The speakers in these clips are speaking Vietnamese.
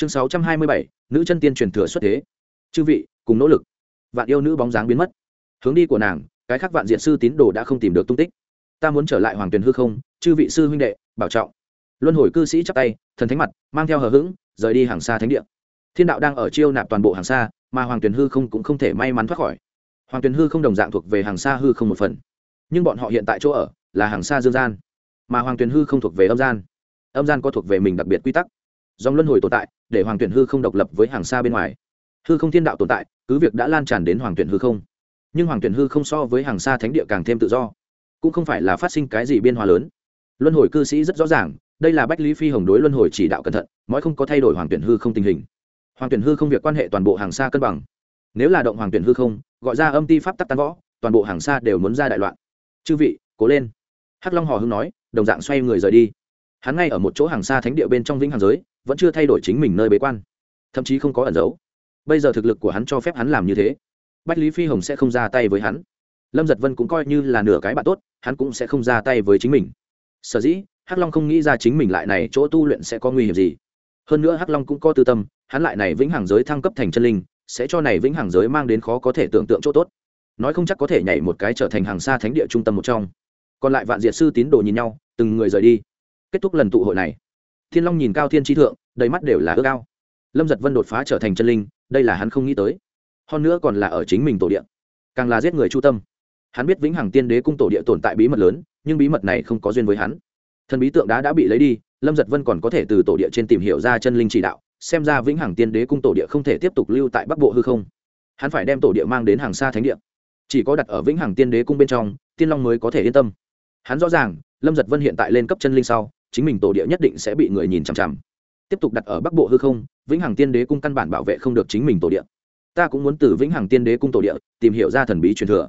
chương sáu trăm hai mươi bảy, nữ chân tiên truyền thừa xuất thế. Chư vị, cùng nỗ lực. Vạn yêu nữ bóng dáng biến mất. Hướng đi của nàng, cái khác vạn diện sư tín đồ đã không tìm được tung tích. Ta muốn trở lại hoàng tuyền hư không, chư vị sư huynh đệ, bảo trọng. Luân hồi cư sĩ chắp tay, thần thánh mặt, mang theo hờ hững, rời đi hàng xa thánh địa. Thiên đạo đang ở chiêu nạp toàn bộ hàng xa, mà hoàng tuyền hư không cũng không thể may mắn thoát khỏi. Hoàng tuyền hư không đồng dạng thuộc về hàng xa hư không một phần. Nhưng bọn họ hiện tại chỗ ở là hàng xa dương gian, mà hoàng tuyền hư không thuộc về âm gian. Âm gian có thuộc về mình đặc biệt quy tắc dòng luân hồi tồn tại, để hoàng tuyển hư không độc lập với hàng xa bên ngoài. Hư không thiên đạo tồn tại, cứ việc đã lan tràn đến hoàng tuyển hư không, nhưng hoàng tuyển hư không so với hàng xa thánh địa càng thêm tự do, cũng không phải là phát sinh cái gì biên hòa lớn. Luân hồi cư sĩ rất rõ ràng, đây là bách lý phi hồng đối luân hồi chỉ đạo cẩn thận, mọi không có thay đổi hoàng tuyển hư không tình hình. Hoàng tuyển hư không việc quan hệ toàn bộ hàng xa cân bằng. Nếu là động hoàng tuyển hư không, gọi ra âm ti pháp tắc tán võ, toàn bộ hàng xa đều muốn ra đại loạn. Chư vị, cố lên. Hắc long hò hưng nói, đồng dạng xoay người rời đi. Hắn ngay ở một chỗ hàng xa thánh địa bên trong vĩnh hàng giới vẫn chưa thay đổi chính mình nơi bế quan, thậm chí không có ẩn giấu. Bây giờ thực lực của hắn cho phép hắn làm như thế, bách lý phi hồng sẽ không ra tay với hắn. Lâm giật vân cũng coi như là nửa cái bạn tốt, hắn cũng sẽ không ra tay với chính mình. Sở dĩ, hắc long không nghĩ ra chính mình lại này chỗ tu luyện sẽ có nguy hiểm gì. Hơn nữa hắc long cũng có tư tâm, hắn lại này vĩnh hằng giới thăng cấp thành chân linh, sẽ cho này vĩnh hằng giới mang đến khó có thể tưởng tượng chỗ tốt. Nói không chắc có thể nhảy một cái trở thành hàng xa thánh địa trung tâm một trong. Còn lại vạn diệt sư tín đồ nhìn nhau, từng người rời đi. Kết thúc lần tụ hội này thiên long nhìn cao thiên tri thượng đầy mắt đều là ước ao. Lâm giật vân đột phá trở thành chân linh đây là hắn không nghĩ tới. Hơn nữa còn là ở chính mình tổ địa, càng là giết người chu tâm. Hắn biết vĩnh hằng tiên đế cung tổ địa tồn tại bí mật lớn nhưng bí mật này không có duyên với hắn. Thần bí tượng đá đã bị lấy đi lâm giật vân còn có thể từ tổ địa trên tìm hiểu ra chân linh chỉ đạo xem ra vĩnh hằng tiên đế cung tổ địa không thể tiếp tục lưu tại bắc bộ hư không. Hắn phải đem tổ địa mang đến hàng xa thánh địa. Chỉ có đặt ở vĩnh hằng tiên đế cung bên trong tiên long mới có thể yên tâm. Hắn rõ ràng lâm giật vân hiện tại lên cấp chân linh sau chính mình tổ địa nhất định sẽ bị người nhìn chằm chằm. Tiếp tục đặt ở bắc bộ hư không, vĩnh hằng tiên đế cung căn bản bảo vệ không được chính mình tổ địa. Ta cũng muốn từ vĩnh hằng tiên đế cung tổ địa tìm hiểu ra thần bí truyền thừa.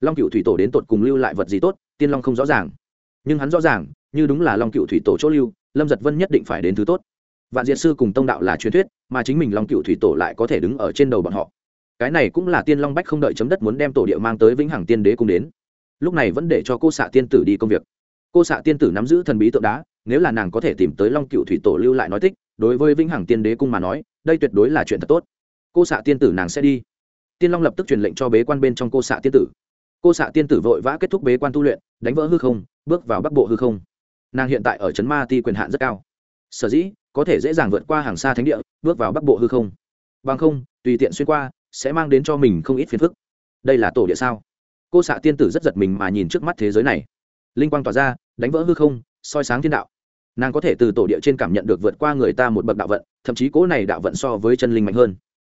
Long cựu thủy tổ đến tột cùng lưu lại vật gì tốt, tiên long không rõ ràng. Nhưng hắn rõ ràng, như đúng là long cựu thủy tổ chỗ lưu, lâm giật vân nhất định phải đến thứ tốt. Vạn diệt sư cùng tông đạo là truyền thuyết, mà chính mình long cựu thủy tổ lại có thể đứng ở trên đầu bọn họ. Cái này cũng là tiên long bách không đợi chấm đất muốn đem tổ địa mang tới vĩnh hằng tiên đế cung đến. Lúc này vẫn để cho cô xạ tiên tử đi công việc. Cô xạ tiên tử nắm giữ thần bí tượng đá nếu là nàng có thể tìm tới long cựu thủy tổ lưu lại nói tích, đối với vĩnh hằng tiên đế cung mà nói, đây tuyệt đối là chuyện thật tốt. Cô xạ tiên tử nàng sẽ đi. Tiên long lập tức truyền lệnh cho bế quan bên trong cô xạ tiên tử. Cô xạ tiên tử vội vã kết thúc bế quan tu luyện, đánh vỡ hư không, bước vào bắc bộ hư không. Nàng hiện tại ở trấn ma ti quyền hạn rất cao. Sở dĩ, có thể dễ dàng vượt qua hàng xa thánh địa, bước vào bắc bộ hư không. Bằng không, tùy tiện xuyên qua, sẽ mang đến cho mình không ít phiền phức. Đây là tổ địa sao? Cô xạ tiên tử rất giật mình mà nhìn trước mắt thế giới này. Linh quang tỏa ra, đánh vỡ hư không, soi sáng thiên đạo nàng có thể từ tổ địa trên cảm nhận được vượt qua người ta một bậc đạo vận, thậm chí cố này đạo vận so với chân linh mạnh hơn.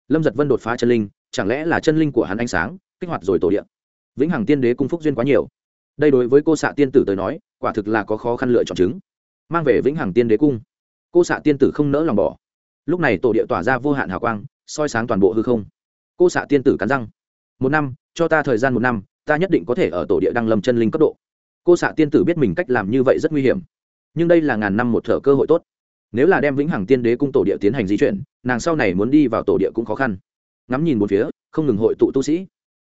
Lâm giật vân đột phá chân linh, chẳng lẽ là chân linh của hắn ánh sáng, kích hoạt rồi tổ địa? Vĩnh hằng tiên đế cung phúc duyên quá nhiều. Đây đối với cô xạ tiên tử tới nói, quả thực là có khó khăn lựa chọn chứng. Mang về vĩnh hằng tiên đế cung. Cô xạ tiên tử không nỡ lòng bỏ. Lúc này tổ địa tỏa ra vô hạn hào quang, soi sáng toàn bộ hư không. Cô xạ tiên tử cắn răng. Một năm, cho ta thời gian một năm, ta nhất định có thể ở tổ địa đăng lâm chân linh cấp độ. Cô xạ tiên tử biết mình cách làm như vậy rất nguy hiểm nhưng đây là ngàn năm một thở cơ hội tốt. Nếu là đem vĩnh hằng tiên đế cung tổ địa tiến hành di chuyển, nàng sau này muốn đi vào tổ địa cũng khó khăn. Ngắm nhìn một phía, không ngừng hội tụ tu sĩ.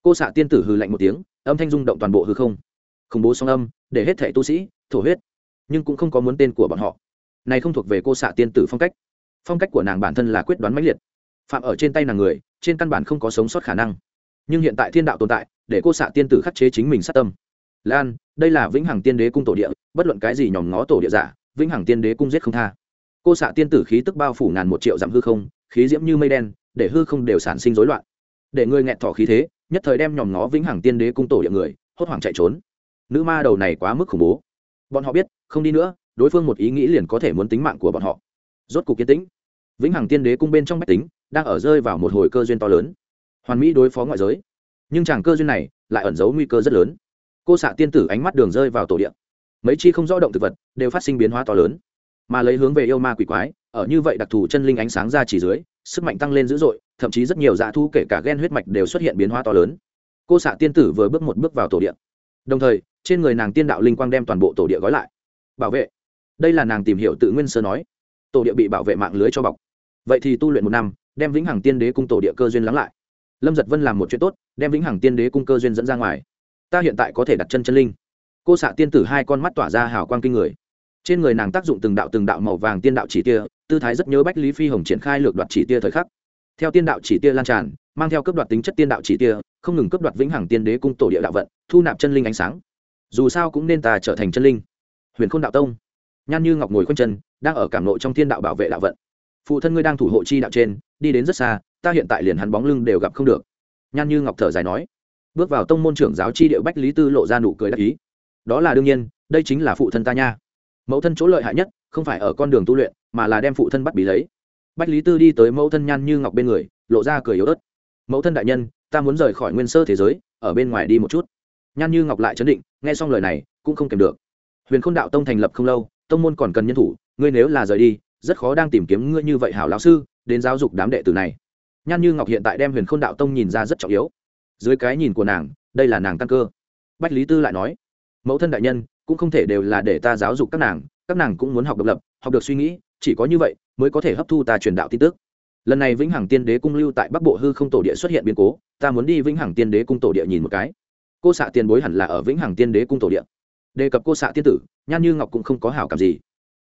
Cô xạ tiên tử hư lạnh một tiếng, âm thanh rung động toàn bộ hư không. Khủng bố song âm, để hết thẻ tu sĩ, thổ huyết, nhưng cũng không có muốn tên của bọn họ. Này không thuộc về cô xạ tiên tử phong cách. Phong cách của nàng bản thân là quyết đoán mãnh liệt. Phạm ở trên tay nàng người, trên căn bản không có sống sót khả năng. Nhưng hiện tại thiên đạo tồn tại, để cô xạ tiên tử khắc chế chính mình sát tâm lan, đây là vĩnh hằng tiên đế cung tổ địa, bất luận cái gì nhòm ngó tổ địa giả, vĩnh hằng tiên đế cung giết không tha. Cô xạ tiên tử khí tức bao phủ ngàn một triệu dặm hư không, khí diễm như mây đen, để hư không đều sản sinh rối loạn. Để người nghẹn thỏ khí thế, nhất thời đem nhòm ngó vĩnh hằng tiên đế cung tổ địa người, hốt hoảng chạy trốn. Nữ ma đầu này quá mức khủng bố. Bọn họ biết, không đi nữa, đối phương một ý nghĩ liền có thể muốn tính mạng của bọn họ. Rốt cuộc kiên tĩnh. Vĩnh hằng tiên đế cung bên trong bách tính, đang ở rơi vào một hồi cơ duyên to lớn. Hoàn mỹ đối phó ngoại giới. Nhưng chàng cơ duyên này, lại ẩn giấu nguy cơ rất lớn cô xạ tiên tử ánh mắt đường rơi vào tổ điện mấy chi không rõ động thực vật đều phát sinh biến hóa to lớn. Mà lấy hướng về yêu ma quỷ quái, ở như vậy đặc thù chân linh ánh sáng ra chỉ dưới, sức mạnh tăng lên dữ dội, thậm chí rất nhiều dạ thu kể cả ghen huyết mạch đều xuất hiện biến hóa to lớn. Cô xạ tiên tử vừa bước một bước vào tổ điện đồng thời, trên người nàng tiên đạo linh quang đem toàn bộ tổ địa gói lại. Bảo vệ. Đây là nàng tìm hiểu tự nguyên sơ nói. Tổ địa bị bảo vệ mạng lưới cho bọc. Vậy thì tu luyện một năm, đem vĩnh hằng tiên đế cung tổ địa cơ duyên lắng lại. Lâm giật vân làm một chuyện tốt, đem vĩnh hằng tiên đế cung cơ duyên dẫn ra ngoài ta hiện tại có thể đặt chân chân linh. Cô xạ tiên tử hai con mắt tỏa ra hào quang kinh người. Trên người nàng tác dụng từng đạo từng đạo màu vàng tiên đạo chỉ tia, tư thái rất nhớ bách lý phi hồng triển khai lược đoạt chỉ tia thời khắc. Theo tiên đạo chỉ tia lan tràn, mang theo cấp đoạt tính chất tiên đạo chỉ tia, không ngừng cấp đoạt vĩnh hằng tiên đế cung tổ địa đạo vận, thu nạp chân linh ánh sáng. Dù sao cũng nên ta trở thành chân linh. Huyền khôn đạo tông. Nhan như ngọc ngồi quanh chân, đang ở cảm nội trong thiên đạo bảo vệ đạo vận. Phụ thân ngươi đang thủ hộ chi đạo trên, đi đến rất xa, ta hiện tại liền hắn bóng lưng đều gặp không được. Nhan như ngọc thở dài nói bước vào tông môn trưởng giáo chi điệu bách lý tư lộ ra nụ cười đắc ý. Đó là đương nhiên, đây chính là phụ thân ta nha. Mẫu thân chỗ lợi hại nhất, không phải ở con đường tu luyện, mà là đem phụ thân bắt bí lấy. Bách lý tư đi tới mẫu thân nhan như ngọc bên người, lộ ra cười yếu ớt. Mẫu thân đại nhân, ta muốn rời khỏi nguyên sơ thế giới, ở bên ngoài đi một chút. Nhan như ngọc lại chấn định, nghe xong lời này, cũng không kèm được. Huyền khôn đạo tông thành lập không lâu, tông môn còn cần nhân thủ, ngươi nếu là rời đi, rất khó đang tìm kiếm ngươi như vậy hảo lão sư, đến giáo dục đám đệ tử này. Nhan như ngọc hiện tại đem huyền khôn đạo tông nhìn ra rất trọng yếu dưới cái nhìn của nàng, đây là nàng tăng cơ. Bách lý tư lại nói, mẫu thân đại nhân, cũng không thể đều là để ta giáo dục các nàng các nàng cũng muốn học độc lập, học được suy nghĩ, chỉ có như vậy mới có thể hấp thu ta truyền đạo tin tức. Lần này vĩnh hằng tiên đế cung lưu tại bắc bộ hư không tổ địa xuất hiện biến cố, ta muốn đi vĩnh hằng tiên đế cung tổ địa nhìn một cái. Cô xạ tiền bối hẳn là ở vĩnh hằng tiên đế cung tổ địa. Đề cập cô xạ tiên tử, nhan như ngọc cũng không có hảo cảm gì.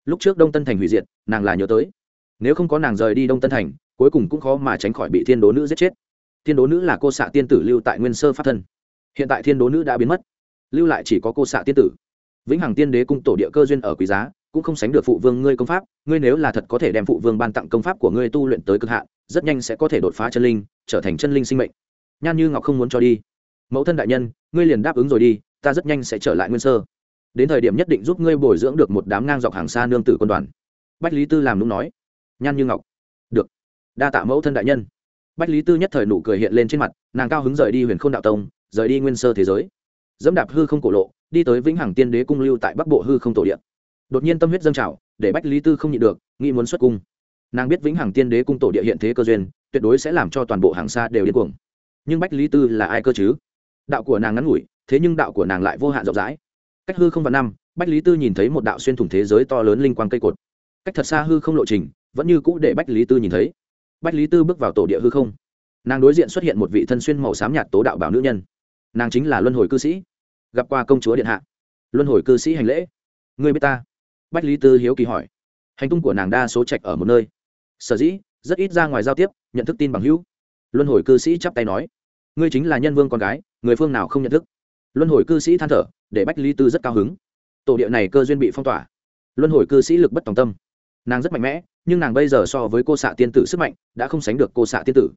Lúc trước đông tân thành hủy diệt, nàng là nhớ tới. Nếu không có nàng rời đi đông tân thành, cuối cùng cũng khó mà tránh khỏi bị thiên đố nữ giết chết thiên đố nữ là cô xạ tiên tử lưu tại nguyên sơ pháp thân. Hiện tại thiên đố nữ đã biến mất. Lưu lại chỉ có cô xạ tiên tử. Vĩnh hằng tiên đế cung tổ địa cơ duyên ở quý giá, cũng không sánh được phụ vương ngươi công pháp, ngươi nếu là thật có thể đem phụ vương ban tặng công pháp của ngươi tu luyện tới cực hạn, rất nhanh sẽ có thể đột phá chân linh, trở thành chân linh sinh mệnh. Nhan như ngọc không muốn cho đi. Mẫu thân đại nhân, ngươi liền đáp ứng rồi đi, ta rất nhanh sẽ trở lại nguyên sơ. Đến thời điểm nhất định giúp ngươi bồi dưỡng được một đám ngang dọc hàng xa nương tử quân đoàn. Bách lý tư làm đúng nói. Nhan như ngọc. Được. Đa tạ mẫu thân đại nhân bách lý tư nhất thời nụ cười hiện lên trên mặt, nàng cao hứng rời đi huyền k h ô n đạo tông, rời đi nguyên sơ thế giới. Dẫm đạp hư không cổ lộ, đi tới vĩnh hằng tiên đế cung lưu tại bắc bộ hư không tổ điện đột nhiên tâm huyết dâng trào, để bách lý tư không nhịn được, nghĩ muốn xuất cung. Nàng biết vĩnh hằng tiên đế cung tổ địa hiện thế cơ duyên, tuyệt đối sẽ làm cho toàn bộ hàng xa đều điên cuồng. Nhưng bách lý tư là ai cơ chứ? Đạo của nàng ngắn ngủi, thế nhưng đạo của nàng lại vô hạn rộng rãi. Cách hư không vạn năm, bách lý tư nhìn thấy một đạo xuyên thủng thế giới to lớn linh quang cây cột. Cách thật xa hư không lộ trình, vẫn như cũ để bách lý tư nhìn thấy bách lý tư bước vào tổ địa hư không. Nàng đối diện xuất hiện một vị thân xuyên màu xám nhạt tố đạo bảo nữ nhân. Nàng chính là luân hồi cư sĩ. Gặp qua công chúa điện hạ. Luân hồi cư sĩ hành lễ. Người biết ta? Bách lý tư hiếu kỳ hỏi. Hành tung của nàng đa số trạch ở một nơi. Sở dĩ, rất ít ra ngoài giao tiếp, nhận thức tin bằng hữu. Luân hồi cư sĩ chắp tay nói. Ngươi chính là nhân vương con gái, người phương nào không nhận thức? Luân hồi cư sĩ than thở, để bách lý tư rất cao hứng. Tổ địa này cơ duyên bị phong tỏa. Luân hồi cư sĩ lực bất tòng tâm nàng rất mạnh mẽ, nhưng nàng bây giờ so với cô xạ tiên tử sức mạnh, đã không sánh được cô xạ tiên tử.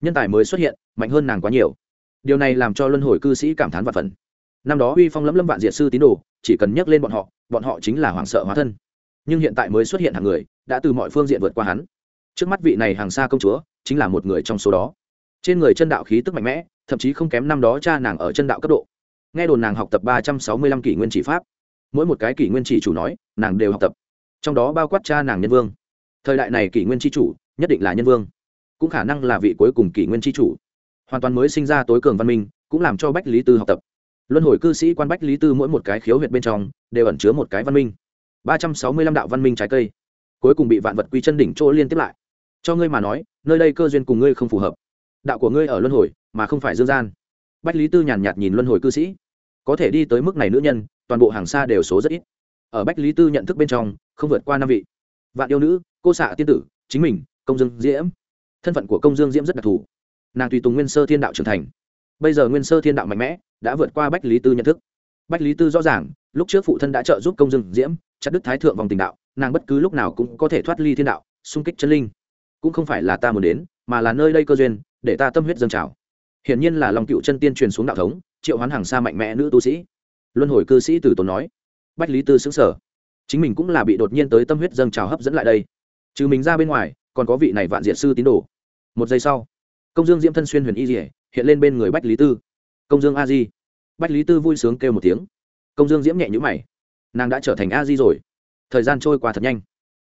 Nhân tài mới xuất hiện, mạnh hơn nàng quá nhiều. Điều này làm cho luân hồi cư sĩ cảm thán và phần năm đó uy phong lẫm lâm vạn diệt sư tín đồ, chỉ cần nhắc lên bọn họ bọn họ chính là hoảng sợ hóa thân. Nhưng hiện tại mới xuất hiện hàng người, đã từ mọi phương diện vượt qua hắn. Trước mắt vị này hàng xa công chúa, chính là một người trong số đó. Trên người chân đạo khí tức mạnh mẽ, thậm chí không kém năm đó cha nàng ở chân đạo cấp độ. Nghe đồn nàng học tập ba trăm sáu mươi lăm kỷ nguyên chỉ pháp. Mỗi một cái kỷ nguyên chỉ chủ nói, nàng đều học tập trong đó bao quát cha nàng nhân vương. Thời đại này kỷ nguyên tri chủ, nhất định là nhân vương. Cũng khả năng là vị cuối cùng kỷ nguyên tri chủ. Hoàn toàn mới sinh ra tối cường văn minh, cũng làm cho bách lý tư học tập. Luân hồi cư sĩ quan bách lý tư mỗi một cái khiếu huyệt bên trong, đều ẩn chứa một cái văn minh. Ba trăm sáu mươi lăm đạo văn minh trái cây, cuối cùng bị vạn vật quy chân đỉnh chỗ liên tiếp lại. Cho ngươi mà nói, nơi đây cơ duyên cùng ngươi không phù hợp. Đạo của ngươi ở luân hồi, mà không phải dương gian. Bách lý tư nhàn nhạt nhìn luân hồi cư sĩ. Có thể đi tới mức này nữ nhân, toàn bộ hàng xa đều số rất ít. Ở bách lý tư nhận thức bên trong không vượt qua năm vị. Vạn yêu nữ, cô xạ tiên tử, chính mình, công dương diễm. Thân phận của công dương diễm rất đặc thù. Nàng tùy tùng nguyên sơ thiên đạo trưởng thành. Bây giờ nguyên sơ thiên đạo mạnh mẽ, đã vượt qua bách lý tư nhận thức. Bách lý tư rõ ràng, lúc trước phụ thân đã trợ giúp công dương diễm, chặt đức thái thượng vòng tình đạo, nàng bất cứ lúc nào cũng có thể thoát ly thiên đạo, xung kích chân linh. Cũng không phải là ta muốn đến, mà là nơi đây cơ duyên, để ta tâm huyết dâng trào. Hiển nhiên là lòng cựu chân tiên truyền xuống đạo thống, triệu hoán hàng xa mạnh mẽ nữ tu sĩ. Luân hồi cư sĩ tử tốn nói. Bách lý tư xứng sở chính mình cũng là bị đột nhiên tới tâm huyết dâng trào hấp dẫn lại đây. Trừ mình ra bên ngoài, còn có vị này vạn diện sư tín đồ. Một giây sau, công dương diễm thân xuyên huyền y dỉa hiện lên bên người bách lý tư. Công dương a di. Bách lý tư vui sướng kêu một tiếng. Công dương diễm nhẹ nhữ mày. Nàng đã trở thành a di rồi. Thời gian trôi qua thật nhanh.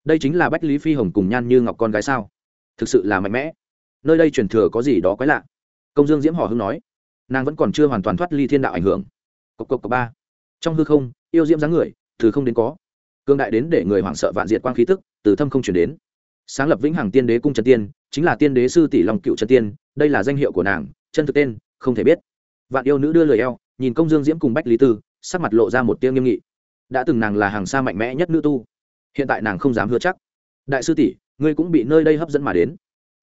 Đây chính là bách lý phi hồng cùng nhan như ngọc con gái sao? Thực sự là mạnh mẽ. Nơi đây truyền thừa có gì đó quái lạ? Công dương diễm hò hưng nói. Nàng vẫn còn chưa hoàn toàn thoát ly thiên đạo ảnh hưởng. Cộc cộc cộc ba. Trong hư không, yêu diễm dáng người, từ không đến có cương đại đến để người hoảng sợ vạn diệt quang khí tức, từ thâm không chuyển đến. Sáng lập vĩnh hằng tiên đế cung trần tiên, chính là tiên đế sư tỷ long cựu trần tiên, đây là danh hiệu của nàng, chân thực tên, không thể biết. Vạn yêu nữ đưa lời eo, nhìn công dương diễm cùng bách lý tư, sắc mặt lộ ra một tiêu nghiêm nghị. Đã từng nàng là hàng xa mạnh mẽ nhất nữ tu, hiện tại nàng không dám hứa chắc. Đại sư tỷ, ngươi cũng bị nơi đây hấp dẫn mà đến.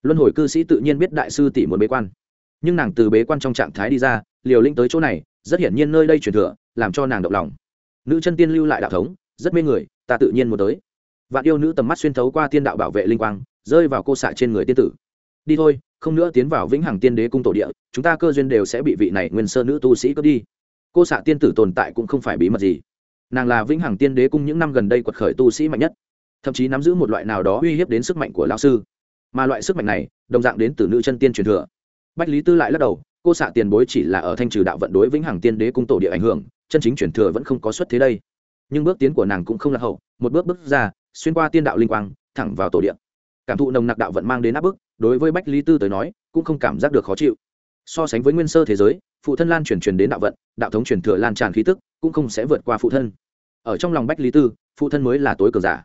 Luân hồi cư sĩ tự nhiên biết đại sư tỷ muốn bế quan. Nhưng nàng từ bế quan trong trạng thái đi ra, liều lĩnh tới chỗ này, rất hiển nhiên nơi đây truyền thừa, làm cho nàng động lòng. Nữ chân tiên lưu lại đạo thống, rất mê người ta tự nhiên muốn tới. Vạn yêu nữ tầm mắt xuyên thấu qua tiên đạo bảo vệ linh quang, rơi vào cô xạ trên người tiên tử. Đi thôi, không nữa tiến vào vĩnh hằng tiên đế cung tổ địa, chúng ta cơ duyên đều sẽ bị vị này nguyên sơ nữ tu sĩ cướp đi. Cô xạ tiên tử tồn tại cũng không phải bí mật gì. Nàng là vĩnh hằng tiên đế cung những năm gần đây quật khởi tu sĩ mạnh nhất, thậm chí nắm giữ một loại nào đó uy hiếp đến sức mạnh của lao sư. Mà loại sức mạnh này, đồng dạng đến từ nữ chân tiên truyền thừa. Bách lý tư lại lắc đầu, cô xạ tiền bối chỉ là ở thanh trừ đạo vận đối vĩnh hằng tiên đế cung tổ địa ảnh hưởng, chân chính truyền thừa vẫn không có xuất thế đây nhưng bước tiến của nàng cũng không là hậu, một bước bước ra, xuyên qua tiên đạo linh quang, thẳng vào tổ địa. Cảm thụ nồng nặc đạo vận mang đến áp bức, đối với bách lý tư tới nói, cũng không cảm giác được khó chịu. So sánh với nguyên sơ thế giới, phụ thân lan truyền truyền đến đạo vận, đạo thống truyền thừa lan tràn khí tức, cũng không sẽ vượt qua phụ thân. Ở trong lòng bách lý tư, phụ thân mới là tối cờ giả.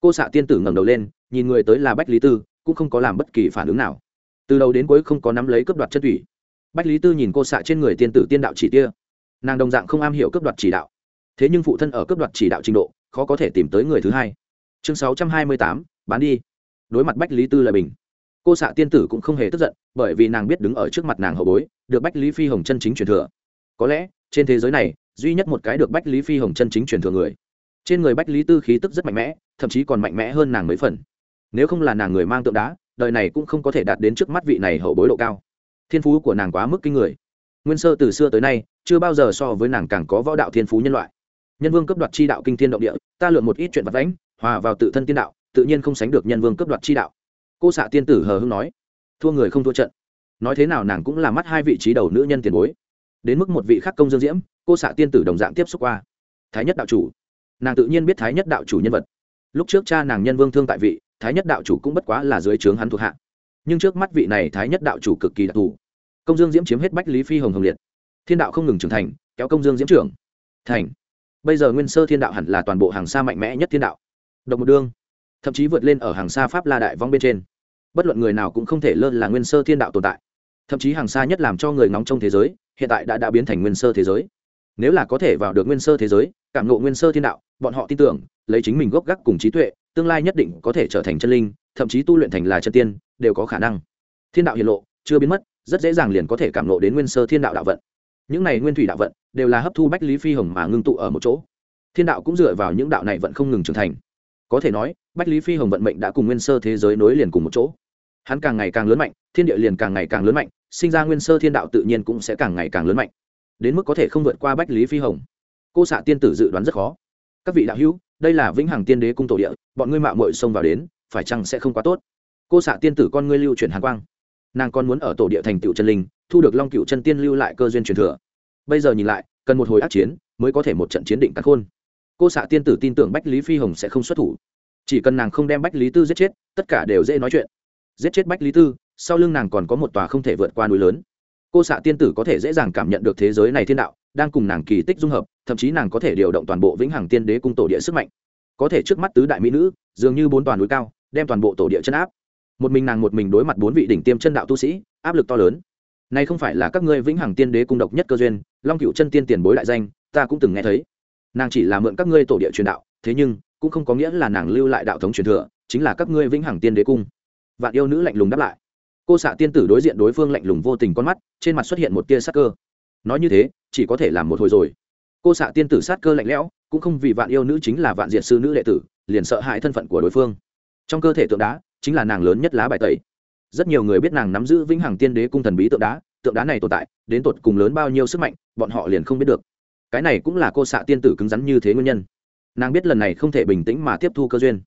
Cô xạ tiên tử ngẩng đầu lên, nhìn người tới là bách lý tư, cũng không có làm bất kỳ phản ứng nào. Từ đầu đến cuối không có nắm lấy cướp đoạt chất thủy. Bách lý tư nhìn cô xạ trên người tiên tử tiên đạo chỉ tia. Nàng đồng dạng không am hiểu cướp đoạt chỉ đạo thế nhưng phụ thân ở cấp đoạt chỉ đạo trình độ, khó có thể tìm tới người thứ hai. Chương sáu trăm hai mươi tám, bán đi. Đối mặt bách lý tư lời bình. Cô xạ tiên tử cũng không hề tức giận, bởi vì nàng biết đứng ở trước mặt nàng hậu bối, được bách lý phi hồng chân chính truyền thừa. Có lẽ, trên thế giới này, duy nhất một cái được bách lý phi hồng chân chính truyền thừa người. Trên người bách lý tư khí tức rất mạnh mẽ, thậm chí còn mạnh mẽ hơn nàng mấy phần. Nếu không là nàng người mang tượng đá, đời này cũng không có thể đạt đến trước mắt vị này hậu bối độ cao. Thiên phú của nàng quá mức kinh người. Nguyên sơ từ xưa tới nay, chưa bao giờ so với nàng càng có võ đạo thiên phú nhân loại nhân vương cấp đoạt chi đạo kinh thiên động địa, ta lượn một ít chuyện vật lãnh hòa vào tự thân tiên đạo, tự nhiên không sánh được nhân vương cấp đoạt chi đạo. Cô xạ tiên tử hờ hưng nói, thua người không thua trận. Nói thế nào nàng cũng là mắt hai vị trí đầu nữ nhân tiền bối. Đến mức một vị khắc công dương diễm, cô xạ tiên tử đồng dạng tiếp xúc qua. Thái nhất đạo chủ. Nàng tự nhiên biết thái nhất đạo chủ nhân vật. Lúc trước cha nàng nhân vương thương tại vị, thái nhất đạo chủ cũng bất quá là dưới trướng hắn thuộc hạ. Nhưng trước mắt vị này thái nhất đạo chủ cực kỳ đặc thù. Công dương diễm chiếm hết bách lý phi hồng hồng liệt. Thiên đạo không ngừng trưởng thành, kéo công dương diễm trưởng thành bây giờ nguyên sơ thiên đạo hẳn là toàn bộ hàng xa mạnh mẽ nhất thiên đạo. Độc một đương thậm chí vượt lên ở hàng xa pháp la đại vong bên trên. Bất luận người nào cũng không thể lơ là nguyên sơ thiên đạo tồn tại. Thậm chí hàng xa nhất làm cho người nóng trong thế giới, hiện tại đã đã biến thành nguyên sơ thế giới. Nếu là có thể vào được nguyên sơ thế giới, cảm ngộ nguyên sơ thiên đạo, bọn họ tin tưởng, lấy chính mình gốc gác cùng trí tuệ, tương lai nhất định có thể trở thành chân linh, thậm chí tu luyện thành là chân tiên, đều có khả năng. Thiên đạo hiển lộ, chưa biến mất, rất dễ dàng liền có thể cảm ngộ đến nguyên sơ thiên đạo đạo vận những này nguyên thủy đạo vận đều là hấp thu bách lý phi hồng mà ngưng tụ ở một chỗ. Thiên đạo cũng dựa vào những đạo này vẫn không ngừng trưởng thành. Có thể nói, bách lý phi hồng vận mệnh đã cùng nguyên sơ thế giới nối liền cùng một chỗ. Hắn càng ngày càng lớn mạnh, thiên địa liền càng ngày càng lớn mạnh, sinh ra nguyên sơ thiên đạo tự nhiên cũng sẽ càng ngày càng lớn mạnh. Đến mức có thể không vượt qua bách lý phi hồng. Cô xạ tiên tử dự đoán rất khó. Các vị đạo hữu, đây là vĩnh hằng tiên đế cung tổ địa, bọn ngươi mạo mội xông vào đến, phải chăng sẽ không quá tốt? Cô xạ tiên tử con ngươi lưu chuyển hàn quang. Nàng còn muốn ở tổ địa thành tựu chân linh thu được long cựu chân tiên lưu lại cơ duyên truyền thừa. Bây giờ nhìn lại, cần một hồi ác chiến mới có thể một trận chiến định cắt khôn. Cô xạ tiên tử tin tưởng bách lý phi hồng sẽ không xuất thủ. Chỉ cần nàng không đem bách lý tư giết chết, tất cả đều dễ nói chuyện. Giết chết bách lý tư, sau lưng nàng còn có một tòa không thể vượt qua núi lớn. Cô xạ tiên tử có thể dễ dàng cảm nhận được thế giới này thiên đạo, đang cùng nàng kỳ tích dung hợp, thậm chí nàng có thể điều động toàn bộ vĩnh hằng tiên đế cung tổ địa sức mạnh. Có thể trước mắt tứ đại mỹ nữ, dường như bốn toàn núi cao, đem toàn bộ tổ địa chân áp. Một mình nàng một mình đối mặt bốn vị đỉnh tiêm chân đạo tu sĩ, áp lực to lớn này không phải là các ngươi vĩnh hằng tiên đế cung độc nhất cơ duyên, long cựu chân tiên tiền bối đại danh, ta cũng từng nghe thấy. Nàng chỉ là mượn các ngươi tổ địa truyền đạo, thế nhưng, cũng không có nghĩa là nàng lưu lại đạo thống truyền thừa, chính là các ngươi vĩnh hằng tiên đế cung. Vạn yêu nữ lạnh lùng đáp lại. Cô xạ tiên tử đối diện đối phương lạnh lùng vô tình con mắt, trên mặt xuất hiện một tia sát cơ. Nói như thế, chỉ có thể làm một hồi rồi. Cô xạ tiên tử sát cơ lạnh lẽo, cũng không vì vạn yêu nữ chính là vạn diệt sư nữ đệ tử, liền sợ hãi thân phận của đối phương. Trong cơ thể tượng đá, chính là nàng lớn nhất lá bài tẩy rất nhiều người biết nàng nắm giữ vĩnh hằng tiên đế cung thần bí tượng đá tượng đá này tồn tại, đến tột cùng lớn bao nhiêu sức mạnh, bọn họ liền không biết được. Cái này cũng là cô xạ tiên tử cứng rắn như thế nguyên nhân. Nàng biết lần này không thể bình tĩnh mà tiếp thu cơ duyên.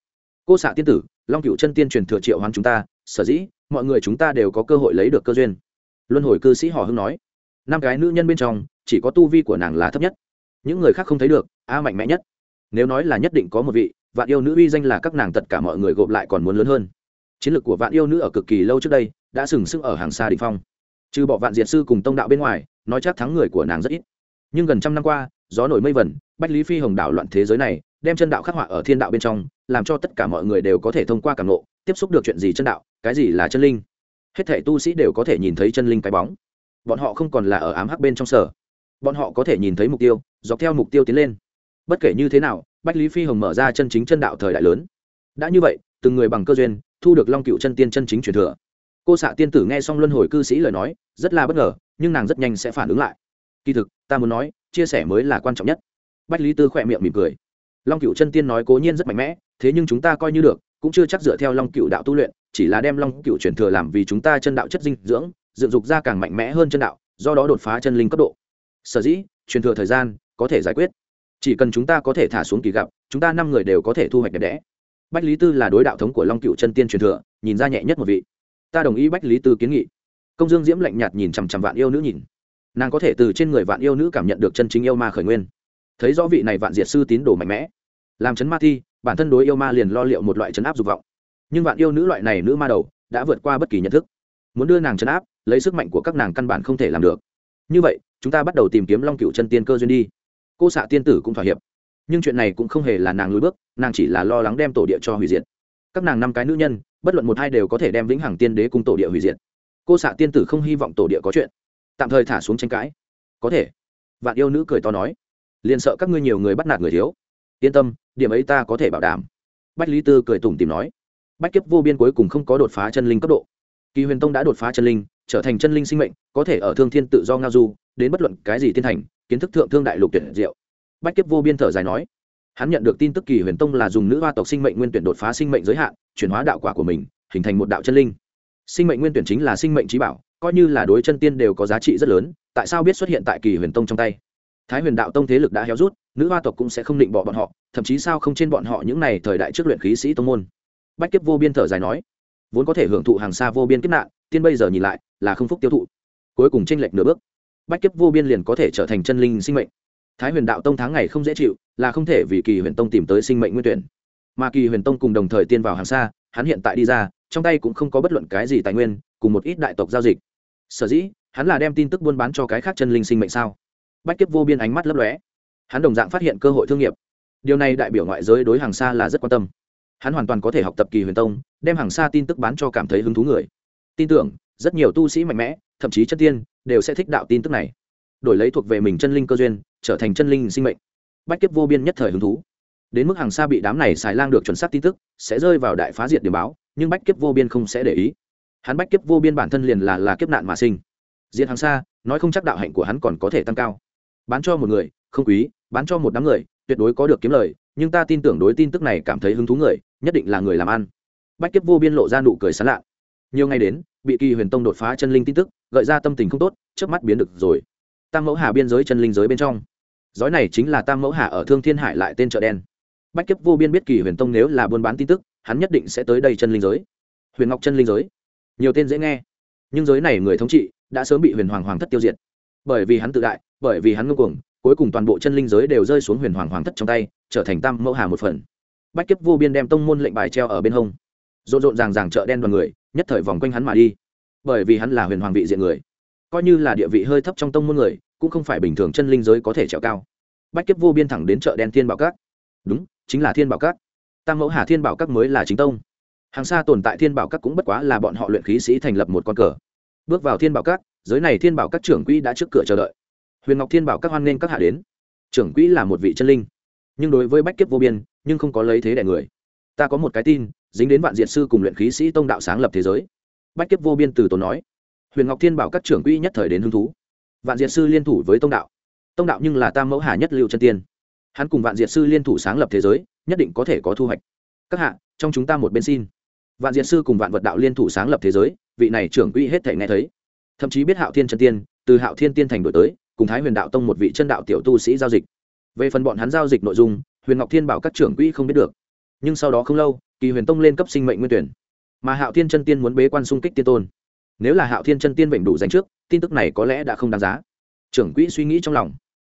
Cô xạ tiên tử, long cựu chân tiên truyền thừa triệu hoán chúng ta, sở dĩ mọi người chúng ta đều có cơ hội lấy được cơ duyên. Luân hồi cư sĩ hò hưng nói. Năm cái nữ nhân bên trong, chỉ có tu vi của nàng là thấp nhất. Những người khác không thấy được, a mạnh mẽ nhất. Nếu nói là nhất định có một vị, vạn yêu nữ uy danh là các nàng tất cả mọi người gộp lại còn muốn lớn hơn chiến lược của vạn yêu nữ ở cực kỳ lâu trước đây đã sừng sững ở hàng xa đình phong. Trừ bỏ vạn diệt sư cùng tông đạo bên ngoài, nói chắc thắng người của nàng rất ít. Nhưng gần trăm năm qua, gió nổi mây vẩn, bách lý phi hồng đảo loạn thế giới này, đem chân đạo khắc họa ở thiên đạo bên trong, làm cho tất cả mọi người đều có thể thông qua cảm ngộ, tiếp xúc được chuyện gì chân đạo, cái gì là chân linh. Hết thể tu sĩ đều có thể nhìn thấy chân linh cái bóng. Bọn họ không còn là ở ám hắc bên trong sở. Bọn họ có thể nhìn thấy mục tiêu, dọc theo mục tiêu tiến lên. Bất kể như thế nào, bách lý phi hồng mở ra chân chính chân đạo thời đại lớn. Đã như vậy, từng người bằng cơ duyên thu được long cựu chân tiên chân chính truyền thừa. Cô xạ tiên tử nghe xong luân hồi cư sĩ lời nói, rất là bất ngờ, nhưng nàng rất nhanh sẽ phản ứng lại. Kỳ thực, ta muốn nói, chia sẻ mới là quan trọng nhất. Bách lý tư khỏe miệng mỉm cười. Long cựu chân tiên nói cố nhiên rất mạnh mẽ, thế nhưng chúng ta coi như được, cũng chưa chắc dựa theo long cựu đạo tu luyện, chỉ là đem long cựu truyền thừa làm vì chúng ta chân đạo chất dinh dưỡng, dựng dục ra càng mạnh mẽ hơn chân đạo, do đó đột phá chân linh cấp độ. Sở dĩ, truyền thừa thời gian có thể giải quyết. Chỉ cần chúng ta có thể thả xuống kỳ gặp, chúng ta năm người đều có thể thu hoạch đẹp đẽ bách lý tư là đối đạo thống của long cựu chân tiên truyền thừa, nhìn ra nhẹ nhất một vị. Ta đồng ý bách lý tư kiến nghị. Công dương diễm lạnh nhạt nhìn chằm chằm vạn yêu nữ nhìn. Nàng có thể từ trên người vạn yêu nữ cảm nhận được chân chính yêu ma khởi nguyên. Thấy rõ vị này vạn diệt sư tín đồ mạnh mẽ. Làm chấn ma thi, bản thân đối yêu ma liền lo liệu một loại chấn áp dục vọng. Nhưng vạn yêu nữ loại này nữ ma đầu, đã vượt qua bất kỳ nhận thức. Muốn đưa nàng chấn áp, lấy sức mạnh của các nàng căn bản không thể làm được. Như vậy, chúng ta bắt đầu tìm kiếm long cựu chân tiên cơ duyên đi. Cô xạ tiên tử cũng thỏa hiệp nhưng chuyện này cũng không hề là nàng lùi bước, nàng chỉ là lo lắng đem tổ địa cho hủy diệt. Các nàng năm cái nữ nhân, bất luận một hai đều có thể đem vĩnh hằng tiên đế cùng tổ địa hủy diệt. Cô xạ tiên tử không hy vọng tổ địa có chuyện. Tạm thời thả xuống tranh cãi. Có thể. Vạn yêu nữ cười to nói. Liền sợ các ngươi nhiều người bắt nạt người thiếu. Yên tâm, điểm ấy ta có thể bảo đảm. Bách lý tư cười tủm tìm nói. Bách kiếp vô biên cuối cùng không có đột phá chân linh cấp độ. Kỳ huyền tông đã đột phá chân linh, trở thành chân linh sinh mệnh, có thể ở thương thiên tự do ngao du, đến bất luận cái gì thiên thành, kiến thức thượng thương đại lục tuyển diệu bách kiếp vô biên thở dài nói, hắn nhận được tin tức kỳ huyền tông là dùng nữ hoa tộc sinh mệnh nguyên tuyển đột phá sinh mệnh giới hạn, chuyển hóa đạo quả của mình, hình thành một đạo chân linh. Sinh mệnh nguyên tuyển chính là sinh mệnh trí bảo, coi như là đối chân tiên đều có giá trị rất lớn, tại sao biết xuất hiện tại kỳ huyền tông trong tay? Thái huyền đạo tông thế lực đã héo rút, nữ hoa tộc cũng sẽ không định bỏ bọn họ, thậm chí sao không trên bọn họ những n à y thời đại trước luyện khí sĩ tông môn? Bách kiếp vô biên thở dài nói, vốn có thể hưởng thụ hàng xa vô biên kiếp nạn, tiên bây giờ nhìn lại, là không phúc tiêu thụ. Cuối cùng tranh lệch nửa bước. Bách kiếp vô biên liền có thể trở thành chân linh sinh mệnh thái huyền đạo tông tháng ngày không dễ chịu, là không thể vì kỳ huyền tông tìm tới sinh mệnh nguyên tuyển. Mà kỳ huyền tông cùng đồng thời tiên vào hàng xa, hắn hiện tại đi ra, trong tay cũng không có bất luận cái gì tài nguyên, cùng một ít đại tộc giao dịch. Sở dĩ, hắn là đem tin tức buôn bán cho cái khác chân linh sinh mệnh sao? Bách kiếp vô biên ánh mắt lấp lóe. Hắn đồng dạng phát hiện cơ hội thương nghiệp. Điều này đại biểu ngoại giới đối hàng xa là rất quan tâm. Hắn hoàn toàn có thể học tập kỳ huyền tông, đem hàng xa tin tức bán cho cảm thấy hứng thú người. Tin tưởng, rất nhiều tu sĩ mạnh mẽ, thậm chí chất tiên, đều sẽ thích đạo tin tức này. Đổi lấy thuộc về mình chân linh cơ duyên trở thành chân linh sinh mệnh. Bách kiếp vô biên nhất thời hứng thú. Đến mức hàng xa bị đám này xài lang được chuẩn xác tin tức, sẽ rơi vào đại phá diệt điểm báo, nhưng bách kiếp vô biên không sẽ để ý. Hắn bách kiếp vô biên bản thân liền là là kiếp nạn mà sinh. Diệt hàng xa, nói không chắc đạo hạnh của hắn còn có thể tăng cao. Bán cho một người, không quý, bán cho một đám người, tuyệt đối có được kiếm lời, nhưng ta tin tưởng đối tin tức này cảm thấy hứng thú người, nhất định là người làm ăn. Bách kiếp vô biên lộ ra nụ cười sán lạ. Nhiều ngày đến, bị kỳ huyền tông đột phá chân linh tin tức, gợi ra tâm tình không tốt trước mắt biến được rồi tam mẫu hà biên giới chân linh giới bên trong giói này chính là tam mẫu hà ở thương thiên hải lại tên chợ đen bách kiếp vô biên biết kỳ huyền tông nếu là buôn bán tin tức hắn nhất định sẽ tới đây chân linh giới huyền ngọc chân linh giới nhiều tên dễ nghe nhưng giới này người thống trị đã sớm bị huyền hoàng hoàng thất tiêu diệt bởi vì hắn tự đại bởi vì hắn ngưng cuồng cuối cùng toàn bộ chân linh giới đều rơi xuống huyền hoàng hoàng thất trong tay trở thành tam mẫu hà một phần bách kiếp vô biên đem tông môn lệnh bài treo ở bên hông rộn rộn ràng ràng chợ đen đoàn người nhất thời vòng quanh hắn mà đi bởi vì hắn là huyền hoàng vị diện người coi như là địa vị hơi thấp trong tông môn người, cũng không phải bình thường chân linh giới có thể trèo cao. Bách kiếp vô biên thẳng đến chợ đen thiên bảo các. Đúng, chính là thiên bảo các. Tam mẫu hà thiên bảo các mới là chính tông. Hàng xa tồn tại thiên bảo các cũng bất quá là bọn họ luyện khí sĩ thành lập một con cờ. Bước vào thiên bảo các, giới này thiên bảo các trưởng quỹ đã trước cửa chờ đợi. Huyền ngọc thiên bảo các hoan nghênh các hạ đến. Trưởng quỹ là một vị chân linh. Nhưng đối với bách kiếp vô biên, nhưng không có lấy thế đẻ người. Ta có một cái tin, dính đến vạn diệt sư cùng luyện khí sĩ tông đạo sáng lập thế giới. Bách kiếp vô biên từ tốn nói huyền ngọc thiên bảo các trưởng quỹ nhất thời đến hứng thú. Vạn diệt sư liên thủ với tông đạo. Tông đạo nhưng là tam mẫu hà nhất lưu chân tiên. Hắn cùng vạn diệt sư liên thủ sáng lập thế giới, nhất định có thể có thu hoạch. Các hạ, trong chúng ta một bên xin. Vạn diệt sư cùng vạn vật đạo liên thủ sáng lập thế giới, vị này trưởng quỹ hết thể nghe thấy. Thậm chí biết hạo thiên chân tiên, từ hạo thiên tiên thành đổi tới, cùng thái huyền đạo tông một vị chân đạo tiểu tu sĩ giao dịch. Về phần bọn hắn giao dịch nội dung, huyền ngọc thiên bảo các trưởng quỹ không biết được. Nhưng sau đó không lâu, kỳ huyền tông lên cấp sinh mệnh nguyên tuyển. Mà hạo thiên chân tiên muốn bế quan xung kích tiên tôn nếu là hạo thiên chân tiên vệnh đủ danh trước, tin tức này có lẽ đã không đáng giá. Trưởng quỹ suy nghĩ trong lòng.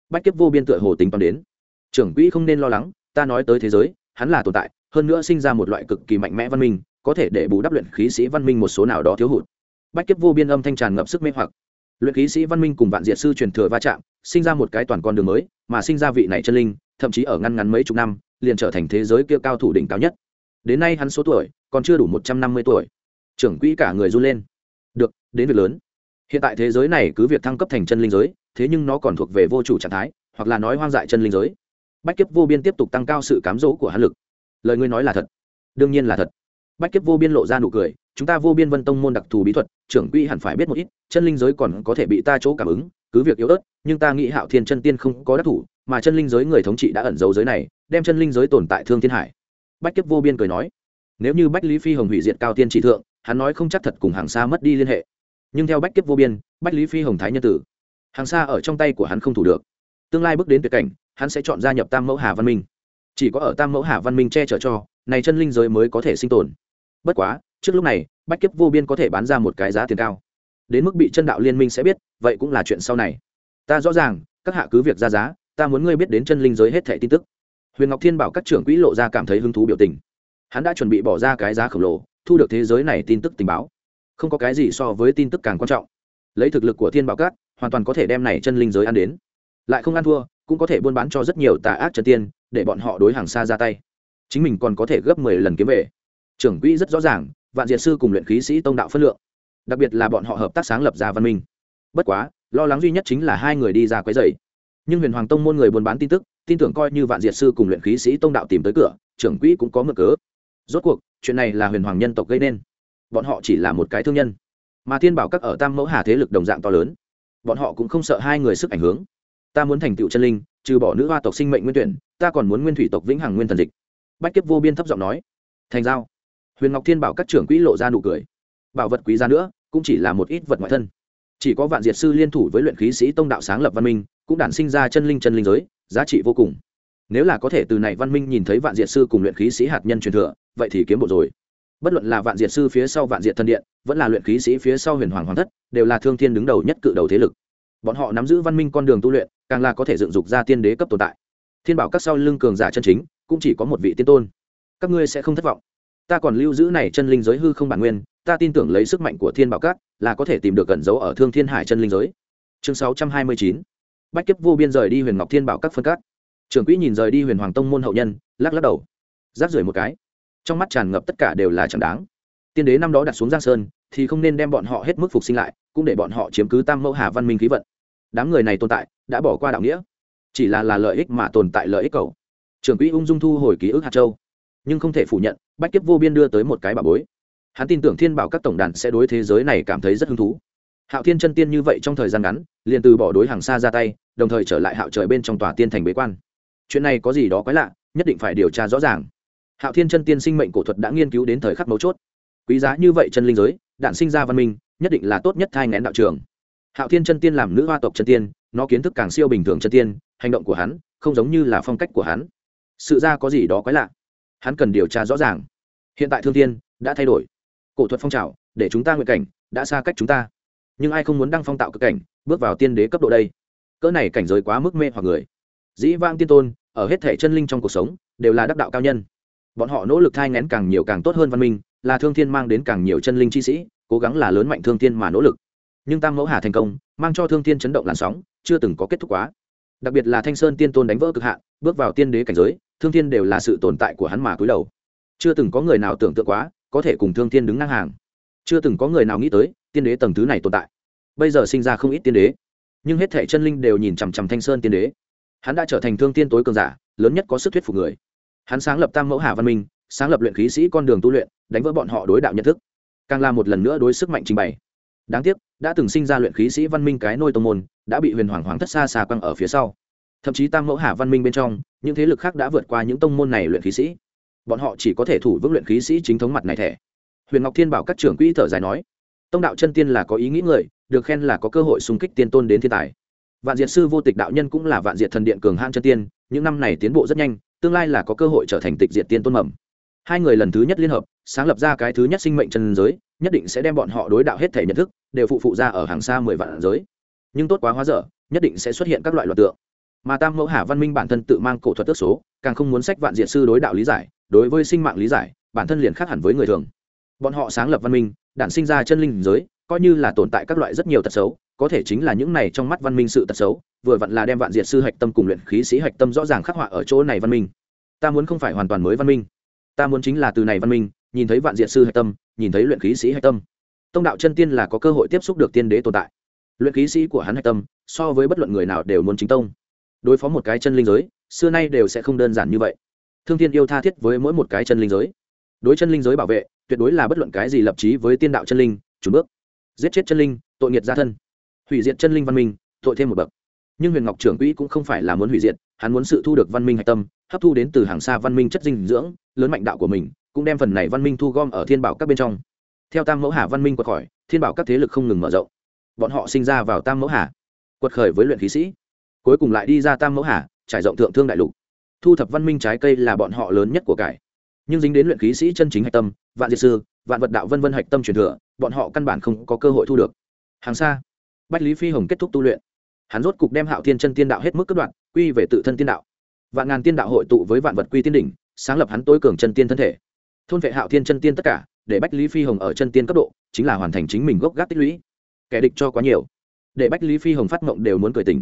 Bách kiếp vô biên tựa hồ tính toán đến. Trưởng quỹ không nên lo lắng, ta nói tới thế giới, hắn là tồn tại, hơn nữa sinh ra một loại cực kỳ mạnh mẽ văn minh, có thể để bù đắp luyện khí sĩ văn minh một số nào đó thiếu hụt. Bách kiếp vô biên âm thanh tràn ngập sức mê hoặc. Luyện khí sĩ văn minh cùng vạn diệt sư truyền thừa va chạm, sinh ra một cái toàn con đường mới, mà sinh ra vị này chân linh, thậm chí ở ngăn ngắn mấy chục năm, liền trở thành thế giới kia cao thủ đỉnh cao nhất. Đến nay hắn số tuổi còn chưa đủ một trăm năm mươi tuổi. Trưởng quỹ cả người run lên đến việc lớn. Hiện tại thế giới này cứ việc thăng cấp thành chân linh giới, thế nhưng nó còn thuộc về vô chủ trạng thái, hoặc là nói hoang dại chân linh giới. Bách kiếp vô biên tiếp tục tăng cao sự cám dỗ của hắn lực. Lời ngươi nói là thật. Đương nhiên là thật. Bách kiếp vô biên lộ ra nụ cười, chúng ta vô biên vân tông môn đặc thù bí thuật, trưởng quỹ hẳn phải biết một ít, chân linh giới còn có thể bị ta chỗ cảm ứng, cứ việc yếu ớt, nhưng ta nghĩ hạo thiên chân tiên không có đắc thủ, mà chân linh giới người thống trị đã ẩn giấu giới này, đem chân linh giới tồn tại thương thiên hải. Bách kiếp vô biên cười nói, nếu như bách lý phi hồng hủy diệt cao tiên trị thượng, hắn nói không chắc thật cùng hàng xa mất đi liên hệ nhưng theo bách kiếp vô biên, bách lý phi hồng thái nhân tử. Hàng xa ở trong tay của hắn không thủ được. Tương lai bước đến tuyệt cảnh, hắn sẽ chọn gia nhập tam mẫu hà văn minh. Chỉ có ở tam mẫu hà văn minh che chở cho, này chân linh giới mới có thể sinh tồn. Bất quá, trước lúc này, bách kiếp vô biên có thể bán ra một cái giá tiền cao. Đến mức bị chân đạo liên minh sẽ biết, vậy cũng là chuyện sau này. Ta rõ ràng, các hạ cứ việc ra giá, ta muốn ngươi biết đến chân linh giới hết thẻ tin tức. Huyền ngọc thiên bảo các trưởng quỹ lộ ra cảm thấy hứng thú biểu tình. Hắn đã chuẩn bị bỏ ra cái giá khổng lồ, thu được thế giới này tin tức tình báo không có cái gì so với tin tức càng quan trọng. Lấy thực lực của thiên bảo các hoàn toàn có thể đem này chân linh giới ăn đến. Lại không ăn thua, cũng có thể buôn bán cho rất nhiều tà ác chân tiên, để bọn họ đối hàng xa ra tay. Chính mình còn có thể gấp mười lần kiếm về. Trưởng quỹ rất rõ ràng, vạn diệt sư cùng luyện khí sĩ tông đạo phân lượng. Đặc biệt là bọn họ hợp tác sáng lập ra văn minh. Bất quá, lo lắng duy nhất chính là hai người đi ra quấy dày nhưng huyền hoàng tông môn người buôn bán tin tức, tin tưởng coi như vạn diệt sư cùng luyện khí sĩ tông đạo tìm tới cửa, trưởng quỹ cũng có mở cớ. Rốt cuộc, chuyện này là huyền hoàng nhân tộc gây nên bọn họ chỉ là một cái thương nhân. Mà thiên bảo các ở tam mẫu hà thế lực đồng dạng to lớn. Bọn họ cũng không sợ hai người sức ảnh hưởng. Ta muốn thành tựu chân linh, trừ bỏ nữ hoa tộc sinh mệnh nguyên tuyển, ta còn muốn nguyên thủy tộc vĩnh hằng nguyên thần dịch. Bách kiếp vô biên thấp giọng nói. Thành giao. Huyền ngọc thiên bảo các trưởng quỹ lộ ra nụ cười. Bảo vật quý giá nữa, cũng chỉ là một ít vật ngoại thân. Chỉ có vạn diệt sư liên thủ với luyện khí sĩ tông đạo sáng lập văn minh, cũng đản sinh ra chân linh chân linh giới, giá trị vô cùng. Nếu là có thể từ này văn minh nhìn thấy vạn diệt sư cùng luyện khí sĩ hạt nhân truyền thừa, vậy thì kiếm bộ rồi bất luận là vạn diệt sư phía sau vạn diệt thần điện, vẫn là luyện khí sĩ phía sau huyền hoàng hoàng thất, đều là thương thiên đứng đầu nhất cự đầu thế lực. Bọn họ nắm giữ văn minh con đường tu luyện, càng là có thể dựng dục ra tiên đế cấp tồn tại. Thiên bảo các sau lưng cường giả chân chính, cũng chỉ có một vị tiên tôn. Các ngươi sẽ không thất vọng. Ta còn lưu giữ này chân linh giới hư không bản nguyên, ta tin tưởng lấy sức mạnh của thiên bảo các, là có thể tìm được gần dấu ở thương thiên hải chân linh giới. Chương sáu trăm hai mươi chín. Bách kiếp vô biên rời đi huyền ngọc thiên bảo các phân các. Trưởng quỹ nhìn rời đi huyền hoàng tông môn hậu nhân, lắc lắc đầu. Giáp rưỡi một cái trong mắt tràn ngập tất cả đều là chẳng đáng. Tiên đế năm đó đặt xuống giang sơn, thì không nên đem bọn họ hết mức phục sinh lại, cũng để bọn họ chiếm cứ tam mẫu hà văn minh khí vận. Đám người này tồn tại, đã bỏ qua đạo nghĩa. Chỉ là là lợi ích mà tồn tại lợi ích cầu trưởng quỹ ung dung thu hồi ký ức hạt châu. Nhưng không thể phủ nhận, bách kiếp vô biên đưa tới một cái bà bối. Hắn tin tưởng thiên bảo các tổng đàn sẽ đối thế giới này cảm thấy rất hứng thú. Hạo thiên chân tiên như vậy trong thời gian ngắn, liền từ bỏ đối hàng xa ra tay, đồng thời trở lại hạo trời bên trong tòa tiên thành bế quan. Chuyện này có gì đó quái lạ, nhất định phải điều tra rõ ràng hạo thiên chân tiên sinh mệnh cổ thuật đã nghiên cứu đến thời khắc mấu chốt. Quý giá như vậy chân linh giới, đạn sinh ra văn minh, nhất định là tốt nhất thai ngén đạo trường. Hạo thiên chân tiên làm nữ hoa tộc chân tiên, nó kiến thức càng siêu bình thường chân tiên, hành động của hắn không giống như là phong cách của hắn. Sự ra có gì đó quái lạ. Hắn cần điều tra rõ ràng. Hiện tại thương thiên đã thay đổi. Cổ thuật phong trào, để chúng ta nguyện cảnh, đã xa cách chúng ta. Nhưng ai không muốn đăng phong tạo cực cảnh, bước vào tiên đế cấp độ đây? Cỡ này cảnh giới quá mức mê hoặc người. Dĩ vang tiên tôn, ở hết thể chân linh trong cuộc sống, đều là đắc đạo cao nhân bọn họ nỗ lực thai ngén càng nhiều càng tốt hơn văn minh, là thương thiên mang đến càng nhiều chân linh chi sĩ, cố gắng là lớn mạnh thương thiên mà nỗ lực. Nhưng tam mẫu hà thành công, mang cho thương thiên chấn động làn sóng, chưa từng có kết thúc quá. Đặc biệt là thanh sơn tiên tôn đánh vỡ cực hạn, bước vào tiên đế cảnh giới, thương thiên đều là sự tồn tại của hắn mà cúi đầu. Chưa từng có người nào tưởng tượng quá, có thể cùng thương thiên đứng ngang hàng. Chưa từng có người nào nghĩ tới, tiên đế tầng thứ này tồn tại. Bây giờ sinh ra không ít tiên đế, nhưng hết thể chân linh đều nhìn chằm chằm thanh sơn tiên đế. Hắn đã trở thành thương tiên tối cường giả, lớn nhất có sức thuyết phục người hắn sáng lập tam mẫu hà văn minh, sáng lập luyện khí sĩ con đường tu luyện, đánh vỡ bọn họ đối đạo nhận thức, càng là một lần nữa đối sức mạnh trình bày. Đáng tiếc, đã từng sinh ra luyện khí sĩ văn minh cái nôi tông môn, đã bị huyền hoàng hoàng thất xa xa quăng ở phía sau. Thậm chí tam mẫu hà văn minh bên trong, những thế lực khác đã vượt qua những tông môn này luyện khí sĩ. Bọn họ chỉ có thể thủ vững luyện khí sĩ chính thống mặt này thẻ. Huyền ngọc thiên bảo các trưởng quỹ thở dài nói, tông đạo chân tiên là có ý nghĩ người, được khen là có cơ hội xung kích tiên tôn đến thiên tài. Vạn diệt sư vô tịch đạo nhân cũng là vạn diệt thần điện cường hãn chân tiên, những năm này tiến bộ rất nhanh tương lai là có cơ hội trở thành tịch diệt tiên tôn mầm. Hai người lần thứ nhất liên hợp, sáng lập ra cái thứ nhất sinh mệnh chân giới, nhất định sẽ đem bọn họ đối đạo hết thể nhận thức, đều phụ phụ ra ở hàng xa mười vạn giới. Nhưng tốt quá hóa dở, nhất định sẽ xuất hiện các loại loạt tượng. Mà tam mẫu hà văn minh bản thân tự mang cổ thuật tước số, càng không muốn sách vạn diệt sư đối đạo lý giải, đối với sinh mạng lý giải, bản thân liền khác hẳn với người thường. Bọn họ sáng lập văn minh, đản sinh ra chân linh giới, coi như là tồn tại các loại rất nhiều tật xấu có thể chính là những này trong mắt văn minh sự tật xấu, vừa vặn là đem vạn diệt sư hạch tâm cùng luyện khí sĩ hạch tâm rõ ràng khắc họa ở chỗ này văn minh. Ta muốn không phải hoàn toàn mới văn minh. Ta muốn chính là từ này văn minh, nhìn thấy vạn diệt sư hạch tâm, nhìn thấy luyện khí sĩ hạch tâm. Tông đạo chân tiên là có cơ hội tiếp xúc được tiên đế tồn tại. Luyện khí sĩ của hắn hạch tâm, so với bất luận người nào đều muốn chính tông. Đối phó một cái chân linh giới, xưa nay đều sẽ không đơn giản như vậy. Thương tiên yêu tha thiết với mỗi một cái chân linh giới. Đối chân linh giới bảo vệ, tuyệt đối là bất luận cái gì lập trí với tiên đạo chân linh chủ bước. Giết chết chân linh, tội nghiệt gia thân hủy diệt chân linh văn minh, tội thêm một bậc. Nhưng huyền ngọc trưởng quỹ cũng không phải là muốn hủy diệt, hắn muốn sự thu được văn minh hạch tâm, hấp thu đến từ hàng xa văn minh chất dinh dưỡng, lớn mạnh đạo của mình, cũng đem phần này văn minh thu gom ở thiên bảo các bên trong. Theo tam mẫu hà văn minh quật khỏi thiên bảo các thế lực không ngừng mở rộng. Bọn họ sinh ra vào tam mẫu hà, quật khởi với luyện khí sĩ. Cuối cùng lại đi ra tam mẫu hà, trải rộng thượng thương đại lục. Thu thập văn minh trái cây là bọn họ lớn nhất của cải. Nhưng dính đến luyện khí sĩ chân chính hạch tâm, vạn diệt sư, vạn vật đạo vân vân hạch tâm truyền thừa, bọn họ căn bản không có cơ hội thu được. Hàng xa bách lý phi hồng kết thúc tu luyện. Hắn rốt cục đem hạo thiên chân tiên đạo hết mức cất đoạn quy về tự thân tiên đạo. Vạn ngàn tiên đạo hội tụ với vạn vật quy tiên đỉnh, sáng lập hắn tối cường chân tiên thân thể. Thôn vệ hạo thiên chân tiên tất cả, để bách lý phi hồng ở chân tiên cấp độ, chính là hoàn thành chính mình gốc gác tích lũy. Kẻ địch cho quá nhiều. Để bách lý phi hồng phát mộng đều muốn cười tình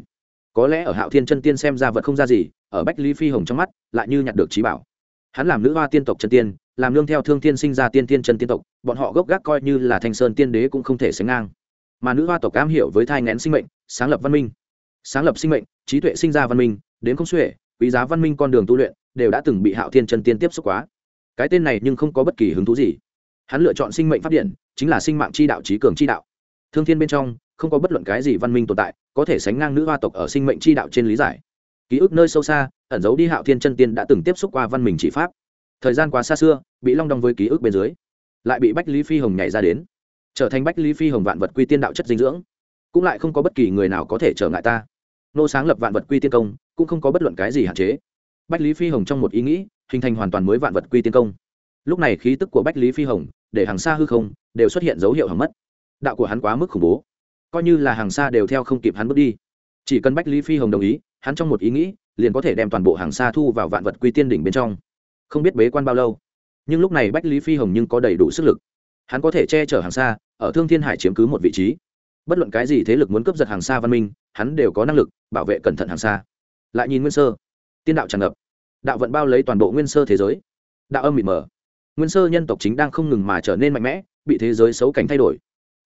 có lẽ ở hạo thiên chân tiên xem ra vật không ra gì, ở bách lý phi hồng trong mắt, lại như nhặt được trí bảo. Hắn làm nữ hoa tiên tộc chân tiên, làm nương theo thương tiên sinh ra tiên tiên chân tiên tộc, bọn họ gốc gác coi như là thanh sơn tiên đế cũng không thể sánh ngang mà nữ hoa tộc cam hiểu với thai ngén sinh mệnh, sáng lập văn minh. Sáng lập sinh mệnh, trí tuệ sinh ra văn minh, đến không xuể, quý giá văn minh con đường tu luyện đều đã từng bị hạo thiên chân tiên tiếp xúc quá. Cái tên này nhưng không có bất kỳ hứng thú gì. Hắn lựa chọn sinh mệnh phát điện, chính là sinh mạng chi đạo, trí cường chi đạo. Thương thiên bên trong, không có bất luận cái gì văn minh tồn tại, có thể sánh ngang nữ hoa tộc ở sinh mệnh chi đạo trên lý giải. Ký ức nơi sâu xa, ẩn giấu đi hạo thiên chân tiên đã từng tiếp xúc qua văn minh chỉ pháp. Thời gian quá xa xưa, bị long đong với ký ức bên dưới, lại bị bách lý phi hồng nhảy ra đến trở thành bách lý phi hồng vạn vật quy tiên đạo chất dinh dưỡng cũng lại không có bất kỳ người nào có thể trở ngại ta nô sáng lập vạn vật quy tiên công cũng không có bất luận cái gì hạn chế bách lý phi hồng trong một ý nghĩ hình thành hoàn toàn mới vạn vật quy tiên công lúc này khí tức của bách lý phi hồng để hàng xa hư không đều xuất hiện dấu hiệu hỏng mất đạo của hắn quá mức khủng bố coi như là hàng xa đều theo không kịp hắn bước đi chỉ cần bách lý phi hồng đồng ý hắn trong một ý nghĩ liền có thể đem toàn bộ hàng xa thu vào vạn vật quy tiên đỉnh bên trong không biết bế quan bao lâu nhưng lúc này bách lý phi hồng nhưng có đầy đủ sức lực hắn có thể che chở hàng xa, ở thương thiên hải chiếm cứ một vị trí. Bất luận cái gì thế lực muốn cướp giật hàng xa văn minh, hắn đều có năng lực bảo vệ cẩn thận hàng xa. Lại nhìn nguyên sơ. Tiên đạo tràn ngập. Đạo vận bao lấy toàn bộ nguyên sơ thế giới. Đạo âm mịt mờ. Nguyên sơ nhân tộc chính đang không ngừng mà trở nên mạnh mẽ, bị thế giới xấu cảnh thay đổi.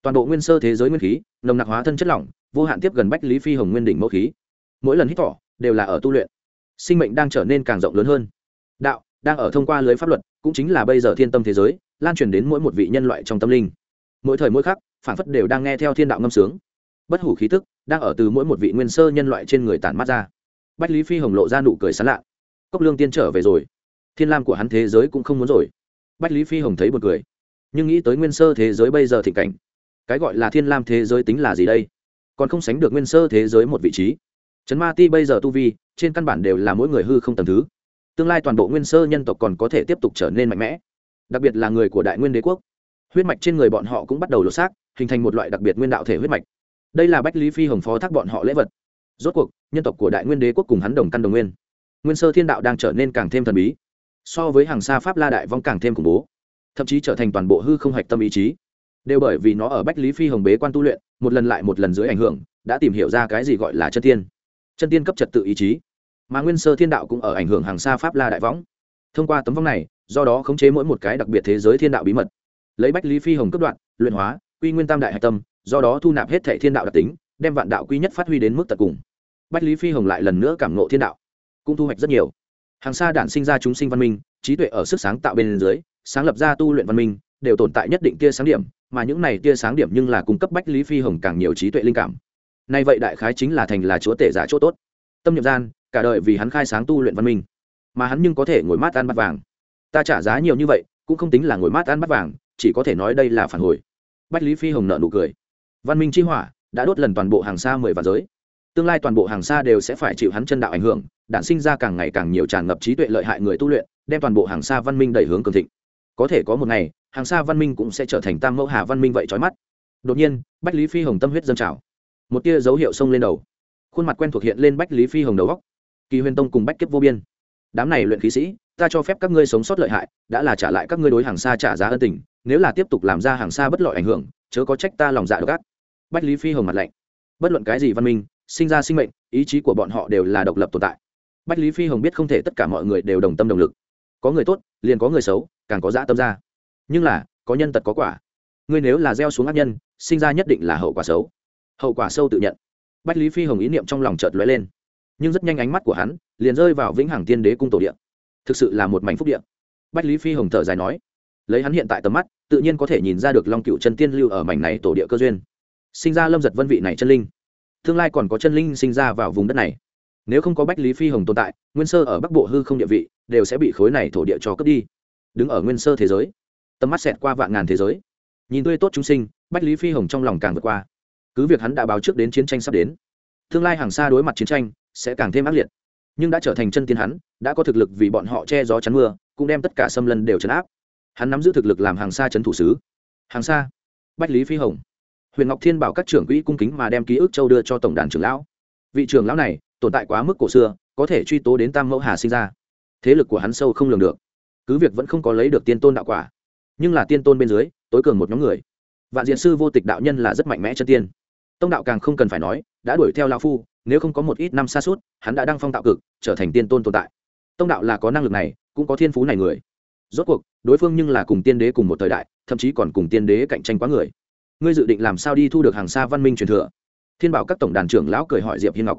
Toàn bộ nguyên sơ thế giới nguyên khí, nồng nặc hóa thân chất lỏng, vô hạn tiếp gần bách lý phi hồng nguyên đỉnh mẫu khí. Mỗi lần hít thỏ đều là ở tu luyện. Sinh mệnh đang trở nên càng rộng lớn hơn. Đạo, đang ở thông qua lưới pháp luật, cũng chính là bây giờ thiên tâm thế giới lan truyền đến mỗi một vị nhân loại trong tâm linh. Mỗi thời mỗi khắc, phản phất đều đang nghe theo thiên đạo ngâm sướng. Bất hủ khí tức đang ở từ mỗi một vị nguyên sơ nhân loại trên người tản mắt ra. Bách lý phi hồng lộ ra nụ cười sán lạ. Cốc lương tiên trở về rồi. Thiên lam của hắn thế giới cũng không muốn rồi. Bách lý phi hồng thấy một cười. Nhưng nghĩ tới nguyên sơ thế giới bây giờ thịnh cảnh. Cái gọi là thiên lam thế giới tính là gì đây? Còn không sánh được nguyên sơ thế giới một vị trí. Trấn ma ti bây giờ tu vi, trên căn bản đều là mỗi người hư không tầm thứ. Tương lai toàn bộ nguyên sơ nhân tộc còn có thể tiếp tục trở nên mạnh mẽ đặc biệt là người của đại nguyên đế quốc. Huyết mạch trên người bọn họ cũng bắt đầu lột xác, hình thành một loại đặc biệt nguyên đạo thể huyết mạch. Đây là bách lý phi hồng phó thác bọn họ lễ vật. Rốt cuộc, nhân tộc của đại nguyên đế quốc cùng hắn đồng căn đồng nguyên. Nguyên sơ thiên đạo đang trở nên càng thêm thần bí. So với hàng xa pháp la đại vong càng thêm khủng bố, thậm chí trở thành toàn bộ hư không hạch tâm ý chí. Đều bởi vì nó ở bách lý phi hồng bế quan tu luyện, một lần lại một lần dưới ảnh hưởng, đã tìm hiểu ra cái gì gọi là chân tiên. Chân tiên cấp trật tự ý chí. Mà nguyên sơ thiên đạo cũng ở ảnh hưởng hàng xa pháp la đại võng thông qua tấm vong này do đó khống chế mỗi một cái đặc biệt thế giới thiên đạo bí mật. Lấy bách lý phi hồng cấp đoạn, luyện hóa, quy nguyên tam đại hạch tâm, do đó thu nạp hết thệ thiên đạo đặc tính, đem vạn đạo quy nhất phát huy đến mức tận cùng. Bách lý phi hồng lại lần nữa cảm ngộ thiên đạo, cũng thu hoạch rất nhiều. Hàng xa đản sinh ra chúng sinh văn minh, trí tuệ ở sức sáng tạo bên dưới, sáng lập ra tu luyện văn minh, đều tồn tại nhất định tia sáng điểm, mà những này tia sáng điểm nhưng là cung cấp bách lý phi hồng càng nhiều trí tuệ linh cảm. Nay vậy đại khái chính là thành là chúa tể giả chỗ tốt. Tâm nhập gian, cả đời vì hắn khai sáng tu luyện văn minh, mà hắn nhưng có thể ngồi mát ăn bắt vàng ta trả giá nhiều như vậy, cũng không tính là ngồi mát ăn bắt vàng, chỉ có thể nói đây là phản hồi. Bách lý phi hồng nợ nụ cười. Văn minh chi hỏa đã đốt lần toàn bộ hàng xa mười vạn giới. Tương lai toàn bộ hàng xa đều sẽ phải chịu hắn chân đạo ảnh hưởng đạn sinh ra càng ngày càng nhiều tràn ngập trí tuệ lợi hại người tu luyện, đem toàn bộ hàng xa văn minh đẩy hướng cường thịnh. Có thể có một ngày, hàng xa văn minh cũng sẽ trở thành tam mẫu hà văn minh vậy trói mắt. Đột nhiên, bách lý phi hồng tâm huyết dâng trào. Một tia dấu hiệu sông lên đầu. Khuôn mặt quen thuộc hiện lên bách lý phi hồng đầu góc kỳ huyền tông cùng bách kiếp vô biên đám này luyện khí sĩ, ta cho phép các ngươi sống sót lợi hại, đã là trả lại các ngươi đối hàng xa trả giá ân tình, nếu là tiếp tục làm ra hàng xa bất lợi ảnh hưởng, chớ có trách ta lòng dạ độc ác. Bách lý phi hồng mặt lạnh. Bất luận cái gì văn minh, sinh ra sinh mệnh, ý chí của bọn họ đều là độc lập tồn tại. Bách lý phi hồng biết không thể tất cả mọi người đều đồng tâm đồng lực. Có người tốt, liền có người xấu, càng có dã tâm ra. Nhưng là, có nhân tật có quả. Ngươi nếu là gieo xuống ác nhân, sinh ra nhất định là hậu quả xấu. Hậu quả sâu tự nhận. Bách lý phi hồng ý niệm trong lòng chợt lóe lên nhưng rất nhanh ánh mắt của hắn liền rơi vào vĩnh hằng tiên đế cung tổ điện thực sự là một mảnh phúc điện bách lý phi hồng thở dài nói, lấy hắn hiện tại tầm mắt, tự nhiên có thể nhìn ra được long cựu chân tiên lưu ở mảnh này tổ địa cơ duyên. Sinh ra lâm giật vân vị này chân linh. Tương lai còn có chân linh sinh ra vào vùng đất này. Nếu không có bách lý phi hồng tồn tại, nguyên sơ ở bắc bộ hư không địa vị, đều sẽ bị khối này thổ địa cho cướp đi. Đứng ở nguyên sơ thế giới, tầm mắt xẹt qua vạn ngàn thế giới. Nhìn tươi tốt chúng sinh, bách lý phi hồng trong lòng càng vượt qua. Cứ việc hắn đã báo trước đến chiến tranh sắp đến, tương lai hàng xa đối mặt chiến tranh sẽ càng thêm ác liệt. Nhưng đã trở thành chân tiên hắn, đã có thực lực vì bọn họ che gió chắn mưa, cũng đem tất cả xâm lân đều chấn áp. Hắn nắm giữ thực lực làm hàng xa chấn thủ sứ. Hàng xa. Bách lý phi hồng. Huyền ngọc thiên bảo các trưởng quỹ cung kính mà đem ký ức châu đưa cho tổng đàn trưởng lão. Vị trưởng lão này, tồn tại quá mức cổ xưa, có thể truy tố đến tam mẫu hà sinh ra. Thế lực của hắn sâu không lường được. Cứ việc vẫn không có lấy được tiên tôn đạo quả, nhưng là tiên tôn bên dưới, tối cường một nhóm người. Vạn diện sư vô tịch đạo nhân là rất mạnh mẽ chân tiên. Tông đạo càng không cần phải nói, đã đuổi theo lao phu nếu không có một ít năm xa suốt, hắn đã đăng phong tạo cực, trở thành tiên tôn tồn tại. Tông đạo là có năng lực này, cũng có thiên phú này người. Rốt cuộc, đối phương nhưng là cùng tiên đế cùng một thời đại, thậm chí còn cùng tiên đế cạnh tranh quá người. Ngươi dự định làm sao đi thu được hàng xa văn minh truyền thừa? Thiên bảo các tổng đàn trưởng lão cười hỏi diệp hiên ngọc.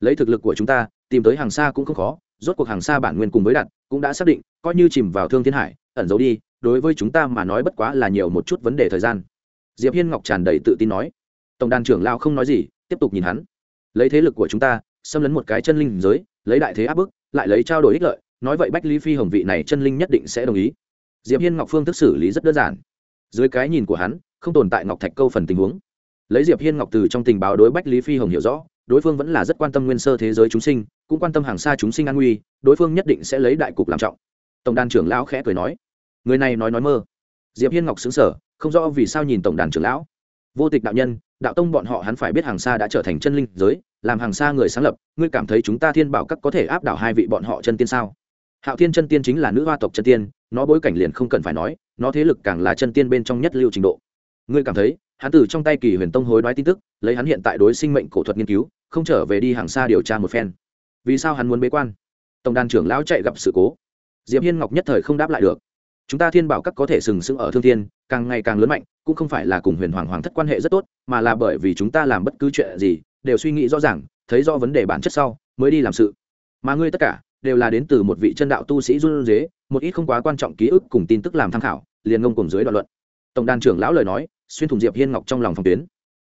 Lấy thực lực của chúng ta, tìm tới hàng xa cũng không khó, rốt cuộc hàng xa bản nguyên cùng với đặt cũng đã xác định, coi như chìm vào thương thiên hải, ẩn giấu đi, đối với chúng ta mà nói bất quá là nhiều một chút vấn đề thời gian. Diệp hiên ngọc tràn đầy tự tin nói. Tổng đàn trưởng lão không nói gì, tiếp tục nhìn hắn lấy thế lực của chúng ta, xâm lấn một cái chân linh giới, lấy đại thế áp bức, lại lấy trao đổi ích lợi, nói vậy bách lý phi hồng vị này chân linh nhất định sẽ đồng ý. Diệp hiên ngọc phương thức xử lý rất đơn giản. Dưới cái nhìn của hắn, không tồn tại ngọc thạch câu phần tình huống. Lấy diệp hiên ngọc từ trong tình báo đối bách lý phi hồng hiểu rõ, đối phương vẫn là rất quan tâm nguyên sơ thế giới chúng sinh, cũng quan tâm hàng xa chúng sinh an nguy, đối phương nhất định sẽ lấy đại cục làm trọng. Tổng đàn trưởng lão khẽ cười nói, người này nói nói mơ. Diệp hiên ngọc xứng sở không rõ vì sao nhìn tổng đàn trưởng lão. Vô tịch đạo nhân đạo tông bọn họ hắn phải biết hàng xa đã trở thành chân linh giới, làm hàng xa người sáng lập, ngươi cảm thấy chúng ta thiên bảo các có thể áp đảo hai vị bọn họ chân tiên sao? Hạo thiên chân tiên chính là nữ hoa tộc chân tiên, nó bối cảnh liền không cần phải nói, nó thế lực càng là chân tiên bên trong nhất lưu trình độ. Ngươi cảm thấy, hắn từ trong tay kỳ huyền tông hối đoái tin tức, lấy hắn hiện tại đối sinh mệnh cổ thuật nghiên cứu, không trở về đi hàng xa điều tra một phen. Vì sao hắn muốn bế quan? Tổng đàn trưởng lão chạy gặp sự cố. Diệp hiên ngọc nhất thời không đáp lại được chúng ta thiên bảo các có thể sừng sững ở thương thiên, càng ngày càng lớn mạnh, cũng không phải là cùng huyền hoàng hoàng thất quan hệ rất tốt, mà là bởi vì chúng ta làm bất cứ chuyện gì, đều suy nghĩ rõ ràng, thấy rõ vấn đề bản chất sau, mới đi làm sự. Mà ngươi tất cả, đều là đến từ một vị chân đạo tu sĩ run dế, một ít không quá quan trọng ký ức cùng tin tức làm tham khảo, liền ngông cùng dưới đoạn luận. Tổng đàn trưởng lão lời nói, xuyên thủng diệp hiên ngọc trong lòng phòng tuyến.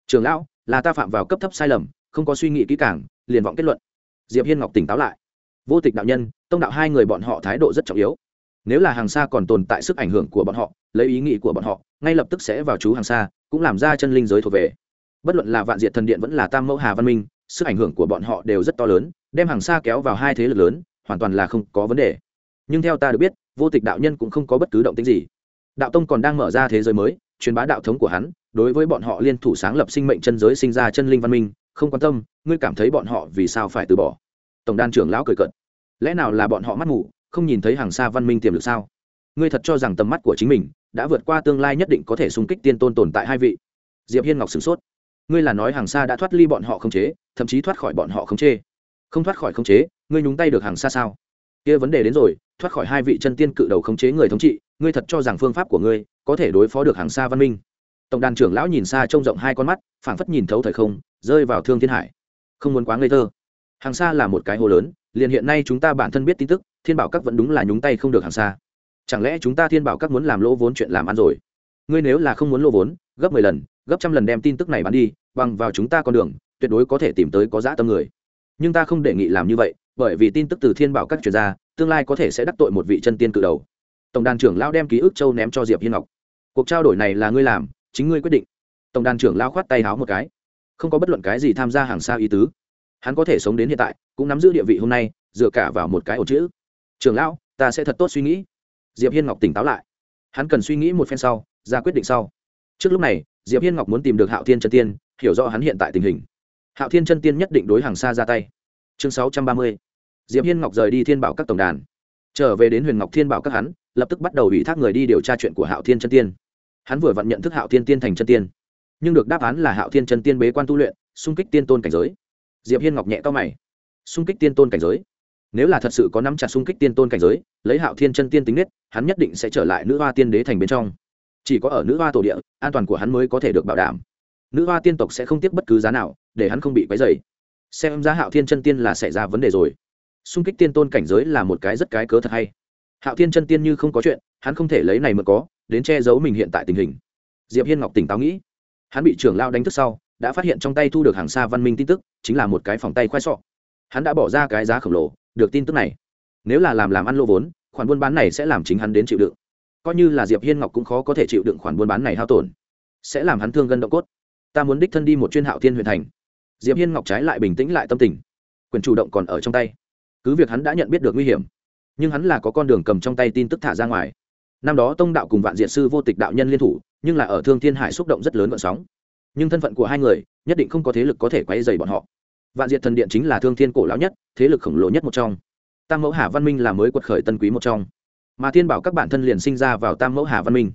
Trưởng lão, là ta phạm vào cấp thấp sai lầm, không có suy nghĩ kỹ càng, liền vọng kết luận. Diệp hiên ngọc tỉnh táo lại. Vô tịch đạo nhân, tông đạo hai người bọn họ thái độ rất trọng yếu nếu là hàng xa còn tồn tại sức ảnh hưởng của bọn họ, lấy ý nghĩ của bọn họ, ngay lập tức sẽ vào chú hàng xa, cũng làm ra chân linh giới thuộc về. Bất luận là vạn diệt thần điện vẫn là tam mẫu hà văn minh, sức ảnh hưởng của bọn họ đều rất to lớn, đem hàng xa kéo vào hai thế lực lớn, hoàn toàn là không có vấn đề. Nhưng theo ta được biết, vô tịch đạo nhân cũng không có bất cứ động tính gì. Đạo tông còn đang mở ra thế giới mới, truyền bá đạo thống của hắn, đối với bọn họ liên thủ sáng lập sinh mệnh chân giới sinh ra chân linh văn minh, không quan tâm, ngươi cảm thấy bọn họ vì sao phải từ bỏ? Tổng đan trưởng lão cười cận lẽ nào là bọn họ mắt ngủ không nhìn thấy hàng xa văn minh tiềm lực sao? Ngươi thật cho rằng tầm mắt của chính mình đã vượt qua tương lai nhất định có thể xung kích tiên tôn tồn tại hai vị? Diệp hiên ngọc sửng sốt. Ngươi là nói hàng xa đã thoát ly bọn họ không chế thậm chí thoát khỏi bọn họ không chế, không thoát khỏi không chế ngươi nhúng tay được hàng xa sao? Kia vấn đề đến rồi thoát khỏi hai vị chân tiên cự đầu khống chế người thống trị ngươi thật cho rằng phương pháp của ngươi có thể đối phó được hàng xa văn minh? Tổng đàn trưởng lão nhìn xa trông rộng hai con mắt phảng phất nhìn thấu thời không rơi vào thương thiên hải. Không muốn quá ngây thơ. Hàng xa là một cái hồ lớn liền hiện nay chúng ta bản thân biết tin tức thiên bảo các vẫn đúng là nhúng tay không được hàng xa. Chẳng lẽ chúng ta thiên bảo các muốn làm lỗ vốn chuyện làm ăn rồi? Ngươi nếu là không muốn lỗ vốn, gấp mười lần, gấp trăm lần đem tin tức này bán đi, bằng vào chúng ta con đường, tuyệt đối có thể tìm tới có dã tâm người. Nhưng ta không đề nghị làm như vậy, bởi vì tin tức từ thiên bảo các chuyên gia tương lai có thể sẽ đắc tội một vị chân tiên cự đầu. Tổng đàn trưởng lão đem ký ức châu ném cho diệp hiên ngọc. Cuộc trao đổi này là ngươi làm, chính ngươi quyết định. Tổng đàn trưởng lão khoát tay háo một cái. Không có bất luận cái gì tham gia hàng xa ý tứ. Hắn có thể sống đến hiện tại, cũng nắm giữ địa vị hôm nay, dựa cả vào một cái ổ chữ trưởng lão, ta sẽ thật tốt suy nghĩ. Diệp hiên ngọc tỉnh táo lại. Hắn cần suy nghĩ một phen sau, ra quyết định sau. Trước lúc này, diệp hiên ngọc muốn tìm được hạo thiên chân tiên, hiểu rõ hắn hiện tại tình hình. Hạo thiên chân tiên nhất định đối hàng xa ra tay. Chương sáu trăm ba mươi. Diệp hiên ngọc rời đi thiên bảo các tổng đàn. Trở về đến huyền ngọc thiên bảo các hắn, lập tức bắt đầu ủy thác người đi điều tra chuyện của hạo thiên chân tiên. Hắn vừa vặn nhận thức hạo thiên tiên thành chân tiên. Nhưng được đáp án là hạo thiên chân tiên bế quan tu luyện, xung kích tiên tôn cảnh giới. Diệp hiên ngọc nhẹ to mày. Xung kích tiên tôn cảnh giới? Nếu là thật sự có nắm chặt xung kích tiên tôn cảnh giới, lấy hạo thiên chân tiên tính nết, hắn nhất định sẽ trở lại nữ hoa tiên đế thành bên trong. Chỉ có ở nữ hoa tổ địa, an toàn của hắn mới có thể được bảo đảm. Nữ hoa tiên tộc sẽ không tiếp bất cứ giá nào, để hắn không bị quấy dày xem ra hạo thiên chân tiên là xảy ra vấn đề rồi. Xung kích tiên tôn cảnh giới là một cái rất cái cớ thật hay. Hạo thiên chân tiên như không có chuyện, hắn không thể lấy này mà có, đến che giấu mình hiện tại tình hình. Diệp hiên ngọc tỉnh táo nghĩ. Hắn bị trưởng lao đánh thức sau, đã phát hiện trong tay thu được hàng xa văn minh tin tức, chính là một cái phòng tay khoai sọ. Hắn đã bỏ ra cái giá khổng lồ được tin tức này. Nếu là làm làm ăn lô vốn, khoản buôn bán này sẽ làm chính hắn đến chịu đựng. Coi như là diệp hiên ngọc cũng khó có thể chịu đựng khoản buôn bán này hao tổn. Sẽ làm hắn thương gân động cốt. Ta muốn đích thân đi một chuyên hạo thiên huyện thành. Diệp hiên ngọc trái lại bình tĩnh lại tâm tình. Quyền chủ động còn ở trong tay. Cứ việc hắn đã nhận biết được nguy hiểm, nhưng hắn là có con đường cầm trong tay tin tức thả ra ngoài. Năm đó tông đạo cùng vạn Diện sư vô tịch đạo nhân liên thủ, nhưng là ở thương thiên hải xúc động rất lớn vận sóng. Nhưng thân phận của hai người, nhất định không có thế lực có thể quay dày bọn họ vạn diệt thần điện chính là thương thiên cổ lão nhất, thế lực khổng lồ nhất một trong. Tam mẫu hà văn minh là mới quật khởi tân quý một trong. Mà thiên bảo các bản thân liền sinh ra vào tam mẫu hà văn minh.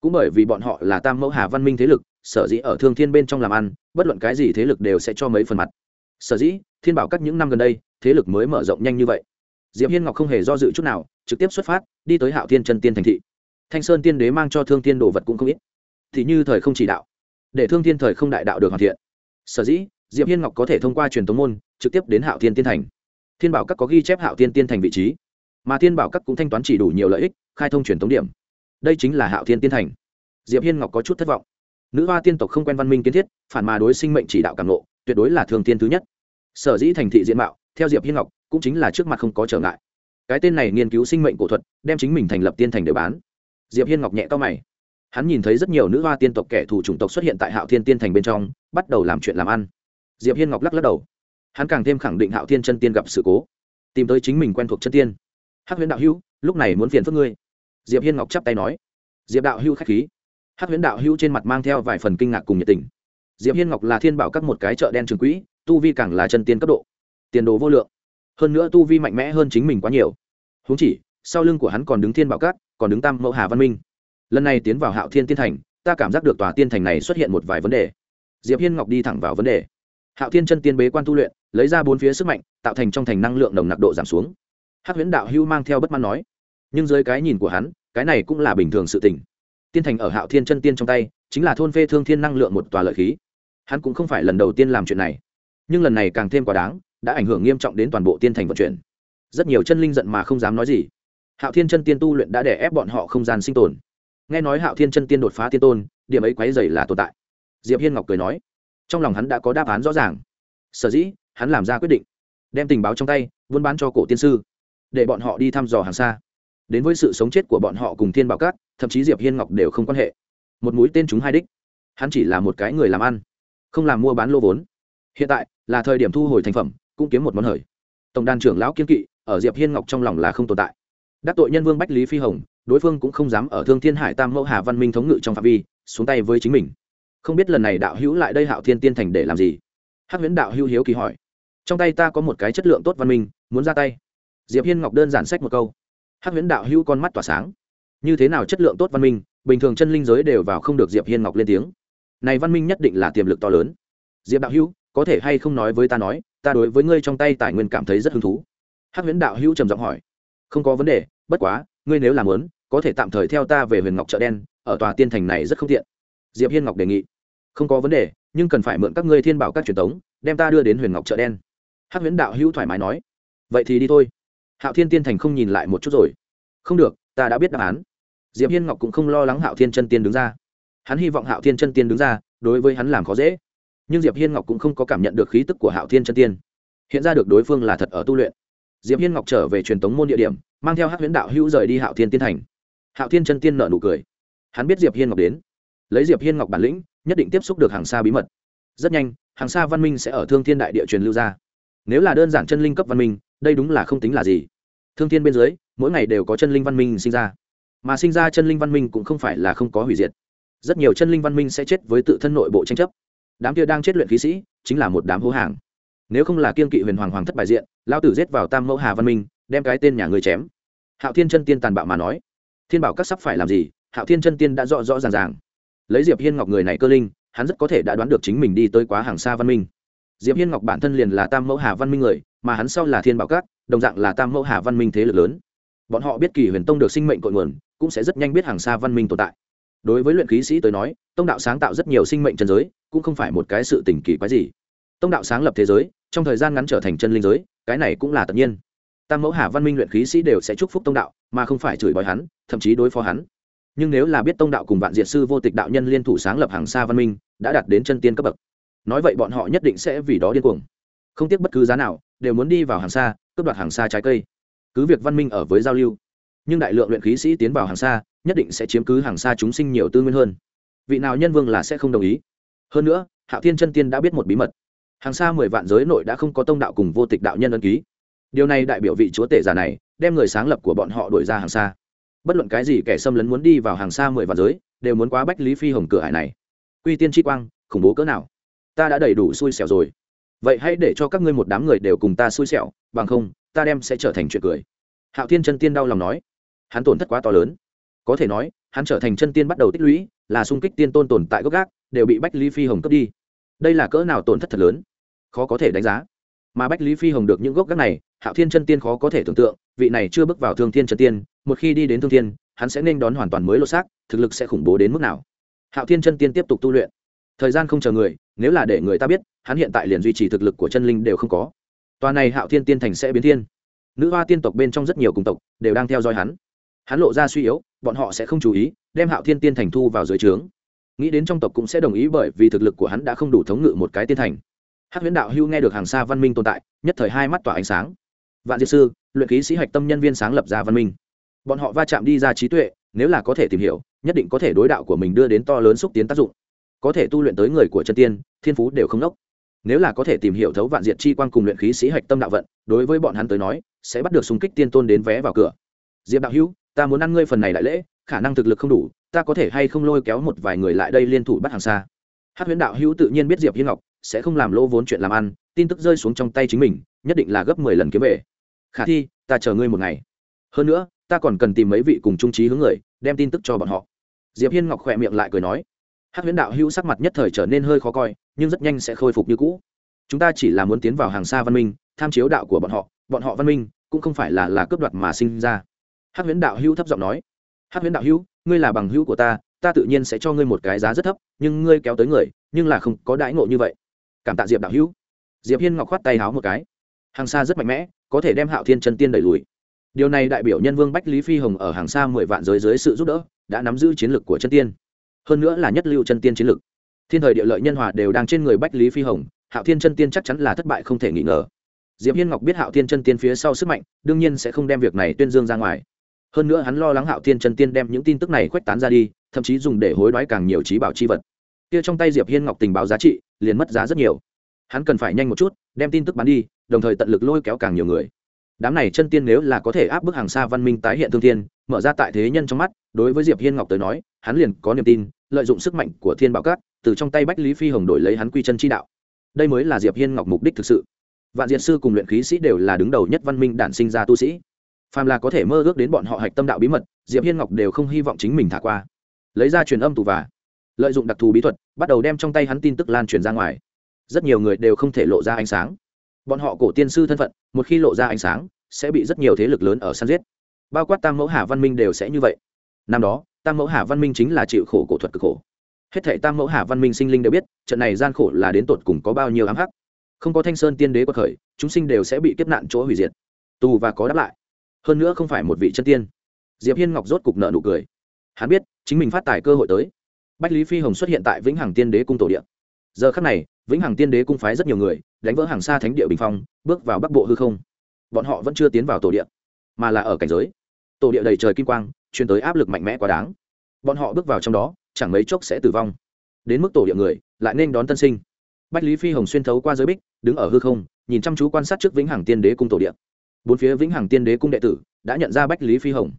Cũng bởi vì bọn họ là tam mẫu hà văn minh thế lực, sở dĩ ở thương thiên bên trong làm ăn, bất luận cái gì thế lực đều sẽ cho mấy phần mặt. Sở dĩ, thiên bảo các những năm gần đây, thế lực mới mở rộng nhanh như vậy. Diệp hiên ngọc không hề do dự chút nào, trực tiếp xuất phát, đi tới hạo thiên chân tiên thành thị. Thanh sơn tiên đế mang cho thương thiên đồ vật cũng không ít. Thì như thời không chỉ đạo, để thương thiên thời không đại đạo được hoàn thiện. Sở dĩ diệp hiên ngọc có thể thông qua truyền tống môn, trực tiếp đến hạo thiên tiên thành. Thiên bảo các có ghi chép hạo thiên tiên thành vị trí, mà thiên bảo các cũng thanh toán chỉ đủ nhiều lợi ích, khai thông truyền tống điểm. Đây chính là hạo thiên tiên thành. Diệp hiên ngọc có chút thất vọng. Nữ hoa tiên tộc không quen văn minh kiến thiết, phản mà đối sinh mệnh chỉ đạo cảm nộ tuyệt đối là thường tiên thứ nhất. Sở dĩ thành thị diện mạo, theo diệp hiên ngọc, cũng chính là trước mặt không có trở ngại. Cái tên này nghiên cứu sinh mệnh cổ thuật, đem chính mình thành lập tiên thành để bán. Diệp hiên ngọc nhẹ to mày. Hắn nhìn thấy rất nhiều nữ hoa tiên tộc kẻ thù chủng tộc xuất hiện tại hạo thiên tiên thành bên trong, bắt đầu làm chuyện làm ăn diệp hiên ngọc lắc lắc đầu. Hắn càng thêm khẳng định hạo thiên chân tiên gặp sự cố, tìm tới chính mình quen thuộc chân tiên. Hắc huyễn đạo hữu, lúc này muốn phiền phức ngươi. Diệp hiên ngọc chắp tay nói. Diệp đạo hữu khách khí. Hắc huyễn đạo hữu trên mặt mang theo vài phần kinh ngạc cùng nhiệt tình. Diệp hiên ngọc là thiên bảo các một cái chợ đen trường quỹ, tu vi càng là chân tiên cấp độ. Tiền đồ vô lượng. Hơn nữa tu vi mạnh mẽ hơn chính mình quá nhiều. Huống chỉ, sau lưng của hắn còn đứng thiên bảo các, còn đứng tam mẫu hà văn minh. Lần này tiến vào hạo thiên tiên thành, ta cảm giác được tòa tiên thành này xuất hiện một vài vấn đề. Diệp hiên ngọc đi thẳng vào vấn đề hạo thiên chân tiên bế quan tu luyện, lấy ra bốn phía sức mạnh, tạo thành trong thành năng lượng nồng nặc độ giảm xuống. Hắc huyễn đạo hưu mang theo bất mãn nói, nhưng dưới cái nhìn của hắn, cái này cũng là bình thường sự tình. Tiên thành ở hạo thiên chân tiên trong tay, chính là thôn phê thương thiên năng lượng một tòa lợi khí. Hắn cũng không phải lần đầu tiên làm chuyện này, nhưng lần này càng thêm quá đáng, đã ảnh hưởng nghiêm trọng đến toàn bộ tiên thành vận chuyển. Rất nhiều chân linh giận mà không dám nói gì. Hạo thiên chân tiên tu luyện đã đè ép bọn họ không gian sinh tồn. Nghe nói hạo thiên chân tiên đột phá tiên tôn, điểm ấy quáy dày là tồn tại. Diệp hiên ngọc cười nói trong lòng hắn đã có đáp án rõ ràng. Sở dĩ, hắn làm ra quyết định. Đem tình báo trong tay, buôn bán cho cổ tiên sư. Để bọn họ đi thăm dò hàng xa. Đến với sự sống chết của bọn họ cùng thiên bảo cát thậm chí diệp hiên ngọc đều không quan hệ. Một mũi tên chúng hai đích. Hắn chỉ là một cái người làm ăn. Không làm mua bán lô vốn. Hiện tại, là thời điểm thu hồi thành phẩm, cũng kiếm một món hời. Tổng đàn trưởng lão kiên kỵ, ở diệp hiên ngọc trong lòng là không tồn tại. Đắc tội nhân vương bách lý phi hồng, đối phương cũng không dám ở thương thiên hải tam mẫu hà văn minh thống ngự trong phạm vi, xuống tay với chính mình không biết lần này đạo hữu lại đây hạo thiên tiên thành để làm gì? Hắc huyễn đạo hữu hiếu kỳ hỏi. Trong tay ta có một cái chất lượng tốt văn minh, muốn ra tay. Diệp hiên ngọc đơn giản sách một câu. Hắc huyễn đạo hữu con mắt tỏa sáng. Như thế nào chất lượng tốt văn minh, bình thường chân linh giới đều vào không được diệp hiên ngọc lên tiếng. Này văn minh nhất định là tiềm lực to lớn. Diệp đạo hữu, có thể hay không nói với ta nói, ta đối với ngươi trong tay tài nguyên cảm thấy rất hứng thú. Hắc huyễn đạo hữu trầm giọng hỏi. Không có vấn đề, bất quá, ngươi nếu làm lớn có thể tạm thời theo ta về huyền ngọc chợ đen, ở tòa tiên thành này rất không tiện. Diệp hiên ngọc đề nghị không có vấn đề, nhưng cần phải mượn các ngươi thiên bảo các truyền thống đem ta đưa đến huyền ngọc chợ đen. Hắc huyễn đạo hữu thoải mái nói. Vậy thì đi thôi. Hạo thiên tiên thành không nhìn lại một chút rồi. Không được, ta đã biết đáp án. Diệp hiên ngọc cũng không lo lắng hạo thiên chân tiên đứng ra. Hắn hy vọng hạo thiên chân tiên đứng ra, đối với hắn làm khó dễ. Nhưng diệp hiên ngọc cũng không có cảm nhận được khí tức của hạo thiên chân tiên. Hiện ra được đối phương là thật ở tu luyện. Diệp hiên ngọc trở về truyền tống môn địa điểm, mang theo hắc huyễn đạo hữu rời đi hạo thiên tiên thành. Hạo thiên chân tiên nở nụ cười. Hắn biết diệp hiên ngọc đến. Lấy diệp hiên ngọc bản lĩnh nhất định tiếp xúc được hàng xa bí mật. Rất nhanh, hàng xa văn minh sẽ ở thương thiên đại địa truyền lưu ra. Nếu là đơn giản chân linh cấp văn minh, đây đúng là không tính là gì. Thương thiên bên dưới, mỗi ngày đều có chân linh văn minh sinh ra. Mà sinh ra chân linh văn minh cũng không phải là không có hủy diệt. Rất nhiều chân linh văn minh sẽ chết với tự thân nội bộ tranh chấp. Đám kia đang chết luyện khí sĩ chính là một đám hố hàng. Nếu không là kiên kỵ huyền hoàng hoàng thất bài diện lao tử giết vào tam mẫu hà văn minh, đem cái tên nhà người chém. Hạo thiên chân tiên tàn bạo mà nói. Thiên bảo các sắp phải làm gì? Hạo thiên chân tiên đã rõ rõ ràng ràng lấy diệp hiên ngọc người này cơ linh, hắn rất có thể đã đoán được chính mình đi tới quá hàng xa văn minh. Diệp hiên ngọc bản thân liền là tam mẫu hà văn minh người, mà hắn sau là thiên bảo các, đồng dạng là tam mẫu hà văn minh thế lực lớn. Bọn họ biết kỳ huyền tông được sinh mệnh cội nguồn, cũng sẽ rất nhanh biết hàng xa văn minh tồn tại. Đối với luyện khí sĩ tới nói, tông đạo sáng tạo rất nhiều sinh mệnh chân giới, cũng không phải một cái sự tình kỳ quái gì. Tông đạo sáng lập thế giới, trong thời gian ngắn trở thành chân linh giới, cái này cũng là tất nhiên. Tam mẫu hà văn minh luyện khí sĩ đều sẽ chúc phúc tông đạo, mà không phải chửi bói hắn, thậm chí đối phó hắn nhưng nếu là biết tông đạo cùng vạn diệt sư vô tịch đạo nhân liên thủ sáng lập hàng xa văn minh, đã đạt đến chân tiên cấp bậc. Nói vậy bọn họ nhất định sẽ vì đó điên cuồng. Không tiếc bất cứ giá nào, đều muốn đi vào hàng xa cướp đoạt hàng xa trái cây. Cứ việc văn minh ở với giao lưu, nhưng đại lượng luyện khí sĩ tiến vào hàng xa nhất định sẽ chiếm cứ hàng xa chúng sinh nhiều tư nguyên hơn. Vị nào nhân vương là sẽ không đồng ý. Hơn nữa, hạo thiên chân tiên đã biết một bí mật. Hàng xa mười vạn giới nội đã không có tông đạo cùng vô tịch đạo nhân ân ký. Điều này đại biểu vị chúa tể giả này đem người sáng lập của bọn họ đuổi ra hàng xa bất luận cái gì kẻ xâm lấn muốn đi vào hàng xa mười vạn giới, đều muốn quá bách lý phi hồng cửa hải này. Quy tiên chi quang, khủng bố cỡ nào? Ta đã đầy đủ xui xẻo rồi. Vậy hãy để cho các ngươi một đám người đều cùng ta xui xẻo, bằng không, ta đem sẽ trở thành chuyện cười. Hạo thiên chân tiên đau lòng nói. Hắn tổn thất quá to lớn. Có thể nói, hắn trở thành chân tiên bắt đầu tích lũy, là sung kích tiên tôn tồn tại gốc gác, đều bị bách lý phi hồng cướp đi. Đây là cỡ nào tổn thất thật lớn? Khó có thể đánh giá. Mà bách lý phi hồng được những gốc gác này, hạo thiên chân tiên khó có thể tưởng tượng, vị này chưa bước vào thương thiên chân tiên một khi đi đến thương thiên, hắn sẽ nên đón hoàn toàn mới lột xác, thực lực sẽ khủng bố đến mức nào. Hạo thiên chân tiên tiếp tục tu luyện. Thời gian không chờ người, nếu là để người ta biết, hắn hiện tại liền duy trì thực lực của chân linh đều không có. Tòa này hạo thiên tiên thành sẽ biến thiên. Nữ hoa tiên tộc bên trong rất nhiều cùng tộc đều đang theo dõi hắn. Hắn lộ ra suy yếu, bọn họ sẽ không chú ý, đem hạo thiên tiên thành thu vào dưới trướng. Nghĩ đến trong tộc cũng sẽ đồng ý bởi vì thực lực của hắn đã không đủ thống ngự một cái tiên thành. Hát huyễn đạo hưu nghe được hàng xa văn minh tồn tại, nhất thời hai mắt tỏa ánh sáng. Vạn diệt sư, luyện ký sĩ hạch tâm nhân viên sáng lập ra văn minh bọn họ va chạm đi ra trí tuệ, nếu là có thể tìm hiểu, nhất định có thể đối đạo của mình đưa đến to lớn xúc tiến tác dụng. Có thể tu luyện tới người của chân tiên, thiên phú đều không đốc. Nếu là có thể tìm hiểu thấu vạn diệt chi quan cùng luyện khí sĩ hạch tâm đạo vận, đối với bọn hắn tới nói, sẽ bắt được xung kích tiên tôn đến vé vào cửa. Diệp đạo hữu, ta muốn ăn ngươi phần này đại lễ, khả năng thực lực không đủ, ta có thể hay không lôi kéo một vài người lại đây liên thủ bắt hàng xa? Hát huyễn đạo hữu tự nhiên biết diệp hiên ngọc sẽ không làm lỗ vốn chuyện làm ăn, tin tức rơi xuống trong tay chính mình, nhất định là gấp mười lần kiếm về. Khả thi, ta chờ ngươi một ngày. Hơn nữa ta còn cần tìm mấy vị cùng trung trí hướng người, đem tin tức cho bọn họ. Diệp hiên ngọc khỏe miệng lại cười nói. Hát huyễn đạo hữu sắc mặt nhất thời trở nên hơi khó coi, nhưng rất nhanh sẽ khôi phục như cũ. Chúng ta chỉ là muốn tiến vào hàng xa văn minh, tham chiếu đạo của bọn họ bọn họ văn minh cũng không phải là là cướp đoạt mà sinh ra. Hát huyễn đạo hữu thấp giọng nói. Hát huyễn đạo hữu, ngươi là bằng hữu của ta ta tự nhiên sẽ cho ngươi một cái giá rất thấp, nhưng ngươi kéo tới người, nhưng là không có đãi ngộ như vậy. Cảm tạ diệp đạo hữu. Diệp hiên ngọc khoát tay háo một cái. Hàng xa rất mạnh mẽ, có thể đem hạo thiên chân tiên đẩy lùi điều này đại biểu nhân vương bách lý phi hồng ở hàng xa mười vạn giới dưới sự giúp đỡ, đã nắm giữ chiến lược của chân tiên. Hơn nữa là nhất lưu chân tiên chiến lược thiên thời địa lợi nhân hòa đều đang trên người bách lý phi hồng, hạo thiên chân tiên chắc chắn là thất bại không thể nghi ngờ. Diệp hiên ngọc biết hạo thiên chân tiên phía sau sức mạnh, đương nhiên sẽ không đem việc này tuyên dương ra ngoài. Hơn nữa hắn lo lắng hạo thiên chân tiên đem những tin tức này khuếch tán ra đi, thậm chí dùng để hối đoái càng nhiều trí bảo chi vật. Kia trong tay diệp hiên ngọc tình báo giá trị liền mất giá rất nhiều. Hắn cần phải nhanh một chút, đem tin tức bán đi, đồng thời tận lực lôi kéo càng nhiều người đám này chân tiên nếu là có thể áp bức hàng xa văn minh tái hiện thương thiên, mở ra tại thế nhân trong mắt, đối với diệp hiên ngọc tới nói, hắn liền có niềm tin, lợi dụng sức mạnh của thiên bảo cát từ trong tay bách lý phi hồng đổi lấy hắn quy chân chi đạo. Đây mới là diệp hiên ngọc mục đích thực sự. Vạn diệt sư cùng luyện khí sĩ đều là đứng đầu nhất văn minh đản sinh ra tu sĩ. Phàm là có thể mơ ước đến bọn họ hạch tâm đạo bí mật, diệp hiên ngọc đều không hy vọng chính mình thả qua. Lấy ra truyền âm tù và lợi dụng đặc thù bí thuật, bắt đầu đem trong tay hắn tin tức lan truyền ra ngoài. Rất nhiều người đều không thể lộ ra ánh sáng bọn họ cổ tiên sư thân phận, một khi lộ ra ánh sáng, sẽ bị rất nhiều thế lực lớn ở săn giết. Bao quát tam mẫu hà văn minh đều sẽ như vậy. Năm đó, tam mẫu hà văn minh chính là chịu khổ cổ thuật cực khổ. Hết thể tam mẫu hà văn minh sinh linh đều biết, trận này gian khổ là đến tột cùng có bao nhiêu ám hắc. Không có thanh sơn tiên đế quật khởi, chúng sinh đều sẽ bị kiếp nạn chỗ hủy diệt. Tù và có đáp lại. Hơn nữa không phải một vị chân tiên. Diệp hiên ngọc rốt cục nợ nụ cười. Hắn biết, chính mình phát tài cơ hội tới. Bách lý phi hồng xuất hiện tại vĩnh hằng tiên đế cung tổ điện giờ khắc này, vĩnh hằng tiên đế cung phái rất nhiều người, đánh vỡ hàng xa thánh địa bình phong, bước vào bắc bộ hư không. Bọn họ vẫn chưa tiến vào tổ địa, mà là ở cảnh giới. Tổ địa đầy trời kim quang, truyền tới áp lực mạnh mẽ quá đáng. Bọn họ bước vào trong đó, chẳng mấy chốc sẽ tử vong. Đến mức tổ địa người, lại nên đón tân sinh. Bách lý phi hồng xuyên thấu qua giới bích, đứng ở hư không, nhìn chăm chú quan sát trước vĩnh hằng tiên đế cung tổ địa. Bốn phía vĩnh hằng tiên đế cung đệ tử đã nhận ra bách lý phi hồng.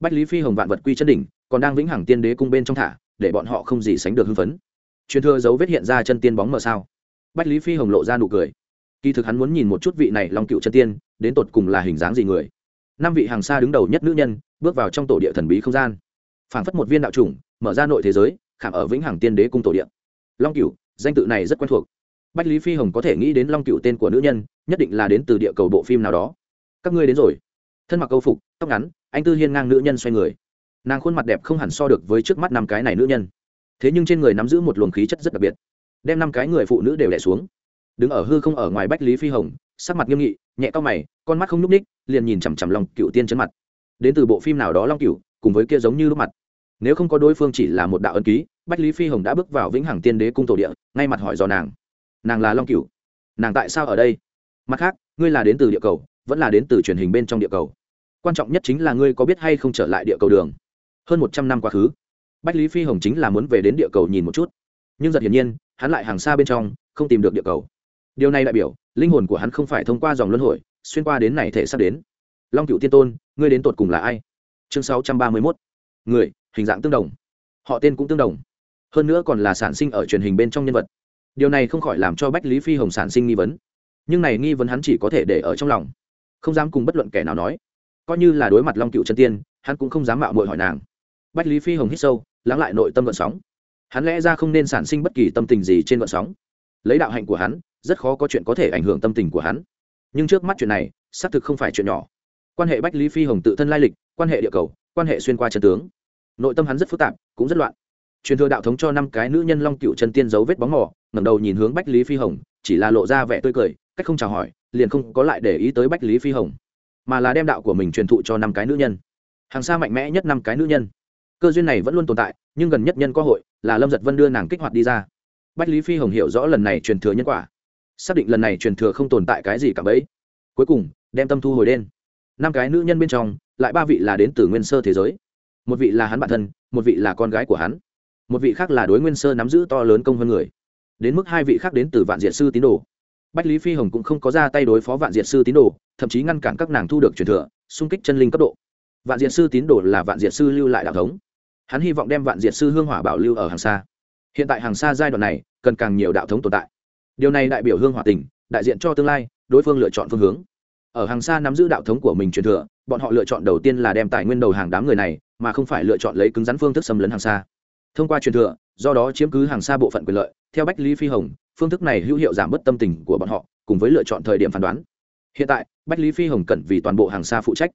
Bách lý phi hồng vạn vật quy chân đỉnh, còn đang vĩnh hằng tiên đế cung bên trong thả, để bọn họ không gì sánh được hưng phấn truyền thừa dấu vết hiện ra chân tiên bóng mờ sao? Bách lý phi hồng lộ ra nụ cười. Kỳ thực hắn muốn nhìn một chút vị này long cựu chân tiên, đến tột cùng là hình dáng gì người. Năm vị hàng xa đứng đầu nhất nữ nhân, bước vào trong tổ địa thần bí không gian. Phảng phất một viên đạo chủng, mở ra nội thế giới, khảm ở vĩnh hằng tiên đế cung tổ địa. Long cựu, danh tự này rất quen thuộc. Bách lý phi hồng có thể nghĩ đến long cựu tên của nữ nhân, nhất định là đến từ địa cầu bộ phim nào đó. Các ngươi đến rồi. Thân mặc câu phục, tóc ngắn, anh tư hiên ngang nữ nhân xoay người. Nàng khuôn mặt đẹp không hẳn so được với trước mắt năm cái này nữ nhân thế nhưng trên người nắm giữ một luồng khí chất rất đặc biệt đem năm cái người phụ nữ đều đẻ xuống đứng ở hư không ở ngoài bách lý phi hồng sắc mặt nghiêm nghị nhẹ to mày con mắt không nhúc ních liền nhìn chằm chằm long cựu tiên chấn mặt đến từ bộ phim nào đó long cựu cùng với kia giống như lúc mặt nếu không có đối phương chỉ là một đạo ân ký bách lý phi hồng đã bước vào vĩnh hằng tiên đế cung tổ địa ngay mặt hỏi dò nàng nàng là long cựu nàng tại sao ở đây mặt khác ngươi là đến từ địa cầu vẫn là đến từ truyền hình bên trong địa cầu quan trọng nhất chính là ngươi có biết hay không trở lại địa cầu đường hơn một trăm năm quá khứ bách lý phi hồng chính là muốn về đến địa cầu nhìn một chút. Nhưng giật hiển nhiên, hắn lại hàng xa bên trong, không tìm được địa cầu. Điều này đại biểu, linh hồn của hắn không phải thông qua dòng luân hồi, xuyên qua đến này thể sắp đến. Long cựu tiên tôn, ngươi đến tột cùng là ai? Chương sáu trăm ba mươi mốt. Người, hình dạng tương đồng. Họ tên cũng tương đồng. Hơn nữa còn là sản sinh ở truyền hình bên trong nhân vật. Điều này không khỏi làm cho bách lý phi hồng sản sinh nghi vấn. Nhưng này nghi vấn hắn chỉ có thể để ở trong lòng. Không dám cùng bất luận kẻ nào nói. Coi như là đối mặt long cựu chân tiên, hắn cũng không dám mạo mội hỏi nàng bách lý phi hồng hít sâu, lắng lại nội tâm vận sóng. Hắn lẽ ra không nên sản sinh bất kỳ tâm tình gì trên vận sóng. Lấy đạo hạnh của hắn, rất khó có chuyện có thể ảnh hưởng tâm tình của hắn. Nhưng trước mắt chuyện này, xác thực không phải chuyện nhỏ. Quan hệ bách lý phi hồng tự thân lai lịch, quan hệ địa cầu, quan hệ xuyên qua chân tướng. Nội tâm hắn rất phức tạp, cũng rất loạn. Truyền thừa đạo thống cho năm cái nữ nhân long cựu chân tiên dấu vết bóng mỏ ngẩng đầu nhìn hướng bách lý phi hồng, chỉ là lộ ra vẻ tươi cười, cách không chào hỏi, liền không có lại để ý tới bách lý phi hồng, mà là đem đạo của mình truyền thụ cho năm cái nữ nhân. Hàng xa mạnh mẽ nhất năm cái nữ nhân cơ duyên này vẫn luôn tồn tại, nhưng gần nhất nhân có hội, là lâm giật vân đưa nàng kích hoạt đi ra. Bách lý phi hồng hiểu rõ lần này truyền thừa nhân quả, xác định lần này truyền thừa không tồn tại cái gì cả bấy. Cuối cùng, đem tâm thu hồi đen. Năm cái nữ nhân bên trong, lại ba vị là đến từ nguyên sơ thế giới. Một vị là hắn bản thân, một vị là con gái của hắn. Một vị khác là đối nguyên sơ nắm giữ to lớn công hơn người. Đến mức hai vị khác đến từ vạn diệt sư tín đồ. Bách lý phi hồng cũng không có ra tay đối phó vạn diệt sư tín đồ, thậm chí ngăn cản các nàng thu được truyền thừa, xung kích chân linh cấp độ. Vạn diệt sư tín đồ là vạn diệt sư lưu lại đạo thống hắn hy vọng đem vạn diệt sư hương hỏa bảo lưu ở hàng xa. Hiện tại hàng xa giai đoạn này, cần càng nhiều đạo thống tồn tại. Điều này đại biểu hương hỏa tình, đại diện cho tương lai, đối phương lựa chọn phương hướng. Ở hàng xa nắm giữ đạo thống của mình truyền thừa, bọn họ lựa chọn đầu tiên là đem tài nguyên đầu hàng đám người này, mà không phải lựa chọn lấy cứng rắn phương thức xâm lấn hàng xa. Thông qua truyền thừa, do đó chiếm cứ hàng xa bộ phận quyền lợi, theo bách lý phi hồng, phương thức này hữu hiệu giảm bớt tâm tình của bọn họ, cùng với lựa chọn thời điểm phán đoán. Hiện tại, bách lý phi hồng cần vì toàn bộ hàng xa phụ trách.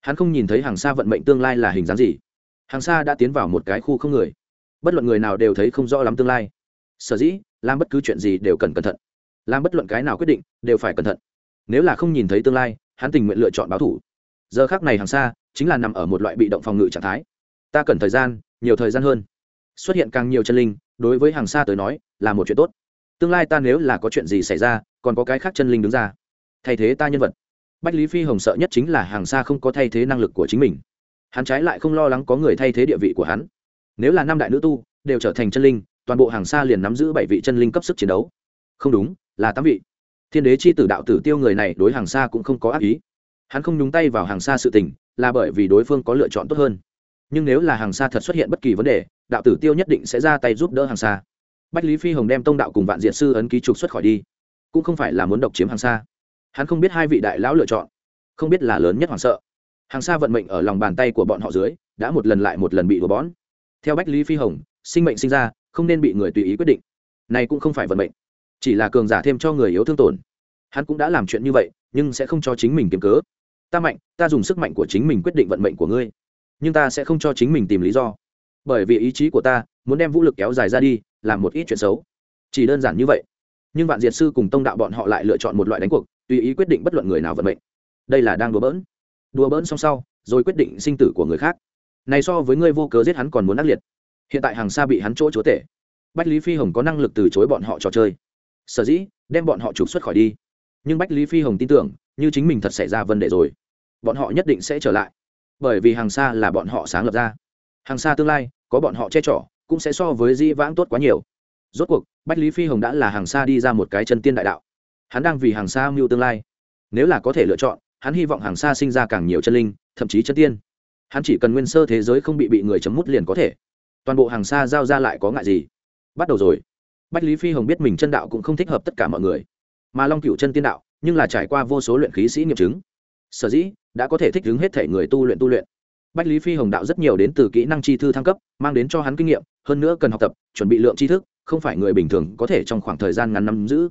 Hắn không nhìn thấy hàng xa vận mệnh tương lai là hình dáng gì hàng xa đã tiến vào một cái khu không người. Bất luận người nào đều thấy không rõ lắm tương lai. Sở dĩ, làm bất cứ chuyện gì đều cần cẩn thận. Làm bất luận cái nào quyết định, đều phải cẩn thận. Nếu là không nhìn thấy tương lai, hắn tình nguyện lựa chọn báo thủ. Giờ khác này hàng xa chính là nằm ở một loại bị động phòng ngự trạng thái. Ta cần thời gian, nhiều thời gian hơn. Xuất hiện càng nhiều chân linh, đối với hàng xa tới nói, là một chuyện tốt. Tương lai ta nếu là có chuyện gì xảy ra, còn có cái khác chân linh đứng ra. Thay thế ta nhân vật. Bách lý phi hồng sợ nhất chính là hàng xa không có thay thế năng lực của chính mình hắn trái lại không lo lắng có người thay thế địa vị của hắn. Nếu là năm đại nữ tu, đều trở thành chân linh, toàn bộ hàng xa liền nắm giữ bảy vị chân linh cấp sức chiến đấu. Không đúng, là tám vị. Thiên đế chi tử đạo tử tiêu người này đối hàng xa cũng không có ác ý. Hắn không nhúng tay vào hàng xa sự tình, là bởi vì đối phương có lựa chọn tốt hơn. Nhưng nếu là hàng xa thật xuất hiện bất kỳ vấn đề, đạo tử tiêu nhất định sẽ ra tay giúp đỡ hàng xa. Bách lý phi hồng đem tông đạo cùng vạn diện sư ấn ký trục xuất khỏi đi. Cũng không phải là muốn độc chiếm hàng xa. Hắn không biết hai vị đại lão lựa chọn. Không biết là lớn nhất hoảng sợ hàng xa vận mệnh ở lòng bàn tay của bọn họ dưới, đã một lần lại một lần bị đùa bón. Theo bách lý phi hồng, sinh mệnh sinh ra, không nên bị người tùy ý quyết định. Này cũng không phải vận mệnh, chỉ là cường giả thêm cho người yếu thương tổn. Hắn cũng đã làm chuyện như vậy, nhưng sẽ không cho chính mình kiếm cớ. Ta mạnh, ta dùng sức mạnh của chính mình quyết định vận mệnh của ngươi, nhưng ta sẽ không cho chính mình tìm lý do. Bởi vì ý chí của ta muốn đem vũ lực kéo dài ra đi, làm một ít chuyện xấu. Chỉ đơn giản như vậy. Nhưng vạn diệt sư cùng tông đạo bọn họ lại lựa chọn một loại đánh cuộc, tùy ý quyết định bất luận người nào vận mệnh. Đây là đang đùa bỡn đùa bỡn xong sau, rồi quyết định sinh tử của người khác. Này so với ngươi vô cớ giết hắn còn muốn ác liệt. Hiện tại hàng xa bị hắn chỗ chúa tể. Bách lý phi hồng có năng lực từ chối bọn họ trò chơi. Sở dĩ, đem bọn họ trục xuất khỏi đi. Nhưng bách lý phi hồng tin tưởng, như chính mình thật xảy ra vấn đề rồi. Bọn họ nhất định sẽ trở lại. Bởi vì hàng xa là bọn họ sáng lập ra. Hàng xa tương lai, có bọn họ che chở, cũng sẽ so với di vãng tốt quá nhiều. Rốt cuộc, bách lý phi hồng đã là hàng xa đi ra một cái chân tiên đại đạo. Hắn đang vì hàng xa mưu tương lai. Nếu là có thể lựa chọn hắn hy vọng hàng xa sinh ra càng nhiều chân linh, thậm chí chân tiên. Hắn chỉ cần nguyên sơ thế giới không bị bị người chấm mút liền có thể. Toàn bộ hàng xa giao ra lại có ngại gì? Bắt đầu rồi. Bách lý phi hồng biết mình chân đạo cũng không thích hợp tất cả mọi người. Mà long cựu chân tiên đạo, nhưng là trải qua vô số luyện khí sĩ nghiệm chứng. Sở dĩ, đã có thể thích ứng hết thể người tu luyện tu luyện. Bách lý phi hồng đạo rất nhiều đến từ kỹ năng chi thư thăng cấp, mang đến cho hắn kinh nghiệm, hơn nữa cần học tập, chuẩn bị lượng tri thức, không phải người bình thường có thể trong khoảng thời gian ngắn nắm giữ.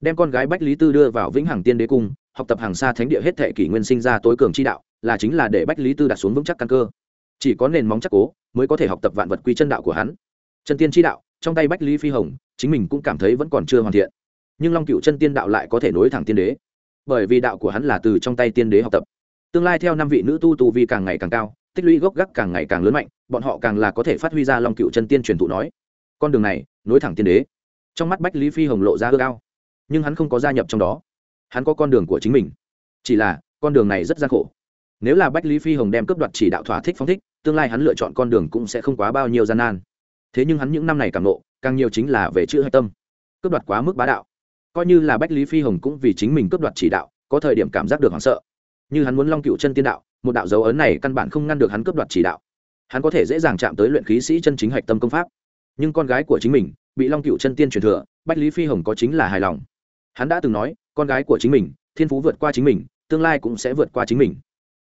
Đem con gái bách lý tư đưa vào vĩnh hằng tiên đế cung học tập hàng xa thánh địa hết thệ kỷ nguyên sinh ra tối cường chi đạo, là chính là để bách lý tư đặt xuống vững chắc căn cơ. Chỉ có nền móng chắc cố, mới có thể học tập vạn vật quy chân đạo của hắn. Chân tiên chi đạo, trong tay bách lý phi hồng, chính mình cũng cảm thấy vẫn còn chưa hoàn thiện. Nhưng long cựu chân tiên đạo lại có thể nối thẳng tiên đế. Bởi vì đạo của hắn là từ trong tay tiên đế học tập. Tương lai theo năm vị nữ tu tu vi càng ngày càng cao, tích lũy gốc gác càng ngày càng lớn mạnh, bọn họ càng là có thể phát huy ra long cựu chân tiên truyền thụ nói. Con đường này, nối thẳng tiên đế. Trong mắt bách lý phi hồng lộ ra ước ao, nhưng hắn không có gia nhập trong đó hắn có con đường của chính mình. Chỉ là, con đường này rất gian khổ. Nếu là bách lý phi hồng đem cướp đoạt chỉ đạo thỏa thích phong thích, tương lai hắn lựa chọn con đường cũng sẽ không quá bao nhiêu gian nan. Thế nhưng hắn những năm này càng nộ càng nhiều chính là về chữ hạch tâm. Cướp đoạt quá mức bá đạo. Coi như là bách lý phi hồng cũng vì chính mình cướp đoạt chỉ đạo, có thời điểm cảm giác được hoảng sợ. Như hắn muốn long cựu chân tiên đạo, một đạo dấu ấn này căn bản không ngăn được hắn cướp đoạt chỉ đạo. Hắn có thể dễ dàng chạm tới luyện khí sĩ chân chính hạch tâm công pháp. Nhưng con gái của chính mình, bị long cựu chân tiên truyền thừa, bách lý phi hồng có chính là hài lòng hắn đã từng nói, con gái của chính mình, thiên phú vượt qua chính mình, tương lai cũng sẽ vượt qua chính mình.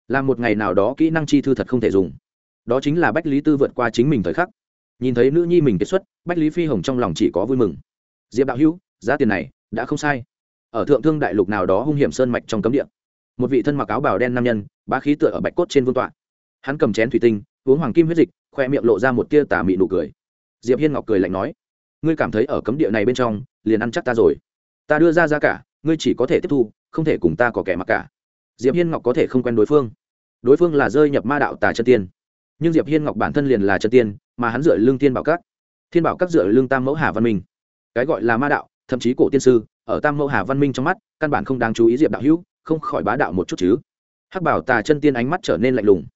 Làm một ngày nào đó kỹ năng chi thư thật không thể dùng. Đó chính là bách lý tư vượt qua chính mình thời khắc. Nhìn thấy nữ nhi mình kết xuất, bách lý phi hồng trong lòng chỉ có vui mừng. Diệp đạo hữu, giá tiền này đã không sai. Ở thượng thương đại lục nào đó hung hiểm sơn mạch trong cấm địa, một vị thân mặc áo bào đen nam nhân, bá khí tựa ở bạch cốt trên vương tọa. Hắn cầm chén thủy tinh, uống hoàng kim huyết dịch, khoe miệng lộ ra một tia tà mị nụ cười. Diệp hiên ngọc cười lạnh nói, ngươi cảm thấy ở cấm địa này bên trong, liền ăn chắc ta rồi ta đưa ra giá cả, ngươi chỉ có thể tiếp thu, không thể cùng ta có kẻ mặc cả. Diệp hiên ngọc có thể không quen đối phương. Đối phương là rơi nhập ma đạo tà chân tiên. Nhưng diệp hiên ngọc bản thân liền là chân tiên, mà hắn dựa lương tiên bảo các. Thiên bảo các dựa lương tam mẫu hà văn minh. Cái gọi là ma đạo, thậm chí cổ tiên sư, ở tam mẫu hà văn minh trong mắt, căn bản không đáng chú ý diệp đạo hữu, không khỏi bá đạo một chút chứ. Hắc bảo tà chân tiên ánh mắt trở nên lạnh lùng.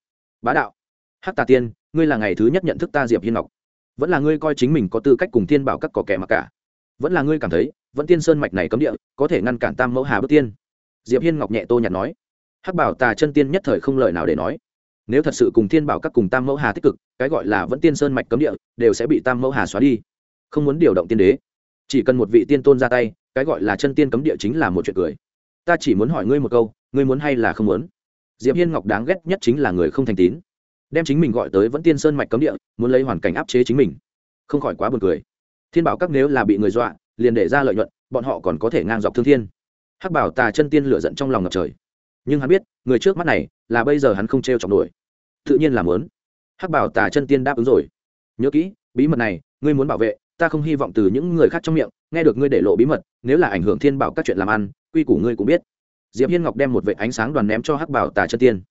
Bá đạo, hắc tà tiên, ngươi là ngày thứ nhất nhận thức ta diệp hiên ngọc. Vẫn là ngươi coi chính mình có tư cách cùng thiên bảo các có kẻ mặc cả vẫn là ngươi cảm thấy, vẫn tiên sơn mạch này cấm địa, có thể ngăn cản tam mẫu hà bước tiên? Diệp hiên ngọc nhẹ tô nhạt nói. Hắc bảo tà chân tiên nhất thời không lời nào để nói. Nếu thật sự cùng thiên bảo các cùng tam mẫu hà tích cực, cái gọi là vẫn tiên sơn mạch cấm địa, đều sẽ bị tam mẫu hà xóa đi. Không muốn điều động tiên đế. Chỉ cần một vị tiên tôn ra tay, cái gọi là chân tiên cấm địa chính là một chuyện cười. Ta chỉ muốn hỏi ngươi một câu, ngươi muốn hay là không muốn? Diệp hiên ngọc đáng ghét nhất chính là người không thành tín. Đem chính mình gọi tới vẫn tiên sơn mạch cấm địa, muốn lấy hoàn cảnh áp chế chính mình. Không khỏi quá buồn cười thiên bảo các nếu là bị người dọa, liền để ra lợi nhuận, bọn họ còn có thể ngang dọc thương thiên. Hắc bảo tà chân tiên lửa giận trong lòng ngập trời. Nhưng hắn biết, người trước mắt này, là bây giờ hắn không t r e o chọc nổi. Tự nhiên làm lớn hắc bảo tà chân tiên đáp ứng rồi. Nhớ kỹ, bí mật này, ngươi muốn bảo vệ, ta không hy vọng từ những người khác trong miệng, nghe được ngươi để lộ bí mật, nếu là ảnh hưởng thiên bảo các chuyện làm ăn, quy củ ngươi cũng biết. Diệp hiên ngọc đem một vệ ánh sáng đoàn ném cho hắc bảo tà chân tiên.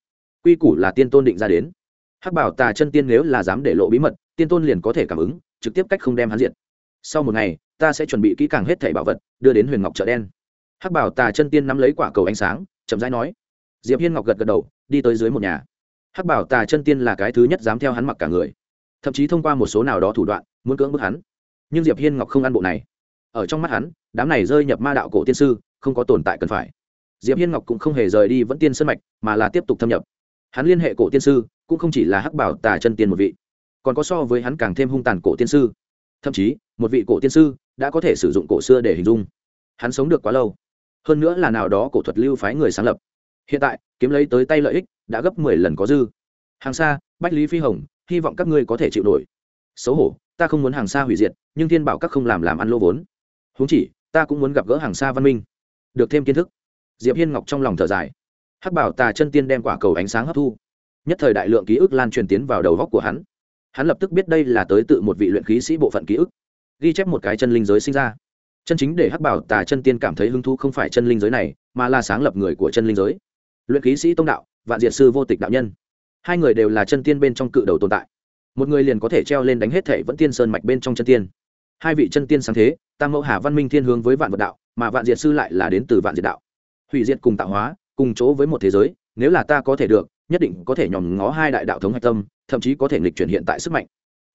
Quy củ là tiên tôn định ra đến. Hắc bảo tà chân tiên nếu là dám để lộ bí mật, tiên tôn liền có thể cảm ứng, trực tiếp cách không đem hắn diện sau một ngày, ta sẽ chuẩn bị kỹ càng hết thảy bảo vật, đưa đến huyền ngọc chợ đen. Hắc bảo tà chân tiên nắm lấy quả cầu ánh sáng, chậm rãi nói. Diệp hiên ngọc gật gật đầu, đi tới dưới một nhà. Hắc bảo tà chân tiên là cái thứ nhất dám theo hắn mặc cả người. Thậm chí thông qua một số nào đó thủ đoạn, muốn cưỡng bức hắn. Nhưng diệp hiên ngọc không ăn bộ này. Ở trong mắt hắn, đám này rơi nhập ma đạo cổ tiên sư, không có tồn tại cần phải. Diệp hiên ngọc cũng không hề rời đi vẫn tiên sân mạch, mà là tiếp tục thâm nhập. Hắn liên hệ cổ tiên sư, cũng không chỉ là hắc bảo tà chân tiên một vị, còn có so với hắn càng thêm hung tàn cổ tiên sư thậm chí, một vị cổ tiên sư đã có thể sử dụng cổ xưa để hình dung. Hắn sống được quá lâu. Hơn nữa là nào đó cổ thuật lưu phái người sáng lập. Hiện tại, kiếm lấy tới tay lợi ích đã gấp mười lần có dư. Hàng xa bách lý phi hồng, hy vọng các ngươi có thể chịu nổi. Xấu hổ, ta không muốn hàng xa hủy diệt, nhưng thiên bảo các không làm làm ăn lô vốn. Huống chỉ, ta cũng muốn gặp gỡ hàng xa văn minh. Được thêm kiến thức. Diệp hiên ngọc trong lòng thở dài. Hắc bảo tà chân tiên đem quả cầu ánh sáng hấp thu. Nhất thời đại lượng ký ức lan truyền tiến vào đầu góc của hắn hắn lập tức biết đây là tới tự một vị luyện khí sĩ bộ phận ký ức, ghi chép một cái chân linh giới sinh ra. Chân chính để hắc bảo tà chân tiên cảm thấy hứng thú không phải chân linh giới này, mà là sáng lập người của chân linh giới. Luyện khí sĩ tông đạo, vạn diệt sư vô tịch đạo nhân. Hai người đều là chân tiên bên trong cự đầu tồn tại. Một người liền có thể treo lên đánh hết thể vẫn tiên sơn mạch bên trong chân tiên. Hai vị chân tiên sáng thế, tam mẫu hà văn minh thiên hướng với vạn vật đạo, mà vạn diệt sư lại là đến từ vạn diệt đạo. Hủy diệt cùng tạo hóa, cùng chỗ với một thế giới, nếu là ta có thể được nhất định có thể nhòm ngó hai đại đạo thống hạch tâm, thậm chí có thể nghịch chuyển hiện tại sức mạnh.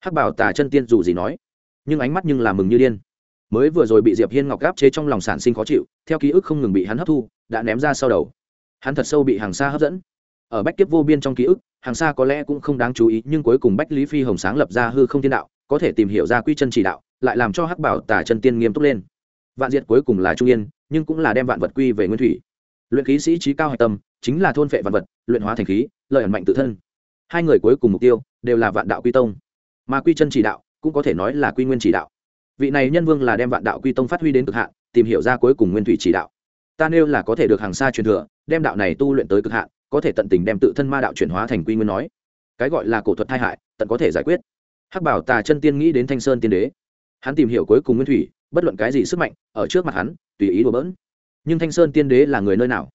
Hắc bảo tà chân tiên dù gì nói, nhưng ánh mắt nhưng là mừng như điên. Mới vừa rồi bị diệp hiên ngọc gáp chế trong lòng sản sinh khó chịu, theo ký ức không ngừng bị hắn hấp thu, đã ném ra sau đầu. Hắn thật sâu bị hàng xa hấp dẫn. Ở bách kiếp vô biên trong ký ức, hàng xa có lẽ cũng không đáng chú ý, nhưng cuối cùng bách lý phi hồng sáng lập ra hư không thiên đạo, có thể tìm hiểu ra quy chân chỉ đạo, lại làm cho hắc bảo tà chân tiên nghiêm túc lên. Vạn diệt cuối cùng là trung yên, nhưng cũng là đem vạn vật quy về nguyên thủy. Luyện khí sĩ trí cao hạch tâm chính là thôn phệ vạn vật, luyện hóa thành khí, lợi ẩn mạnh tự thân. Hai người cuối cùng mục tiêu đều là vạn đạo quy tông. Mà quy chân chỉ đạo cũng có thể nói là quy nguyên chỉ đạo. Vị này nhân vương là đem vạn đạo quy tông phát huy đến cực hạn, tìm hiểu ra cuối cùng nguyên thủy chỉ đạo. Ta nêu là có thể được hàng xa truyền thừa, đem đạo này tu luyện tới cực hạn, có thể tận tình đem tự thân ma đạo chuyển hóa thành quy nguyên nói. Cái gọi là cổ thuật thai hại, tận có thể giải quyết. Hắc bảo tà chân tiên nghĩ đến thanh sơn tiên đế. Hắn tìm hiểu cuối cùng nguyên thủy, bất luận cái gì sức mạnh, ở trước mặt hắn, tùy ý đùa bỡn. Nhưng thanh sơn tiên đế là người nơi nào?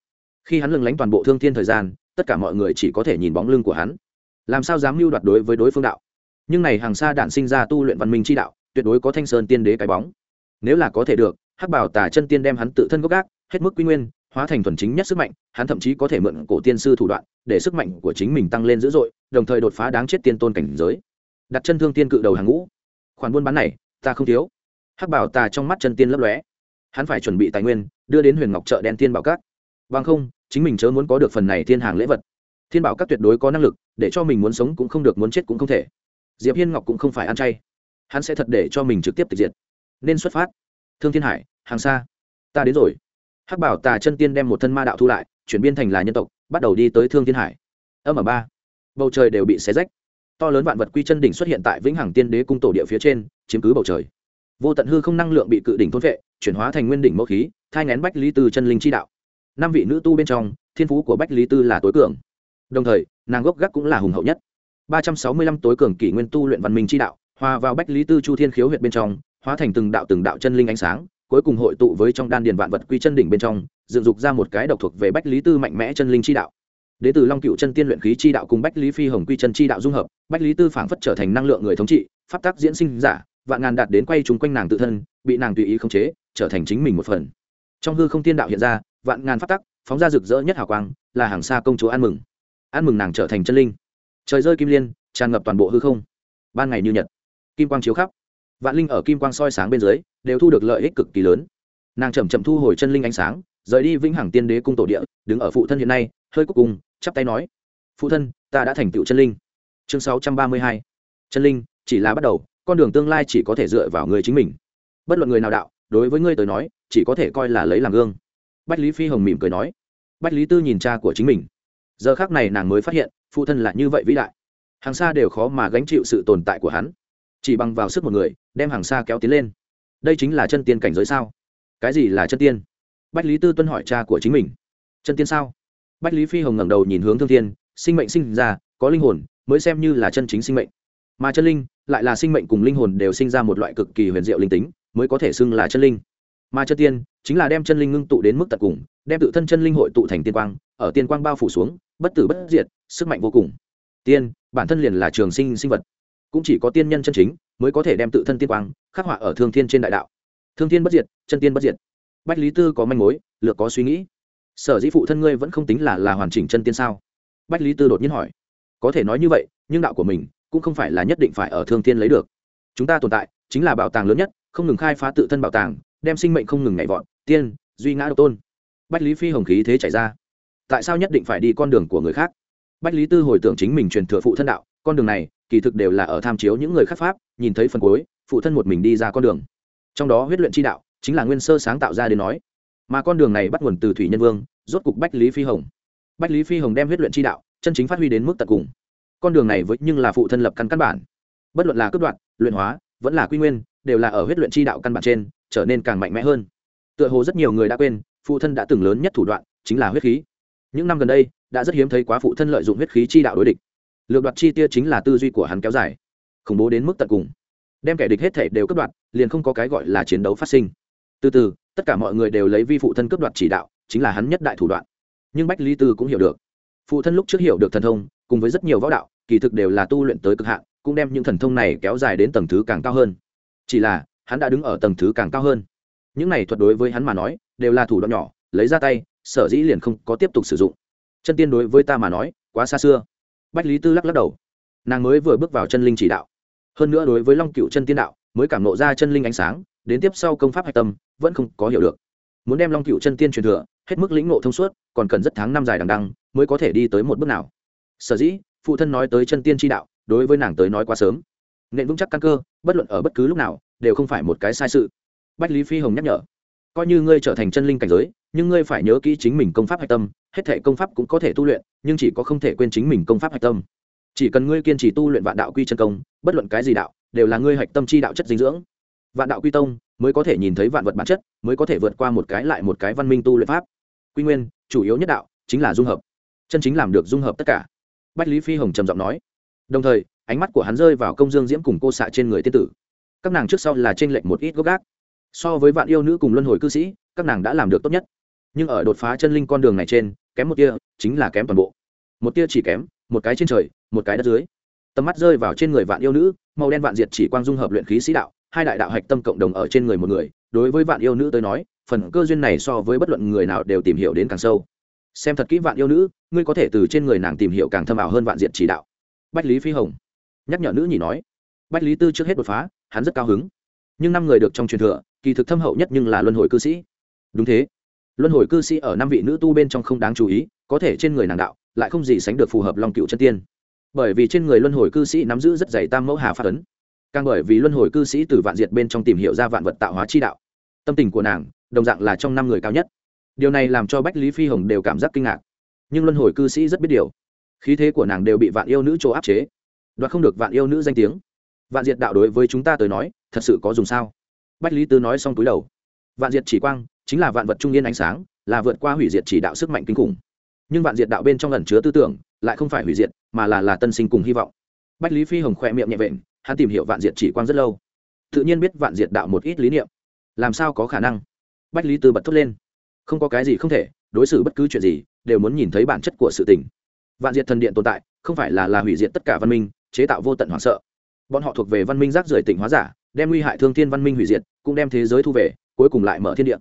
Khi hắn lừng lánh toàn bộ thương thiên thời gian, tất cả mọi người chỉ có thể nhìn bóng lưng của hắn. Làm sao dám mưu đoạt đối với đối phương đạo? Nhưng này hàng xa đản sinh ra tu luyện văn minh chi đạo, tuyệt đối có thanh sơn tiên đế cái bóng. Nếu là có thể được, hắc bảo tà chân tiên đem hắn tự thân gốc gác, hết mức quy nguyên, hóa thành thuần chính nhất sức mạnh, hắn thậm chí có thể mượn cổ tiên sư thủ đoạn, để sức mạnh của chính mình tăng lên dữ dội, đồng thời đột phá đáng chết tiên tôn cảnh giới. Đặt chân thương tiên cự đầu hàng ngũ. Khoản buôn bán này, ta không thiếu. Hắc bảo tà trong mắt chân tiên lấp lóe. Hắn phải chuẩn bị tài nguyên, đưa đến huyền ngọc chợ đen tiên bảo cát bằng không, chính mình chớ muốn có được phần này thiên hàng lễ vật. Thiên bảo các tuyệt đối có năng lực, để cho mình muốn sống cũng không được, muốn chết cũng không thể. Diệp hiên ngọc cũng không phải ăn chay. Hắn sẽ thật để cho mình trực tiếp tịch diệt. Nên xuất phát. Thương thiên hải, hàng xa. Ta đến rồi. Hắc bảo tà chân tiên đem một thân ma đạo thu lại, chuyển biên thành là nhân tộc, bắt đầu đi tới thương thiên hải. Âm ở ba. Bầu trời đều bị xé rách. To lớn vạn vật quy chân đỉnh xuất hiện tại vĩnh hằng tiên đế cung tổ địa phía trên, chiếm cứ bầu trời. Vô tận hư không năng lượng bị cự đỉnh thôn vệ chuyển hóa thành nguyên đỉnh mẫu khí, thai ngén bách lý từ chân linh chi đạo năm vị nữ tu bên trong, thiên phú của bách lý tư là tối cường. Đồng thời, nàng gốc gác cũng là hùng hậu nhất. Ba trăm sáu mươi lăm tối cường kỷ nguyên tu luyện văn minh chi đạo, hòa vào bách lý tư chu thiên khiếu huyện bên trong, hóa thành từng đạo từng đạo chân linh ánh sáng, cuối cùng hội tụ với trong đan điền vạn vật quy chân đỉnh bên trong, dựng dục ra một cái độc thuộc về bách lý tư mạnh mẽ chân linh chi đạo. Đế từ long cựu chân tiên luyện khí chi đạo cùng bách lý phi hồng quy chân chi đạo dung hợp, bách lý tư phảng phất trở thành năng lượng người thống trị, pháp tác diễn sinh giả, vạn ngàn đạt đến quay chúng quanh nàng tự thân, bị nàng tùy ý khống chế, trở thành chính mình một phần. Trong hư không tiên đạo hiện ra vạn ngàn pháp tắc, phóng ra rực rỡ nhất hào quang, là hàng xa công chúa ăn mừng. Ăn mừng nàng trở thành chân linh. Trời rơi kim liên, tràn ngập toàn bộ hư không. Ban ngày như nhật, kim quang chiếu khắp. Vạn linh ở kim quang soi sáng bên dưới, đều thu được lợi ích cực kỳ lớn. Nàng chậm chậm thu hồi chân linh ánh sáng, rời đi vĩnh hằng tiên đế cung tổ địa, đứng ở phụ thân hiện nay, hơi cuối cùng, chắp tay nói, phụ thân, ta đã thành tựu chân linh. Chương sáu trăm ba mươi hai. Chân linh, chỉ là bắt đầu, con đường tương lai chỉ có thể dựa vào người chính mình. Bất luận người nào đạo, đối với ngươi tới nói, chỉ có thể coi là lấy làm gương bách lý phi hồng mỉm cười nói, bách lý tư nhìn cha của chính mình. Giờ khác này nàng mới phát hiện, phụ thân là như vậy vĩ đại. Hàng xa đều khó mà gánh chịu sự tồn tại của hắn. Chỉ bằng vào sức một người, đem hàng xa kéo tiến lên. Đây chính là chân tiên cảnh giới sao? Cái gì là chân tiên? Bách lý tư tuân hỏi cha của chính mình. Chân tiên sao? Bách lý phi hồng ngẩng đầu nhìn hướng thương thiên, sinh mệnh sinh ra, có linh hồn, mới xem như là chân chính sinh mệnh. Mà chân linh, lại là sinh mệnh cùng linh hồn đều sinh ra một loại cực kỳ huyền diệu linh tính, mới có thể xưng là chân linh mà chân tiên chính là đem chân linh ngưng tụ đến mức tận cùng, đem tự thân chân linh hội tụ thành tiên quang, ở tiên quang bao phủ xuống, bất tử bất diệt, sức mạnh vô cùng. Tiên, bản thân liền là trường sinh sinh vật, cũng chỉ có tiên nhân chân chính mới có thể đem tự thân tiên quang khắc họa ở thương thiên trên đại đạo. Thương thiên bất diệt, chân tiên bất diệt. Bách lý tư có manh mối, lược có suy nghĩ. Sở dĩ phụ thân ngươi vẫn không tính là là hoàn chỉnh chân tiên sao? Bách lý tư đột nhiên hỏi. Có thể nói như vậy, nhưng đạo của mình cũng không phải là nhất định phải ở thương thiên lấy được. Chúng ta tồn tại chính là bảo tàng lớn nhất, không ngừng khai phá tự thân bảo tàng đem sinh mệnh không ngừng nhảy vọt, tiên, duy ngã độc tôn. Bách lý phi hồng khí thế chảy ra. Tại sao nhất định phải đi con đường của người khác? Bách lý tư hồi tưởng chính mình truyền thừa phụ thân đạo, con đường này, kỳ thực đều là ở tham chiếu những người khác pháp, nhìn thấy phần cuối, phụ thân một mình đi ra con đường. Trong đó huyết luyện chi đạo, chính là nguyên sơ sáng tạo ra đến nói. Mà con đường này bắt nguồn từ thủy nhân vương, rốt cục bách lý phi hồng. Bách lý phi hồng đem huyết luyện chi đạo, chân chính phát huy đến mức tận cùng. Con đường này với nhưng là phụ thân lập căn căn bản. Bất luận là cấp đoạn luyện hóa, vẫn là quy nguyên, đều là ở huyết luyện chi đạo căn bản trên trở nên càng mạnh mẽ hơn. Tựa hồ rất nhiều người đã quên, phụ thân đã từng lớn nhất thủ đoạn chính là huyết khí. Những năm gần đây, đã rất hiếm thấy quá phụ thân lợi dụng huyết khí chi đạo đối địch. Lược đoạt chi tia chính là tư duy của hắn kéo dài, khủng bố đến mức tận cùng. Đem kẻ địch hết thể đều cướp đoạt, liền không có cái gọi là chiến đấu phát sinh. Từ từ, tất cả mọi người đều lấy vi phụ thân cướp đoạt chỉ đạo, chính là hắn nhất đại thủ đoạn. Nhưng bách lý tư cũng hiểu được. Phụ thân lúc trước hiểu được thần thông, cùng với rất nhiều võ đạo, kỳ thực đều là tu luyện tới cực hạn, cũng đem những thần thông này kéo dài đến tầng thứ càng cao hơn. Chỉ là hắn đã đứng ở tầng thứ càng cao hơn. Những này thuật đối với hắn mà nói, đều là thủ đoạn nhỏ, lấy ra tay, sở dĩ liền không có tiếp tục sử dụng. Chân tiên đối với ta mà nói, quá xa xưa. Bách lý tư lắc lắc đầu. Nàng mới vừa bước vào chân linh chỉ đạo. Hơn nữa đối với long cựu chân tiên đạo, mới cảm nộ ra chân linh ánh sáng, đến tiếp sau công pháp hạch tâm, vẫn không có hiểu được. Muốn đem long cựu chân tiên truyền thừa, hết mức lĩnh ngộ thông suốt, còn cần rất tháng năm dài đằng đăng mới có thể đi tới một bước nào. Sở dĩ, phụ thân nói tới chân tiên tri đạo, đối với nàng tới nói quá sớm. Nên vững chắc căn cơ, bất luận ở bất cứ lúc nào đều không phải một cái sai sự. Bách lý phi hồng nhắc nhở, coi như ngươi trở thành chân linh cảnh giới, nhưng ngươi phải nhớ kỹ chính mình công pháp hạch tâm, hết thể công pháp cũng có thể tu luyện, nhưng chỉ có không thể quên chính mình công pháp hạch tâm. Chỉ cần ngươi kiên trì tu luyện vạn đạo quy chân công, bất luận cái gì đạo, đều là ngươi hạch tâm chi đạo chất dinh dưỡng. Vạn đạo quy tông mới có thể nhìn thấy vạn vật bản chất, mới có thể vượt qua một cái lại một cái văn minh tu luyện pháp. Quy nguyên, chủ yếu nhất đạo, chính là dung hợp. Chân chính làm được dung hợp tất cả. Bách lý phi hồng trầm giọng nói. Đồng thời, ánh mắt của hắn rơi vào công dương diễm cùng cô xạ trên người tiên tử các nàng trước sau là t r ê n lệch một ít gốc gác. So với vạn yêu nữ cùng luân hồi cư sĩ, các nàng đã làm được tốt nhất. Nhưng ở đột phá chân linh con đường này trên, kém một tia chính là kém toàn bộ. Một tia chỉ kém, một cái trên trời, một cái đất dưới. Tầm mắt rơi vào trên người vạn yêu nữ, màu đen vạn diệt chỉ quang dung hợp luyện khí sĩ đạo, hai đại đạo hạch tâm cộng đồng ở trên người một người. Đối với vạn yêu nữ tới nói, phần cơ duyên này so với bất luận người nào đều tìm hiểu đến càng sâu. Xem thật kỹ vạn yêu nữ, ngươi có thể từ trên người nàng tìm hiểu càng thâm ảo hơn vạn diệt chỉ đạo. Bách lý phi hồng. Nhắc nhở nữ nhỉ nói. Bách lý tư trước hết đột phá hắn rất cao hứng. Nhưng năm người được trong truyền thừa, kỳ thực thâm hậu nhất nhưng là luân hồi cư sĩ. Đúng thế. Luân hồi cư sĩ ở năm vị nữ tu bên trong không đáng chú ý, có thể trên người nàng đạo, lại không gì sánh được phù hợp lòng cựu chân tiên. Bởi vì trên người luân hồi cư sĩ nắm giữ rất dày tam mẫu hà phát ấn. Càng bởi vì luân hồi cư sĩ từ vạn diệt bên trong tìm hiểu ra vạn vật tạo hóa chi đạo. Tâm tình của nàng, đồng dạng là trong năm người cao nhất. Điều này làm cho bách lý phi hồng đều cảm giác kinh ngạc. Nhưng luân hồi cư sĩ rất biết điều. Khí thế của nàng đều bị vạn yêu nữ chỗ áp chế. Đoạt không được vạn yêu nữ danh tiếng vạn diệt đạo đối với chúng ta tới nói, thật sự có dùng sao? Bách lý tư nói xong túi đầu. Vạn diệt chỉ quang, chính là vạn vật trung yên ánh sáng, là vượt qua hủy diệt chỉ đạo sức mạnh kinh khủng. Nhưng vạn diệt đạo bên trong ẩn chứa tư tưởng, lại không phải hủy diệt, mà là là tân sinh cùng hy vọng. Bách lý phi hồng khoe miệng nhẹ vệnh hắn tìm hiểu vạn diệt chỉ quang rất lâu. Tự nhiên biết vạn diệt đạo một ít lý niệm. Làm sao có khả năng? Bách lý tư bật thốt lên. Không có cái gì không thể, đối xử bất cứ chuyện gì, đều muốn nhìn thấy bản chất của sự tình. Vạn diệt thần điện tồn tại, không phải là là hủy diệt tất cả văn minh, chế tạo vô tận hoảng sợ bọn họ thuộc về văn minh rác rưởi tỉnh hóa giả, đem nguy hại thương thiên văn minh hủy diệt, cũng đem thế giới thu về, cuối cùng lại mở thiên địa.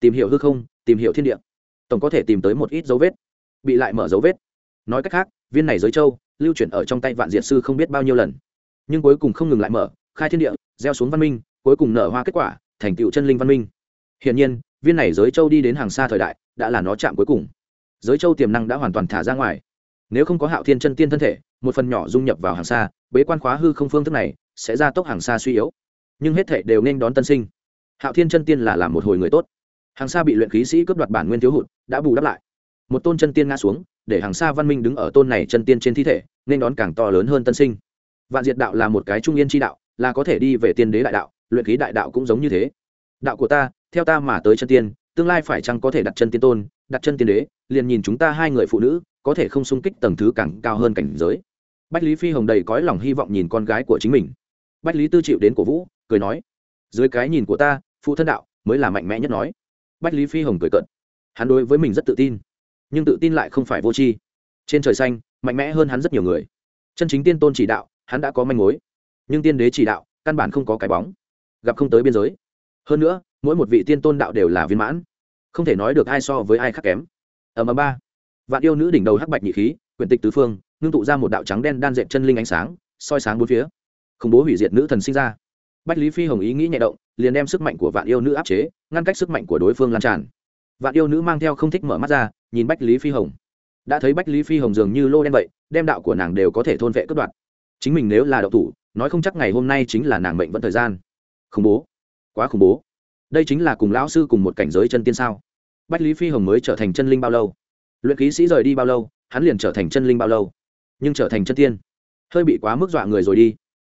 Tìm hiểu hư không, tìm hiểu thiên địa. Tổng có thể tìm tới một ít dấu vết. Bị lại mở dấu vết. Nói cách khác, viên này giới châu, lưu chuyển ở trong tay vạn diệt sư không biết bao nhiêu lần. Nhưng cuối cùng không ngừng lại mở, khai thiên địa, gieo xuống văn minh, cuối cùng nở hoa kết quả, thành tựu chân linh văn minh. Hiển nhiên, viên này giới châu đi đến hàng xa thời đại, đã là nó chạm cuối cùng. Giới châu tiềm năng đã hoàn toàn thả ra ngoài nếu không có hạo thiên chân tiên thân thể, một phần nhỏ dung nhập vào hàng xa, bế quan khóa hư không phương thức này, sẽ ra tốc hàng xa suy yếu. Nhưng hết thể đều nên đón tân sinh. Hạo thiên chân tiên là làm một hồi người tốt. Hàng xa bị luyện khí sĩ cướp đoạt bản nguyên thiếu hụt, đã bù đắp lại. Một tôn chân tiên ngã xuống, để hàng xa văn minh đứng ở tôn này chân tiên trên thi thể, nên đón càng to lớn hơn tân sinh. Vạn diệt đạo là một cái trung yên chi đạo, là có thể đi về tiên đế đại đạo, luyện khí đại đạo cũng giống như thế. Đạo của ta, theo ta mà tới chân tiên, tương lai phải chăng có thể đặt chân tiên tôn, đặt chân tiên đế, liền nhìn chúng ta hai người phụ nữ có thể không xung kích tầng thứ càng cao hơn cảnh giới. Bách lý phi hồng đầy cõi lòng hy vọng nhìn con gái của chính mình. Bách lý tư chịu đến cổ vũ, cười nói, dưới cái nhìn của ta, phụ thân đạo mới là mạnh mẽ nhất nói. Bách lý phi hồng cười cận hắn đối với mình rất tự tin, nhưng tự tin lại không phải vô tri. Trên trời xanh, mạnh mẽ hơn hắn rất nhiều người. Chân chính tiên tôn chỉ đạo, hắn đã có manh mối. Nhưng tiên đế chỉ đạo, căn bản không có cái bóng. Gặp không tới biên giới. Hơn nữa, mỗi một vị tiên tôn đạo đều là viên mãn. Không thể nói được ai so với ai khác kém. Ở mờ ba vạn yêu nữ đỉnh đầu hắc bạch nhị khí, quyển tịch tứ phương, ngưng tụ ra một đạo trắng đen đan dệt chân linh ánh sáng, soi sáng bốn phía. Khủng bố hủy diệt nữ thần sinh ra. Bách lý phi hồng ý nghĩ nhẹ động, liền đem sức mạnh của vạn yêu nữ áp chế, ngăn cách sức mạnh của đối phương lan tràn. Vạn yêu nữ mang theo không thích mở mắt ra, nhìn bách lý phi hồng. Đã thấy bách lý phi hồng dường như lô đen vậy, đem đạo của nàng đều có thể thôn vệ cướp đoạt. Chính mình nếu là đậu thủ, nói không chắc ngày hôm nay chính là nàng mệnh vẫn thời gian. Khủng bố. Quá khủng bố. Đây chính là cùng lão sư cùng một cảnh giới chân tiên sao? Bách lý phi hồng mới trở thành chân linh bao lâu? Luyện ký sĩ rời đi bao lâu, hắn liền trở thành chân linh bao lâu. Nhưng trở thành chân tiên, hơi bị quá mức dọa người rồi đi.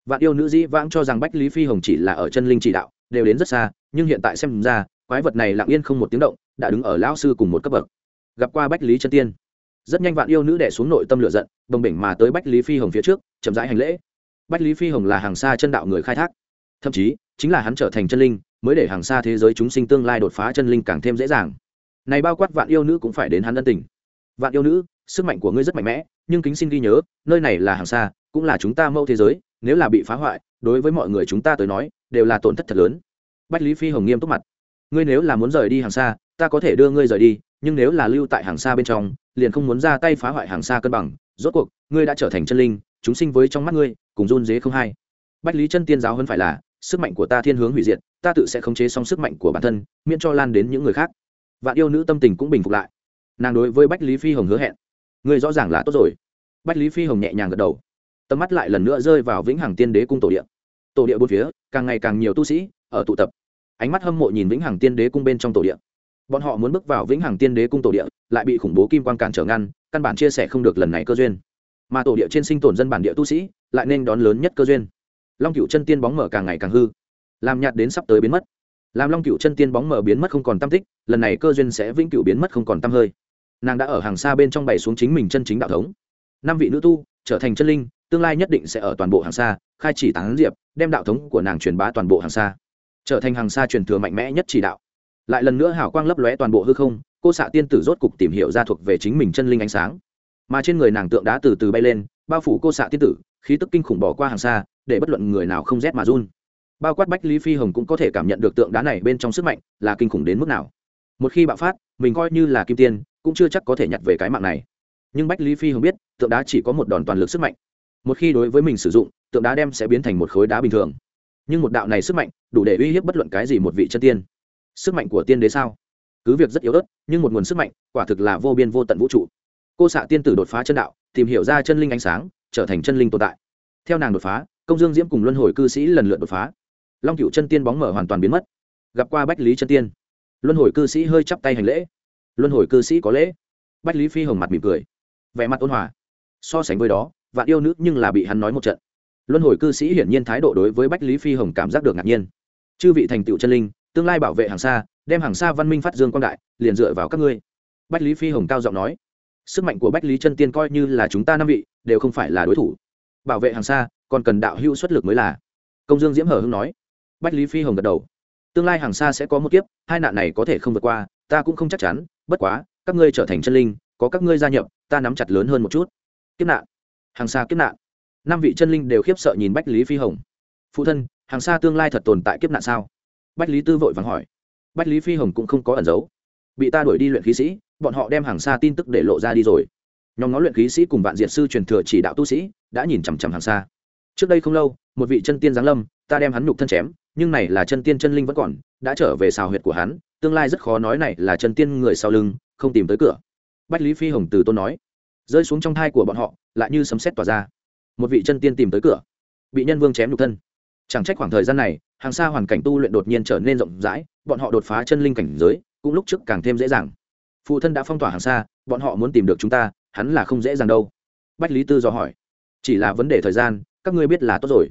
Vạn yêu nữ dĩ vãng cho rằng bách lý phi hồng chỉ là ở chân linh chỉ đạo, đều đến rất xa, nhưng hiện tại xem ra, quái vật này lặng yên không một tiếng động, đã đứng ở lão sư cùng một cấp bậc. Gặp qua bách lý chân tiên, rất nhanh vạn yêu nữ đẻ xuống nội tâm lửa giận, bồng bỉnh mà tới bách lý phi hồng phía trước, chậm rãi hành lễ. Bách lý phi hồng là hàng xa chân đạo người khai thác. Thậm chí, chính là hắn trở thành chân linh, mới để hàng xa thế giới chúng sinh tương lai đột phá chân linh càng thêm dễ dàng này bao quát vạn yêu nữ cũng phải đến hắn ân tình. Vạn yêu nữ, sức mạnh của ngươi rất mạnh mẽ, nhưng kính xin ghi nhớ, nơi này là hàng xa, cũng là chúng ta mâu thế giới, nếu là bị phá hoại, đối với mọi người chúng ta tới nói, đều là tổn thất thật lớn. Bách lý phi hồng nghiêm túc mặt. Ngươi nếu là muốn rời đi hàng xa, ta có thể đưa ngươi rời đi, nhưng nếu là lưu tại hàng xa bên trong, liền không muốn ra tay phá hoại hàng xa cân bằng. Rốt cuộc, ngươi đã trở thành chân linh, chúng sinh với trong mắt ngươi, cùng run dế không hay. Bách lý chân tiên giáo hơn phải là, sức mạnh của ta thiên hướng hủy diệt, ta tự sẽ khống chế xong sức mạnh của bản thân, miễn cho lan đến những người khác vạn yêu nữ tâm tình cũng bình phục lại. Nàng đối với bách lý phi hồng hứa hẹn. Người rõ ràng là tốt rồi. Bách lý phi hồng nhẹ nhàng gật đầu. Tầm mắt lại lần nữa rơi vào vĩnh hằng tiên đế cung tổ địa. Tổ địa bốn phía, càng ngày càng nhiều tu sĩ ở tụ tập. Ánh mắt hâm mộ nhìn vĩnh hằng tiên đế cung bên trong tổ địa. Bọn họ muốn bước vào vĩnh hằng tiên đế cung tổ địa, lại bị khủng bố kim quan cản trở ngăn, căn bản chia sẻ không được lần này cơ duyên. Mà tổ địa trên sinh tồn dân bản địa tu sĩ, lại nên đón lớn nhất cơ duyên. Long cựu chân tiên bóng mở càng ngày càng hư. Làm nhạt đến sắp tới biến mất làm long cựu chân tiên bóng mở biến mất không còn tam tích, lần này cơ duyên sẽ vĩnh cựu biến mất không còn tam hơi. Nàng đã ở hàng xa bên trong bày xuống chính mình chân chính đạo thống. Năm vị nữ tu, trở thành chân linh, tương lai nhất định sẽ ở toàn bộ hàng xa, khai chỉ tán diệp, đem đạo thống của nàng truyền bá toàn bộ hàng xa. Trở thành hàng xa truyền thừa mạnh mẽ nhất chỉ đạo. Lại lần nữa hảo quang lấp lóe toàn bộ hư không, cô xạ tiên tử rốt cục tìm hiểu ra thuộc về chính mình chân linh ánh sáng. Mà trên người nàng tượng đá từ từ bay lên, bao phủ cô xạ tiên tử, khí tức kinh khủng bỏ qua hàng xa, để bất luận người nào không rét mà run bao quát bách lý phi hồng cũng có thể cảm nhận được tượng đá này bên trong sức mạnh là kinh khủng đến mức nào. Một khi bạo phát, mình coi như là kim tiên, cũng chưa chắc có thể nhặt về cái mạng này. Nhưng bách lý phi hồng biết, tượng đá chỉ có một đòn toàn lực sức mạnh. Một khi đối với mình sử dụng, tượng đá đem sẽ biến thành một khối đá bình thường. Nhưng một đạo này sức mạnh, đủ để uy hiếp bất luận cái gì một vị chân tiên. Sức mạnh của tiên đế sao? Cứ việc rất yếu ớt, nhưng một nguồn sức mạnh, quả thực là vô biên vô tận vũ trụ. Cô xạ tiên tử đột phá chân đạo, tìm hiểu ra chân linh ánh sáng, trở thành chân linh tồn tại. Theo nàng đột phá, công dương diễm cùng luân hồi cư sĩ lần lượt đột phá long cựu chân tiên bóng mở hoàn toàn biến mất gặp qua bách lý chân tiên luân hồi cư sĩ hơi chắp tay hành lễ luân hồi cư sĩ có lễ bách lý phi hồng mặt mỉm cười vẻ mặt ôn hòa so sánh với đó vạn yêu nữ nhưng là bị hắn nói một trận luân hồi cư sĩ hiển nhiên thái độ đối với bách lý phi hồng cảm giác được ngạc nhiên chư vị thành tựu chân linh tương lai bảo vệ hàng xa đem hàng xa văn minh phát dương quan đại liền dựa vào các ngươi bách lý phi hồng cao giọng nói sức mạnh của bách lý chân tiên coi như là chúng ta năm vị đều không phải là đối thủ bảo vệ hàng xa còn cần đạo hữu xuất lực mới là công dương diễm Hở hưng nói bách lý phi hồng gật đầu. Tương lai hàng xa sẽ có một kiếp, hai nạn này có thể không vượt qua, ta cũng không chắc chắn, bất quá, các ngươi trở thành chân linh, có các ngươi gia nhập, ta nắm chặt lớn hơn một chút. Kiếp nạn. Hàng xa kiếp nạn. Năm vị chân linh đều khiếp sợ nhìn bách lý phi hồng. Phụ thân, hàng xa tương lai thật tồn tại kiếp nạn sao? Bách lý tư vội vàng hỏi. Bách lý phi hồng cũng không có ẩn giấu. Bị ta đuổi đi luyện khí sĩ, bọn họ đem hàng xa tin tức để lộ ra đi rồi. Nhóm ngó luyện khí sĩ cùng vạn diệt sư truyền thừa chỉ đạo tu sĩ, đã nhìn chằm chằm hàng xa. Trước đây không lâu, một vị chân tiên giáng lâm, ta đem hắn nhục thân chém nhưng này là chân tiên chân linh vẫn còn, đã trở về xào huyệt của hắn, tương lai rất khó nói này là chân tiên người sau lưng, không tìm tới cửa. Bách lý phi hồng từ tôn nói, rơi xuống trong thai của bọn họ, lại như sấm sét tỏa ra. Một vị chân tiên tìm tới cửa, bị nhân vương chém nhục thân. Chẳng trách khoảng thời gian này, hàng xa hoàn cảnh tu luyện đột nhiên trở nên rộng rãi, bọn họ đột phá chân linh cảnh giới, cũng lúc trước càng thêm dễ dàng. Phụ thân đã phong tỏa hàng xa, bọn họ muốn tìm được chúng ta, hắn là không dễ dàng đâu. Bách lý tư do hỏi, chỉ là vấn đề thời gian, các ngươi biết là tốt rồi.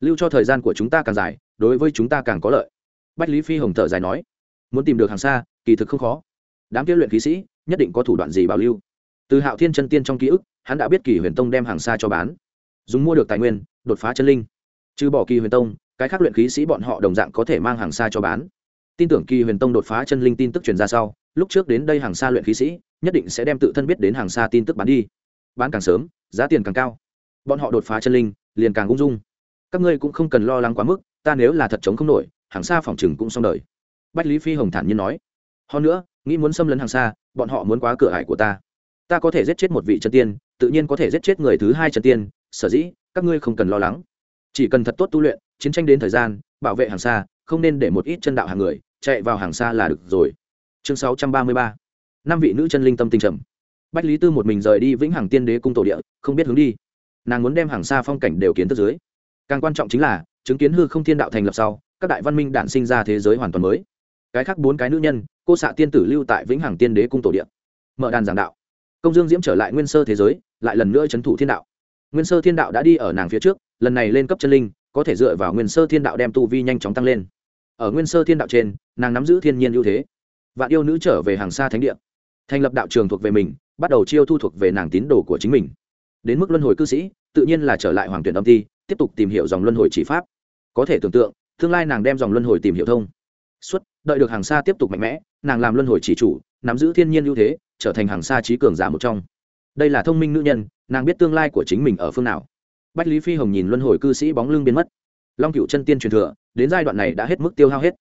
Lưu cho thời gian của chúng ta càng dài đối với chúng ta càng có lợi. Bách lý phi hồng thở dài nói, muốn tìm được hàng xa, kỳ thực không khó. Đám kia luyện khí sĩ, nhất định có thủ đoạn gì bảo lưu. Từ hạo thiên chân tiên trong ký ức, hắn đã biết kỳ huyền tông đem hàng xa cho bán. Dùng mua được tài nguyên, đột phá chân linh. Trừ bỏ kỳ huyền tông, cái khác luyện khí sĩ bọn họ đồng dạng có thể mang hàng xa cho bán. Tin tưởng kỳ huyền tông đột phá chân linh tin tức truyền ra sau, lúc trước đến đây hàng xa luyện khí sĩ, nhất định sẽ đem tự thân biết đến hàng xa tin tức bán đi. Bán càng sớm, giá tiền càng cao. Bọn họ đột phá chân linh, liền càng ung dung. Các ngươi cũng không cần lo lắng quá mức ta nếu là thật chống không nổi, hàng xa phòng chừng cũng xong đời. Bách lý phi hồng thản nhiên nói. Hơn nữa, nghĩ muốn xâm lấn hàng xa, bọn họ muốn quá cửa hải của ta. Ta có thể giết chết một vị chân tiên, tự nhiên có thể giết chết người thứ hai chân tiên, sở dĩ, các ngươi không cần lo lắng. Chỉ cần thật tốt tu luyện, chiến tranh đến thời gian, bảo vệ hàng xa, không nên để một ít chân đạo hàng người, chạy vào hàng xa là được rồi. Chương sáu trăm ba mươi ba. Năm vị nữ chân linh tâm tinh trầm. Bách lý tư một mình rời đi vĩnh hằng tiên đế cung tổ địa, không biết hướng đi. Nàng muốn đem hàng xa phong cảnh đều kiến thức dưới. Càng quan trọng chính là chứng kiến hư không thiên đạo thành lập sau các đại văn minh đản sinh ra thế giới hoàn toàn mới. Cái khác bốn cái nữ nhân cô xạ tiên tử lưu tại vĩnh hằng tiên đế cung tổ điện, mở đàn giảng đạo. Công dương diễm trở lại nguyên sơ thế giới lại lần nữa c thủ thiên đạo. Nguyên sơ thiên đạo đã đi ở nàng phía trước lần này lên cấp chân linh có thể dựa vào nguyên sơ thiên đạo đem tu vi nhanh chóng tăng lên. Ở nguyên sơ thiên đạo trên nàng nắm giữ thiên nhiên ưu thế. Vạn yêu nữ trở về hàng xa thánh địa. Thành lập đạo trường thuộc về mình bắt đầu chiêu thu thuộc về nàng tín đồ của chính mình. Đến mức luân hồi cư sĩ tự nhiên là trở lại hoàng tuyển âm thi tiếp tục tìm hiểu dòng luân hồi chỉ pháp. Có thể tưởng tượng, tương lai nàng đem dòng luân hồi tìm hiểu thông. Suốt, đợi được hàng xa tiếp tục mạnh mẽ, nàng làm luân hồi chỉ chủ, nắm giữ thiên nhiên ưu thế, trở thành hàng xa trí cường giả một trong. Đây là thông minh nữ nhân, nàng biết tương lai của chính mình ở phương nào. Bách lý phi hồng nhìn luân hồi cư sĩ bóng lưng biến mất. Long cựu chân tiên truyền thừa, đến giai đoạn này đã hết mức tiêu hao hết.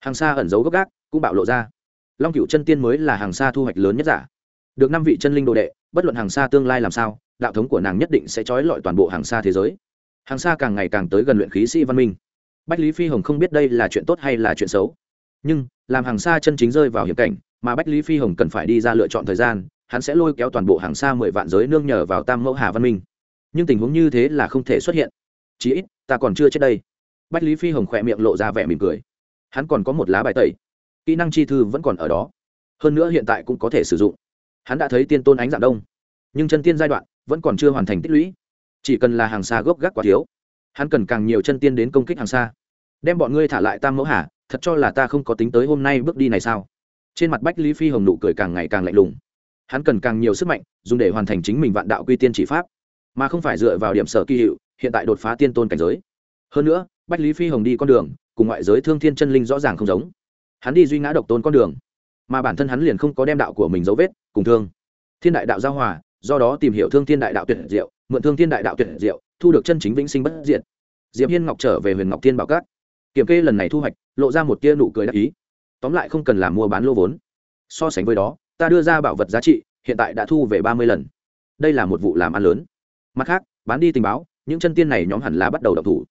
Hàng xa ẩn giấu gốc gác, cũng bạo lộ ra. Long cựu chân tiên mới là hàng xa thu hoạch lớn nhất giả. Được năm vị chân linh đồ đệ, bất luận hàng xa tương lai làm sao, đạo thống của nàng nhất định sẽ trói lọi toàn bộ hàng xa thế giới hàng xa càng ngày càng tới gần luyện khí sĩ văn minh. Bách lý phi hồng không biết đây là chuyện tốt hay là chuyện xấu. Nhưng, làm hàng xa chân chính rơi vào hiểm cảnh, mà bách lý phi hồng cần phải đi ra lựa chọn thời gian, hắn sẽ lôi kéo toàn bộ hàng xa mười vạn giới nương nhờ vào tam mẫu hà văn minh. Nhưng tình huống như thế là không thể xuất hiện. Chí ít, ta còn chưa chết đây. Bách lý phi hồng khỏe miệng lộ ra vẻ mỉm cười. Hắn còn có một lá bài tẩy. Kỹ năng chi thư vẫn còn ở đó. Hơn nữa hiện tại cũng có thể sử dụng. Hắn đã thấy tiên tôn ánh dạng đông. Nhưng chân tiên giai đoạn vẫn còn chưa hoàn thành tích lũy chỉ cần là hàng xa gốc gác quá thiếu, hắn cần càng nhiều chân tiên đến công kích hàng xa. Đem bọn ngươi thả lại tam mẫu hà, thật cho là ta không có tính tới hôm nay bước đi này sao? Trên mặt bách lý phi hồng nụ cười càng ngày càng lạnh lùng. Hắn cần càng nhiều sức mạnh, dùng để hoàn thành chính mình vạn đạo quy tiên chỉ pháp, mà không phải dựa vào điểm sở kỳ hiệu, hiện tại đột phá tiên tôn cảnh giới. Hơn nữa, bách lý phi hồng đi con đường, cùng ngoại giới thương thiên chân linh rõ ràng không giống. Hắn đi duy ngã độc tôn con đường, mà bản thân hắn liền không có đem đạo của mình dấu vết, cùng thương. Thiên đại đạo giao hòa, do đó tìm hiểu thương thiên đại đạo tuyệt diệu mượn thương thiên đại đạo tuyệt diệu, thu được chân chính vĩnh sinh bất diệt. Diệp hiên ngọc trở về huyền ngọc thiên bảo cát. Kiểm kê lần này thu hoạch, lộ ra một tia nụ cười đắc ý. Tóm lại không cần làm mua bán lô vốn. So sánh với đó, ta đưa ra bảo vật giá trị, hiện tại đã thu về ba mươi lần. Đây là một vụ làm ăn lớn. Mặt khác, bán đi tình báo, những chân tiên này nhóm hẳn là bắt đầu động thủ.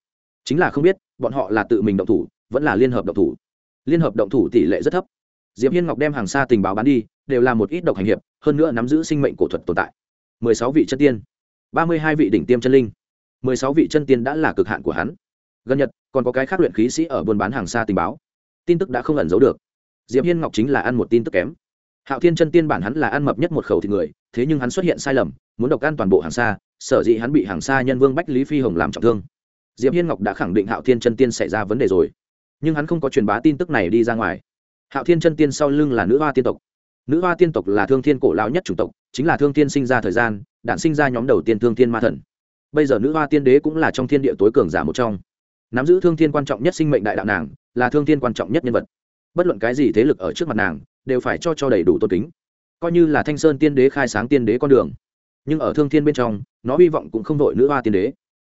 Chính là không biết, bọn họ là tự mình động thủ, vẫn là liên hợp động thủ. Liên hợp động thủ tỷ lệ rất thấp. Diệp hiên ngọc đem hàng xa tình báo bán đi, đều là một ít độc hành hiệp, hơn nữa nắm giữ sinh mệnh cổ thuật tồn tại. mười sáu vị chân tiên ba mươi hai vị đỉnh tiêm chân linh. Mười sáu vị chân tiên đã là cực hạn của hắn. Gần nhật còn có cái khác luyện khí sĩ ở buôn bán hàng xa tình báo. Tin tức đã không ẩn giấu được. Diệp hiên ngọc chính là ăn một tin tức kém. Hạo thiên chân tiên bản hắn là ăn mập nhất một khẩu thịt người, thế nhưng hắn xuất hiện sai lầm, muốn độc ăn toàn bộ hàng xa, sở dĩ hắn bị hàng xa nhân vương bách lý phi hồng làm trọng thương. Diệp hiên ngọc đã khẳng định hạo thiên chân tiên xảy ra vấn đề rồi. Nhưng hắn không có truyền bá tin tức này đi ra ngoài. Hạo thiên chân tiên sau lưng là nữ hoa tiên tộc nữ hoa tiên tộc là thương thiên cổ lão nhất chủng tộc, chính là thương thiên sinh ra thời gian, đản sinh ra nhóm đầu tiên thương thiên ma thần. Bây giờ nữ hoa tiên đế cũng là trong thiên địa tối cường giả một trong. Nắm giữ thương thiên quan trọng nhất sinh mệnh đại đạo nàng, là thương thiên quan trọng nhất nhân vật. Bất luận cái gì thế lực ở trước mặt nàng, đều phải cho cho đầy đủ tôn kính. Coi như là thanh sơn tiên đế khai sáng tiên đế con đường, nhưng ở thương thiên bên trong, nó hy vọng cũng không đội nữ hoa tiên đế.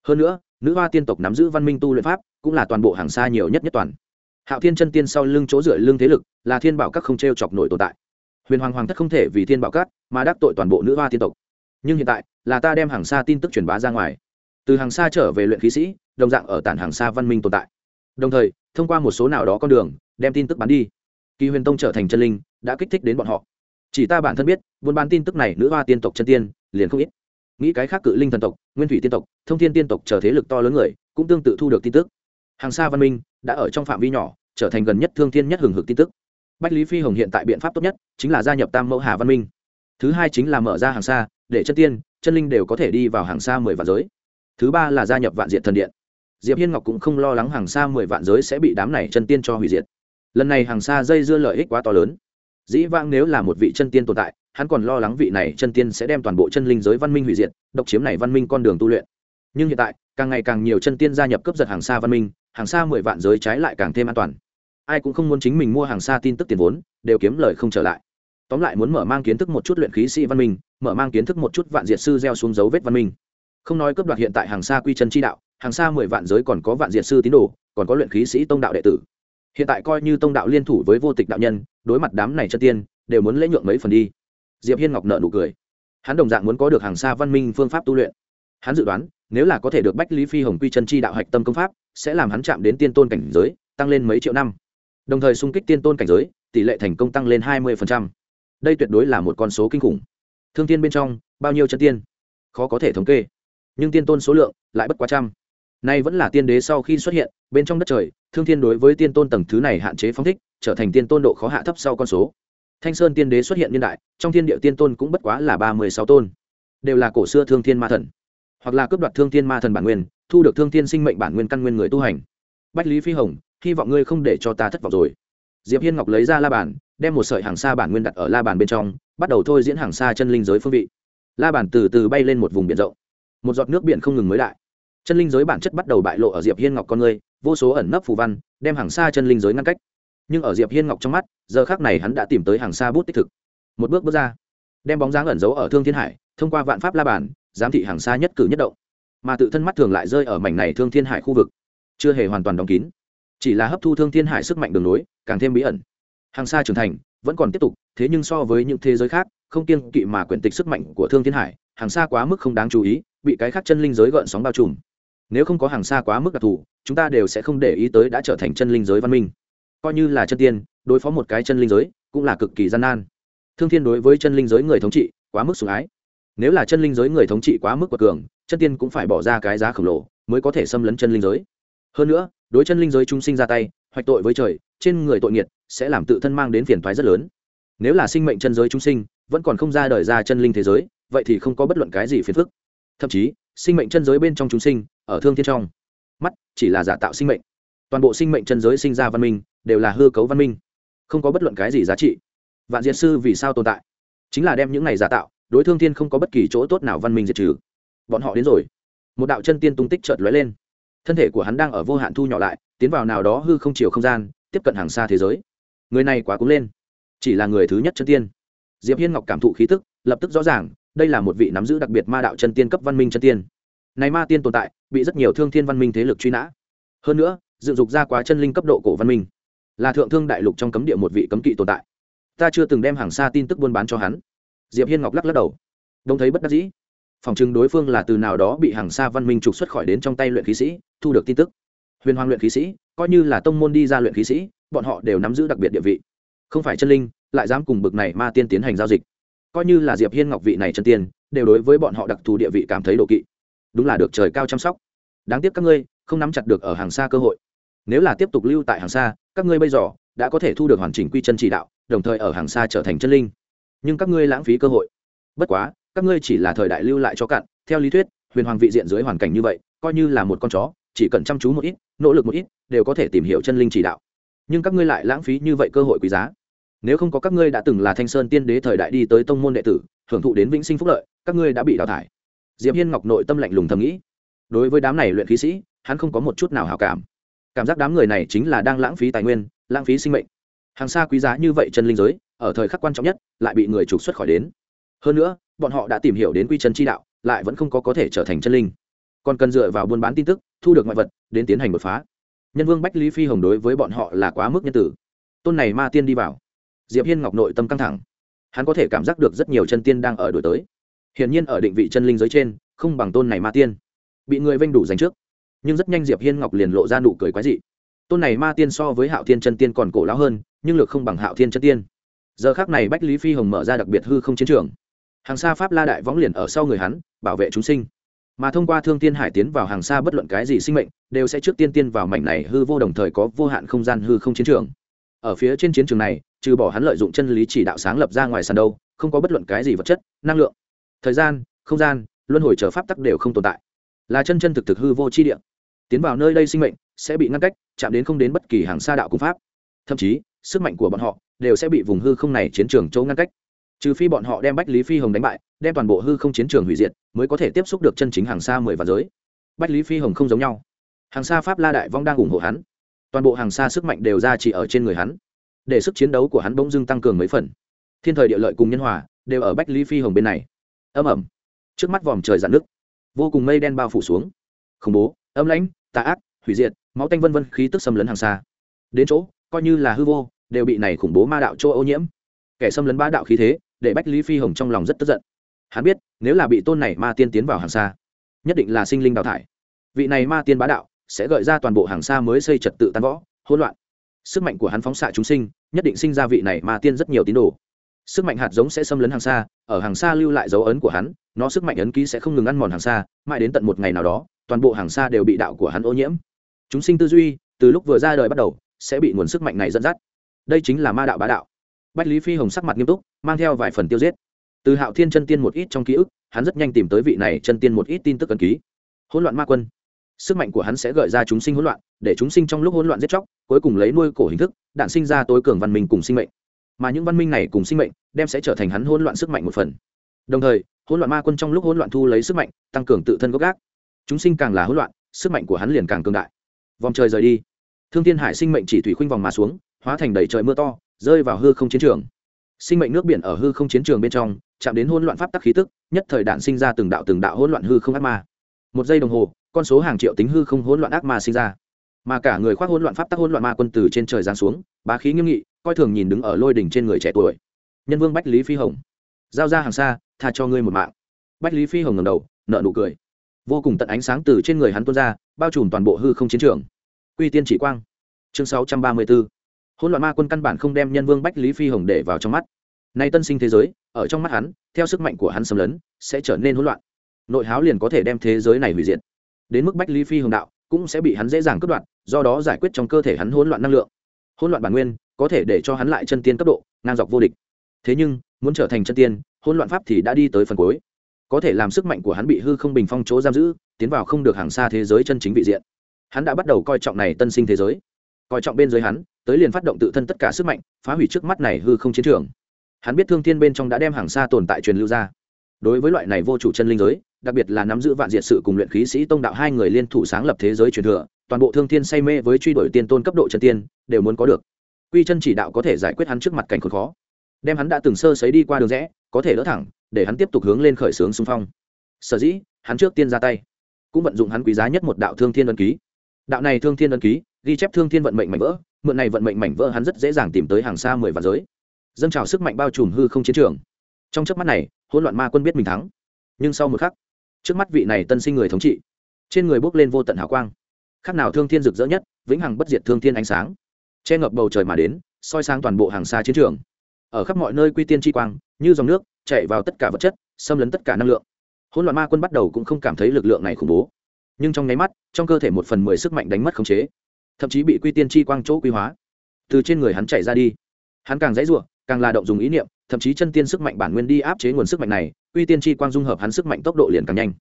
Hơn nữa, nữ hoa tiên tộc nắm giữ văn minh tu luyện pháp, cũng là toàn bộ hàng xa nhiều nhất nhất toàn. Hạo thiên chân tiên sau lưng chỗ dựa lưng thế lực, là thiên bảo các không t r e o chọc nổi tồn tại huyền hoàng hoàng thất không thể vì thiên bảo cát, mà đắc tội toàn bộ nữ hoa tiên tộc. Nhưng hiện tại, là ta đem hàng xa tin tức truyền bá ra ngoài. Từ hàng xa trở về luyện khí sĩ, đồng dạng ở tản hàng xa văn minh tồn tại. Đồng thời, thông qua một số nào đó con đường, đem tin tức bán đi. Kỳ huyền tông trở thành chân linh, đã kích thích đến bọn họ. Chỉ ta bản thân biết, buôn bán tin tức này nữ hoa tiên tộc chân tiên, liền không ít. Nghĩ cái khác cự linh thần tộc, nguyên thủy tiên tộc, thông thiên tiên tộc chờ thế lực to lớn người, cũng tương tự thu được tin tức. Hàng xa văn minh, đã ở trong phạm vi nhỏ, trở thành gần nhất thương thiên nhất hừng hực tin tức bách lý phi hồng hiện tại biện pháp tốt nhất chính là gia nhập tam mẫu hà văn minh. Thứ hai chính là mở ra hàng xa, để chân tiên, chân linh đều có thể đi vào hàng xa mười vạn giới. Thứ ba là gia nhập vạn diện thần điện. Diệp hiên ngọc cũng không lo lắng hàng xa mười vạn giới sẽ bị đám này chân tiên cho hủy diệt. Lần này hàng xa dây dưa lợi ích quá to lớn. Dĩ vãng nếu là một vị chân tiên tồn tại, hắn còn lo lắng vị này chân tiên sẽ đem toàn bộ chân linh giới văn minh hủy diệt, độc chiếm này văn minh con đường tu luyện. Nhưng hiện tại, càng ngày càng nhiều chân tiên gia nhập cấp giật hàng xa văn minh, hàng xa mười vạn giới trái lại càng thêm an toàn ai cũng không muốn chính mình mua hàng xa tin tức tiền vốn, đều kiếm lời không trở lại. Tóm lại muốn mở mang kiến thức một chút luyện khí sĩ văn minh, mở mang kiến thức một chút vạn diệt sư gieo xuống dấu vết văn minh. Không nói cướp đoạt hiện tại hàng xa quy chân chi đạo, hàng xa mười vạn giới còn có vạn diệt sư tín đồ, còn có luyện khí sĩ tông đạo đệ tử. Hiện tại coi như tông đạo liên thủ với vô tịch đạo nhân, đối mặt đám này chân tiên, đều muốn lễ nhượng mấy phần đi. Diệp hiên ngọc nợ nụ cười. Hắn đồng dạng muốn có được hàng xa văn minh phương pháp tu luyện. Hắn dự đoán, nếu là có thể được bách lý phi hồng quy chân chi đạo hạch tâm công pháp, sẽ làm hắn chạm đến tiên tôn cảnh giới, tăng lên mấy triệu năm đồng thời xung kích tiên tôn cảnh giới, tỷ lệ thành công tăng lên hai mươi đây tuyệt đối là một con số kinh khủng. Thương tiên bên trong, bao nhiêu chân tiên? Khó có thể thống kê. Nhưng tiên tôn số lượng lại bất quá trăm. Nay vẫn là tiên đế sau khi xuất hiện, bên trong đất trời, thương thiên đối với tiên tôn tầng thứ này hạn chế phóng thích, trở thành tiên tôn độ khó hạ thấp sau con số. Thanh sơn tiên đế xuất hiện niên đại, trong thiên địa tiên tôn cũng bất quá là ba mươi sáu tôn. Đều là cổ xưa thương thiên ma thần. Hoặc là cướp đoạt thương thiên ma thần bản nguyên, thu được thương thiên sinh mệnh bản nguyên căn nguyên người tu hành. Bách lý phi hồng hy vọng ngươi không để cho ta thất vọng rồi. Diệp hiên ngọc lấy ra la bàn, đem một sợi hàng xa bản nguyên đặt ở la bàn bên trong, bắt đầu thôi diễn hàng xa chân linh giới phương vị. La bàn từ từ bay lên một vùng biển rộng. Một giọt nước biển không ngừng mới lại. chân linh giới bản chất bắt đầu bại lộ ở diệp hiên ngọc con người, vô số ẩn nấp phù văn, đem hàng xa chân linh giới ngăn cách. Nhưng ở diệp hiên ngọc trong mắt, giờ khác này hắn đã tìm tới hàng xa bút tích thực. Một bước bước ra, đem bóng dáng ẩn giấu ở thương thiên hải, thông qua vạn pháp la bản giám thị hàng xa nhất cử nhất động. Mà tự thân mắt thường lại rơi ở mảnh này thương thiên hải khu vực. Chưa hề hoàn toàn đóng kín chỉ là hấp thu thương thiên hải sức mạnh đường nối, càng thêm bí ẩn. Hàng xa trưởng thành, vẫn còn tiếp tục, thế nhưng so với những thế giới khác, không kiêng kỵ mà quyển tịch sức mạnh của thương thiên hải, hàng xa quá mức không đáng chú ý, bị cái khác chân linh giới gợn sóng bao trùm. Nếu không có hàng xa quá mức đặc thù, chúng ta đều sẽ không để ý tới đã trở thành chân linh giới văn minh. Coi như là chân tiên, đối phó một cái chân linh giới, cũng là cực kỳ gian nan. Thương thiên đối với chân linh giới người thống trị, quá mức sủng ái. Nếu là chân linh giới người thống trị quá mức quật cường, chân tiên cũng phải bỏ ra cái giá khổng lồ, mới có thể xâm lấn chân linh giới. Hơn nữa đối chân linh giới chúng sinh ra tay, hoạch tội với trời, trên người tội nghiệt sẽ làm tự thân mang đến phiền toái rất lớn. Nếu là sinh mệnh chân giới chúng sinh, vẫn còn không ra đời ra chân linh thế giới, vậy thì không có bất luận cái gì phiền phức. Thậm chí, sinh mệnh chân giới bên trong chúng sinh, ở thương thiên trong, mắt chỉ là giả tạo sinh mệnh. Toàn bộ sinh mệnh chân giới sinh ra văn minh, đều là hư cấu văn minh. Không có bất luận cái gì giá trị. Vạn diệt sư vì sao tồn tại? Chính là đem những này giả tạo, đối thương thiên không có bất kỳ chỗ tốt nào văn minh diệt trừ. Bọn họ đến rồi. Một đạo chân tiên tung tích chợt lóe lên thân thể của hắn đang ở vô hạn thu nhỏ lại, tiến vào nào đó hư không chiều không gian, tiếp cận hàng xa thế giới. Người này quá cúng lên. Chỉ là người thứ nhất chân tiên. Diệp hiên ngọc cảm thụ khí tức, lập tức rõ ràng, đây là một vị nắm giữ đặc biệt ma đạo chân tiên cấp văn minh chân tiên. Này ma tiên tồn tại, bị rất nhiều thương thiên văn minh thế lực truy nã. Hơn nữa, dựng dục ra quá chân linh cấp độ cổ văn minh. Là thượng thương đại lục trong cấm địa một vị cấm kỵ tồn tại. Ta chưa từng đem hàng xa tin tức buôn bán cho hắn. Diệp hiên ngọc lắc lắc đầu. Đông thấy bất đắc dĩ phòng chừng đối phương là từ nào đó bị hàng xa văn minh trục xuất khỏi đến trong tay luyện khí sĩ, thu được tin tức. Huyền hoàng luyện khí sĩ, coi như là tông môn đi ra luyện khí sĩ, bọn họ đều nắm giữ đặc biệt địa vị. Không phải chân linh, lại dám cùng bực này ma tiên tiến hành giao dịch. Coi như là diệp hiên ngọc vị này chân tiên, đều đối với bọn họ đặc thù địa vị cảm thấy độ kỵ. Đúng là được trời cao chăm sóc. Đáng tiếc các ngươi không nắm chặt được ở hàng xa cơ hội. Nếu là tiếp tục lưu tại hàng xa các ngươi bây giờ đã có thể thu được hoàn chỉnh quy chân chỉ đạo, đồng thời ở hàng xa trở thành chân linh. Nhưng các ngươi lãng phí cơ hội. Bất quá các ngươi chỉ là thời đại lưu lại cho cạn, theo lý thuyết, huyền hoàng vị diện dưới hoàn cảnh như vậy, coi như là một con chó, chỉ cần chăm chú một ít, nỗ lực một ít, đều có thể tìm hiểu chân linh chỉ đạo. Nhưng các ngươi lại lãng phí như vậy cơ hội quý giá. Nếu không có các ngươi đã từng là thanh sơn tiên đế thời đại đi tới tông môn đệ tử, hưởng thụ đến vĩnh sinh phúc lợi, các ngươi đã bị đào thải. Diệp hiên ngọc nội tâm lạnh lùng thầm nghĩ. Đối với đám này luyện khí sĩ, hắn không có một chút nào hảo cảm. Cảm giác đám người này chính là đang lãng phí tài nguyên, lãng phí sinh mệnh. Hàng xa quý giá như vậy chân linh giới, ở thời khắc quan trọng nhất, lại bị người trục xuất khỏi đến hơn nữa, bọn họ đã tìm hiểu đến quy chân chi đạo, lại vẫn không có có thể trở thành chân linh. Còn cần dựa vào buôn bán tin tức, thu được ngoại vật, đến tiến hành đột phá. Nhân vương bách lý phi hồng đối với bọn họ là quá mức nhân tử. Tôn này ma tiên đi vào. Diệp hiên ngọc nội tâm căng thẳng. Hắn có thể cảm giác được rất nhiều chân tiên đang ở đổi tới. Hiển nhiên ở định vị chân linh giới trên, không bằng tôn này ma tiên. Bị người vênh đủ giành trước. Nhưng rất nhanh diệp hiên ngọc liền lộ ra nụ cười quái dị. Tôn này ma tiên so với hạo thiên chân tiên còn cổ lão hơn, nhưng lực không bằng hạo thiên chân tiên. Giờ khác này bách lý phi hồng mở ra đặc biệt hư không chiến trường hàng xa pháp la đại võng liền ở sau người hắn, bảo vệ chúng sinh. Mà thông qua thương tiên hải tiến vào hàng xa bất luận cái gì sinh mệnh, đều sẽ trước tiên tiên vào mảnh này hư vô đồng thời có vô hạn không gian hư không chiến trường. Ở phía trên chiến trường này, trừ bỏ hắn lợi dụng chân lý chỉ đạo sáng lập ra ngoài sàn đâu, không có bất luận cái gì vật chất, năng lượng. Thời gian, không gian, luân hồi chờ pháp tắc đều không tồn tại. Là chân chân thực thực hư vô chi địa. Tiến vào nơi đây sinh mệnh, sẽ bị ngăn cách, chạm đến không đến bất kỳ hàng xa đạo cung pháp. Thậm chí, sức mạnh của bọn họ đều sẽ bị vùng hư không này chiến trường châu ngăn cách trừ phi bọn họ đem bách lý phi hồng đánh bại, đem toàn bộ hư không chiến trường hủy diệt, mới có thể tiếp xúc được chân chính hàng xa mười vạn giới. Bách lý phi hồng không giống nhau. Hàng xa pháp la đại vong đang ủng hộ hắn. Toàn bộ hàng xa sức mạnh đều ra chỉ ở trên người hắn. Để sức chiến đấu của hắn bỗng dưng tăng cường mấy phần. Thiên thời địa lợi cùng nhân hòa đều ở bách lý phi hồng bên này. Âm ẩm trước mắt vòm trời dạn nước vô cùng mây đen bao phủ xuống. Khủng bố, âm lãnh, tà ác, hủy diệt, máu tanh vân vân, khí tức xâm lấn hàng xa. Đến chỗ, coi như là hư vô, đều bị này khủng bố ma đạo chỗ ô nhiễm. Kẻ xâm lấn ba đạo khí thế để bách lý phi hồng trong lòng rất tức giận hắn biết nếu là bị tôn này ma tiên tiến vào hàng xa nhất định là sinh linh đào thải vị này ma tiên bá đạo sẽ gợi ra toàn bộ hàng xa mới xây trật tự tan võ hỗn loạn sức mạnh của hắn phóng xạ chúng sinh nhất định sinh ra vị này ma tiên rất nhiều tín đồ sức mạnh hạt giống sẽ xâm lấn hàng xa ở hàng xa lưu lại dấu ấn của hắn nó sức mạnh ấn ký sẽ không ngừng ăn mòn hàng xa mãi đến tận một ngày nào đó toàn bộ hàng xa đều bị đạo của hắn ô nhiễm chúng sinh tư duy từ lúc vừa ra đời bắt đầu sẽ bị nguồn sức mạnh này dẫn dắt đây chính là ma đạo bá đạo bách lý phi hồng sắc mặt nghiêm túc, mang theo vài phần tiêu giết. Từ hạo thiên chân tiên một ít trong ký ức, hắn rất nhanh tìm tới vị này chân tiên một ít tin tức ấn ký. Hỗn loạn ma quân. Sức mạnh của hắn sẽ gợi ra chúng sinh hỗn loạn, để chúng sinh trong lúc hỗn loạn giết chóc, cuối cùng lấy nuôi cổ hình thức, đạn sinh ra tối cường văn minh cùng sinh mệnh. Mà những văn minh này cùng sinh mệnh, đem sẽ trở thành hắn hỗn loạn sức mạnh một phần. Đồng thời, hỗn loạn ma quân trong lúc hỗn loạn thu lấy sức mạnh, tăng cường tự thân gốc gác. Chúng sinh càng là hỗn loạn, sức mạnh của hắn liền càng cường đại. Vòng trời rời đi. Thương thiên hải sinh mệnh chỉ thủy khuynh vòng mà xuống, hóa thành đầy trời mưa to rơi vào hư không chiến trường. Sinh mệnh nước biển ở hư không chiến trường bên trong, chạm đến hỗn loạn pháp tắc khí tức, nhất thời đạn sinh ra từng đạo từng đạo hỗn loạn hư không ác ma. Một giây đồng hồ, con số hàng triệu tính hư không hỗn loạn ác ma sinh ra. Mà cả người khoác hỗn loạn pháp tắc hỗn loạn ma quân từ trên trời giáng xuống, bá khí nghiêm nghị, coi thường nhìn đứng ở lôi đỉnh trên người trẻ tuổi. Nhân vương bách lý phi hồng. Giao ra hàng xa, tha cho ngươi một mạng. Bách lý phi hồng ngầm đầu nợ nụ cười. Vô cùng tận ánh sáng từ trên người hắn tuôn ra, bao trùm toàn bộ hư không chiến trường. Quy tiên chỉ quang. Chương sáu trăm ba mươi 634 hỗn loạn ma quân căn bản không đem nhân vương bách lý phi hồng để vào trong mắt. Nay tân sinh thế giới, ở trong mắt hắn, theo sức mạnh của hắn xâm lấn, sẽ trở nên hỗn loạn. Nội háo liền có thể đem thế giới này hủy diệt. Đến mức bách lý phi hồng đạo, cũng sẽ bị hắn dễ dàng cướp đoạt, do đó giải quyết trong cơ thể hắn hỗn loạn năng lượng. Hỗn loạn bản nguyên, có thể để cho hắn lại chân tiên cấp độ, ngang dọc vô địch. Thế nhưng, muốn trở thành chân tiên, hỗn loạn pháp thì đã đi tới phần cuối. Có thể làm sức mạnh của hắn bị hư không bình phong chỗ giam giữ, tiến vào không được hàng xa thế giới chân chính vị diện. Hắn đã bắt đầu coi trọng này tân sinh thế giới. Coi trọng bên dưới hắn tới liền phát động tự thân tất cả sức mạnh, phá hủy trước mắt này hư không chiến trường. Hắn biết thương thiên bên trong đã đem hàng xa tồn tại truyền lưu ra. Đối với loại này vô chủ chân linh giới, đặc biệt là nắm giữ vạn diệt sự cùng luyện khí sĩ tông đạo hai người liên thủ sáng lập thế giới truyền thừa, toàn bộ thương thiên say mê với truy đuổi tiên tôn cấp độ chân tiên, đều muốn có được. Quy chân chỉ đạo có thể giải quyết hắn trước mặt cảnh khốn khó. Đem hắn đã từng sơ sấy đi qua đường rẽ, có thể đỡ thẳng, để hắn tiếp tục hướng lên khởi xướng xung phong. Sở dĩ, hắn trước tiên ra tay, cũng vận dụng hắn quý giá nhất một đạo thương thiên ân ký. Đạo này thương thiên ân ký, ghi chép thương thiên vận mệnh mạnh vỡ mượn này vận mệnh mảnh vỡ hắn rất dễ dàng tìm tới hàng xa mười vạn giới. Dâng trào sức mạnh bao trùm hư không chiến trường. Trong chớp mắt này, hỗn loạn ma quân biết mình thắng. Nhưng sau một khắc, trước mắt vị này tân sinh người thống trị, trên người bốc lên vô tận hào quang. Khác nào thương thiên rực rỡ nhất, vĩnh hằng bất diệt thương thiên ánh sáng. Che ngập bầu trời mà đến, soi sang toàn bộ hàng xa chiến trường. Ở khắp mọi nơi quy tiên chi quang, như dòng nước, chạy vào tất cả vật chất, xâm lấn tất cả năng lượng. Hỗn loạn ma quân bắt đầu cũng không cảm thấy lực lượng này khủng bố. Nhưng trong nháy mắt, trong cơ thể một phần mười sức mạnh đánh mất khống chế thậm chí bị quy tiên chi quang chỗ quy hóa. Từ trên người hắn chạy ra đi. Hắn càng dãy r u ộ càng là động dùng ý niệm, thậm chí chân tiên sức mạnh bản nguyên đi áp chế nguồn sức mạnh này, quy tiên chi quang dung hợp hắn sức mạnh tốc độ liền càng nhanh.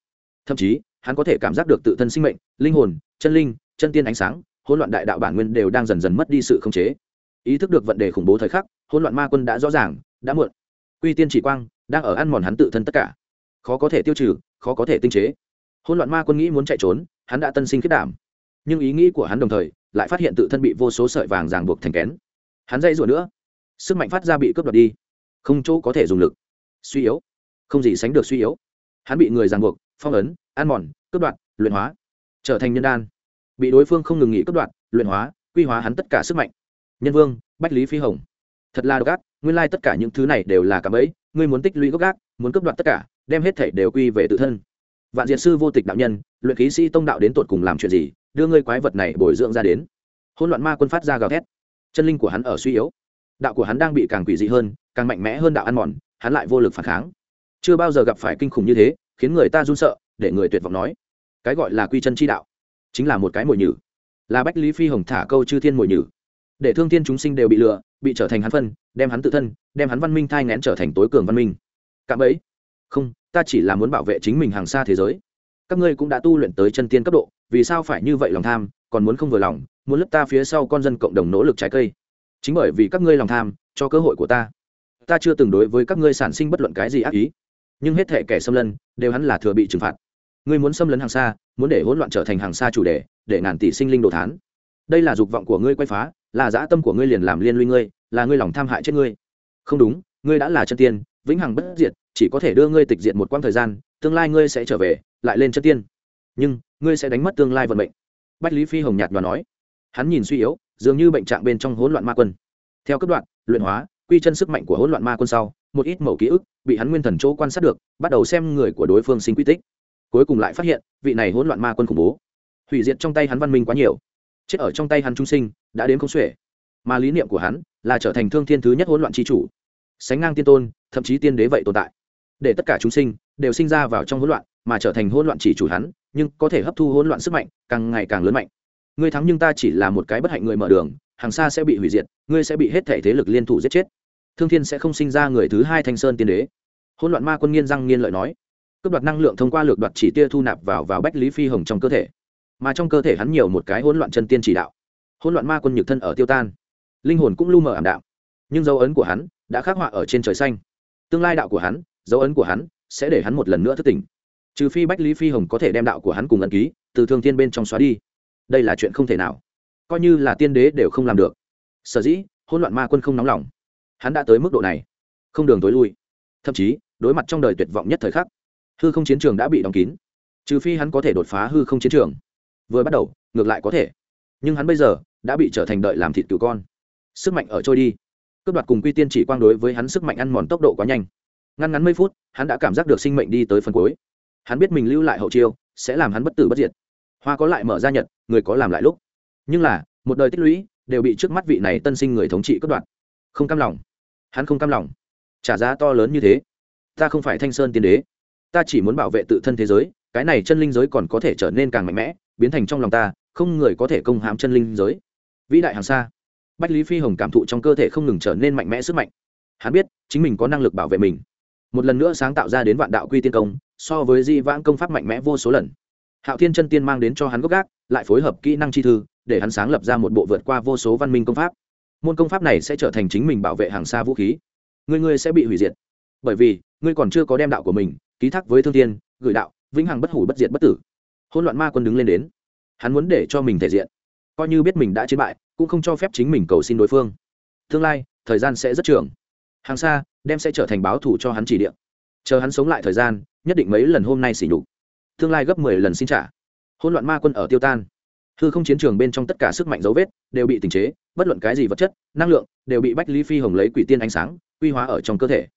Thậm chí, hắn có thể cảm giác được tự thân sinh mệnh, linh hồn, chân linh, chân tiên ánh sáng, hỗn loạn đại đạo bản nguyên đều đang dần dần mất đi sự khống chế. Ý thức được vận đề khủng bố thời khắc, hỗn loạn ma quân đã rõ ràng, đã muộn. Quy tiên chỉ quang đang ở ăn mòn hắn tự thân tất cả. Khó có thể tiêu trừ, khó có thể tinh chế. Hỗn loạn ma quân nghĩ muốn chạy trốn, hắn đã tân sinh kết đảm. Nhưng ý nghĩ của hắn đồng thời lại phát hiện tự thân bị vô số sợi vàng ràng buộc thành kén. Hắn dây rủa nữa. Sức mạnh phát ra bị cướp đoạt đi. Không chỗ có thể dùng lực. Suy yếu. Không gì sánh được suy yếu. Hắn bị người ràng buộc, phong ấn, ăn mòn, cướp đoạt, luyện hóa. Trở thành nhân đan. Bị đối phương không ngừng nghỉ cướp đoạt, luyện hóa, quy hóa hắn tất cả sức mạnh. Nhân vương, bách lý phi hồng. Thật là độc ác, nguyên lai tất cả những thứ này đều là cả ấy ngươi muốn tích lũy gốc gác, muốn cướp đoạt tất cả, đem hết thể đều quy về tự thân. Vạn diệt sư vô tịch đạo nhân, luyện khí sĩ tông đạo đến tột cùng làm chuyện gì đưa ngươi quái vật này bồi dưỡng ra đến. Hôn loạn ma quân phát ra gào thét. Chân linh của hắn ở suy yếu. Đạo của hắn đang bị càng quỷ dị hơn, càng mạnh mẽ hơn đạo ăn mòn, hắn lại vô lực phản kháng. Chưa bao giờ gặp phải kinh khủng như thế, khiến người ta run sợ, để người tuyệt vọng nói. Cái gọi là quy chân chi đạo, chính là một cái mồi nhử. Là bách lý phi hồng thả câu chư thiên mồi nhử. Để thương thiên chúng sinh đều bị lừa, bị trở thành hắn phân, đem hắn tự thân, đem hắn văn minh thai ngén trở thành tối cường văn minh. Cạm ấy không, ta chỉ là muốn bảo vệ chính mình hàng xa thế giới. Các ngươi cũng đã tu luyện tới chân tiên cấp độ vì sao phải như vậy lòng tham, còn muốn không vừa lòng, muốn lấp ta phía sau con dân cộng đồng nỗ lực trái cây. Chính bởi vì các ngươi lòng tham, cho cơ hội của ta. Ta chưa từng đối với các ngươi sản sinh bất luận cái gì ác ý. Nhưng hết thể kẻ xâm lân đều hắn là thừa bị trừng phạt. Ngươi muốn xâm lấn hàng xa, muốn để hỗn loạn trở thành hàng xa chủ đề, để ngàn tỷ sinh linh đồ thán. Đây là dục vọng của ngươi quay phá, là dã tâm của ngươi liền làm liên lụy ngươi, là ngươi lòng tham hại chết ngươi. Không đúng, ngươi đã là chân tiên, vĩnh hằng bất diệt, chỉ có thể đưa ngươi tịch diệt một quãng thời gian, tương lai ngươi sẽ trở về, lại lên chân tiên nhưng ngươi sẽ đánh mất tương lai vận mệnh. Bách lý phi hồng nhạt nhòa nói. Hắn nhìn suy yếu, dường như bệnh trạng bên trong hỗn loạn ma quân. Theo cấp đoạn, luyện hóa, quy chân sức mạnh của hỗn loạn ma quân sau, một ít mẫu ký ức bị hắn nguyên thần chỗ quan sát được, bắt đầu xem người của đối phương sinh quy tích. Cuối cùng lại phát hiện, vị này hỗn loạn ma quân khủng bố. Hủy diệt trong tay hắn văn minh quá nhiều. Chết ở trong tay hắn trung sinh, đã đến không xuể. Mà lý niệm của hắn là trở thành thương thiên thứ nhất hỗn loạn tri chủ. Sánh ngang tiên tôn, thậm chí tiên đế vậy tồn tại. Để tất cả chúng sinh đều sinh ra vào trong hỗn loạn mà trở thành hỗn loạn chỉ chủ hắn, nhưng có thể hấp thu hỗn loạn sức mạnh, càng ngày càng lớn mạnh. Ngươi thắng nhưng ta chỉ là một cái bất hạnh người mở đường, hàng xa sẽ bị hủy diệt, ngươi sẽ bị hết thể thế lực liên thủ giết chết. Thương thiên sẽ không sinh ra người thứ hai thanh sơn tiên đế. Hỗn loạn ma quân nghiên răng nghiên lợi nói. Cướp đoạt năng lượng thông qua lược đoạt chỉ tia thu nạp vào vào bách lý phi hồng trong cơ thể. Mà trong cơ thể hắn nhiều một cái hỗn loạn chân tiên chỉ đạo. Hỗn loạn ma quân nhược thân ở tiêu tan. Linh hồn cũng lu mờ ảm đạm. Nhưng dấu ấn của hắn đã khắc họa ở trên trời xanh. Tương lai đạo của hắn, dấu ấn của hắn sẽ để hắn một lần nữa thức tỉnh trừ phi bách lý phi hồng có thể đem đạo của hắn cùng ẩn ký từ thương thiên bên trong xóa đi. Đây là chuyện không thể nào. Coi như là tiên đế đều không làm được. Sở dĩ, hỗn loạn ma quân không nóng lòng. Hắn đã tới mức độ này. Không đường tối lui. Thậm chí, đối mặt trong đời tuyệt vọng nhất thời khắc, hư không chiến trường đã bị đóng kín. Trừ phi hắn có thể đột phá hư không chiến trường. Vừa bắt đầu, ngược lại có thể. Nhưng hắn bây giờ đã bị trở thành đợi làm thịt cựu con. Sức mạnh ở trôi đi. Cướp đoạt cùng quy tiên chỉ quang đối với hắn sức mạnh ăn mòn tốc độ quá nhanh. Ngăn ngắn mấy phút, hắn đã cảm giác được sinh mệnh đi tới phần cuối hắn biết mình lưu lại hậu chiêu, sẽ làm hắn bất tử bất diệt. Hoa có lại mở ra nhật, người có làm lại lúc. Nhưng là, một đời tích lũy, đều bị trước mắt vị này tân sinh người thống trị cướp đoạt. Không cam lòng. Hắn không cam lòng. Trả giá to lớn như thế. Ta không phải thanh sơn tiên đế. Ta chỉ muốn bảo vệ tự thân thế giới, cái này chân linh giới còn có thể trở nên càng mạnh mẽ, biến thành trong lòng ta, không người có thể công hãm chân linh giới. Vĩ đại hàng xa. Bách lý phi hồng cảm thụ trong cơ thể không ngừng trở nên mạnh mẽ sức mạnh. Hắn biết, chính mình có năng lực bảo vệ mình một lần nữa sáng tạo ra đến vạn đạo quy tiên công, so với di vãng công pháp mạnh mẽ vô số lần. Hạo thiên chân tiên mang đến cho hắn gốc gác, lại phối hợp kỹ năng chi thư, để hắn sáng lập ra một bộ vượt qua vô số văn minh công pháp. Môn công pháp này sẽ trở thành chính mình bảo vệ hàng xa vũ khí. Người ngươi sẽ bị hủy diệt. Bởi vì, ngươi còn chưa có đem đạo của mình, ký thác với thương tiên gửi đạo, vĩnh hằng bất hủ bất diệt bất tử. Hôn loạn ma quân đứng lên đến. Hắn muốn để cho mình thể diện. Coi như biết mình đã chiến bại, cũng không cho phép chính mình cầu xin đối phương. Tương lai, thời gian sẽ rất trường. Hàng xa đem sẽ trở thành báo thù cho hắn chỉ điện chờ hắn sống lại thời gian, nhất định mấy lần hôm nay xỉ nhục. Tương lai gấp mười lần xin trả. Hỗn loạn ma quân ở tiêu tan. Hư không chiến trường bên trong tất cả sức mạnh dấu vết đều bị tình chế, bất luận cái gì vật chất, năng lượng đều bị bách lý phi hồng lấy quỷ tiên ánh sáng, quy hóa ở trong cơ thể.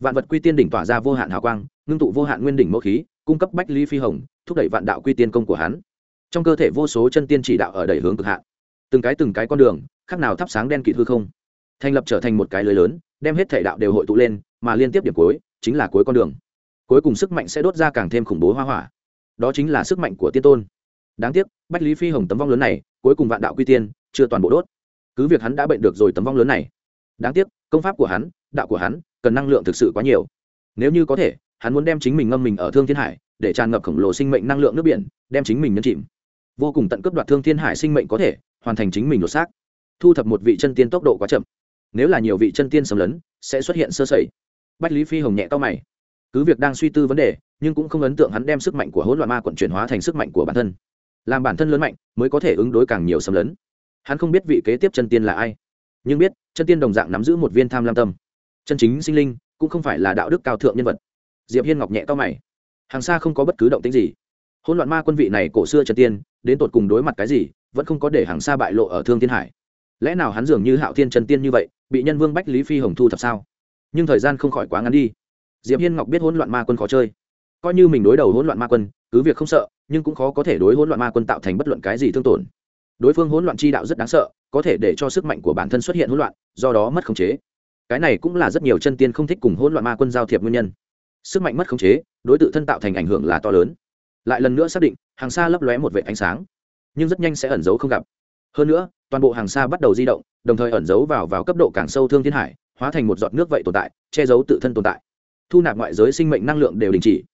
Vạn vật quy tiên đỉnh tỏa ra vô hạn hào quang, ngưng tụ vô hạn nguyên đỉnh mẫu khí, cung cấp bách lý phi hồng, thúc đẩy vạn đạo quy tiên công của hắn. Trong cơ thể vô số chân tiên chỉ đạo ở đẩy hướng cực hạn. Từng cái từng cái con đường, khác nào thắp sáng đen kịt hư không, thành lập trở thành một cái lưới lớn đem hết thể đạo đều hội tụ lên, mà liên tiếp điểm cuối chính là cuối con đường. Cuối cùng sức mạnh sẽ đốt ra càng thêm khủng bố hoa hỏa. Đó chính là sức mạnh của tiên tôn. Đáng tiếc, bách lý phi hồng tấm vong lớn này, cuối cùng vạn đạo quy tiên, chưa toàn bộ đốt. Cứ việc hắn đã bệnh được rồi tấm vong lớn này. Đáng tiếc, công pháp của hắn, đạo của hắn, cần năng lượng thực sự quá nhiều. Nếu như có thể, hắn muốn đem chính mình ngâm mình ở thương thiên hải, để tràn ngập khổng lồ sinh mệnh năng lượng nước biển, đem chính mình nhấn chìm. Vô cùng tận cấp đoạt thương thiên hải sinh mệnh có thể hoàn thành chính mình đột xác. Thu thập một vị chân tiên tốc độ quá chậm nếu là nhiều vị chân tiên xâm lấn, sẽ xuất hiện sơ sẩy. Bách lý phi hồng nhẹ to mày. Cứ việc đang suy tư vấn đề, nhưng cũng không ấn tượng hắn đem sức mạnh của hỗn loạn ma quận chuyển hóa thành sức mạnh của bản thân. Làm bản thân lớn mạnh, mới có thể ứng đối càng nhiều xâm lấn. Hắn không biết vị kế tiếp chân tiên là ai, nhưng biết, chân tiên đồng dạng nắm giữ một viên tham lam tâm. Chân chính sinh linh, cũng không phải là đạo đức cao thượng nhân vật. Diệp hiên ngọc nhẹ to mày. Hàng xa không có bất cứ động tĩnh gì. Hỗn loạn ma quân vị này cổ xưa chân tiên, đến tột cùng đối mặt cái gì, vẫn không có để hàng xa bại lộ ở thương thiên hải. Lẽ nào hắn dường như hạo thiên chân tiên như vậy bị nhân vương bách lý phi hồng thu thập sao? Nhưng thời gian không khỏi quá ngắn đi. Diệp hiên ngọc biết hỗn loạn ma quân khó chơi. Coi như mình đối đầu hỗn loạn ma quân, cứ việc không sợ, nhưng cũng khó có thể đối hỗn loạn ma quân tạo thành bất luận cái gì thương tổn. Đối phương hỗn loạn chi đạo rất đáng sợ, có thể để cho sức mạnh của bản thân xuất hiện hỗn loạn, do đó mất khống chế. Cái này cũng là rất nhiều chân tiên không thích cùng hỗn loạn ma quân giao thiệp nguyên nhân. Sức mạnh mất khống chế, đối tự thân tạo thành ảnh hưởng là to lớn. Lại lần nữa xác định, hàng xa lấp lóe một vệ ánh sáng, nhưng rất nhanh sẽ ẩn giấu không gặp hơn nữa, toàn bộ hàng xa bắt đầu di động, đồng thời ẩn giấu vào vào cấp độ càng sâu thương thiên hải, hóa thành một giọt nước vậy tồn tại, che giấu tự thân tồn tại. Thu nạp ngoại giới sinh mệnh năng lượng đều đình chỉ.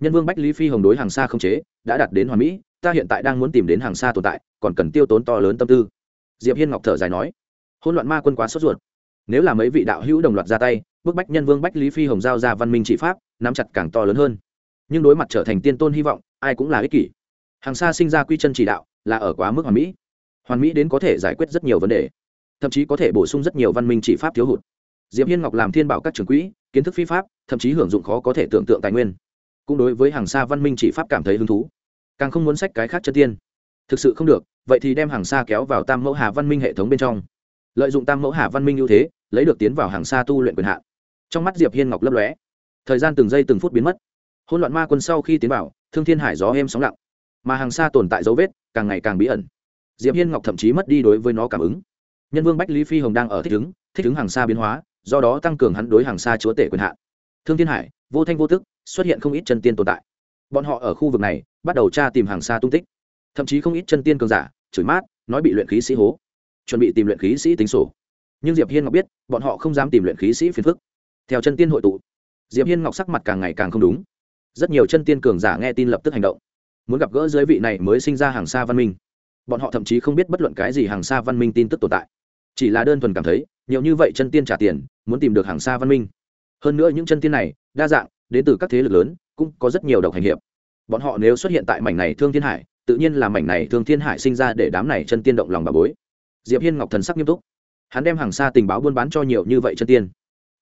Nhân vương bách lý phi hồng đối hàng xa không chế, đã đạt đến hoàn mỹ, ta hiện tại đang muốn tìm đến hàng xa tồn tại, còn cần tiêu tốn to lớn tâm tư. Diệp hiên ngọc thở dài nói, hỗn loạn ma quân quá sốt ruột. Nếu là mấy vị đạo hữu đồng loạt ra tay, bức bách nhân vương bách lý phi hồng giao ra văn minh trị pháp, nắm chặt càng to lớn hơn. Nhưng đối mặt trở thành tiên tôn hy vọng, ai cũng là ích kỷ. Hàng xa sinh ra quy chân chỉ đạo, là ở quá mức hoàn mỹ hoàn mỹ đến có thể giải quyết rất nhiều vấn đề, thậm chí có thể bổ sung rất nhiều văn minh chỉ pháp thiếu hụt. Diệp hiên ngọc làm thiên bảo các trường quỹ, kiến thức phi pháp, thậm chí hưởng dụng khó có thể tưởng tượng tài nguyên. Cũng đối với hàng xa văn minh chỉ pháp cảm thấy hứng thú. Càng không muốn sách cái khác chân tiên. Thực sự không được, vậy thì đem hàng xa kéo vào tam mẫu hà văn minh hệ thống bên trong. Lợi dụng tam mẫu hà văn minh ưu thế, lấy được tiến vào hàng xa tu luyện quyền hạn. Trong mắt diệp hiên ngọc lấp lóe. Thời gian từng giây từng phút biến mất. Hỗn loạn ma quân sau khi tiến vào, thương thiên hải gió êm sóng lặng. Mà hàng xa tồn tại dấu vết, càng ngày càng bí ẩn diệp hiên ngọc thậm chí mất đi đối với nó cảm ứng nhân vương bách lý phi hồng đang ở thích ứng thích ứng hàng xa biến hóa do đó tăng cường hắn đối hàng xa chúa tể quyền hạn thương thiên hải vô thanh vô tức xuất hiện không ít chân tiên tồn tại bọn họ ở khu vực này bắt đầu tra tìm hàng xa tung tích thậm chí không ít chân tiên cường giả chửi mát nói bị luyện khí sĩ hố chuẩn bị tìm luyện khí sĩ tính sổ nhưng diệp hiên ngọc biết bọn họ không dám tìm luyện khí sĩ phiền phức theo chân tiên hội tụ diệp hiên ngọc sắc mặt càng ngày càng không đúng rất nhiều chân tiên cường giả nghe tin lập tức hành động muốn gặp gỡ dưới vị này mới sinh ra hàng xa văn minh bọn họ thậm chí không biết bất luận cái gì hàng xa văn minh tin tức tồn tại. Chỉ là đơn thuần cảm thấy, nhiều như vậy chân tiên trả tiền, muốn tìm được hàng xa văn minh. Hơn nữa những chân tiên này, đa dạng, đến từ các thế lực lớn, cũng có rất nhiều độc hành hiệp. Bọn họ nếu xuất hiện tại mảnh này thương thiên hải, tự nhiên là mảnh này thương thiên hải sinh ra để đám này chân tiên động lòng bà bối. Diệp hiên ngọc thần sắc nghiêm túc. Hắn đem hàng xa tình báo buôn bán cho nhiều như vậy chân tiên.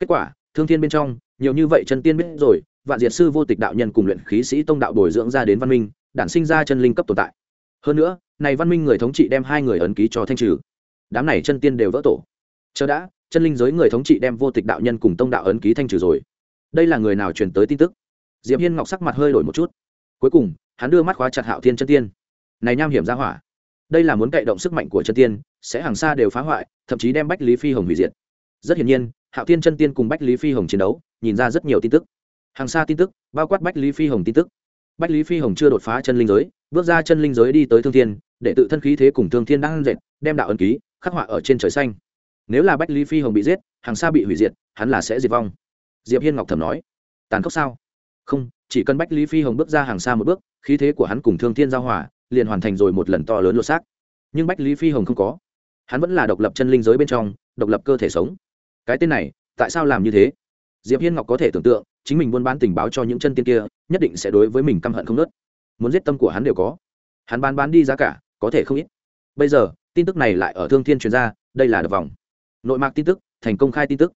Kết quả, thương thiên bên trong, nhiều như vậy chân tiên biết rồi, vạn diệt sư vô tịch đạo nhân cùng luyện khí sĩ tông đạo bồi dưỡng ra đến văn minh, đản sinh ra chân linh cấp tồn tại hơn nữa, này văn minh người thống trị đem hai người ấn ký cho thanh trừ. Đám này chân tiên đều vỡ tổ. Chờ đã, chân linh giới người thống trị đem vô tịch đạo nhân cùng tông đạo ấn ký thanh trừ rồi. Đây là người nào truyền tới tin tức? Diệp hiên ngọc sắc mặt hơi đổi một chút. Cuối cùng, hắn đưa mắt khóa chặt hạo thiên chân tiên. Này nham hiểm ra hỏa. Đây là muốn cậy động sức mạnh của chân tiên, sẽ hàng xa đều phá hoại, thậm chí đem bách lý phi hồng hủy diệt. Rất hiển nhiên, hạo thiên chân tiên cùng bách lý phi hồng chiến đấu, nhìn ra rất nhiều tin tức. Hàng xa tin tức, bao quát bách lý phi hồng tin tức bách lý phi hồng chưa đột phá chân linh giới, bước ra chân linh giới đi tới thương thiên, để tự thân khí thế cùng thương thiên đang dệt, đem đạo ấn ký, khắc họa ở trên trời xanh. Nếu là bách lý phi hồng bị giết, hàng xa bị hủy diệt, hắn là sẽ diệt vong. Diệp hiên ngọc thầm nói. Tàn khốc sao? Không, chỉ cần bách lý phi hồng bước ra hàng xa một bước, khí thế của hắn cùng thương thiên giao hòa, liền hoàn thành rồi một lần to lớn lột xác. Nhưng bách lý phi hồng không có. Hắn vẫn là độc lập chân linh giới bên trong, độc lập cơ thể sống. Cái tên này, tại sao làm như thế? Diệp hiên ngọc có thể tưởng tượng, chính mình buôn bán tình báo cho những chân tiên kia, nhất định sẽ đối với mình căm hận không nớt muốn giết tâm của hắn đều có. Hắn bán bán đi giá cả, có thể không ít. Bây giờ, tin tức này lại ở thương thiên truyền ra, đây là đập vòng. Nội mạc tin tức, thành công khai tin tức.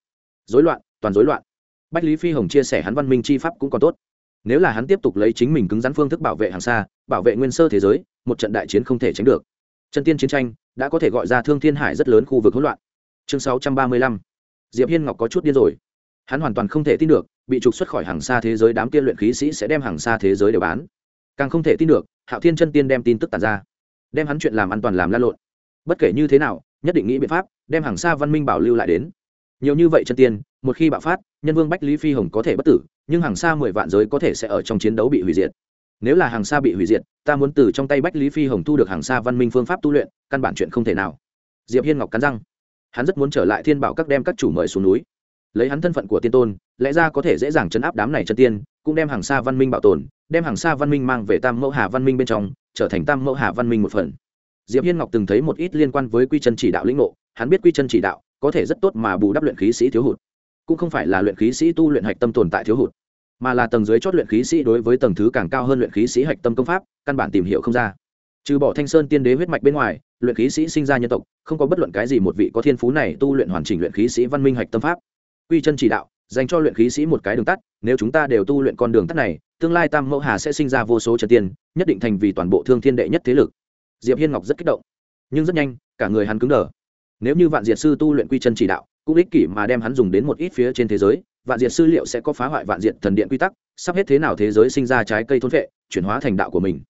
Dối loạn, toàn dối loạn. Bách lý phi hồng chia sẻ hắn văn minh chi pháp cũng còn tốt. Nếu là hắn tiếp tục lấy chính mình cứng rắn phương thức bảo vệ hàng xa, bảo vệ nguyên sơ thế giới, một trận đại chiến không thể tránh được. Chân tiên chiến tranh đã có thể gọi ra thương thiên hải rất lớn khu vực hỗn loạn. Chương 635. diệp hiên ngọc có chút điên rồi hắn hoàn toàn không thể tin được, bị trục xuất khỏi hàng xa thế giới đám kia luyện khí sĩ sẽ đem hàng xa thế giới đều bán. Càng không thể tin được, hạo thiên chân tiên đem tin tức tàn ra, đem hắn chuyện làm an toàn làm lan lộn. Bất kể như thế nào, nhất định nghĩ biện pháp, đem hàng xa văn minh bảo lưu lại đến. Nhiều như vậy chân tiên, một khi bạo phát, nhân vương bách lý phi hồng có thể bất tử, nhưng hàng xa mười vạn giới có thể sẽ ở trong chiến đấu bị hủy diệt. Nếu là hàng xa bị hủy diệt, ta muốn từ trong tay bách lý phi hồng thu được hàng xa văn minh phương pháp tu luyện, căn bản chuyện không thể nào. Diệp hiên ngọc cắn răng. Hắn rất muốn trở lại thiên bảo các đem các chủ mời xuống núi lấy hắn thân phận của tiên tôn, lẽ ra có thể dễ dàng chấn áp đám này chân tiên, cũng đem hàng xa văn minh bảo tồn, đem hàng xa văn minh mang về tam mẫu hà văn minh bên trong, trở thành tam mẫu hà văn minh một phần. Diệp hiên ngọc từng thấy một ít liên quan với quy chân chỉ đạo lĩnh ngộ, hắn biết quy chân chỉ đạo có thể rất tốt mà bù đắp luyện khí sĩ thiếu hụt, cũng không phải là luyện khí sĩ tu luyện hạch tâm tồn tại thiếu hụt, mà là tầng dưới chót luyện khí sĩ đối với tầng thứ càng cao hơn luyện khí sĩ hạch tâm công pháp, căn bản tìm hiểu không ra. Trừ bỏ thanh sơn tiên đế huyết mạch bên ngoài, luyện khí sĩ sinh ra nhân tộc, không có bất luận cái gì một vị có thiên phú này tu luyện hoàn chỉnh luyện khí sĩ văn minh hạch tâm pháp quy chân chỉ đạo, dành cho luyện khí sĩ một cái đường tắt, nếu chúng ta đều tu luyện con đường tắt này, tương lai tam mẫu hà sẽ sinh ra vô số trần tiên, nhất định thành vì toàn bộ thương thiên đệ nhất thế lực. Diệp hiên ngọc rất kích động, nhưng rất nhanh, cả người hắn cứng đờ. Nếu như vạn diệt sư tu luyện quy chân chỉ đạo, cũng ích kỷ mà đem hắn dùng đến một ít phía trên thế giới, vạn diệt sư liệu sẽ có phá hoại vạn diệt thần điện quy tắc, sắp hết thế nào thế giới sinh ra trái cây thôn vệ chuyển hóa thành đạo của mình.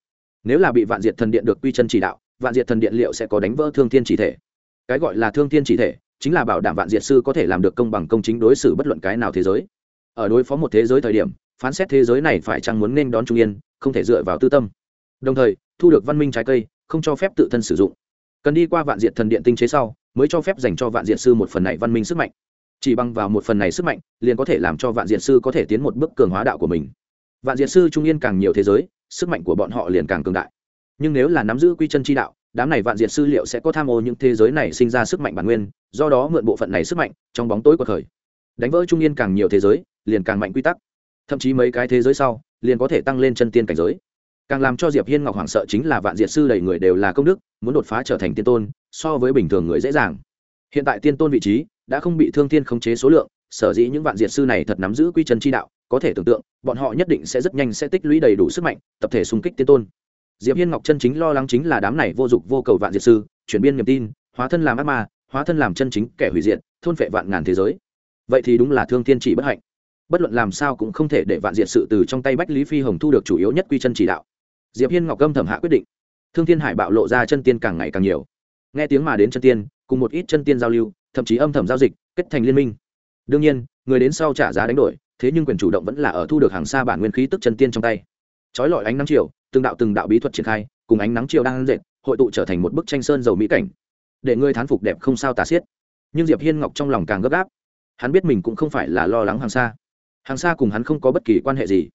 Nếu là bị vạn diệt thần điện được quy chân chỉ đạo, vạn diệt thần điện liệu sẽ có đánh vỡ thương thiên chỉ thể. Cái gọi là thương thiên chỉ thể chính là bảo đảm vạn diệt sư có thể làm được công bằng công chính đối xử bất luận cái nào thế giới. Ở đối phó một thế giới thời điểm, phán xét thế giới này phải chăng muốn nên đón trung yên, không thể dựa vào tư tâm. Đồng thời, thu được văn minh trái cây, không cho phép tự thân sử dụng. Cần đi qua vạn diệt thần điện tinh chế sau, mới cho phép dành cho vạn diệt sư một phần này văn minh sức mạnh. Chỉ bằng vào một phần này sức mạnh, liền có thể làm cho vạn diệt sư có thể tiến một bước cường hóa đạo của mình. Vạn diệt sư trung yên càng nhiều thế giới, sức mạnh của bọn họ liền càng cường đại. Nhưng nếu là nắm giữ quy chân chi đạo đám này vạn diệt sư liệu sẽ có tham ô những thế giới này sinh ra sức mạnh bản nguyên, do đó mượn bộ phận này sức mạnh trong bóng tối của thời. Đánh vỡ trung yên càng nhiều thế giới, liền càng mạnh quy tắc. Thậm chí mấy cái thế giới sau, liền có thể tăng lên chân tiên cảnh giới. Càng làm cho diệp hiên ngọc hoảng sợ chính là vạn diệt sư đầy người đều là công đức, muốn đột phá trở thành tiên tôn, so với bình thường người dễ dàng. Hiện tại tiên tôn vị trí đã không bị thương thiên khống chế số lượng, sở dĩ những vạn diệt sư này thật nắm giữ quy chân chi đạo, có thể tưởng tượng, bọn họ nhất định sẽ rất nhanh sẽ tích lũy đầy đủ sức mạnh, tập thể xung kích tiên tôn diệp hiên ngọc chân chính lo lắng chính là đám này vô dụng vô cầu vạn diệt sư, chuyển biên niềm tin, hóa thân làm ác ma, hóa thân làm chân chính kẻ hủy diệt, thôn phệ vạn ngàn thế giới. Vậy thì đúng là thương thiên chỉ bất hạnh. Bất luận làm sao cũng không thể để vạn diệt sự từ trong tay bách lý phi hồng thu được chủ yếu nhất quy chân chỉ đạo. Diệp hiên ngọc âm thầm hạ quyết định. Thương thiên hải bạo lộ ra chân tiên càng ngày càng nhiều. Nghe tiếng mà đến chân tiên, cùng một ít chân tiên giao lưu, thậm chí âm thầm giao dịch, kết thành liên minh. Đương nhiên, người đến sau trả giá đánh đổi, thế nhưng quyền chủ động vẫn là ở thu được hàng xa bản nguyên khí tức chân tiên trong tay trói lọi ánh nắng chiều, từng đạo từng đạo bí thuật triển khai, cùng ánh nắng chiều đang dệt, hội tụ trở thành một bức tranh sơn dầu mỹ cảnh. Để người thán phục đẹp không sao tà xiết. Nhưng diệp hiên ngọc trong lòng càng gấp gáp. Hắn biết mình cũng không phải là lo lắng hàng xa hàng xa cùng hắn không có bất kỳ quan hệ gì.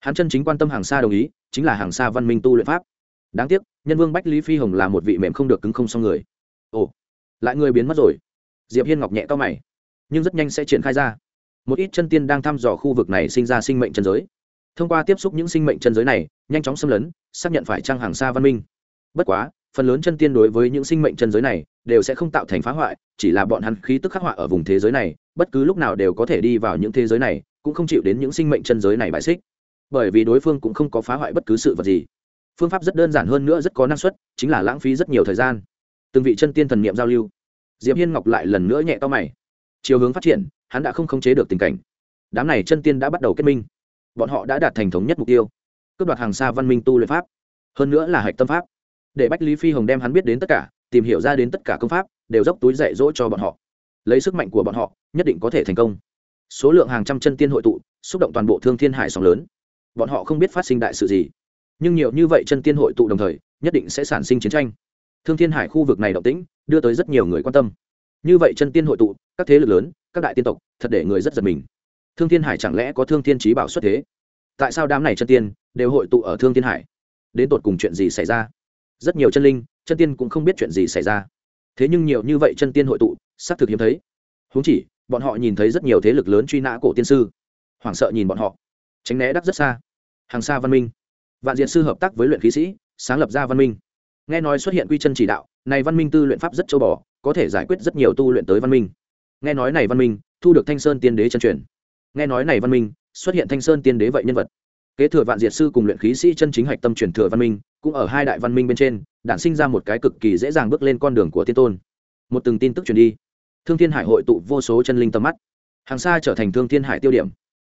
Hắn chân chính quan tâm hàng xa đồng ý, chính là hàng xa văn minh tu luyện pháp. Đáng tiếc, nhân vương bách lý phi hồng là một vị mềm không được cứng không xong người. Ồ, lại người biến mất rồi. Diệp hiên ngọc nhẹ to mày, nhưng rất nhanh sẽ triển khai ra. Một ít chân tiên đang thăm dò khu vực này sinh ra sinh mệnh chân giới thông qua tiếp xúc những sinh mệnh chân giới này, nhanh chóng xâm lấn, xác nhận phải trăng hàng xa văn minh. Bất quá, phần lớn chân tiên đối với những sinh mệnh chân giới này, đều sẽ không tạo thành phá hoại, chỉ là bọn hắn khí tức khắc họa ở vùng thế giới này, bất cứ lúc nào đều có thể đi vào những thế giới này, cũng không chịu đến những sinh mệnh chân giới này bại xích. Bởi vì đối phương cũng không có phá hoại bất cứ sự vật gì. Phương pháp rất đơn giản hơn nữa rất có năng suất, chính là lãng phí rất nhiều thời gian. Từng vị chân tiên thần niệm giao lưu. Diệp hiên ngọc lại lần nữa nhẹ to mày. Chiều hướng phát triển, hắn đã không khống chế được tình cảnh. Đám này chân tiên đã bắt đầu kết minh bọn họ đã đạt thành thống nhất mục tiêu, cướp đoạt hàng xa văn minh tu luyện pháp, hơn nữa là hạch tâm pháp. Để bách lý phi hồng đem hắn biết đến tất cả, tìm hiểu ra đến tất cả công pháp, đều dốc túi dạy dỗ cho bọn họ. Lấy sức mạnh của bọn họ, nhất định có thể thành công. Số lượng hàng trăm chân tiên hội tụ, xúc động toàn bộ thương thiên hải sóng lớn. Bọn họ không biết phát sinh đại sự gì, nhưng nhiều như vậy chân tiên hội tụ đồng thời, nhất định sẽ sản sinh chiến tranh. Thương thiên hải khu vực này động tĩnh, đưa tới rất nhiều người quan tâm. Như vậy chân tiên hội tụ, các thế lực lớn, các đại tiên tộc, thật để người rất giật mình thương thiên hải chẳng lẽ có thương thiên trí bảo xuất thế? Tại sao đám này chân tiên đều hội tụ ở thương thiên hải? Đến tột cùng chuyện gì xảy ra? Rất nhiều chân linh, chân tiên cũng không biết chuyện gì xảy ra. Thế nhưng nhiều như vậy chân tiên hội tụ, xác thực hiếm thấy. Huống chỉ, bọn họ nhìn thấy rất nhiều thế lực lớn truy nã cổ tiên sư. Hoảng sợ nhìn bọn họ. Tránh né đắc rất xa. Hàng xa văn minh. Vạn diện sư hợp tác với luyện khí sĩ, sáng lập ra văn minh. Nghe nói xuất hiện quy chân chỉ đạo, này văn minh tư luyện pháp rất châu bò, có thể giải quyết rất nhiều tu luyện tới văn minh. Nghe nói này văn minh thu được thanh sơn tiên đế chân truyền nghe nói này văn minh, xuất hiện thanh sơn tiên đế vậy nhân vật. Kế thừa vạn diệt sư cùng luyện khí sĩ chân chính hạch tâm truyền thừa văn minh, cũng ở hai đại văn minh bên trên, đản sinh ra một cái cực kỳ dễ dàng bước lên con đường của tiên tôn. Một từng tin tức truyền đi, thương thiên hải hội tụ vô số chân linh tầm mắt. Hàng xa trở thành thương thiên hải tiêu điểm,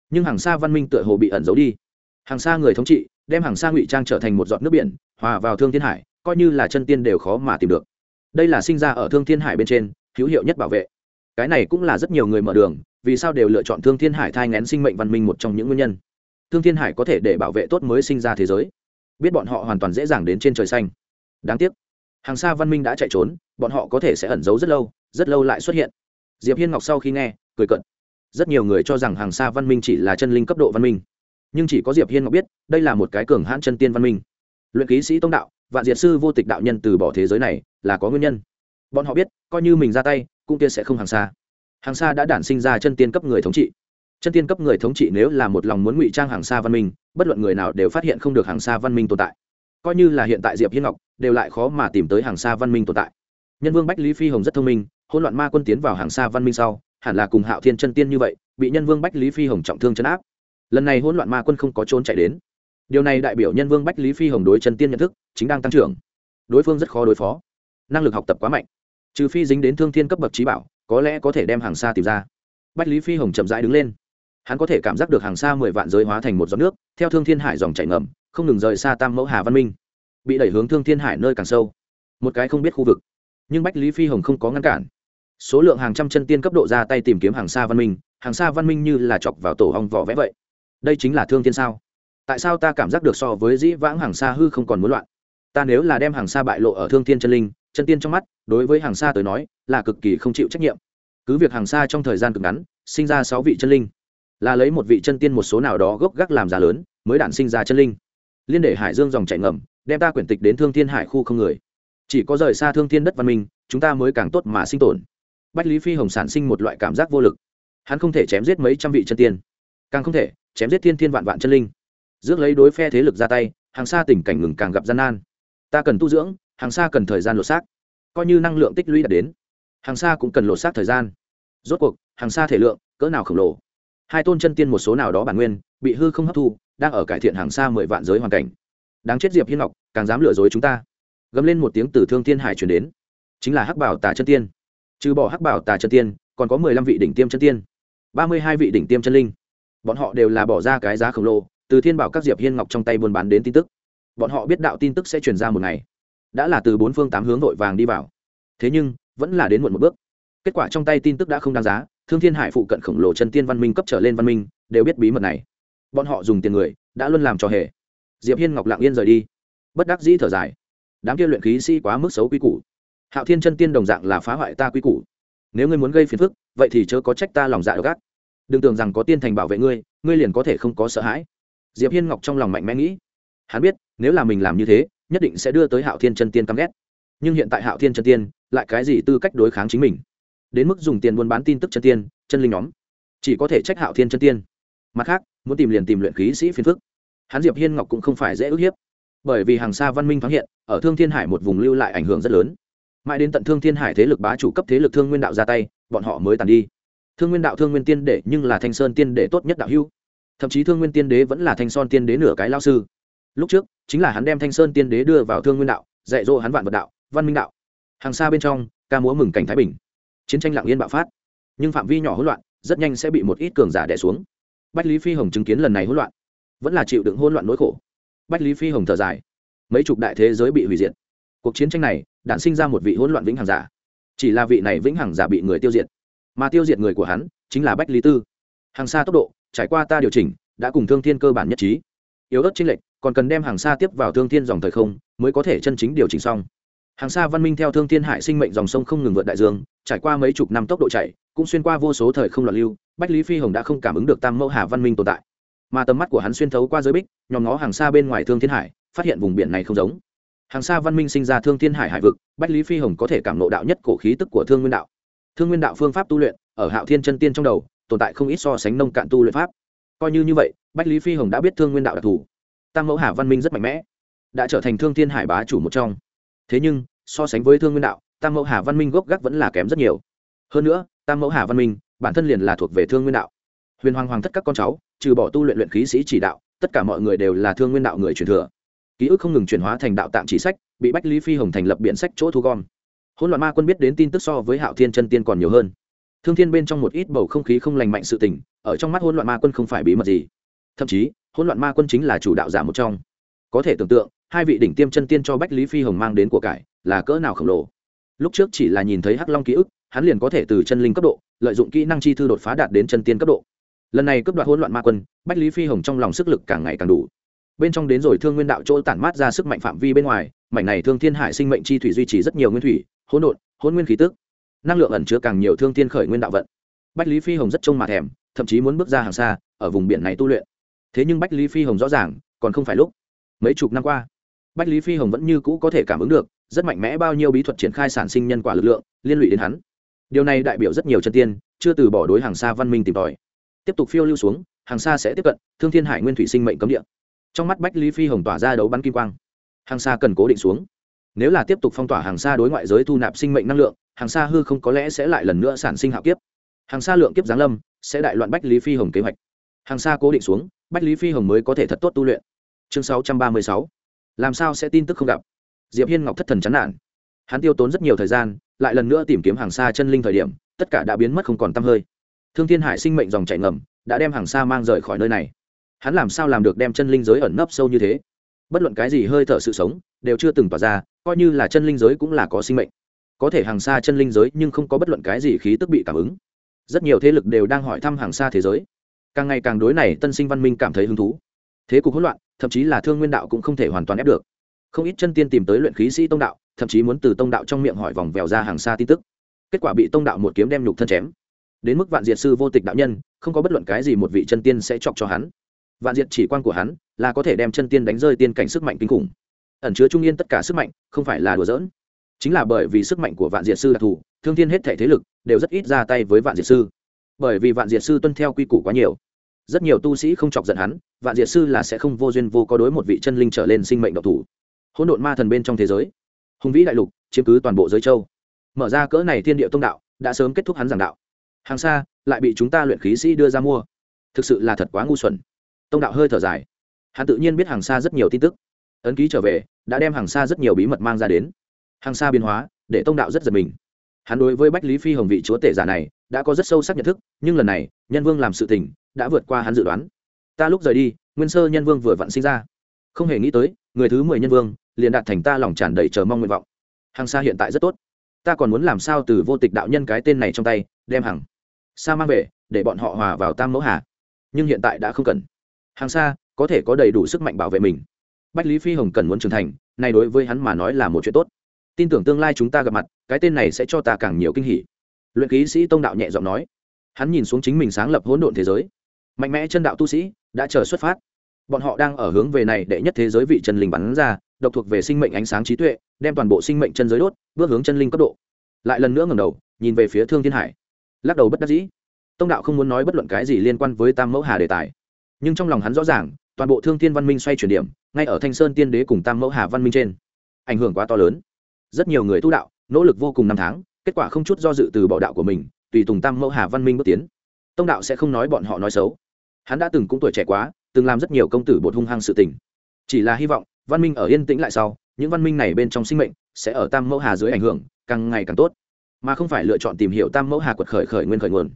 nhưng hàng xa văn minh tựa hồ bị ẩn giấu đi. Hàng xa người thống trị, đem hàng xa ngụy trang trở thành một giọt nước biển, hòa vào thương thiên hải, coi như là chân tiên đều khó mà tìm được. Đây là sinh ra ở thương thiên hải bên trên, hữu hiệu nhất bảo vệ. Cái này cũng là rất nhiều người mở đường vì sao đều lựa chọn thương thiên hải thai ngén sinh mệnh văn minh một trong những nguyên nhân? Thương thiên hải có thể để bảo vệ tốt mới sinh ra thế giới. Biết bọn họ hoàn toàn dễ dàng đến trên trời xanh. Đáng tiếc, hàng xa văn minh đã chạy trốn, bọn họ có thể sẽ ẩn giấu rất lâu rất lâu lại xuất hiện. Diệp hiên ngọc sau khi nghe, cười cận rất nhiều người cho rằng hàng xa văn minh chỉ là chân linh cấp độ văn minh. Nhưng chỉ có diệp hiên ngọc biết, đây là một cái cường hãn chân tiên văn minh. Luyện ký sĩ tông đạo, vạn diệt sư vô tịch đạo nhân từ bỏ thế giới này, là có nguyên nhân. Bọn họ biết, coi như mình ra tay cung tiên sẽ không hàng xa hàng xa đã đản sinh ra chân tiên cấp người thống trị. Chân tiên cấp người thống trị nếu là một lòng muốn ngụy trang hàng xa văn minh, bất luận người nào đều phát hiện không được hàng xa văn minh tồn tại. Coi như là hiện tại diệp hiên ngọc, đều lại khó mà tìm tới hàng xa văn minh tồn tại. Nhân vương bách lý phi hồng rất thông minh, hỗn loạn ma quân tiến vào hàng xa văn minh sau, hẳn là cùng hạo thiên chân tiên như vậy, bị nhân vương bách lý phi hồng trọng thương chấn áp. Lần này hỗn loạn ma quân không có trốn chạy đến. Điều này đại biểu nhân vương bách lý phi hồng đối chân tiên nhận thức chính đang tăng trưởng. Đối phương rất khó đối phó. Năng lực học tập quá mạnh. Trừ phi dính đến thương thiên cấp bậc trí bảo có lẽ có thể đem hàng xa tìm ra. Bách lý phi hồng chậm rãi đứng lên. Hắn có thể cảm giác được hàng xa mười vạn giới hóa thành một giọt nước, theo thương thiên hải dòng chảy ngầm, không ngừng rời xa tam mẫu hà văn minh. Bị đẩy hướng thương thiên hải nơi càng sâu. Một cái không biết khu vực. Nhưng bách lý phi hồng không có ngăn cản. Số lượng hàng trăm chân tiên cấp độ ra tay tìm kiếm hàng xa văn minh, hàng xa văn minh như là chọc vào tổ hong vỏ vẽ vậy. Đây chính là thương thiên sao? Tại sao ta cảm giác được so với dĩ vãng hàng xa hư không còn muốn loạn? Ta nếu là đem hàng xa bại lộ ở thương thiên chân linh chân tiên trong mắt, đối với hàng xa tới nói, là cực kỳ không chịu trách nhiệm. Cứ việc hàng xa trong thời gian cực ngắn, sinh ra sáu vị chân linh, là lấy một vị chân tiên một số nào đó gốc gác làm giá lớn, mới đản sinh ra chân linh. Liên để hải dương dòng chảy ngầm, đem ta quyển tịch đến thương thiên hải khu không người. Chỉ có rời xa thương thiên đất văn minh, chúng ta mới càng tốt mà sinh tồn. Bách lý phi hồng sản sinh một loại cảm giác vô lực. Hắn không thể chém giết mấy trăm vị chân tiên, càng không thể chém giết thiên thiên vạn vạn chân linh. Rước lấy đối phe thế lực ra tay hàng xa tình cảnh ngừng càng gặp gian nan. Ta cần tu dưỡng hàng xa cần thời gian lột xác. Coi như năng lượng tích lũy đạt đến, hàng xa cũng cần lột xác thời gian. Rốt cuộc, hàng xa thể lượng cỡ nào khổng lồ? Hai tôn chân tiên một số nào đó bản nguyên bị hư không hấp thu, đang ở cải thiện hàng xa mười vạn giới hoàn cảnh. Đáng chết diệp hiên ngọc, càng dám lừa dối chúng ta. Gấm lên một tiếng từ thương thiên hải truyền đến. Chính là hắc bảo tà chân tiên. Trừ bỏ hắc bảo tà chân tiên, còn có mười lăm vị đỉnh tiêm chân tiên. Ba mươi hai vị đỉnh tiêm chân linh. Bọn họ đều là bỏ ra cái giá khổng lồ, từ thiên bảo các diệp hiên ngọc trong tay buôn bán đến tin tức. Bọn họ biết đạo tin tức sẽ truyền ra một ngày đã là từ bốn phương tám hướng vội vàng đi vào. Thế nhưng, vẫn là đến muộn một bước. Kết quả trong tay tin tức đã không đáng giá, thương thiên hải phụ cận khổng lồ chân tiên văn minh cấp trở lên văn minh, đều biết bí mật này. Bọn họ dùng tiền người, đã luôn làm trò hề. Diệp hiên ngọc lặng yên rời đi. Bất đắc dĩ thở dài. Đám kia luyện khí sĩ quá mức xấu quy củ. Hạo thiên chân tiên đồng dạng là phá hoại ta quy củ. Nếu ngươi muốn gây phiền phức, vậy thì chớ có trách ta lòng dạ độc ác. Đừng tưởng rằng có tiên thành bảo vệ ngươi ngươi liền có thể không có sợ hãi. Diệp hiên ngọc trong lòng mạnh mẽ nghĩ. Hắn biết, nếu là mình làm như thế nhất định sẽ đưa tới hạo thiên chân tiên căm ghét. Nhưng hiện tại hạo thiên chân tiên lại cái gì tư cách đối kháng chính mình? Đến mức dùng tiền buôn bán tin tức chân tiên, chân linh nhóm, chỉ có thể trách hạo thiên chân tiên. Mặt khác, muốn tìm liền tìm luyện khí sĩ phiền phức. Hắn diệp hiên ngọc cũng không phải dễ ức hiếp, bởi vì hàng xa văn minh thoáng hiện, ở thương thiên hải một vùng lưu lại ảnh hưởng rất lớn. Mãi đến tận thương thiên hải thế lực bá chủ cấp thế lực thương nguyên đạo ra tay, bọn họ mới tàn đi. Thương nguyên đạo thương nguyên tiên đệ nhưng là thanh sơn tiên đệ tốt nhất đạo hưu thậm chí thương nguyên tiên đế vẫn là thanh son tiên đế nửa cái lao sư lúc trước, chính là hắn đem thanh sơn tiên đế đưa vào thương nguyên đạo, dạy dỗ hắn vạn vật đạo, văn minh đạo. Hàng xa bên trong, ca múa mừng cảnh thái bình. Chiến tranh lặng yên bạo phát. Nhưng phạm vi nhỏ hỗn loạn, rất nhanh sẽ bị một ít cường giả đẻ xuống. Bách lý phi hồng chứng kiến lần này hỗn loạn, vẫn là chịu đựng hỗn loạn nỗi khổ. Bách lý phi hồng thở dài. Mấy chục đại thế giới bị hủy diệt. Cuộc chiến tranh này, đản sinh ra một vị hỗn loạn vĩnh hằng giả. Chỉ là vị này vĩnh hằng giả bị người tiêu diệt. Mà tiêu diệt người của hắn, chính là bách lý tư. Hàng xa tốc độ, trải qua ta điều chỉnh, đã cùng thương thiên cơ bản nhất trí. Yếu ớt chênh lệch còn cần đem hàng xa tiếp vào thương thiên dòng thời không, mới có thể chân chính điều chỉnh xong. Hàng xa văn minh theo thương thiên hải sinh mệnh dòng sông không ngừng vượt đại dương, trải qua mấy chục năm tốc độ chạy, cũng xuyên qua vô số thời không loạn lưu, bách lý phi hồng đã không cảm ứng được tam mẫu hà văn minh tồn tại. Mà tầm mắt của hắn xuyên thấu qua giới bích, nhòm ngó hàng xa bên ngoài thương thiên hải, phát hiện vùng biển này không giống. Hàng xa văn minh sinh ra thương thiên hải hải vực, bách lý phi hồng có thể cảm nộ đạo nhất cổ khí tức của thương nguyên đạo. Thương nguyên đạo phương pháp tu luyện, ở hạo thiên chân tiên trong đầu, tồn tại không ít so sánh nông cạn tu luyện pháp. Coi như như vậy, bách lý phi hồng đã biết thương nguyên đạo đặc thù tam mẫu hà văn minh rất mạnh mẽ, đã trở thành thương thiên hải bá chủ một trong. Thế nhưng, so sánh với thương nguyên đạo, tam mẫu hà văn minh gốc gác vẫn là kém rất nhiều. Hơn nữa, tam mẫu hà văn minh, bản thân liền là thuộc về thương nguyên đạo. Huyền hoàng hoàng thất các con cháu, trừ bỏ tu luyện luyện khí sĩ chỉ đạo, tất cả mọi người đều là thương nguyên đạo người truyền thừa. Ký ức không ngừng chuyển hóa thành đạo tạm chỉ sách, bị bách lý phi hồng thành lập biện sách chỗ thu gom. Hỗn loạn ma quân biết đến tin tức so với hạo thiên chân tiên còn nhiều hơn. Thương thiên bên trong một ít bầu không khí không lành mạnh sự tình, ở trong mắt hỗn loạn ma quân không phải bí mật gì. Thậm chí hỗn loạn ma quân chính là chủ đạo giả một trong. Có thể tưởng tượng, hai vị đỉnh tiêm chân tiên cho bách lý phi hồng mang đến của cải, là cỡ nào khổng lồ. Lúc trước chỉ là nhìn thấy hắc long ký ức, hắn liền có thể từ chân linh cấp độ, lợi dụng kỹ năng chi thư đột phá đạt đến chân tiên cấp độ. Lần này cấp đoạt hỗn loạn ma quân, bách lý phi hồng trong lòng sức lực càng ngày càng đủ. Bên trong đến rồi thương nguyên đạo chỗ tản mát ra sức mạnh phạm vi bên ngoài, mảnh này thương thiên hải sinh mệnh chi thủy duy trì rất nhiều nguyên thủy, hỗn độn, hỗn nguyên khí tức. Năng lượng ẩn chứa càng nhiều thương thiên khởi nguyên đạo vận. Bách lý phi hồng rất trông mà thèm, thậm chí muốn bước ra hàng xa, ở vùng biển này tu luyện thế nhưng bách lý phi hồng rõ ràng, còn không phải lúc. Mấy chục năm qua, bách lý phi hồng vẫn như cũ có thể cảm ứng được, rất mạnh mẽ bao nhiêu bí thuật triển khai sản sinh nhân quả lực lượng, liên lụy đến hắn. Điều này đại biểu rất nhiều chân tiên, chưa từ bỏ đối hàng xa văn minh tìm tòi. Tiếp tục phiêu lưu xuống hàng xa sẽ tiếp cận thương thiên hải nguyên thủy sinh mệnh cấm địa. Trong mắt bách lý phi hồng tỏa ra đấu bắn kim quang. Hàng xa cần cố định xuống. Nếu là tiếp tục phong tỏa hàng xa đối ngoại giới thu nạp sinh mệnh năng lượng hàng xa hư không có lẽ sẽ lại lần nữa sản sinh hạo kiếp. Hàng xa lượng kiếp giáng lâm, sẽ đại loạn bách lý phi hồng kế hoạch hàng xa cố định xuống, bách lý phi hồng mới có thể thật tốt tu luyện. Chương sáu trăm ba mươi sáu. Làm sao sẽ tin tức không gặp? Diệp hiên ngọc thất thần chán nản. Hắn tiêu tốn rất nhiều thời gian, lại lần nữa tìm kiếm hàng xa chân linh thời điểm, tất cả đã biến mất không còn t hơi. Thương thiên hải sinh mệnh dòng chảy ngầm, đã đem hàng xa mang rời khỏi nơi này. Hắn làm sao làm được đem chân linh giới ẩn nấp sâu như thế? Bất luận cái gì hơi thở sự sống, đều chưa từng tỏa ra, coi như là chân linh giới cũng là có sinh mệnh. Có thể hàng xa chân linh giới nhưng không có bất luận cái gì khí tức bị cảm ứng. Rất nhiều thế lực đều đang hỏi thăm hàng xa thế giới càng ngày càng đối này tân sinh văn minh cảm thấy hứng thú. Thế cục hỗn loạn, thậm chí là thương nguyên đạo cũng không thể hoàn toàn ép được. Không ít chân tiên tìm tới luyện khí sĩ tông đạo, thậm chí muốn từ tông đạo trong miệng hỏi vòng vèo ra hàng xa tin tức. Kết quả bị tông đạo một kiếm đem nhục thân chém. Đến mức vạn diệt sư vô tịch đạo nhân, không có bất luận cái gì một vị chân tiên sẽ chọc cho hắn. Vạn diệt chỉ quan của hắn là có thể đem chân tiên đánh rơi tiên cảnh sức mạnh kinh khủng. Ẩn chứa trung yên tất cả sức mạnh, không phải là đùa giỡn. Chính là bởi vì sức mạnh của vạn diệt sư đặc thù, thương thiên hết thể thế lực đều rất ít ra tay với vạn diệt sư bởi vì vạn diệt sư tuân theo quy củ quá nhiều. Rất nhiều tu sĩ không chọc giận hắn, vạn diệt sư là sẽ không vô duyên vô có đối một vị chân linh trở lên sinh mệnh độc thủ. Hỗn độn ma thần bên trong thế giới, hùng vĩ đại lục, chiếm cứ toàn bộ giới châu. Mở ra cỡ này thiên địa tông đạo, đã sớm kết thúc hắn giảng đạo. Hàng xa, lại bị chúng ta luyện khí sĩ đưa ra mua. Thực sự là thật quá ngu xuẩn. Tông đạo hơi thở dài. Hắn tự nhiên biết hàng xa rất nhiều tin tức. Ấn ký trở về, đã đem hàng xa rất nhiều bí mật mang ra đến. Hàng xa biến hóa, để tông đạo rất giật mình. Hắn đối với bách lý phi hồng vị chúa tể giả này đã có rất sâu sắc nhận thức, nhưng lần này, nhân vương làm sự tình, đã vượt qua hắn dự đoán. Ta lúc rời đi, nguyên sơ nhân vương vừa vặn sinh ra. Không hề nghĩ tới, người thứ mười nhân vương, liền đạt thành ta lòng tràn đầy chờ mong nguyện vọng. Hằng Sa hiện tại rất tốt. Ta còn muốn làm sao từ vô tịch đạo nhân cái tên này trong tay, đem hàng sa mang về, để bọn họ hòa vào tam mẫu hà. Nhưng hiện tại đã không cần. Hàng xa có thể có đầy đủ sức mạnh bảo vệ mình. Bách lý phi hồng cần muốn trưởng thành này đối với hắn mà nói là một chuyện tốt. Tin tưởng tương lai chúng ta gặp mặt, cái tên này sẽ cho ta càng nhiều kinh hỉ luyện ký sĩ tông đạo nhẹ giọng nói. Hắn nhìn xuống chính mình sáng lập hỗn độn thế giới. Mạnh mẽ chân đạo tu sĩ đã chờ xuất phát. Bọn họ đang ở hướng về này để nhất thế giới vị chân linh bắn ra, độc thuộc về sinh mệnh ánh sáng trí tuệ, đem toàn bộ sinh mệnh chân giới đốt, bước hướng chân linh cấp độ. Lại lần nữa ngầm đầu, nhìn về phía thương thiên hải. Lắc đầu bất đắc dĩ. Tông đạo không muốn nói bất luận cái gì liên quan với tam mẫu hà đề tài. Nhưng trong lòng hắn rõ ràng, toàn bộ thương thiên văn minh xoay chuyển điểm, ngay ở thanh sơn tiên đế cùng tam mẫu hà văn minh trên. Ảnh hưởng quá to lớn. Rất nhiều người tu đạo, nỗ lực vô cùng năm tháng kết quả không chút do dự từ bỏ đạo của mình, tùy tùng tam mẫu hà văn minh bước tiến. Tông đạo sẽ không nói bọn họ nói xấu. Hắn đã từng cũng tuổi trẻ quá, từng làm rất nhiều công tử bột hung hăng sự tình. Chỉ là hy vọng, văn minh ở yên tĩnh lại sau, những văn minh này bên trong sinh mệnh sẽ ở tam mẫu hà dưới ảnh hưởng, càng ngày càng tốt. Mà không phải lựa chọn tìm hiểu tam mẫu hà quật khởi khởi nguyên khởi nguồn.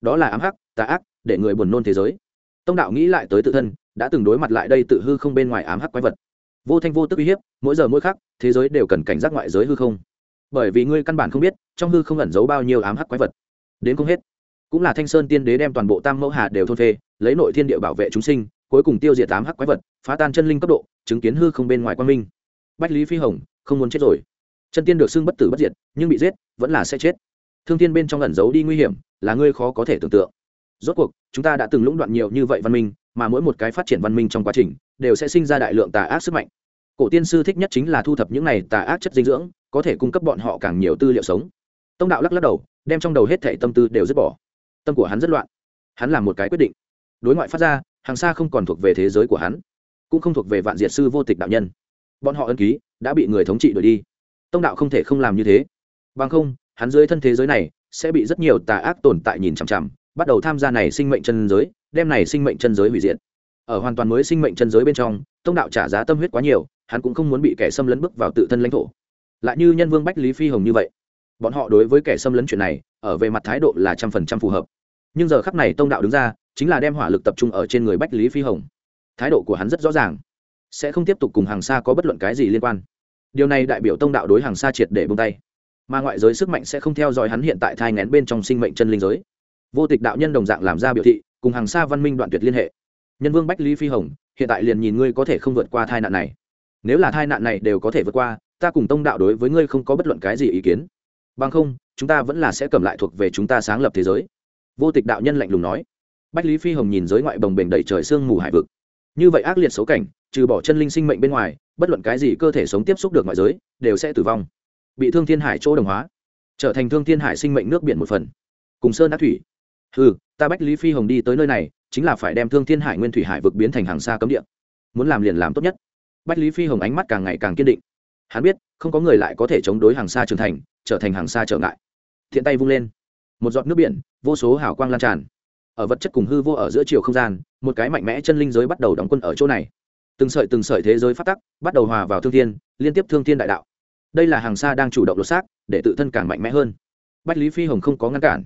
Đó là ám hắc, tà ác, để người buồn nôn thế giới. Tông đạo nghĩ lại tới tự thân, đã từng đối mặt lại đây tự hư không bên ngoài ám hắc quái vật. Vô thanh vô tức uy hiếp, mỗi giờ mỗi khắc, thế giới đều cần cảnh giác ngoại giới hư không bởi vì ngươi căn bản không biết, trong hư không ẩn giấu bao nhiêu ám hắc quái vật. Đến không hết, cũng là thanh sơn tiên đế đem toàn bộ tam mẫu hà đều thôn phê, lấy nội thiên địa bảo vệ chúng sinh, cuối cùng tiêu diệt tám hắc quái vật, phá tan chân linh cấp độ, chứng kiến hư không bên ngoài quan minh. Bách lý phi hồng, không muốn chết rồi. Chân tiên được xưng bất tử bất diệt, nhưng bị giết, vẫn là sẽ chết. Thương tiên bên trong ẩn giấu đi nguy hiểm, là ngươi khó có thể tưởng tượng. Rốt cuộc, chúng ta đã từng lũng đoạn nhiều như vậy văn minh, mà mỗi một cái phát triển văn minh trong quá trình, đều sẽ sinh ra đại lượng tà ác sức mạnh cổ tiên sư thích nhất chính là thu thập những này tà ác chất dinh dưỡng, có thể cung cấp bọn họ càng nhiều tư liệu sống. Tông đạo lắc lắc đầu, đem trong đầu hết thảy tâm tư đều dứt bỏ. Tâm của hắn rất loạn. Hắn làm một cái quyết định. Đối ngoại phát ra, hàng xa không còn thuộc về thế giới của hắn, cũng không thuộc về vạn diệt sư vô tịch đạo nhân. Bọn họ ân ký, đã bị người thống trị đuổi đi. Tông đạo không thể không làm như thế. Bằng không, hắn dưới thân thế giới này, sẽ bị rất nhiều tà ác tồn tại nhìn chằm chằm, bắt đầu tham gia này sinh mệnh chân giới, đem này sinh mệnh chân giới hủy diệt. Ở hoàn toàn mới sinh mệnh chân giới bên trong, tông đạo trả giá tâm huyết quá nhiều hắn cũng không muốn bị kẻ xâm lấn bước vào tự thân lãnh thổ. Lại như nhân vương bách lý phi hồng như vậy, bọn họ đối với kẻ xâm lấn chuyện này, ở về mặt thái độ là trăm phần trăm phù hợp. Nhưng giờ khắp này tông đạo đứng ra, chính là đem hỏa lực tập trung ở trên người bách lý phi hồng. Thái độ của hắn rất rõ ràng, sẽ không tiếp tục cùng hàng xa có bất luận cái gì liên quan. Điều này đại biểu tông đạo đối hàng xa triệt để bông tay. Mà ngoại giới sức mạnh sẽ không theo dõi hắn hiện tại thai ngén bên trong sinh mệnh chân linh giới. Vô tịch đạo nhân đồng dạng làm ra biểu thị, cùng hàng xa văn minh đoạn tuyệt liên hệ. Nhân vương bách lý phi hồng, hiện tại liền nhìn ngươi có thể không vượt qua thai nạn này nếu là tai nạn này đều có thể vượt qua, ta cùng tông đạo đối với ngươi không có bất luận cái gì ý kiến. Bằng không, chúng ta vẫn là sẽ cầm lại thuộc về chúng ta sáng lập thế giới. Vô tịch đạo nhân lạnh lùng nói. Bách lý phi hồng nhìn giới ngoại bồng bềnh đầy trời sương mù hải vực. Như vậy ác liệt xấu cảnh, trừ bỏ chân linh sinh mệnh bên ngoài, bất luận cái gì cơ thể sống tiếp xúc được ngoại giới, đều sẽ tử vong. Bị thương thiên hải chỗ đồng hóa, trở thành thương thiên hải sinh mệnh nước biển một phần. Cùng sơn đã thủy. Ừ ta bách lý phi hồng đi tới nơi này, chính là phải đem thương thiên hải nguyên thủy hải vực biến thành hàng xa cấm địa. Muốn làm liền làm tốt nhất bách lý phi hồng ánh mắt càng ngày càng kiên định. Hắn biết, không có người lại có thể chống đối hàng xa trưởng thành, trở thành hàng xa trở ngại. Thiện tay vung lên. Một giọt nước biển, vô số hào quang lan tràn. Ở vật chất cùng hư vô ở giữa chiều không gian, một cái mạnh mẽ chân linh giới bắt đầu đóng quân ở chỗ này. Từng sợi từng sợi thế giới phát tắc, bắt đầu hòa vào thương thiên, liên tiếp thương thiên đại đạo. Đây là hàng xa đang chủ động lột xác, để tự thân càng mạnh mẽ hơn. Bách lý phi hồng không có ngăn cản.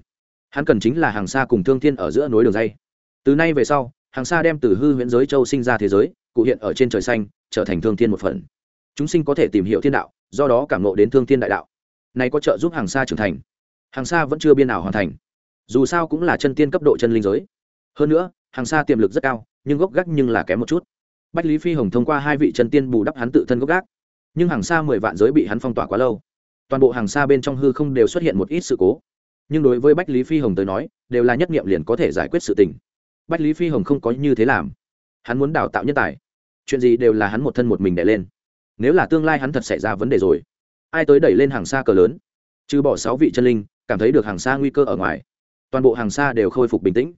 Hắn cần chính là hàng xa cùng thương thiên ở giữa nối đường dây. Từ nay về sau, hàng xa đem từ hư huyễn giới châu sinh ra thế giới, cụ hiện ở trên trời xanh trở thành thương thiên một phần. Chúng sinh có thể tìm hiểu thiên đạo, do đó cảm nộ đến thương thiên đại đạo. Này có trợ giúp hàng xa trưởng thành. Hàng xa vẫn chưa biên nào hoàn thành. Dù sao cũng là chân tiên cấp độ chân linh giới. Hơn nữa, hàng xa tiềm lực rất cao, nhưng gốc gác nhưng là kém một chút. Bách lý phi hồng thông qua hai vị chân tiên bù đắp hắn tự thân gốc gác. Nhưng hàng xa mười vạn giới bị hắn phong tỏa quá lâu. Toàn bộ hàng xa bên trong hư không đều xuất hiện một ít sự cố. Nhưng đối với bách lý phi hồng tới nói, đều là nhất nghiệm liền có thể giải quyết sự tình. Bách lý phi hồng không có như thế làm. Hắn muốn đào tạo nhân tài chuyện gì đều là hắn một thân một mình đẻ lên. Nếu là tương lai hắn thật xảy ra vấn đề rồi, ai tới đẩy lên hàng xa cờ lớn? Trừ bỏ sáu vị chân linh, cảm thấy được hàng xa nguy cơ ở ngoài. Toàn bộ hàng xa đều khôi phục bình tĩnh.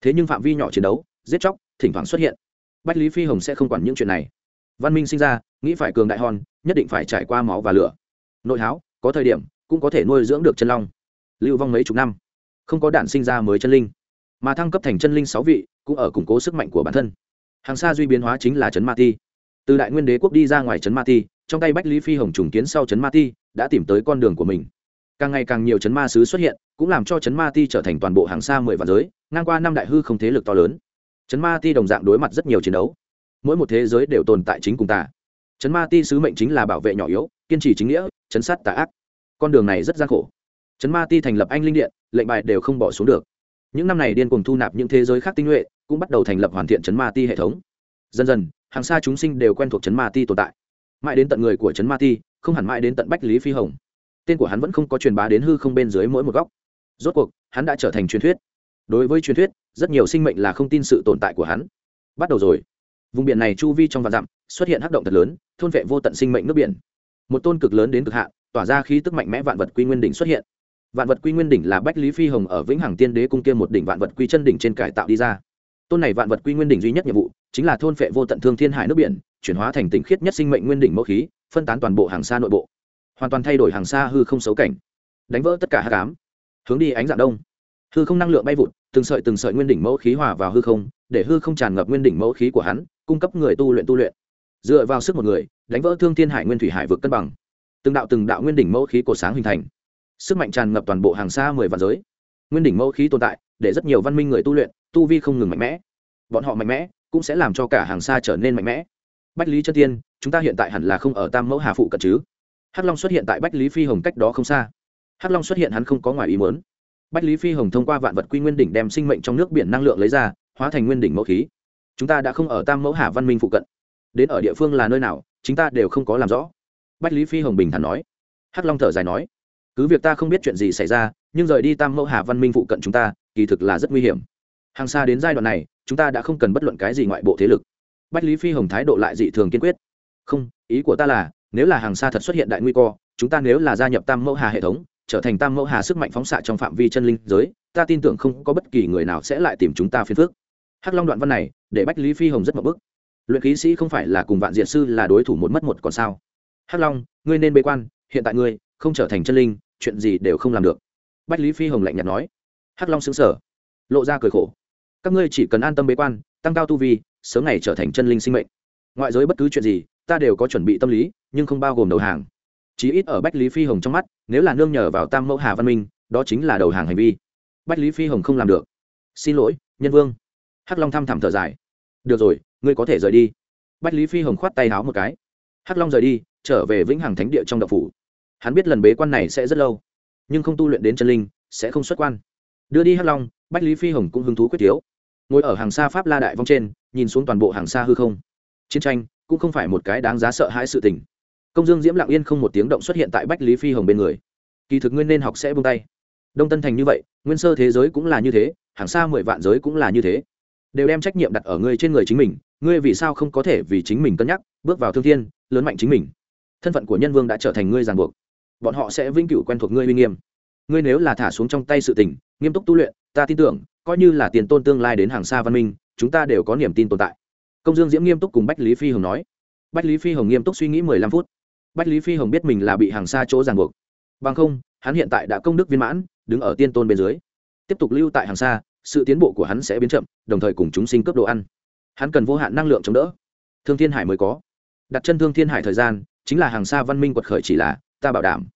Thế nhưng phạm vi nhỏ chiến đấu, giết chóc, thỉnh thoảng xuất hiện. Bách lý phi hồng sẽ không quản những chuyện này. Văn minh sinh ra, nghĩ phải cường đại hòn, nhất định phải trải qua máu và lửa. Nội háo, có thời điểm, cũng có thể nuôi dưỡng được chân long. Lưu vong mấy chục năm, không có đạn sinh ra mới chân linh. Mà thăng cấp thành chân linh sáu vị, cũng ở củng cố sức mạnh của bản thân hàng xa duy biến hóa chính là Trấn ma ti. Từ đại nguyên đế quốc đi ra ngoài Trấn ma ti, trong tay bách lý phi hồng trùng kiến sau Trấn ma ti, đã tìm tới con đường của mình. Càng ngày càng nhiều chấn ma sứ xuất hiện, cũng làm cho chấn ma ti trở thành toàn bộ hàng xa mười vạn giới, ngang qua năm đại hư không thế lực to lớn. Chấn ma ti đồng dạng đối mặt rất nhiều chiến đấu. Mỗi một thế giới đều tồn tại chính cùng ta chấn ma ti sứ mệnh chính là bảo vệ nhỏ yếu, kiên trì chính nghĩa, chấn sát tà ác. Con đường này rất gian khổ. Chấn ma ti thành lập anh linh điện, lệnh bài đều không bỏ xuống được. Những năm này điên cùng thu nạp những thế giới khác tinh nhuệ cũng bắt đầu thành lập hoàn thiện chấn ma ti hệ thống. Dần dần, hàng xa chúng sinh đều quen thuộc chấn ma ti tồn tại. Mãi đến tận người của chấn ma ti, không hẳn mãi đến tận bách lý phi hồng. Tên của hắn vẫn không có truyền bá đến hư không bên dưới mỗi một góc. Rốt cuộc, hắn đã trở thành truyền thuyết. Đối với truyền thuyết, rất nhiều sinh mệnh là không tin sự tồn tại của hắn. Bắt đầu rồi. Vùng biển này chu vi trong vạn dặm, xuất hiện hắc động thật lớn, thôn vệ vô tận sinh mệnh nước biển. Một tôn cực lớn đến cực hạn, tỏa ra khí tức mạnh mẽ vạn vật quy nguyên đỉnh xuất hiện. Vạn vật quy nguyên đỉnh là bách lý phi hồng ở vĩnh hằng tiên đế cung kia một đỉnh vạn vật quy chân đỉnh trên cải tạo đi ra tôn này vạn vật quy nguyên đỉnh duy nhất nhiệm vụ, chính là thôn phệ vô tận thương thiên hải nước biển, chuyển hóa thành tỉnh khiết nhất sinh mệnh nguyên đỉnh mẫu khí, phân tán toàn bộ hàng xa nội bộ. Hoàn toàn thay đổi hàng xa hư không xấu cảnh. Đánh vỡ tất cả hát cám hướng đi ánh dạng đông. Hư không năng lượng bay vụt, từng sợi từng sợi nguyên đỉnh mẫu khí hòa vào hư không, để hư không tràn ngập nguyên đỉnh mẫu khí của hắn, cung cấp người tu luyện tu luyện. Dựa vào sức một người, đánh vỡ thương thiên hải nguyên thủy hải vực cân bằng. Từng đạo từng đạo nguyên đỉnh mẫu khí của sáng hình thành. Sức mạnh tràn ngập toàn bộ hàng xa mười vạn giới. Nguyên đỉnh mẫu khí tồn tại, để rất nhiều văn minh người tu luyện tu vi không ngừng mạnh mẽ. Bọn họ mạnh mẽ, cũng sẽ làm cho cả hàng xa trở nên mạnh mẽ. Bách lý chân tiên, chúng ta hiện tại hẳn là không ở tam mẫu hà phụ cận chứ? Hắc long xuất hiện tại bách lý phi hồng cách đó không xa. Hắc long xuất hiện hắn không có ngoài ý muốn. Bách lý phi hồng thông qua vạn vật quy nguyên đỉnh đem sinh mệnh trong nước biển năng lượng lấy ra, hóa thành nguyên đỉnh mẫu khí. Chúng ta đã không ở tam mẫu hà văn minh phụ cận. Đến ở địa phương là nơi nào chúng ta đều không có làm rõ. Bách lý phi hồng bình thản nói. Hắc long thở dài nói. Cứ việc ta không biết chuyện gì xảy ra, nhưng rời đi tam mẫu hà văn minh phụ cận chúng ta, kỳ thực là rất nguy hiểm hàng xa đến giai đoạn này, chúng ta đã không cần bất luận cái gì ngoại bộ thế lực. Bách lý phi hồng thái độ lại dị thường kiên quyết. Không, ý của ta là, nếu là hàng xa thật xuất hiện đại nguy cơ, chúng ta nếu là gia nhập tam mẫu hà hệ thống, trở thành tam mẫu hà sức mạnh phóng xạ trong phạm vi chân linh giới, ta tin tưởng không có bất kỳ người nào sẽ lại tìm chúng ta phiền phước hắc long đoạn văn này, để bách lý phi hồng rất mập bức. Luyện khí sĩ không phải là cùng vạn diện sư là đối thủ một mất một còn sao? Hắc long, ngươi nên bế quan, hiện tại ngươi, không trở thành chân linh, chuyện gì đều không làm được. Bách lý phi hồng lạnh nhạt nói. Hắc long xứng sở lộ ra cười khổ các ngươi chỉ cần an tâm bế quan, tăng cao tu vi, sớm ngày trở thành chân linh sinh mệnh. Ngoại giới bất cứ chuyện gì, ta đều có chuẩn bị tâm lý, nhưng không bao gồm đầu hàng. Chí ít ở bách lý phi hồng trong mắt, nếu là nương nhờ vào tam mẫu hà văn minh, đó chính là đầu hàng hành vi. Bách lý phi hồng không làm được. Xin lỗi, nhân vương. Hắc long thăm thẳm thở dài. Được rồi, ngươi có thể rời đi. Bách lý phi hồng khoát tay háo một cái. Hắc long rời đi, trở về vĩnh hằng thánh địa trong đậu phủ. Hắn biết lần bế quan này sẽ rất lâu, nhưng không tu luyện đến chân linh, sẽ không xuất quan. Đưa đi hắc long, bách lý phi hồng cũng hứng thú quyết thiếu ngồi ở hàng xa pháp la đại vong trên, nhìn xuống toàn bộ hàng xa hư không. Chiến tranh cũng không phải một cái đáng giá sợ hãi sự tình. Công dương diễm lặng yên không một tiếng động xuất hiện tại bách lý phi hồng bên người. Kỳ thực nguyên nên học sẽ bung tay. Đông tân thành như vậy, nguyên sơ thế giới cũng là như thế, hàng xa mười vạn giới cũng là như thế. Đều đem trách nhiệm đặt ở ngươi trên người chính mình, ngươi vì sao không có thể vì chính mình cân nhắc, bước vào thương thiên, lớn mạnh chính mình. Thân phận của nhân vương đã trở thành ngươi ràng buộc. Bọn họ sẽ vĩnh cửu quen thuộc ngươi uy nghiêm. Ngươi nếu là thả xuống trong tay sự tình, nghiêm túc tu luyện ta tin tưởng, coi như là tiền tôn tương lai đến hàng xa văn minh, chúng ta đều có niềm tin tồn tại. Công dương diễm nghiêm túc cùng bách lý phi hồng nói. Bách lý phi hồng nghiêm túc suy nghĩ mười lăm phút. Bách lý phi hồng biết mình là bị hàng xa chỗ ràng buộc. Bằng không, hắn hiện tại đã công đức viên mãn, đứng ở tiên tôn bên dưới. Tiếp tục lưu tại hàng xa, sự tiến bộ của hắn sẽ biến chậm, đồng thời cùng chúng sinh cấp đồ ăn. Hắn cần vô hạn năng lượng chống đỡ. Thương thiên hải mới có. Đặt chân thương thiên hải thời gian, chính là hàng xa văn minh quật khởi chỉ là, ta bảo đảm.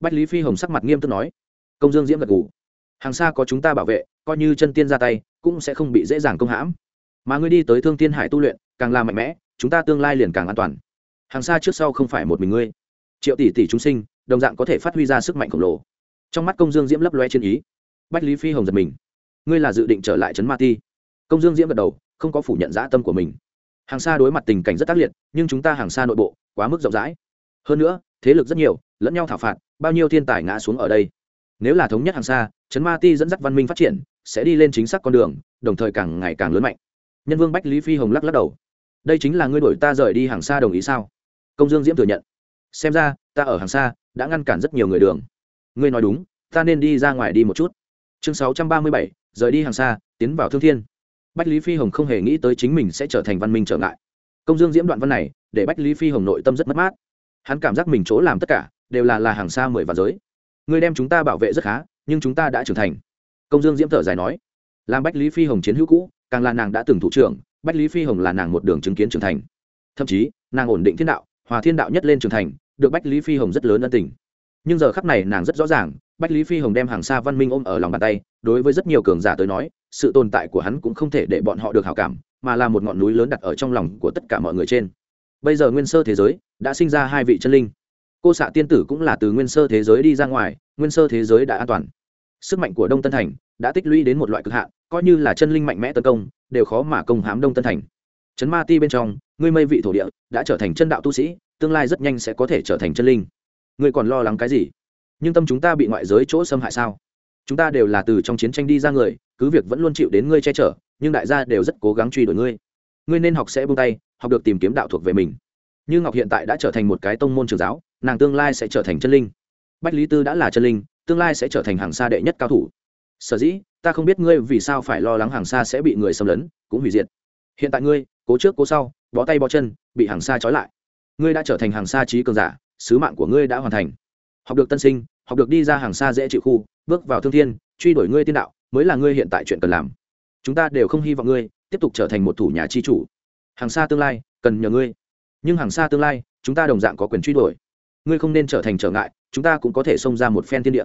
Bách lý phi hồng sắc mặt nghiêm túc nói. Công dương diễm gật ngủ hàng xa có chúng ta bảo vệ, coi như chân tiên ra tay, cũng sẽ không bị dễ dàng công hãm. Mà ngươi đi tới thương thiên hải tu luyện, càng là mạnh mẽ, chúng ta tương lai liền càng an toàn. Hàng xa trước sau không phải một mình ngươi. Triệu tỷ tỷ chúng sinh, đồng dạng có thể phát huy ra sức mạnh khổng lồ. Trong mắt công dương diễm lấp loe trên ý. Bách lý phi hồng giật mình. Ngươi là dự định trở lại trấn ma ti. Công dương diễm gật đầu, không có phủ nhận dã tâm của mình. Hàng xa đối mặt tình cảnh rất tác liệt, nhưng chúng ta hàng xa nội bộ, quá mức rộng rãi. Hơn nữa, thế lực rất nhiều, lẫn nhau thảo phạt, bao nhiêu thiên tài ngã xuống ở đây nếu là thống nhất hàng xa, trấn ma ti dẫn dắt văn minh phát triển, sẽ đi lên chính xác con đường, đồng thời càng ngày càng lớn mạnh. Nhân vương bách lý phi hồng lắc lắc đầu. Đây chính là ngươi đổi ta rời đi hàng xa đồng ý sao? Công dương diễm thừa nhận. Xem ra, ta ở hàng xa, đã ngăn cản rất nhiều người đường. Ngươi nói đúng, ta nên đi ra ngoài đi một chút. Chương sáu trăm ba mươi bảy, rời đi hàng xa, tiến vào thương thiên. Bách lý phi hồng không hề nghĩ tới chính mình sẽ trở thành văn minh trở ngại. Công dương diễm đoạn văn này, để bách lý phi hồng nội tâm rất mất mát. Hắn cảm giác mình chỗ làm tất cả, đều là là hàng xa mười và giới ngươi đem chúng ta bảo vệ rất khá, nhưng chúng ta đã trưởng thành. Công dương diễm thở dài nói. Làm bách lý phi hồng chiến hữu cũ, càng là nàng đã từng thủ trưởng, bách lý phi hồng là nàng một đường chứng kiến trưởng thành. Thậm chí, nàng ổn định thiên đạo, hòa thiên đạo nhất lên trưởng thành, được bách lý phi hồng rất lớn ân tình. Nhưng giờ khắp này nàng rất rõ ràng, bách lý phi hồng đem hàng xa văn minh ôm ở lòng bàn tay, đối với rất nhiều cường giả tới nói, sự tồn tại của hắn cũng không thể để bọn họ được hào cảm, mà là một ngọn núi lớn đặt ở trong lòng của tất cả mọi người trên. Bây giờ nguyên sơ thế giới, đã sinh ra hai vị chân linh cô xạ tiên tử cũng là từ nguyên sơ thế giới đi ra ngoài, nguyên sơ thế giới đã an toàn. Sức mạnh của đông tân thành đã tích lũy đến một loại cực hạn, coi như là chân linh mạnh mẽ tấn công, đều khó mà công hám đông tân thành. Trấn ma ti bên trong, ngươi mây vị thổ địa đã trở thành chân đạo tu sĩ, tương lai rất nhanh sẽ có thể trở thành chân linh. Ngươi còn lo lắng cái gì? Nhưng tâm chúng ta bị ngoại giới chỗ xâm hại sao? Chúng ta đều là từ trong chiến tranh đi ra người, cứ việc vẫn luôn chịu đến ngươi che chở, nhưng đại gia đều rất cố gắng truy đuổi ngươi. Ngươi nên học sẽ buông tay, học được tìm kiếm đạo thuộc về mình như ngọc hiện tại đã trở thành một cái tông môn trường giáo, nàng tương lai sẽ trở thành chân linh. Bách lý tư đã là chân linh, tương lai sẽ trở thành hàng xa đệ nhất cao thủ. Sở dĩ, ta không biết ngươi vì sao phải lo lắng hàng xa sẽ bị người xâm lấn, cũng hủy diệt. Hiện tại ngươi, cố trước cố sau, bó tay bó chân, bị hàng xa trói lại. Ngươi đã trở thành hàng xa trí cường giả, sứ mạng của ngươi đã hoàn thành. Học được tân sinh, học được đi ra hàng xa dễ chịu khu, bước vào thương thiên, truy đuổi ngươi tiên đạo, mới là ngươi hiện tại chuyện cần làm. Chúng ta đều không hy vọng ngươi tiếp tục trở thành một thủ nhà chi chủ. Hàng xa tương lai, cần nhờ ngươi nhưng hàng xa tương lai, chúng ta đồng dạng có quyền truy đuổi. Ngươi không nên trở thành trở ngại, chúng ta cũng có thể xông ra một phen thiên địa.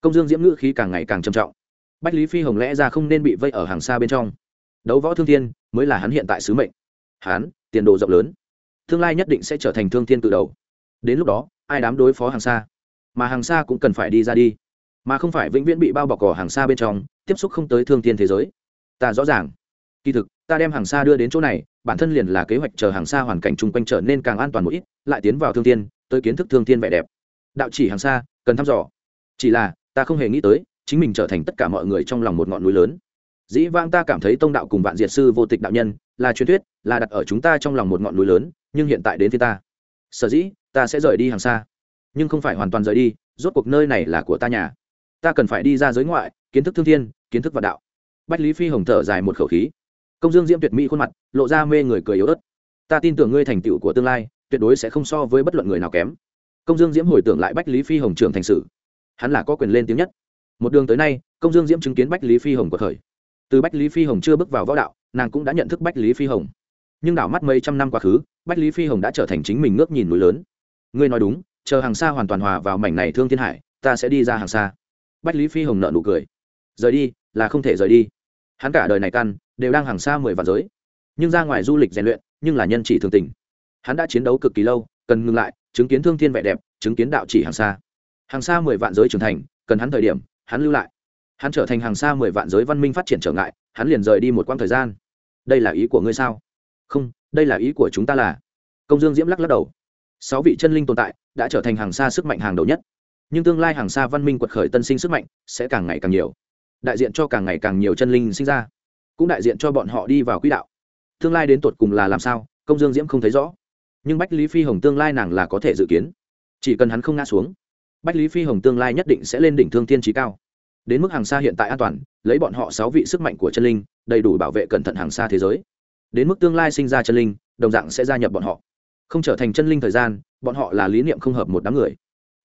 Công dương diễm ngữ khí càng ngày càng trầm trọng. Bách lý phi hồng lẽ ra không nên bị vây ở hàng xa bên trong. Đấu võ thương thiên mới là hắn hiện tại sứ mệnh. Hắn tiền đồ rộng lớn. Tương lai nhất định sẽ trở thành thương thiên từ đầu. Đến lúc đó, ai đám đối phó hàng xa? Mà hàng xa cũng cần phải đi ra đi. Mà không phải vĩnh viễn bị bao bọc cỏ hàng xa bên trong, tiếp xúc không tới thương thiên thế giới. Ta rõ ràng. Kỳ thực ta đem hàng xa đưa đến chỗ này, bản thân liền là kế hoạch chờ hàng xa hoàn cảnh chung quanh trở nên càng an toàn một ít, lại tiến vào thương thiên, tới kiến thức thương thiên vẻ đẹp. Đạo chỉ hàng xa, cần thăm dò. Chỉ là, ta không hề nghĩ tới, chính mình trở thành tất cả mọi người trong lòng một ngọn núi lớn. Dĩ vang ta cảm thấy tông đạo cùng vạn diệt sư vô tịch đạo nhân, là truyền thuyết, là đặt ở chúng ta trong lòng một ngọn núi lớn, nhưng hiện tại đến phía ta. Sở dĩ, ta sẽ rời đi hàng xa. Nhưng không phải hoàn toàn rời đi, rốt cuộc nơi này là của ta nhà. Ta cần phải đi ra giới ngoại, kiến thức thương thiên, kiến thức vạn đạo. Bách lý phi hồng thở dài một khẩu khí công dương diễm tuyệt mỹ khuôn mặt, lộ ra mê người cười yếu ớt. Ta tin tưởng ngươi thành tựu của tương lai, tuyệt đối sẽ không so với bất luận người nào kém. Công dương diễm hồi tưởng lại bách lý phi hồng trưởng thành sự. Hắn là có quyền lên tiếng nhất. Một đường tới nay, công dương diễm chứng kiến bách lý phi hồng của thời. Từ bách lý phi hồng chưa bước vào võ đạo, nàng cũng đã nhận thức bách lý phi hồng. Nhưng đảo mắt mấy trăm năm quá khứ, bách lý phi hồng đã trở thành chính mình ngước nhìn núi lớn. Ngươi nói đúng, chờ hàng xa hoàn toàn hòa vào mảnh này thương thiên hải, ta sẽ đi ra hàng xa. Bách lý phi hồng nợ nụ cười. Rời đi, là không thể rời đi hắn cả đời này căn, đều đang hàng xa mười vạn giới. Nhưng ra ngoài du lịch rèn luyện, nhưng là nhân chỉ thường tình. Hắn đã chiến đấu cực kỳ lâu, cần ngừng lại, chứng kiến thương thiên vẻ đẹp, chứng kiến đạo chỉ hàng xa. Hàng xa mười vạn giới trưởng thành, cần hắn thời điểm, hắn lưu lại. Hắn trở thành hàng xa mười vạn giới văn minh phát triển trở ngại, hắn liền rời đi một quãng thời gian. Đây là ý của ngươi sao? Không, đây là ý của chúng ta là. Công dương diễm lắc lắc đầu. Sáu vị chân linh tồn tại đã trở thành hàng xa sức mạnh hàng đầu nhất. Nhưng tương lai hàng xa văn minh quật khởi tân sinh sức mạnh sẽ càng ngày càng nhiều đại diện cho càng ngày càng nhiều chân linh sinh ra, cũng đại diện cho bọn họ đi vào quỹ đạo. Tương lai đến tột cùng là làm sao, công dương diễm không thấy rõ. Nhưng bách lý phi hồng tương lai nàng là có thể dự kiến. Chỉ cần hắn không ngã xuống, bách lý phi hồng tương lai nhất định sẽ lên đỉnh thương thiên trí cao. Đến mức hàng xa hiện tại an toàn, lấy bọn họ sáu vị sức mạnh của chân linh, đầy đủ bảo vệ cẩn thận hàng xa thế giới. Đến mức tương lai sinh ra chân linh, đồng dạng sẽ gia nhập bọn họ. Không trở thành chân linh thời gian, bọn họ là lý niệm không hợp một đám người.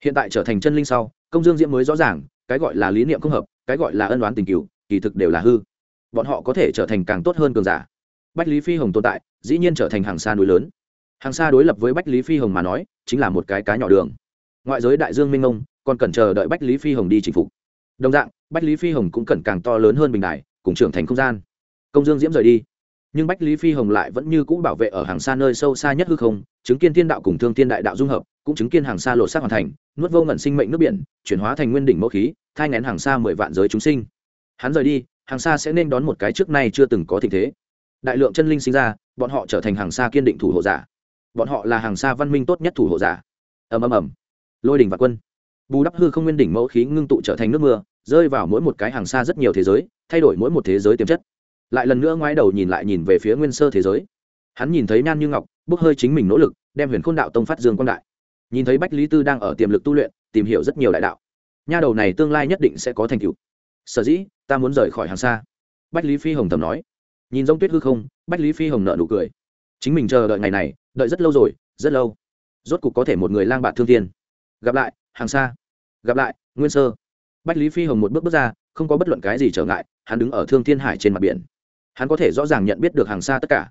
Hiện tại trở thành chân linh sau, công dương diễm mới rõ ràng, cái gọi là lý niệm không hợp cái gọi là ân đoán tình cựu, kỳ thực đều là hư. Bọn họ có thể trở thành càng tốt hơn cường giả. Bách lý phi hồng tồn tại, dĩ nhiên trở thành hàng xa núi lớn. Hàng xa đối lập với bách lý phi hồng mà nói, chính là một cái cá nhỏ đường. Ngoại giới đại dương minh ông còn cần chờ đợi bách lý phi hồng đi chinh phục. Đồng dạng, bách lý phi hồng cũng cần càng to lớn hơn bình đại, cùng trưởng thành không gian. Công dương diễm rời đi. Nhưng bách lý phi hồng lại vẫn như cũ bảo vệ ở hàng xa nơi sâu xa nhất hư không, chứng kiên thiên đạo cùng thương thiên đại đạo dung hợp, cũng chứng kiên hàng xa lột xác hoàn thành, nuốt vô ngẩn sinh mệnh nước biển, chuyển hóa thành nguyên đỉnh mẫu khí thai ngén hàng xa mười vạn giới chúng sinh. Hắn rời đi, hàng xa sẽ nên đón một cái trước nay chưa từng có tình thế. Đại lượng chân linh sinh ra, bọn họ trở thành hàng xa kiên định thủ hộ giả. Bọn họ là hàng xa văn minh tốt nhất thủ hộ giả. Ầm ầm ầm. Lôi đỉnh và quân. Bù đắp hư không nguyên đỉnh mẫu khí ngưng tụ trở thành nước mưa, rơi vào mỗi một cái hàng xa rất nhiều thế giới, thay đổi mỗi một thế giới tiềm chất. Lại lần nữa ngoái đầu nhìn lại nhìn về phía nguyên sơ thế giới. Hắn nhìn thấy nhan như ngọc, bốc hơi chính mình nỗ lực, đem huyền khôn đạo tông phát dương quang đại. Nhìn thấy bách lý tư đang ở tiềm lực tu luyện, tìm hiểu rất nhiều đại đạo nha đầu này tương lai nhất định sẽ có thành tựu. Sở dĩ, ta muốn rời khỏi hàng xa. Bách lý phi hồng thầm nói. Nhìn giống tuyết hư không, bách lý phi hồng nợ nụ cười. Chính mình chờ đợi ngày này, đợi rất lâu rồi, rất lâu. Rốt cục có thể một người lang bạn thương thiên. Gặp lại, hàng xa. Gặp lại, nguyên sơ. Bách lý phi hồng một bước bước ra, không có bất luận cái gì trở ngại, hắn đứng ở thương thiên hải trên mặt biển. Hắn có thể rõ ràng nhận biết được hàng xa tất cả.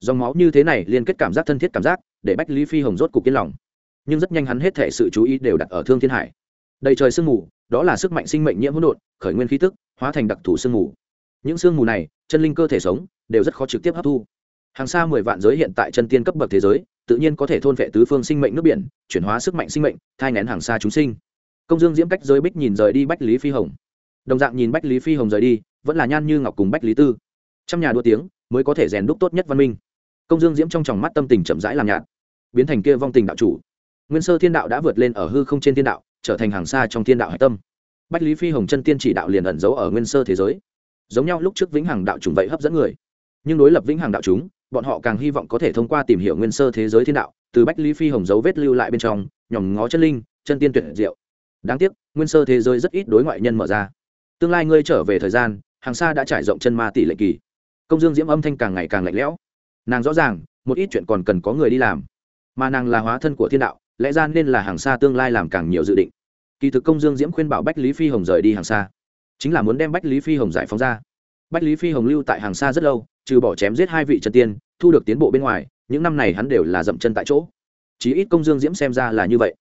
Dòng máu như thế này liên kết cảm giác thân thiết cảm giác, để bách lý phi hồng rốt cục yên lòng. Nhưng rất nhanh hắn hết thể sự chú ý đều đặt ở thương thiên hải đầy trời sương mù, đó là sức mạnh sinh mệnh nhiễm hỗn độn, khởi nguyên khí tức, hóa thành đặc thù sương mù. Những sương mù này, chân linh cơ thể sống, đều rất khó trực tiếp hấp thu. Hàng xa mười vạn giới hiện tại chân tiên cấp bậc thế giới, tự nhiên có thể thôn vệ tứ phương sinh mệnh nước biển, chuyển hóa sức mạnh sinh mệnh, thai ngén hàng xa chúng sinh. Công dương diễm cách giới bích nhìn rời đi bách lý phi hồng. Đồng dạng nhìn bách lý phi hồng rời đi, vẫn là nhan như ngọc cùng bách lý tư. Trăm nhà đua tiếng, mới có thể rèn đúc tốt nhất văn minh. Công dương diễm trong tròng mắt tâm tình chậm rãi làm nhạt, biến thành kia vong tình đạo chủ. Nguyên sơ thiên đạo đã vượt lên ở hư không trên thiên đạo trở thành hàng xa trong thiên đạo hải tâm. Bách lý phi hồng chân tiên chỉ đạo liền ẩn giấu ở nguyên sơ thế giới. Giống nhau lúc trước vĩnh hằng đạo chủng vậy hấp dẫn người. Nhưng đối lập vĩnh hằng đạo chúng, bọn họ càng hy vọng có thể thông qua tìm hiểu nguyên sơ thế giới thiên đạo, từ bách lý phi hồng dấu vết lưu lại bên trong, nhòm ngó chân linh, chân tiên tuyệt diệu. Đáng tiếc, nguyên sơ thế giới rất ít đối ngoại nhân mở ra. Tương lai ngươi trở về thời gian, hàng xa đã trải rộng chân ma tỷ lệ kỳ. Công dương diễm âm thanh càng ngày càng lạnh lẽo. Nàng rõ ràng, một ít chuyện còn cần có người đi làm. Mà nàng là hóa thân của thiên đạo lẽ ra nên là hàng xa tương lai làm càng nhiều dự định. Kỳ thực công dương diễm khuyên bảo bách lý phi hồng rời đi hàng xa. Chính là muốn đem bách lý phi hồng giải phóng ra. Bách lý phi hồng lưu tại hàng xa rất lâu, trừ bỏ chém giết hai vị chân tiên, thu được tiến bộ bên ngoài, những năm này hắn đều là dậm chân tại chỗ. Chí ít công dương diễm xem ra là như vậy.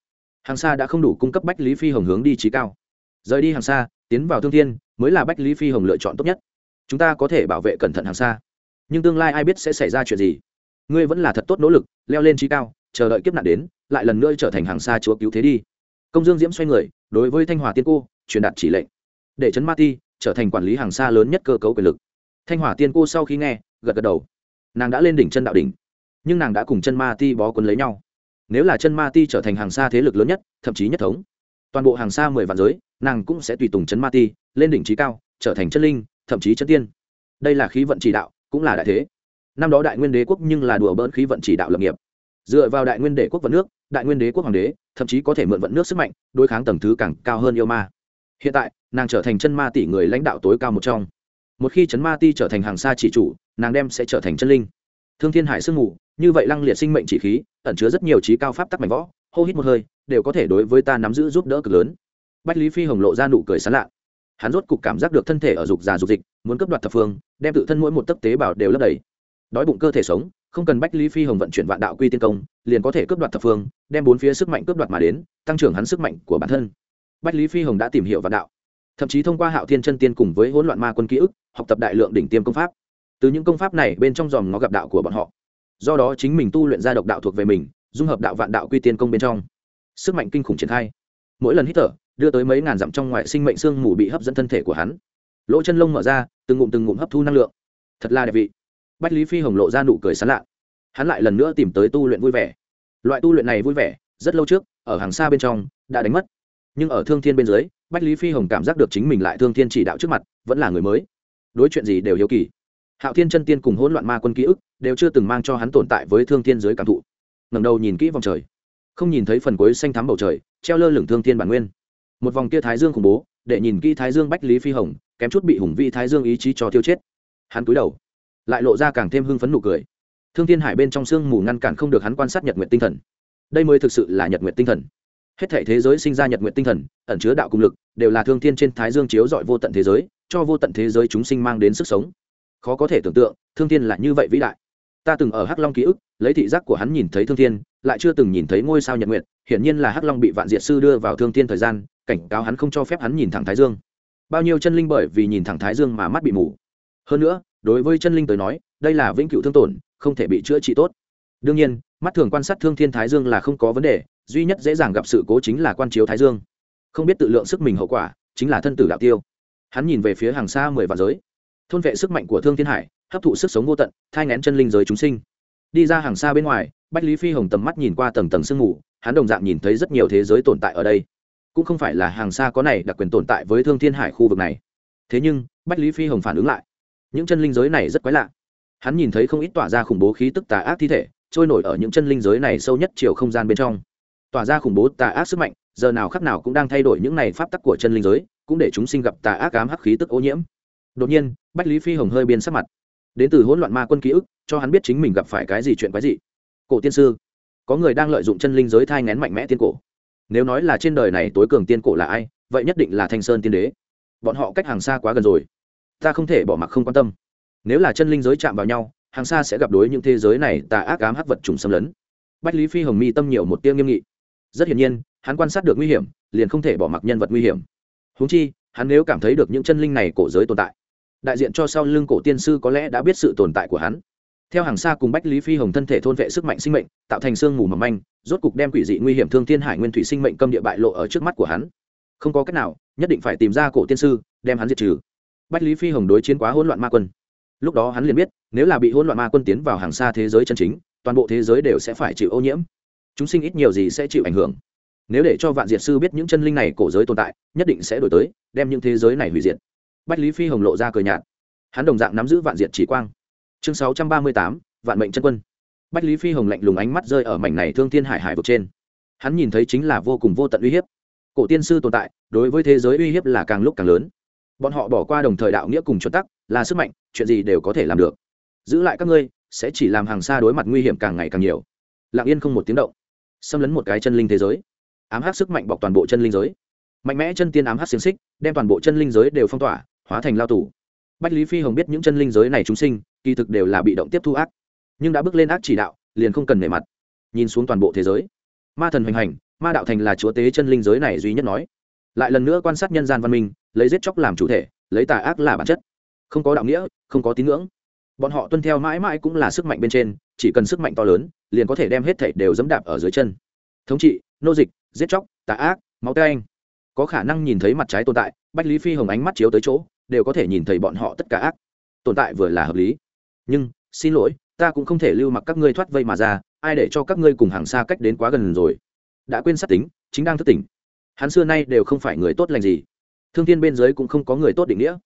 Hàng xa đã không đủ cung cấp bách lý phi hồng hướng đi trí cao. Rời đi hàng xa, tiến vào thương thiên, mới là bách lý phi hồng lựa chọn tốt nhất. Chúng ta có thể bảo vệ cẩn thận hàng xa. Nhưng tương lai ai biết sẽ xảy ra chuyện gì? Ngươi vẫn là thật tốt nỗ lực, leo lên trí cao, chờ đợi kiếp nạn đến lại lần nữa trở thành hàng xa chúa cứu thế đi. Công dương diễm xoay người, đối với thanh hòa tiên cô, truyền đạt chỉ lệnh. Để Trấn ma ti trở thành quản lý hàng xa lớn nhất cơ cấu quyền lực. Thanh hòa tiên cô sau khi nghe, gật gật đầu. Nàng đã lên đỉnh chân đạo đỉnh, nhưng nàng đã cùng chân ma ti bó quân lấy nhau. Nếu là chân ma ti trở thành hàng xa thế lực lớn nhất, thậm chí nhất thống, toàn bộ hàng xa mười vạn giới, nàng cũng sẽ tùy tùng chân ma ti, lên đỉnh trí cao, trở thành chân linh, thậm chí chân tiên. Đây là khí vận chỉ đạo, cũng là đại thế. Năm đó đại nguyên đế quốc nhưng là đùa bỡn khí vận chỉ đạo lập nghiệp dựa vào đại nguyên đế quốc vận nước, đại nguyên đế quốc hoàng đế, thậm chí có thể mượn vận nước sức mạnh, đối kháng tầng thứ càng cao hơn yêu ma. Hiện tại, nàng trở thành chân ma tỷ người lãnh đạo tối cao một trong. Một khi chấn ma ti trở thành hàng xa chỉ chủ, nàng đem sẽ trở thành chân linh. Thương thiên hải sương mù, như vậy lăng liệt sinh mệnh chỉ khí, ẩn chứa rất nhiều trí cao pháp tắc mạnh võ hô hít một hơi, đều có thể đối với ta nắm giữ giúp đỡ cực lớn. Bách lý phi hồng lộ ra nụ cười sán lạ. Hắn rốt cục cảm giác được thân thể ở dục già dục dịch, muốn cấp đoạt thập phương, đem tự thân mỗi một tấc tế bào đều lấp đầy. Đói bụng cơ thể sống không cần bách lý phi hồng vận chuyển vạn đạo quy tiên công, liền có thể cướp đoạt thập phương, đem bốn phía sức mạnh cướp đoạt mà đến, tăng trưởng hắn sức mạnh của bản thân. Bách lý phi hồng đã tìm hiểu vạn đạo, thậm chí thông qua hạo thiên chân tiên cùng với hỗn loạn ma quân ký ức, học tập đại lượng đỉnh tiêm công pháp. Từ những công pháp này bên trong dòm nó gặp đạo của bọn họ. Do đó chính mình tu luyện ra độc đạo thuộc về mình, dung hợp đạo vạn đạo quy tiên công bên trong. Sức mạnh kinh khủng triển khai. Mỗi lần hít thở, đưa tới mấy ngàn dặm trong ngoại sinh mệnh xương mù bị hấp dẫn thân thể của hắn. Lỗ chân lông mở ra, từng ngụm từng ngụm hấp thu năng lượng. Thật là đẹp vị bách lý phi hồng lộ ra nụ cười sán lạ. Hắn lại lần nữa tìm tới tu luyện vui vẻ. Loại tu luyện này vui vẻ, rất lâu trước, ở hàng xa bên trong, đã đánh mất. Nhưng ở thương thiên bên dưới, bách lý phi hồng cảm giác được chính mình lại thương thiên chỉ đạo trước mặt, vẫn là người mới. Đối chuyện gì đều hiếu kỳ. Hạo thiên chân tiên cùng hỗn loạn ma quân ký ức đều chưa từng mang cho hắn tồn tại với thương thiên dưới cảm thụ. Ngầm đầu nhìn kỹ vòng trời. Không nhìn thấy phần cuối xanh thắm bầu trời, treo lơ lửng thương thiên bản nguyên. Một vòng kia thái dương khủng bố, để nhìn kỹ thái dương bách lý phi hồng, kém chút bị hùng vi thái dương ý chí cho tiêu chết. Hắn cúi đầu lại lộ ra càng thêm hưng phấn nụ cười. Thương thiên hải bên trong sương mù ngăn cản không được hắn quan sát nhật nguyện tinh thần. Đây mới thực sự là nhật nguyện tinh thần. Hết thể thế giới sinh ra nhật nguyện tinh thần, ẩn chứa đạo cùng lực, đều là thương thiên trên thái dương chiếu dọi vô tận thế giới, cho vô tận thế giới chúng sinh mang đến sức sống. Khó có thể tưởng tượng, thương thiên là như vậy vĩ đại. Ta từng ở hắc long ký ức, lấy thị giác của hắn nhìn thấy thương thiên, lại chưa từng nhìn thấy ngôi sao nhật nguyện hiển nhiên là hắc long bị vạn diệt sư đưa vào thương thiên thời gian, cảnh cáo hắn không cho phép hắn nhìn thẳng thái dương. Bao nhiêu chân linh bởi vì nhìn thẳng thái dương mà mắt bị mù. Hơn nữa đối với chân linh tới nói, đây là vĩnh cửu thương tổn, không thể bị chữa trị tốt. Đương nhiên, mắt thường quan sát thương thiên thái dương là không có vấn đề, duy nhất dễ dàng gặp sự cố chính là quan chiếu thái dương. Không biết tự lượng sức mình hậu quả, chính là thân tử đạo tiêu. Hắn nhìn về phía hàng xa mười vạn giới. Thôn vệ sức mạnh của thương thiên hải, hấp thụ sức sống vô tận, thai ngén chân linh giới chúng sinh. Đi ra hàng xa bên ngoài, bách lý phi hồng tầm mắt nhìn qua tầng tầng sương mù, hắn đồng dạng nhìn thấy rất nhiều thế giới tồn tại ở đây. Cũng không phải là hàng xa có này đặc quyền tồn tại với thương thiên hải khu vực này. Thế nhưng, bách lý phi hồng phản ứng lại những chân linh giới này rất quái lạ. Hắn nhìn thấy không ít tỏa ra khủng bố khí tức tà ác thi thể, trôi nổi ở những chân linh giới này sâu nhất chiều không gian bên trong. Tỏa ra khủng bố tà ác sức mạnh, giờ nào khắc nào cũng đang thay đổi những này pháp tắc của chân linh giới, cũng để chúng sinh gặp tà ác ám hắc khí tức ô nhiễm. Đột nhiên, bách lý phi hồng hơi biên sắc mặt. Đến từ hỗn loạn ma quân ký ức, cho hắn biết chính mình gặp phải cái gì chuyện quái gì cổ tiên sư, có người đang lợi dụng chân linh giới thai ngén mạnh mẽ tiên cổ. Nếu nói là trên đời này tối cường tiên cổ là ai, vậy nhất định là thanh sơn tiên đế. Bọn họ cách hàng xa quá gần rồi ta không thể bỏ mặc không quan tâm. Nếu là chân linh giới chạm vào nhau, hàng xa sẽ gặp đối những thế giới này tà ác ám hắc vật trùng xâm lấn. Bách lý phi hồng mi tâm nhiều một tiêu nghiêm nghị. Rất hiển nhiên, hắn quan sát được nguy hiểm, liền không thể bỏ mặc nhân vật nguy hiểm. Húng chi, hắn nếu cảm thấy được những chân linh này cổ giới tồn tại, đại diện cho sau lưng cổ tiên sư có lẽ đã biết sự tồn tại của hắn. Theo hàng xa cùng bách lý phi hồng thân thể thôn vệ sức mạnh sinh mệnh, tạo thành sương mù mầm manh, rốt cục đem quỷ dị nguy hiểm thương thiên hải nguyên thủy sinh mệnh câm địa bại lộ ở trước mắt của hắn. Không có cách nào, nhất định phải tìm ra cổ tiên sư, đem hắn diệt trừ bách lý phi hồng đối chiến quá hỗn loạn ma quân. Lúc đó hắn liền biết, nếu là bị hỗn loạn ma quân tiến vào hàng xa thế giới chân chính, toàn bộ thế giới đều sẽ phải chịu ô nhiễm. Chúng sinh ít nhiều gì sẽ chịu ảnh hưởng. Nếu để cho vạn diệt sư biết những chân linh này cổ giới tồn tại, nhất định sẽ đổi tới, đem những thế giới này hủy diệt. Bách lý phi hồng lộ ra cười nhạt. Hắn đồng dạng nắm giữ vạn diệt chỉ quang. Chương sáu trăm ba mươi tám, vạn mệnh chân quân. Bách lý phi hồng lạnh lùng ánh mắt rơi ở mảnh này thương thiên hải hải vực trên. Hắn nhìn thấy chính là vô cùng vô tận uy hiếp. Cổ tiên sư tồn tại, đối với thế giới uy hiếp là càng lúc càng lớn bọn họ bỏ qua đồng thời đạo nghĩa cùng chuẩn tắc, là sức mạnh, chuyện gì đều có thể làm được. Giữ lại các ngươi, sẽ chỉ làm hàng xa đối mặt nguy hiểm càng ngày càng nhiều. Lặng yên không một tiếng động. Xâm lấn một cái chân linh thế giới. Ám hát sức mạnh bọc toàn bộ chân linh giới. Mạnh mẽ chân tiên ám hát xiềng xích, đem toàn bộ chân linh giới đều phong tỏa, hóa thành lao tù. Bách lý phi hồng biết những chân linh giới này chúng sinh, kỳ thực đều là bị động tiếp thu ác. Nhưng đã bước lên ác chỉ đạo, liền không cần nể mặt. Nhìn xuống toàn bộ thế giới. Ma thần hoành hành, ma đạo thành là chúa tế chân linh giới này duy nhất nói. Lại lần nữa quan sát nhân gian văn minh lấy giết chóc làm chủ thể, lấy tà ác là bản chất. Không có đạo nghĩa, không có tín ngưỡng. Bọn họ tuân theo mãi mãi cũng là sức mạnh bên trên, chỉ cần sức mạnh to lớn, liền có thể đem hết thảy đều dẫm đạp ở dưới chân. Thống trị, nô dịch, giết chóc, tà ác, máu tay anh. Có khả năng nhìn thấy mặt trái tồn tại, bách lý phi hồng ánh mắt chiếu tới chỗ, đều có thể nhìn thấy bọn họ tất cả ác. Tồn tại vừa là hợp lý. Nhưng, xin lỗi, ta cũng không thể lưu mặc các ngươi thoát vây mà ra, ai để cho các ngươi cùng hàng xa cách đến quá gần rồi. Đã quên sát tính, chính đang thức tỉnh. Hắn xưa nay đều không phải người tốt lành gì thương thiên bên dưới cũng không có người tốt định nghĩa.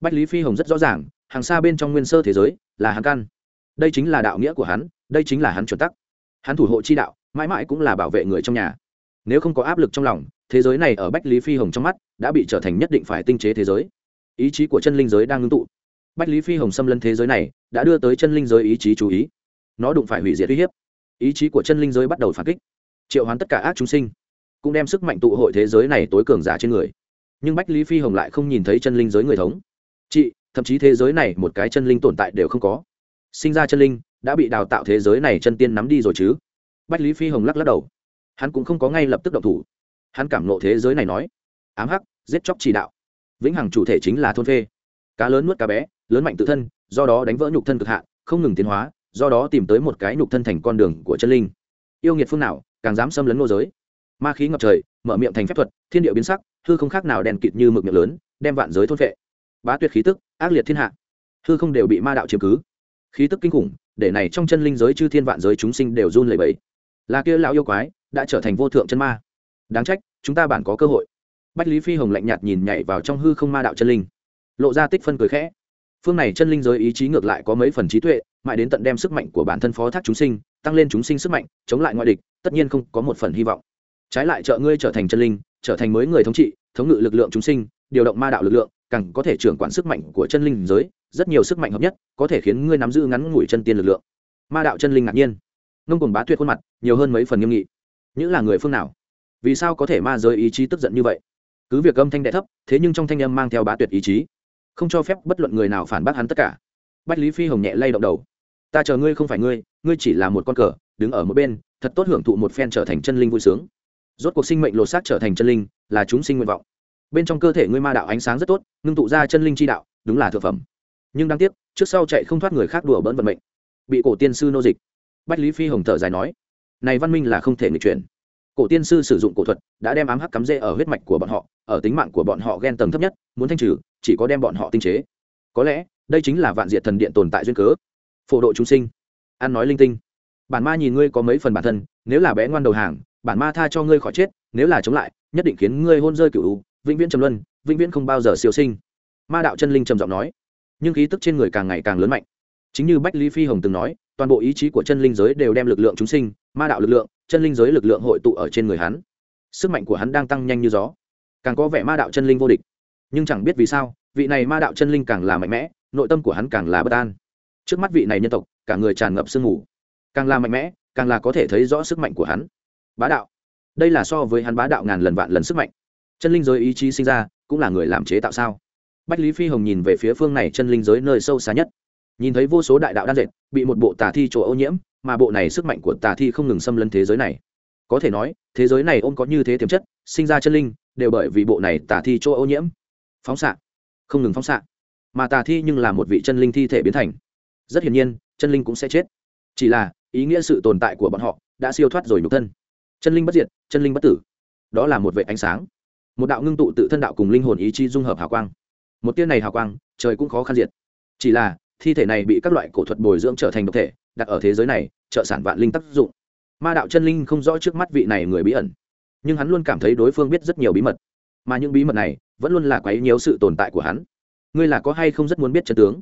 Bách lý phi hồng rất rõ ràng, hàng xa bên trong nguyên sơ thế giới là hắn căn. Đây chính là đạo nghĩa của hắn, đây chính là hắn chuẩn tắc. Hắn thủ hộ chi đạo, mãi mãi cũng là bảo vệ người trong nhà. Nếu không có áp lực trong lòng, thế giới này ở bách lý phi hồng trong mắt đã bị trở thành nhất định phải tinh chế thế giới. Ý chí của chân linh giới đang ngưng tụ. Bách lý phi hồng xâm lấn thế giới này đã đưa tới chân linh giới ý chí chú ý. Nó đụng phải hủy diệt uy hiếp. Ý chí của chân linh giới bắt đầu phản kích, triệu hoán tất cả ác chúng sinh, cũng đem sức mạnh tụ hội thế giới này tối cường giả trên người nhưng bách lý phi hồng lại không nhìn thấy chân linh giới người thống. Chị, thậm chí thế giới này một cái chân linh tồn tại đều không có. Sinh ra chân linh, đã bị đào tạo thế giới này chân tiên nắm đi rồi chứ? Bách lý phi hồng lắc lắc đầu. Hắn cũng không có ngay lập tức động thủ. Hắn cảm nộ thế giới này nói, ám hắc, giết chóc chỉ đạo. Vĩnh hằng chủ thể chính là thôn phê. Cá lớn nuốt cá bé, lớn mạnh tự thân, do đó đánh vỡ nhục thân cực hạn, không ngừng tiến hóa, do đó tìm tới một cái nhục thân thành con đường của chân linh. Yêu nghiệt phương nào, càng dám xâm lấn ngô giới. Ma khí ngập trời, mở miệng thành phép thuật, thiên địa biến sắc hư không khác nào đèn kịt như mực miệng lớn, đem vạn giới thôn vệ bá tuyệt khí tức, ác liệt thiên hạ. Hư không đều bị ma đạo chiếm cứ. Khí tức kinh khủng, để này trong chân linh giới chư thiên vạn giới chúng sinh đều run lẩy bẩy. Là kia lão yêu quái, đã trở thành vô thượng chân ma. Đáng trách, chúng ta bản có cơ hội. Bách lý phi hồng lạnh nhạt nhìn nhảy vào trong hư không ma đạo chân linh. Lộ ra tích phân cười khẽ. Phương này chân linh giới ý chí ngược lại có mấy phần trí tuệ, mãi đến tận đem sức mạnh của bản thân phó thác chúng sinh, tăng lên chúng sinh sức mạnh, chống lại ngoại địch, tất nhiên không có một phần hy vọng. Trái lại trợ ngươi trở thành chân linh trở thành mới người thống trị, thống ngự lực lượng chúng sinh, điều động ma đạo lực lượng, càng có thể trưởng quản sức mạnh của chân linh giới, rất nhiều sức mạnh hợp nhất, có thể khiến ngươi nắm giữ ngắn ngủi chân tiên lực lượng. Ma đạo chân linh ngạc nhiên. Ngông cùng bá tuyệt khuôn mặt, nhiều hơn mấy phần nghiêm nghị. Những là người phương nào? Vì sao có thể ma giới ý chí tức giận như vậy? Cứ việc âm thanh đệ thấp, thế nhưng trong thanh âm mang theo bá tuyệt ý chí. Không cho phép bất luận người nào phản bác hắn tất cả. Bách lý phi hồng nhẹ lay động đầu. Ta chờ ngươi không phải ngươi ngươi chỉ là một con cờ, đứng ở một bên, thật tốt hưởng thụ một phen trở thành chân linh vui sướng rốt cuộc sinh mệnh lột xác trở thành chân linh, là chúng sinh nguyện vọng. Bên trong cơ thể ngươi ma đạo ánh sáng rất tốt, ngưng tụ ra chân linh chi đạo, đúng là thượng phẩm. Nhưng đáng tiếc, trước sau chạy không thoát người khác đùa bỡn vận mệnh. Bị cổ tiên sư nô dịch. Bách lý phi hồng thở dài nói, này văn minh là không thể nghịch chuyển. Cổ tiên sư sử dụng cổ thuật, đã đem ám hắc cắm rễ ở huyết mạch của bọn họ, ở tính mạng của bọn họ ghen tầng thấp nhất, muốn thanh trừ, chỉ có đem bọn họ tinh chế. Có lẽ, đây chính là vạn diệt thần điện tồn tại duyên cớ. Phổ độ chúng sinh. An nói linh tinh. Bản ma nhìn ngươi có mấy phần bản thân, nếu là bé ngoan đầu hàng bản ma tha cho ngươi khỏi chết, nếu là chống lại, nhất định khiến ngươi hôn rơi cựu vĩnh viễn trầm luân, vĩnh viễn không bao giờ siêu sinh. Ma đạo chân linh trầm giọng nói. Nhưng khí tức trên người càng ngày càng lớn mạnh. Chính như bách lý phi hồng từng nói, toàn bộ ý chí của chân linh giới đều đem lực lượng chúng sinh, ma đạo lực lượng, chân linh giới lực lượng hội tụ ở trên người hắn. Sức mạnh của hắn đang tăng nhanh như gió. Càng có vẻ ma đạo chân linh vô địch. Nhưng chẳng biết vì sao, vị này ma đạo chân linh càng là mạnh mẽ, nội tâm của hắn càng là bất an. Trước mắt vị này nhân tộc, cả người tràn ngập sương mù. Càng là mạnh mẽ, càng là có thể thấy rõ sức mạnh của hắn bá đạo. Đây là so với hắn bá đạo ngàn lần vạn lần sức mạnh. Chân linh giới ý chí sinh ra, cũng là người làm chế tạo sao? Bách lý phi hồng nhìn về phía phương này chân linh giới nơi sâu xa nhất. Nhìn thấy vô số đại đạo đan dệt, bị một bộ tà thi chỗ ô nhiễm, mà bộ này sức mạnh của tà thi không ngừng xâm lấn thế giới này. Có thể nói, thế giới này ôm có như thế tiềm chất, sinh ra chân linh, đều bởi vì bộ này tà thi chỗ ô nhiễm. Phóng xạ. Không ngừng phóng xạ. Mà tà thi nhưng là một vị chân linh thi thể biến thành. Rất hiển nhiên, chân linh cũng sẽ chết. Chỉ là, ý nghĩa sự tồn tại của bọn họ đã siêu thoát rồi nhục thân chân linh bất diệt, chân linh bất tử. Đó là một vệ ánh sáng. Một đạo ngưng tụ tự thân đạo cùng linh hồn ý chí dung hợp hào quang. Một tia này hào quang, trời cũng khó khăn diệt. Chỉ là, thi thể này bị các loại cổ thuật bồi dưỡng trở thành độc thể, đặt ở thế giới này, trợ sản vạn linh tác dụng. Ma đạo chân linh không rõ trước mắt vị này người bí ẩn, nhưng hắn luôn cảm thấy đối phương biết rất nhiều bí mật. Mà những bí mật này, vẫn luôn là quấy nhiều sự tồn tại của hắn. Ngươi là có hay không rất muốn biết chân tướng?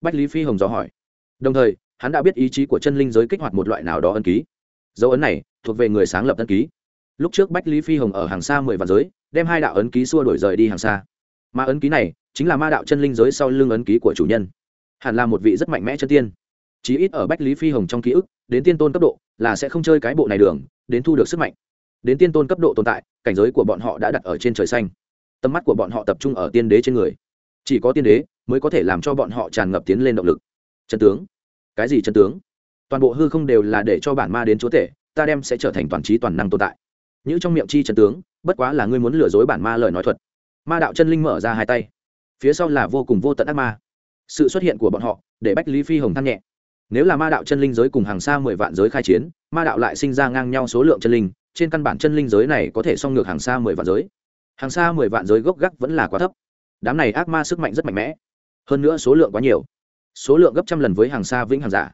Bách lý phi hồng dò hỏi. Đồng thời, hắn đã biết ý chí của chân linh giới kích hoạt một loại nào đó ân ký. Dấu ấn này thuộc về người sáng lập ấn ký. Lúc trước bách lý phi hồng ở hàng xa mười vạn giới, đem hai đạo ấn ký xua đổi rời đi hàng xa. Mà ấn ký này chính là ma đạo chân linh giới sau lưng ấn ký của chủ nhân. Hẳn là một vị rất mạnh mẽ chân tiên. Chí ít ở bách lý phi hồng trong ký ức, đến tiên tôn cấp độ là sẽ không chơi cái bộ này đường, đến thu được sức mạnh. Đến tiên tôn cấp độ tồn tại, cảnh giới của bọn họ đã đặt ở trên trời xanh. Tầm mắt của bọn họ tập trung ở tiên đế trên người. Chỉ có tiên đế mới có thể làm cho bọn họ tràn ngập tiến lên động lực. Chân tướng. Cái gì chân tướng? Toàn bộ hư không đều là để cho bản ma đến chúa tể ta đem sẽ trở thành toàn trí toàn năng tồn tại. Như trong miệng chi trần tướng, bất quá là ngươi muốn lừa dối bản ma lời nói thuật. Ma đạo chân linh mở ra hai tay. Phía sau là vô cùng vô tận ác ma. Sự xuất hiện của bọn họ, để bách lý phi hồng than nhẹ. Nếu là ma đạo chân linh giới cùng hàng xa mười vạn giới khai chiến, ma đạo lại sinh ra ngang nhau số lượng chân linh, trên căn bản chân linh giới này có thể song ngược hàng xa mười vạn giới. Hàng xa mười vạn giới gốc gác vẫn là quá thấp. Đám này ác ma sức mạnh rất mạnh mẽ. Hơn nữa số lượng quá nhiều. Số lượng gấp trăm lần với hàng xa vĩnh hàng giả.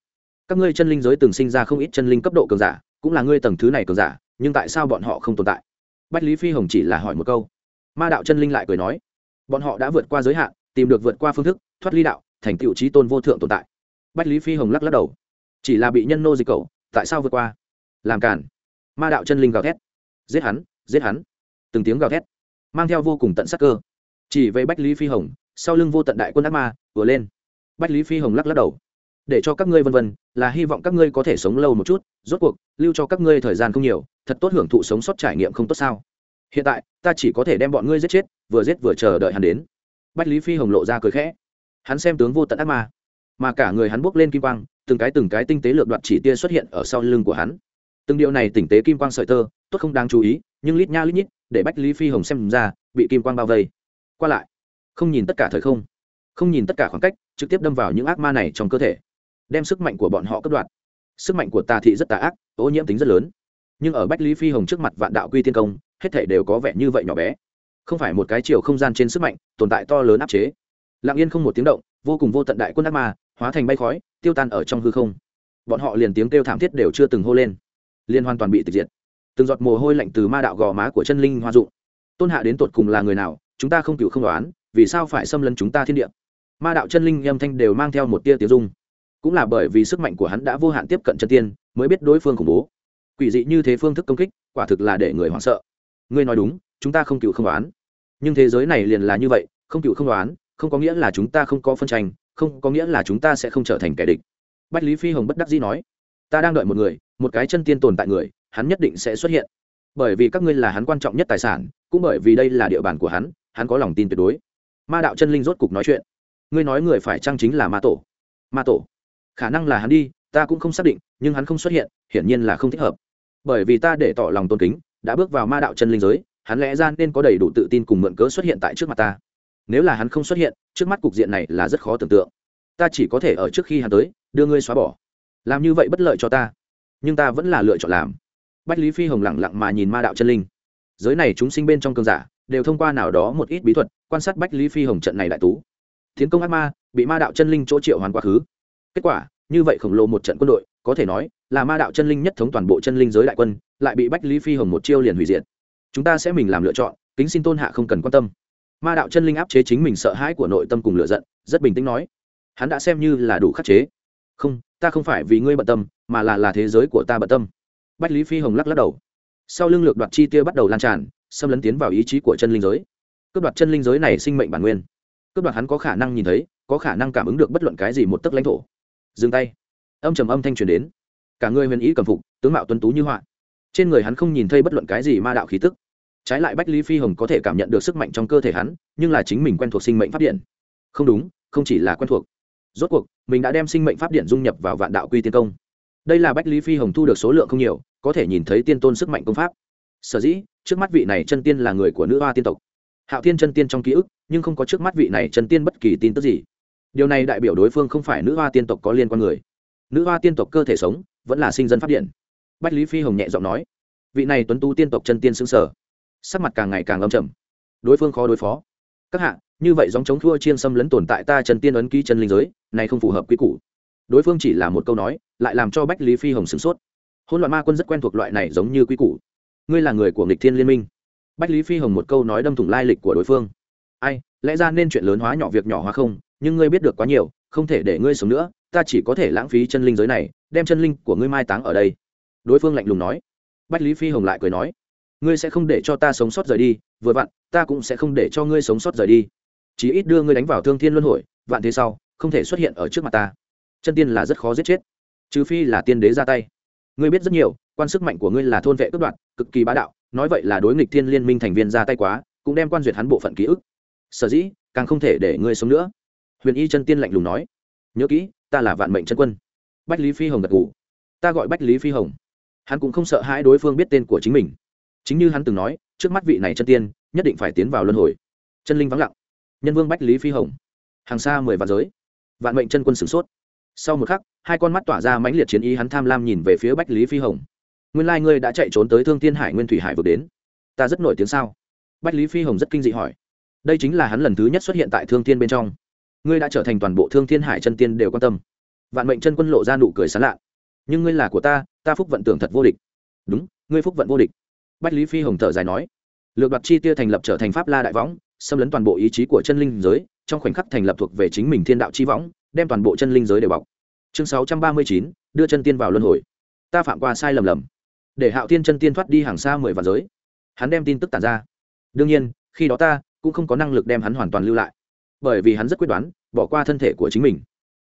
Các ngươi chân linh giới từng sinh ra không ít chân linh cấp độ cường giả cũng là ngươi tầng thứ này cường giả, nhưng tại sao bọn họ không tồn tại? Bách lý phi hồng chỉ là hỏi một câu. Ma đạo chân linh lại cười nói, bọn họ đã vượt qua giới hạn, tìm được vượt qua phương thức, thoát ly đạo, thành tựu trí tôn vô thượng tồn tại. Bách lý phi hồng lắc lắc đầu. Chỉ là bị nhân nô dịch cầu tại sao vượt qua? Làm cản ma đạo chân linh gào thét. Giết hắn giết hắn. Từng tiếng gào thét, mang theo vô cùng tận sắc cơ. Chỉ về bách lý phi hồng, sau lưng vô tận đại quân ác ma vừa lên. Bách lý phi hồng lắc lắc đầu để cho các ngươi vân vân, là hy vọng các ngươi có thể sống lâu một chút, rốt cuộc, lưu cho các ngươi thời gian không nhiều, thật tốt hưởng thụ sống sót trải nghiệm không tốt sao. Hiện tại, ta chỉ có thể đem bọn ngươi giết chết, vừa giết vừa chờ đợi hắn đến. Bách lý phi hồng lộ ra cười khẽ. Hắn xem tướng vô tận ác ma, mà cả người hắn buốc lên kim quang, từng cái từng cái tinh tế lược đoạt chỉ tia xuất hiện ở sau lưng của hắn. Từng điều này tinh tế kim quang sợi tơ, tốt không đáng chú ý, nhưng lít nha lít nhít, để bách lý phi hồng xem ra, bị kim quang bao vây. Qua lại, không nhìn tất cả thời không không nhìn tất cả khoảng cách, trực tiếp đâm vào những ác ma này trong cơ thể đem sức mạnh của bọn họ cướp đoạt. Sức mạnh của tà thị rất tà ác, ô nhiễm tính rất lớn. Nhưng ở bách lý phi hồng trước mặt vạn đạo quy tiên công, hết thể đều có vẻ như vậy nhỏ bé. Không phải một cái chiều không gian trên sức mạnh, tồn tại to lớn áp chế. Lặng yên không một tiếng động, vô cùng vô tận đại quân ác ma, hóa thành bay khói, tiêu tan ở trong hư không. Bọn họ liền tiếng kêu thảm thiết đều chưa từng hô lên. Liền hoàn toàn bị tịch diệt. Từng giọt mồ hôi lạnh từ ma đạo gò má của chân linh hoa dụng tôn hạ đến tột cùng là người nào, chúng ta không cựu không đoán, vì sao phải xâm lấn chúng ta thiên địa? Ma đạo chân linh âm thanh đều mang theo một tia tiếng dung cũng là bởi vì sức mạnh của hắn đã vô hạn tiếp cận chân tiên, mới biết đối phương khủng bố. Quỷ dị như thế phương thức công kích, quả thực là để người hoảng sợ. Ngươi nói đúng, chúng ta không cựu không đoán. Nhưng thế giới này liền là như vậy, không cựu không đoán, không có nghĩa là chúng ta không có phân tranh, không có nghĩa là chúng ta sẽ không trở thành kẻ địch. Bách lý phi hồng bất đắc dĩ nói, ta đang đợi một người, một cái chân tiên tồn tại người, hắn nhất định sẽ xuất hiện. Bởi vì các ngươi là hắn quan trọng nhất tài sản, cũng bởi vì đây là địa bàn của hắn hắn có lòng tin tuyệt đối. Ma đạo chân linh rốt cục nói chuyện, ngươi nói người phải trang chính là ma tổ? Ma tổ khả năng là hắn đi, ta cũng không xác định, nhưng hắn không xuất hiện, hiển nhiên là không thích hợp. Bởi vì ta để tỏ lòng tôn kính, đã bước vào ma đạo chân linh giới, hắn lẽ ra nên có đầy đủ tự tin cùng mượn cớ xuất hiện tại trước mặt ta. Nếu là hắn không xuất hiện, trước mắt cục diện này là rất khó tưởng tượng. Ta chỉ có thể ở trước khi hắn tới, đưa ngươi xóa bỏ. Làm như vậy bất lợi cho ta. Nhưng ta vẫn là lựa chọn làm. Bách lý phi hồng lẳng lặng mà nhìn ma đạo chân linh. Giới này chúng sinh bên trong cơn giả, đều thông qua nào đó một ít bí thuật, quan sát bách lý phi hồng trận này đại tú. Tiến công ác ma, bị ma đạo chân linh chỗ triệu hoàn quá khứ kết quả, như vậy khổng lồ một trận quân đội, có thể nói là ma đạo chân linh nhất thống toàn bộ chân linh giới đại quân, lại bị bách lý phi hồng một chiêu liền hủy diệt. Chúng ta sẽ mình làm lựa chọn, kính xin tôn hạ không cần quan tâm. Ma đạo chân linh áp chế chính mình sợ hãi của nội tâm cùng lựa giận, rất bình tĩnh nói, hắn đã xem như là đủ khắc chế. Không, ta không phải vì ngươi bận tâm, mà là là thế giới của ta bận tâm. Bách lý phi hồng lắc lắc đầu. Sau lưng lược đoạt chi tiêu bắt đầu lan tràn, xâm lấn tiến vào ý chí của chân linh giới. Cướp đoạt chân linh giới này sinh mệnh bản nguyên. Cướp đoạt hắn có khả năng nhìn thấy, có khả năng cảm ứng được bất luận cái gì một tấc lãnh thổ dừng tay. Âm trầm âm thanh truyền đến. Cả người huyền ý cầm phục, tướng mạo tuấn tú như họa. Trên người hắn không nhìn thấy bất luận cái gì ma đạo khí tức. Trái lại bách lý phi hồng có thể cảm nhận được sức mạnh trong cơ thể hắn, nhưng là chính mình quen thuộc sinh mệnh pháp điện. Không đúng, không chỉ là quen thuộc. Rốt cuộc, mình đã đem sinh mệnh pháp điện dung nhập vào vạn đạo quy tiên công. Đây là bách lý phi hồng thu được số lượng không nhiều, có thể nhìn thấy tiên tôn sức mạnh công pháp. Sở dĩ, trước mắt vị này chân tiên là người của nữ hoa tiên tộc. Hạo thiên chân tiên trong ký ức, nhưng không có trước mắt vị này chân tiên bất kỳ tin tức gì điều này đại biểu đối phương không phải nữ hoa tiên tộc có liên quan người. Nữ hoa tiên tộc cơ thể sống, vẫn là sinh dân phát điện. Bách lý phi hồng nhẹ giọng nói, vị này tuấn tu tiên tộc chân tiên xứng sở sắc mặt càng ngày càng âm trầm. Đối phương khó đối phó. Các hạ, như vậy dòng chống thua chiên xâm lấn tồn tại ta chân tiên ấn ký chân linh giới, này không phù hợp quy củ. Đối phương chỉ là một câu nói, lại làm cho bách lý phi hồng sửng sốt. Hôn loạn ma quân rất quen thuộc loại này giống như quy củ. Ngươi là người của nghịch thiên liên minh. Bách lý phi hồng một câu nói đâm thủng lai lịch của đối phương. Ai, lẽ ra nên chuyện lớn hóa nhỏ việc nhỏ hóa không? Nhưng ngươi biết được quá nhiều, không thể để ngươi sống nữa, ta chỉ có thể lãng phí chân linh giới này, đem chân linh của ngươi mai táng ở đây. Đối phương lạnh lùng nói. Bách lý phi hồng lại cười nói, ngươi sẽ không để cho ta sống sót rời đi, vừa vặn, ta cũng sẽ không để cho ngươi sống sót rời đi. Chỉ ít đưa ngươi đánh vào thương thiên luân hồi vạn thế sau, không thể xuất hiện ở trước mặt ta. Chân tiên là rất khó giết chết, trừ phi là tiên đế ra tay. Ngươi biết rất nhiều, quan sức mạnh của ngươi là thôn vệ cướp đoạt, cực kỳ bá đạo, nói vậy là đối nghịch thiên liên minh thành viên ra tay quá, cũng đem quan duyệt hắn bộ phận ký ức. Sở dĩ, càng không thể để ngươi sống nữa huyền y chân tiên lạnh lùng nói, nhớ kỹ, ta là vạn mệnh chân quân. Bách lý phi hồng gật ngủ ta gọi bách lý phi hồng. Hắn cũng không sợ hãi đối phương biết tên của chính mình. Chính như hắn từng nói, trước mắt vị này chân tiên nhất định phải tiến vào luân hồi. Chân linh vắng lặng. Nhân vương bách lý phi hồng. Hàng xa mười vạn giới. Vạn mệnh chân quân sửng sốt. Sau một khắc, hai con mắt tỏa ra mãnh liệt chiến ý hắn tham lam nhìn về phía bách lý phi hồng. Nguyên lai ngươi đã chạy trốn tới thương tiên hải nguyên thủy hải vực đến. Ta rất nổi tiếng sao? Bách lý phi hồng rất kinh dị hỏi. Đây chính là hắn lần thứ nhất xuất hiện tại thương tiên bên trong ngươi đã trở thành toàn bộ thương thiên hải chân tiên đều quan tâm. Vạn mệnh chân quân lộ ra nụ cười sán lạ. Nhưng ngươi là của ta ta phúc vận tưởng thật vô địch. Đúng, ngươi phúc vận vô địch. Bách lý phi hồng thở dài nói. Lược đoạt chi tia thành lập trở thành pháp la đại võng, xâm lấn toàn bộ ý chí của chân linh giới, trong khoảnh khắc thành lập thuộc về chính mình thiên đạo chi võng, đem toàn bộ chân linh giới đều bọc. Chương sáu trăm ba mươi chín, đưa chân tiên vào luân hồi. Ta phạm qua sai lầm lầm. Để hạo tiên chân tiên thoát đi hàng xa mười vạn giới. Hắn đem tin tức tàn ra. Đương nhiên, khi đó ta cũng không có năng lực đem hắn hoàn toàn lưu lại. Bởi vì hắn rất quyết đoán bỏ qua thân thể của chính mình.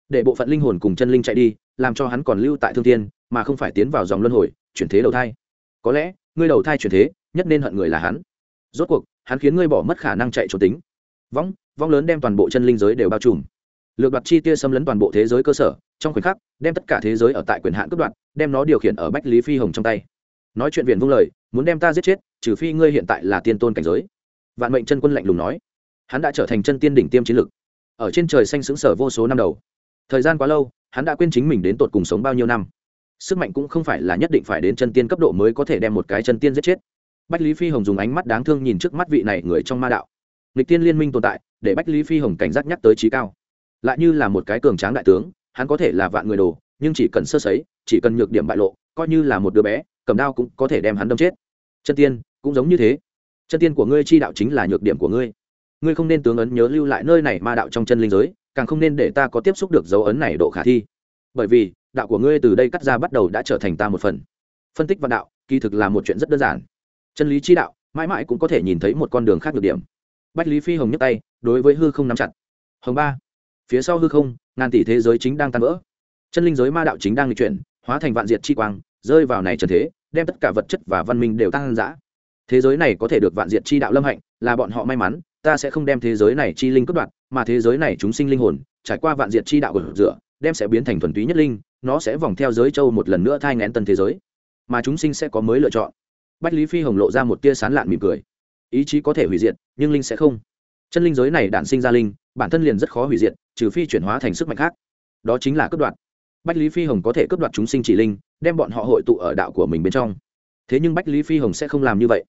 Để bộ phận linh hồn cùng chân linh chạy đi, làm cho hắn còn lưu tại thương tiên mà không phải tiến vào dòng luân hồi, chuyển thế đầu thai. Có lẽ, ngươi đầu thai chuyển thế, nhất nên hận người là hắn. Rốt cuộc, hắn khiến ngươi bỏ mất khả năng chạy trốn tính. Vong vong lớn đem toàn bộ chân linh giới đều bao trùm. Lược đoạt chi tia xâm lấn toàn bộ thế giới cơ sở, trong khoảnh khắc, đem tất cả thế giới ở tại quyền hạn cướp đoạt, đem nó điều khiển ở bách lý phi hồng trong tay. Nói chuyện viện vung lời, muốn đem ta giết chết, trừ phi ngươi hiện tại là tiên tôn cảnh giới. Vạn mệnh chân quân lạnh lùng nói. Hắn đã trở thành chân tiên đỉnh tiêm chiến lực ở trên trời xanh xứng sở vô số năm đầu. Thời gian quá lâu, hắn đã quên chính mình đến tột cùng sống bao nhiêu năm. Sức mạnh cũng không phải là nhất định phải đến chân tiên cấp độ mới có thể đem một cái chân tiên giết chết. Bách lý phi hồng dùng ánh mắt đáng thương nhìn trước mắt vị này người trong ma đạo. Lịch tiên liên minh tồn tại, để bách lý phi hồng cảnh giác nhắc tới trí cao. Lại như là một cái cường tráng đại tướng, hắn có thể là vạn người đồ, nhưng chỉ cần sơ sấy, chỉ cần nhược điểm bại lộ, coi như là một đứa bé, cầm đao cũng có thể đem hắn đâm chết. Chân tiên, cũng giống như thế. Chân tiên của ngươi chi đạo chính là nhược điểm của ngươi ngươi không nên tướng ấn nhớ lưu lại nơi này ma đạo trong chân linh giới, càng không nên để ta có tiếp xúc được dấu ấn này độ khả thi. Bởi vì, đạo của ngươi từ đây cắt ra bắt đầu đã trở thành ta một phần. Phân tích văn đạo, kỳ thực là một chuyện rất đơn giản. Chân lý chi đạo, mãi mãi cũng có thể nhìn thấy một con đường khác được điểm. Bách lý phi hồng nhấc tay, đối với hư không nắm chặt. Hồng ba, phía sau hư không, ngàn tỷ thế giới chính đang tan vỡ. Chân linh giới ma đạo chính đang lịch chuyển, hóa thành vạn diệt chi quang, rơi vào này trần thế, đem tất cả vật chất và văn minh đều tăng dã thế giới này có thể được vạn diệt chi đạo lâm hạnh, là bọn họ may mắn ta sẽ không đem thế giới này chi linh cướp đoạt, mà thế giới này chúng sinh linh hồn, trải qua vạn diệt chi đạo của rửa, đem sẽ biến thành thuần túy nhất linh, nó sẽ vòng theo giới châu một lần nữa thai ngén tân thế giới. Mà chúng sinh sẽ có mới lựa chọn. Bách lý phi hồng lộ ra một tia sán lạn mỉm cười. Ý chí có thể hủy diệt, nhưng linh sẽ không. Chân linh giới này đản sinh ra linh, bản thân liền rất khó hủy diệt, trừ phi chuyển hóa thành sức mạnh khác. Đó chính là cướp đoạt. Bách lý phi hồng có thể cướp đoạt chúng sinh chỉ linh, đem bọn họ hội tụ ở đạo của mình bên trong. Thế nhưng bách lý phi hồng sẽ không làm như vậy.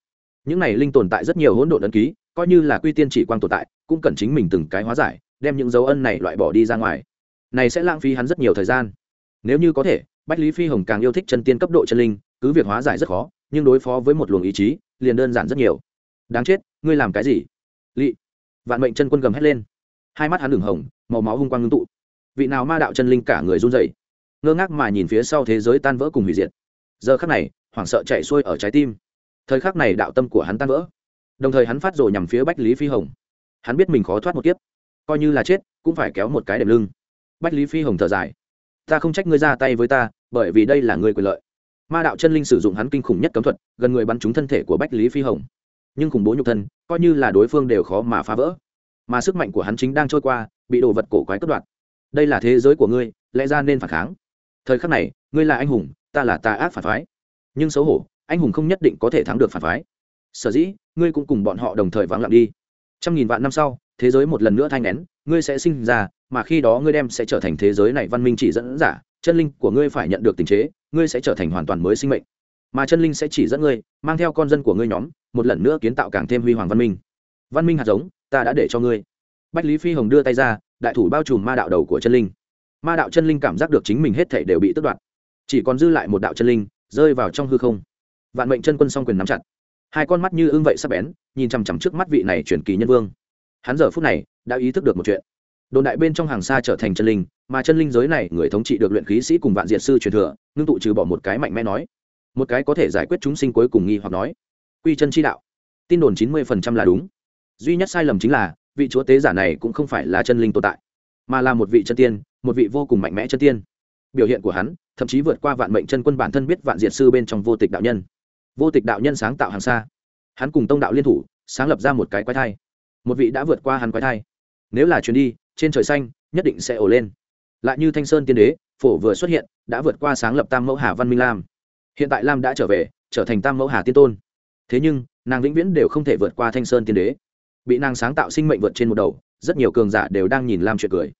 Những này linh tồn tại rất nhiều hỗn độn ấn ký coi như là quy tiên chỉ quang tồn tại, cũng cần chính mình từng cái hóa giải, đem những dấu ân này loại bỏ đi ra ngoài. Này sẽ lãng phí hắn rất nhiều thời gian. Nếu như có thể, bách lý phi hồng càng yêu thích chân tiên cấp độ chân linh, cứ việc hóa giải rất khó, nhưng đối phó với một luồng ý chí, liền đơn giản rất nhiều. Đáng chết, ngươi làm cái gì? Lị. Vạn mệnh chân quân gầm hét lên. Hai mắt hắn đường hồng, màu máu hung quang ngưng tụ. Vị nào ma đạo chân linh cả người run dậy ngơ ngác mà nhìn phía sau thế giới tan vỡ cùng hủy diệt. Giờ khắc này, hoảng sợ chạy xuôi ở trái tim. Thời khắc này đạo tâm của hắn tan vỡ đồng thời hắn phát rồi nhằm phía bách lý phi hồng. Hắn biết mình khó thoát một kiếp, coi như là chết, cũng phải kéo một cái đệm lưng. Bách lý phi hồng thở dài. Ta không trách ngươi ra tay với ta, bởi vì đây là người quyền lợi. Ma đạo chân linh sử dụng hắn kinh khủng nhất cấm thuật, gần người bắn trúng thân thể của bách lý phi hồng. Nhưng khủng bố nhục thân, coi như là đối phương đều khó mà phá vỡ. Mà sức mạnh của hắn chính đang trôi qua, bị đồ vật cổ quái cất đoạt. Đây là thế giới của ngươi, lẽ ra nên phản kháng. Thời khắc này, ngươi là anh hùng, ta là tà ác phản phái. Nhưng xấu hổ, anh hùng không nhất định có thể thắng được phản phái sở dĩ, ngươi cũng cùng bọn họ đồng thời vắng lặng đi. Trăm nghìn vạn năm sau, thế giới một lần nữa thanh nén, ngươi sẽ sinh ra, mà khi đó ngươi đem sẽ trở thành thế giới này văn minh chỉ dẫn giả, chân linh của ngươi phải nhận được tình chế, ngươi sẽ trở thành hoàn toàn mới sinh mệnh. Mà chân linh sẽ chỉ dẫn ngươi, mang theo con dân của ngươi nhóm, một lần nữa kiến tạo càng thêm huy hoàng văn minh. Văn minh hạt giống, ta đã để cho ngươi. Bách lý phi hồng đưa tay ra, đại thủ bao trùm ma đạo đầu của chân linh. Ma đạo chân linh cảm giác được chính mình hết thể đều bị tước đoạt. Chỉ còn dư lại một đạo chân linh, rơi vào trong hư không. Vạn mệnh chân quân song quyền nắm chặt hai con mắt như ưng vậy sắp bén, nhìn chằm chằm trước mắt vị này truyền kỳ nhân vương. Hắn giờ phút này đã ý thức được một chuyện. Đồn đại bên trong hàng xa trở thành chân linh, mà chân linh giới này người thống trị được luyện khí sĩ cùng vạn diệt sư truyền thừa, ngưng tụ trừ bỏ một cái mạnh mẽ nói. Một cái có thể giải quyết chúng sinh cuối cùng nghi hoặc nói. Quy chân chi đạo. Tin đồn chín mươi phần trăm là đúng. Duy nhất sai lầm chính là, vị chúa tế giả này cũng không phải là chân linh tồn tại, mà là một vị chân tiên, một vị vô cùng mạnh mẽ chân tiên. Biểu hiện của hắn, thậm chí vượt qua vạn mệnh chân quân bản thân biết vạn diệt sư bên trong vô tịch đạo nhân vô tịch đạo nhân sáng tạo hàng xa. Hắn cùng tông đạo liên thủ, sáng lập ra một cái quái thai. Một vị đã vượt qua hắn quái thai. Nếu là chuyến đi, trên trời xanh, nhất định sẽ ổ lên. Lại như thanh sơn tiên đế, phổ vừa xuất hiện, đã vượt qua sáng lập tam mẫu hà văn minh lam. Hiện tại lam đã trở về, trở thành tam mẫu hà tiên tôn. Thế nhưng, nàng vĩnh viễn đều không thể vượt qua thanh sơn tiên đế. Bị nàng sáng tạo sinh mệnh vượt trên một đầu, rất nhiều cường giả đều đang nhìn lam chuyện cười.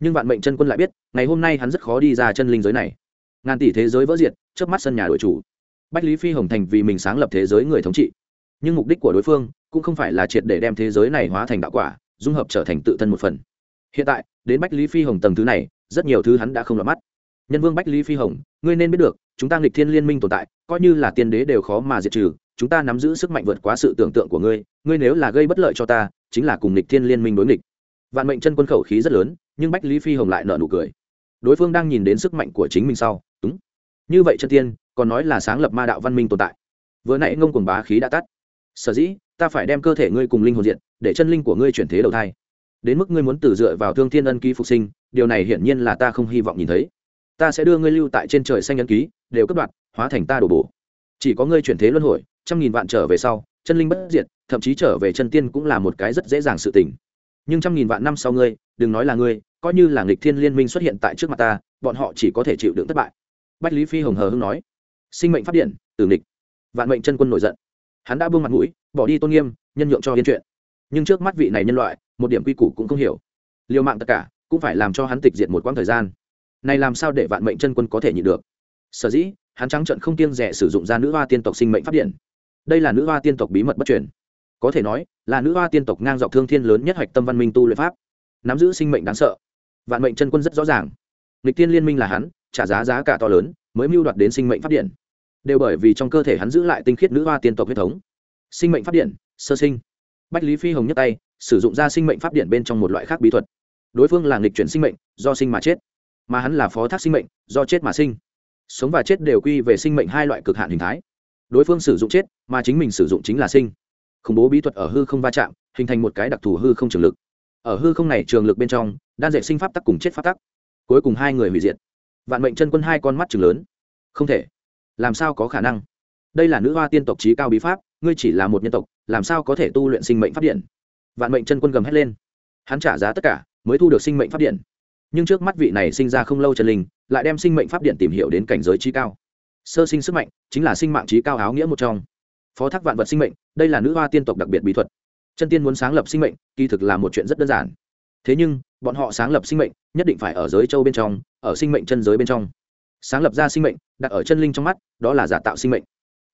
Nhưng vạn mệnh chân quân lại biết, ngày hôm nay hắn rất khó đi ra chân linh giới này. Ngàn tỷ thế giới vỡ diệt trước mắt sân nhà đội chủ bách lý phi hồng thành vì mình sáng lập thế giới người thống trị. Nhưng mục đích của đối phương cũng không phải là triệt để đem thế giới này hóa thành đạo quả, dung hợp trở thành tự thân một phần. Hiện tại, đến bách lý phi hồng tầng thứ này, rất nhiều thứ hắn đã không lọt mắt. Nhân vương bách lý phi hồng, ngươi nên biết được, chúng ta nghịch thiên liên minh tồn tại, coi như là tiên đế đều khó mà diệt trừ, chúng ta nắm giữ sức mạnh vượt quá sự tưởng tượng của ngươi ngươi nếu là gây bất lợi cho ta, chính là cùng nghịch thiên liên minh đối nghịch. Vạn mệnh chân quân khẩu khí rất lớn, nhưng bách lý phi hồng lại nợ nụ cười. Đối phương đang nhìn đến sức mạnh của chính mình sau, đúng. Như vậy chân tiên còn nói là sáng lập ma đạo văn minh tồn tại. Vừa nãy ngông cùng bá khí đã tắt. Sở dĩ, ta phải đem cơ thể ngươi cùng linh hồn diện để chân linh của ngươi chuyển thế đầu thai. Đến mức ngươi muốn từ dựa vào thương thiên ân ký phục sinh, điều này hiển nhiên là ta không hy vọng nhìn thấy. Ta sẽ đưa ngươi lưu tại trên trời xanh ân ký, đều cấp đoạt, hóa thành ta đổ bổ. Chỉ có ngươi chuyển thế luân hồi, trăm nghìn vạn trở về sau, chân linh bất diệt, thậm chí trở về chân tiên cũng là một cái rất dễ dàng sự tình. Nhưng trăm nghìn vạn năm sau ngươi, đừng nói là ngươi, coi như là nghịch thiên liên minh xuất hiện tại trước mặt ta, bọn họ chỉ có thể chịu đựng thất bại. Bách lý phi hồng hờ hưng nói sinh mệnh phát điện từ nghịch. Vạn mệnh chân quân nổi giận. Hắn đã buông mặt mũi, bỏ đi tôn nghiêm, nhân nhượng cho yên chuyện. Nhưng trước mắt vị này nhân loại, một điểm quy củ cũng không hiểu. Liều mạng tất cả, cũng phải làm cho hắn tịch diệt một quãng thời gian. Này làm sao để vạn mệnh chân quân có thể nhịn được? Sở dĩ, hắn trắng trận không kiêng rẻ sử dụng ra nữ hoa tiên tộc sinh mệnh phát điện. Đây là nữ hoa tiên tộc bí mật bất truyền. Có thể nói, là nữ hoa tiên tộc ngang dọc thương thiên lớn nhất hạch tâm văn minh tu luyện pháp. Nắm giữ sinh mệnh đáng sợ. Vạn mệnh chân quân rất rõ ràng. Lịch tiên liên minh là hắn, trả giá giá cả to lớn, mới mưu đoạt đến sinh mệnh phát điện đều bởi vì trong cơ thể hắn giữ lại tinh khiết nữ hoa tiên tộc huyết thống. Sinh mệnh pháp điện, sơ sinh. Bách lý phi hồng nhấc tay, sử dụng ra sinh mệnh pháp điện bên trong một loại khác bí thuật. Đối phương là nghịch chuyển sinh mệnh, do sinh mà chết. Mà hắn là phó thác sinh mệnh, do chết mà sinh. Sống và chết đều quy về sinh mệnh hai loại cực hạn hình thái. Đối phương sử dụng chết, mà chính mình sử dụng chính là sinh. Khủng bố bí thuật ở hư không va chạm, hình thành một cái đặc thù hư không trường lực. Ở hư không này trường lực bên trong, đan dệt sinh pháp tắc cùng chết pháp tắc. Cuối cùng hai người hủy diệt. Vạn mệnh chân quân hai con mắt chừng lớn. Không thể làm sao có khả năng? Đây là nữ hoa tiên tộc trí cao bí pháp, ngươi chỉ là một nhân tộc, làm sao có thể tu luyện sinh mệnh pháp điện? Vạn mệnh chân quân gầm hét lên. Hắn trả giá tất cả, mới thu được sinh mệnh pháp điện. Nhưng trước mắt vị này sinh ra không lâu chân linh, lại đem sinh mệnh pháp điện tìm hiểu đến cảnh giới trí cao. Sơ sinh sức mạnh, chính là sinh mạng trí cao áo nghĩa một trong. Phó thác vạn vật sinh mệnh, đây là nữ hoa tiên tộc đặc biệt bí thuật. Chân tiên muốn sáng lập sinh mệnh, kỳ thực là một chuyện rất đơn giản. Thế nhưng, bọn họ sáng lập sinh mệnh, nhất định phải ở giới châu bên trong, ở sinh mệnh chân giới bên trong sáng lập ra sinh mệnh, đặt ở chân linh trong mắt, đó là giả tạo sinh mệnh.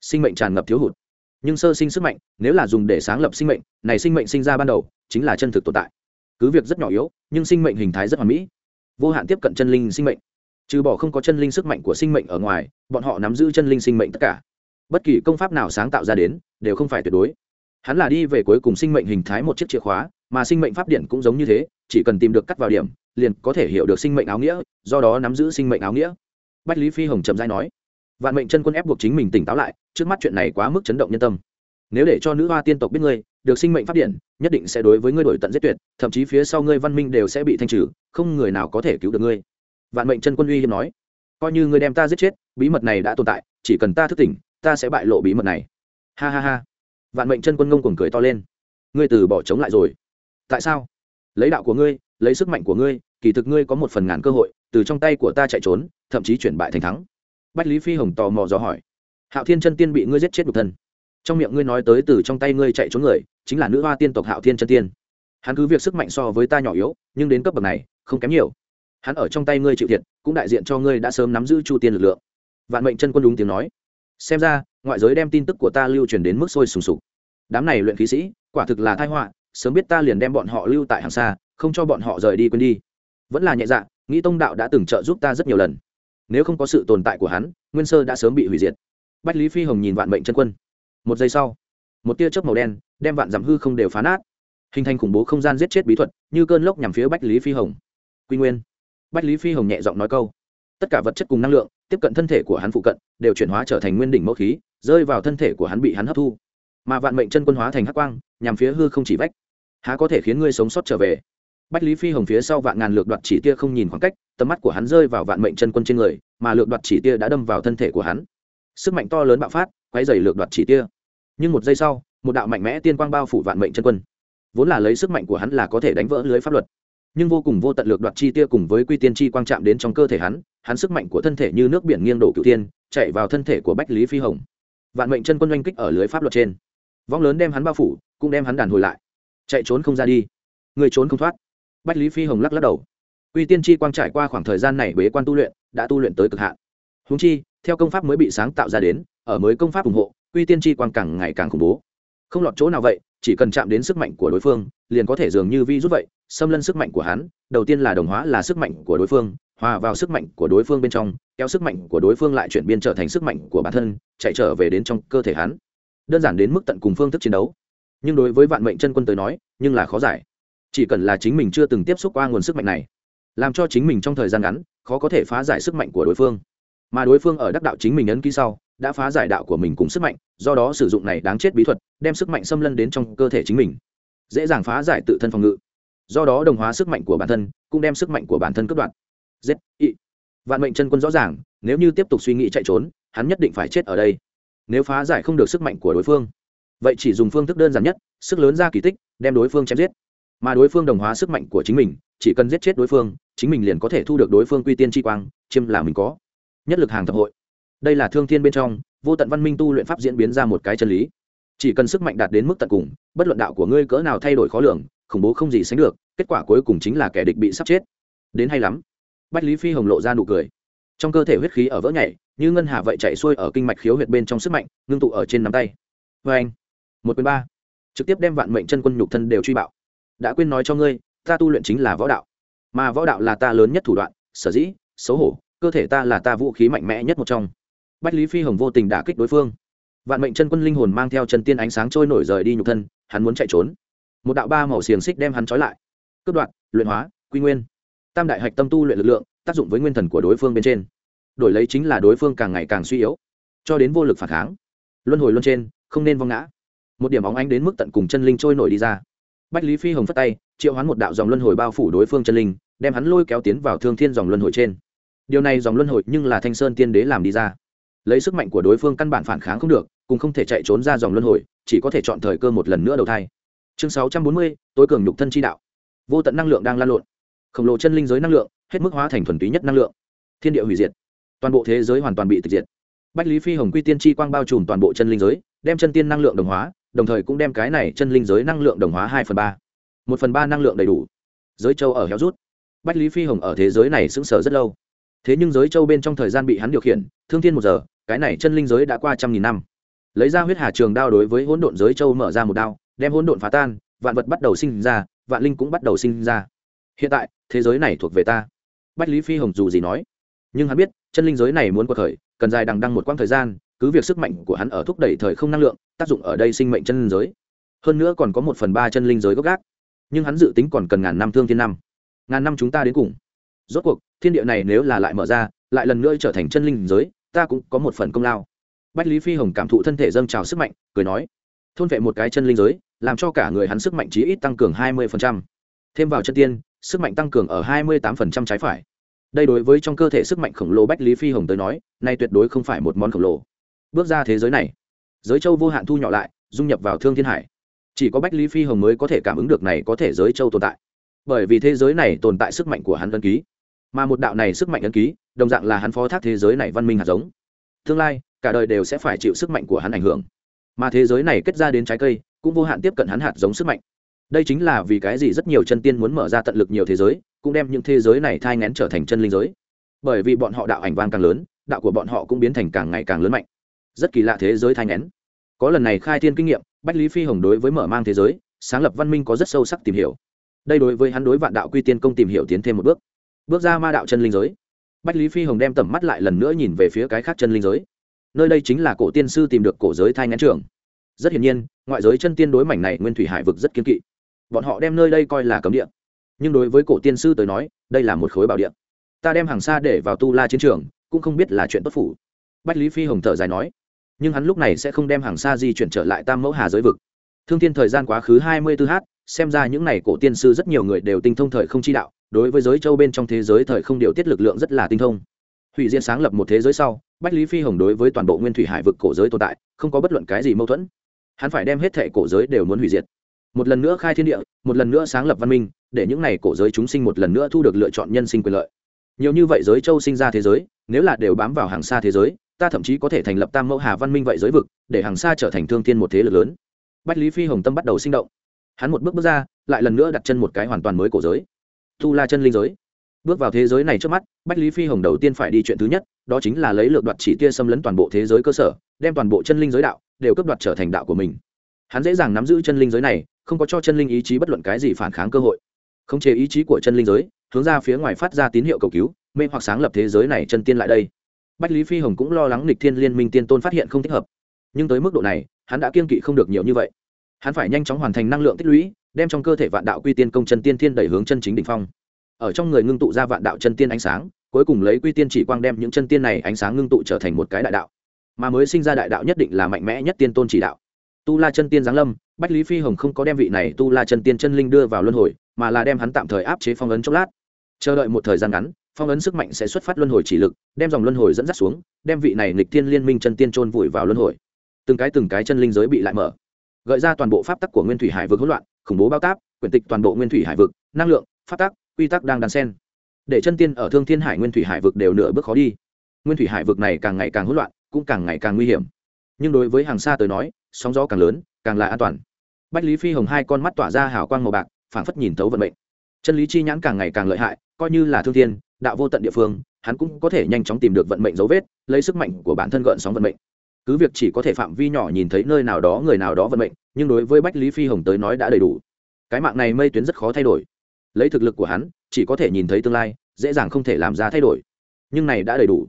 Sinh mệnh tràn ngập thiếu hụt. Nhưng sơ sinh sức mạnh, nếu là dùng để sáng lập sinh mệnh, này sinh mệnh sinh ra ban đầu, chính là chân thực tồn tại. Cứ việc rất nhỏ yếu, nhưng sinh mệnh hình thái rất hoàn mỹ. Vô hạn tiếp cận chân linh sinh mệnh. Trừ bỏ không có chân linh sức mạnh của sinh mệnh ở ngoài, bọn họ nắm giữ chân linh sinh mệnh tất cả. Bất kỳ công pháp nào sáng tạo ra đến, đều không phải tuyệt đối. Hắn là đi về cuối cùng sinh mệnh hình thái một chiếc chìa khóa, mà sinh mệnh pháp điện cũng giống như thế, chỉ cần tìm được cắt vào điểm, liền có thể hiểu được sinh mệnh áo nghĩa, do đó nắm giữ sinh mệnh áo nghĩa bách lý phi hồng trầm giai nói, vạn mệnh chân quân ép buộc chính mình tỉnh táo lại, trước mắt chuyện này quá mức chấn động nhân tâm. Nếu để cho nữ hoa tiên tộc biết ngươi, được sinh mệnh p điện nhất định sẽ đối với ngươi đổi tận giết tuyệt, thậm chí phía sau ngươi văn minh đều sẽ bị thanh trừ, không người nào có thể cứu được ngươi. Vạn mệnh chân quân uy hiếm nói, coi như ngươi đem ta giết chết, bí mật này đã tồn tại, chỉ cần ta thức tỉnh, ta sẽ bại lộ bí mật này. Ha ha ha. Vạn mệnh chân quân ngông cuồng cười to lên, ngươi từ bỏ chống lại rồi. Tại sao? Lấy đạo của ngươi, lấy sức mạnh của ngươi, kỳ thực ngươi có một phần ngàn cơ hội, từ trong tay của ta chạy trốn thậm chí chuyển bại thành thắng. Bách lý phi hồng tò mò dò hỏi, hạo thiên chân tiên bị ngươi giết chết đục thân. Trong miệng ngươi nói tới từ trong tay ngươi chạy trốn người, chính là nữ hoa tiên tộc hạo thiên chân tiên. Hắn cứ việc sức mạnh so với ta nhỏ yếu, nhưng đến cấp bậc này, không kém nhiều. Hắn ở trong tay ngươi chịu thiệt, cũng đại diện cho ngươi đã sớm nắm giữ chu tiên lực lượng. Vạn mệnh chân quân đúng tiếng nói. Xem ra, ngoại giới đem tin tức của ta lưu truyền đến mức sôi sùng sục. Đám này luyện khí sĩ, quả thực là thai họa, sớm biết ta liền đem bọn họ lưu tại hàng xa, không cho bọn họ rời đi quên đi. Vẫn là nhẹ dạ nghĩ tông đạo đã từng trợ giúp ta rất nhiều lần nếu không có sự tồn tại của hắn, nguyên sơ đã sớm bị hủy diệt. Bách lý phi hồng nhìn vạn mệnh chân quân. Một giây sau, một tia chớp màu đen đem vạn giảm hư không đều phá nát. Hình thành khủng bố không gian giết chết bí thuật, như cơn lốc nhằm phía bách lý phi hồng. Quy nguyên. Bách lý phi hồng nhẹ giọng nói câu. Tất cả vật chất cùng năng lượng, tiếp cận thân thể của hắn phụ cận, đều chuyển hóa trở thành nguyên đỉnh mẫu khí, rơi vào thân thể của hắn bị hắn hấp thu. Mà vạn mệnh chân quân hóa thành hắc quang, nhằm phía hư không chỉ vách. Há có thể khiến ngươi sống sót trở về? Bách lý phi hồng phía sau vạn ngàn lược đoạt chỉ tia không nhìn khoảng cách, tầm mắt của hắn rơi vào vạn mệnh chân quân trên người, mà lược đoạt chỉ tia đã đâm vào thân thể của hắn. Sức mạnh to lớn bạo phát quay dày lược đoạt chỉ tia. Nhưng một giây sau, một đạo mạnh mẽ tiên quang bao phủ vạn mệnh chân quân. Vốn là lấy sức mạnh của hắn là có thể đánh vỡ lưới pháp luật, nhưng vô cùng vô tận lược đoạt chi tia cùng với quy tiên chi quang chạm đến trong cơ thể hắn hắn sức mạnh của thân thể như nước biển nghiêng đổ cựu tiên, chạy vào thân thể của bách lý phi hồng. Vạn mệnh chân quân oanh kích ở lưới pháp luật trên. Vong lớn đem hắn bao phủ, cũng đem hắn đàn hồi lại. Chạy trốn không ra đi. Người trốn không thoát bách lý phi hồng lắc lắc đầu. Uy tiên chi quang trải qua khoảng thời gian này bế quan tu luyện, đã tu luyện tới cực hạn. Húng chi, theo công pháp mới bị sáng tạo ra đến, ở mới công pháp ủng hộ uy tiên chi quang càng ngày càng khủng bố. Không lọt chỗ nào vậy, chỉ cần chạm đến sức mạnh của đối phương, liền có thể dường như vi rút vậy, xâm lân sức mạnh của hắn, đầu tiên là đồng hóa là sức mạnh của đối phương, hòa vào sức mạnh của đối phương bên trong, kéo sức mạnh của đối phương lại chuyển biên trở thành sức mạnh của bản thân, chạy trở về đến trong cơ thể hắn. Đơn giản đến mức tận cùng phương thức chiến đấu. Nhưng đối với vạn mệnh chân quân tới nói, nhưng là khó giải chỉ cần là chính mình chưa từng tiếp xúc qua nguồn sức mạnh này, làm cho chính mình trong thời gian ngắn khó có thể phá giải sức mạnh của đối phương. Mà đối phương ở đắc đạo chính mình ấn ký sau, đã phá giải đạo của mình cùng sức mạnh, do đó sử dụng này đáng chết bí thuật, đem sức mạnh xâm lân đến trong cơ thể chính mình. Dễ dàng phá giải tự thân phòng ngự. Do đó đồng hóa sức mạnh của bản thân, cũng đem sức mạnh của bản thân cướp đoạt. Z y vạn mệnh chân quân rõ ràng, nếu như tiếp tục suy nghĩ chạy trốn, hắn nhất định phải chết ở đây. Nếu phá giải không được sức mạnh của đối phương, vậy chỉ dùng phương thức đơn giản nhất, sức lớn ra kỳ tích, đem đối phương chém giết mà đối phương đồng hóa sức mạnh của chính mình, chỉ cần giết chết đối phương, chính mình liền có thể thu được đối phương quy tiên chi quang, chiêm là mình có. Nhất lực hàng thập hội. Đây là thương thiên bên trong, vô tận văn minh tu luyện pháp diễn biến ra một cái chân lý. Chỉ cần sức mạnh đạt đến mức tận cùng, bất luận đạo của ngươi cỡ nào thay đổi khó lường, khủng bố không gì sánh được, kết quả cuối cùng chính là kẻ địch bị sắp chết. Đến hay lắm. Bách lý phi hồng lộ ra nụ cười. Trong cơ thể huyết khí ở vỡ nhảy, như ngân hà vậy chạy xuôi ở kinh mạch khiếu huyệt bên trong sức mạnh, ngưng tụ ở trên nắm tay. Vê anh một quyền ba. Trực tiếp đem vạn mệnh chân quân nhục thân đều truy bạo đã quên nói cho ngươi, ta tu luyện chính là võ đạo. Mà võ đạo là ta lớn nhất thủ đoạn, sở dĩ, xấu hổ, cơ thể ta là ta vũ khí mạnh mẽ nhất một trong. Bách lý phi hồng vô tình đả kích đối phương. Vạn mệnh chân quân linh hồn mang theo chân tiên ánh sáng trôi nổi rời đi nhục thân, hắn muốn chạy trốn. Một đạo ba màu xiềng xích đem hắn trói lại. Cướp đoạn luyện hóa, quy nguyên. Tam đại hạch tâm tu luyện lực lượng, tác dụng với nguyên thần của đối phương bên trên. Đổi lấy chính là đối phương càng ngày càng suy yếu, cho đến vô lực phản kháng. Luân hồi luân trên, không nên vong ngã. Một điểm óng ánh đến mức tận cùng chân linh trôi nổi đi ra bách lý phi hồng phất tay, triệu hoán một đạo dòng luân hồi bao phủ đối phương chân linh, đem hắn lôi kéo tiến vào thương thiên dòng luân hồi trên. Điều này dòng luân hồi nhưng là thanh sơn tiên đế làm đi ra. Lấy sức mạnh của đối phương căn bản phản kháng không được, cùng không thể chạy trốn ra dòng luân hồi, chỉ có thể chọn thời cơ một lần nữa đầu thai. Chương sáu trăm bốn mươi, tối cường nhục thân chi đạo. Vô tận năng lượng đang lan lộn. Khổng lồ chân linh giới năng lượng, hết mức hóa thành thuần túy nhất năng lượng. Thiên địa hủy diệt. Toàn bộ thế giới hoàn toàn bị tịch diệt. Bách lý phi hồng quy tiên chi quang bao trùm toàn bộ chân linh giới, đem chân tiên năng lượng đồng hóa đồng thời cũng đem cái này chân linh giới năng lượng đồng hóa hai phần ba. Một phần ba năng lượng đầy đủ. Giới châu ở héo rút. Bách lý phi hồng ở thế giới này sững sờ rất lâu. Thế nhưng giới châu bên trong thời gian bị hắn điều khiển, thương thiên một giờ, cái này chân linh giới đã qua trăm nghìn năm. Lấy ra huyết hà trường đao đối với hỗn độn giới châu mở ra một đao, đem hỗn độn phá tan, vạn vật bắt đầu sinh ra, vạn linh cũng bắt đầu sinh ra. Hiện tại, thế giới này thuộc về ta. Bách lý phi hồng dù gì nói. Nhưng hắn biết, chân linh giới này muốn qua thời cần dài đằng đăng một quãng thời gian cứ việc sức mạnh của hắn ở thúc đẩy thời không năng lượng, tác dụng ở đây sinh mệnh chân linh giới. Hơn nữa còn có một phần ba chân linh giới gốc gác. Nhưng hắn dự tính còn cần ngàn năm thương thiên năm. Ngàn năm chúng ta đến cùng. Rốt cuộc, thiên địa này nếu là lại mở ra, lại lần nữa trở thành chân linh giới, ta cũng có một phần công lao. Bách lý phi hồng cảm thụ thân thể dâng trào sức mạnh, cười nói, thôn vệ một cái chân linh giới, làm cho cả người hắn sức mạnh chí ít tăng cường hai mươi thêm vào chân tiên, sức mạnh tăng cường ở hai mươi tám trái phải. Đây đối với trong cơ thể sức mạnh khổng lồ bách lý phi hồng tới nói, nay tuyệt đối không phải một món khổng lồ bước ra thế giới này. Giới châu vô hạn thu nhỏ lại, dung nhập vào thương thiên hải. Chỉ có bách lý phi hồng mới có thể cảm ứng được này có thể giới châu tồn tại. Bởi vì thế giới này tồn tại sức mạnh của hắn ân ký. Mà một đạo này sức mạnh ân ký, đồng dạng là hắn phó thác thế giới này văn minh hạt giống. Tương lai, cả đời đều sẽ phải chịu sức mạnh của hắn ảnh hưởng. Mà thế giới này kết ra đến trái cây, cũng vô hạn tiếp cận hắn hạt giống sức mạnh. Đây chính là vì cái gì rất nhiều chân tiên muốn mở ra tận lực nhiều thế giới, cũng đem những thế giới này thai ngén trở thành chân linh giới. Bởi vì bọn họ đạo ảnh vang càng lớn, đạo của bọn họ cũng biến thành càng ngày càng lớn mạnh rất kỳ lạ thế giới thai ngén có lần này khai thiên kinh nghiệm, bách lý phi hồng đối với mở mang thế giới, sáng lập văn minh có rất sâu sắc tìm hiểu. Đây đối với hắn đối vạn đạo quy tiên công tìm hiểu tiến thêm một bước. Bước ra ma đạo chân linh giới. Bách lý phi hồng đem tầm mắt lại lần nữa nhìn về phía cái khác chân linh giới. Nơi đây chính là cổ tiên sư tìm được cổ giới thai ngén trường. Rất hiển nhiên, ngoại giới chân tiên đối mảnh này nguyên thủy hải vực rất kiên kỵ. Bọn họ đem nơi đây coi là cấm địa. Nhưng đối với cổ tiên sư tới nói, đây là một khối bảo địa. Ta đem hàng xa để vào tu la chiến trường, cũng không biết là chuyện tốt phủ. Bách lý phi hồng thở dài nói nhưng hắn lúc này sẽ không đem hàng xa di chuyển trở lại tam mẫu hà giới vực. Thương thiên thời gian quá khứ hai mươi 24 h xem ra những n à y cổ tiên sư rất nhiều người đều tinh thông thời không chi đạo, đối với giới châu bên trong thế giới thời không điều tiết lực lượng rất là tinh thông. Hủy diệt sáng lập một thế giới sau, bách lý phi hồng đối với toàn bộ nguyên thủy hải vực cổ giới tồn tại, không có bất luận cái gì mâu thuẫn. Hắn phải đem hết thệ cổ giới đều muốn hủy diệt. Một lần nữa khai thiên địa, một lần nữa sáng lập văn minh, để những n à y cổ giới chúng sinh một lần nữa thu được lựa chọn nhân sinh quyền lợi. Nhiều như vậy giới châu sinh ra thế giới, nếu là đều bám vào hàng xa thế giới ta thậm chí có thể thành lập tam mẫu hà văn minh vậy giới vực, để hàng xa trở thành thương thiên một thế lực lớn. Bách lý phi hồng tâm bắt đầu sinh động. Hắn một bước bước ra, lại lần nữa đặt chân một cái hoàn toàn mới cổ giới. Tu la chân linh giới. Bước vào thế giới này trước mắt, bách lý phi hồng đầu tiên phải đi chuyện thứ nhất, đó chính là lấy lược đoạt chỉ tia xâm lấn toàn bộ thế giới cơ sở, đem toàn bộ chân linh giới đạo đều cấp đoạt trở thành đạo của mình. Hắn dễ dàng nắm giữ chân linh giới này, không có cho chân linh ý chí bất luận cái gì phản kháng cơ hội. Không chế ý chí của chân linh giới, hướng ra phía ngoài phát ra tín hiệu cầu cứu, mê hoặc sáng lập thế giới này chân tiên lại đây bách lý phi hồng cũng lo lắng lịch thiên liên minh tiên tôn phát hiện không thích hợp. Nhưng tới mức độ này, hắn đã kiên kỵ không được nhiều như vậy. Hắn phải nhanh chóng hoàn thành năng lượng tích lũy, đem trong cơ thể vạn đạo quy tiên công chân tiên thiên đẩy hướng chân chính đ ỉ n h phong. Ở trong người ngưng tụ ra vạn đạo chân tiên ánh sáng, cuối cùng lấy quy tiên chỉ quang đem những chân tiên này ánh sáng ngưng tụ trở thành một cái đại đạo. Mà mới sinh ra đại đạo nhất định là mạnh mẽ nhất tiên tôn chỉ đạo. Tu la chân tiên giáng lâm, bách lý phi hồng không có đem vị này tu la chân tiên chân linh đưa vào luân hồi, mà là đem hắn tạm thời áp chế phong ấn chốc lát. Chờ đợi một thời gian ngắn phong ấn sức mạnh sẽ xuất phát luân hồi chỉ lực, đem dòng luân hồi dẫn dắt xuống, đem vị này nghịch thiên liên minh chân tiên trôn vùi vào luân hồi. Từng cái từng cái chân linh giới bị lại mở. Gợi ra toàn bộ pháp tắc của nguyên thủy hải vực hỗn loạn, khủng bố bao táp, quyển tịch toàn bộ nguyên thủy hải vực, năng lượng, pháp tắc, quy tắc đang đan sen để chân tiên ở thương thiên hải nguyên thủy hải vực đều nửa bước khó đi. Nguyên thủy hải vực này càng ngày càng hỗn loạn, cũng càng ngày càng nguy hiểm. Nhưng đối với hàng xa tới nói, sóng gió càng lớn, càng là an toàn. Bách lý phi hồng hai con mắt tỏa ra hào quang màu bạc, phảng phất nhìn thấu vận mệnh. Chân lý chi nhãn càng ngày càng lợi hại, coi như là thương thiên đạo vô tận địa phương, hắn cũng có thể nhanh chóng tìm được vận mệnh dấu vết, lấy sức mạnh của bản thân gợn sóng vận mệnh. Cứ việc chỉ có thể phạm vi nhỏ nhìn thấy nơi nào đó người nào đó vận mệnh, nhưng đối với bách lý phi hồng tới nói đã đầy đủ. Cái mạng này mây tuyến rất khó thay đổi. Lấy thực lực của hắn, chỉ có thể nhìn thấy tương lai, dễ dàng không thể làm ra thay đổi. Nhưng này đã đầy đủ.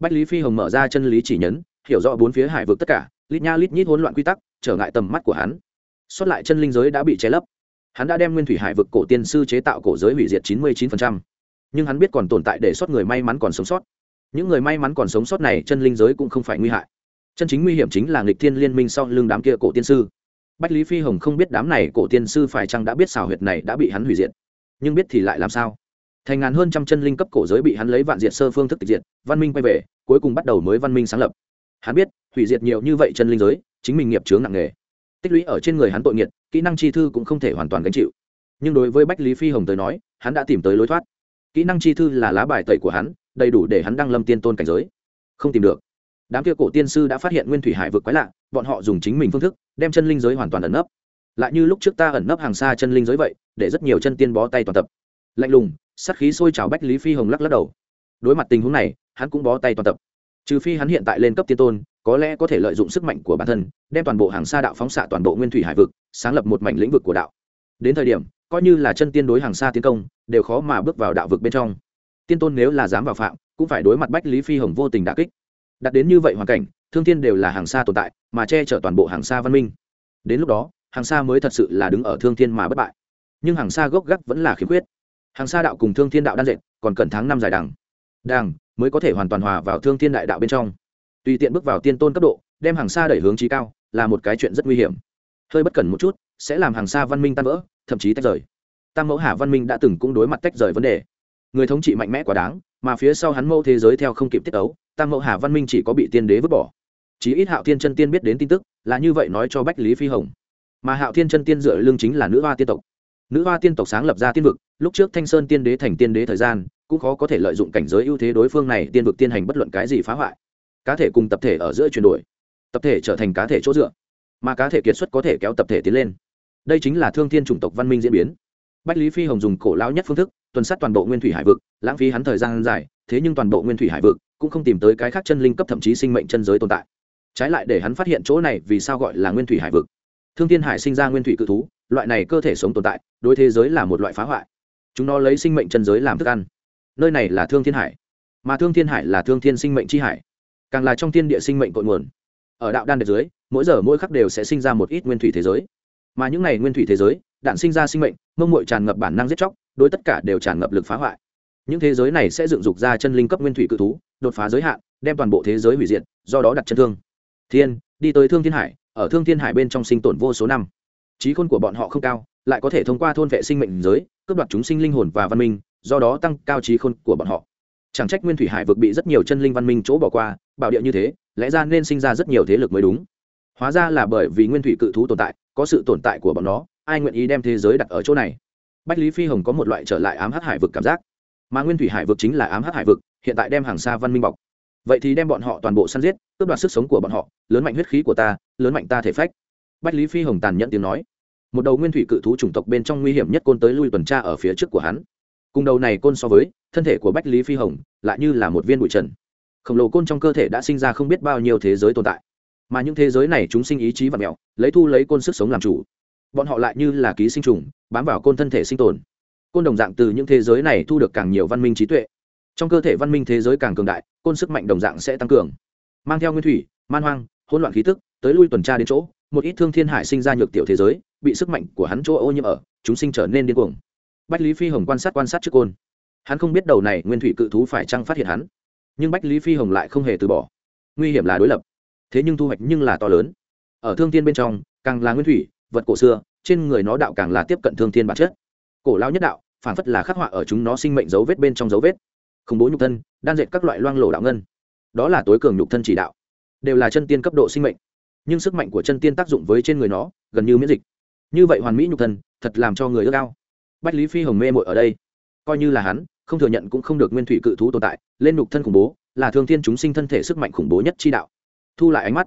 Bách lý phi hồng mở ra chân lý chỉ nhấn, hiểu rõ bốn phía hải vực tất cả, lít nha lít nhít hỗn loạn quy tắc, trở ngại tầm mắt của hắn. Xuất lại chân linh giới đã bị che lấp. Hắn đã đem nguyên thủy hải vực cổ tiên sư chế tạo cổ giới hủy diệt chín mươi chín nhưng hắn biết còn tồn tại để sót người may mắn còn sống sót. Những người may mắn còn sống sót này chân linh giới cũng không phải nguy hại. Chân chính nguy hiểm chính là nghịch thiên liên minh sau lưng đám kia cổ tiên sư. Bách lý phi hồng không biết đám này cổ tiên sư phải chăng đã biết xào huyệt này đã bị hắn hủy diệt. Nhưng biết thì lại làm sao? Thành ngàn hơn trăm chân linh cấp cổ giới bị hắn lấy vạn diệt sơ phương thức tịch diệt, văn minh quay về, cuối cùng bắt đầu mới văn minh sáng lập. Hắn biết, hủy diệt nhiều như vậy chân linh giới, chính mình nghiệp chướng nặng nề. Tích lũy ở trên người hắn tội nghiệt, kỹ năng chi thư cũng không thể hoàn toàn gánh chịu. Nhưng đối với bách lý phi hồng tới nói, hắn đã tìm tới lối thoát kỹ năng chi thư là lá bài tẩy của hắn, đầy đủ để hắn đăng lâm tiên tôn cảnh giới. Không tìm được. Đám kia cổ tiên sư đã phát hiện nguyên thủy hải vực quái lạ, bọn họ dùng chính mình phương thức, đem chân linh giới hoàn toàn ẩn nấp. Lại như lúc trước ta ẩn nấp hàng xa chân linh giới vậy, để rất nhiều chân tiên bó tay toàn tập. Lạnh lùng, sát khí sôi trào bách lý phi hồng lắc lắc đầu. Đối mặt tình huống này, hắn cũng bó tay toàn tập. Trừ phi hắn hiện tại lên cấp tiên tôn, có lẽ có thể lợi dụng sức mạnh của bản thân, đem toàn bộ hàng xa đạo phóng xạ toàn bộ nguyên thủy hải vực, sáng lập một mảnh lĩnh vực của đạo. Đến thời điểm coi như là chân tiên đối hàng xa tiến công, đều khó mà bước vào đạo vực bên trong. Tiên tôn nếu là dám vào phạm, cũng phải đối mặt bách lý phi hồng vô tình đà kích. Đặt đến như vậy hoàn cảnh, thương thiên đều là hàng xa tồn tại, mà che chở toàn bộ hàng xa văn minh. Đến lúc đó, hàng xa mới thật sự là đứng ở thương thiên mà bất bại. Nhưng hàng xa gốc gác vẫn là khiếm khuyết. Hàng xa đạo cùng thương thiên đạo đan dệt, còn cần tháng năm dài đằng. Đằng, mới có thể hoàn toàn hòa vào thương thiên đại đạo bên trong. Tùy tiện bước vào tiên tôn cấp độ, đem hàng xa đẩy hướng trí cao, là một cái chuyện rất nguy hiểm. Hơi bất cẩn một chút sẽ làm hàng xa văn minh tan vỡ, thậm chí tách rời. Tam mẫu hà văn minh đã từng cũng đối mặt tách rời vấn đề. Người thống trị mạnh mẽ quá đáng, mà phía sau hắn mẫu thế giới theo không kịp tiết ấu, tam mẫu hà văn minh chỉ có bị tiên đế vứt bỏ. Chí ít hạo thiên chân tiên biết đến tin tức, là như vậy nói cho bách lý phi hồng. Mà hạo thiên chân tiên dựa lương chính là nữ hoa tiên tộc. Nữ hoa tiên tộc sáng lập ra tiên vực, lúc trước thanh sơn tiên đế thành tiên đế thời gian, cũng khó có thể lợi dụng cảnh giới ưu thế đối phương này tiên vực tiên hành bất luận cái gì phá hoại. Cá thể cùng tập thể ở giữa chuyển đổi, tập thể trở thành cá thể chỗ dựa mà cá thể kiệt xuất có thể kéo tập thể tiến lên. Đây chính là thương thiên chủng tộc văn minh diễn biến. Bách lý phi hồng dùng cổ lão nhất phương thức, tuần sát toàn bộ nguyên thủy hải vực, lãng phí hắn thời gian dài, thế nhưng toàn bộ nguyên thủy hải vực cũng không tìm tới cái khác chân linh cấp thậm chí sinh mệnh chân giới tồn tại. Trái lại để hắn phát hiện chỗ này vì sao gọi là nguyên thủy hải vực. Thương thiên hải sinh ra nguyên thủy cự thú, loại này cơ thể sống tồn tại, đối thế giới là một loại phá hoại. Chúng nó lấy sinh mệnh chân giới làm thức ăn. Nơi này là thương thiên hải, mà thương thiên hải là thương thiên sinh mệnh c h i hải, càng là trong thiên địa sinh mệnh cội nguồn ở đạo đan đệt dưới, mỗi giờ mỗi khắc đều sẽ sinh ra một ít nguyên thủy thế giới. Mà những n à y nguyên thủy thế giới, đạn sinh ra sinh mệnh, mông mội tràn ngập bản năng giết chóc, đối tất cả đều tràn ngập lực phá hoại. Những thế giới này sẽ dựng dục ra chân linh cấp nguyên thủy cự thú, đột phá giới hạn, đem toàn bộ thế giới hủy diệt, do đó đặt chân thương. Thiên, đi tới thương thiên hải, ở thương thiên hải bên trong sinh tồn vô số năm. Trí khôn của bọn họ không cao, lại có thể thông qua thôn vệ sinh mệnh giới, cướp đoạt chúng sinh linh hồn và văn minh, do đó tăng cao trí khôn của bọn họ chẳng trách nguyên thủy hải vực bị rất nhiều chân linh văn minh chỗ bỏ qua, bảo địa như thế, lẽ ra nên sinh ra rất nhiều thế lực mới đúng. Hóa ra là bởi vì nguyên thủy cự thú tồn tại, có sự tồn tại của bọn nó, ai nguyện ý đem thế giới đặt ở chỗ này? Bách lý phi hồng có một loại trở lại ám hắc hải vực cảm giác. Mà nguyên thủy hải vực chính là ám hắc hải vực, hiện tại đem hàng xa văn minh bọc. Vậy thì đem bọn họ toàn bộ săn giết, cướp đoạt sức sống của bọn họ, lớn mạnh huyết khí của ta, lớn mạnh ta thể phách. Bách lý phi hồng tàn nhẫn tiếng nói. Một đầu nguyên thủy cự thú chủng tộc bên trong nguy hiểm nhất côn tới lui tuần tra ở phía trước của hắn cùng đầu này côn so với, thân thể của bách lý phi hồng lại như là một viên bụi trần. Khổng lồ côn trong cơ thể đã sinh ra không biết bao nhiêu thế giới tồn tại. Mà những thế giới này chúng sinh ý chí và mẹo, lấy thu lấy côn sức sống làm chủ. Bọn họ lại như là ký sinh trùng, bám vào côn thân thể sinh tồn. Côn đồng dạng từ những thế giới này thu được càng nhiều văn minh trí tuệ. Trong cơ thể văn minh thế giới càng cường đại, côn sức mạnh đồng dạng sẽ tăng cường. Mang theo nguyên thủy, man hoang, hỗn loạn khí tức, tới lui tuần tra đến chỗ, một ít thương thiên hải sinh ra nhược tiểu thế giới, bị sức mạnh của hắn chỗ ô nhiễm ở, chúng sinh trở nên điên cuồng bách lý phi hồng quan sát quan sát trước côn. Hắn không biết đầu này nguyên thủy cự thú phải chăng phát hiện hắn. Nhưng bách lý phi hồng lại không hề từ bỏ. Nguy hiểm là đối lập. Thế nhưng thu hoạch nhưng là to lớn. Ở thương thiên bên trong, càng là nguyên thủy, vật cổ xưa, trên người nó đạo càng là tiếp cận thương thiên bản chất. Cổ lao nhất đạo, phản phất là khắc họa ở chúng nó sinh mệnh dấu vết bên trong dấu vết. Khủng bố nhục thân, đan dệt các loại loang lổ đạo ngân. Đó là tối cường nhục thân chỉ đạo. Đều là chân tiên cấp độ sinh mệnh. Nhưng sức mạnh của chân tiên tác dụng với trên người nó, gần như miễn dịch. Như vậy hoàn mỹ nhục thân, thật làm cho người ước ao bách lý phi hồng mê mội ở đây. Coi như là hắn, không thừa nhận cũng không được nguyên thủy cự thú tồn tại, lên nhục thân khủng bố, là thương thiên chúng sinh thân thể sức mạnh khủng bố nhất chi đạo. Thu lại ánh mắt,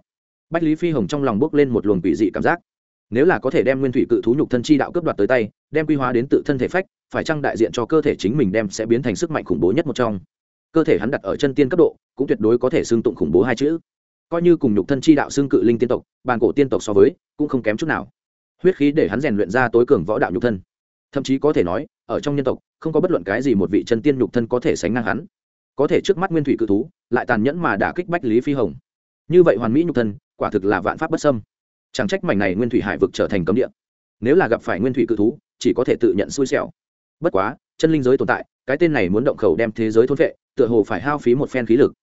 bách lý phi hồng trong lòng bước lên một luồng quỷ dị cảm giác. Nếu là có thể đem nguyên thủy cự thú nhục thân chi đạo cướp đoạt tới tay, đem quy hóa đến tự thân thể phách, phải chăng đại diện cho cơ thể chính mình đem sẽ biến thành sức mạnh khủng bố nhất một trong? Cơ thể hắn đặt ở chân tiên cấp độ, cũng tuyệt đối có thể xương tụng khủng bố hai chữ. Coi như cùng nhục thân chi đạo xương cự linh tiên tộc, bàn cổ tiên tộc so với, cũng không kém chút nào. Huyết khí để hắn rèn luyện ra tối cường võ đạo nhục thân thậm chí có thể nói, ở trong nhân tộc, không có bất luận cái gì một vị chân tiên nhục thân có thể sánh ngang hắn. Có thể trước mắt nguyên thủy cự thú, lại tàn nhẫn mà đã kích bách lý phi hồng. Như vậy hoàn mỹ nhục thân, quả thực là vạn pháp bất sâm chẳng trách mảnh này nguyên thủy hải vực trở thành cấm địa. Nếu là gặp phải nguyên thủy cự thú, chỉ có thể tự nhận xui xẻo. Bất quá, chân linh giới tồn tại, cái tên này muốn động khẩu đem thế giới thôn vệ, tựa hồ phải hao phí một phen khí lực.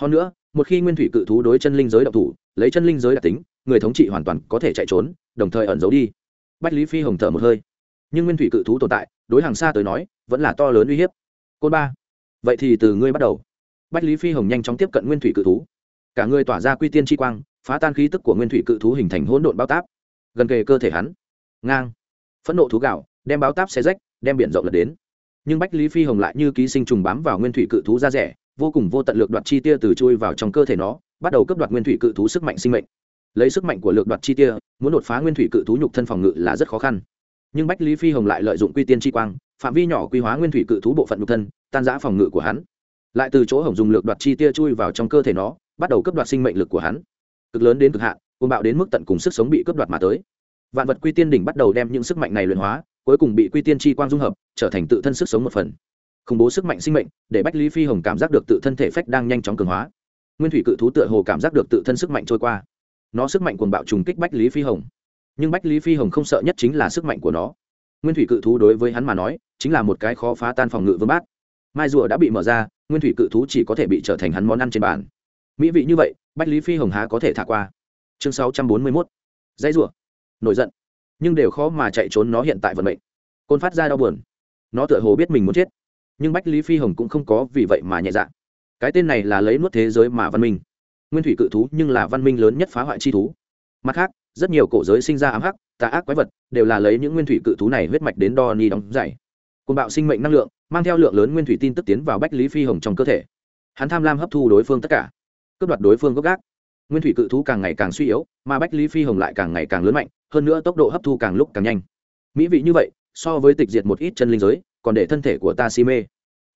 Hơn nữa, một khi nguyên thủy cự thú đối chân linh giới động thủ, lấy chân linh giới đặc tính, người thống trị hoàn toàn có thể chạy trốn, đồng thời ẩn giấu đi. Bách lý phi hồng thở một hơi nhưng nguyên thủy cự thú tồn tại, đối hàng xa tới nói, vẫn là to lớn uy hiếp. Côn ba. Vậy thì từ ngươi bắt đầu. Bách lý phi hồng nhanh chóng tiếp cận nguyên thủy cự thú. Cả người tỏa ra quy tiên chi quang, phá tan khí tức của nguyên thủy cự thú hình thành hỗn độn bao táp. Gần kề cơ thể hắn. Ngang. Phẫn nộ thú gạo, đem bao táp xe rách, đem biển rộng lật đến. Nhưng bách lý phi hồng lại như ký sinh trùng bám vào nguyên thủy cự thú ra rẻ, vô cùng vô tận lược đoạt chi tia từ chui vào trong cơ thể nó, bắt đầu cấp đoạt nguyên thủy cự thú sức mạnh sinh mệnh. Lấy sức mạnh của lược đoạt chi tia, muốn đột phá nguyên thủy cự thú nhục thân phòng ngự là rất khó khăn nhưng bách lý phi hồng lại lợi dụng quy tiên chi quang phạm vi nhỏ quy hóa nguyên thủy cự thú bộ phận nhục thân tan giã phòng ngự của hắn lại từ chỗ hồng dùng lược đoạt chi tia chui vào trong cơ thể nó bắt đầu cấp đoạt sinh mệnh lực của hắn cực lớn đến cực hạn côn bạo đến mức tận cùng sức sống bị cướp đoạt mà tới vạn vật quy tiên đỉnh bắt đầu đem những sức mạnh này luyện hóa cuối cùng bị quy tiên chi quang dung hợp trở thành tự thân sức sống một phần khủng bố sức mạnh sinh mệnh để bách lý phi hồng cảm giác được tự thân thể phách đang nhanh chóng cường hóa nguyên thủy cự thú tựa hồ cảm giác được tự thân sức mạnh trôi qua nó sức mạnh cuồng bạo trùng kích bách lý phi hồng nhưng bách lý phi hồng không sợ nhất chính là sức mạnh của nó. Nguyên thủy cự thú đối với hắn mà nói, chính là một cái khó phá tan phòng ngự vương bát. Mai rùa đã bị mở ra, nguyên thủy cự thú chỉ có thể bị trở thành hắn món ăn trên bàn. Mỹ vị như vậy, bách lý phi hồng há có thể thả qua. Chương sáu trăm bốn mươi mốt. Dãy rùa. Nổi giận. Nhưng đều khó mà chạy trốn nó hiện tại vận mệnh. Côn phát ra đau buồn. Nó tựa hồ biết mình muốn chết. Nhưng bách lý phi hồng cũng không có vì vậy mà nhẹ dạ. Cái tên này là lấy nuốt thế giới mà văn minh. Nguyên thủy cự thú nhưng là văn minh lớn nhất phá hoại chi thú. Mặt khác rất nhiều cổ giới sinh ra ám hắc, tà ác quái vật, đều là lấy những nguyên thủy cự thú này huyết mạch đến đo ni đóng dày. Côn bạo sinh mệnh năng lượng, mang theo lượng lớn nguyên thủy tin tức tiến vào bách lý phi hồng trong cơ thể. Hắn tham lam hấp thu đối phương tất cả, cướp đoạt đối phương gốc gác. Nguyên thủy cự thú càng ngày càng suy yếu, mà bách lý phi hồng lại càng ngày càng lớn mạnh, hơn nữa tốc độ hấp thu càng lúc càng nhanh. Mỹ vị như vậy, so với tịch diệt một ít chân linh giới, còn để thân thể của ta si mê.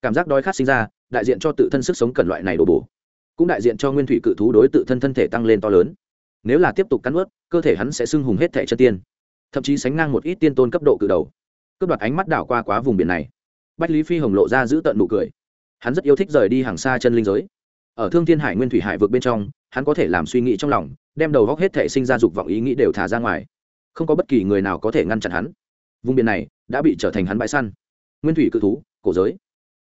Cảm giác đói khát sinh ra, đại diện cho tự thân sức sống cần loại này đổ bổ. Cũng đại diện cho nguyên thủy cự thú đối tự thân thân thể tăng lên to lớn nếu là tiếp tục cắn ướt cơ thể hắn sẽ sưng hùng hết thẻ chân tiên. Thậm chí sánh ngang một ít tiên tôn cấp độ cự đầu. Cướp đoạt ánh mắt đảo qua quá vùng biển này. Bách lý phi hồng lộ ra giữ tận nụ cười. Hắn rất yêu thích rời đi hàng xa chân linh giới. Ở thương thiên hải nguyên thủy hải vượt bên trong, hắn có thể làm suy nghĩ trong lòng, đem đầu góc hết thể sinh ra dục vọng ý nghĩ đều thả ra ngoài. Không có bất kỳ người nào có thể ngăn chặn hắn. Vùng biển này đã bị trở thành hắn bãi săn. Nguyên thủy cự thú, cổ giới.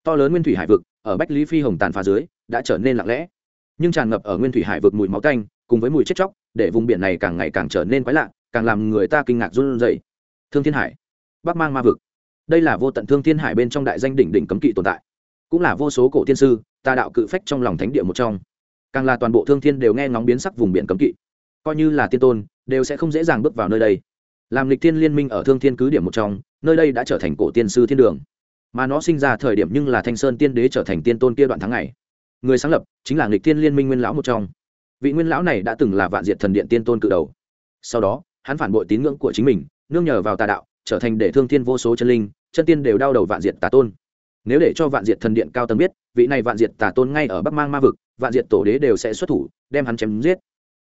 To lớn nguyên thủy hải vực, ở bách lý phi hồng tàn phá dưới, đã trở nên lặng lẽ. Nhưng tràn ngập ở nguyên thủy hải vực mùi máu tanh, cùng với mùi chết chóc để vùng biển này càng ngày càng trở nên quái lạ, càng làm người ta kinh ngạc run rẩy. Thương thiên hải, bắc mang ma vực. Đây là vô tận thương thiên hải bên trong đại danh đỉnh đỉnh cấm kỵ tồn tại. Cũng là vô số cổ Thiên sư, tà đạo cự phách trong lòng thánh địa một trong. Càng là toàn bộ thương thiên đều nghe ngóng biến sắc vùng biển cấm kỵ. Coi như là tiên tôn, đều sẽ không dễ dàng bước vào nơi đây. Làm lịch thiên liên minh ở thương thiên cứ điểm một trong, nơi đây đã trở thành cổ tiên sư thiên đường. Mà nó sinh ra thời điểm nhưng là thanh sơn tiên đế trở thành tiên tôn kia đoạn tháng này người sáng lập chính là lịch thiên liên minh nguyên lão một trong vị nguyên lão này đã từng là vạn diệt thần điện tiên tôn cự đầu. Sau đó, hắn phản bội tín ngưỡng của chính mình, nương nhờ vào tà đạo, trở thành để thương thiên vô số chân linh, chân tiên đều đau đầu vạn diệt tà tôn. Nếu để cho vạn diệt thần điện cao tầng biết, vị này vạn diệt tà tôn ngay ở bắc mang ma vực, vạn diệt tổ đế đều sẽ xuất thủ, đem hắn chém giết.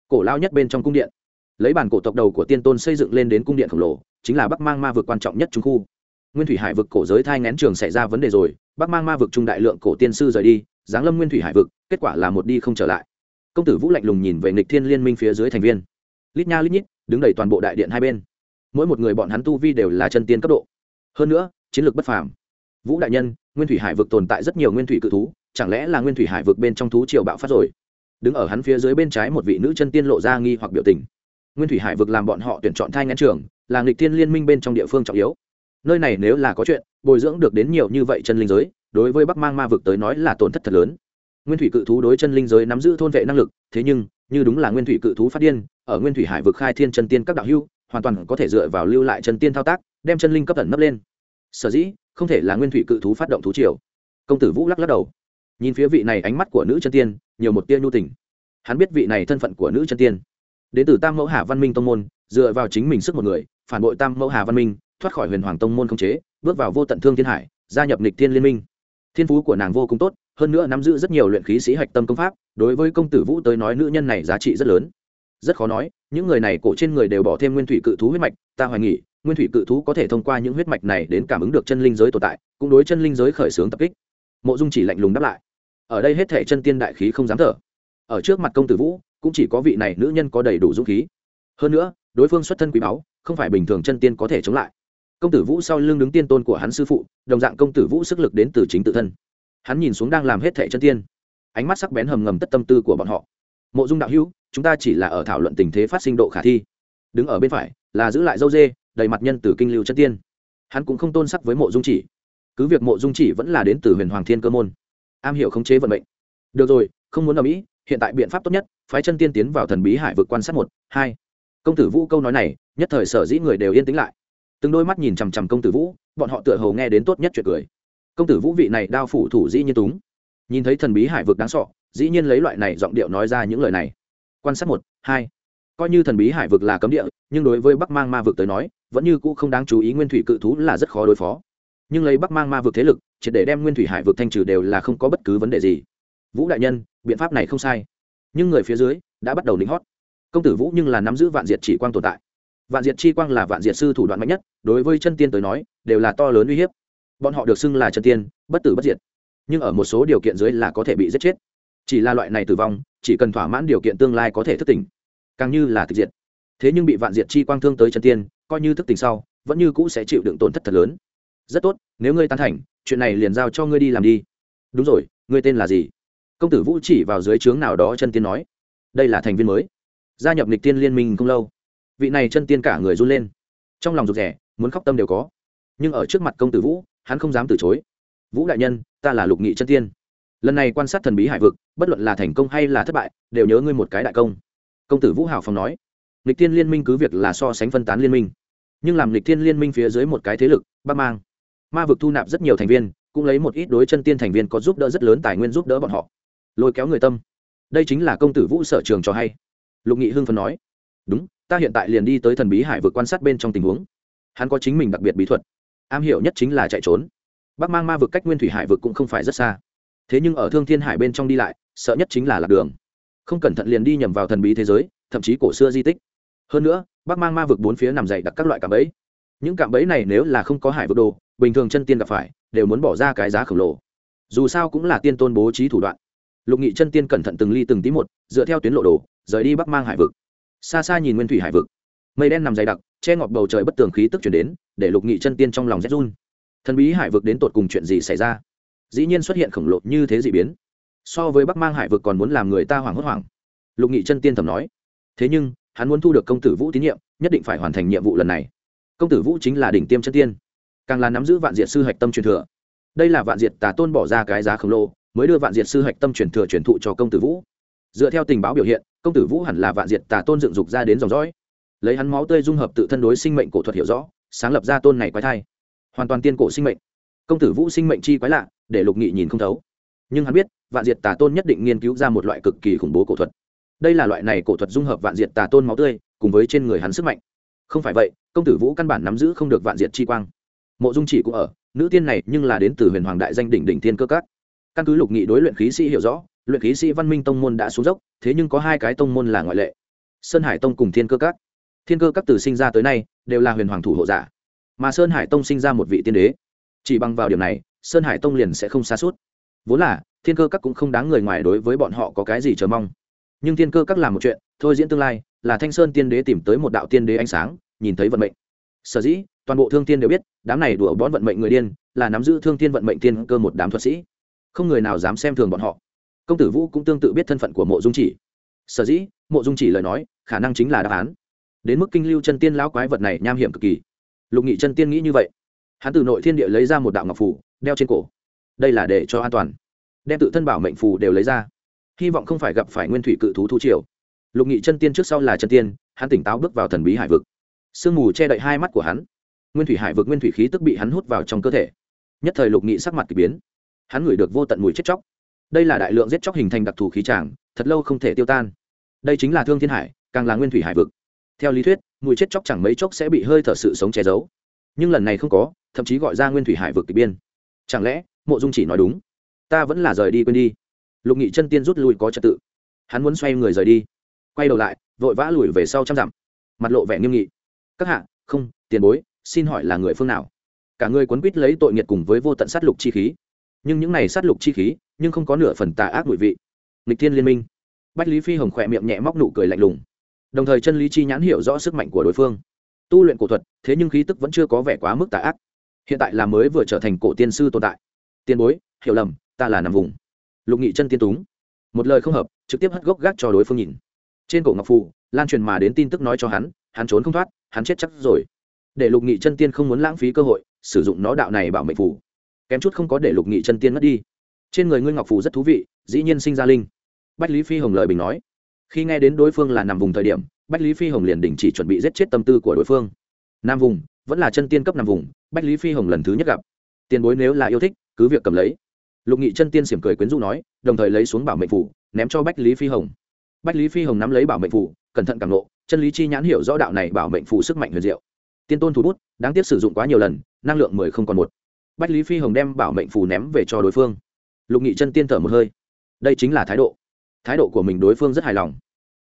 Cổ lao nhất bên trong cung điện. Lấy bản cổ tộc đầu của tiên tôn xây dựng lên đến cung điện khổng lồ, chính là bắc mang ma vực quan trọng nhất trung khu. Nguyên thủy hải vực cổ giới thai ngén trường xảy ra vấn đề rồi, bắc mang ma vực trung đại lượng cổ tiên sư rời đi, giáng lâm nguyên thủy hải vực, kết quả là một đi không trở lại công tử vũ lạnh lùng nhìn về nghịch thiên liên minh phía dưới thành viên. Lít nha lít nhít, đứng đầy toàn bộ đại điện hai bên. Mỗi một người bọn hắn tu vi đều là chân tiên cấp độ. Hơn nữa, chiến lược bất phàm. Vũ đại nhân, nguyên thủy hải vực tồn tại rất nhiều nguyên thủy cự thú, chẳng lẽ là nguyên thủy hải vực bên trong thú triều bạo phát rồi? Đứng ở hắn phía dưới bên trái một vị nữ chân tiên lộ ra nghi hoặc biểu tình. Nguyên thủy hải vực làm bọn họ tuyển chọn thai ngăn trường, là nghịch tiên liên minh bên trong địa phương trọng yếu. Nơi này nếu là có chuyện, bồi dưỡng được đến nhiều như vậy chân linh giới, đối với bắc mang ma vực tới nói là tổn thất thật lớn nguyên thủy cự thú đối chân linh giới nắm giữ thôn vệ năng lực, thế nhưng, như đúng là nguyên thủy cự thú phát điên, ở nguyên thủy hải vực khai thiên chân tiên các đạo hưu hoàn toàn có thể dựa vào lưu lại chân tiên thao tác, đem chân linh cấp tận nấp lên. Sở dĩ, không thể là nguyên thủy cự thú phát động thú triều. Công tử vũ lắc lắc đầu. Nhìn phía vị này ánh mắt của nữ chân tiên, nhiều một tia nhu tình. Hắn biết vị này thân phận của nữ chân tiên. Đến từ tam mẫu hà văn minh tông môn, dựa vào chính mình sức một người, phản bội tam mẫu hà văn minh, thoát khỏi huyền hoàng tông môn không chế, bước vào vô tận thương thiên hải, gia nhập nịch thiên liên minh. Thiên phú của nàng vô cùng tốt hơn nữa nắm giữ rất nhiều luyện khí sĩ hạch tâm công pháp, đối với công tử vũ tới nói nữ nhân này giá trị rất lớn. Rất khó nói, những người này cổ trên người đều bỏ thêm nguyên thủy cự thú huyết mạch, ta hoài nghỉ nguyên thủy cự thú có thể thông qua những huyết mạch này đến cảm ứng được chân linh giới tồn tại, cũng đối chân linh giới khởi xướng tập kích. Mộ dung chỉ lạnh lùng đáp lại. Ở đây hết thể chân tiên đại khí không dám thở. Ở trước mặt công tử vũ, cũng chỉ có vị này nữ nhân có đầy đủ dũng khí. Hơn nữa, đối phương xuất thân quý báu, không phải bình thường chân tiên có thể chống lại. Công tử vũ sau lưng đứng tiên tôn của hắn sư phụ, đồng dạng công tử vũ sức lực đến từ chính tự thân hắn nhìn xuống đang làm hết thẻ chân tiên. Ánh mắt sắc bén hầm ngầm tất tâm tư của bọn họ. Mộ dung đạo hữu, chúng ta chỉ là ở thảo luận tình thế phát sinh độ khả thi. Đứng ở bên phải là giữ lại dâu dê, đầy mặt nhân từ kinh lưu chân tiên. Hắn cũng không tôn sắc với mộ dung chỉ. Cứ việc mộ dung chỉ vẫn là đến từ huyền hoàng thiên cơ môn. Am hiểu khống chế vận mệnh. Được rồi, không muốn ở mỹ, hiện tại biện pháp tốt nhất, phái chân tiên tiến vào thần bí hải vực quan sát một, hai. Công tử vũ câu nói này, nhất thời sở dĩ người đều yên tĩnh lại. Từng đôi mắt nhìn chằm chằm công tử vũ, bọn họ tựa hồ nghe đến tốt nhất chuyện cười công tử vũ vị này đao phủ thủ dĩ nhiên túng. Nhìn thấy thần bí hải vực đáng sọ dĩ nhiên lấy loại này giọng điệu nói ra những lời này. Quan sát một, hai. Coi như thần bí hải vực là cấm địa, nhưng đối với bắc mang ma vực tới nói, vẫn như cũ không đáng chú ý nguyên thủy cự thú là rất khó đối phó. Nhưng lấy bắc mang ma vực thế lực chỉ để đem nguyên thủy hải vực thanh trừ đều là không có bất cứ vấn đề gì. Vũ đại nhân, biện pháp này không sai. Nhưng người phía dưới đã bắt đầu lính hót. Công tử vũ nhưng là nắm giữ vạn diệt chỉ quang tồn tại. Vạn diệt chi quang là vạn diệt sư thủ đoạn mạnh nhất, đối với chân tiên tới nói, đều là to lớn uy hiếp bọn họ được xưng là chân tiên, bất tử bất diệt. Nhưng ở một số điều kiện dưới là có thể bị giết chết. Chỉ là loại này tử vong, chỉ cần thỏa mãn điều kiện tương lai có thể thức tỉnh. Càng như là thực diệt. Thế nhưng bị vạn diệt chi quang thương tới chân tiên, coi như thức tỉnh sau, vẫn như cũ sẽ chịu đựng tổn thất thật lớn. Rất tốt, nếu ngươi tán thành, chuyện này liền giao cho ngươi đi làm đi. Đúng rồi, ngươi tên là gì? Công tử vũ chỉ vào dưới trướng nào đó chân tiên nói. Đây là thành viên mới. Gia nhập lịch tiên liên minh không lâu. Vị này chân tiên cả người run lên. Trong lòng rụt rẻ muốn khóc tâm đều có. Nhưng ở trước mặt công tử vũ hắn không dám từ chối. Vũ đại nhân, ta là lục nghị chân tiên. Lần này quan sát thần bí hải vực, bất luận là thành công hay là thất bại, đều nhớ ngươi một cái đại công. Công tử vũ hào phong nói. Lịch tiên liên minh cứ việc là so sánh phân tán liên minh, nhưng làm lịch tiên liên minh phía dưới một cái thế lực, bắc mang, ma vực thu nạp rất nhiều thành viên, cũng lấy một ít đối chân tiên thành viên có giúp đỡ rất lớn tài nguyên giúp đỡ bọn họ. Lôi kéo người tâm. Đây chính là công tử vũ sở trường cho hay. Lục nghị hưng phần nói. Đúng, ta hiện tại liền đi tới thần bí hải vực quan sát bên trong tình huống. Hắn có chính mình đặc biệt bí thuật am hiểu nhất chính là chạy trốn. Bắc mang ma vực cách nguyên thủy hải vực cũng không phải rất xa. Thế nhưng ở thương thiên hải bên trong đi lại, sợ nhất chính là lạc đường. Không cẩn thận liền đi nhầm vào thần bí thế giới, thậm chí cổ xưa di tích. Hơn nữa, bắc mang ma vực bốn phía nằm dày đặc các loại cạm bẫy. Những cạm bẫy này nếu là không có hải vực đồ, bình thường chân tiên gặp phải, đều muốn bỏ ra cái giá khổng lồ. Dù sao cũng là tiên tôn bố trí thủ đoạn. Lục nghị chân tiên cẩn thận từng ly từng tí một, dựa theo tuyến lộ đồ, rời đi bắc mang hải vực. Xa xa nhìn nguyên thủy hải vực. Mây đen nằm dày đặc che ngọt bầu trời bất tường khí tức chuyển đến, để lục nghị chân tiên trong lòng rét run. Thần bí hải vực đến tột cùng chuyện gì xảy ra? Dĩ nhiên xuất hiện khổng lồ như thế d ị biến. So với bắc mang hải vực còn muốn làm người ta hoảng hốt hoảng. Lục nghị chân tiên thầm nói. Thế nhưng, hắn muốn thu được công tử vũ tín nhiệm, nhất định phải hoàn thành nhiệm vụ lần này. Công tử vũ chính là đỉnh tiêm chân tiên. Càng là nắm giữ vạn diệt sư hạch tâm truyền thừa. Đây là vạn diệt tà tôn bỏ ra cái giá khổng lồ, mới đưa vạn diệt sư hạch tâm truyền thừa truyền thụ cho công tử vũ. Dựa theo tình báo biểu hiện, công tử vũ hẳn là vạn diệt tà tôn dựng dục ra đến dòng dõi lấy hắn máu tươi dung hợp tự thân đối sinh mệnh cổ thuật hiểu rõ, sáng lập ra tôn này quái thai. Hoàn toàn tiên cổ sinh mệnh. Công tử vũ sinh mệnh chi quái lạ, để lục nghị nhìn không thấu. Nhưng hắn biết, vạn diệt tà tôn nhất định nghiên cứu ra một loại cực kỳ khủng bố cổ thuật. Đây là loại này cổ thuật dung hợp vạn diệt tà tôn máu tươi, cùng với trên người hắn sức mạnh. Không phải vậy, công tử vũ căn bản nắm giữ không được vạn diệt chi quang. Mộ dung chỉ cũng ở, nữ tiên này nhưng là đến từ huyền hoàng đại danh đỉnh đỉnh thiên cơ các. Căn cứ lục nghị đối luyện khí sĩ hiểu rõ, luyện khí sĩ văn minh tông môn đã xuống dốc, thế nhưng có hai cái tông môn là ngoại lệ. Sơn hải tông cùng thiên cơ các thiên cơ các từ sinh ra tới nay, đều là huyền hoàng thủ hộ giả. Mà sơn hải tông sinh ra một vị tiên đế. Chỉ bằng vào điểm này, sơn hải tông liền sẽ không xa suốt. Vốn là, thiên cơ các cũng không đáng người ngoài đối với bọn họ có cái gì chờ mong. Nhưng thiên cơ các làm một chuyện, thôi diễn tương lai, là thanh sơn tiên đế tìm tới một đạo tiên đế ánh sáng, nhìn thấy vận mệnh. Sở dĩ, toàn bộ thương tiên đều biết, đám này đùa bón vận mệnh người điên, là nắm giữ thương tiên vận mệnh tiên cơ một đám thuật sĩ. Không người nào dám xem thường bọn họ. Công tử vũ cũng tương tự biết thân phận của mộ dung chỉ. Sở dĩ, mộ dung chỉ lời nói, khả năng chính là đáp án đến mức kinh lưu chân tiên lão quái vật này nham hiểm cực kỳ. Lục nghị chân tiên nghĩ như vậy. Hắn từ nội thiên địa lấy ra một đạo ngọc phủ đeo trên cổ. Đây là để cho an toàn. Đem tự thân bảo mệnh phù đều lấy ra. Hy vọng không phải gặp phải nguyên thủy cự thú thú triều. Lục nghị chân tiên trước sau là chân tiên, hắn tỉnh táo bước vào thần bí hải vực. Sương mù che đậy hai mắt của hắn. Nguyên thủy hải vực nguyên thủy khí tức bị hắn hút vào trong cơ thể. Nhất thời lục nghị sắc mặt k ỳ biến. Hắn ngửi được vô tận mùi chết chóc. Đây là đại lượng giết chóc hình thành đặc thù khí tràng, thật lâu không thể tiêu tan. Đây chính là thương thiên hải, càng là nguyên thủy hải vực theo lý thuyết, mùi chết chóc chẳng mấy chốc sẽ bị hơi thở sự sống che giấu. Nhưng lần này không có, thậm chí gọi ra nguyên thủy hải vực kịch biên. Chẳng lẽ, mộ dung chỉ nói đúng? Ta vẫn là rời đi quên đi. Lục nghị chân tiên rút lui có trật tự. Hắn muốn xoay người rời đi. Quay đầu lại, vội vã lùi về sau trăm dặm. Mặt lộ vẻ nghiêm nghị. Các hạ, không, tiền bối, xin hỏi là người phương nào? Cả người quấn quýt lấy tội nghiệt cùng với vô tận sát lục chi khí. Nhưng những này sát lục chi khí, nhưng không có nửa phần tà ác bụi vị. Nghịch thiên liên minh. Bách lý phi hồng khỏe miệng nhẹ móc nụ cười lạnh lùng đồng thời chân lý chi nhãn hiểu rõ sức mạnh của đối phương. Tu luyện cổ thuật, thế nhưng khí tức vẫn chưa có vẻ quá mức tà ác. Hiện tại là mới vừa trở thành cổ tiên sư tồn tại. Tiền bối, hiểu lầm, ta là nằm vùng. Lục nghị chân tiên túng. Một lời không hợp, trực tiếp hất gốc gác cho đối phương nhìn. Trên cổ ngọc phù, lan truyền mà đến tin tức nói cho hắn hắn trốn không thoát, hắn chết chắc rồi. Để lục nghị chân tiên không muốn lãng phí cơ hội, sử dụng nó đạo này bảo mệnh phù. Kém chút không có để lục nghị chân tiên mất đi. Trên người ngươi ngọc phù rất thú vị, dĩ nhiên sinh ra linh. Bách lý phi hồng lời bình nói khi nghe đến đối phương là nằm vùng thời điểm, bách lý phi hồng liền đình chỉ chuẩn bị giết chết tâm tư của đối phương. Nam vùng, vẫn là chân tiên cấp nằm vùng, bách lý phi hồng lần thứ nhất gặp. Tiền bối nếu là yêu thích, cứ việc cầm lấy. Lục nghị chân tiên xiểm cười quyến rũ nói, đồng thời lấy xuống bảo mệnh phủ, ném cho bách lý phi hồng. Bách lý phi hồng nắm lấy bảo mệnh phủ, cẩn thận cảm lộ. chân lý chi nhãn hiểu rõ đạo này bảo mệnh phủ sức mạnh huyền diệu. Tiên tôn thủ bút, đáng tiếc sử dụng quá nhiều lần, năng lượng mười không còn một. Bách lý phi hồng đem bảo mệnh phủ ném về cho đối phương. Lục nghị chân tiên thở một hơi. Đây chính là thái độ thái độ của mình đối phương rất hài lòng.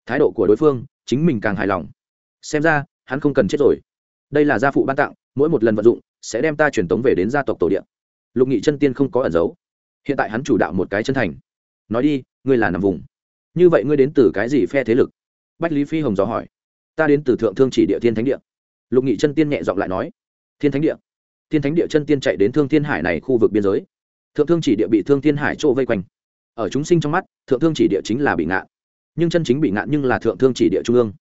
Thái độ của đối phương, chính mình càng hài lòng. Xem ra, hắn không cần chết rồi. Đây là gia phụ ban tặng, mỗi một lần vận dụng, sẽ đem ta truyền tống về đến gia tộc tổ điện lục nghị chân tiên không có ẩn giấu. Hiện tại hắn chủ đạo một cái chân thành. Nói đi, ngươi là nằm vùng. Như vậy ngươi đến từ cái gì phe thế lực? Bách lý phi hồng dò hỏi. Ta đến từ thượng thương chỉ địa thiên thánh địa. Lục nghị chân tiên nhẹ giọng lại nói. Thiên thánh địa. Thiên thánh địa chân tiên chạy đến thương thiên hải này khu vực biên giới. Thượng thương chỉ địa bị thương thiên hải chỗ vây quanh ở chúng sinh trong mắt, thượng thương chỉ địa chính là bị ngạn. Nhưng chân chính bị ngạn nhưng là thượng thương chỉ địa trung ương.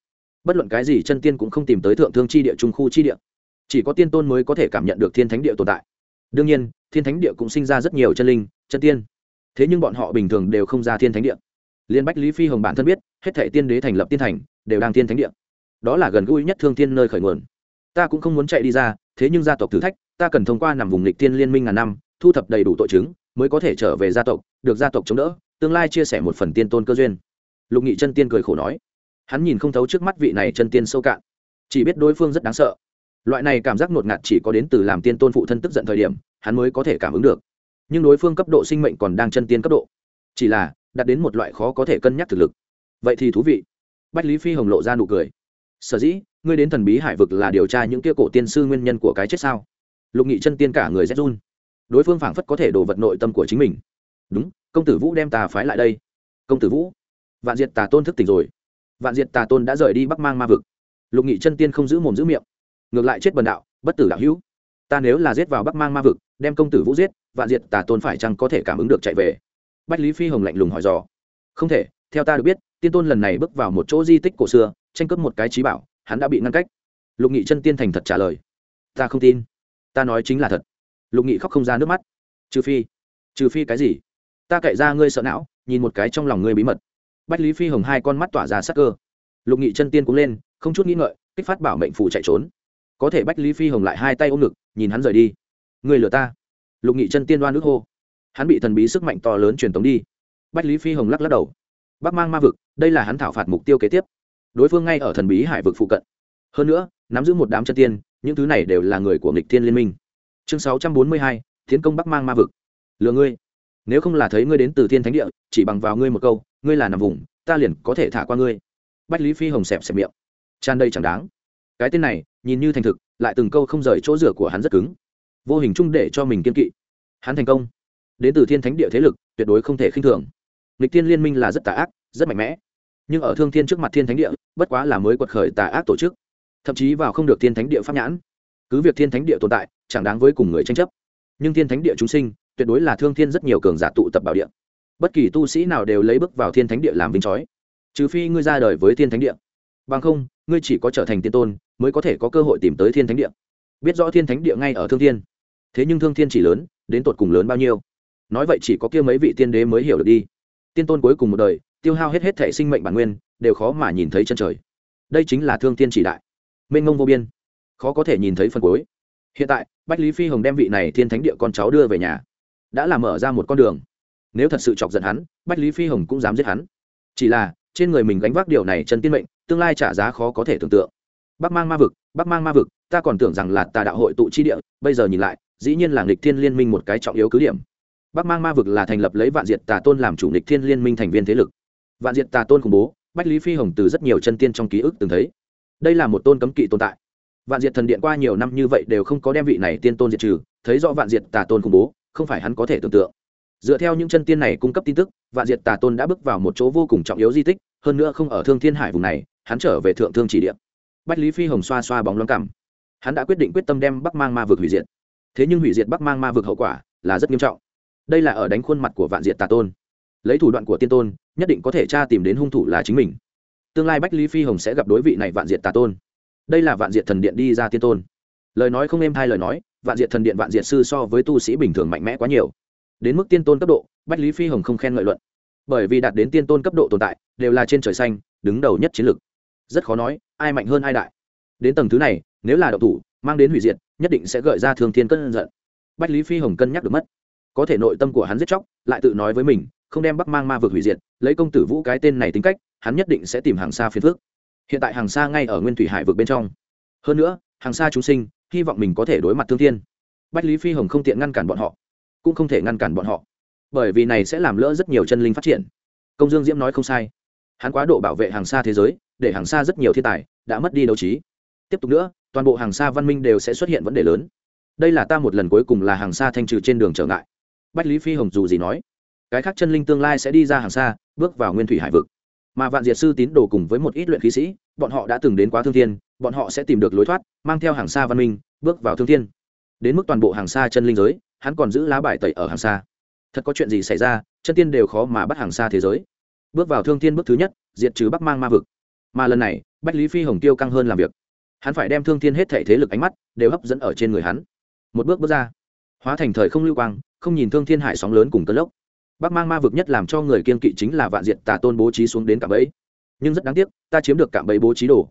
Bất luận cái gì, chân tiên cũng không tìm tới thượng thương chi địa, trung khu chi địa. Chỉ có tiên tôn mới có thể cảm nhận được thiên thánh địa tồn tại. Đương nhiên, thiên thánh địa cũng sinh ra rất nhiều chân linh, chân tiên. Thế nhưng bọn họ bình thường đều không ra thiên thánh địa. Liên bách lý phi hồng bản thân biết, hết thể tiên đế thành lập tiên thành, đều đang thiên thánh địa. Đó là gần gũi nhất thương thiên nơi khởi nguồn. Ta cũng không muốn chạy đi ra, thế nhưng gia tộc thử thách, ta cần thông qua nằm vùng lịch tiên liên minh ngàn năm, thu thập đầy đủ tội chứng mới có thể trở về gia tộc, được gia tộc chống đỡ, tương lai chia sẻ một phần tiên tôn cơ duyên. Lục nghị chân tiên cười khổ nói. Hắn nhìn không thấu trước mắt vị này chân tiên sâu cạn, chỉ biết đối phương rất đáng sợ. Loại này cảm giác ngột ngạt chỉ có đến từ làm tiên tôn phụ thân tức giận thời điểm, hắn mới có thể cảm ứng được. Nhưng đối phương cấp độ sinh mệnh còn đang chân tiên cấp độ, chỉ là đạt đến một loại khó có thể cân nhắc thực lực. Vậy thì thú vị. Bách lý phi hồng lộ ra nụ cười. Sở dĩ, ngươi đến thần bí hải vực là điều tra những kia cổ tiên sư nguyên nhân của cái chết sao? Lục nghị chân tiên cả người rét run đối phương phảng phất có thể đổ vật nội tâm của chính mình. Đúng, công tử vũ đem tà phái lại đây. Công tử vũ, vạn diệt tà tôn thức tỉnh rồi. Vạn diệt tà tôn đã rời đi bắc mang ma vực. Lục nghị chân tiên không giữ mồm giữ miệng. Ngược lại chết bần đạo, bất tử đạo hữu. Ta nếu là giết vào bắc mang ma vực, đem công tử vũ giết, vạn diệt tà tôn phải chăng có thể cảm ứng được chạy về? Bách lý phi hồng lạnh lùng hỏi dò. Không thể, theo ta được biết, tiên tôn lần này bước vào một chỗ di tích cổ xưa, tranh cướp một cái trí bảo, hắn đã bị ngăn cách. Lục nghị chân tiên thành thật trả lời. Ta không tin. Ta nói chính là thật lục nghị khóc không ra nước mắt. Trừ phi trừ phi cái gì? Ta cậy ra ngươi sợ não, nhìn một cái trong lòng ngươi bí mật. Bách lý phi hồng hai con mắt tỏa ra sắc cơ. Lục nghị chân tiên cũng lên, không chút nghĩ ngợi, kích phát bảo mệnh phủ chạy trốn. Có thể bách lý phi hồng lại hai tay ôm ngực, nhìn hắn rời đi. Người lừa ta. Lục nghị chân tiên đoan nước hô. Hắn bị thần bí sức mạnh to lớn truyền tống đi. Bách lý phi hồng lắc lắc đầu. Bắc mang ma vực, đây là hắn thảo phạt mục tiêu kế tiếp. Đối phương ngay ở thần bí hải vực phụ cận. Hơn nữa, nắm giữ một đám chân tiên, những thứ này đều là người của nghịch thiên liên minh chương sáu trăm bốn mươi hai tiến công bắc mang ma vực. Lừa ngươi. Nếu không là thấy ngươi đến từ thiên thánh địa, chỉ bằng vào ngươi một câu, ngươi là nằm vùng, ta liền có thể thả qua ngươi. Bách lý phi hồng xẹp xẹp miệng. Tràn đầy chẳng đáng. Cái tên này, nhìn như thành thực, lại từng câu không rời chỗ rửa của hắn rất cứng. Vô hình chung để cho mình kiên kỵ. Hắn thành công. Đến từ thiên thánh địa thế lực, tuyệt đối không thể khinh thường. Nghịch tiên liên minh là rất tà ác, rất mạnh mẽ. Nhưng ở thương thiên trước mặt thiên thánh địa, bất quá là mới quật khởi tà ác tổ chức. Thậm chí vào không được thiên thánh địa pháp nhãn cứ việc thiên thánh địa tồn tại, chẳng đáng với cùng người tranh chấp. Nhưng thiên thánh địa chúng sinh, tuyệt đối là thương thiên rất nhiều cường giả tụ tập bảo địa. Bất kỳ tu sĩ nào đều lấy bước vào thiên thánh địa làm vinh chói. Trừ phi ngươi ra đời với thiên thánh địa. Bằng không, ngươi chỉ có trở thành tiên tôn, mới có thể có cơ hội tìm tới thiên thánh địa. Biết rõ thiên thánh địa ngay ở thương thiên. Thế nhưng thương thiên chỉ lớn, đến tột cùng lớn bao nhiêu? Nói vậy chỉ có kia mấy vị tiên đế mới hiểu được đi. Tiên tôn cuối cùng một đời, tiêu hao hết hết thể sinh mệnh bản nguyên, đều khó mà nhìn thấy chân trời. Đây chính là thương thiên chỉ đại. Mênh ngông vô biên khó có thể nhìn thấy phần cuối. Hiện tại, bách lý phi hồng đem vị này thiên thánh địa con cháu đưa về nhà. Đã làm mở ra một con đường. Nếu thật sự chọc giận hắn, bách lý phi hồng cũng dám giết hắn. Chỉ là, trên người mình gánh vác điều này chân tiên mệnh, tương lai trả giá khó có thể tưởng tượng. Bắc mang ma vực, bắc mang ma vực, ta còn tưởng rằng là tà đạo hội tụ chi địa, bây giờ nhìn lại, dĩ nhiên là nghịch thiên liên minh một cái trọng yếu cứ điểm. Bắc mang ma vực là thành lập lấy vạn diệt tà tôn làm chủ nghịch thiên liên minh thành viên thế lực. Vạn diệt tà tôn khủng bố, bách lý phi hồng từ rất nhiều chân tiên trong ký ức từng thấy. Đây là một tôn cấm kỵ tồn tại vạn diệt thần điện qua nhiều năm như vậy đều không có đem vị này tiên tôn diệt trừ, thấy rõ vạn diệt tà tôn khủng bố, không phải hắn có thể tưởng tượng. Dựa theo những chân tiên này cung cấp tin tức, vạn diệt tà tôn đã bước vào một chỗ vô cùng trọng yếu di tích, hơn nữa không ở thương thiên hải vùng này, hắn trở về thượng thương chỉ địa. Bách lý phi hồng xoa xoa bóng loáng cảm. Hắn đã quyết định quyết tâm đem bắc mang ma vực hủy diệt. Thế nhưng hủy diệt bắc mang ma vực hậu quả là rất nghiêm trọng. Đây là ở đánh khuôn mặt của vạn diệt tà tôn. Lấy thủ đoạn của tiên tôn, nhất định có thể tra tìm đến hung thủ là chính mình. Tương lai bách lý phi hồng sẽ gặp đối vị này vạn diệt tà tôn đây là vạn diệt thần điện đi ra tiên tôn. Lời nói không êm hai lời nói, vạn diệt thần điện vạn diệt sư so với tu sĩ bình thường mạnh mẽ quá nhiều. Đến mức tiên tôn cấp độ, bách lý phi hồng không khen ngợi luận. Bởi vì đạt đến tiên tôn cấp độ tồn tại, đều là trên trời xanh, đứng đầu nhất chiến lược. Rất khó nói, ai mạnh hơn ai đại. Đến tầng thứ này, nếu là đậu thủ, mang đến hủy diệt, nhất định sẽ gợi ra thương thiên cân giận. Bách lý phi hồng cân nhắc được mất. Có thể nội tâm của hắn giết chóc, lại tự nói với mình, không đem bắc mang ma vực hủy diệt, lấy công tử vũ cái tên này tính cách, hắn nhất định sẽ tìm hàng xa phiền phước hiện tại hàng xa ngay ở nguyên thủy hải vực bên trong. Hơn nữa hàng xa chúng sinh, hy vọng mình có thể đối mặt thương thiên. Bách lý phi hồng không tiện ngăn cản bọn họ, cũng không thể ngăn cản bọn họ. Bởi vì này sẽ làm lỡ rất nhiều chân linh phát triển. Công dương diễm nói không sai. Hắn quá độ bảo vệ hàng xa thế giới, để hàng xa rất nhiều thiên tài đã mất đi đấu trí. Tiếp tục nữa, toàn bộ hàng xa văn minh đều sẽ xuất hiện vấn đề lớn. Đây là ta một lần cuối cùng là hàng xa thanh trừ trên đường trở ngại. Bách lý phi hồng dù gì nói, cái khác chân linh tương lai sẽ đi ra hàng xa bước vào nguyên thủy hải vực mà vạn diệt sư tín đồ cùng với một ít luyện khí sĩ, bọn họ đã từng đến quá thương thiên, bọn họ sẽ tìm được lối thoát, mang theo hàng xa văn minh, bước vào thương thiên. Đến mức toàn bộ hàng xa chân linh giới, hắn còn giữ lá bài tẩy ở hàng xa. Thật có chuyện gì xảy ra, chân tiên đều khó mà bắt hàng xa thế giới. Bước vào thương thiên bước thứ nhất, diệt trừ bắc mang ma vực. Mà lần này, bách lý phi hồng tiêu căng hơn làm việc. Hắn phải đem thương thiên hết thể thế lực ánh mắt, đều hấp dẫn ở trên người hắn. Một bước bước ra. Hóa thành thời không lưu quang, không nhìn thương thiên hải sóng lớn cùng cơn lốc bắc mang ma vực nhất làm cho người kiên kỵ chính là vạn diện tà tôn bố trí xuống đến cạm bẫy. Nhưng rất đáng tiếc, ta chiếm được cạm bẫy bố trí đồ.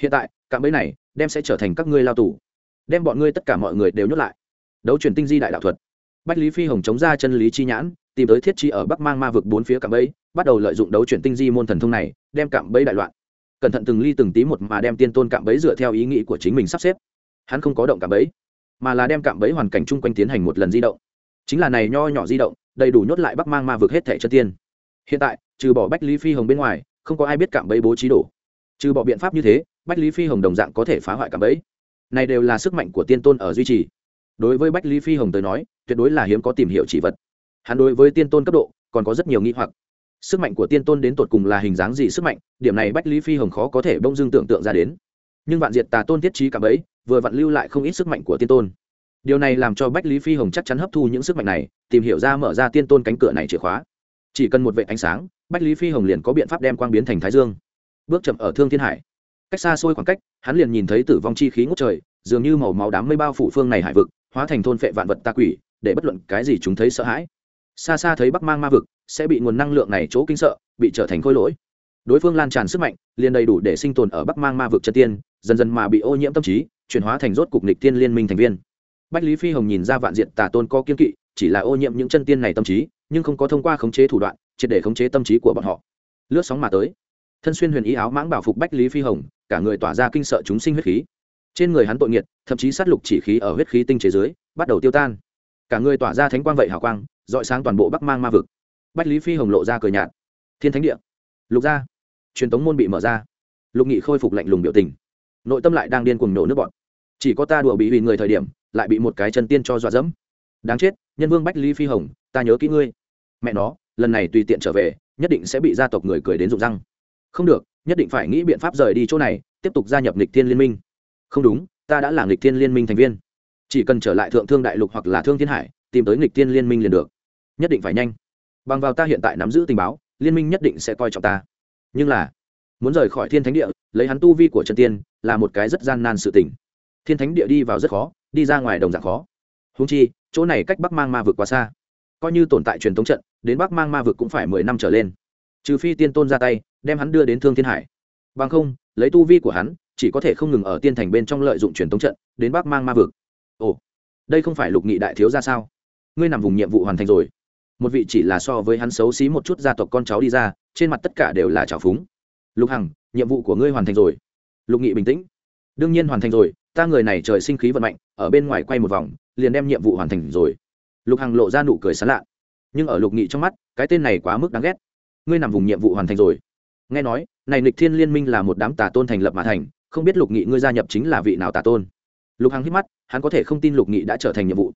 Hiện tại, cạm bẫy này đem sẽ trở thành các ngươi lao tù, đem bọn ngươi tất cả mọi người đều nhốt lại. Đấu truyền tinh di đại đạo thuật. Bách lý phi hồng chống ra chân lý chi nhãn, tìm tới thiết chi ở bắc mang ma vực bốn phía cạm bẫy, bắt đầu lợi dụng đấu truyền tinh di môn thần thông này, đem cạm bẫy đại loạn. Cẩn thận từng ly từng tí một mà đem tiên tôn cạm bẫy dựa theo ý nghĩ của chính mình sắp xếp. Hắn không có động cạm bẫy, mà là đem cạm bẫy hoàn cảnh chung quanh tiến hành một lần di động. Chính là này nho nhỏ di động đầy đủ nhốt lại bắc mang ma vực hết thẻ chân tiên. Hiện tại, trừ bỏ bách lý phi hồng bên ngoài, không có ai biết cạm bẫy bố trí đổ. Trừ bỏ biện pháp như thế, bách lý phi hồng đồng dạng có thể phá hoại cạm bẫy. Này đều là sức mạnh của tiên tôn ở duy trì. Đối với bách lý phi hồng tới nói, tuyệt đối là hiếm có tìm hiểu chỉ vật. Hắn đối với tiên tôn cấp độ, còn có rất nhiều nghi hoặc. Sức mạnh của tiên tôn đến tột cùng là hình dáng gì sức mạnh, điểm này bách lý phi hồng khó có thể bông dưng tưởng tượng ra đến. Nhưng vạn diệt tà tôn thiết trí cảm ấy vừa vặn lưu lại không ít sức mạnh của tiên tôn điều này làm cho bách lý phi hồng chắc chắn hấp thu những sức mạnh này, tìm hiểu ra mở ra tiên tôn cánh cửa này chìa khóa. Chỉ cần một vệ ánh sáng, bách lý phi hồng liền có biện pháp đem quang biến thành thái dương. Bước chậm ở thương thiên hải. Cách xa xôi khoảng cách, hắn liền nhìn thấy tử vong chi khí ngút trời, dường như màu máu đám mây bao phủ phương này hải vực, hóa thành thôn phệ vạn vật ta quỷ, để bất luận cái gì chúng thấy sợ hãi. Xa xa thấy bắc mang ma vực, sẽ bị nguồn năng lượng này chỗ kinh sợ, bị trở thành khôi lỗi. Đối phương lan tràn sức mạnh, liền đầy đủ để sinh tồn ở bắc mang ma vực chân tiên, dần dần mà bị ô nhiễm tâm trí, chuyển hóa thành rốt cục nịch tiên liên minh thành viên bách lý phi hồng nhìn ra vạn diện tà tôn có kiên kỵ, chỉ là ô nhiễm những chân tiên này tâm trí, nhưng không có thông qua khống chế thủ đoạn, triệt để khống chế tâm trí của bọn họ. Lướt sóng mà tới, thân xuyên huyền ý áo mãng bảo phục bách lý phi hồng, cả người tỏa ra kinh sợ chúng sinh huyết khí. Trên người hắn tội nghiệt, thậm chí sát lục chỉ khí ở huyết khí tinh chế dưới, bắt đầu tiêu tan. Cả người tỏa ra thánh quang vậy hào quang, dọi sáng toàn bộ bắc mang ma vực. Bách lý phi hồng lộ ra cờ nhạt. Thiên thánh địa. Lục gia. Truyền tống môn bị mở ra. Lục nghị khôi phục lạnh lùng biểu tình. Nội tâm lại đang điên cuồng nổ nước bọn chỉ có ta đùa bị hủy người thời điểm, lại bị một cái chân tiên cho dọa dẫm. Đáng chết, nhân vương bách lý phi hồng, ta nhớ kỹ ngươi. Mẹ nó, lần này tùy tiện trở về, nhất định sẽ bị gia tộc người cười đến rụng răng. Không được, nhất định phải nghĩ biện pháp rời đi chỗ này, tiếp tục gia nhập lịch thiên liên minh. Không đúng, ta đã là lịch thiên liên minh thành viên. Chỉ cần trở lại thượng thương đại lục hoặc là thương thiên hải, tìm tới lịch thiên liên minh liền được. Nhất định phải nhanh. Bằng vào ta hiện tại nắm giữ tình báo, liên minh nhất định sẽ coi trọng ta. Nhưng là, muốn rời khỏi thiên thánh địa, lấy hắn tu vi của trần tiên, là một cái rất gian nan sự tình thiên thánh địa đi vào rất khó, đi ra ngoài đồng dạng khó. Húng chi, chỗ này cách bắc mang ma vực quá xa. Coi như tồn tại truyền thống trận, đến bắc mang ma vực cũng phải mười năm trở lên. Trừ phi tiên tôn ra tay, đem hắn đưa đến thương thiên hải. Bằng không, lấy tu vi của hắn, chỉ có thể không ngừng ở tiên thành bên trong lợi dụng truyền thống trận, đến bắc mang ma vực. Ồ, đây không phải lục nghị đại thiếu ra sao? Ngươi nằm vùng nhiệm vụ hoàn thành rồi. Một vị chỉ là so với hắn xấu xí một chút gia tộc con cháu đi ra, trên mặt tất cả đều là trào phúng. Lục hằng, nhiệm vụ của ngươi hoàn thành rồi. Lục nghị bình tĩnh đương nhiên hoàn thành rồi, ta người này trời sinh khí vận mạnh, ở bên ngoài quay một vòng, liền đem nhiệm vụ hoàn thành rồi. Lục hằng lộ ra nụ cười sán lạ. Nhưng ở lục nghị trong mắt, cái tên này quá mức đáng ghét. Ngươi nằm vùng nhiệm vụ hoàn thành rồi. Nghe nói, này nịch thiên liên minh là một đám tà tôn thành lập mà thành, không biết lục nghị ngươi gia nhập chính là vị nào tà tôn. Lục hằng hít mắt, hắn có thể không tin lục nghị đã trở thành nhiệm vụ.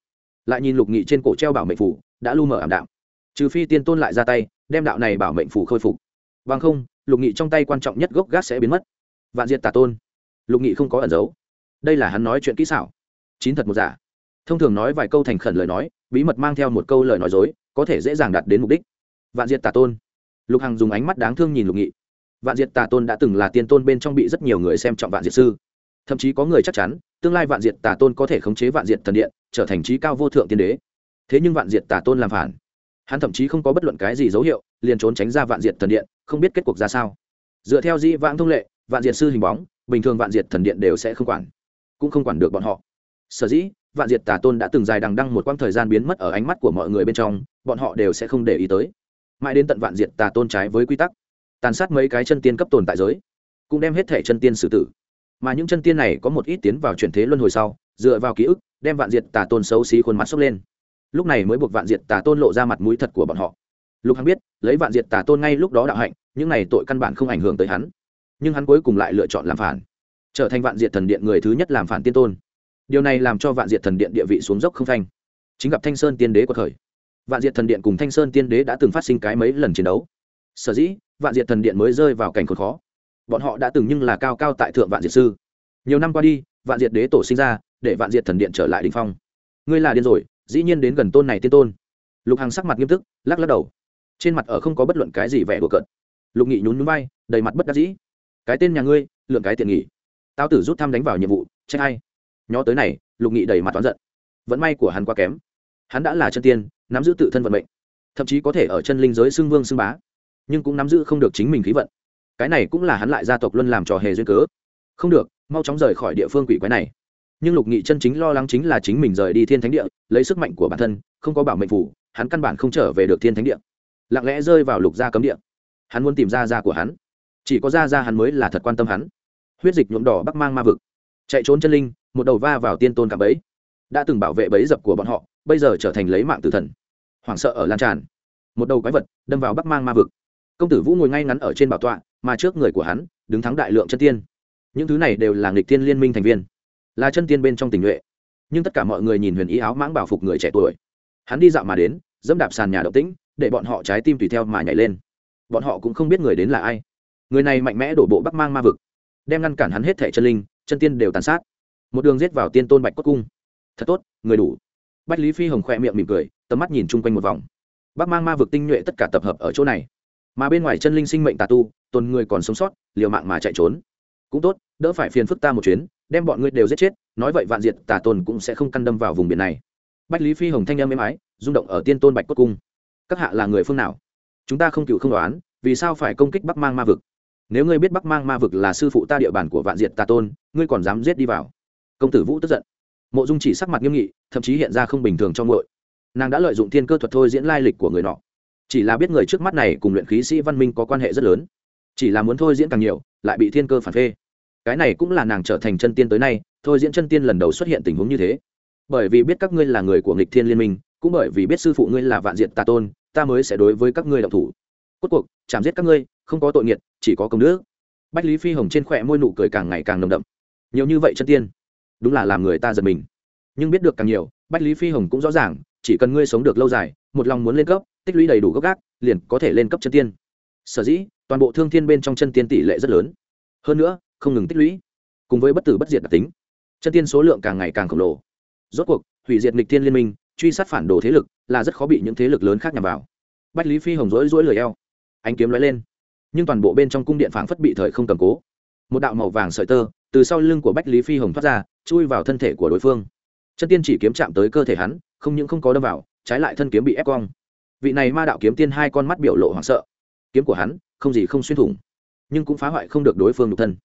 Lại nhìn lục nghị trên cổ treo bảo mệnh phủ, đã lu mờ ảm đạm. Trừ phi tiên tôn lại ra tay, đem đạo này bảo mệnh phủ khôi phục. Bằng không, lục nghị trong tay quan trọng nhất gốc gác sẽ biến mất. Vạn diệt tà tôn lục nghị không có ẩn giấu. Đây là hắn nói chuyện kỹ xảo. Chín thật một giả. Thông thường nói vài câu thành khẩn lời nói, bí mật mang theo một câu lời nói dối, có thể dễ dàng đạt đến mục đích. Vạn diệt tà tôn. Lục hằng dùng ánh mắt đáng thương nhìn lục nghị. Vạn diệt tà tôn đã từng là tiên tôn bên trong bị rất nhiều người xem trọng vạn diệt sư. Thậm chí có người chắc chắn, tương lai vạn diệt tà tôn có thể khống chế vạn diệt thần điện, trở thành trí cao vô thượng tiên đế. Thế nhưng vạn diệt tà tôn làm phản. Hắn thậm chí không có bất luận cái gì dấu hiệu, liền trốn tránh ra vạn diệt thần điện, không biết kết cuộc ra sao. Dựa theo di vãng thông lệ, vạn diệt sư hình bóng bình thường vạn diệt thần điện đều sẽ không quản, cũng không quản được bọn họ. Sở dĩ, vạn diệt tà tôn đã từng dài đằng đăng một quãng thời gian biến mất ở ánh mắt của mọi người bên trong, bọn họ đều sẽ không để ý tới. Mãi đến tận vạn diệt tà tôn trái với quy tắc, tàn sát mấy cái chân tiên cấp tồn tại giới, cũng đem hết thể chân tiên xử tử. Mà những chân tiên này có một ít tiến vào chuyển thế luân hồi sau, dựa vào ký ức, đem vạn diệt tà tôn xấu xí khuôn mặt sốc lên. Lúc này mới buộc vạn diệt tà tôn lộ ra mặt mũi thật của bọn họ. Lục hằng biết, lấy vạn diệt tà tôn ngay lúc đó đạo hạnh, những này tội căn bản không ảnh hưởng tới hắn nhưng hắn cuối cùng lại lựa chọn làm phản, trở thành vạn diệt thần điện người thứ nhất làm phản tiên tôn. Điều này làm cho vạn diệt thần điện địa vị xuống dốc không thanh chính gặp thanh sơn tiên đế của thời vạn diệt thần điện cùng thanh sơn tiên đế đã từng phát sinh cái mấy lần chiến đấu. Sở dĩ, vạn diệt thần điện mới rơi vào cảnh khốn khó. Bọn họ đã từng nhưng là cao cao tại thượng vạn diệt sư. Nhiều năm qua đi, vạn diệt đế tổ sinh ra, để vạn diệt thần điện trở lại đình phong. Ngươi là điên rồi, dĩ nhiên đến gần tôn này tiên tôn. Lục hằng sắc mặt nghiêm túc, lắc lắc đầu. Trên mặt ở không có bất luận cái gì vẻ của cận lục nghị nhún núi bay đầy mặt bất đắc dĩ cái tên nhà ngươi, lượng cái tiện nghỉ. Tao tử rút thăm đánh vào nhiệm vụ, trách ai? Nhó tới này, lục nghị đầy mặt toán giận. Vẫn may của hắn quá kém. Hắn đã là chân tiên, nắm giữ tự thân vận mệnh. Thậm chí có thể ở chân linh giới xưng vương xưng bá, nhưng cũng nắm giữ không được chính mình khí vận. Cái này cũng là hắn lại gia tộc luân làm trò hề duyên cớ. Không được, mau chóng rời khỏi địa phương quỷ quái này. Nhưng lục nghị chân chính lo lắng chính là chính mình rời đi thiên thánh địa, lấy sức mạnh của bản thân, không có bảo mệnh phủ hắn căn bản không trở về được thiên thánh địa. Lặng lẽ rơi vào lục gia cấm địa. Hắn muốn tìm ra da của hắn chỉ có ra ra hắn mới là thật quan tâm hắn. Huyết dịch nhuộm đỏ bắc mang ma vực. Chạy trốn chân linh, một đầu va vào tiên tôn cả bẫy. Đã từng bảo vệ bẫy dập của bọn họ, bây giờ trở thành lấy mạng tử thần. Hoảng sợ ở lan tràn. Một đầu quái vật đâm vào bắc mang ma vực. Công tử vũ ngồi ngay ngắn ở trên bảo tọa, mà trước người của hắn, đứng thắng đại lượng chân tiên. Những thứ này đều là nghịch tiên liên minh thành viên. Là chân tiên bên trong tình nhuệ. Nhưng tất cả mọi người nhìn huyền ý áo mãng bảo phục người trẻ tuổi. Hắn đi dạo mà đến, dẫm đạp sàn nhà động tĩnh, để bọn họ trái tim tùy theo mà nhảy lên. Bọn họ cũng không biết người đến là ai người này mạnh mẽ đổ bộ bắc mang ma vực, đem ngăn cản hắn hết thẻ chân linh, chân tiên đều tàn sát. Một đường giết vào tiên tôn bạch cốt cung. Thật tốt, người đủ. Bách lý phi hồng khoe miệng mỉm cười, tầm mắt nhìn chung quanh một vòng. Bắc mang ma vực tinh nhuệ tất cả tập hợp ở chỗ này. Mà bên ngoài chân linh sinh mệnh tà tu tôn người còn sống sót, liều mạng mà chạy trốn. Cũng tốt, đỡ phải phiền phức ta một chuyến, đem bọn ngươi đều giết chết, nói vậy vạn diệt tà tôn cũng sẽ không căn đâm vào vùng biển này. Bách lý phi hồng thanh em êm ái, rung động ở tiên tôn bạch cốt cung. Các hạ là người phương nào? Chúng ta không cựu không đoán, vì sao phải công kích bắc mang ma vực? Nếu ngươi biết bắc mang ma vực là sư phụ ta địa bàn của vạn diệt tà tôn, ngươi còn dám giết đi vào. Công tử vũ tức giận. Mộ dung chỉ sắc mặt nghiêm nghị, thậm chí hiện ra không bình thường cho ngội. Nàng đã lợi dụng thiên cơ thuật thôi diễn lai lịch của người nọ. Chỉ là biết người trước mắt này cùng luyện khí sĩ văn minh có quan hệ rất lớn. Chỉ là muốn thôi diễn càng nhiều, lại bị thiên cơ phản phê. Cái này cũng là nàng trở thành chân tiên tới nay, thôi diễn chân tiên lần đầu xuất hiện tình huống như thế. Bởi vì biết các ngươi là người của nghịch thiên liên minh, cũng bởi vì biết sư phụ ngươi là vạn diện tà tôn, ta mới sẽ đối với các ngươi độc thủ. Cốt cuộc, chạm giết các ngươi không có tội nghiệt, chỉ có công đức. Bách lý phi hồng trên khỏe môi nụ cười càng ngày càng nồng đậm. Nhiều như vậy chân tiên, đúng là làm người ta giật mình. Nhưng biết được càng nhiều, bách lý phi hồng cũng rõ ràng, chỉ cần ngươi sống được lâu dài, một lòng muốn lên cấp, tích lũy đầy đủ gốc gác, liền có thể lên cấp chân tiên. Sở dĩ, toàn bộ thương thiên bên trong chân tiên tỷ lệ rất lớn. Hơn nữa, không ngừng tích lũy, cùng với bất tử bất diệt đặc tính. Chân tiên số lượng càng ngày càng khổng lồ. Rốt cuộc, hủy diệt nghịch thiên liên minh, truy sát phản đồ thế lực là rất khó bị những thế lực lớn khác nhằm vào. Bách lý phi hồng rỗi rỗi lười eo. Anh kiếm lóe lên nhưng toàn bộ bên trong cung điện phảng phất bị thời không cầm cố. Một đạo màu vàng sợi tơ từ sau lưng của bách lý phi hồng thoát ra, chui vào thân thể của đối phương. Chân tiên chỉ kiếm chạm tới cơ thể hắn, không những không có đâm vào, trái lại thân kiếm bị ép cong. Vị này ma đạo kiếm tiên hai con mắt biểu lộ hoảng sợ. Kiếm của hắn, không gì không xuyên thủng, nhưng cũng phá hoại không được đối phương nhục thân.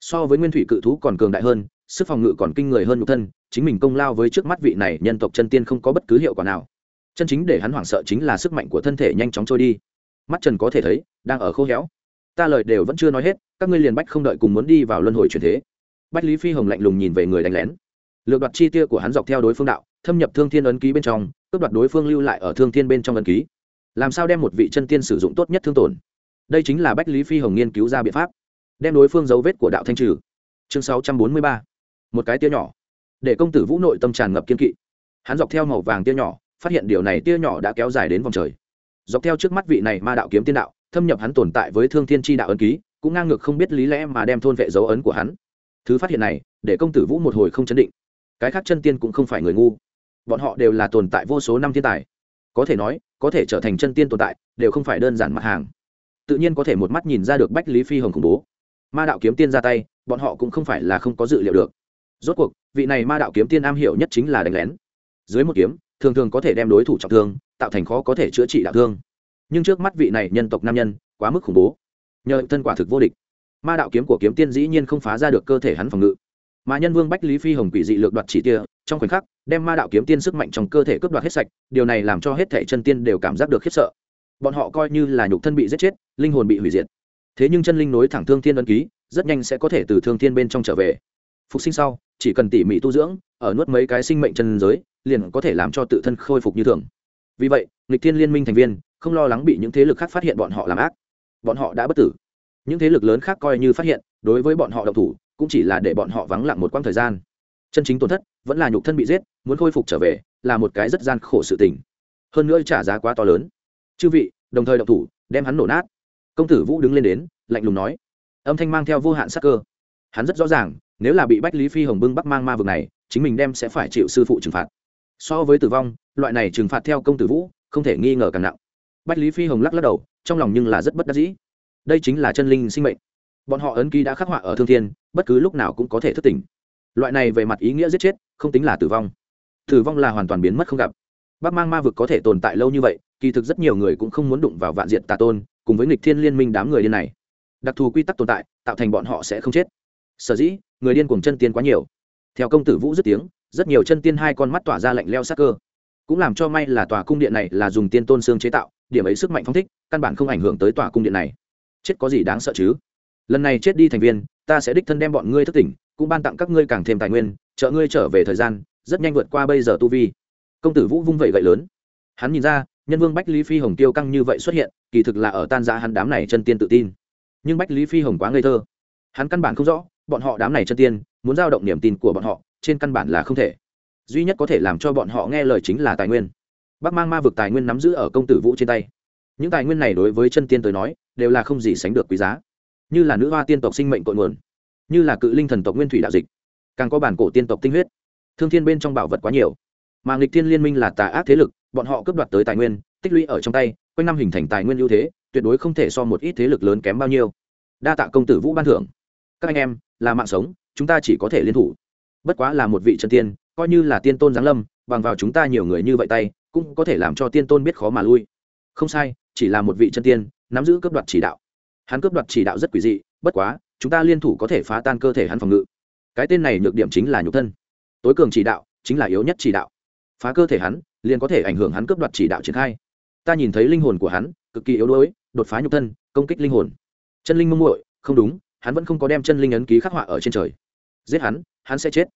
So với nguyên thủy cự thú còn cường đại hơn, sức phòng ngự còn kinh người hơn nhục thân, chính mình công lao với trước mắt vị này nhân tộc chân tiên không có bất cứ hiệu quả nào. Chân chính để hắn hoảng sợ chính là sức mạnh của thân thể nhanh chóng trôi đi mắt trần có thể thấy, đang ở khô héo. Ta lời đều vẫn chưa nói hết, các ngươi liền bách không đợi cùng muốn đi vào luân hồi truyền thế. Bách lý phi hồng lạnh lùng nhìn về người đánh lén. Lược đoạt chi tiêu của hắn dọc theo đối phương đạo, thâm nhập thương thiên ấn ký bên trong, cướp đoạt đối phương lưu lại ở thương thiên bên trong ấn ký. Làm sao đem một vị chân tiên sử dụng tốt nhất thương tổn? Đây chính là bách lý phi hồng nghiên cứu ra biện pháp. Đem đối phương dấu vết của đạo thanh trừ. Chương sáu trăm bốn mươi ba. Một cái tia nhỏ. Để công tử vũ nội tâm tràn ngập kiên kỵ. Hắn dọc theo màu vàng tia nhỏ, phát hiện điều này tia nhỏ đã kéo dài đến vòng trời dọc theo trước mắt vị này ma đạo kiếm tiên đạo, thâm nhập hắn tồn tại với thương thiên tri đạo ấn ký, cũng ngang ngược không biết lý lẽ mà đem thôn vệ dấu ấn của hắn. Thứ phát hiện này, để công tử vũ một hồi không chấn định. Cái khác chân tiên cũng không phải người ngu. Bọn họ đều là tồn tại vô số năm thiên tài. Có thể nói, có thể trở thành chân tiên tồn tại, đều không phải đơn giản mặt hàng. Tự nhiên có thể một mắt nhìn ra được bách lý phi hồng khủng bố. Ma đạo kiếm tiên ra tay, bọn họ cũng không phải là không có dự liệu được. Rốt cuộc, vị này ma đạo kiếm tiên am hiểu nhất chính là đánh lén. Dưới một kiếm thường thường có thể đem đối thủ trọng thương, tạo thành khó có thể chữa trị đạo thương. Nhưng trước mắt vị này nhân tộc nam nhân, quá mức khủng bố. Nhờ thân quả thực vô địch. Ma đạo kiếm của kiếm tiên dĩ nhiên không phá ra được cơ thể hắn phòng ngự. Mà nhân vương bách lý phi hồng quỷ dị lược đoạt chỉ tia, trong khoảnh khắc, đem ma đạo kiếm tiên sức mạnh trong cơ thể cướp đoạt hết sạch, điều này làm cho hết thể chân tiên đều cảm giác được khiếp sợ. Bọn họ coi như là nhục thân bị giết chết, linh hồn bị hủy diệt. Thế nhưng chân linh nối thẳng thương thiên ân ký, rất nhanh sẽ có thể từ thương thiên bên trong trở về. Phục sinh sau, chỉ cần tỉ mỉ tu dưỡng, ở nuốt mấy cái sinh mệnh chân giới liền có thể làm cho tự thân khôi phục như thường. Vì vậy, nghịch thiên liên minh thành viên không lo lắng bị những thế lực khác phát hiện bọn họ làm ác. Bọn họ đã bất tử. Những thế lực lớn khác coi như phát hiện, đối với bọn họ độc thủ, cũng chỉ là để bọn họ vắng lặng một quãng thời gian. Chân chính tổn thất, vẫn là nhục thân bị giết, muốn khôi phục trở về, là một cái rất gian khổ sự tình. Hơn nữa trả giá quá to lớn. Chư vị, đồng thời độc thủ, đem hắn nổ nát. Công tử vũ đứng lên đến, lạnh lùng nói. Âm thanh mang theo vô hạn sắc cơ. Hắn rất rõ ràng, nếu là bị bách lý phi hồng bưng bắc mang ma vực này, chính mình đem sẽ phải chịu sư phụ trừng phạt so với tử vong, loại này trừng phạt theo công tử vũ, không thể nghi ngờ càng nặng. Bách lý phi hồng lắc lắc đầu, trong lòng nhưng là rất bất đắc dĩ. Đây chính là chân linh sinh mệnh. Bọn họ ấn ký đã khắc họa ở thương thiên, bất cứ lúc nào cũng có thể thức tỉnh. Loại này về mặt ý nghĩa giết chết, không tính là tử vong. Tử vong là hoàn toàn biến mất không gặp. Bác mang ma vực có thể tồn tại lâu như vậy, kỳ thực rất nhiều người cũng không muốn đụng vào vạn diện tà tôn, cùng với nghịch thiên liên minh đám người điên này. Đặc thù quy tắc tồn tại, tạo thành bọn họ sẽ không chết. Sở dĩ, người điên cùng chân tiên quá nhiều. Theo công tử vũ dứt tiếng rất nhiều chân tiên hai con mắt tỏa ra lạnh leo sắc cơ. Cũng làm cho may là tòa cung điện này là dùng tiên tôn xương chế tạo, điểm ấy sức mạnh phong thích, căn bản không ảnh hưởng tới tòa cung điện này. Chết có gì đáng sợ chứ? Lần này chết đi thành viên, ta sẽ đích thân đem bọn ngươi thức tỉnh, cũng ban tặng các ngươi càng thêm tài nguyên, trợ ngươi trở về thời gian, rất nhanh vượt qua bây giờ tu vi. Công tử vũ vung vẩy gậy lớn. Hắn nhìn ra, nhân vương bách lý phi hồng tiêu căng như vậy xuất hiện, kỳ thực là ở tan ra hắn đám này chân tiên tự tin. Nhưng bách lý phi hồng quá ngây thơ. Hắn căn bản không rõ, bọn họ đám này chân tiên, muốn giao động niềm tin của bọn họ trên căn bản là không thể. Duy nhất có thể làm cho bọn họ nghe lời chính là tài nguyên. Bắc mang ma vực tài nguyên nắm giữ ở công tử vũ trên tay. Những tài nguyên này đối với chân tiên tới nói, đều là không gì sánh được quý giá. Như là nữ hoa tiên tộc sinh mệnh cội nguồn, như là cự linh thần tộc nguyên thủy đạo dịch, càng có bản cổ tiên tộc tinh huyết. Thương thiên bên trong bảo vật quá nhiều. Mà nghịch thiên liên minh là tà ác thế lực, bọn họ cướp đoạt tới tài nguyên, tích lũy ở trong tay, quanh năm hình thành tài nguyên ưu thế, tuyệt đối không thể so một ít thế lực lớn kém bao nhiêu. Đa tạ công tử vũ ban thưởng. Các anh em, là mạng sống, chúng ta chỉ có thể liên thủ bất quá là một vị chân tiên, coi như là tiên tôn giáng lâm, bằng vào chúng ta nhiều người như vậy tay, cũng có thể làm cho tiên tôn biết khó mà lui. Không sai, chỉ là một vị chân tiên, nắm giữ cướp đoạt chỉ đạo. Hắn cướp đoạt chỉ đạo rất quỷ dị, bất quá, chúng ta liên thủ có thể phá tan cơ thể hắn phòng ngự. Cái tên này nhược điểm chính là nhục thân. Tối cường chỉ đạo, chính là yếu nhất chỉ đạo. Phá cơ thể hắn, liền có thể ảnh hưởng hắn cướp đoạt chỉ đạo triển khai. Ta nhìn thấy linh hồn của hắn, cực kỳ yếu đuối, đột phá nhục thân, công kích linh hồn. Chân linh mông muội, không đúng, hắn vẫn không có đem chân linh ấn ký khắc họa ở trên trời giết hắn hắn sẽ chết.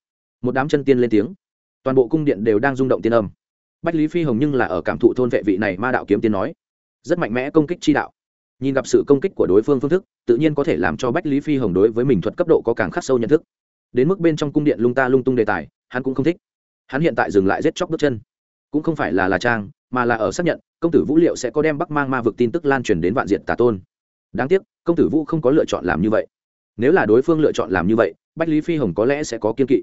Một đám chân tiên lên tiếng. Toàn bộ cung điện đều đang rung động tiên âm. Bách lý phi hồng nhưng là ở cảm thụ thôn vệ vị này ma đạo kiếm tiên nói, rất mạnh mẽ công kích chi đạo. Nhìn gặp sự công kích của đối phương phương thức, tự nhiên có thể làm cho bách lý phi hồng đối với mình thuật cấp độ có càng khắc sâu nhận thức. Đến mức bên trong cung điện lung ta lung tung đề tài, hắn cũng không thích. Hắn hiện tại dừng lại rết chóc bước chân. Cũng không phải là là trang, mà là ở xác nhận, công tử vũ liệu sẽ có đem bắc mang ma vực tin tức lan truyền đến vạn diện tà tôn. Đáng tiếc, công tử vũ không có lựa chọn làm như vậy. Nếu là đối phương lựa chọn làm như vậy bách lý phi hồng có lẽ sẽ có kiên kỵ.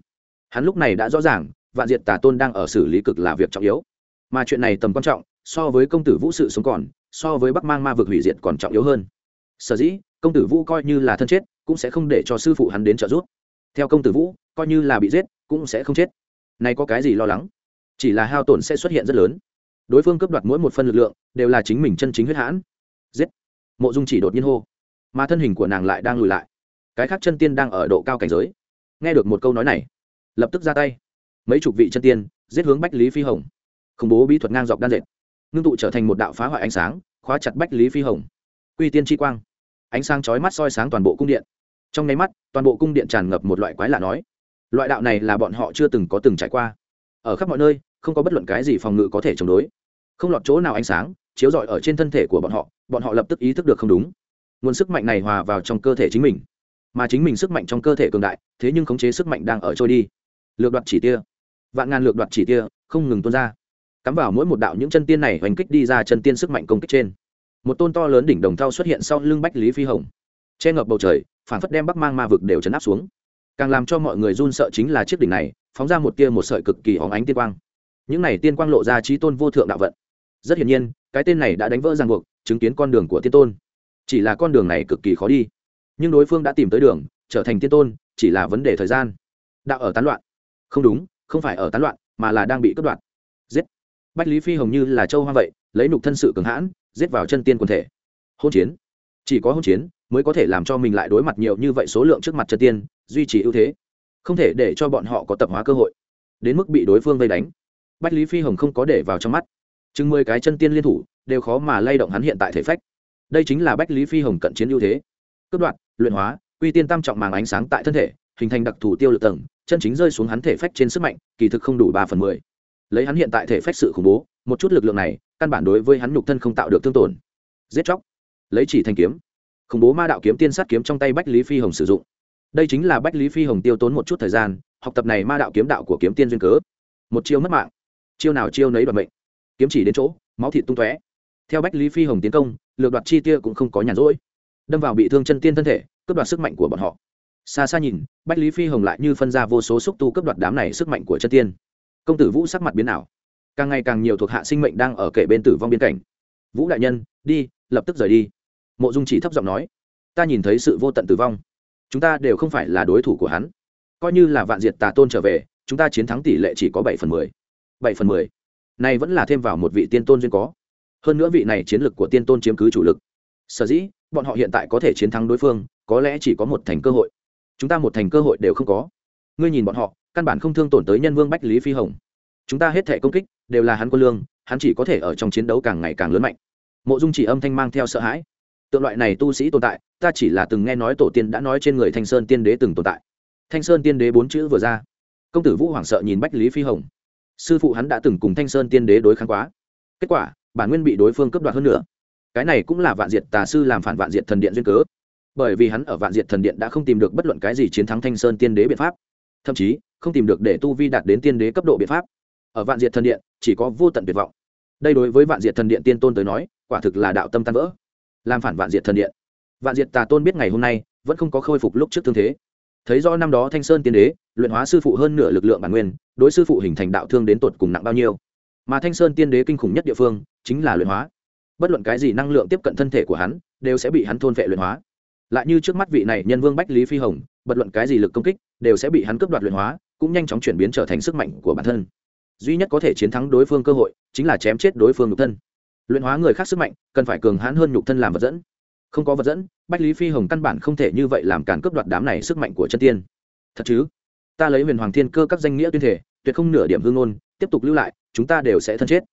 Hắn lúc này đã rõ ràng, vạn diệt tà tôn đang ở xử lý cực là việc trọng yếu. Mà chuyện này tầm quan trọng, so với công tử vũ sự sống còn, so với bắc mang ma vực hủy diệt còn trọng yếu hơn. Sở dĩ, công tử vũ coi như là thân chết, cũng sẽ không để cho sư phụ hắn đến trợ giúp. Theo công tử vũ, coi như là bị giết, cũng sẽ không chết. Này có cái gì lo lắng? Chỉ là hao tổn sẽ xuất hiện rất lớn. Đối phương cướp đoạt mỗi một phân lực lượng, đều là chính mình chân chính huyết hãn. Giết! Mộ dung chỉ đột nhiên hô. Mà thân hình của nàng lại đang lùi lại cái khác chân tiên đang ở độ cao cảnh giới. Nghe được một câu nói này, lập tức ra tay. Mấy chục vị chân tiên giết hướng bách lý phi hồng. Khủng bố bí thuật ngang dọc đan dệt. Ngưng tụ trở thành một đạo phá hoại ánh sáng, khóa chặt bách lý phi hồng. Quy tiên chi quang. Ánh sáng chói mắt soi sáng toàn bộ cung điện. Trong nháy mắt, toàn bộ cung điện tràn ngập một loại quái lạ nói. Loại đạo này là bọn họ chưa từng có từng trải qua. Ở khắp mọi nơi, không có bất luận cái gì phòng ngự có thể chống đối. Không lọt chỗ nào ánh sáng, chiếu rọi ở trên thân thể của bọn họ bọn họ lập tức ý thức được không đúng. Nguồn sức mạnh này hòa vào trong cơ thể chính mình mà chính mình sức mạnh trong cơ thể cường đại, thế nhưng khống chế sức mạnh đang ở trôi đi. Lược đoạt chỉ tia. Vạn ngàn lược đoạt chỉ tia, không ngừng tuôn ra. Cắm vào mỗi một đạo những chân tiên này hoành kích đi ra chân tiên sức mạnh công kích trên. Một tôn to lớn đỉnh đồng thau xuất hiện sau lưng bách lý phi hồng. Che ngập bầu trời phản phất đem bắc mang ma vực đều chấn áp xuống. Càng làm cho mọi người run sợ chính là chiếc đỉnh này, phóng ra một tia một sợi cực kỳ hóng ánh tiên quang. Những này tiên quang lộ ra trí tôn vô thượng đạo vận. Rất hiển nhiên, cái tên này đã đánh vỡ ràng buộc, chứng kiến con đường của tiên tôn. Chỉ là con đường này cực kỳ khó đi nhưng đối phương đã tìm tới đường, trở thành tiên tôn, chỉ là vấn đề thời gian. Đạo ở tán loạn. Không đúng, không phải ở tán loạn, mà là đang bị cướp đoạt. Giết. Bách lý phi hồng như là châu hoa vậy, lấy nục thân sự cường hãn, giết vào chân tiên quần thể. Hôn chiến. Chỉ có hôn chiến, mới có thể làm cho mình lại đối mặt nhiều như vậy số lượng trước mặt chân tiên, duy trì ưu thế. Không thể để cho bọn họ có tập hóa cơ hội. Đến mức bị đối phương vây đánh. Bách lý phi hồng không có để vào trong mắt. Chừng mười cái chân tiên liên thủ, đều khó mà lay động hắn hiện tại thể phách. Đây chính là bách lý phi hồng cận chiến ưu thế. Cướp đoạt luyện hóa, quy tiên tam trọng màng ánh sáng tại thân thể, hình thành đặc thù tiêu lực tầng, chân chính rơi xuống hắn thể phách trên sức mạnh, kỳ thực không đủ ba phần mười. Lấy hắn hiện tại thể phách sự khủng bố, một chút lực lượng này, căn bản đối với hắn nhục thân không tạo được thương tổn. Giết chóc. Lấy chỉ thanh kiếm. Khủng bố ma đạo kiếm tiên sát kiếm trong tay bách lý phi hồng sử dụng. Đây chính là bách lý phi hồng tiêu tốn một chút thời gian, học tập này ma đạo kiếm đạo của kiếm tiên duyên cớ. Một chiêu mất mạng. Chiêu nào chiêu nấy đoạt mệnh. Kiếm chỉ đến chỗ, máu thịt tung tóe. Theo bách lý phi hồng tiến công, lược đoạt chi tia cũng không có nhàn rỗi đâm vào bị thương chân tiên thân thể, cướp đoạt sức mạnh của bọn họ. Xa xa nhìn, bách lý phi hồng lại như phân ra vô số xúc tu cướp đoạt đám này sức mạnh của chân tiên. Công tử vũ sắc mặt biến ảo. Càng ngày càng nhiều thuộc hạ sinh mệnh đang ở kể bên tử vong biên cảnh. Vũ đại nhân, đi, lập tức rời đi. Mộ dung chỉ thấp giọng nói. Ta nhìn thấy sự vô tận tử vong. Chúng ta đều không phải là đối thủ của hắn. Coi như là vạn diệt tà tôn trở về, chúng ta chiến thắng tỷ lệ chỉ có bảy phần mười. Bảy phần mười. Này vẫn là thêm vào một vị tiên tôn duyên có. Hơn nữa vị này chiến lược của tiên tôn chiếm cứ chủ lực. Sở dĩ bọn họ hiện tại có thể chiến thắng đối phương, có lẽ chỉ có một thành cơ hội. Chúng ta một thành cơ hội đều không có. Ngươi nhìn bọn họ, căn bản không thương tổn tới nhân vương bách lý phi hồng. Chúng ta hết thể công kích, đều là hắn quân lương, hắn chỉ có thể ở trong chiến đấu càng ngày càng lớn mạnh. Mộ dung chỉ âm thanh mang theo sợ hãi. Tượng loại này tu sĩ tồn tại, ta chỉ là từng nghe nói tổ tiên đã nói trên người thanh sơn tiên đế từng tồn tại. Thanh sơn tiên đế bốn chữ vừa ra, công tử vũ hoảng sợ nhìn bách lý phi hồng. Sư phụ hắn đã từng cùng thanh sơn tiên đế đối kháng quá. Kết quả, bản nguyên bị đối phương cướp đoạt hơn nữa cái này cũng là vạn diệt tà sư làm phản vạn diệt thần điện duyên cớ. Bởi vì hắn ở vạn diệt thần điện đã không tìm được bất luận cái gì chiến thắng thanh sơn tiên đế biện pháp. Thậm chí, không tìm được để tu vi đạt đến tiên đế cấp độ biện pháp. Ở vạn diệt thần điện, chỉ có vô tận tuyệt vọng. Đây đối với vạn diệt thần điện tiên tôn tới nói, quả thực là đạo tâm tan vỡ. Làm phản vạn diệt thần điện. Vạn diệt tà tôn biết ngày hôm nay, vẫn không có khôi phục lúc trước thương thế. Thấy do năm đó thanh sơn tiên đế, luyện hóa sư phụ hơn nửa lực lượng bản nguyên, đối sư phụ hình thành đạo thương đến tột cùng nặng bao nhiêu. Mà thanh sơn tiên đế kinh khủng nhất địa phương, chính là luyện hóa bất luận cái gì năng lượng tiếp cận thân thể của hắn, đều sẽ bị hắn thôn vệ luyện hóa. Lại như trước mắt vị này nhân vương bách lý phi hồng, bất luận cái gì lực công kích, đều sẽ bị hắn cướp đoạt luyện hóa, cũng nhanh chóng chuyển biến trở thành sức mạnh của bản thân. Duy nhất có thể chiến thắng đối phương cơ hội, chính là chém chết đối phương nhục thân. Luyện hóa người khác sức mạnh, cần phải cường hãn hơn nhục thân làm vật dẫn. Không có vật dẫn, bách lý phi hồng căn bản không thể như vậy làm cản cướp đoạt đám này sức mạnh của chân tiên. Thật chứ? Ta lấy huyền hoàng thiên cơ các danh nghĩa tuyên thể, tuyệt không nửa điểm hương ngôn, tiếp tục lưu lại, chúng ta đều sẽ thân chết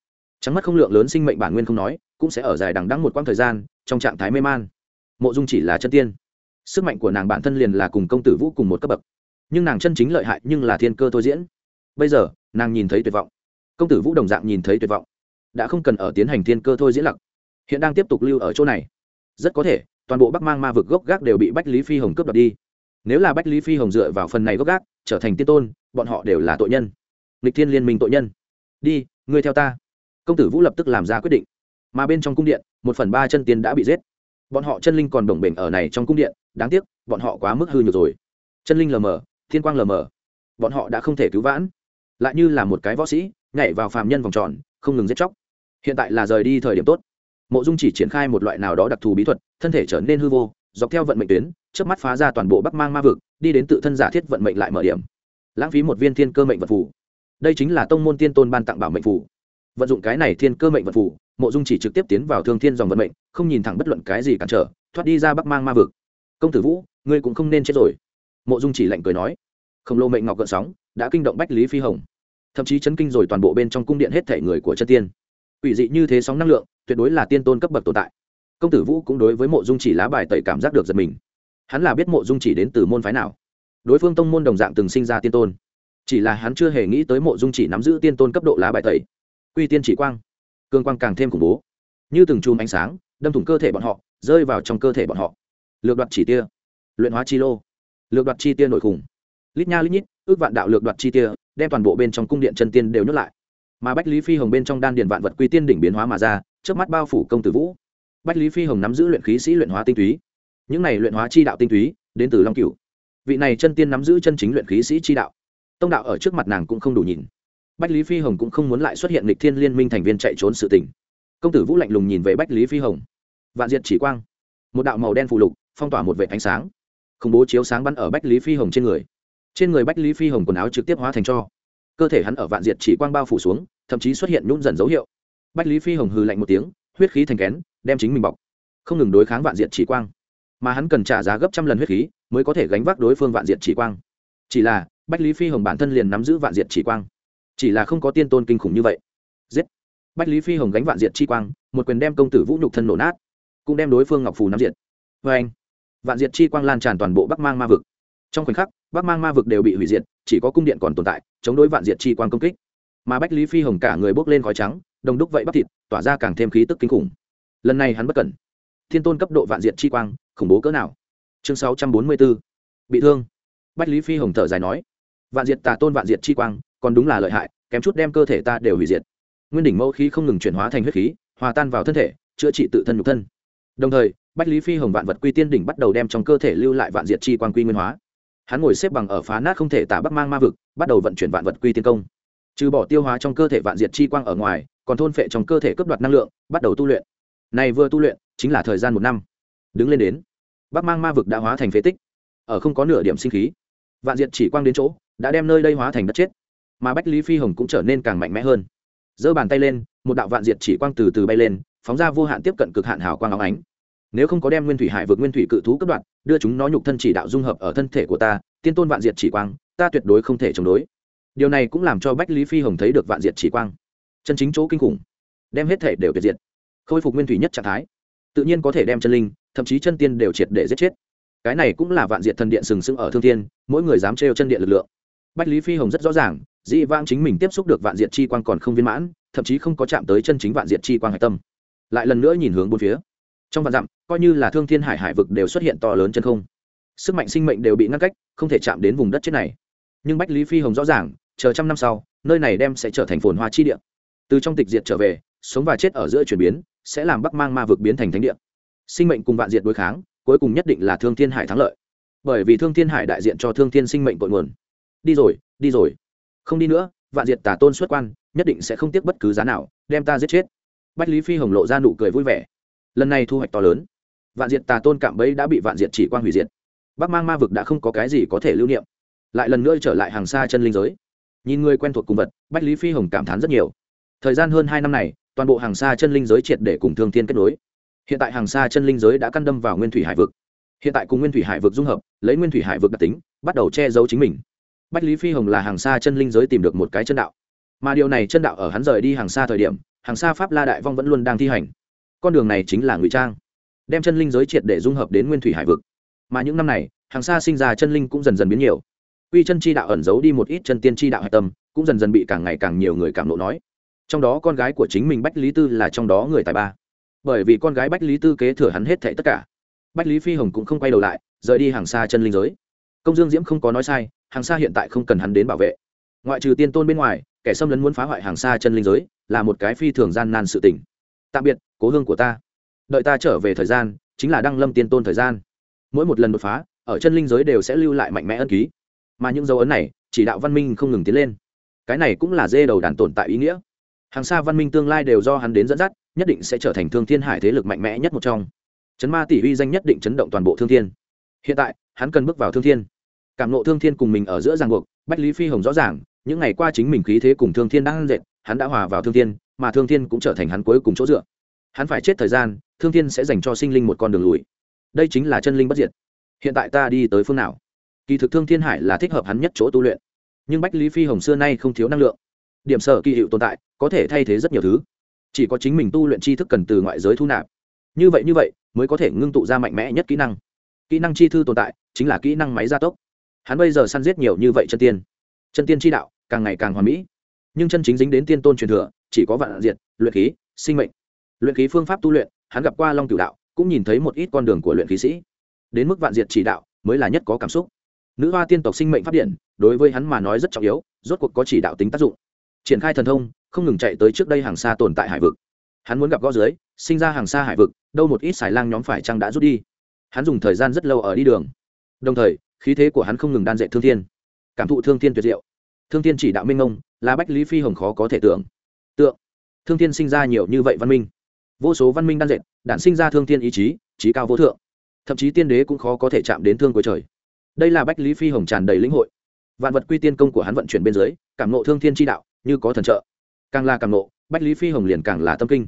trắng mất không lượng lớn sinh mệnh bản nguyên không nói, cũng sẽ ở dài đằng đắng một quãng thời gian, trong trạng thái mê man. Mộ dung chỉ là chân tiên. Sức mạnh của nàng bản thân liền là cùng công tử vũ cùng một cấp bậc. Nhưng nàng chân chính lợi hại nhưng là thiên cơ thôi diễn. Bây giờ, nàng nhìn thấy tuyệt vọng. Công tử vũ đồng dạng nhìn thấy tuyệt vọng. Đã không cần ở tiến hành thiên cơ thôi diễn lặc. Hiện đang tiếp tục lưu ở chỗ này. Rất có thể, toàn bộ bắc mang ma vực gốc gác đều bị bách lý phi hồng cướp đoạt đi. Nếu là bách lý phi hồng dựa vào phần này gốc gác, trở thành tiên tôn, bọn họ đều là tội nhân. Lịch thiên liên minh tội nhân. Đi, ngươi theo ta công tử vũ lập tức làm ra quyết định mà bên trong cung điện một phần ba chân tiên đã bị giết bọn họ chân linh còn đồng bình ở này trong cung điện đáng tiếc bọn họ quá mức hư nhược rồi chân linh lờ mờ thiên quang lờ mờ bọn họ đã không thể cứu vãn lại như là một cái võ sĩ nhảy vào phàm nhân vòng tròn không ngừng giết chóc hiện tại là rời đi thời điểm tốt mộ dung chỉ triển khai một loại nào đó đặc thù bí thuật thân thể trở nên hư vô dọc theo vận mệnh tuyến trước mắt phá ra toàn bộ bắc mang ma vực đi đến tự thân giả thiết vận mệnh lại mở điểm lãng phí một viên thiên cơ mệnh vật phù đây chính là tông môn tiên tôn ban tặng bảo mệnh phù vận dụng cái này thiên cơ mệnh vận phù, mộ dung chỉ trực tiếp tiến vào thương thiên dòng vận mệnh, không nhìn thẳng bất luận cái gì cản trở, thoát đi ra bắc mang ma vực. Công tử vũ, ngươi cũng không nên chết rồi. Mộ dung chỉ lạnh cười nói. Khổng lồ mệnh ngọc gợn sóng đã kinh động bách lý phi hồng. Thậm chí chấn kinh rồi toàn bộ bên trong cung điện hết thể người của chân tiên. Ủy dị như thế sóng năng lượng, tuyệt đối là tiên tôn cấp bậc tồn tại. Công tử vũ cũng đối với mộ dung chỉ lá bài tẩy cảm giác được giật mình. Hắn là biết mộ dung chỉ đến từ môn phái nào. Đối phương tông môn đồng dạng từng sinh ra tiên tôn. Chỉ là hắn chưa hề nghĩ tới mộ dung chỉ nắm giữ tiên tôn cấp độ lá bài tẩy quy tiên chỉ quang. Cương quang càng thêm khủng bố. Như từng chùm ánh sáng, đâm thủng cơ thể bọn họ, rơi vào trong cơ thể bọn họ. Lược đoạt chỉ tia. Luyện hóa chi lô. Lược đoạt chi tia nội khủng. Lít nha lít nhít, ước vạn đạo lược đoạt chi tia, đem toàn bộ bên trong cung điện chân tiên đều nhốt lại. Mà bách lý phi hồng bên trong đan điền vạn vật quy tiên đỉnh biến hóa mà ra trước mắt bao phủ công tử vũ. Bách lý phi hồng nắm giữ luyện khí sĩ luyện hóa tinh túy. Những này luyện hóa chi đạo tinh túy, đến từ long cửu. Vị này chân tiên nắm giữ chân chính luyện khí sĩ chi đạo. Tông đạo ở trước mặt nàng cũng không đủ nhìn bách lý phi hồng cũng không muốn lại xuất hiện lịch thiên liên minh thành viên chạy trốn sự tình. Công tử vũ lạnh lùng nhìn về bách lý phi hồng. Vạn diệt chỉ quang. Một đạo màu đen phụ lục, phong tỏa một vệ ánh sáng. Khủng bố chiếu sáng bắn ở bách lý phi hồng trên người. Trên người bách lý phi hồng quần áo trực tiếp hóa thành cho. Cơ thể hắn ở vạn diệt chỉ quang bao phủ xuống, thậm chí xuất hiện nhún dần dấu hiệu. Bách lý phi hồng hừ lạnh một tiếng, huyết khí thành kén, đem chính mình bọc. Không ngừng đối kháng vạn diệt chỉ quang. Mà hắn cần trả giá gấp trăm lần huyết khí mới có thể gánh vác đối phương vạn diệt chỉ quang. Chỉ là, bách lý phi hồng bản thân liền nắm giữ vạn diệt chỉ quang chỉ là không có tiên tôn kinh khủng như vậy. Giết. Bách lý phi hồng gánh vạn diệt chi quang, một quyền đem công tử vũ nhục thân nổ nát, cũng đem đối phương ngọc phù nắm diệt. Vê anh, vạn diệt chi quang lan tràn toàn bộ bắc mang ma vực. Trong khoảnh khắc, bắc mang ma vực đều bị hủy diệt, chỉ có cung điện còn tồn tại, chống đối vạn diệt chi quang công kích. Mà bách lý phi hồng cả người bốc lên khói trắng đồng đúc vậy bắp thịt, tỏa ra càng thêm khí tức kinh khủng. Lần này hắn bất cẩn. Thiên tôn cấp độ vạn diệt chi quang, khủng bố cỡ nào? Chương sáu trăm bốn mươi b ố bị thương. Bách lý phi hồng thở dài nói. Vạn diệt tà tôn vạn diệt chi quang còn đúng là lợi hại, kém chút đem cơ thể ta đều hủy diệt. Nguyên đỉnh mẫu khí không ngừng chuyển hóa thành huyết khí, hòa tan vào thân thể, chữa trị tự thân nhục thân. Đồng thời, bách lý phi hồng vạn vật quy tiên đỉnh bắt đầu đem trong cơ thể lưu lại vạn diệt chi quang quy nguyên hóa. Hắn ngồi xếp bằng ở phá nát không thể tả bắc mang ma vực, bắt đầu vận chuyển vạn vật quy tiên công. Trừ bỏ tiêu hóa trong cơ thể vạn diệt chi quang ở ngoài, còn thôn phệ trong cơ thể cấp đoạt năng lượng, bắt đầu tu luyện. Này vừa tu luyện, chính là thời gian một năm. Đứng lên đến, bắc mang ma vực đã hóa thành phế tích. Ở không có nửa điểm sinh khí, vạn diệt chỉ quang đến chỗ, đã đem nơi đây hóa thành đất chết mà bách lý phi hồng cũng trở nên càng mạnh mẽ hơn. Giơ bàn tay lên một đạo vạn diệt chỉ quang từ từ bay lên phóng ra vô hạn tiếp cận cực hạn hào quang óng ánh. Nếu không có đem nguyên thủy hải vượt nguyên thủy cự thú cấp đoạn đưa chúng nó nhục thân chỉ đạo dung hợp ở thân thể của ta tiên tôn vạn diệt chỉ quang ta tuyệt đối không thể chống đối. Điều này cũng làm cho bách lý phi hồng thấy được vạn diệt chỉ quang. Chân chính chỗ kinh khủng. Đem hết thể đều tuyệt diệt. Khôi phục nguyên thủy nhất trạng thái. Tự nhiên có thể đem chân linh thậm chí chân tiên đều triệt để giết chết. Cái này cũng là vạn diệt thần điện sừng sững ở thương thiên, mỗi người dám trêu chân điện lực lượng. Bách lý phi hồng rất rõ ràng dị vãng chính mình tiếp xúc được vạn diệt chi quang còn không viên mãn, thậm chí không có chạm tới chân chính vạn diệt chi quang hạch tâm. Lại lần nữa nhìn hướng bốn phía. Trong vạn dặm, coi như là thương thiên hải hải vực đều xuất hiện to lớn chân không. Sức mạnh sinh mệnh đều bị ngăn cách, không thể chạm đến vùng đất chết này. Nhưng bách lý phi hồng rõ ràng, chờ trăm năm sau, nơi này đem sẽ trở thành phồn hoa chi địa. Từ trong tịch diệt trở về, sống và chết ở giữa chuyển biến, sẽ làm bắc mang ma vực biến thành thánh địa. Sinh mệnh cùng vạn diệt đối kháng, cuối cùng nhất định là thương thiên hải thắng lợi. Bởi vì thương thiên hải đại diện cho thương thiên sinh mệnh cội nguồn. Đi rồi đi rồi không đi nữa, vạn diệt tả tôn xuất quan, nhất định sẽ không tiếc bất cứ giá nào, đem ta giết chết. Bách lý phi hồng lộ ra nụ cười vui vẻ. Lần này thu hoạch to lớn. Vạn diệt tà tôn cạm bẫy đã bị vạn diệt chỉ quan hủy diệt. Bắc mang ma vực đã không có cái gì có thể lưu niệm. Lại lần nữa trở lại hàng xa chân linh giới. Nhìn người quen thuộc cùng vật, bách lý phi hồng cảm thán rất nhiều. Thời gian hơn hai năm này, toàn bộ hàng xa chân linh giới triệt để cùng thương thiên kết nối. Hiện tại hàng xa chân linh giới đã căn đâm vào nguyên thủy hải vực. Hiện tại cùng nguyên thủy hải vực dung hợp, lấy nguyên thủy hải vực đặc tính, bắt đầu che giấu chính mình bách lý phi hồng là hàng xa chân linh giới tìm được một cái chân đạo. Mà điều này chân đạo ở hắn rời đi hàng xa thời điểm, hàng xa pháp la đại vong vẫn luôn đang thi hành. Con đường này chính là ngụy trang, đem chân linh giới triệt để dung hợp đến nguyên thủy hải vực. Mà những năm này, hàng xa sinh ra chân linh cũng dần dần biến nhiều. Quy chân chi đạo ẩn giấu đi một ít chân tiên chi đạo hạch tâm, cũng dần dần bị càng ngày càng nhiều người cảm nộ nói. Trong đó con gái của chính mình bách lý tư là trong đó người tài ba. Bởi vì con gái bách lý tư kế thừa hắn hết thệ tất cả. Bách lý phi hồng cũng không quay đầu lại, rời đi hàng xa chân linh giới. Công dương diễm không có nói sai hàng xa hiện tại không cần hắn đến bảo vệ. Ngoại trừ tiên tôn bên ngoài, kẻ xâm lấn muốn phá hoại hàng xa chân linh giới là một cái phi thường gian nan sự tỉnh tạm biệt, cố hương của ta. Đợi ta trở về thời gian, chính là đăng lâm tiên tôn thời gian. Mỗi một lần đột phá, ở chân linh giới đều sẽ lưu lại mạnh mẽ ân ký. Mà những dấu ấn này, chỉ đạo văn minh không ngừng tiến lên. Cái này cũng là dê đầu đàn tồn tại ý nghĩa. Hàng xa văn minh tương lai đều do hắn đến dẫn dắt, nhất định sẽ trở thành thương thiên hải thế lực mạnh mẽ nhất một trong. Chấn ma tỷ uy danh nhất định chấn động toàn bộ thương thiên. Hiện tại, hắn cần bước vào thương thiên cảm nộ thương thiên cùng mình ở giữa ràng buộc, bách lý phi hồng rõ ràng, những ngày qua chính mình khí thế cùng thương thiên đang dệt, hắn đã hòa vào thương thiên, mà thương thiên cũng trở thành hắn cuối cùng chỗ dựa. Hắn phải chết thời gian, thương thiên sẽ dành cho sinh linh một con đường lùi. Đây chính là chân linh bất diệt. Hiện tại ta đi tới phương nào? Kỳ thực thương thiên hải là thích hợp hắn nhất chỗ tu luyện. Nhưng bách lý phi hồng xưa nay không thiếu năng lượng. Điểm sở kỳ hiệu tồn tại, có thể thay thế rất nhiều thứ. Chỉ có chính mình tu luyện tri thức cần từ ngoại giới thu nạp. Như vậy như vậy, mới có thể ngưng tụ ra mạnh mẽ nhất kỹ năng. Kỹ năng chi thư tồn tại, chính là kỹ năng máy gia tốc hắn bây giờ săn giết nhiều như vậy chân tiên. Chân tiên chi đạo, càng ngày càng hoàn mỹ. Nhưng chân chính dính đến tiên tôn truyền thừa, chỉ có vạn diệt, luyện khí, sinh mệnh. Luyện khí phương pháp tu luyện, hắn gặp qua long cửu đạo, cũng nhìn thấy một ít con đường của luyện khí sĩ. Đến mức vạn diệt chỉ đạo, mới là nhất có cảm xúc. Nữ hoa tiên tộc sinh mệnh phát điện, đối với hắn mà nói rất trọng yếu, rốt cuộc có chỉ đạo tính tác dụng. Triển khai thần thông, không ngừng chạy tới trước đây hàng xa tồn tại hải vực. Hắn muốn gặp gó dưới, sinh ra hàng xa hải vực, đâu một ít xài lang nhóm phải chăng đã rút đi. Hắn dùng thời gian rất lâu ở đi đường. Đồng thời khí thế của hắn không ngừng đan dệt thương thiên. Cảm thụ thương thiên tuyệt diệu. Thương thiên chỉ đạo minh ông là bách lý phi hồng khó có thể tưởng tượng. Thương thiên sinh ra nhiều như vậy văn minh. Vô số văn minh đan dệt, đản sinh ra thương thiên ý chí, trí cao vô thượng. Thậm chí tiên đế cũng khó có thể chạm đến thương của trời. Đây là bách lý phi hồng tràn đầy lĩnh hội. Vạn vật quy tiên công của hắn vận chuyển bên dưới, cảm nộ thương thiên tri đạo, như có thần trợ. Càng là càng nộ bách lý phi hồng liền càng là tâm kinh.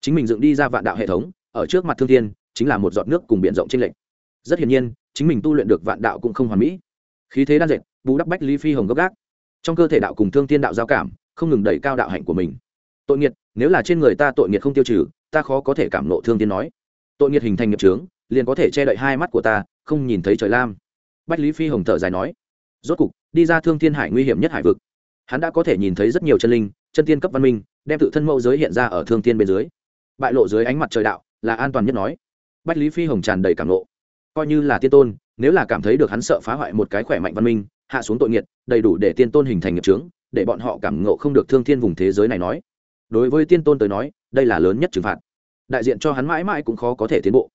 Chính mình dựng đi ra vạn đạo hệ thống, ở trước mặt thương thiên, chính là một giọt nước cùng b i ể n rộng t r ê n lệch. Rất hiển nhiên chính mình tu luyện được vạn đạo cũng không hoàn mỹ. Khí thế đan dệt, bù đắp bách lý phi hồng gốc gác. Trong cơ thể đạo cùng thương thiên đạo giao cảm, không ngừng đẩy cao đạo hạnh của mình. Tội nghiệt, nếu là trên người ta tội nghiệt không tiêu trừ, ta khó có thể cảm nộ thương thiên nói. Tội nghiệt hình thành nghiệp trướng liền có thể che đậy hai mắt của ta, không nhìn thấy trời lam. Bách lý phi hồng thở dài nói, rốt cục, đi ra thương thiên hải nguy hiểm nhất hải vực. Hắn đã có thể nhìn thấy rất nhiều chân linh, chân tiên cấp văn minh, đem tự thân mẫu giới hiện ra ở thương tiên bên dưới. Bại lộ dưới ánh mặt trời đạo, là an toàn nhất nói. Bách lý phi hồng tràn đầy cảm nộ coi như là tiên tôn, nếu là cảm thấy được hắn sợ phá hoại một cái khỏe mạnh văn minh, hạ xuống tội nghiệt, đầy đủ để tiên tôn hình thành nghiệp trướng để bọn họ cảm ngộ không được thương thiên vùng thế giới này nói. Đối với tiên tôn tới nói, đây là lớn nhất trừng phạt. Đại diện cho hắn mãi mãi cũng khó có thể tiến bộ.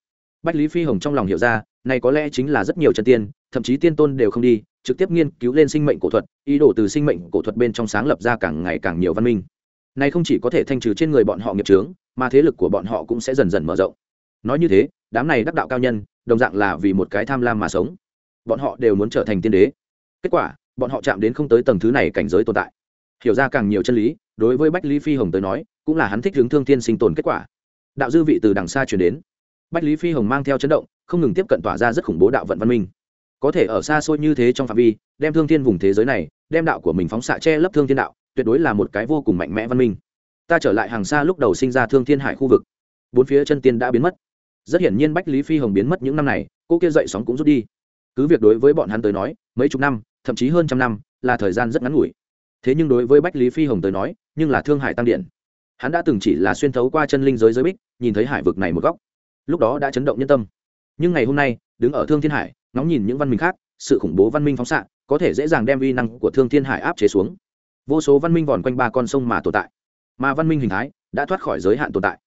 Bách lý phi hồng trong lòng hiểu ra, này có lẽ chính là rất nhiều chân tiên, thậm chí tiên tôn đều không đi, trực tiếp nghiên cứu lên sinh mệnh cổ thuật, ý đồ từ sinh mệnh cổ thuật bên trong sáng lập ra càng ngày càng nhiều văn minh. Này không chỉ có thể thanh trừ trên người bọn họ nghiệp trướng mà thế lực của bọn họ cũng sẽ dần dần mở rộng nói như thế, đám này đắc đạo cao nhân, đồng dạng là vì một cái tham lam mà sống. Bọn họ đều muốn trở thành tiên đế. Kết quả, bọn họ chạm đến không tới tầng thứ này cảnh giới tồn tại. Hiểu ra càng nhiều chân lý, đối với bách lý phi hồng tới nói, cũng là hắn thích hướng thương thiên sinh tồn kết quả. Đạo dư vị từ đằng xa chuyển đến. Bách lý phi hồng mang theo chấn động, không ngừng tiếp cận tỏa ra rất khủng bố đạo vận văn minh. Có thể ở xa xôi như thế trong phạm vi, đem thương thiên vùng thế giới này, đem đạo của mình phóng xạ che lấp thương thiên đạo, tuyệt đối là một cái vô cùng mạnh mẽ văn minh. Ta trở lại hàng xa lúc đầu sinh ra thương thiên hải khu vực. Bốn phía chân tiên đã biến mất rất hiển nhiên bách lý phi hồng biến mất những năm này, cô kia dậy sóng cũng rút đi. Cứ việc đối với bọn hắn tới nói, mấy chục năm, thậm chí hơn trăm năm, là thời gian rất ngắn ngủi. Thế nhưng đối với bách lý phi hồng tới nói, nhưng là thương hải tăng điện. Hắn đã từng chỉ là xuyên thấu qua chân linh giới giới bích, nhìn thấy hải vực này một góc. Lúc đó đã chấn động nhân tâm. Nhưng ngày hôm nay, đứng ở thương thiên hải, ngóng nhìn những văn minh khác, sự khủng bố văn minh phóng xạ, có thể dễ dàng đem uy năng của thương thiên hải áp chế xuống. Vô số văn minh vòn quanh ba con sông mà tồn tại. Mà văn minh hình thái đã thoát khỏi giới hạn tồn tại,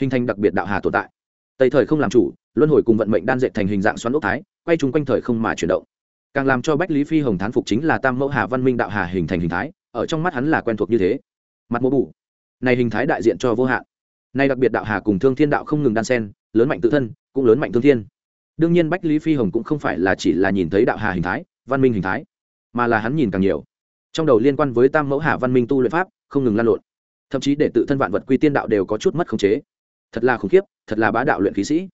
hình thành đặc biệt đạo hà tồn tại tây thời không làm chủ, luân hồi cùng vận mệnh đan dệt thành hình dạng xoắn ốc thái, quay chung quanh thời không mà chuyển động. Càng làm cho bách lý phi hồng thán phục chính là tam mẫu hà văn minh đạo hà hình thành hình thái, ở trong mắt hắn là quen thuộc như thế. Mặt mô bù. Này hình thái đại diện cho vô hạn. Nay đặc biệt đạo hà cùng thương thiên đạo không ngừng đan sen lớn mạnh tự thân, cũng lớn mạnh thương thiên. Đương nhiên bách lý phi hồng cũng không phải là chỉ là nhìn thấy đạo hà hình thái, văn minh hình thái, mà là hắn nhìn càng nhiều. Trong đầu liên quan với tam mẫu hà văn minh tu luyện pháp, không ngừng lan lộn. Thậm chí để tự thân vạn vật quy tiên đạo đều có chút mất khống chế thật là khủng khiếp, thật là bá đạo luyện khí sĩ.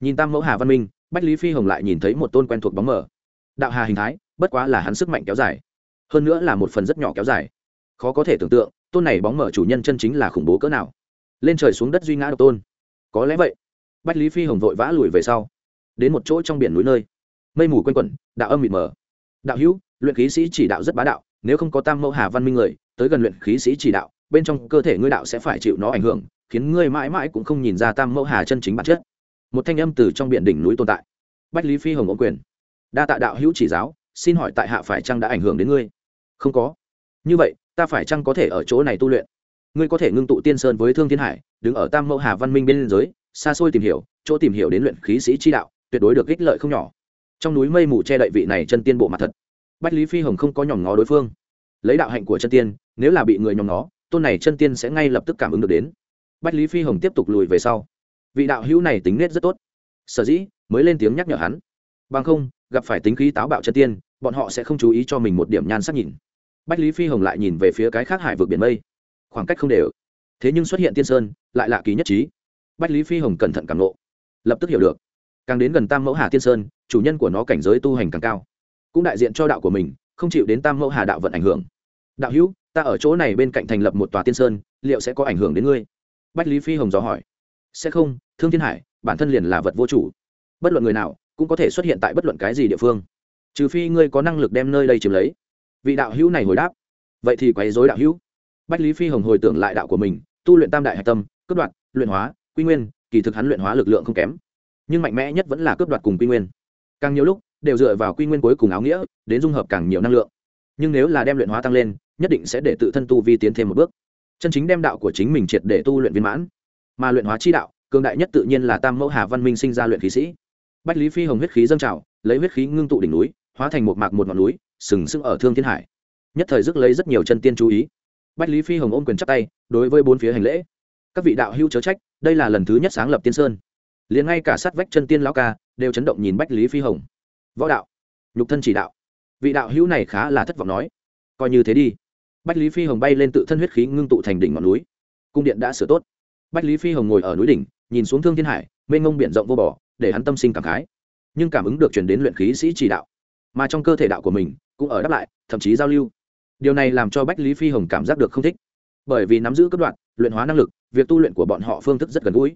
Nhìn tam mẫu hà văn minh, bách lý phi hồng lại nhìn thấy một tôn quen thuộc bóng mờ. Đạo hà hình thái, bất quá là hắn sức mạnh kéo dài. Hơn nữa là một phần rất nhỏ kéo dài. Khó có thể tưởng tượng, tôn này bóng mở chủ nhân chân chính là khủng bố cỡ nào. Lên trời xuống đất duy ngã độc tôn. Có lẽ vậy, bách lý phi hồng vội vã lùi về sau, đến một chỗ trong biển núi nơi. Mây mù quanh quẩn, đạo âm mịt mờ. Đạo hữu, luyện khí sĩ chỉ đạo rất bá đạo, nếu không có tam mẫu hà văn minh người, tới gần luyện khí sĩ chỉ đạo, bên trong cơ thể ngươi đạo sẽ phải chịu nó ảnh hưởng khiến ngươi mãi mãi cũng không nhìn ra tam mẫu hà chân chính bản chất. Một thanh âm từ trong biển đỉnh núi tồn tại. Bách lý phi hồng ô quyền. Đa tạ đạo hữu chỉ giáo, xin hỏi tại hạ phải chăng đã ảnh hưởng đến ngươi? Không có. Như vậy, ta phải chăng có thể ở chỗ này tu luyện? Ngươi có thể ngưng tụ tiên sơn với thương thiên hải, đứng ở tam mẫu hà văn minh bên giới xa xôi tìm hiểu, chỗ tìm hiểu đến luyện khí sĩ chi đạo, tuyệt đối được ích lợi không nhỏ. Trong núi mây mù che đậy vị này chân tiên bộ mặt thật. Bách lý phi hồng không có nhòm ngó đối phương. Lấy đạo hạnh của chân tiên, nếu là bị người nhòm ngó, tôn này chân tiên sẽ ngay lập tức cảm ứng được đến bách lý phi hồng tiếp tục lùi về sau. Vị đạo hữu này tính nết rất tốt. Sở dĩ, mới lên tiếng nhắc nhở hắn. Bằng không, gặp phải tính khí táo bạo chân tiên, bọn họ sẽ không chú ý cho mình một điểm nhan sắc nhìn. Bách lý phi hồng lại nhìn về phía cái khác hải vượt biển mây. Khoảng cách không đều. Thế nhưng xuất hiện tiên sơn, lại lạ kỳ nhất trí. Bách lý phi hồng cẩn thận càng lộ lập tức hiểu được. Càng đến gần tam mẫu hà tiên sơn, chủ nhân của nó cảnh giới tu hành càng cao. Cũng đại diện cho đạo của mình, không chịu đến tam mẫu hà đạo vận ảnh hưởng. Đạo hữu, ta ở chỗ này bên cạnh thành lập một tòa tiên sơn, liệu sẽ có ảnh hưởng đến ngươi? Bách lý phi hồng dò hỏi. Sẽ không, thương thiên hải, bản thân liền là vật vô chủ. Bất luận người nào, cũng có thể xuất hiện tại bất luận cái gì địa phương. Trừ phi ngươi có năng lực đem nơi đây chiếm lấy. Vị đạo hữu này hồi đáp. Vậy thì quấy dối đạo hữu. Bách lý phi hồng hồi tưởng lại đạo của mình, tu luyện tam đại hạch tâm, cướp đoạt, luyện hóa, quy nguyên, kỳ thực hắn luyện hóa lực lượng không kém. Nhưng mạnh mẽ nhất vẫn là cướp đoạt cùng quy nguyên. Càng nhiều lúc, đều dựa vào quy nguyên cuối cùng áo nghĩa, đến dung hợp càng nhiều năng lượng. Nhưng nếu là đem luyện hóa tăng lên, nhất định sẽ để tự thân tu vi tiến thêm một bước chân chính đem đạo của chính mình triệt để tu luyện viên mãn. Mà luyện hóa chi đạo, cường đại nhất tự nhiên là tam mẫu hà văn minh sinh ra luyện khí sĩ. Bách lý phi hồng huyết khí dâng trào, lấy huyết khí ngưng tụ đỉnh núi, hóa thành một mạc một ngọn núi, sừng sững ở thương thiên hải. Nhất thời dứt lấy rất nhiều chân tiên chú ý. Bách lý phi hồng ôm quyền chắc tay, đối với bốn phía hành lễ. Các vị đạo hữu chớ trách, đây là lần thứ nhất sáng lập tiên sơn. Liền ngay cả sát vách chân tiên lão ca, đều chấn động nhìn bách lý phi hồng. Võ đạo, nhục thân chỉ đạo. Vị đạo hữu này khá là thất vọng nói. Coi như thế đi bách lý phi hồng bay lên tự thân huyết khí ngưng tụ thành đỉnh ngọn núi. Cung điện đã sửa tốt. Bách lý phi hồng ngồi ở núi đỉnh, nhìn xuống thương thiên hải, mênh ngông biển rộng vô bờ, để hắn tâm sinh cảm khái. Nhưng cảm ứng được chuyển đến luyện khí sĩ chỉ đạo, mà trong cơ thể đạo của mình cũng ở đáp lại, thậm chí giao lưu. Điều này làm cho bách lý phi hồng cảm giác được không thích. Bởi vì nắm giữ cấp đoạn, luyện hóa năng lực, việc tu luyện của bọn họ phương thức rất gần gũi.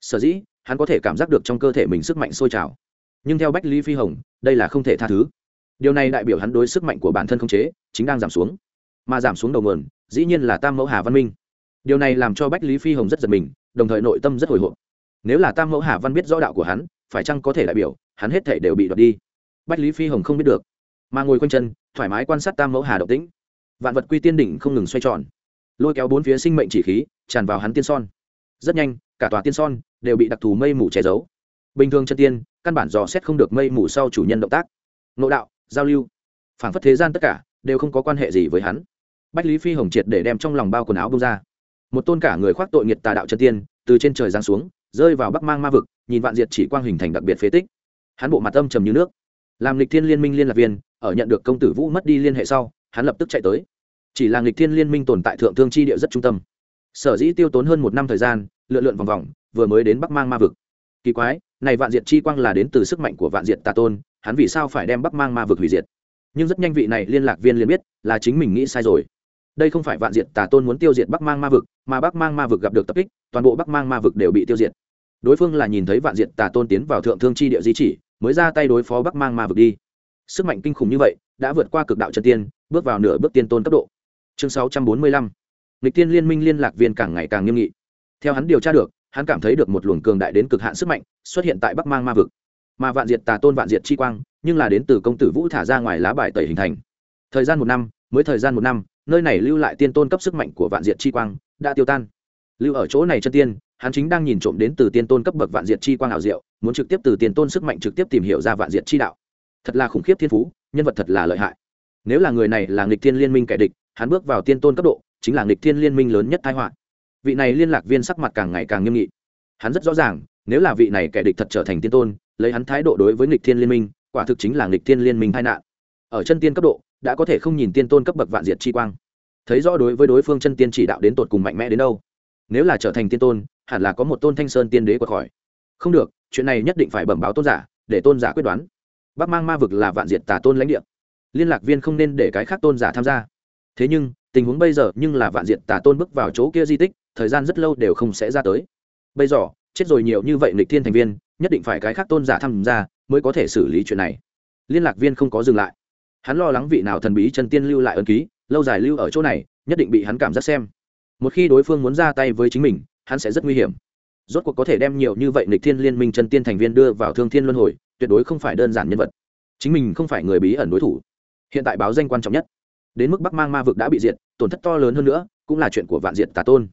Sở dĩ, hắn có thể cảm giác được trong cơ thể mình sức mạnh sôi trào. Nhưng theo bách lý phi hồng, đây là không thể tha thứ. Điều này đại biểu hắn đối sức mạnh của bản thân không chế, chính đang giảm xuống mà giảm xuống đầu nguồn, dĩ nhiên là tam mẫu hà văn minh. Điều này làm cho bách lý phi hồng rất giật mình, đồng thời nội tâm rất hồi hộp. Nếu là tam mẫu hà văn biết rõ đạo của hắn, phải chăng có thể đại biểu, hắn hết thể đều bị đoạt đi? Bách lý phi hồng không biết được. Mà ngồi quanh chân, thoải mái quan sát tam mẫu hà động tĩnh. Vạn vật quy tiên đỉnh không ngừng xoay tròn. Lôi kéo bốn phía sinh mệnh chỉ khí, tràn vào hắn tiên son. Rất nhanh, cả tòa tiên son đều bị đặc thù mây mù che giấu. Bình thường chân tiên, căn bản dò xét không được mây mù sau chủ nhân động tác. Nội đạo, giao lưu phản phất thế gian tất cả đều không có quan hệ gì với hắn bách lý phi hồng triệt để đem trong lòng bao quần áo bông ra. Một tôn cả người khoác tội nghiệt tà đạo chân tiên, từ trên trời giáng xuống, rơi vào bắc mang ma vực, nhìn vạn diệt chỉ quang hình thành đặc biệt phế tích. Hắn bộ mặt âm trầm như nước. Làm lịch thiên liên minh liên lạc viên, ở nhận được công tử vũ mất đi liên hệ sau, hắn lập tức chạy tới. Chỉ là lịch thiên liên minh tồn tại thượng thương chi địa rất trung tâm. Sở dĩ tiêu tốn hơn một năm thời gian, lượn lượn vòng vòng, vừa mới đến bắc mang ma vực. Kỳ quái, này vạn diệt chi quang là đến từ sức mạnh của vạn diệt tà tôn, hắn vì sao phải đem bắc mang ma vực hủy diệt? Nhưng rất nhanh vị này liên lạc viên liền biết là chính mình nghĩ sai rồi đây không phải vạn diệt tà tôn muốn tiêu diệt bắc mang ma vực, mà bắc mang ma vực gặp được tập kích, toàn bộ bắc mang ma vực đều bị tiêu diệt. Đối phương là nhìn thấy vạn diệt tà tôn tiến vào thượng thương chi địa di chỉ, mới ra tay đối phó bắc mang ma vực đi. Sức mạnh kinh khủng như vậy, đã vượt qua cực đạo chân tiên, bước vào nửa bước tiên tôn cấp độ. Chương 645. lịch tiên liên minh liên lạc viên càng ngày càng nghiêm nghị. Theo hắn điều tra được, hắn cảm thấy được một luồng cường đại đến cực hạn sức mạnh xuất hiện tại bắc mang ma vực. Mà vạn diệt tà tôn vạn diệt chi quang, nhưng là đến từ công tử vũ thả ra ngoài lá bài tẩy hình thành. Thời gian một năm, mới thời gian một năm nơi này lưu lại tiên tôn cấp sức mạnh của vạn diệt chi quang, đã tiêu tan. Lưu ở chỗ này chân tiên, hắn chính đang nhìn trộm đến từ tiên tôn cấp bậc vạn diệt chi quang ảo diệu, muốn trực tiếp từ tiền tôn sức mạnh trực tiếp tìm hiểu ra vạn diệt chi đạo. Thật là khủng khiếp thiên phú, nhân vật thật là lợi hại. Nếu là người này là nghịch thiên liên minh kẻ địch, hắn bước vào tiên tôn cấp độ, chính là nghịch thiên liên minh lớn nhất thái họa. Vị này liên lạc viên sắc mặt càng ngày càng nghiêm nghị. Hắn rất rõ ràng, nếu là vị này kẻ địch thật trở thành tiên tôn, lấy hắn thái độ đối với nghịch thiên liên minh, quả thực chính là nghịch thiên liên minh tai nạn. Ở chân tiên cấp độ đã có thể không nhìn tiên tôn cấp bậc vạn diệt chi quang. Thấy rõ đối với đối phương chân tiên chỉ đạo đến tột cùng mạnh mẽ đến đâu. Nếu là trở thành tiên tôn, hẳn là có một tôn thanh sơn tiên đế qua khỏi. Không được, chuyện này nhất định phải bẩm báo tôn giả, để tôn giả quyết đoán. Bắc mang ma vực là vạn diệt tà tôn lãnh địa. Liên lạc viên không nên để cái khác tôn giả tham gia. Thế nhưng, tình huống bây giờ nhưng là vạn diệt tà tôn bước vào chỗ kia di tích, thời gian rất lâu đều không sẽ ra tới. Bây giờ, chết rồi nhiều như vậy lịch thiên thành viên, nhất định phải cái khác tôn giả tham gia, mới có thể xử lý chuyện này. Liên lạc viên không có dừng lại hắn lo lắng vị nào thần bí chân tiên lưu lại ân ký, lâu dài lưu ở chỗ này, nhất định bị hắn cảm giác xem. Một khi đối phương muốn ra tay với chính mình, hắn sẽ rất nguy hiểm. Rốt cuộc có thể đem nhiều như vậy nịch thiên liên minh chân tiên thành viên đưa vào thương thiên luân hồi, tuyệt đối không phải đơn giản nhân vật. Chính mình không phải người bí ẩn đối thủ. Hiện tại báo danh quan trọng nhất. Đến mức bắc mang ma vực đã bị diệt, tổn thất to lớn hơn nữa, cũng là chuyện của vạn diệt tà tôn.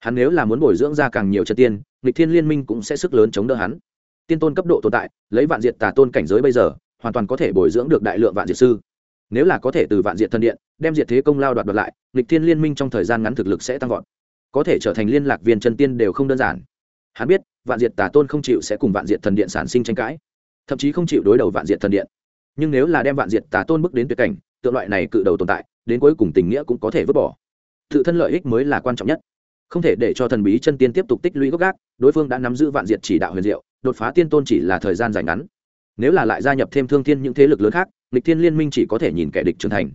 Hắn nếu là muốn bồi dưỡng ra càng nhiều chân tiên nịch thiên liên minh cũng sẽ sức lớn chống đỡ hắn. Tiên tôn cấp độ tồn tại, lấy vạn diệt tà tôn cảnh giới bây giờ, hoàn toàn có thể bồi dưỡng được đại lượng vạn diệt sư nếu là có thể từ vạn diệt thân điện, đem diệt thế công lao đoạt đoạt lại lịch thiên liên minh trong thời gian ngắn thực lực sẽ tăng vọt. Có thể trở thành liên lạc viên chân tiên đều không đơn giản. Hắn biết, vạn diệt tà tôn không chịu sẽ cùng vạn diệt thần điện sản sinh tranh cãi, thậm chí không chịu đối đầu vạn diệt thần điện. Nhưng nếu là đem vạn diệt tà tôn bước đến tuyệt cảnh, tượng loại này cự đầu tồn tại, đến cuối cùng tình nghĩa cũng có thể vứt bỏ. Tự thân lợi ích mới là quan trọng nhất. Không thể để cho thần bí chân tiên tiếp tục tích lũy gốc gác, đối phương đã nắm giữ vạn diệt chỉ đạo huyền diệu, đột phá tiên tôn chỉ là thời gian dài ngắn. Nếu là lại gia nhập thêm thương thiên những thế lực lớn khác nghịch thiên liên minh chỉ có thể nhìn kẻ địch trưởng thành.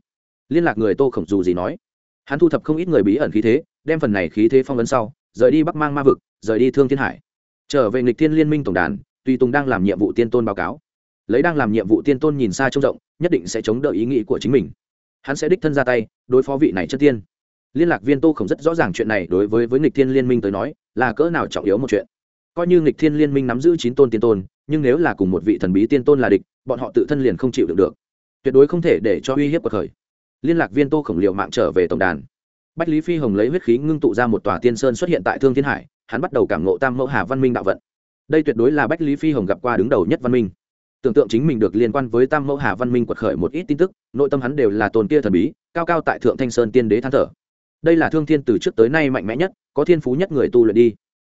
Liên lạc người tô khổng dù gì nói, hắn thu thập không ít người bí ẩn khí thế, đem phần này khí thế phong vấn sau, rời đi bắc mang ma vực, rời đi thương thiên hải. Trở về nghịch thiên liên minh tổng đàn, tùy tùng đang làm nhiệm vụ tiên tôn báo cáo. Lấy đang làm nhiệm vụ tiên tôn nhìn xa trông rộng, nhất định sẽ chống đỡ ý nghĩ của chính mình. Hắn sẽ đích thân ra tay, đối phó vị này chất tiên. Liên lạc viên tô khổng rất rõ ràng chuyện này đối với với nghịch thiên liên minh tới nói, là cỡ nào trọng yếu một chuyện. Coi như nghịch thiên liên minh nắm giữ chín tôn tiên tôn, nhưng nếu là cùng một vị thần bí tiên tôn là địch, bọn họ tự thân liền không chịu được được tuyệt đối không thể để cho uy hiếp cuộc khởi. Liên lạc viên tô khổng liệu mạng trở về tổng đàn. Bách lý phi hồng lấy huyết khí ngưng tụ ra một tòa tiên sơn xuất hiện tại thương thiên hải, hắn bắt đầu cảm ngộ tam mẫu hà văn minh đạo vận. Đây tuyệt đối là bách lý phi hồng gặp qua đứng đầu nhất văn minh. Tưởng tượng chính mình được liên quan với tam mẫu hà văn minh quật khởi một ít tin tức, nội tâm hắn đều là tồn kia thần bí, cao cao tại thượng thanh sơn tiên đế than thở. Đây là thương thiên từ trước tới nay mạnh mẽ nhất, có thiên phú nhất người tu luyện đi.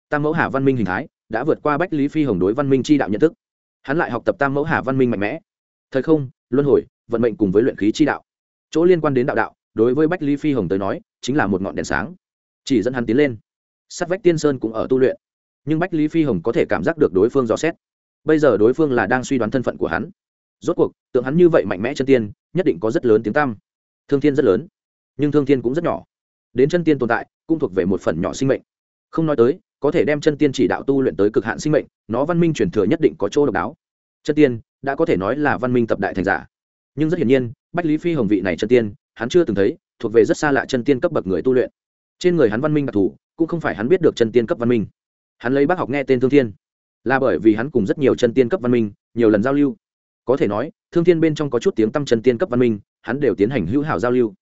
Tam mẫu hà văn minh hình thái đã vượt qua bách lý phi hồng đối văn minh chi đạo nhận thức. Hắn lại học tập tam mẫu hà văn minh mạnh mẽ. Thời không, luân hồi vận mệnh cùng với luyện khí chi đạo. Chỗ liên quan đến đạo đạo, đối với bách lý phi hồng tới nói, chính là một ngọn đèn sáng. Chỉ dẫn hắn tiến lên. Sát vách tiên sơn cũng ở tu luyện, nhưng bách lý phi hồng có thể cảm giác được đối phương dò xét. Bây giờ đối phương là đang suy đoán thân phận của hắn. Rốt cuộc, tượng hắn như vậy mạnh mẽ chân tiên, nhất định có rất lớn tiếng tăm. Thương thiên rất lớn, nhưng thương thiên cũng rất nhỏ. Đến chân tiên tồn tại, cũng thuộc về một phần nhỏ sinh mệnh. Không nói tới, có thể đem chân tiên chỉ đạo tu luyện tới cực hạn sinh mệnh, nó văn minh truyền thừa nhất định có chỗ độc đáo. Chân tiên, đã có thể nói là văn minh tập đại thành giả nhưng rất hiển nhiên, bách lý phi hồng vị này chân tiên, hắn chưa từng thấy, thuộc về rất xa lạ chân tiên cấp bậc người tu luyện. Trên người hắn văn minh đặc thù, cũng không phải hắn biết được chân tiên cấp văn minh. Hắn lấy bác học nghe tên thương thiên. Là bởi vì hắn cùng rất nhiều chân tiên cấp văn minh, nhiều lần giao lưu. Có thể nói, thương thiên bên trong có chút tiếng tăm chân tiên cấp văn minh, hắn đều tiến hành hữu hảo giao lưu.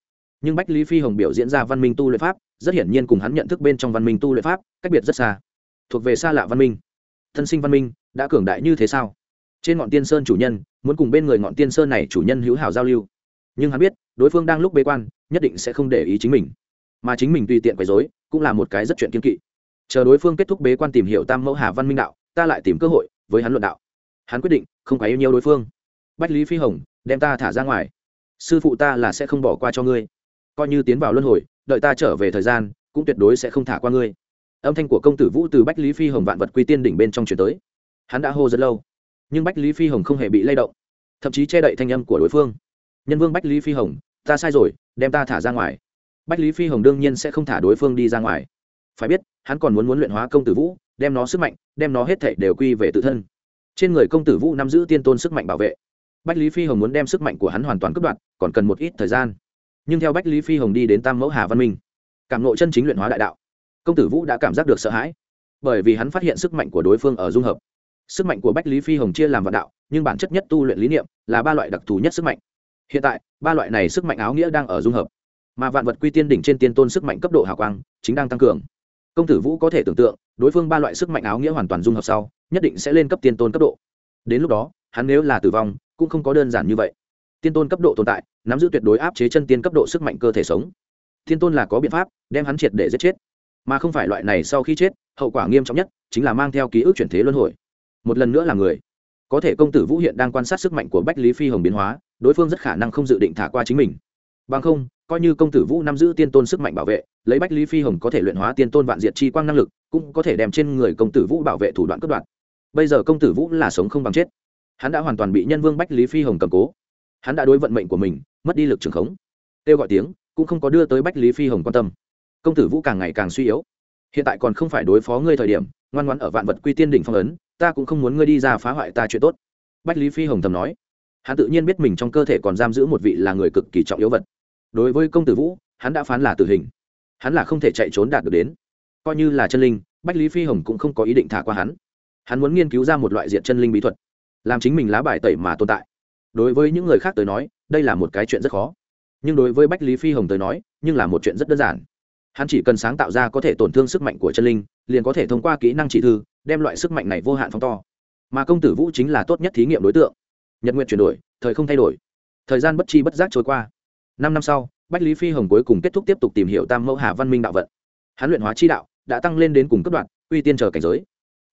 Nhưng bách lý phi hồng biểu diễn ra văn minh tu luyện pháp, rất hiển nhiên cùng hắn nhận thức bên trong văn minh tu luyện pháp, cách biệt rất xa. Thuộc về xa lạ văn minh. Thân sinh văn minh, đã cường đại như thế sao? Trên ngọn tiên sơn chủ nhân muốn cùng bên người ngọn tiên sơn này chủ nhân hữu hảo giao lưu. Nhưng hắn biết, đối phương đang lúc bế quan, nhất định sẽ không để ý chính mình. Mà chính mình tùy tiện quấy dối cũng là một cái rất chuyện kiên kỵ. Chờ đối phương kết thúc bế quan tìm hiểu tam mẫu hà văn minh đạo, ta lại tìm cơ hội với hắn luận đạo. Hắn quyết định, không phải yêu nhiều đối phương. Bách lý phi hồng, đem ta thả ra ngoài. Sư phụ ta là sẽ không bỏ qua cho ngươi. Coi như tiến vào luân hồi, đợi ta trở về thời gian, cũng tuyệt đối sẽ không thả qua ngươi. Âm thanh của công tử vũ từ bách lý phi hồng vạn vật quy tiên đỉnh bên trong chuyển tới. Hắn đã hô rất lâu nhưng bách lý phi hồng không hề bị lay động, thậm chí che đậy thanh âm của đối phương. Nhân vương bách lý phi hồng, ta sai rồi, đem ta thả ra ngoài. Bách lý phi hồng đương nhiên sẽ không thả đối phương đi ra ngoài. Phải biết, hắn còn muốn muốn luyện hóa công tử vũ, đem nó sức mạnh, đem nó hết thảy đều quy về tự thân. Trên người công tử vũ nắm giữ tiên tôn sức mạnh bảo vệ. Bách lý phi hồng muốn đem sức mạnh của hắn hoàn toàn cướp đoạt, còn cần một ít thời gian. Nhưng theo bách lý phi hồng đi đến tam mẫu hà văn minh, cảm nộ chân chính luyện hóa đại đạo, công tử vũ đã cảm giác được sợ hãi, bởi vì hắn phát hiện sức mạnh của đối phương ở dung hợp sức mạnh của bách lý phi hồng chia làm vạn đạo, nhưng bản chất nhất tu luyện lý niệm là ba loại đặc thù nhất sức mạnh. Hiện tại, ba loại này sức mạnh áo nghĩa đang ở dung hợp, mà vạn vật quy tiên đỉnh trên tiên tôn sức mạnh cấp độ hào quang chính đang tăng cường. Công tử vũ có thể tưởng tượng, đối phương ba loại sức mạnh áo nghĩa hoàn toàn dung hợp sau, nhất định sẽ lên cấp tiên tôn cấp độ. Đến lúc đó, hắn nếu là tử vong, cũng không có đơn giản như vậy. Tiên tôn cấp độ tồn tại, nắm giữ tuyệt đối áp chế chân tiên cấp độ sức mạnh cơ thể sống. Tiên tôn là có biện pháp, đem hắn triệt để giết chết. Mà không phải loại này sau khi chết, hậu quả nghiêm trọng nhất chính là mang theo ký ức chuyển thế luân hồi một lần nữa là người. Có thể công tử vũ hiện đang quan sát sức mạnh của bách lý phi hồng biến hóa, đối phương rất khả năng không dự định thả qua chính mình. Bằng không, coi như công tử vũ nắm giữ tiên tôn sức mạnh bảo vệ, lấy bách lý phi hồng có thể luyện hóa tiên tôn vạn diệt chi quang năng lực, cũng có thể đem trên người công tử vũ bảo vệ thủ đoạn cướp đoạt. Bây giờ công tử vũ là sống không bằng chết. Hắn đã hoàn toàn bị nhân vương bách lý phi hồng cầm cố. Hắn đã đối vận mệnh của mình, mất đi lực trường khống. Kêu gọi tiếng, cũng không có đưa tới bách lý phi hồng quan tâm. Công tử vũ càng ngày càng suy yếu. Hiện tại còn không phải đối phó ngươi thời điểm, ngoan ngoãn ở vạn vật quy tiên đỉnh phong ấn ta cũng không muốn ngươi đi ra phá hoại ta chuyện tốt. Bách lý phi hồng thầm nói. Hắn tự nhiên biết mình trong cơ thể còn giam giữ một vị là người cực kỳ trọng yếu vật. Đối với công tử vũ, hắn đã phán là tử hình. Hắn là không thể chạy trốn đạt được đến. Coi như là chân linh, bách lý phi hồng cũng không có ý định thả qua hắn. Hắn muốn nghiên cứu ra một loại diện chân linh bí thuật, làm chính mình lá bài tẩy mà tồn tại. Đối với những người khác tới nói, đây là một cái chuyện rất khó. Nhưng đối với bách lý phi hồng tới nói, nhưng là một chuyện rất đơn giản. Hắn chỉ cần sáng tạo ra có thể tổn thương sức mạnh của chân linh, liền có thể thông qua kỹ năng trị thư đem loại sức mạnh này vô hạn phóng to. Mà công tử vũ chính là tốt nhất thí nghiệm đối tượng. Nhật nguyện chuyển đổi, thời không thay đổi. Thời gian bất chi bất giác trôi qua. Năm năm sau, bách lý phi hồng cuối cùng kết thúc tiếp tục tìm hiểu tam mẫu hà văn minh đạo vận. Hán luyện hóa chi đạo, đã tăng lên đến cùng cấp đoạn, uy tiên chờ cảnh giới.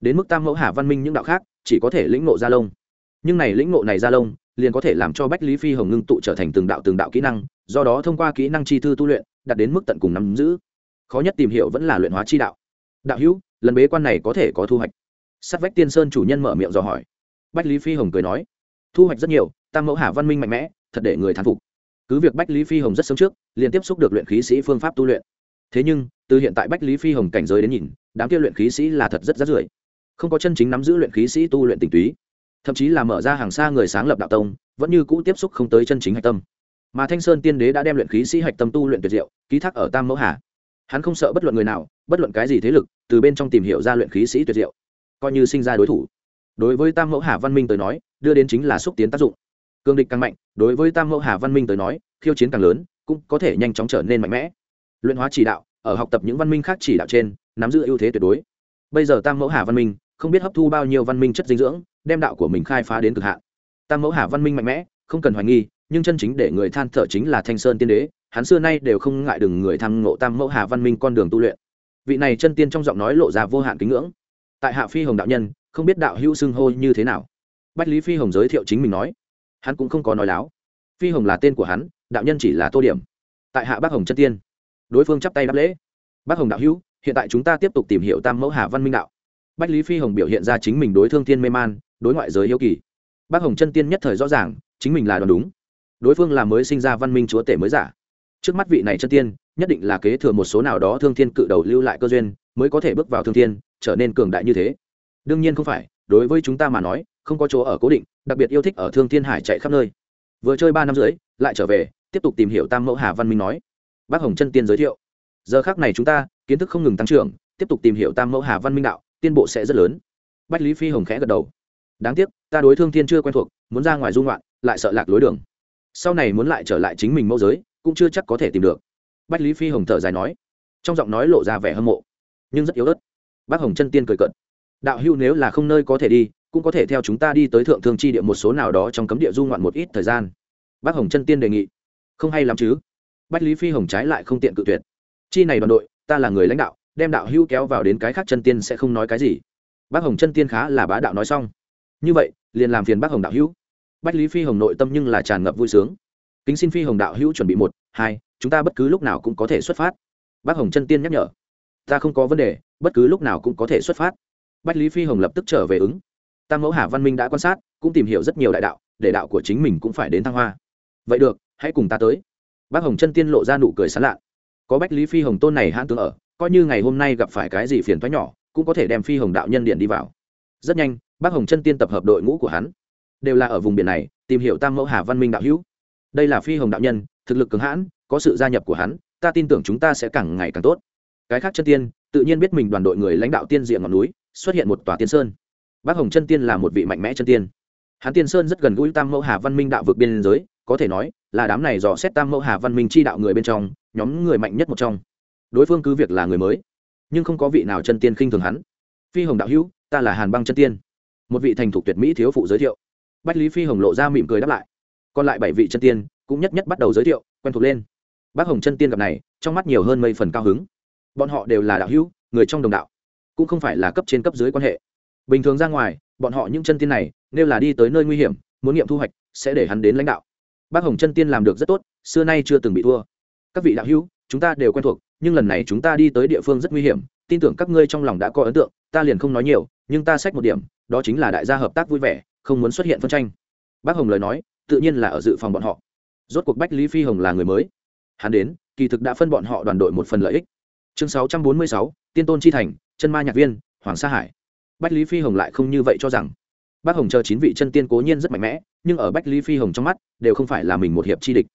Đến mức tam mẫu hà văn minh những đạo khác, chỉ có thể lĩnh ngộ gia lông. Nhưng này lĩnh ngộ này gia lông, liền có thể làm cho bách lý phi hồng ngưng tụ trở thành từng đạo từng đạo kỹ năng, do đó thông qua kỹ năng chi thư tu luyện, đạt đến mức tận cùng nắm giữ. Khó nhất tìm hiểu vẫn là luyện hóa chi đạo. Đạo hữu lần bế quan này có thể có thu hoạch. Sát vách tiên sơn chủ nhân mở miệng dò hỏi. Bách lý phi hồng cười nói, thu hoạch rất nhiều, tam mẫu hà văn minh mạnh mẽ, thật để người thán phục. Cứ việc bách lý phi hồng rất sớm trước, liền tiếp xúc được luyện khí sĩ phương pháp tu luyện. Thế nhưng, từ hiện tại bách lý phi hồng cảnh giới đến nhìn, đám kia luyện khí sĩ là thật rất rát rưởi. Không có chân chính nắm giữ luyện khí sĩ tu luyện tình túy. Thậm chí là mở ra hàng xa người sáng lập đạo tông, vẫn như cũ tiếp xúc không tới chân chính hạch tâm. Mà thanh sơn tiên đế đã đem luyện khí sĩ hạch tâm tu luyện tuyệt diệu, ký thác ở tam mẫu hà. Hắn không sợ bất luận người nào, bất luận cái gì thế lực từ bên trong tìm hiểu ra luyện khí sĩ tuyệt diệu, coi như sinh ra đối thủ. Đối với tam mẫu hà văn minh tới nói, đưa đến chính là xúc tiến tác dụng. Cương địch càng mạnh, đối với tam mẫu hà văn minh tới nói, khiêu chiến càng lớn, cũng có thể nhanh chóng trở nên mạnh mẽ. Luyện hóa chỉ đạo, ở học tập những văn minh khác chỉ đạo trên, nắm giữ ưu thế tuyệt đối. Bây giờ tam mẫu hà văn minh không biết hấp thu bao nhiêu văn minh chất dinh dưỡng, đem đạo của mình khai phá đến cực hạn. Tam mẫu hà văn minh mạnh mẽ, không cần hoài nghi, nhưng chân chính để người than thở chính là thanh sơn tiên đế, hắn xưa nay đều không ngại đừng người tham ngộ tam mẫu hà văn minh con đường tu luyện vị này chân tiên trong giọng nói lộ ra vô hạn kính ngưỡng. Tại hạ phi hồng đạo nhân, không biết đạo hữu xưng hô như thế nào. Bách lý phi hồng giới thiệu chính mình nói. Hắn cũng không có nói láo. Phi hồng là tên của hắn, đạo nhân chỉ là tô điểm. Tại hạ bác hồng chân tiên, đối phương chắp tay đáp lễ. Bác hồng đạo hữu, hiện tại chúng ta tiếp tục tìm hiểu tam mẫu hà văn minh đạo. Bách lý phi hồng biểu hiện ra chính mình đối thương thiên mê man, đối ngoại giới yêu kỳ. Bác hồng chân tiên nhất thời rõ ràng, chính mình là đoán đúng. Đối phương là mới sinh ra văn minh chúa tể mới giả. Trước mắt vị này chân tiên nhất định là kế thừa một số nào đó thương thiên cự đầu lưu lại cơ duyên, mới có thể bước vào thương thiên, trở nên cường đại như thế. Đương nhiên không phải, đối với chúng ta mà nói, không có chỗ ở cố định, đặc biệt yêu thích ở thương thiên hải chạy khắp nơi. Vừa chơi ba năm rưỡi, lại trở về, tiếp tục tìm hiểu tam mẫu hà văn minh nói. Bác hồng chân tiên giới thiệu. Giờ khác này chúng ta, kiến thức không ngừng tăng trưởng, tiếp tục tìm hiểu tam mẫu hà văn minh đạo tiên bộ sẽ rất lớn. Bách lý phi hồng khẽ gật đầu. Đáng tiếc, ta đối thương thiên chưa quen thuộc, muốn ra ngoài dung loạn lại sợ lạc lối đường. Sau này muốn lại trở lại chính mình mẫu giới, cũng chưa chắc có thể tìm được bách lý phi hồng thở dài nói, trong giọng nói lộ ra vẻ hâm mộ, nhưng rất yếu ớt. Bác hồng chân tiên cười cận đạo hưu nếu là không nơi có thể đi, cũng có thể theo chúng ta đi tới thượng thương chi địa một số nào đó trong cấm địa du ngoạn một ít thời gian. Bác hồng chân tiên đề nghị, không hay lắm chứ? Bách lý phi hồng trái lại không tiện cự tuyệt. Chi này đoàn đội, ta là người lãnh đạo, đem đạo hưu kéo vào đến cái khác chân tiên sẽ không nói cái gì. Bác hồng chân tiên khá là bá đạo nói xong. Như vậy, liền làm phiền bác hồng đạo hữu. Bách lý phi hồng nội tâm nhưng là tràn ngập vui sướng. Kính xin phi hồng đạo hữu chuẩn bị một, hai chúng ta bất cứ lúc nào cũng có thể xuất phát. Bác hồng chân tiên nhắc nhở. Ta không có vấn đề, bất cứ lúc nào cũng có thể xuất phát. Bách lý phi hồng lập tức trở về ứng. Tam mẫu hà văn minh đã quan sát, cũng tìm hiểu rất nhiều đại đạo, để đạo của chính mình cũng phải đến thăng hoa. Vậy được, hãy cùng ta tới. Bác hồng chân tiên lộ ra nụ cười sán lạ. Có bách lý phi hồng tôn này hãn tướng ở, coi như ngày hôm nay gặp phải cái gì phiền thoái nhỏ, cũng có thể đem phi hồng đạo nhân điện đi vào. Rất nhanh, bác hồng chân tiên tập hợp đội ngũ của hắn. Đều là ở vùng biển này, tìm hiểu tam mẫu hà văn minh đạo hữu. Đây là phi hồng đạo nhân thực lực cường hãn, có sự gia nhập của hắn, ta tin tưởng chúng ta sẽ càng ngày càng tốt. Cái khác chân tiên, tự nhiên biết mình đoàn đội người lãnh đạo tiên diện ngọn núi, xuất hiện một tòa tiên sơn. Bác hồng chân tiên là một vị mạnh mẽ chân tiên. Hắn tiên sơn rất gần gũi tam mẫu hà văn minh đạo vực biên giới, có thể nói là đám này dò xét tam mẫu hà văn minh chi đạo người bên trong, nhóm người mạnh nhất một trong. Đối phương cứ việc là người mới, nhưng không có vị nào chân tiên khinh thường hắn. Phi hồng đạo hữu, ta là hàn băng chân tiên. Một vị thành thục tuyệt mỹ thiếu phụ giới thiệu. Bách lý phi hồng lộ ra mỉm cười đáp lại. Còn lại bảy vị chân tiên cũng nhất nhất bắt đầu giới thiệu, quen thuộc lên. Bác hồng chân tiên gặp này, trong mắt nhiều hơn mây phần cao hứng. Bọn họ đều là đạo hữu, người trong đồng đạo, cũng không phải là cấp trên cấp dưới quan hệ. Bình thường ra ngoài, bọn họ những chân tiên này, nếu là đi tới nơi nguy hiểm, muốn nghiệm thu hoạch, sẽ để hắn đến lãnh đạo. Bác hồng chân tiên làm được rất tốt, xưa nay chưa từng bị thua. Các vị đạo hữu, chúng ta đều quen thuộc, nhưng lần này chúng ta đi tới địa phương rất nguy hiểm, tin tưởng các ngươi trong lòng đã có ấn tượng, ta liền không nói nhiều, nhưng ta sách một điểm, đó chính là đại gia hợp tác vui vẻ, không muốn xuất hiện phân tranh. Bác hồng lời nói, tự nhiên là ở dự phòng bọn họ rốt cuộc bách lý phi hồng là người mới. Hắn đến kỳ thực đã phân bọn họ đoàn đội một phần lợi ích. Chương 646, tiên tôn chi thành chân ma nhạc viên hoàng sa hải. Bách lý phi hồng lại không như vậy cho rằng. Bác hồng chờ chín vị chân tiên cố nhiên rất mạnh mẽ nhưng ở bách lý phi hồng trong mắt đều không phải là mình một hiệp chi địch.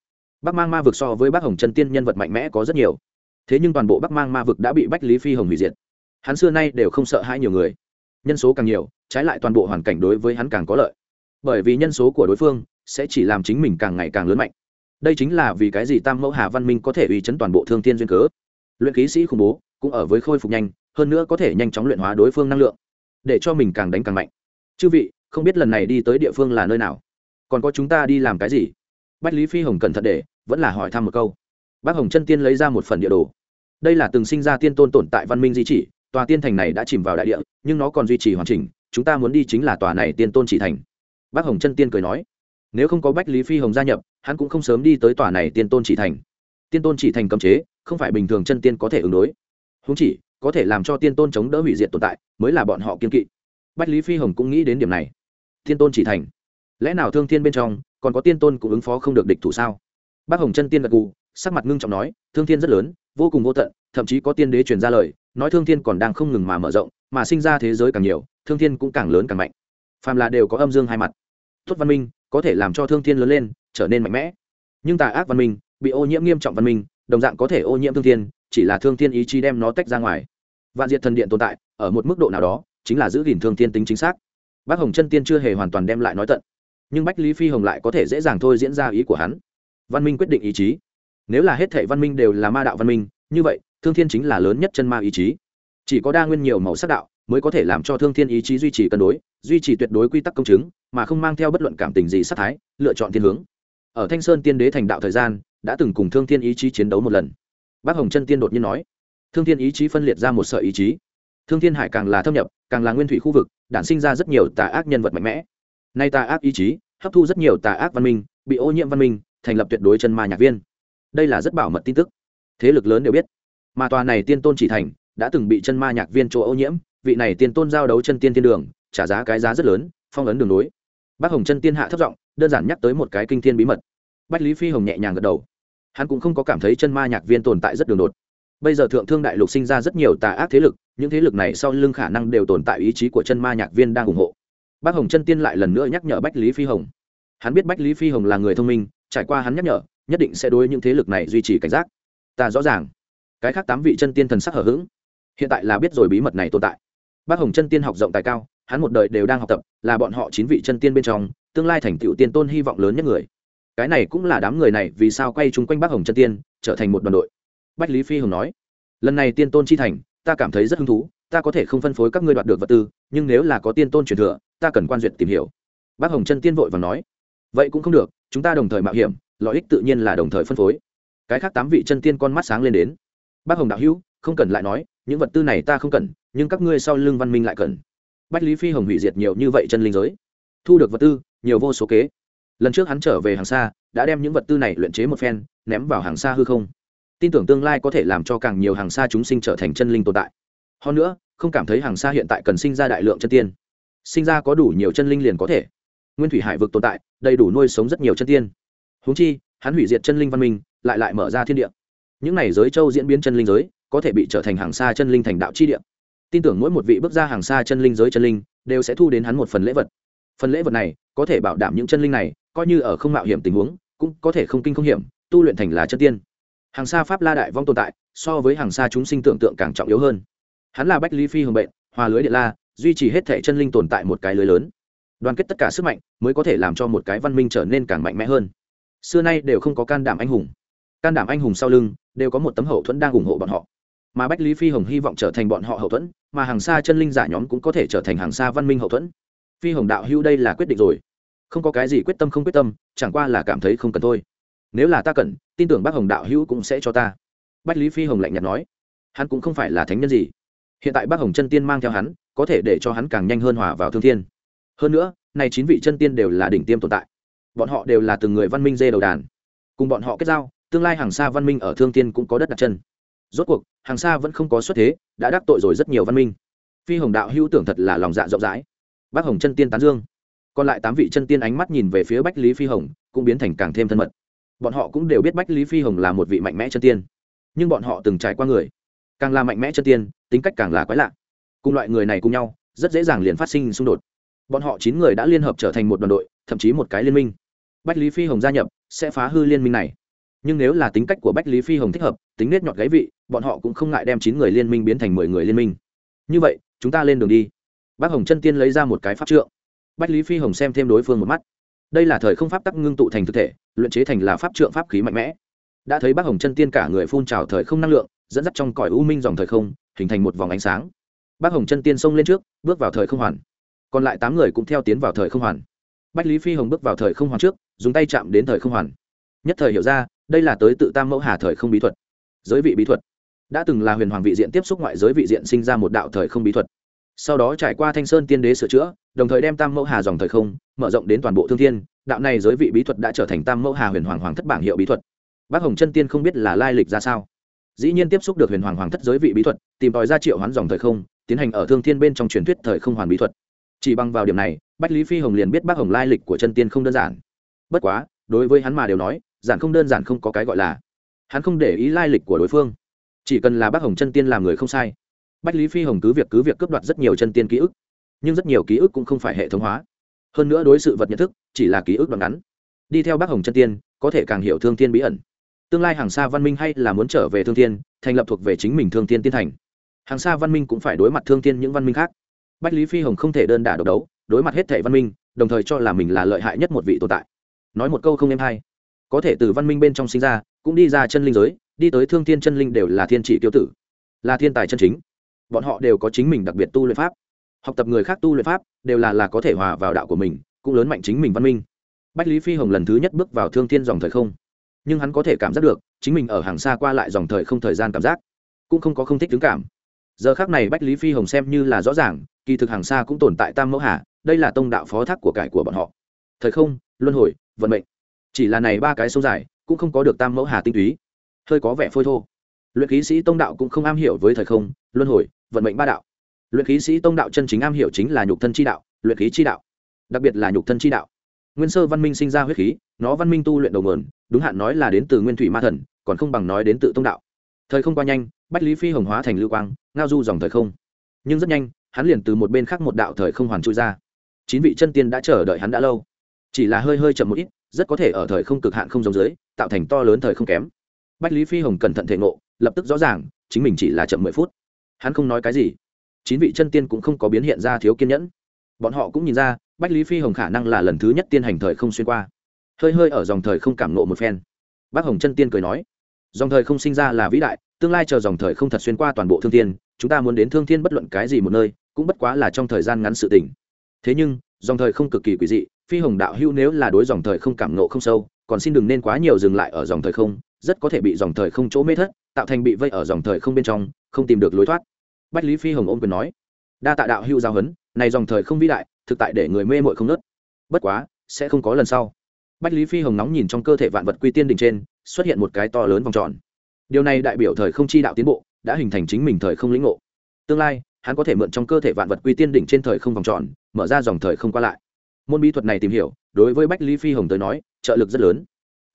Bác mang ma vực so với bác hồng chân tiên nhân vật mạnh mẽ có rất nhiều. Thế nhưng toàn bộ bác mang ma vực đã bị bách lý phi hồng hủy diệt. Hắn xưa nay đều không sợ hãi nhiều người. Nhân số càng nhiều trái lại toàn bộ hoàn cảnh đối với hắn càng có lợi. Bởi vì nhân số của đối phương sẽ chỉ làm chính mình càng ngày càng lớn mạnh đây chính là vì cái gì tam mẫu hà văn minh có thể uy chấn toàn bộ thương Thiên duyên cớ? Luyện ký sĩ khủng bố, cũng ở với khôi phục nhanh, hơn nữa có thể nhanh chóng luyện hóa đối phương năng lượng, để cho mình càng đánh càng mạnh. Chư vị, không biết lần này đi tới địa phương là nơi nào? Còn có chúng ta đi làm cái gì? Bách lý phi hồng cẩn thận để, vẫn là hỏi thăm một câu. Bác hồng chân tiên lấy ra một phần địa đồ. Đây là từng sinh ra tiên tôn tồn tại văn minh di chỉ, tòa tiên thành này đã chìm vào đại địa, nhưng nó còn duy trì hoàn chỉnh, chúng ta muốn đi chính là tòa này tiên tôn chỉ thành. Bác hồng chân tiên cười nói nếu không có bách lý phi hồng gia nhập, hắn cũng không sớm đi tới tòa này tiên tôn chỉ thành. Tiên tôn chỉ thành cấm chế, không phải bình thường chân tiên có thể ứng đối. Húng chỉ, có thể làm cho tiên tôn chống đỡ hủy diệt tồn tại, mới là bọn họ kiên kỵ. Bách lý phi hồng cũng nghĩ đến điểm này. Tiên tôn chỉ thành. Lẽ nào thương thiên bên trong, còn có tiên tôn cũng ứng phó không được địch thủ sao? Bác hồng chân tiên gật gù, sắc mặt ngưng trọng nói, thương thiên rất lớn, vô cùng vô tận, thậm chí có tiên đế truyền ra lời, nói thương thiên còn đang không ngừng mà mở rộng, mà sinh ra thế giới càng nhiều, thương thiên cũng càng lớn càng mạnh. Phàm là đều có âm dương hai mặt. Tốt văn minh có thể làm cho thương thiên lớn lên, trở nên mạnh mẽ. Nhưng tà ác văn minh bị ô nhiễm nghiêm trọng văn minh, đồng dạng có thể ô nhiễm thương thiên, chỉ là thương thiên ý chí đem nó tách ra ngoài. Vạn diệt thần điện tồn tại, ở một mức độ nào đó, chính là giữ gìn thương thiên tính chính xác. Bác hồng chân tiên chưa hề hoàn toàn đem lại nói tận, nhưng bách lý phi hồng lại có thể dễ dàng thôi diễn ra ý của hắn. Văn minh quyết định ý chí. Nếu là hết thể văn minh đều là ma đạo văn minh, như vậy, thương thiên chính là lớn nhất chân ma ý chí. Chỉ có đa nguyên nhiều màu sắc đạo mới có thể làm cho thương thiên ý chí duy trì cân đối, duy trì tuyệt đối quy tắc công chứng, mà không mang theo bất luận cảm tình gì sát thái, lựa chọn thiên hướng. Ở thanh sơn tiên đế thành đạo thời gian, đã từng cùng thương thiên ý chí chiến đấu một lần. Bác hồng chân tiên đột nhiên nói, thương thiên ý chí phân liệt ra một sợi ý chí. Thương thiên hải càng là thâm nhập, càng là nguyên thủy khu vực, đản sinh ra rất nhiều tà ác nhân vật mạnh mẽ. Nay tà ác ý chí, hấp thu rất nhiều tà ác văn minh, bị ô nhiễm văn minh, thành lập tuyệt đối chân ma nhạc viên. Đây là rất bảo mật tin tức. Thế lực lớn đều biết. Mà tòa này tiên tôn chỉ thành, đã từng bị chân ma nhạc viên chỗ ô nhiễm vị này tiên tôn giao đấu chân tiên thiên đường, trả giá cái giá rất lớn, phong ấn đường nối. Bác hồng chân tiên hạ thấp giọng, đơn giản nhắc tới một cái kinh thiên bí mật. Bách lý phi hồng nhẹ nhàng gật đầu. Hắn cũng không có cảm thấy chân ma nhạc viên tồn tại rất đường đột. Bây giờ thượng thương đại lục sinh ra rất nhiều tà ác thế lực, những thế lực này sau lưng khả năng đều tồn tại ý chí của chân ma nhạc viên đang ủng hộ. Bác hồng chân tiên lại lần nữa nhắc nhở bách lý phi hồng. Hắn biết bách lý phi hồng là người thông minh, trải qua hắn nhắc nhở, nhất định sẽ đối những thế lực này duy trì cảnh giác. Ta rõ ràng. Cái khác tám vị chân tiên thần sắc hở h ữ g hiện tại là biết rồi bí mật này tồn tại bác hồng chân tiên học rộng tài cao, hắn một đời đều đang học tập, là bọn họ chín vị chân tiên bên trong, tương lai thành tựu tiên tôn hy vọng lớn nhất người. Cái này cũng là đám người này vì sao quay chung quanh bác hồng chân tiên, trở thành một đoàn đội. Bách lý phi hồng nói, lần này tiên tôn chi thành, ta cảm thấy rất hứng thú, ta có thể không phân phối các ngươi đoạt được vật tư, nhưng nếu là có tiên tôn truyền thừa, ta cần quan duyệt tìm hiểu. Bác hồng chân tiên vội và nói, vậy cũng không được, chúng ta đồng thời mạo hiểm, lợi ích tự nhiên là đồng thời phân phối. Cái khác tám vị chân tiên con mắt sáng lên đến. Bác hồng đạo hữu, không cần lại nói, những vật tư này ta không cần nhưng các ngươi sau lưng văn minh lại cần. Bách lý phi hồng hủy diệt nhiều như vậy chân linh giới, thu được vật tư, nhiều vô số kế. Lần trước hắn trở về hàng xa, đã đem những vật tư này luyện chế một phen, ném vào hàng xa hư không. Tin tưởng tương lai có thể làm cho càng nhiều hàng xa chúng sinh trở thành chân linh tồn tại. Hơn nữa, không cảm thấy hàng xa hiện tại cần sinh ra đại lượng chân tiên. Sinh ra có đủ nhiều chân linh liền có thể. Nguyên thủy hải vực tồn tại, đầy đủ nuôi sống rất nhiều chân tiên. Húng chi, hắn hủy diệt chân linh văn minh, lại lại mở ra thiên địa. Những n à y giới châu diễn biến chân linh giới, có thể bị trở thành hàng xa chân linh thành đạo chi địa tin tưởng mỗi một vị bước ra hàng xa chân linh giới chân linh đều sẽ thu đến hắn một phần lễ vật. Phần lễ vật này có thể bảo đảm những chân linh này coi như ở không mạo hiểm tình huống, cũng có thể không kinh không hiểm, tu luyện thành là chân tiên. Hàng xa pháp la đại vong tồn tại, so với hàng xa chúng sinh tưởng tượng càng trọng yếu hơn. Hắn là bách lý phi hồng bệnh, hòa lưới điện la, duy trì hết thể chân linh tồn tại một cái lưới lớn. Đoàn kết tất cả sức mạnh mới có thể làm cho một cái văn minh trở nên càng mạnh mẽ hơn. Xưa nay đều không có can đảm anh hùng. Can đảm anh hùng sau lưng, đều có một tấm hậu thuẫn đang ủng hộ bọn họ mà bách lý phi hồng hy vọng trở thành bọn họ hậu thuẫn, mà hàng xa chân linh giả nhóm cũng có thể trở thành hàng xa văn minh hậu thuẫn. Phi hồng đạo hưu đây là quyết định rồi. Không có cái gì quyết tâm không quyết tâm, chẳng qua là cảm thấy không cần thôi. Nếu là ta cần, tin tưởng bác hồng đạo hữu cũng sẽ cho ta. Bách lý phi hồng lạnh nhạt nói. Hắn cũng không phải là thánh nhân gì. Hiện tại bác hồng chân tiên mang theo hắn, có thể để cho hắn càng nhanh hơn hòa vào thương thiên. Hơn nữa nay chín vị chân tiên đều là đỉnh tiêm tồn tại. Bọn họ đều là từng người văn minh dê đầu đàn. Cùng bọn họ kết giao, tương lai hàng xa văn minh ở thương tiên cũng có đất đặt chân rốt cuộc, hàng xa vẫn không có xuất thế, đã đắc tội rồi rất nhiều văn minh. Phi hồng đạo hữu tưởng thật là lòng dạ rộng rãi. Bác hồng chân tiên tán dương. Còn lại tám vị chân tiên ánh mắt nhìn về phía bách lý phi hồng, cũng biến thành càng thêm thân mật. Bọn họ cũng đều biết bách lý phi hồng là một vị mạnh mẽ chân tiên. Nhưng bọn họ từng trải qua người. Càng là mạnh mẽ chân tiên, tính cách càng là quái lạ. Cùng loại người này cùng nhau, rất dễ dàng liền phát sinh xung đột. Bọn họ chín người đã liên hợp trở thành một đoàn đội, thậm chí một cái liên minh. Bách lý phi hồng gia nhập, sẽ phá hư liên minh này. Nhưng nếu là tính cách của bách lý phi hồng thích hợp, tính nết nhọt gáy vị bọn họ cũng không ngại đem chín người liên minh biến thành mười người liên minh. Như vậy, chúng ta lên đường đi. Bác hồng chân tiên lấy ra một cái pháp trượng. Bách lý phi hồng xem thêm đối phương một mắt. Đây là thời không pháp tắc ngưng tụ thành thực thể, luyện chế thành là pháp trượng pháp khí mạnh mẽ. Đã thấy bác hồng chân tiên cả người phun trào thời không năng lượng, dẫn dắt trong cõi u minh dòng thời không, hình thành một vòng ánh sáng. Bác hồng chân tiên xông lên trước, bước vào thời không hoàn. Còn lại tám người cũng theo tiến vào thời không hoàn. Bách lý phi hồng bước vào thời không hoàn trước, dùng tay chạm đến thời không hoàn. Nhất thời hiểu ra, đây là tới tự tam mẫu hà thời không bí thuật. Giới vị bí thuật đã từng là huyền hoàng vị diện tiếp xúc ngoại giới vị diện sinh ra một đạo thời không bí thuật. Sau đó trải qua thanh sơn tiên đế sửa chữa, đồng thời đem tam mẫu hà dòng thời không mở rộng đến toàn bộ thương thiên, đạo này giới vị bí thuật đã trở thành tam mẫu hà huyền hoàng hoàng thất bảng hiệu bí thuật. Bác hồng chân tiên không biết là lai lịch ra sao. Dĩ nhiên tiếp xúc được huyền hoàng hoàng thất giới vị bí thuật, tìm tòi ra triệu hoán dòng thời không, tiến hành ở thương thiên bên trong truyền thuyết thời không hoàn bí thuật. Chỉ bằng vào điểm này, bách lý phi hồng liền biết bác hồng lai lịch của chân tiên không đơn giản. Bất quá, đối với hắn mà đều nói, giản không đơn giản không có cái gọi là. Hắn không để ý lai lịch của đối phương chỉ cần là bác hồng chân tiên làm người không sai. Bách lý phi hồng cứ việc cứ việc cướp đoạt rất nhiều chân tiên ký ức, nhưng rất nhiều ký ức cũng không phải hệ thống hóa. Hơn nữa đối sự vật nhận thức, chỉ là ký ức đoạn ngắn. Đi theo bác hồng chân tiên, có thể càng hiểu thương tiên bí ẩn. Tương lai hàng xa văn minh hay là muốn trở về thương tiên thành lập thuộc về chính mình thương tiên tiên thành. Hàng xa văn minh cũng phải đối mặt thương tiên những văn minh khác. Bách lý phi hồng không thể đơn đả độc đấu, đối mặt hết thể văn minh, đồng thời cho là mình là lợi hại nhất một vị tồn tại. Nói một câu không em hay. Có thể từ văn minh bên trong sinh ra, cũng đi ra chân linh giới đi tới thương thiên chân linh đều là thiên trị tiêu tử, là thiên tài chân chính. Bọn họ đều có chính mình đặc biệt tu luyện pháp. Học tập người khác tu luyện pháp, đều là là có thể hòa vào đạo của mình, cũng lớn mạnh chính mình văn minh. Bách lý phi hồng lần thứ nhất bước vào thương thiên dòng thời không. Nhưng hắn có thể cảm giác được, chính mình ở hàng xa qua lại dòng thời không thời gian cảm giác, cũng không có không thích tướng cảm. Giờ khác này bách lý phi hồng xem như là rõ ràng, kỳ thực hàng xa cũng tồn tại tam mẫu hà, đây là tông đạo phó thác của cải của bọn họ. Thời không, luân hồi, vận mệnh. Chỉ là này ba cái sâu dài, cũng không có được tam mẫu hà tinh túy hơi có vẻ phôi thô. Luyện khí sĩ tông đạo cũng không am hiểu với thời không, luân hồi, vận mệnh ba đạo. Luyện khí sĩ tông đạo chân chính am hiểu chính là nhục thân chi đạo, luyện khí chi đạo, đặc biệt là nhục thân chi đạo. Nguyên sơ văn minh sinh ra huyết khí, nó văn minh tu luyện đầu nguồn, đúng hạn nói là đến từ nguyên thủy ma thần, còn không bằng nói đến tự tông đạo. Thời không qua nhanh, bách lý phi hồng hóa thành lưu quang, ngao du dòng thời không. Nhưng rất nhanh, hắn liền từ một bên khác một đạo thời không hoàn chui ra. Chín vị chân tiên đã chờ đợi hắn đã lâu. Chỉ là hơi hơi chậm một ít, rất có thể ở thời không cực hạn không giống dưới, tạo thành to lớn thời không kém bách lý phi hồng cẩn thận thể ngộ, lập tức rõ ràng, chính mình chỉ là chậm mười phút. Hắn không nói cái gì. Chín vị chân tiên cũng không có biến hiện ra thiếu kiên nhẫn. Bọn họ cũng nhìn ra, bách lý phi hồng khả năng là lần thứ nhất tiên hành thời không xuyên qua. Hơi hơi ở dòng thời không cảm nộ một phen. Bác hồng chân tiên cười nói, dòng thời không sinh ra là vĩ đại, tương lai chờ dòng thời không thật xuyên qua toàn bộ thương thiên, chúng ta muốn đến thương thiên bất luận cái gì một nơi, cũng bất quá là trong thời gian ngắn sự tỉnh thế nhưng, dòng thời không cực kỳ quỷ dị, phi hồng đạo hữu nếu là đối dòng thời không cảm nộ không sâu, còn xin đừng nên quá nhiều dừng lại ở dòng thời không rất có thể bị dòng thời không chỗ mê thất, tạo thành bị vây ở dòng thời không bên trong, không tìm được lối thoát. Bách lý phi hồng ôm quyền nói, đa tạ đạo hưu giao hấn, này dòng thời không vĩ đại, thực tại để người mê mội không nớt. Bất quá, sẽ không có lần sau. Bách lý phi hồng nóng nhìn trong cơ thể vạn vật quy tiên đỉnh trên, xuất hiện một cái to lớn vòng tròn. Điều này đại biểu thời không chi đạo tiến bộ, đã hình thành chính mình thời không lĩnh ngộ. Tương lai, hắn có thể mượn trong cơ thể vạn vật quy tiên đỉnh trên thời không vòng tròn, mở ra dòng thời không qua lại. Môn bí thuật này tìm hiểu, đối với bách lý phi hồng tới nói, trợ lực rất lớn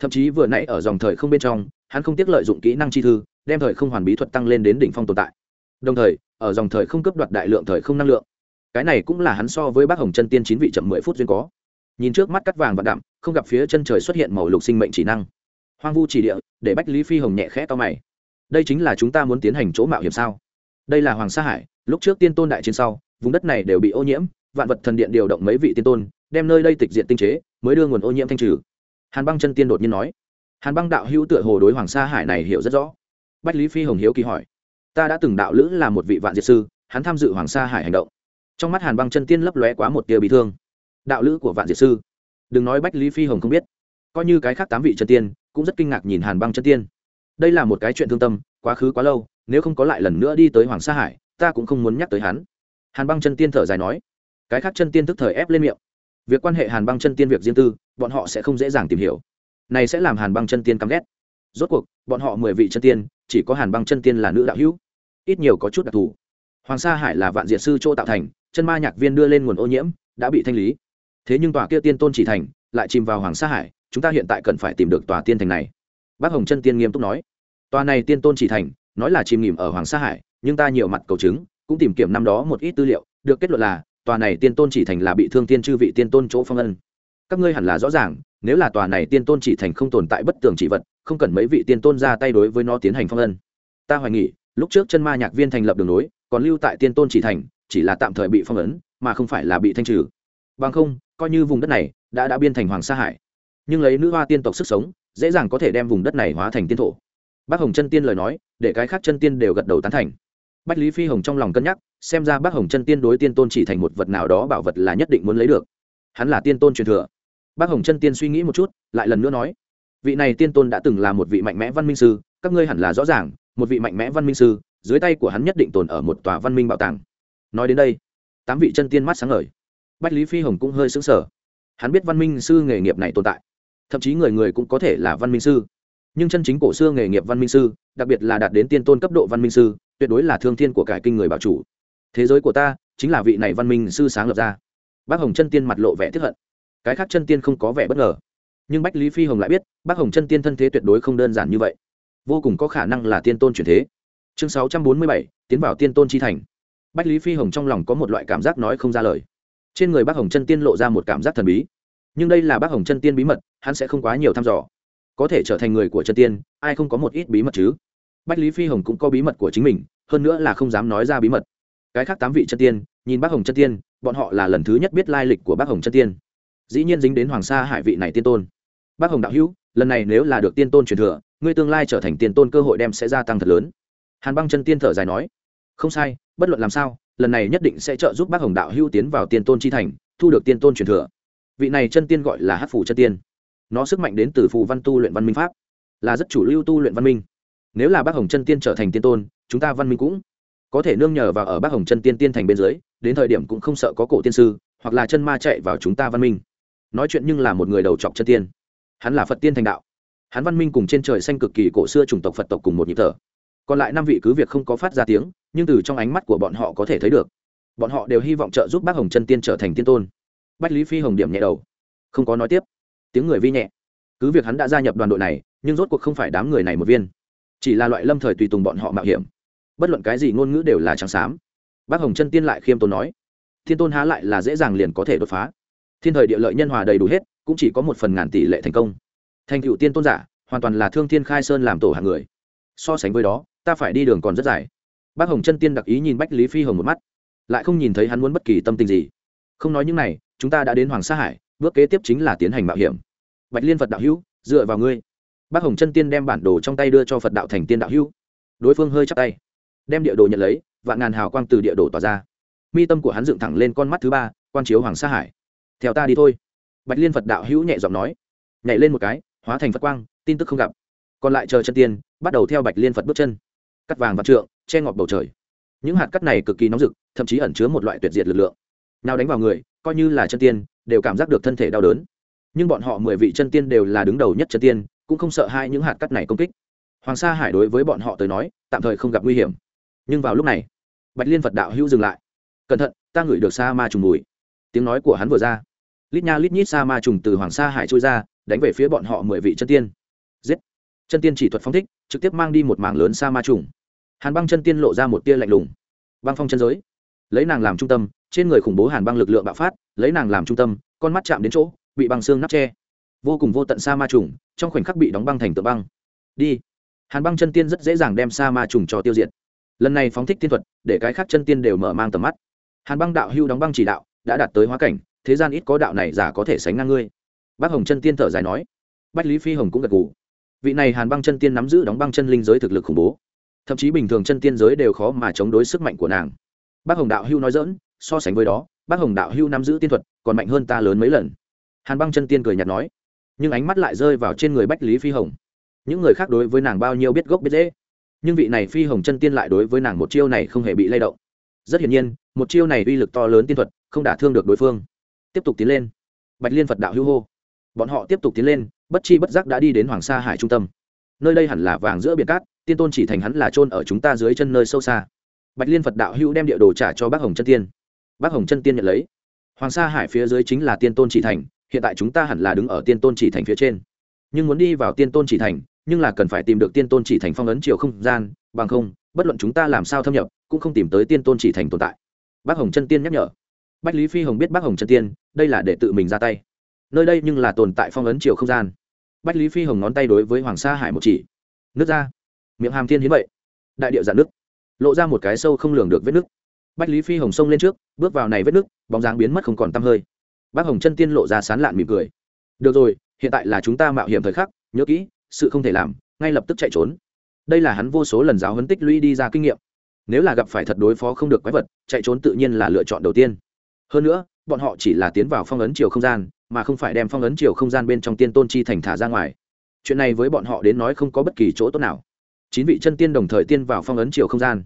thậm chí vừa nãy ở dòng thời không bên trong, hắn không tiếc lợi dụng kỹ năng chi thư, đem thời không hoàn bí thuật tăng lên đến đỉnh phong tồn tại. Đồng thời, ở dòng thời không cấp đoạt đại lượng thời không năng lượng. Cái này cũng là hắn so với bác hồng chân tiên chín vị chậm mười phút duyên có. Nhìn trước mắt cắt vàng và đạm, không gặp phía chân trời xuất hiện màu lục sinh mệnh chỉ năng. Hoang vu chỉ địa, để bách lý phi hồng nhẹ khẽ to mày. Đây chính là chúng ta muốn tiến hành chỗ mạo hiểm sao? Đây là hoàng sa hải, lúc trước tiên tôn đại chiến sau, vùng đất này đều bị ô nhiễm, vạn vật thần điện điều động mấy vị tiên tôn, đem nơi đây tịch diện tinh chế, mới đưa nguồn ô nhiễm thanh trừ hàn băng chân tiên đột nhiên nói. Hàn băng đạo hữu tựa hồ đối hoàng sa hải này hiểu rất rõ. Bách lý phi hồng hiếu kỳ hỏi. Ta đã từng đạo lữ là một vị vạn diệt sư, hắn tham dự hoàng sa hải hành động. Trong mắt hàn băng chân tiên lấp lóe quá một tia bị thương. Đạo lữ của vạn diệt sư? Đừng nói bách lý phi hồng không biết. Coi như cái khác tám vị chân tiên cũng rất kinh ngạc nhìn hàn băng chân tiên. Đây là một cái chuyện thương tâm, quá khứ quá lâu, nếu không có lại lần nữa đi tới hoàng sa hải, ta cũng không muốn nhắc tới hắn. Hàn băng chân tiên thở dài nói. Cái khác chân tiên tức thời ép lên miệng việc quan hệ hàn băng chân tiên việc riêng tư, bọn họ sẽ không dễ dàng tìm hiểu. Này sẽ làm hàn băng chân tiên căm ghét. Rốt cuộc, bọn họ mười vị chân tiên, chỉ có hàn băng chân tiên là nữ đạo hữu. Ít nhiều có chút đặc thù. Hoàng sa hải là vạn diệt sư chỗ tạo thành, chân ma nhạc viên đưa lên nguồn ô nhiễm, đã bị thanh lý. Thế nhưng tòa kia tiên tôn chỉ thành, lại chìm vào hoàng sa hải, chúng ta hiện tại cần phải tìm được tòa tiên thành này. Bác hồng chân tiên nghiêm túc nói. Tòa này tiên tôn chỉ thành, nói là chìm nghỉm ở hoàng sa hải, nhưng ta nhiều mặt cầu chứng, cũng tìm kiếm năm đó một ít tư liệu, được kết luận là tòa này tiên tôn chỉ thành là bị thương tiên chư vị tiên tôn chỗ phong ân. Các ngươi hẳn là rõ ràng, nếu là tòa này tiên tôn chỉ thành không tồn tại bất tường chỉ vật, không cần mấy vị tiên tôn ra tay đối với nó tiến hành phong ân. Ta hoài nghỉ lúc trước chân ma nhạc viên thành lập đường nối, còn lưu tại tiên tôn chỉ thành, chỉ là tạm thời bị phong ấn, mà không phải là bị thanh trừ. Bằng không, coi như vùng đất này đã đã biên thành hoàng sa hải. Nhưng lấy nữ hoa tiên tộc sức sống, dễ dàng có thể đem vùng đất này hóa thành tiên thổ. Bác hồng chân tiên lời nói, để cái khác chân tiên đều gật đầu tán thành bách lý phi hồng trong lòng cân nhắc, xem ra bác hồng chân tiên đối tiên tôn chỉ thành một vật nào đó bảo vật là nhất định muốn lấy được. Hắn là tiên tôn truyền thừa. Bác hồng chân tiên suy nghĩ một chút, lại lần nữa nói, vị này tiên tôn đã từng là một vị mạnh mẽ văn minh sư, các ngươi hẳn là rõ ràng, một vị mạnh mẽ văn minh sư, dưới tay của hắn nhất định tồn ở một tòa văn minh bảo tàng. Nói đến đây, tám vị chân tiên mắt sáng ngời. Bách lý phi hồng cũng hơi xứng sở hắn biết văn minh sư nghề nghiệp này tồn tại, thậm chí người người cũng có thể là văn minh sư. Nhưng chân chính cổ xưa nghề nghiệp văn minh sư, đặc biệt là đạt đến tiên tôn cấp độ văn minh sư tuyệt đối là thương thiên của cải kinh người bảo chủ. Thế giới của ta chính là vị này văn minh sư sáng lập ra. Bác hồng chân tiên mặt lộ vẻ tiếp hận. Cái khác chân tiên không có vẻ bất ngờ. Nhưng bách lý phi hồng lại biết, bác hồng chân tiên thân thế tuyệt đối không đơn giản như vậy. Vô cùng có khả năng là tiên tôn chuyển thế. Chương sáu trăm bốn mươi bảy, tiến vào tiên tôn chi thành. Bách lý phi hồng trong lòng có một loại cảm giác nói không ra lời. Trên người bác hồng chân tiên lộ ra một cảm giác thần bí. Nhưng đây là bác hồng chân tiên bí mật, hắn sẽ không quá nhiều thăm dò. Có thể trở thành người của chân tiên, ai không có một ít bí mật chứ? Bách lý phi hồng cũng có bí mật của chính mình, hơn nữa là không dám nói ra bí mật. Cái khác tám vị chân tiên, nhìn bác hồng chân tiên, bọn họ là lần thứ nhất biết lai lịch của bác hồng chân tiên. Dĩ nhiên dính đến hoàng sa hải vị này tiên tôn. Bác hồng đạo hữu, lần này nếu là được tiên tôn truyền thừa, ngươi tương lai trở thành tiên tôn cơ hội đem sẽ gia tăng thật lớn. Hàn băng chân tiên thở dài nói, không sai, bất luận làm sao, lần này nhất định sẽ trợ giúp bác hồng đạo hữu tiến vào tiên tôn chi thành, thu được tiên tôn truyền thừa. Vị này chân tiên gọi là hát phủ chân tiên. Nó sức mạnh đến từ phù văn tu luyện văn minh pháp, là rất chủ lưu tu luyện văn minh nếu là bác hồng chân tiên trở thành tiên tôn, chúng ta văn minh cũng có thể nương nhờ vào ở bác hồng chân tiên tiên thành bên dưới, đến thời điểm cũng không sợ có cổ tiên sư, hoặc là chân ma chạy vào chúng ta văn minh. Nói chuyện nhưng là một người đầu trọc chân tiên. Hắn là phật tiên thành đạo. Hắn văn minh cùng trên trời xanh cực kỳ cổ xưa chủng tộc phật tộc cùng một nhịp thở. Còn lại năm vị cứ việc không có phát ra tiếng, nhưng từ trong ánh mắt của bọn họ có thể thấy được. Bọn họ đều hy vọng trợ giúp bác hồng chân tiên trở thành tiên tôn. Bách lý phi hồng điểm nhẹ đầu. Không có nói tiếp. Tiếng người vi nhẹ. Cứ việc hắn đã gia nhập đoàn đội này, nhưng rốt cuộc không phải đám người này một viên chỉ là loại lâm thời tùy tùng bọn họ mạo hiểm. Bất luận cái gì ngôn ngữ đều là trắng xám. Bác hồng chân tiên lại khiêm tốn nói, thiên tôn há lại là dễ dàng liền có thể đột phá. Thiên thời địa lợi nhân hòa đầy đủ hết, cũng chỉ có một phần ngàn tỷ lệ thành công. Thành cựu tiên tôn giả, hoàn toàn là thương thiên khai sơn làm tổ hàng người. So sánh với đó, ta phải đi đường còn rất dài. Bác hồng chân tiên đặc ý nhìn bách lý phi hồng một mắt, lại không nhìn thấy hắn muốn bất kỳ tâm tình gì. Không nói những này, chúng ta đã đến hoàng sa hải, bước kế tiếp chính là tiến hành mạo hiểm. Bạch liên phật đạo hữu, dựa vào ngươi bác hồng chân tiên đem bản đồ trong tay đưa cho phật đạo thành tiên đạo Hưu, đối phương hơi chắc tay đem địa đồ nhận lấy vạn ngàn hào quang từ địa đồ tỏa ra. Mi tâm của hắn dựng thẳng lên con mắt thứ ba quan chiếu hoàng sa hải. Theo ta đi thôi. Bạch liên phật đạo hữu nhẹ giọng nói nhảy lên một cái hóa thành phật quang tin tức không gặp. Còn lại chờ chân tiên bắt đầu theo bạch liên phật bước chân. Cắt vàng và trượng che ngọt bầu trời. Những hạt cắt này cực kỳ nóng rực thậm chí ẩn chứa một loại tuyệt diệt lực lượng. Nào đánh vào người coi như là chân tiên đều cảm giác được thân thể đau đớn. Nhưng bọn họ mười vị chân tiên đều là đứng đầu nhất chân tiên cũng không sợ hai những hạt cắt này công kích. Hoàng sa hải đối với bọn họ tới nói, tạm thời không gặp nguy hiểm. Nhưng vào lúc này, bạch liên phật đạo hữu dừng lại. Cẩn thận, ta ngửi được sa ma trùng mùi. Tiếng nói của hắn vừa ra. Lít nha lít nhít sa ma trùng từ hoàng sa hải trôi ra, đánh về phía bọn họ mười vị chân tiên. Giết! Chân tiên chỉ thuật Phong thích, trực tiếp mang đi một mảng lớn sa ma trùng. Hàn băng chân tiên lộ ra một tia lạnh lùng. Băng phong chân giới. Lấy nàng làm trung tâm, trên người khủng bố hàn băng lực lượng bạo phát, lấy nàng làm trung tâm, con mắt chạm đến chỗ, bị băng xương nắp tre vô cùng vô tận sa ma trùng, trong khoảnh khắc bị đóng băng thành tượng băng. Đi. Hàn băng chân tiên rất dễ dàng đem sa ma trùng cho tiêu diệt. Lần này phóng thích tiên thuật, để cái khác chân tiên đều mở mang tầm mắt. Hàn băng đạo hưu đóng băng chỉ đạo, đã đạt tới hóa cảnh, thế gian ít có đạo này giả có thể sánh ngang ngươi. Bác hồng chân tiên thở dài nói. Bách lý phi hồng cũng gật gù. Vị này hàn băng chân tiên nắm giữ đóng băng chân linh giới thực lực khủng bố. Thậm chí bình thường chân tiên giới đều khó mà chống đối sức mạnh của nàng. Bác hồng đạo hưu nói dỡn so sánh với đó, bác hồng đạo hưu nắm giữ tiên thuật còn mạnh hơn ta lớn mấy lần. Hàn băng chân tiên cười nhạt nói nhưng ánh mắt lại rơi vào trên người bách lý phi hồng. Những người khác đối với nàng bao nhiêu biết gốc biết dễ nhưng vị này phi hồng chân tiên lại đối với nàng một chiêu này không hề bị lay động. Rất hiển nhiên, một chiêu này uy lực to lớn tiên thuật, không đả thương được đối phương. Tiếp tục tiến lên. Bạch liên phật đạo hữu hô. Bọn họ tiếp tục tiến lên, bất chi bất giác đã đi đến hoàng sa hải trung tâm. Nơi đây hẳn là vàng giữa biển cát, tiên tôn chỉ thành hắn là trôn ở chúng ta dưới chân nơi sâu xa. Bạch liên phật đạo hữu đem địa đồ trả cho bác hồng chân tiên. Bác hồng chân tiên nhận lấy. Hoàng sa hải phía dưới chính là tiên tôn chỉ thành hiện tại chúng ta hẳn là đứng ở tiên tôn chỉ thành phía trên. Nhưng muốn đi vào tiên tôn chỉ thành, nhưng là cần phải tìm được tiên tôn chỉ thành phong ấn chiều không gian, bằng không, bất luận chúng ta làm sao thâm nhập, cũng không tìm tới tiên tôn chỉ thành tồn tại. Bác hồng chân tiên nhắc nhở. Bách lý phi hồng biết bác hồng chân tiên, đây là để tự mình ra tay. Nơi đây nhưng là tồn tại phong ấn chiều không gian. Bách lý phi hồng ngón tay đối với hoàng sa hải một chỉ. Nước ra. Miệng hàm thiên hiến vậy. Đại điệu giản nước. Lộ ra một cái sâu không lường được vết nước. Bách lý phi hồng xông lên trước, bước vào này vết nước, bóng dáng biến mất không còn t hơi bác hồng chân tiên lộ ra sán lạn mỉm cười. Được rồi, hiện tại là chúng ta mạo hiểm thời khắc, nhớ kỹ, sự không thể làm, ngay lập tức chạy trốn. Đây là hắn vô số lần giáo huấn tích lũy đi ra kinh nghiệm. Nếu là gặp phải thật đối phó không được quái vật, chạy trốn tự nhiên là lựa chọn đầu tiên. Hơn nữa, bọn họ chỉ là tiến vào phong ấn chiều không gian, mà không phải đem phong ấn chiều không gian bên trong tiên tôn chi thành thả ra ngoài. Chuyện này với bọn họ đến nói không có bất kỳ chỗ tốt nào. Chín vị chân tiên đồng thời tiên vào phong ấn chiều không gian.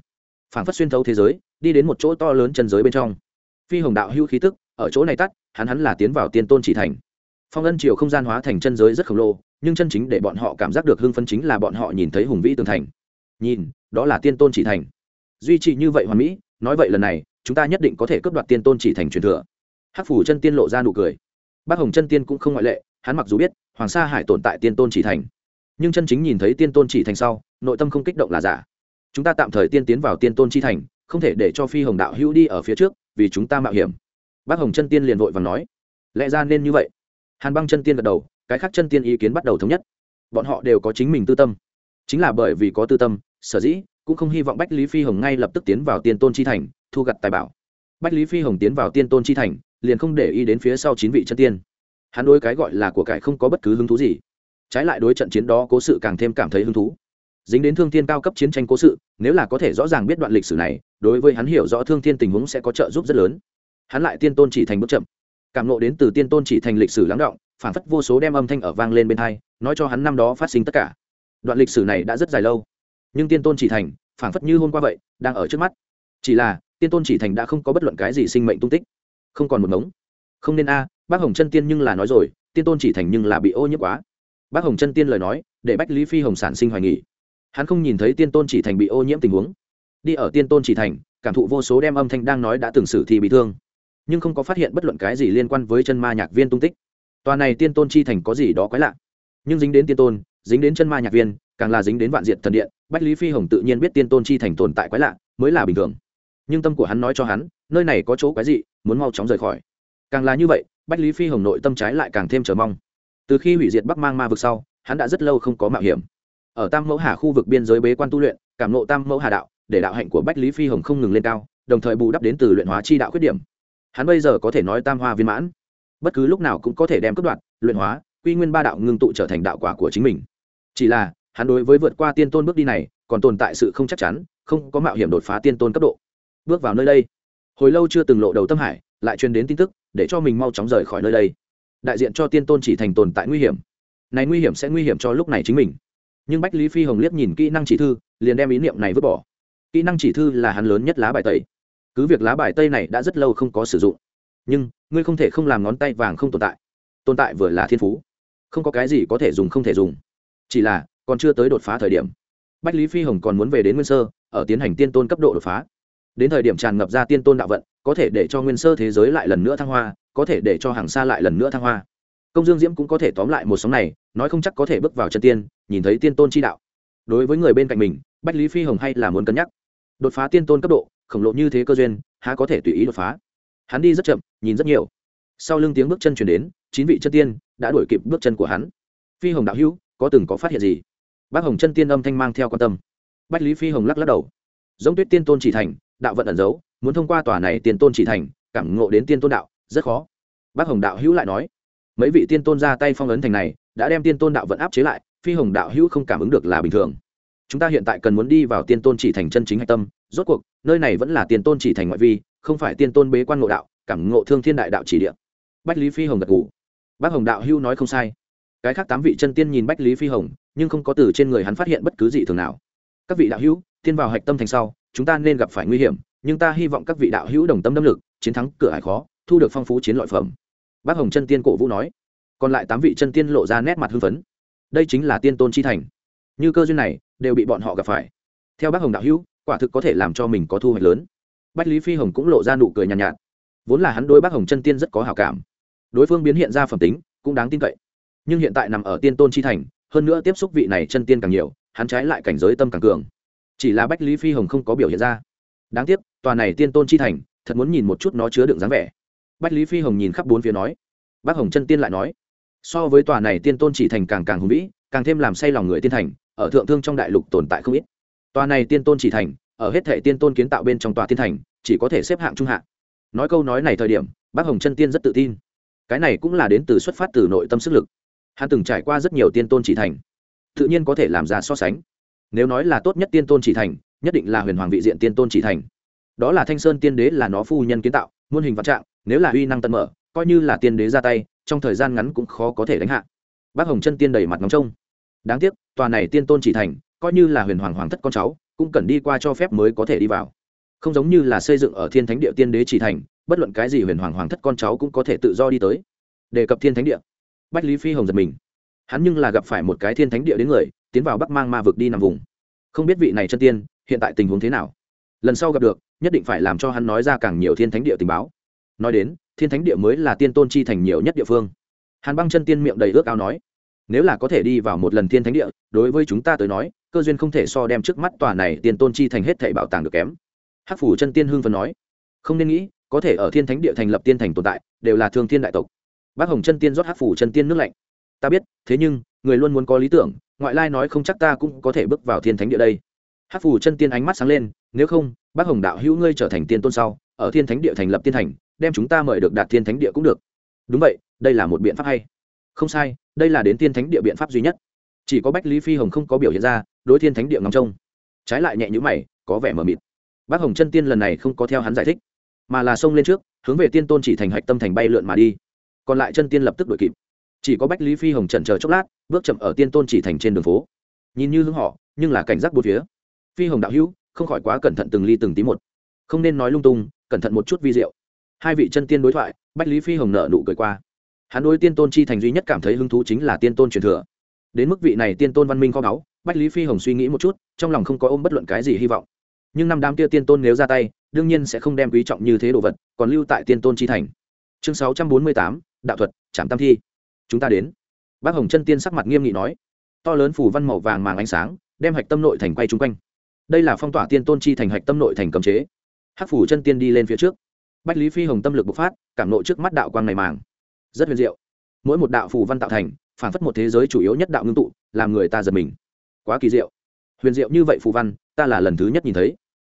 Phảng phất xuyên thấu thế giới, đi đến một chỗ to lớn chân giới bên trong. Phi hồng đạo hưu khí tức ở chỗ này tắt, hắn hắn là tiến vào tiên tôn chỉ thành. Phong ân chiều không gian hóa thành chân giới rất khổng lồ, nhưng chân chính để bọn họ cảm giác được hưng phấn chính là bọn họ nhìn thấy hùng vĩ tường thành. Nhìn, đó là tiên tôn chỉ thành. Duy trì như vậy hoàn mỹ, nói vậy lần này, chúng ta nhất định có thể cướp đoạt tiên tôn chỉ thành truyền thừa. Hắc phủ chân tiên lộ ra nụ cười. Bác hồng chân tiên cũng không ngoại lệ, hắn mặc dù biết, hoàng sa hải tồn tại tiên tôn chỉ thành. Nhưng chân chính nhìn thấy tiên tôn chỉ thành sau, nội tâm không kích động là giả. Chúng ta tạm thời tiên tiến vào tiên tôn chi thành, không thể để cho phi hồng đạo hữu đi ở phía trước, vì chúng ta mạo hiểm bác hồng chân tiên liền vội và nói, lẽ ra nên như vậy? Hàn băng chân tiên gật đầu, cái khác chân tiên ý kiến bắt đầu thống nhất. Bọn họ đều có chính mình tư tâm. Chính là bởi vì có tư tâm, sở dĩ cũng không hy vọng bách lý phi hồng ngay lập tức tiến vào tiên tôn chi thành, thu gặt tài bảo. Bách lý phi hồng tiến vào tiên tôn chi thành, liền không để ý đến phía sau chín vị chân tiên. Hắn đối cái gọi là của cải không có bất cứ hứng thú gì. Trái lại đối trận chiến đó cố sự càng thêm cảm thấy hứng thú. Dính đến thương thiên cao cấp chiến tranh cố sự, nếu là có thể rõ ràng biết đoạn lịch sử này, đối với hắn hiểu rõ thương thiên tình huống sẽ có trợ giúp rất lớn hắn lại tiên tôn chỉ thành bước chậm. Cảm nộ đến từ tiên tôn chỉ thành lịch sử lắng động, phản phất vô số đem âm thanh ở vang lên bên hai, nói cho hắn năm đó phát sinh tất cả. Đoạn lịch sử này đã rất dài lâu. Nhưng tiên tôn chỉ thành, phản phất như hôm qua vậy, đang ở trước mắt. Chỉ là, tiên tôn chỉ thành đã không có bất luận cái gì sinh mệnh tung tích. Không còn một ngống. Không nên a, bác hồng chân tiên nhưng là nói rồi, tiên tôn chỉ thành nhưng là bị ô nhiễm quá. Bác hồng chân tiên lời nói, để bách lý phi hồng sản sinh hoài nghỉ hắn không nhìn thấy tiên tôn chỉ thành bị ô nhiễm tình huống. Đi ở tiên tôn chỉ thành, cảm thụ vô số đem âm thanh đang nói đã từng xử thì bị thương nhưng không có phát hiện bất luận cái gì liên quan với chân ma nhạc viên tung tích. Tòa này tiên tôn chi thành có gì đó quái lạ. Nhưng dính đến tiên tôn, dính đến chân ma nhạc viên, càng là dính đến vạn diện thần điện, bách lý phi hồng tự nhiên biết tiên tôn chi thành tồn tại quái lạ, mới là bình thường. Nhưng tâm của hắn nói cho hắn, nơi này có chỗ quái dị, muốn mau chóng rời khỏi. Càng là như vậy, bách lý phi hồng nội tâm trái lại càng thêm chờ mong. Từ khi hủy diệt bắc mang ma vực sau, hắn đã rất lâu không có mạo hiểm. Ở tam mẫu hà khu vực biên giới bế quan tu luyện, cảm nộ tam mẫu hà đạo, để đạo hạnh của bách lý phi hồng không ngừng lên cao, đồng thời bù đắp đến từ luyện hóa chi đạo khuyết điểm hắn bây giờ có thể nói tam hoa viên mãn. Bất cứ lúc nào cũng có thể đem cất đoạn luyện hóa, quy nguyên ba đạo ngưng tụ trở thành đạo quả của chính mình. Chỉ là, hắn đối với vượt qua tiên tôn bước đi này, còn tồn tại sự không chắc chắn, không có mạo hiểm đột phá tiên tôn cấp độ. Bước vào nơi đây. Hồi lâu chưa từng lộ đầu tâm hải, lại truyền đến tin tức, để cho mình mau chóng rời khỏi nơi đây. Đại diện cho tiên tôn chỉ thành tồn tại nguy hiểm. Này nguy hiểm sẽ nguy hiểm cho lúc này chính mình. Nhưng bách lý phi hồng liếc nhìn kỹ năng chỉ thư, liền đem ý niệm này vứt bỏ. Kỹ năng chỉ thư là hắn lớn nhất lá bài tẩy cứ việc lá bài tây này đã rất lâu không có sử dụng, nhưng ngươi không thể không làm ngón tay vàng không tồn tại. Tồn tại vừa là thiên phú, không có cái gì có thể dùng không thể dùng. Chỉ là, còn chưa tới đột phá thời điểm. Bách lý phi hồng còn muốn về đến nguyên sơ, ở tiến hành tiên tôn cấp độ đột phá. Đến thời điểm tràn ngập ra tiên tôn đạo vận, có thể để cho nguyên sơ thế giới lại lần nữa thăng hoa, có thể để cho hàng xa lại lần nữa thăng hoa. Công dương diễm cũng có thể tóm lại một sóng này, nói không chắc có thể bước vào chân tiên, nhìn thấy tiên tôn chi đạo. Đối với người bên cạnh mình, bách lý phi hồng hay là muốn cân nhắc. Đột phá tiên tôn cấp độ khổng lồ như thế cơ duyên, há có thể tùy ý đột phá? Hắn đi rất chậm, nhìn rất nhiều. Sau lưng tiếng bước chân chuyển đến, chín vị chân tiên đã đuổi kịp bước chân của hắn. Phi hồng đạo hữu, có từng có phát hiện gì? Bác hồng chân tiên âm thanh mang theo quan tâm. Bách lý phi hồng lắc lắc đầu. Giống tuyết tiên tôn chỉ thành, đạo vận ẩn giấu, muốn thông qua tòa này tiên tôn chỉ thành, cảm ngộ đến tiên tôn đạo, rất khó. Bác hồng đạo hữu lại nói, mấy vị tiên tôn ra tay phong ấn thành này, đã đem tiên tôn đạo vận áp chế lại, phi hồng đạo hữu không cảm ứng được là bình thường. Chúng ta hiện tại cần muốn đi vào tiên tôn chỉ thành chân chính hạch tâm rốt cuộc, nơi này vẫn là tiên tôn chỉ thành ngoại vi, không phải tiên tôn bế quan ngộ đạo, cảm ngộ thương thiên đại đạo chỉ địa. Bách lý phi hồng gật ngủ bác hồng đạo hưu nói không sai. Cái khác tám vị chân tiên nhìn bách lý phi hồng, nhưng không có từ trên người hắn phát hiện bất cứ gì thường nào. Các vị đạo hữu tiên vào hạch tâm thành sau, chúng ta nên gặp phải nguy hiểm, nhưng ta hy vọng các vị đạo hữu đồng tâm đâm lực, chiến thắng cửa hải khó, thu được phong phú chiến lợi phẩm. Bác hồng chân tiên cổ vũ nói. Còn lại tám vị chân tiên lộ ra nét mặt hưng phấn. Đây chính là tiên tôn chi thành. Như cơ duyên này, đều bị bọn họ gặp phải. Theo bác hồng đạo hữu quả thực có thể làm cho mình có thu hoạch lớn. Bách lý phi hồng cũng lộ ra nụ cười nhàn nhạt, nhạt vốn là hắn đối bác hồng chân tiên rất có hào cảm. Đối phương biến hiện ra phẩm tính cũng đáng tin cậy. Nhưng hiện tại nằm ở tiên tôn chi thành hơn nữa tiếp xúc vị này chân tiên càng nhiều hắn trái lại cảnh giới tâm càng cường. Chỉ là bách lý phi hồng không có biểu hiện ra. Đáng tiếc tòa này tiên tôn chi thành thật muốn nhìn một chút nó chứa đựng dáng vẻ. Bách lý phi hồng nhìn khắp bốn phía nói. Bác hồng chân tiên lại nói. So với tòa này tiên tôn chỉ thành càng càng hùng vĩ càng thêm làm say lòng người tiên thành ở thượng thương trong đại lục tồn tại không ít tòa này tiên tôn chỉ thành, ở hết thể tiên tôn kiến tạo bên trong tòa tiên thành, chỉ có thể xếp hạng trung hạng nói câu nói này thời điểm, bác hồng chân tiên rất tự tin. Cái này cũng là đến từ xuất phát từ nội tâm sức lực. Hắn từng trải qua rất nhiều tiên tôn chỉ thành. Tự nhiên có thể làm ra so sánh. Nếu nói là tốt nhất tiên tôn chỉ thành, nhất định là huyền hoàng vị diện tiên tôn chỉ thành. Đó là thanh sơn tiên đế là nó phu nhân kiến tạo, muôn hình vạn trạng, nếu là uy năng tận mở, coi như là tiên đế ra tay, trong thời gian ngắn cũng khó có thể đánh hạ. Bác hồng chân tiên đầy mặt ngóng trông. Đáng tiếc, tòa này tiên tôn chỉ thành coi như là huyền hoàng hoàng thất con cháu, cũng cần đi qua cho phép mới có thể đi vào. Không giống như là xây dựng ở thiên thánh địa tiên đế chỉ thành, bất luận cái gì huyền hoàng hoàng thất con cháu cũng có thể tự do đi tới. Đề cập thiên thánh địa, bách lý phi hồng giật mình. Hắn nhưng là gặp phải một cái thiên thánh địa đến người, tiến vào bắc mang ma vực đi nằm vùng. Không biết vị này chân tiên, hiện tại tình huống thế nào? Lần sau gặp được, nhất định phải làm cho hắn nói ra càng nhiều thiên thánh địa tình báo. Nói đến, thiên thánh địa mới là tiên tôn chi thành nhiều nhất địa phương. Hàn băng chân tiên miệng đầy ước ao nói, nếu là có thể đi vào một lần thiên thánh địa, đối với chúng ta tới nói cơ duyên không thể so đem trước mắt tòa này tiền tôn chi thành hết thảy bảo tàng được kém. Hắc phủ chân tiên hưng phân nói, không nên nghĩ, có thể ở thiên thánh địa thành lập tiên thành tồn tại, đều là thương thiên đại tộc. Bác hồng chân tiên rót hắc phủ chân tiên nước lạnh. Ta biết, thế nhưng, người luôn muốn có lý tưởng, ngoại lai nói không chắc ta cũng có thể bước vào thiên thánh địa đây. Hắc phủ chân tiên ánh mắt sáng lên, nếu không, bác hồng đạo hữu ngươi trở thành tiên tôn sau, ở thiên thánh địa thành lập tiên thành, đem chúng ta mời được đạt thiên thánh địa cũng được. Đúng vậy, đây là một biện pháp hay. Không sai, đây là đến thiên thánh địa biện pháp duy nhất. Chỉ có bách lý phi hồng không có biểu hiện ra đối thiên thánh địa ngóng trông. Trái lại nhẹ nhữ mày, có vẻ mờ mịt. Bác hồng chân tiên lần này không có theo hắn giải thích, mà là xông lên trước, hướng về tiên tôn chỉ thành hạch tâm thành bay lượn mà đi. Còn lại chân tiên lập tức đuổi kịp. Chỉ có bách lý phi hồng trần chờ chốc lát, bước chậm ở tiên tôn chỉ thành trên đường phố. Nhìn như hướng họ, nhưng là cảnh giác bốn phía. Phi hồng đạo hữu, không khỏi quá cẩn thận từng ly từng tí một. Không nên nói lung tung, cẩn thận một chút vi diệu. Hai vị chân tiên đối thoại, bách lý phi hồng nợ nụ cười qua. Hắn đối tiên tôn chi thành duy nhất cảm thấy hứng thú chính là tiên tôn truyền thừa. Đến mức vị này tiên tôn văn minh kho báu bách lý phi hồng suy nghĩ một chút, trong lòng không có ôm bất luận cái gì hy vọng. Nhưng năm đám kia tiên tôn nếu ra tay, đương nhiên sẽ không đem quý trọng như thế đồ vật, còn lưu tại tiên tôn chi thành. Chương sáu trăm bốn mươi tám, đạo thuật trạm tam thi. Chúng ta đến. Bác hồng chân tiên sắc mặt nghiêm nghị nói. To lớn phủ văn màu vàng màng ánh sáng, đem hạch tâm nội thành quay chung quanh. Đây là phong tỏa tiên tôn chi thành hạch tâm nội thành cấm chế. Hắc phủ chân tiên đi lên phía trước. Bách lý phi hồng tâm lực bộc phát, cảm nộ trước mắt đạo quang này màng. Rất huyền diệu. Mỗi một đạo phù văn tạo thành, phản phất một thế giới chủ yếu nhất đạo ngưng tụ, làm người ta giật mình quá kỳ diệu. Huyền diệu như vậy phù văn, ta là lần thứ nhất nhìn thấy.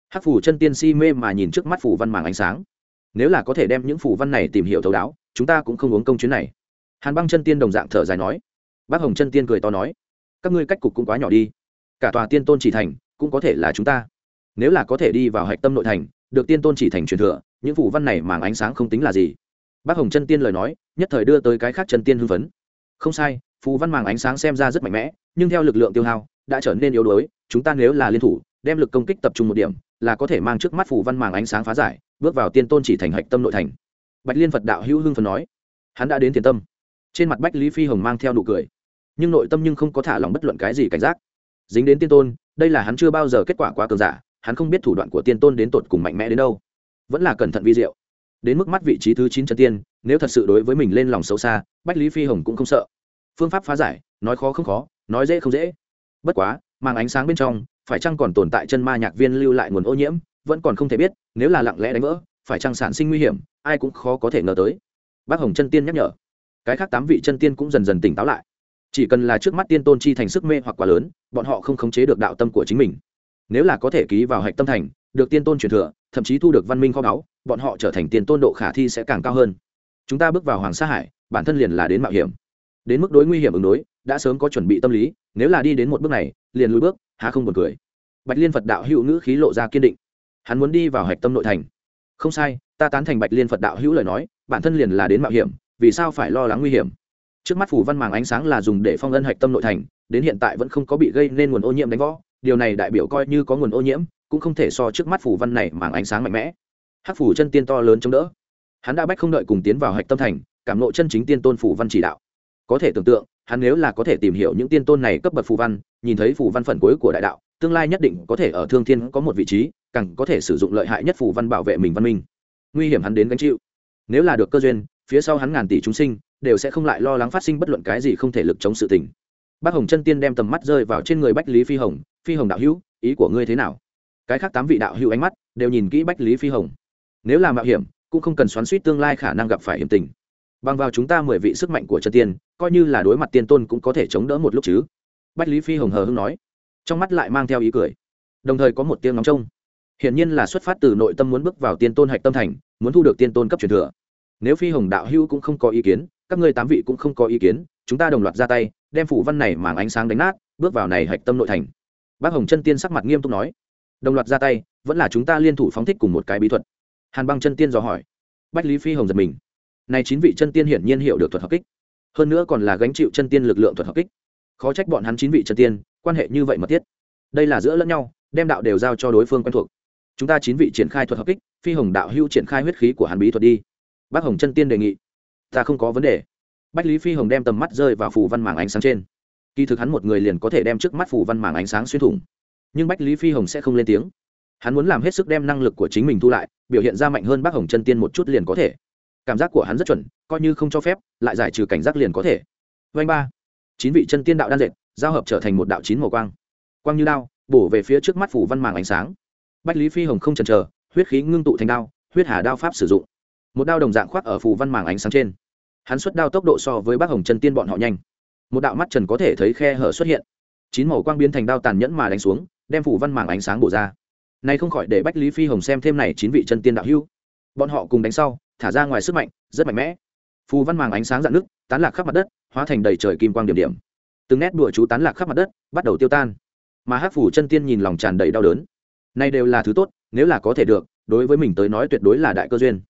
Hắc phù chân tiên si mê mà nhìn trước mắt phù văn màng ánh sáng. Nếu là có thể đem những phù văn này tìm hiểu thấu đáo, chúng ta cũng không uống công chuyến này. Hàn băng chân tiên đồng dạng thở dài nói. Bác hồng chân tiên cười to nói. Các ngươi cách cục cũng quá nhỏ đi. Cả tòa tiên tôn chỉ thành, cũng có thể là chúng ta. Nếu là có thể đi vào hạch tâm nội thành, được tiên tôn chỉ thành truyền thừa, những phù văn này màng ánh sáng không tính là gì. Bác hồng chân tiên lời nói, nhất thời đưa tới cái khác chân tiên hưng phấn. Không sai, phù văn màng ánh sáng xem ra rất mạnh mẽ, nhưng theo lực lượng tiêu hao đã trở nên yếu đuối, chúng ta nếu là liên thủ, đem lực công kích tập trung một điểm, là có thể mang trước mắt phù văn màng ánh sáng phá giải, bước vào tiên tôn chỉ thành hạch tâm nội thành. Bạch liên phật đạo hữu hưng phần nói. Hắn đã đến tiền tâm. Trên mặt bách lý phi hồng mang theo nụ cười. Nhưng nội tâm nhưng không có thả lòng bất luận cái gì cảnh giác. Dính đến tiên tôn, đây là hắn chưa bao giờ kết quả quá cường giả, hắn không biết thủ đoạn của tiên tôn đến tột cùng mạnh mẽ đến đâu. Vẫn là cẩn thận vi diệu. Đến mức mắt vị trí thứ chín chân tiên, nếu thật sự đối với mình lên lòng xấu xa, bách lý phi hồng cũng không sợ. Phương pháp phá giải, nói khó không khó, nói dễ không dễ bất quá mang ánh sáng bên trong, phải chăng còn tồn tại chân ma nhạc viên lưu lại nguồn ô nhiễm, vẫn còn không thể biết, nếu là lặng lẽ đánh vỡ, phải chăng sản sinh nguy hiểm, ai cũng khó có thể ngờ tới. Bác hồng chân tiên nhắc nhở. Cái khác tám vị chân tiên cũng dần dần tỉnh táo lại. Chỉ cần là trước mắt tiên tôn chi thành sức mê hoặc quá lớn, bọn họ không khống chế được đạo tâm của chính mình. Nếu là có thể ký vào hạch tâm thành, được tiên tôn truyền thừa, thậm chí thu được văn minh kho báu, bọn họ trở thành tiên tôn độ khả thi sẽ càng cao hơn. Chúng ta bước vào hoàng sa hải, bản thân liền là đến mạo hiểm. Đến mức đối nguy hiểm ứng đối đã sớm có chuẩn bị tâm lý, nếu là đi đến một bước này, liền lùi bước, há không buồn cười. Bạch liên phật đạo hữu ngữ khí lộ ra kiên định. Hắn muốn đi vào hạch tâm nội thành. Không sai, ta tán thành bạch liên phật đạo hữu lời nói, bản thân liền là đến mạo hiểm, vì sao phải lo lắng nguy hiểm? Trước mắt phủ văn màng ánh sáng là dùng để phong ân hạch tâm nội thành, đến hiện tại vẫn không có bị gây nên nguồn ô nhiễm đánh võ điều này đại biểu coi như có nguồn ô nhiễm, cũng không thể so trước mắt phủ văn này màng ánh sáng mạnh mẽ. Hắc phủ chân tiên to lớn chống đỡ. Hắn đã bách không đợi cùng tiến vào hạch tâm thành, cảm nộ chân chính tiên tôn phủ văn chỉ đạo. Có thể tưởng tượng hắn nếu là có thể tìm hiểu những tiên tôn này cấp bậc phù văn, nhìn thấy phù văn phần cuối của đại đạo, tương lai nhất định có thể ở thương thiên có một vị trí, càng có thể sử dụng lợi hại nhất phù văn bảo vệ mình văn minh. Nguy hiểm hắn đến gánh chịu. Nếu là được cơ duyên, phía sau hắn ngàn tỷ chúng sinh, đều sẽ không lại lo lắng phát sinh bất luận cái gì không thể lực chống sự tình. Bác hồng chân tiên đem tầm mắt rơi vào trên người bách lý phi hồng phi hồng đạo hữu, ý của ngươi thế nào? Cái khác tám vị đạo hữu ánh mắt đều nhìn kỹ bách lý phi hồng. Nếu là mạo hiểm, cũng không cần xoắn suýt tương lai khả năng gặp phải hiểm tình bằng vào chúng ta mười vị sức mạnh của chân tiên, coi như là đối mặt tiên tôn cũng có thể chống đỡ một lúc chứ. Bách lý phi hồng hờ hưng nói, trong mắt lại mang theo ý cười. Đồng thời có một tiếng nóng trông. Hiển nhiên là xuất phát từ nội tâm muốn bước vào tiên tôn hạch tâm thành, muốn thu được tiên tôn cấp truyền thừa. Nếu phi hồng đạo hữu cũng không có ý kiến, các ngươi tám vị cũng không có ý kiến, chúng ta đồng loạt ra tay, đem phủ văn này màng ánh sáng đánh nát, bước vào này hạch tâm nội thành. Bác hồng chân tiên sắc mặt nghiêm túc nói, đồng loạt ra tay, vẫn là chúng ta liên thủ phóng thích cùng một cái bí thuật. Hàn băng chân tiên dò hỏi. Bách lý phi hồng giật mình nay chín vị chân tiên hiển nhiên hiểu được thuật hợp kích. Hơn nữa còn là gánh chịu chân tiên lực lượng thuật hợp kích. Khó trách bọn hắn chín vị chân tiên, quan hệ như vậy mật thiết. Đây là giữa lẫn nhau, đem đạo đều giao cho đối phương quen thuộc. Chúng ta chín vị triển khai thuật hợp kích, phi hồng đạo hưu triển khai huyết khí của hàn bí thuật đi. Bác hồng chân tiên đề nghị. Ta không có vấn đề. Bách lý phi hồng đem tầm mắt rơi vào phù văn màng ánh sáng trên. Kỳ thực hắn một người liền có thể đem trước mắt phù văn màng ánh sáng xuyên thủng. Nhưng bách lý phi hồng sẽ không lên tiếng. Hắn muốn làm hết sức đem năng lực của chính mình thu lại, biểu hiện ra mạnh hơn bác hồng chân tiên một chút liền có thể cảm giác của hắn rất chuẩn, coi như không cho phép, lại giải trừ cảnh giác liền có thể. Vanh ba, chín vị chân tiên đạo đan dệt, giao hợp trở thành một đạo chín màu quang. Quang như đao, bổ về phía trước mắt phủ văn màng ánh sáng. Bách lý phi hồng không chần chờ, huyết khí ngưng tụ thành đao, huyết hà đao pháp sử dụng. Một đao đồng dạng khoác ở phủ văn màng ánh sáng trên. Hắn xuất đao tốc độ so với bác hồng chân tiên bọn họ nhanh. Một đạo mắt trần có thể thấy khe hở xuất hiện. Chín màu quang biến thành đao tàn nhẫn mà đánh xuống, đem phủ văn màng ánh sáng bổ ra. Nay không khỏi để bách lý phi hồng xem thêm này chín vị chân tiên đạo hưu bọn họ cùng đánh sau thả ra ngoài sức mạnh, rất mạnh mẽ. Phù văn màng ánh sáng dạng nước tán lạc khắp mặt đất, hóa thành đầy trời kim quang điểm điểm. Từng nét đùa chú tán lạc khắp mặt đất, bắt đầu tiêu tan. Mà hát phủ chân tiên nhìn lòng tràn đầy đau đớn. Nay đều là thứ tốt, nếu là có thể được, đối với mình tới nói tuyệt đối là đại cơ duyên.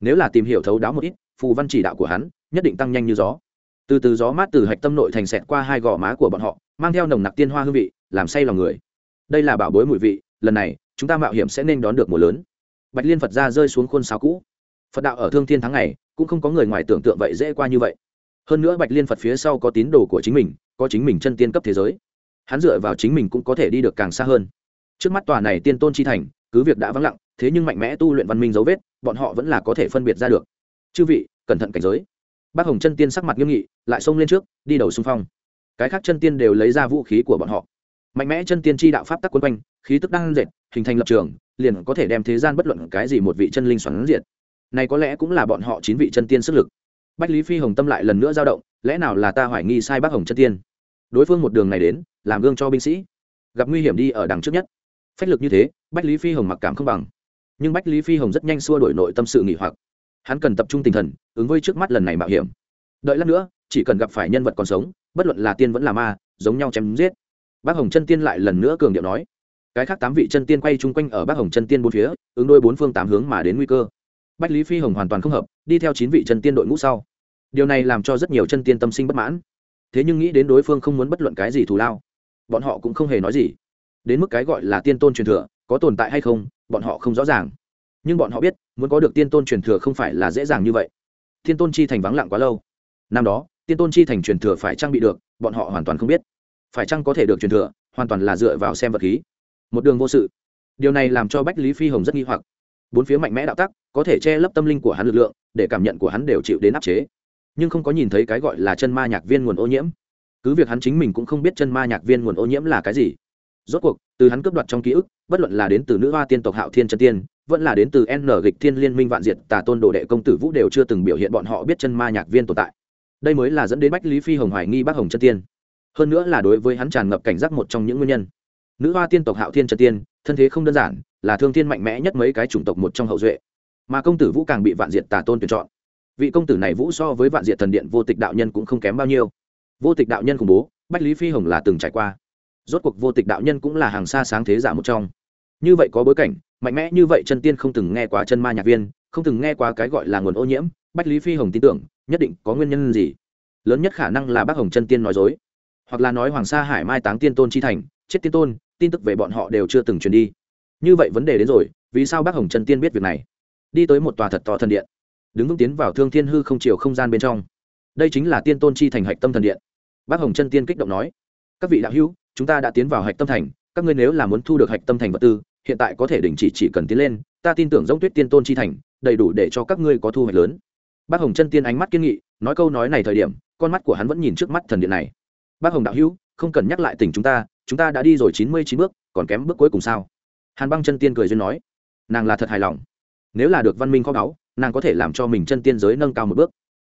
Nếu là tìm hiểu thấu đáo một ít, phù văn chỉ đạo của hắn, nhất định tăng nhanh như gió. Từ từ gió mát từ hạch tâm nội thành xẹt qua hai gò má của bọn họ, mang theo nồng nặc tiên hoa hương vị, làm say lòng người. Đây là bảo bối mùi vị, lần này, chúng ta mạo hiểm sẽ nên đón được mùa lớn. Bạch liên phật ra rơi xuống khuôn sáo cũ phật đạo ở thương thiên tháng này cũng không có người ngoài tưởng tượng vậy dễ qua như vậy. Hơn nữa bạch liên phật phía sau có tín đồ của chính mình, có chính mình chân tiên cấp thế giới. Hắn dựa vào chính mình cũng có thể đi được càng xa hơn. Trước mắt tòa này tiên tôn chi thành, cứ việc đã vắng lặng, thế nhưng mạnh mẽ tu luyện văn minh dấu vết, bọn họ vẫn là có thể phân biệt ra được. Chư vị, cẩn thận cảnh giới. Bác hồng chân tiên sắc mặt nghiêm nghị, lại xông lên trước, đi đầu xung phong. Cái khác chân tiên đều lấy ra vũ khí của bọn họ. Mạnh mẽ chân tiên chi đạo pháp tắc quân quanh, khí tức đang dệt, hình thành lập trường, liền có thể đem thế gian bất luận cái gì một vị chân linh xoắn diệt này có lẽ cũng là bọn họ chín vị chân tiên sức lực. Bách lý phi hồng tâm lại lần nữa dao động, lẽ nào là ta hoài nghi sai bác hồng chân tiên? Đối phương một đường này đến, làm gương cho binh sĩ. Gặp nguy hiểm đi ở đằng trước nhất. Phách lực như thế, bách lý phi hồng mặc cảm không bằng. Nhưng bách lý phi hồng rất nhanh xua đổi nội tâm sự nghỉ hoặc. Hắn cần tập trung tinh thần, ứng với trước mắt lần này mạo hiểm. Đợi lát nữa, chỉ cần gặp phải nhân vật còn sống, bất luận là tiên vẫn là ma, giống nhau chém giết. Bác hồng chân tiên lại lần nữa cường điệu nói. Cái khác tám vị chân tiên quay chung quanh ở bác hồng chân tiên bốn phía, ứng đôi bốn phương tám hướng mà đến nguy cơ bách lý phi hồng hoàn toàn không hợp, đi theo chín vị chân tiên đội ngũ sau. Điều này làm cho rất nhiều chân tiên tâm sinh bất mãn. Thế nhưng nghĩ đến đối phương không muốn bất luận cái gì thù lao, bọn họ cũng không hề nói gì. Đến mức cái gọi là tiên tôn truyền thừa, có tồn tại hay không, bọn họ không rõ ràng. Nhưng bọn họ biết, muốn có được tiên tôn truyền thừa không phải là dễ dàng như vậy. Tiên tôn chi thành vắng lặng quá lâu. Năm đó, tiên tôn chi thành truyền thừa phải trang bị được, bọn họ hoàn toàn không biết. Phải chăng có thể được truyền thừa, hoàn toàn là dựa vào xem vật khí. Một đường vô sự. Điều này làm cho bách lý phi hồng rất nghi hoặc bốn phía mạnh mẽ đạo tắc, có thể che lấp tâm linh của hắn lực lượng, để cảm nhận của hắn đều chịu đến áp chế. Nhưng không có nhìn thấy cái gọi là chân ma nhạc viên nguồn ô nhiễm. Cứ việc hắn chính mình cũng không biết chân ma nhạc viên nguồn ô nhiễm là cái gì. Rốt cuộc, từ hắn cướp đoạt trong ký ức, bất luận là đến từ nữ hoa tiên tộc hạo thiên chân tiên, vẫn là đến từ n gịch thiên liên minh vạn diệt tà tôn đồ đệ công tử vũ đều chưa từng biểu hiện bọn họ biết chân ma nhạc viên tồn tại. Đây mới là dẫn đến bách lý phi hồng hoài nghi bác hồng chân tiên. Hơn nữa là đối với hắn tràn ngập cảnh giác một trong những nguyên nhân. Nữ hoa tiên tộc hạo thiên chân tiên thân thế không đơn giản, là thương thiên mạnh mẽ nhất mấy cái chủng tộc một trong hậu duệ. Mà công tử vũ càng bị vạn diệt tà tôn tuyển chọn. Vị công tử này vũ so với vạn diệt thần điện vô tịch đạo nhân cũng không kém bao nhiêu. Vô tịch đạo nhân khủng bố, bách lý phi hồng là từng trải qua. Rốt cuộc vô tịch đạo nhân cũng là hàng xa sáng thế giả một trong. Như vậy có bối cảnh, mạnh mẽ như vậy chân tiên không từng nghe qua chân ma nhạc viên, không từng nghe qua cái gọi là nguồn ô nhiễm, bách lý phi hồng tin tưởng, nhất định có nguyên nhân gì? Lớn nhất khả năng là bác hồng chân tiên nói dối. Hoặc là nói hoàng sa hải mai táng tiên tôn chi thành, chết tiên tôn tin tức về bọn họ đều chưa từng truyền đi. Như vậy vấn đề đến rồi, vì sao bác hồng Trần tiên biết việc này? Đi tới một tòa thật to thần điện. Đứng vững tiến vào thương thiên hư không chiều không gian bên trong. Đây chính là tiên tôn chi thành hạch tâm thần điện. Bác hồng Trần tiên kích động nói, các vị đạo hữu, chúng ta đã tiến vào hạch tâm thành. Các ngươi nếu là muốn thu được hạch tâm thành vật tư, hiện tại có thể đình chỉ chỉ cần tiến lên. Ta tin tưởng giống tuyết tiên tôn chi thành, đầy đủ để cho các ngươi có thu hoạch lớn. Bác hồng Trần tiên ánh mắt kiên nghị, nói câu nói này thời điểm, con mắt của hắn vẫn nhìn trước mắt thần điện này. Bác hồng đạo hữu, không cần nhắc lại tỉnh chúng ta chúng ta đã đi rồi chín mươi chín bước, còn kém bước cuối cùng sao? Hàn băng chân tiên cười duyên nói. Nàng là thật hài lòng. Nếu là được văn minh kho báu, nàng có thể làm cho mình chân tiên giới nâng cao một bước.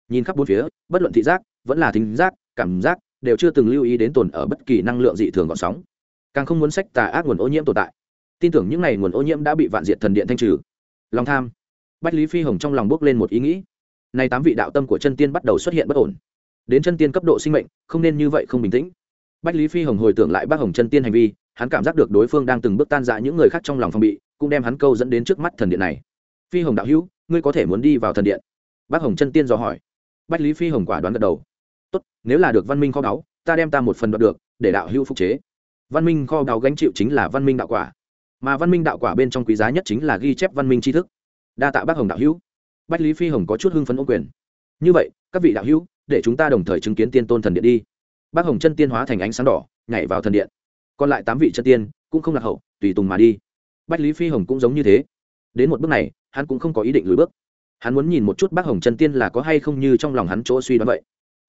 Nhìn khắp bốn phía, bất luận thị giác, vẫn là thính giác, cảm giác, đều chưa từng lưu ý đến tồn ở bất kỳ năng lượng dị thường gọn sóng. Càng không muốn sách tà ác nguồn ô nhiễm tồn tại. Tin tưởng những n à y nguồn ô nhiễm đã bị vạn diệt thần điện thanh trừ. Lòng tham. Bách lý phi hồng trong lòng bước lên một ý nghĩ. Nay tám vị đạo tâm của chân tiên bắt đầu xuất hiện bất ổn. Đến chân tiên cấp độ sinh mệnh, không nên như vậy không bình tĩnh bách lý phi hồng hồi tưởng lại bác hồng chân tiên hành vi, hắn cảm giác được đối phương đang từng bước tan dã những người khác trong lòng phòng bị, cũng đem hắn câu dẫn đến trước mắt thần điện này. Phi hồng đạo hữu, ngươi có thể muốn đi vào thần điện? Bác hồng chân tiên dò hỏi. Bách lý phi hồng quả đoán gật đầu. Tốt, nếu là được văn minh kho báu, ta đem ta một phần đoạt được, để đạo hữu phục chế. Văn minh kho báu gánh chịu chính là văn minh đạo quả. Mà văn minh đạo quả bên trong quý giá nhất chính là ghi chép văn minh tri thức. Đa tạ bác hồng đạo hữu. Bách lý phi hồng có chút hưng phấn ô quyền. Như vậy, các vị đạo hữu, để chúng ta đồng thời chứng kiến tiên tôn thần điện đi bác hồng chân tiên hóa thành ánh sáng đỏ, nhảy vào thần điện. Còn lại tám vị chân tiên cũng không lạc hậu, tùy tùng mà đi. Bách lý phi hồng cũng giống như thế. Đến một bước này, hắn cũng không có ý định lùi bước. Hắn muốn nhìn một chút bác hồng chân tiên là có hay không như trong lòng hắn chỗ suy đoán vậy.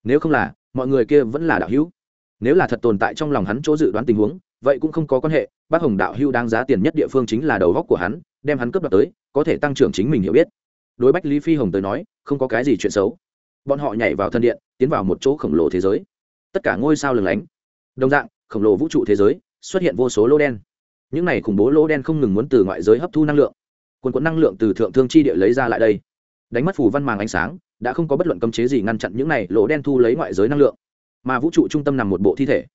Nếu không là, mọi người kia vẫn là đạo hữu. Nếu là thật tồn tại trong lòng hắn chỗ dự đoán tình huống, vậy cũng không có quan hệ. Bác hồng đạo hữu đáng giá tiền nhất địa phương chính là đầu góc của hắn, đem hắn cướp đoạt tới, có thể tăng trưởng chính mình hiểu biết. Đối bách lý phi hồng tới nói, không có cái gì chuyện xấu. Bọn họ nhảy vào thân điện, tiến vào một chỗ khổng lồ thế giới tất cả ngôi sao lừng lánh. Đồng dạng, khổng lồ vũ trụ thế giới xuất hiện vô số lô đen. Những này khủng bố lô đen không ngừng muốn từ ngoại giới hấp thu năng lượng. Quần quận năng lượng từ thượng thương chi địa lấy ra lại đây. Đánh mất phù văn màng ánh sáng, đã không có bất luận cấm chế gì ngăn chặn những này lỗ đen thu lấy ngoại giới năng lượng. Mà vũ trụ trung tâm nằm một bộ thi thể.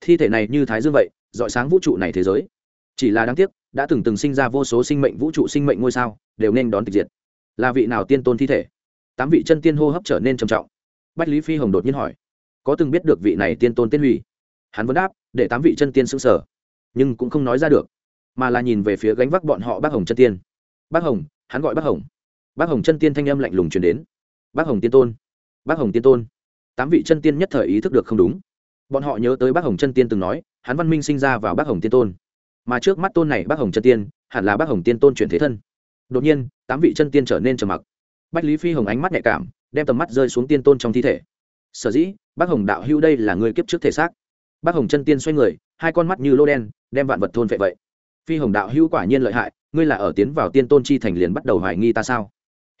Thi thể này như thái dương vậy dọi sáng vũ trụ này thế giới. Chỉ là đáng tiếc, đã từng từng sinh ra vô số sinh mệnh vũ trụ sinh mệnh ngôi sao, đều nên đón tịch diệt. Là vị nào tiên tôn thi thể? Tám vị chân tiên hô hấp trở nên trầm trọng. Bách lý phi hồng đột nhiên hỏi có từng biết được vị này tiên tôn tiên hủy hắn vẫn đáp, để tám vị chân tiên xứng sở. Nhưng cũng không nói ra được, mà là nhìn về phía gánh vác bọn họ bác hồng chân tiên. Bác hồng, hắn gọi bác hồng. Bác hồng chân tiên thanh âm lạnh lùng truyền đến. Bác hồng tiên tôn, bác hồng tiên tôn. Tám vị chân tiên nhất thời ý thức được không đúng. Bọn họ nhớ tới bác hồng chân tiên từng nói, hắn văn minh sinh ra vào bác hồng tiên tôn, mà trước mắt tôn này bác hồng chân tiên, hẳn là bác hồng tiên tôn chuyển thế thân. Đột nhiên, tám vị chân tiên trở nên trầm mặc. Bách lý phi hồng ánh mắt nhạy cảm, đem tầm mắt rơi xuống tiên tôn trong thi thể sở dĩ, bác hồng đạo hưu đây là người kiếp trước thể xác. Bác hồng chân tiên xoay người, hai con mắt như lô đen, đem vạn vật thôn vệ vậy. Phi hồng đạo hưu quả nhiên lợi hại, ngươi là ở tiến vào tiên tôn chi thành liền bắt đầu hoài nghi ta sao?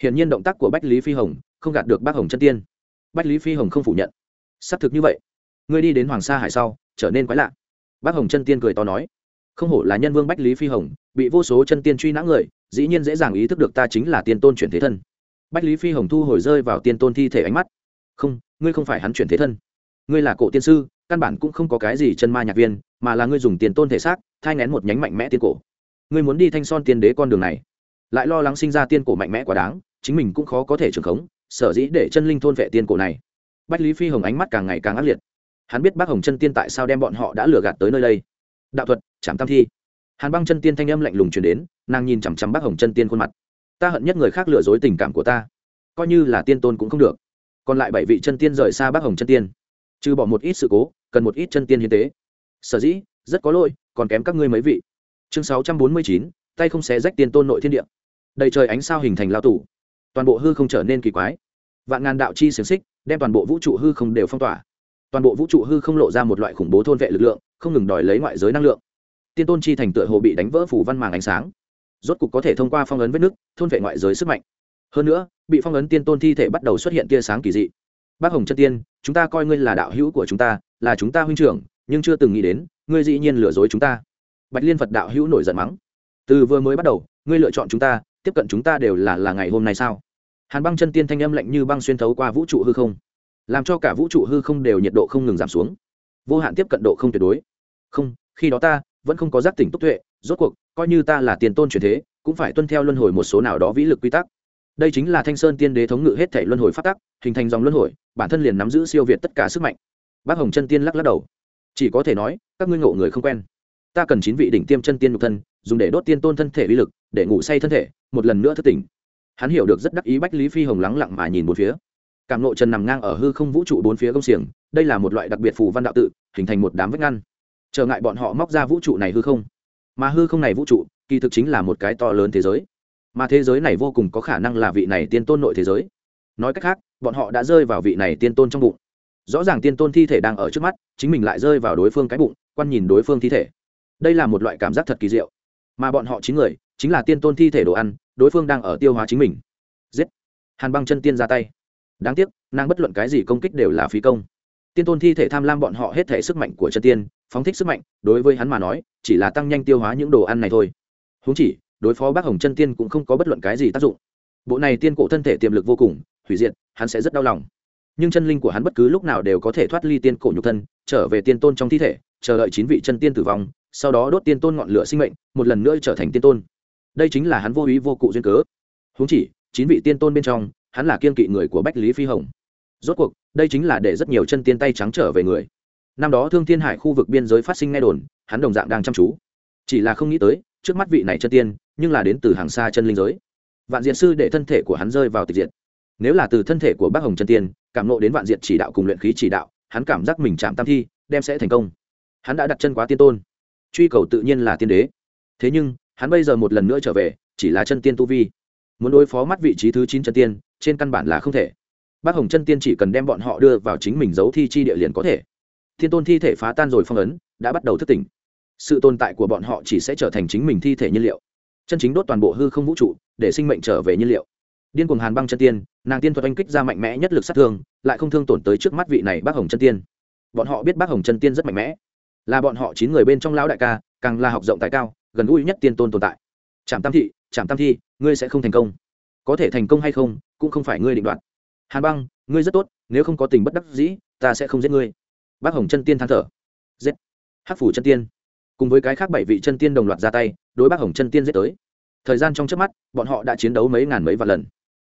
Hiện nhiên động tác của bách lý phi hồng không gạt được bác hồng chân tiên. Bách lý phi hồng không phủ nhận. Xác thực như vậy, ngươi đi đến hoàng sa hải sau, trở nên quái lạ. Bác hồng chân tiên cười to nói, không hổ là nhân vương bách lý phi hồng, bị vô số chân tiên truy nã người, dĩ nhiên dễ dàng ý thức được ta chính là tiên tôn chuyển thế thân. Bách lý phi hồng thu hồi rơi vào tiên tôn thi thể ánh mắt. Không ngươi không phải hắn chuyển thế thân. Ngươi là cổ tiên sư, căn bản cũng không có cái gì chân ma nhạc viên, mà là ngươi dùng tiền tôn thể xác, thai ngén một nhánh mạnh mẽ tiên cổ. Ngươi muốn đi thanh son tiên đế con đường này. Lại lo lắng sinh ra tiên cổ mạnh mẽ quá đáng, chính mình cũng khó có thể trưởng khống, sở dĩ để chân linh thôn vệ tiên cổ này. Bách lý phi hồng ánh mắt càng ngày càng ác liệt. Hắn biết bác hồng chân tiên tại sao đem bọn họ đã lừa gạt tới nơi đây. Đạo thuật chạm tam thi. Hàn băng chân tiên thanh âm lạnh lùng chuyển đến, nàng nhìn chằm chằm bác hồng chân tiên khuôn mặt. Ta hận nhất người khác lừa dối tình cảm của ta. Coi như là tiên tôn cũng không được còn lại bảy vị chân tiên rời xa bác hồng chân tiên. Trừ bỏ một ít sự cố, cần một ít chân tiên hiến tế. Sở dĩ, rất có lỗi, còn kém các ngươi mấy vị. Chương sáu trăm bốn mươi chín, tay không xé rách tiên tôn nội thiên địa. Đầy trời ánh sao hình thành lao tủ toàn bộ hư không trở nên kỳ quái. Vạn ngàn đạo chi xiềng xích, đem toàn bộ vũ trụ hư không đều phong tỏa. Toàn bộ vũ trụ hư không lộ ra một loại khủng bố thôn vệ lực lượng, không ngừng đòi lấy ngoại giới năng lượng. Tiên tôn chi thành tựa hồ bị đánh vỡ phủ văn màng ánh sáng. Rốt cục có thể thông qua phong ấn vết nước thôn vệ ngoại giới sức mạnh hơn nữa, bị phong ấn tiên tôn thi thể bắt đầu xuất hiện tia sáng kỳ dị. Bác hồng chân tiên, chúng ta coi ngươi là đạo hữu của chúng ta, là chúng ta huynh trưởng, nhưng chưa từng nghĩ đến, ngươi dĩ nhiên lừa dối chúng ta. Bạch liên phật đạo hữu nổi giận mắng. Từ vừa mới bắt đầu, ngươi lựa chọn chúng ta, tiếp cận chúng ta đều là là ngày hôm nay sao? Hàn băng chân tiên thanh âm lạnh như băng xuyên thấu qua vũ trụ hư không, làm cho cả vũ trụ hư không đều nhiệt độ không ngừng giảm xuống. Vô hạn tiếp cận độ không tuyệt đối. Không, khi đó ta vẫn không có giác tỉnh túc tuệ, rốt cuộc, coi như ta là tiền tôn truyền thế, cũng phải tuân theo luân hồi một số nào đó vĩ lực quy tắc đây chính là thanh sơn tiên đế thống ngự hết thể luân hồi phát tắc, hình thành dòng luân hồi, bản thân liền nắm giữ siêu việt tất cả sức mạnh. Bác hồng chân tiên lắc lắc đầu. Chỉ có thể nói, các ngươi ngộ người không quen. Ta cần chín vị đỉnh tiêm chân tiên nhục thân, dùng để đốt tiên tôn thân thể uy lực, để ngủ say thân thể, một lần nữa thất tỉnh. Hắn hiểu được rất đắc ý bách lý phi hồng lắng lặng mà nhìn bốn phía. Cảm nội trần nằm ngang ở hư không vũ trụ bốn phía công xiềng, đây là một loại đặc biệt phù văn đạo tự, hình thành một đám vách ngăn. Trở ngại bọn họ móc ra vũ trụ này hư không. Mà hư không này vũ trụ, kỳ thực chính là một cái to lớn thế giới mà thế giới này vô cùng có khả năng là vị này tiên tôn nội thế giới. Nói cách khác, bọn họ đã rơi vào vị này tiên tôn trong bụng. Rõ ràng tiên tôn thi thể đang ở trước mắt, chính mình lại rơi vào đối phương cái bụng, quan nhìn đối phương thi thể. Đây là một loại cảm giác thật kỳ diệu. Mà bọn họ chín người, chính là tiên tôn thi thể đồ ăn, đối phương đang ở tiêu hóa chính mình. Giết! Hàn băng chân tiên ra tay. Đáng tiếc, nàng bất luận cái gì công kích đều là phí công. Tiên tôn thi thể tham lam bọn họ hết thể sức mạnh của chân tiên, phóng thích sức mạnh, đối với hắn mà nói, chỉ là tăng nhanh tiêu hóa những đồ ăn này thôi. Húng chỉ đối phó bác hồng chân tiên cũng không có bất luận cái gì tác dụng. Bộ này tiên cổ thân thể tiềm lực vô cùng, hủy diệt, hắn sẽ rất đau lòng. Nhưng chân linh của hắn bất cứ lúc nào đều có thể thoát ly tiên cổ nhục thân, trở về tiên tôn trong thi thể, chờ đợi chín vị chân tiên tử vong, sau đó đốt tiên tôn ngọn lửa sinh mệnh, một lần nữa trở thành tiên tôn. Đây chính là hắn vô ý vô cụ duyên cớ. Húng chỉ, chín vị tiên tôn bên trong, hắn là kiên kỵ người của bách lý phi hồng. Rốt cuộc, đây chính là để rất nhiều chân tiên tay trắng trở về người. Năm đó thương thiên hải khu vực biên giới phát sinh nghe đồn, hắn đồng dạng đang chăm chú. Chỉ là không nghĩ tới, trước mắt vị này chân tiên nhưng là đến từ hàng xa chân linh giới. Vạn diện sư để thân thể của hắn rơi vào tịch diệt. nếu là từ thân thể của bác hồng chân tiên, cảm nộ đến vạn diện chỉ đạo cùng luyện khí chỉ đạo, hắn cảm giác mình chạm tam thi, đem sẽ thành công. Hắn đã đặt chân quá tiên tôn. Truy cầu tự nhiên là tiên đế. Thế nhưng, hắn bây giờ một lần nữa trở về, chỉ là chân tiên tu vi. Muốn đối phó mắt vị trí thứ chín chân tiên, trên căn bản là không thể. Bác hồng chân tiên chỉ cần đem bọn họ đưa vào chính mình giấu thi chi địa liền có thể. Thiên tôn thi thể phá tan rồi phong ấn, đã bắt đầu thức tỉnh. Sự tồn tại của bọn họ chỉ sẽ trở thành chính mình thi thể nhiên liệu chân chính đốt toàn bộ hư không vũ trụ để sinh mệnh trở về nhiên liệu. Điên cuồng hàn băng chân tiên, nàng tiên thuật oanh kích ra mạnh mẽ nhất lực sát thương, lại không thương tổn tới trước mắt vị này bác hồng chân tiên. Bọn họ biết bác hồng chân tiên rất mạnh mẽ. Là bọn họ chín người bên trong lão đại ca, càng là học rộng tài cao, gần gũi nhất tiên tôn tồn tại. Trạm tam thị, trạm tam thi, ngươi sẽ không thành công. Có thể thành công hay không, cũng không phải ngươi định đoạt. Hàn băng, ngươi rất tốt, nếu không có tình bất đắc dĩ, ta sẽ không giết ngươi. Bác hồng chân tiên than thở. Giết. Hắc phủ chân tiên. Cùng với cái khác bảy vị chân tiên đồng loạt ra tay đối bác hồng chân tiên giết tới. Thời gian trong trước mắt, bọn họ đã chiến đấu mấy ngàn mấy vạn lần.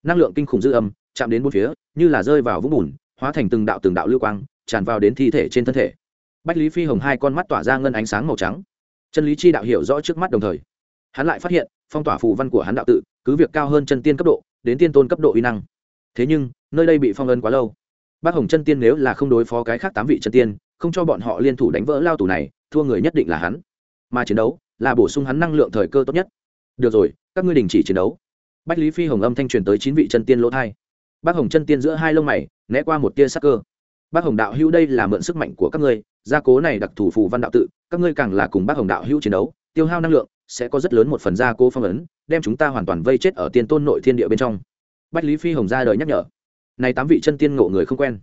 Năng lượng kinh khủng dư âm, chạm đến bốn phía, như là rơi vào vũng bùn, hóa thành từng đạo từng đạo lưu quang, tràn vào đến thi thể trên thân thể. Bách lý phi hồng hai con mắt tỏa ra ngân ánh sáng màu trắng. Chân lý chi đạo hiểu rõ trước mắt đồng thời. Hắn lại phát hiện, phong tỏa phù văn của hắn đạo tự, cứ việc cao hơn chân tiên cấp độ, đến tiên tôn cấp độ uy năng. Thế nhưng, nơi đây bị phong ấn quá lâu. Bác hồng chân tiên nếu là không đối phó cái khác tám vị chân tiên, không cho bọn họ liên thủ đánh vỡ lao tù này, thua người nhất định là hắn. Mà chiến đấu là bổ sung hắn năng lượng thời cơ tốt nhất. Được rồi, các ngươi đình chỉ chiến đấu. Bách lý phi hồng âm thanh truyền tới chín vị chân tiên lỗ thai. Bác hồng chân tiên giữa hai lông mày, né qua một tia sắc cơ. Bác hồng đạo hữu đây là mượn sức mạnh của các ngươi, gia cố này đặc thù phù văn đạo tự, các ngươi càng là cùng bác hồng đạo hữu chiến đấu, tiêu hao năng lượng, sẽ có rất lớn một phần gia cố phong ấn, đem chúng ta hoàn toàn vây chết ở tiên tôn nội thiên địa bên trong. Bách lý phi hồng ra đời nhắc nhở. Này tám vị chân tiên ngộ người không quen.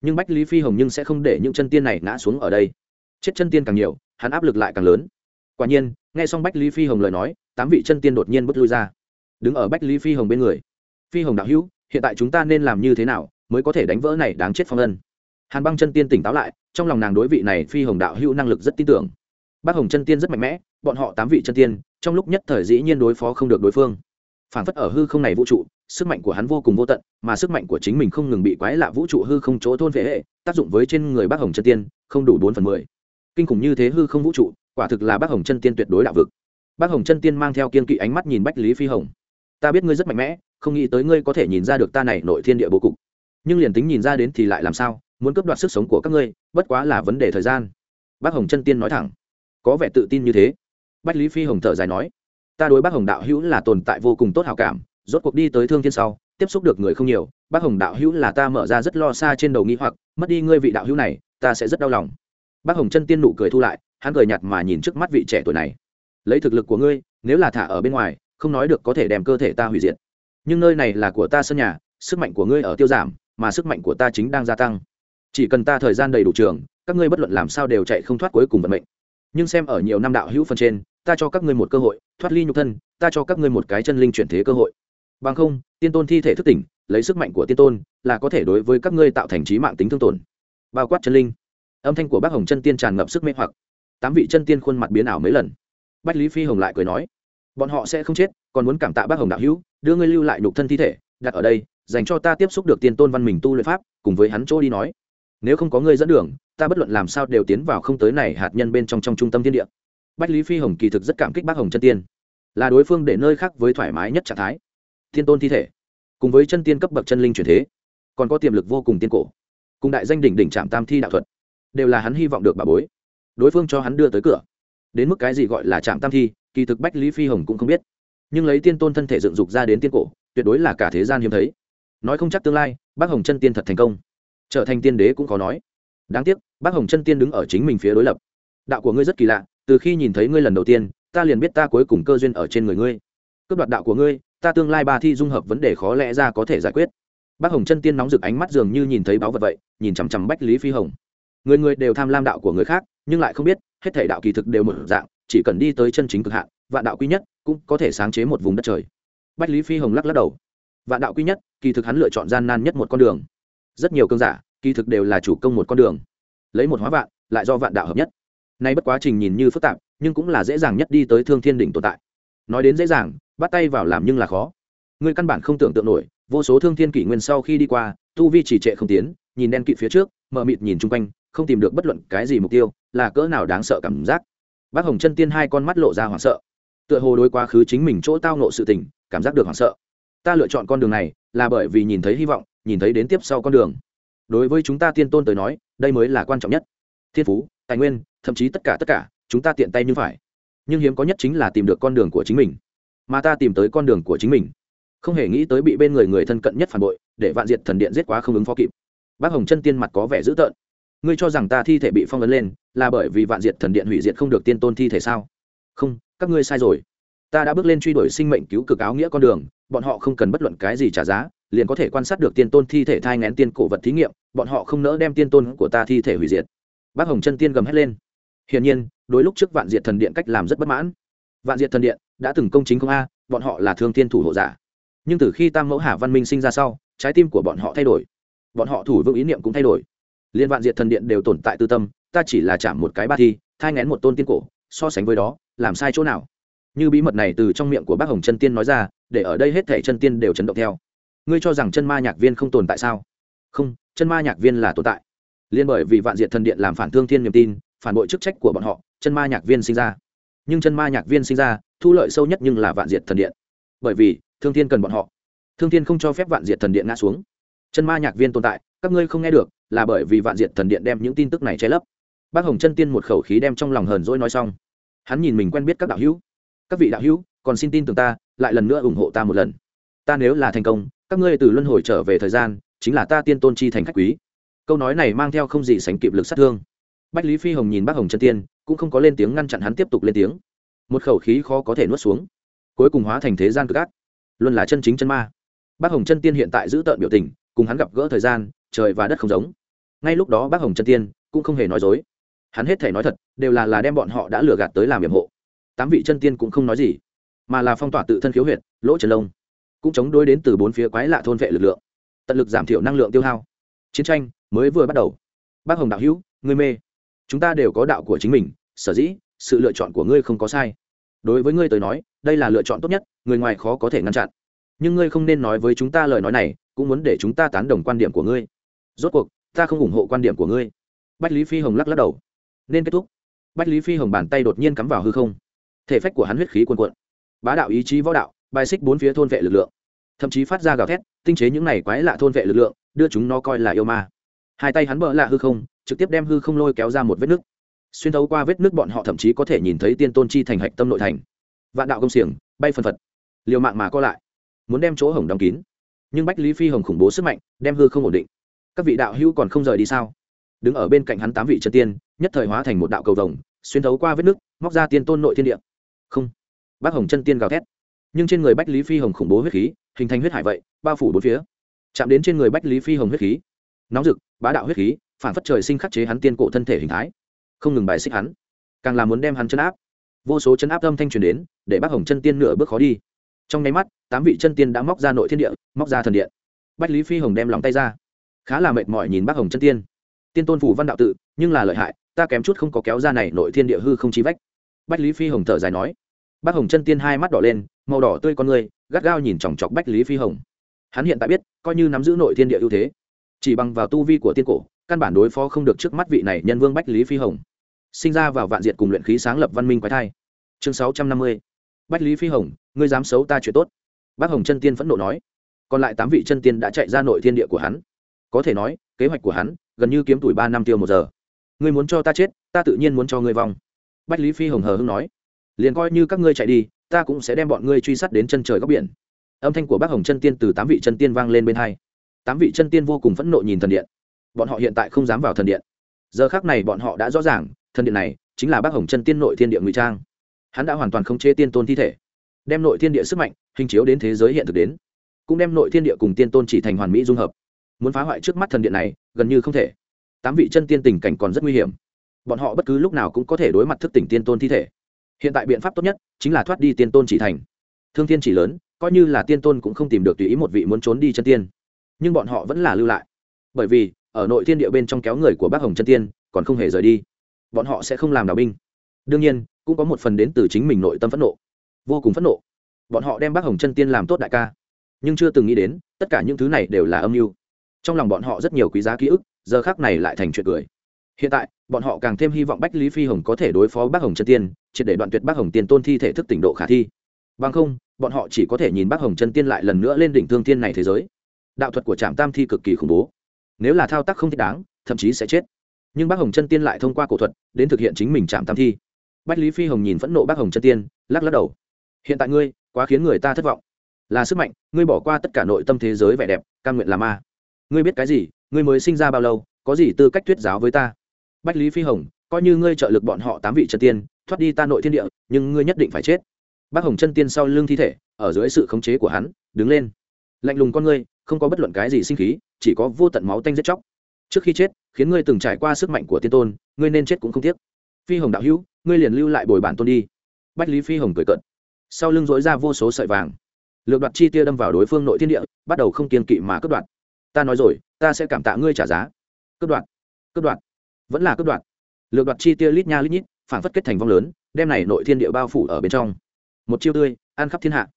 Nhưng bách lý phi hồng nhưng sẽ không để những chân tiên này ngã xuống ở đây. Chết chân tiên càng nhiều, hắn áp lực lại càng lớn quả nhiên, nghe xong bách lý phi hồng lời nói, tám vị chân tiên đột nhiên bước lui ra. Đứng ở bách lý phi hồng bên người. Phi hồng đạo hữu, hiện tại chúng ta nên làm như thế nào mới có thể đánh vỡ này đáng chết phong ân? Hàn băng chân tiên tỉnh táo lại, trong lòng nàng đối vị này phi hồng đạo hữu năng lực rất tin tưởng. Bác hồng chân tiên rất mạnh mẽ, bọn họ tám vị chân tiên, trong lúc nhất thời dĩ nhiên đối phó không được đối phương. Phản phất ở hư không này vũ trụ, sức mạnh của hắn vô cùng vô tận, mà sức mạnh của chính mình không ngừng bị quái lạ vũ trụ hư không chỗ thôn vệ hệ, tác dụng với trên người bác hồng chân tiên không đủ bốn phần mười. Kinh khủng như thế hư không vũ trụ quả thực là bác hồng chân tiên tuyệt đối đạo vực. Bác hồng chân tiên mang theo kiên kỵ ánh mắt nhìn bách lý phi hồng. Ta biết ngươi rất mạnh mẽ, không nghĩ tới ngươi có thể nhìn ra được ta này nội thiên địa bố cục. Nhưng liền tính nhìn ra đến thì lại làm sao, muốn cướp đoạt sức sống của các ngươi, bất quá là vấn đề thời gian. Bác hồng chân tiên nói thẳng. Có vẻ tự tin như thế. Bách lý phi hồng thở dài nói. Ta đối bác hồng đạo hữu là tồn tại vô cùng tốt hảo cảm, rốt cuộc đi tới thương thiên sau, tiếp xúc được người không nhiều, bác hồng đạo hữu là ta mở ra rất lo xa trên đầu nghĩ hoặc, mất đi ngươi vị đạo hữu này, ta sẽ rất đau lòng. Bác hồng chân tiên nụ cười thu lại hắn cười nhặt mà nhìn trước mắt vị trẻ tuổi này. Lấy thực lực của ngươi, nếu là thả ở bên ngoài, không nói được có thể đem cơ thể ta hủy diệt. Nhưng nơi này là của ta sân nhà, sức mạnh của ngươi ở tiêu giảm, mà sức mạnh của ta chính đang gia tăng. Chỉ cần ta thời gian đầy đủ trường, các ngươi bất luận làm sao đều chạy không thoát cuối cùng vận mệnh. Nhưng xem ở nhiều năm đạo hữu phần trên, ta cho các ngươi một cơ hội, thoát ly nhục thân, ta cho các ngươi một cái chân linh chuyển thế cơ hội. Bằng không, tiên tôn thi thể thức tỉnh, lấy sức mạnh của tiên tôn, là có thể đối với các ngươi tạo thành trí mạng tính thương tổn. Bao quát chân linh. Âm thanh của bác hồng chân tiên tràn ngập sức mê hoặc tám vị chân tiên khuôn mặt biến ảo mấy lần. Bách lý phi hồng lại cười nói, bọn họ sẽ không chết, còn muốn cảm tạ bác hồng đạo hữu, đưa ngươi lưu lại nhục thân thi thể, đặt ở đây, dành cho ta tiếp xúc được tiên tôn văn mình tu luyện pháp, cùng với hắn chỗ đi nói. Nếu không có ngươi dẫn đường, ta bất luận làm sao đều tiến vào không tới này hạt nhân bên trong trong trung tâm thiên địa. Bách lý phi hồng kỳ thực rất cảm kích bác hồng chân tiên. Là đối phương để nơi khác với thoải mái nhất trạng thái. Thiên tôn thi thể, cùng với chân tiên cấp bậc chân linh truyền thế, còn có tiềm lực vô cùng tiên cổ. Cùng đại danh đỉnh đỉnh trạm tam thi đạo thuật, đều là hắn hy vọng được bà bối đối phương cho hắn đưa tới cửa. Đến mức cái gì gọi là trạm tam thi, kỳ thực bách lý phi hồng cũng không biết. Nhưng lấy tiên tôn thân thể dựng dục ra đến tiên cổ, tuyệt đối là cả thế gian hiếm thấy. Nói không chắc tương lai, bác hồng chân tiên thật thành công. Trở thành tiên đế cũng có nói. Đáng tiếc, bác hồng chân tiên đứng ở chính mình phía đối lập. Đạo của ngươi rất kỳ lạ, từ khi nhìn thấy ngươi lần đầu tiên, ta liền biết ta cuối cùng cơ duyên ở trên người ngươi. Cướp đoạt đạo của ngươi, ta tương lai ba thi dung hợp vấn đề khó lẽ ra có thể giải quyết. Bác hồng chân tiên nóng rực ánh mắt dường như nhìn thấy báu vật vậy, nhìn chằm chằm bách lý phi hồng người người đều tham lam đạo của người khác, nhưng lại không biết, hết thể đạo kỳ thực đều một dạng, chỉ cần đi tới chân chính cực hạn, vạn đạo quy nhất cũng có thể sáng chế một vùng đất trời. Bách lý phi hồng lắc lắc đầu. Vạn đạo quy nhất, kỳ thực hắn lựa chọn gian nan nhất một con đường. Rất nhiều cơn giả, kỳ thực đều là chủ công một con đường. Lấy một hóa vạn, lại do vạn đạo hợp nhất. Nay bất quá trình nhìn như phức tạp, nhưng cũng là dễ dàng nhất đi tới thương thiên đỉnh tồn tại. Nói đến dễ dàng, bắt tay vào làm nhưng là khó. Người căn bản không tưởng tượng nổi, vô số thương thiên kỷ nguyên sau khi đi qua, tu vi chỉ trệ không tiến, nhìn đen kỵ phía trước mờ mịt nhìn chung quanh không tìm được bất luận cái gì mục tiêu, là cỡ nào đáng sợ cảm giác. Bác hồng chân tiên hai con mắt lộ ra hoảng sợ. Tựa hồ đối quá khứ chính mình chỗ tao nộ sự tình, cảm giác được hoảng sợ. Ta lựa chọn con đường này là bởi vì nhìn thấy hy vọng, nhìn thấy đến tiếp sau con đường. Đối với chúng ta tiên tôn tới nói, đây mới là quan trọng nhất. Thiên phú, tài nguyên, thậm chí tất cả tất cả, chúng ta tiện tay như phải. Nhưng hiếm có nhất chính là tìm được con đường của chính mình. Mà ta tìm tới con đường của chính mình. Không hề nghĩ tới bị bên người người thân cận nhất phản bội, để vạn diệt thần điện giết quá không ứng phó kịp. Bác hồng chân tiên mặt có vẻ dữ tợn ngươi cho rằng ta thi thể bị phong ấn lên là bởi vì vạn diệt thần điện hủy diệt không được tiên tôn thi thể sao? Không, các ngươi sai rồi. Ta đã bước lên truy đuổi sinh mệnh cứu cực áo nghĩa con đường, bọn họ không cần bất luận cái gì trả giá, liền có thể quan sát được tiên tôn thi thể thai ngén tiên cổ vật thí nghiệm, bọn họ không nỡ đem tiên tôn của ta thi thể hủy diệt. Bác hồng chân tiên gầm hét lên. Hiển nhiên, đối lúc trước vạn diệt thần điện cách làm rất bất mãn. Vạn diệt thần điện đã từng công chính không a, bọn họ là thương tiên thủ hộ giả. Nhưng từ khi tam mẫu hà văn minh sinh ra sau, trái tim của bọn họ thay đổi. Bọn họ thủ vững ý niệm cũng thay đổi liên vạn diệt thần điện đều tồn tại tư tâm, ta chỉ là chạm một cái ba thi, thai ngén một tôn tiên cổ, so sánh với đó, làm sai chỗ nào? Như bí mật này từ trong miệng của bác hồng chân tiên nói ra, để ở đây hết thể chân tiên đều chấn động theo. Ngươi cho rằng chân ma nhạc viên không tồn tại sao? Không, chân ma nhạc viên là tồn tại. Liên bởi vì vạn diệt thần điện làm phản thương thiên niềm tin, phản bội chức trách của bọn họ, chân ma nhạc viên sinh ra. Nhưng chân ma nhạc viên sinh ra, thu lợi sâu nhất nhưng là vạn diệt thần điện. Bởi vì, thương thiên cần bọn họ. Thương thiên không cho phép vạn diệt thần điện ngã xuống. Chân ma nhạc viên tồn tại các ngươi không nghe được, là bởi vì vạn diệt thần điện đem những tin tức này che lấp. Bác hồng chân tiên một khẩu khí đem trong lòng hờn dỗi nói xong. Hắn nhìn mình quen biết các đạo hữu. Các vị đạo hữu, còn xin tin tưởng ta, lại lần nữa ủng hộ ta một lần. Ta nếu là thành công, các ngươi từ luân hồi trở về thời gian, chính là ta tiên tôn chi thành khách quý. Câu nói này mang theo không gì sánh kịp lực sát thương. Bách lý phi hồng nhìn bác hồng chân tiên, cũng không có lên tiếng ngăn chặn hắn tiếp tục lên tiếng. Một khẩu khí khó có thể nuốt xuống. Cuối cùng hóa thành thế gian cực ác. Luôn là chân chính chân ma. Bác hồng chân tiên hiện tại giữ tợn biểu tình, cùng hắn gặp gỡ thời gian trời và đất không giống. Ngay lúc đó bác hồng chân tiên cũng không hề nói dối. Hắn hết thể nói thật, đều là là đem bọn họ đã lừa gạt tới làm nhiệm hộ. Tám vị chân tiên cũng không nói gì, mà là phong tỏa tự thân khiếu huyệt, lỗ trần lông, cũng chống đối đến từ bốn phía quái lạ thôn vệ lực lượng, tận lực giảm thiểu năng lượng tiêu hao. Chiến tranh mới vừa bắt đầu. Bác hồng đạo hữu, ngươi mê. Chúng ta đều có đạo của chính mình, sở dĩ sự lựa chọn của ngươi không có sai. Đối với ngươi tới nói, đây là lựa chọn tốt nhất, người ngoài khó có thể ngăn chặn. Nhưng ngươi không nên nói với chúng ta lời nói này, cũng muốn để chúng ta tán đồng quan điểm của ngươi rốt cuộc, ta không ủng hộ quan điểm của ngươi. Bách lý phi hồng lắc lắc đầu. Nên kết thúc. Bách lý phi hồng bàn tay đột nhiên cắm vào hư không. Thể phách của hắn huyết khí cuồn cuộn. Bá đạo ý chí võ đạo, bài xích bốn phía thôn vệ lực lượng. Thậm chí phát ra gào thét, tinh chế những này quái lạ thôn vệ lực lượng, đưa chúng nó coi là yêu ma. Hai tay hắn bỡ lạ hư không, trực tiếp đem hư không lôi kéo ra một vết nước xuyên thấu qua vết nước bọn họ thậm chí có thể nhìn thấy tiên tôn chi thành hạch tâm nội thành. Vạn đạo công xiềng, bay phần phật. Liều mạng mà co lại. Muốn đem chỗ hồng đóng kín. Nhưng bách lý phi hồng khủng bố sức mạnh, đem hư không ổn định các vị đạo hữu còn không rời đi sao? Đứng ở bên cạnh hắn tám vị chân tiên, nhất thời hóa thành một đạo cầu vồng, xuyên thấu qua vết nước, móc ra tiên tôn nội thiên địa. Không. Bác hồng chân tiên gào thét. Nhưng trên người bách lý phi hồng khủng bố huyết khí, hình thành huyết hải vậy, bao phủ bốn phía. Chạm đến trên người bách lý phi hồng huyết khí. Nóng rực, bá đạo huyết khí, phản phất trời sinh khắc chế hắn tiên cổ thân thể hình thái. Không ngừng bài xích hắn. Càng là muốn đem hắn chân áp. Vô số chân áp âm thanh truyền đến, để bác hồng chân tiên nửa bước khó đi. Trong nháy mắt, tám vị chân tiên đã móc ra nội thiên địa, móc ra thần điện. Bách lý phi hồng đem lòng tay ra khá là mệt mỏi nhìn bác hồng chân tiên. Tiên tôn phủ văn đạo tự, nhưng là lợi hại, ta kém chút không có kéo ra này nội thiên địa hư không chi vách. Bách lý phi hồng thở dài nói. Bác hồng chân tiên hai mắt đỏ lên, màu đỏ tươi con người, gắt gao nhìn chòng chọc bách lý phi hồng. Hắn hiện tại biết, coi như nắm giữ nội thiên địa ưu thế, chỉ bằng vào tu vi của tiên cổ, căn bản đối phó không được trước mắt vị này nhân vương bách lý phi hồng. Sinh ra vào vạn diệt cùng luyện khí sáng lập văn minh quái thai. Chương sáu trăm năm mươi. Bách lý phi hồng, ngươi dám xấu ta chuyện tốt. Bác hồng chân tiên phẫn nộ nói. Còn lại tám vị chân tiên đã chạy ra nội thiên địa của hắn có thể nói, kế hoạch của hắn gần như kiếm tuổi ba năm tiêu một giờ. Ngươi muốn cho ta chết, ta tự nhiên muốn cho ngươi vong. Bách lý phi hồng hờ hưng nói. Liền coi như các ngươi chạy đi, ta cũng sẽ đem bọn ngươi truy sát đến chân trời góc biển. Âm thanh của bác hồng chân tiên từ tám vị chân tiên vang lên bên hai. Tám vị chân tiên vô cùng phẫn nộ nhìn thần điện. Bọn họ hiện tại không dám vào thần điện. Giờ khác này bọn họ đã rõ ràng, thần điện này chính là bác hồng chân tiên nội thiên địa ngụy trang. Hắn đã hoàn toàn không chế tiên tôn thi thể, đem nội thiên địa sức mạnh hình chiếu đến thế giới hiện thực đến, cũng đem nội thiên địa cùng tiên tôn chỉ thành hoàn mỹ dung hợp muốn phá hoại trước mắt thần điện này, gần như không thể. Tám vị chân tiên tình cảnh còn rất nguy hiểm. Bọn họ bất cứ lúc nào cũng có thể đối mặt thức tỉnh tiên tôn thi thể. Hiện tại biện pháp tốt nhất chính là thoát đi tiên tôn chỉ thành. Thương thiên chỉ lớn, coi như là tiên tôn cũng không tìm được tùy ý một vị muốn trốn đi chân tiên. Nhưng bọn họ vẫn là lưu lại. Bởi vì, ở nội thiên địa bên trong kéo người của bác hồng chân tiên, còn không hề rời đi. Bọn họ sẽ không làm đào binh. Đương nhiên, cũng có một phần đến từ chính mình nội tâm phẫn nộ. Vô cùng phẫn nộ. Bọn họ đem bác hồng chân tiên làm tốt đại ca. Nhưng chưa từng nghĩ đến, tất cả những thứ này đều là âm mưu trong lòng bọn họ rất nhiều quý giá ký ức, giờ khác này lại thành chuyện cười. Hiện tại, bọn họ càng thêm hy vọng bách lý phi hồng có thể đối phó bác hồng chân tiên, triệt để đoạn tuyệt bác hồng tiên tôn thi thể thức tỉnh độ khả thi. Bằng không, bọn họ chỉ có thể nhìn bác hồng chân tiên lại lần nữa lên đỉnh thương tiên này thế giới. Đạo thuật của trạm tam thi cực kỳ khủng bố. Nếu là thao tác không thích đáng, thậm chí sẽ chết. Nhưng bác hồng chân tiên lại thông qua cổ thuật, đến thực hiện chính mình trạm tam thi. Bách lý phi hồng nhìn phẫn nộ bác hồng chân tiên, lắc lắc đầu. Hiện tại ngươi, quá khiến người ta thất vọng. Là sức mạnh, ngươi bỏ qua tất cả nội tâm thế giới vẻ đẹp căn nguyện là ma ngươi biết cái gì, ngươi mới sinh ra bao lâu, có gì tư cách thuyết giáo với ta? Bách lý phi hồng, coi như ngươi trợ lực bọn họ tám vị chân tiên, thoát đi ta nội thiên địa, nhưng ngươi nhất định phải chết. Bác hồng chân tiên sau lưng thi thể, ở dưới sự khống chế của hắn, đứng lên. Lạnh lùng con ngươi, không có bất luận cái gì sinh khí, chỉ có vô tận máu tanh giết chóc. Trước khi chết, khiến ngươi từng trải qua sức mạnh của tiên tôn, ngươi nên chết cũng không tiếc. Phi hồng đạo hữu, ngươi liền lưu lại bồi bản tôn đi. Bách lý phi hồng cười cận sau lưng dối ra vô số sợi vàng. Lược đoạt chi tia đâm vào đối phương nội thiên địa, bắt đầu không kiên kỵ mà cướp đoạt ta nói rồi, ta sẽ cảm tạ ngươi trả giá. Cướp đoạt cướp đoạt, vẫn là cướp đoạt. Lược đoạt chi tia lít nha lít nhít, phản phất kết thành vong lớn, đem này nội thiên địa bao phủ ở bên trong. Một chiêu tươi, ăn khắp thiên hạ.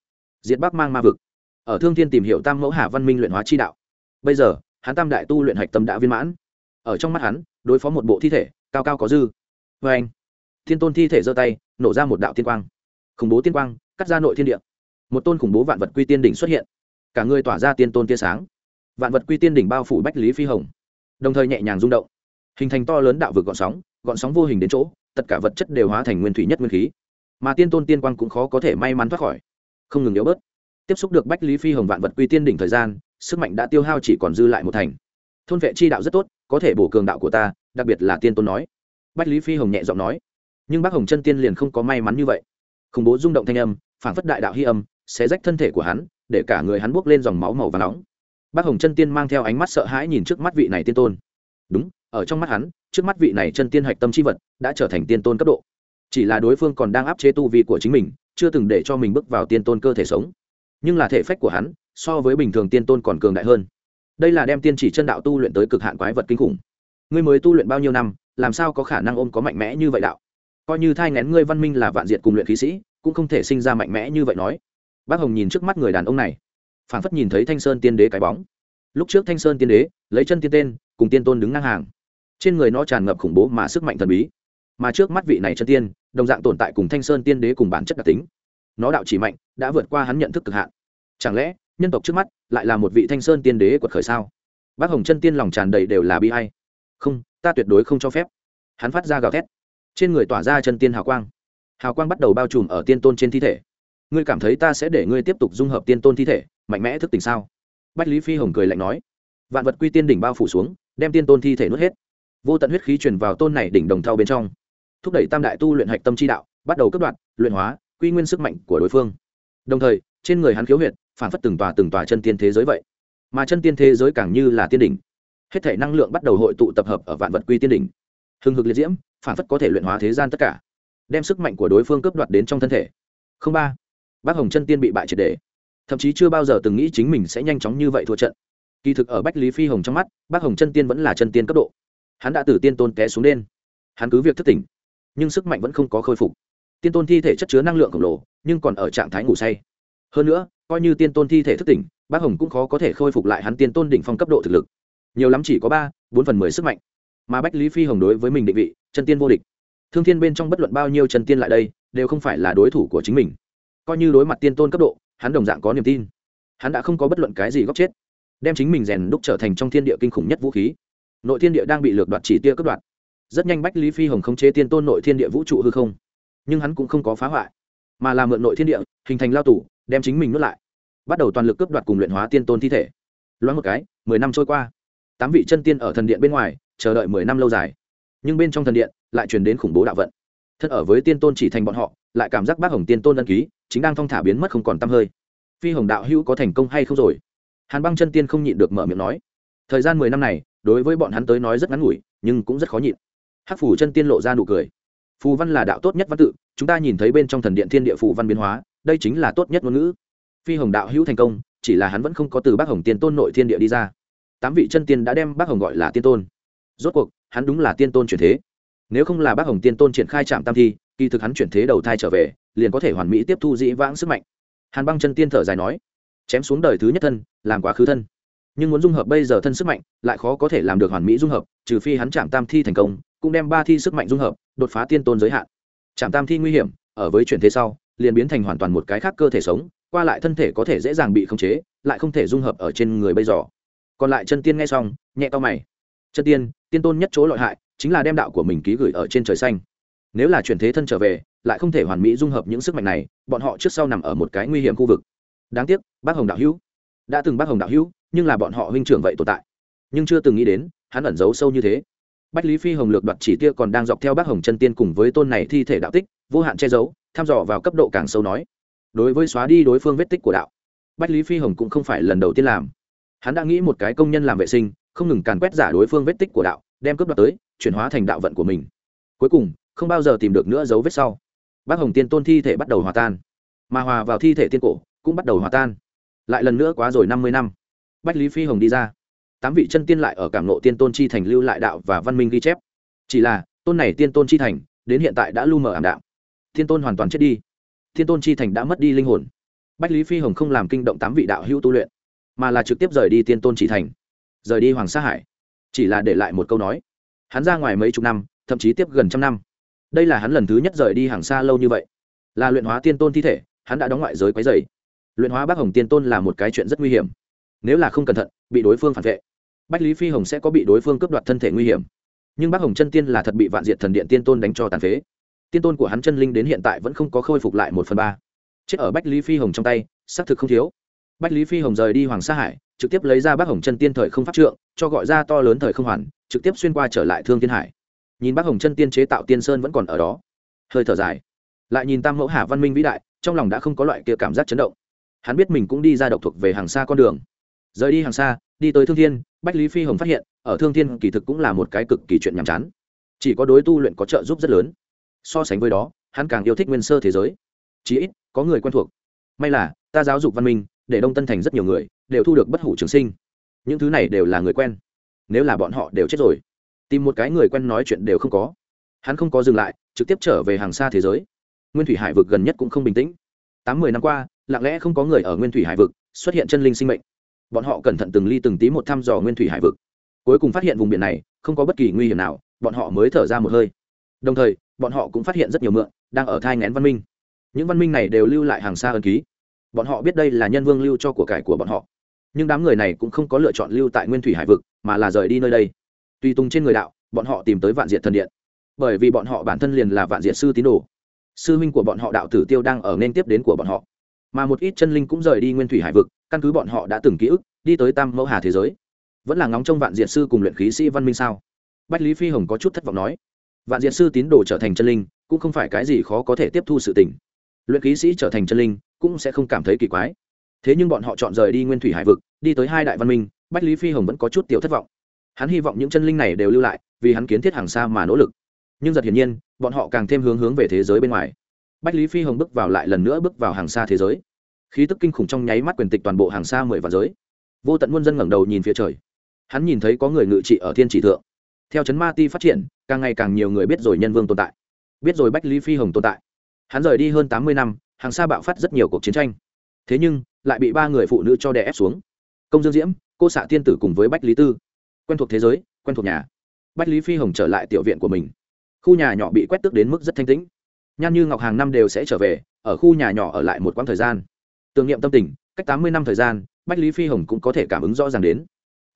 Diệt bắc mang ma vực. Ở thương thiên tìm hiểu tam mẫu hà văn minh luyện hóa chi đạo. Bây giờ, hắn tam đại tu luyện hạch tâm đã viên mãn. Ở trong mắt hắn, đối phó một bộ thi thể, cao cao có dư. Vê anh, thiên tôn thi thể giơ tay, nổ ra một đạo tiên quang. Khủng bố tiên quang, cắt ra nội thiên địa. Một tôn khủng bố vạn vật quy tiên đỉnh xuất hiện. Cả người tỏa ra tiên tôn tia sáng vạn vật quy tiên đỉnh bao phủ bách lý phi hồng đồng thời nhẹ nhàng rung động hình thành to lớn đạo vực gọn sóng gọn sóng vô hình đến chỗ tất cả vật chất đều hóa thành nguyên thủy nhất nguyên khí mà tiên tôn tiên quang cũng khó có thể may mắn thoát khỏi không ngừng yếu bớt tiếp xúc được bách lý phi hồng vạn vật quy tiên đỉnh thời gian sức mạnh đã tiêu hao chỉ còn dư lại một thành thôn vệ chi đạo rất tốt có thể bổ cường đạo của ta đặc biệt là tiên tôn nói bách lý phi hồng nhẹ giọng nói nhưng bác hồng chân tiên liền không có may mắn như vậy khủng bố rung động thanh âm phản phất đại đạo hy âm sẽ rách thân thể của hắn để cả người hắn buốc lên dòng máu màu và nóng bác hồng chân tiên mang theo ánh mắt sợ hãi nhìn trước mắt vị này tiên tôn. Đúng, ở trong mắt hắn, trước mắt vị này chân tiên hạch tâm c h i vật đã trở thành tiên tôn cấp độ. Chỉ là đối phương còn đang áp chế tu vi của chính mình, chưa từng để cho mình bước vào tiên tôn cơ thể sống. Nhưng là thể phách của hắn, so với bình thường tiên tôn còn cường đại hơn. Đây là đem tiên chỉ chân đạo tu luyện tới cực hạn quái vật kinh khủng. Ngươi mới tu luyện bao nhiêu năm, làm sao có khả năng ôm có mạnh mẽ như vậy đạo? Coi như thai ngén ngươi văn minh là vạn diệt cùng luyện khí sĩ, cũng không thể sinh ra mạnh mẽ như vậy nói. Bác hồng nhìn trước mắt người đàn ông này phảng phất nhìn thấy thanh sơn tiên đế cái bóng. Lúc trước thanh sơn tiên đế, lấy chân tiên tên, cùng tiên tôn đứng ngang hàng. Trên người nó tràn ngập khủng bố mà sức mạnh thần bí. Mà trước mắt vị này chân tiên, đồng dạng tồn tại cùng thanh sơn tiên đế cùng bản chất đặc tính. Nó đạo chỉ mạnh, đã vượt qua hắn nhận thức cực hạn. Chẳng lẽ, nhân tộc trước mắt lại là một vị thanh sơn tiên đế quật khởi sao? Bác hồng chân tiên lòng tràn đầy đều là bi hay không, ta tuyệt đối không cho phép. Hắn phát ra gào thét. Trên người tỏa ra chân tiên hào quang. Hào quang bắt đầu bao trùm ở tiên tôn trên thi thể. Ngươi cảm thấy ta sẽ để ngươi tiếp tục dung hợp tiên tôn thi thể? Mạnh mẽ thức tỉnh sao? Bách lý phi hồng cười lạnh nói, vạn vật quy tiên đỉnh bao phủ xuống, đem tiên tôn thi thể nuốt hết. Vô tận huyết khí truyền vào tôn này đỉnh đồng thau bên trong, thúc đẩy tam đại tu luyện hạch tâm chi đạo, bắt đầu cấp đoạn, luyện hóa, quy nguyên sức mạnh của đối phương. Đồng thời, trên người hắn khiếu huyệt, phản phất từng tòa từng tòa chân tiên thế giới vậy. Mà chân tiên thế giới càng như là tiên đỉnh. Hết thể năng lượng bắt đầu hội tụ tập hợp ở vạn vật quy tiên đỉnh. Hừng hực liệt diễm, phản phất có thể luyện hóa thế gian tất cả, đem sức mạnh của đối phương cướp đoạt đến trong thân thể. Không ba. Bác hồng chân tiên bị bại triệt đề thậm chí chưa bao giờ từng nghĩ chính mình sẽ nhanh chóng như vậy thua trận. Kỳ thực ở bách lý phi hồng trong mắt, bác hồng chân tiên vẫn là chân tiên cấp độ. Hắn đã từ tiên tôn té xuống đen. Hắn cứ việc thất tỉnh, nhưng sức mạnh vẫn không có khôi phục. Tiên tôn thi thể chất chứa năng lượng khổng lồ, nhưng còn ở trạng thái ngủ say. Hơn nữa, coi như tiên tôn thi thể thất tỉnh, bác hồng cũng khó có thể khôi phục lại hắn tiên tôn đỉnh phong cấp độ thực lực. Nhiều lắm chỉ có ba, bốn phần mười sức mạnh. Mà bách lý phi hồng đối với mình định vị, chân tiên vô địch. Thương thiên bên trong bất luận bao nhiêu chân tiên lại đây, đều không phải là đối thủ của chính mình. Coi như đối mặt tiên tôn cấp độ hắn đồng dạng có niềm tin. Hắn đã không có bất luận cái gì góc chết, đem chính mình rèn đúc trở thành trong thiên địa kinh khủng nhất vũ khí. Nội thiên địa đang bị lược đoạt chỉ tia cướp đoạt. Rất nhanh bách lý phi hồng khống chế tiên tôn nội thiên địa vũ trụ hư không. Nhưng hắn cũng không có phá hoại, mà làm mượn nội thiên địa, hình thành lao tủ đem chính mình nuốt lại. Bắt đầu toàn lực cướp đoạt cùng luyện hóa tiên tôn thi thể. Loáng một cái, mười năm trôi qua. Tám vị chân tiên ở thần điện bên ngoài, chờ đợi mười năm lâu dài. Nhưng bên trong thần điện, lại truyền đến khủng bố đạo vận. Thân ở với tiên tôn chỉ thành bọn họ lại cảm giác bác hồng tiên tôn ân ký, chính đang thong thả biến mất không còn t hơi. Phi hồng đạo hữu có thành công hay không rồi? Hàn băng chân tiên không nhịn được mở miệng nói. Thời gian mười năm này, đối với bọn hắn tới nói rất ngắn ngủi, nhưng cũng rất khó nhịn. Hắc phủ chân tiên lộ ra nụ cười. Phù văn là đạo tốt nhất văn tự, chúng ta nhìn thấy bên trong thần điện thiên địa phù văn biến hóa, đây chính là tốt nhất ngôn ngữ. Phi hồng đạo hữu thành công, chỉ là hắn vẫn không có từ bác hồng tiên tôn nội thiên địa đi ra. Tám vị chân tiên đã đem bác hồng gọi là tiên tôn. Rốt cuộc, hắn đúng là tiên tôn chuyển thế. Nếu không là bác hồng tiên tôn triển khai trạm tam thi kỳ thực hắn chuyển thế đầu thai trở về, liền có thể hoàn mỹ tiếp thu dĩ vãng sức mạnh. Hàn băng chân tiên thở dài nói, chém xuống đời thứ nhất thân, làm quá khứ thân. Nhưng muốn dung hợp bây giờ thân sức mạnh, lại khó có thể làm được hoàn mỹ dung hợp, trừ phi hắn chạm tam thi thành công, cũng đem ba thi sức mạnh dung hợp, đột phá tiên tôn giới hạn. Chạm tam thi nguy hiểm, ở với chuyển thế sau, liền biến thành hoàn toàn một cái khác cơ thể sống, qua lại thân thể có thể dễ dàng bị khống chế, lại không thể dung hợp ở trên người bây giờ. Còn lại chân tiên nghe xong, nhẹ to mày. Chân tiên tiên tôn nhất chỗ lợi hại, chính là đem đạo của mình ký gửi ở trên trời xanh nếu là chuyển thế thân trở về, lại không thể hoàn mỹ dung hợp những sức mạnh này, bọn họ trước sau nằm ở một cái nguy hiểm khu vực. Đáng tiếc, bác hồng đạo hữu. Đã từng bác hồng đạo hữu, nhưng là bọn họ huynh trưởng vậy tồn tại. Nhưng chưa từng nghĩ đến, hắn ẩn giấu sâu như thế. Bách lý phi hồng lược đoạt chỉ tia còn đang dọc theo bác hồng chân tiên cùng với tôn này thi thể đạo tích, vô hạn che giấu, thăm dò vào cấp độ càng sâu nói. Đối với xóa đi đối phương vết tích của đạo, bách lý phi hồng cũng không phải lần đầu tiên làm. Hắn đã nghĩ một cái công nhân làm vệ sinh, không ngừng càn quét giả đối phương vết tích của đạo, đem cướp đoạt tới, chuyển hóa thành đạo vận của mình. Cuối cùng không bao giờ tìm được nữa dấu vết sau. Bác hồng tiên tôn thi thể bắt đầu hòa tan. Mà hòa vào thi thể tiên cổ, cũng bắt đầu hòa tan. Lại lần nữa quá rồi năm mươi năm. Bách lý phi hồng đi ra. Tám vị chân tiên lại ở cảm nộ tiên tôn chi thành lưu lại đạo và văn minh ghi chép. Chỉ là, tôn này tiên tôn chi thành, đến hiện tại đã lu mờ ảm đạo thiên tôn hoàn toàn chết đi. Thiên tôn chi thành đã mất đi linh hồn. Bách lý phi hồng không làm kinh động tám vị đạo hữu tu luyện, mà là trực tiếp rời đi tiên tôn chỉ thành. Rời đi hoàng sa hải. Chỉ là để lại một câu nói. Hắn ra ngoài mấy chục năm, thậm chí tiếp gần trăm năm đây là hắn lần thứ nhất rời đi hàng xa lâu như vậy. Là luyện hóa tiên tôn thi thể, hắn đã đóng ngoại giới quấy dày luyện hóa bác hồng tiên tôn là một cái chuyện rất nguy hiểm. Nếu là không cẩn thận, bị đối phương phản vệ, bách lý phi hồng sẽ có bị đối phương cướp đoạt thân thể nguy hiểm. Nhưng bác hồng chân tiên là thật bị vạn diệt thần điện tiên tôn đánh cho tàn phế. Tiên tôn của hắn chân linh đến hiện tại vẫn không có khôi phục lại một phần ba. Chết ở bách lý phi hồng trong tay, xác thực không thiếu. Bách lý phi hồng rời đi hoàng sa hải, trực tiếp lấy ra bác hồng chân tiên thời không pháp trượng, cho gọi ra to lớn thời không hoàn, trực tiếp xuyên qua trở lại thương thiên hải nhìn bác hồng chân tiên chế tạo tiên sơn vẫn còn ở đó. Hơi thở dài. Lại nhìn tam mẫu hà văn minh vĩ đại, trong lòng đã không có loại kia cảm giác chấn động. Hắn biết mình cũng đi ra độc thuộc về hàng xa con đường. Rời đi hàng xa, đi tới thương thiên, bách lý phi hồng phát hiện, ở thương thiên kỳ thực cũng là một cái cực kỳ chuyện nhàm chán. Chỉ có đối tu luyện có trợ giúp rất lớn. So sánh với đó, hắn càng yêu thích nguyên sơ thế giới. Chí ít, có người quen thuộc. May là, ta giáo dục văn minh, để đông tân thành rất nhiều người, đều thu được bất hủ trường sinh. Những thứ này đều là người quen. Nếu là bọn họ đều chết rồi tìm một cái người quen nói chuyện đều không có. Hắn không có dừng lại, trực tiếp trở về hàng xa thế giới. Nguyên thủy hải vực gần nhất cũng không bình tĩnh. Tám mươi năm qua, lặng lẽ không có người ở nguyên thủy hải vực, xuất hiện chân linh sinh mệnh. Bọn họ cẩn thận từng ly từng tí một thăm dò nguyên thủy hải vực. Cuối cùng phát hiện vùng biển này, không có bất kỳ nguy hiểm nào, bọn họ mới thở ra một hơi. Đồng thời, bọn họ cũng phát hiện rất nhiều mượn, đang ở thai ngén văn minh. Những văn minh này đều lưu lại hàng xa ân ký. Bọn họ biết đây là nhân vương lưu cho của cải của bọn họ. Nhưng đám người này cũng không có lựa chọn lưu tại nguyên thủy hải vực, mà là rời đi nơi đây tùy tùng trên người đạo, bọn họ tìm tới vạn diệt thần điện. Bởi vì bọn họ bản thân liền là vạn diệt sư tín đồ. Sư minh của bọn họ đạo tử tiêu đang ở nên tiếp đến của bọn họ. Mà một ít chân linh cũng rời đi nguyên thủy hải vực, căn cứ bọn họ đã từng ký ức, đi tới tam mẫu hà thế giới. Vẫn là ngóng trong vạn diệt sư cùng luyện khí sĩ văn minh sao? Bách lý phi hồng có chút thất vọng nói. Vạn diệt sư tín đồ trở thành chân linh, cũng không phải cái gì khó có thể tiếp thu sự tình. Luyện khí sĩ trở thành chân linh, cũng sẽ không cảm thấy kỳ quái. Thế nhưng bọn họ chọn rời đi nguyên thủy hải vực, đi tới hai đại văn minh, bách lý phi hồng vẫn có chút tiểu thất vọng hắn hy vọng những chân linh này đều lưu lại, vì hắn kiến thiết hàng xa mà nỗ lực. Nhưng giật hiển nhiên, bọn họ càng thêm hướng hướng về thế giới bên ngoài. Bách lý phi hồng bước vào lại lần nữa bước vào hàng xa thế giới. Khí tức kinh khủng trong nháy mắt quyền tịch toàn bộ hàng xa mười vạn giới. Vô tận muôn dân ngẩng đầu nhìn phía trời. Hắn nhìn thấy có người ngự trị ở thiên chỉ thượng. Theo chấn ma ti phát triển, càng ngày càng nhiều người biết rồi nhân vương tồn tại. Biết rồi bách lý phi hồng tồn tại. Hắn rời đi hơn tám mươi năm, hàng xa bạo phát rất nhiều cuộc chiến tranh. Thế nhưng, lại bị ba người phụ nữ cho đè ép xuống. Công dương diễm, cô xạ tiên tử cùng với bách lý tư quen thuộc thế giới, quen thuộc nhà. Bách lý phi hồng trở lại tiểu viện của mình. Khu nhà nhỏ bị quét tức đến mức rất thanh tĩnh. Nhan như ngọc hàng năm đều sẽ trở về, ở khu nhà nhỏ ở lại một quãng thời gian. Tưởng niệm tâm tình, cách tám mươi năm thời gian, bách lý phi hồng cũng có thể cảm ứng rõ ràng đến.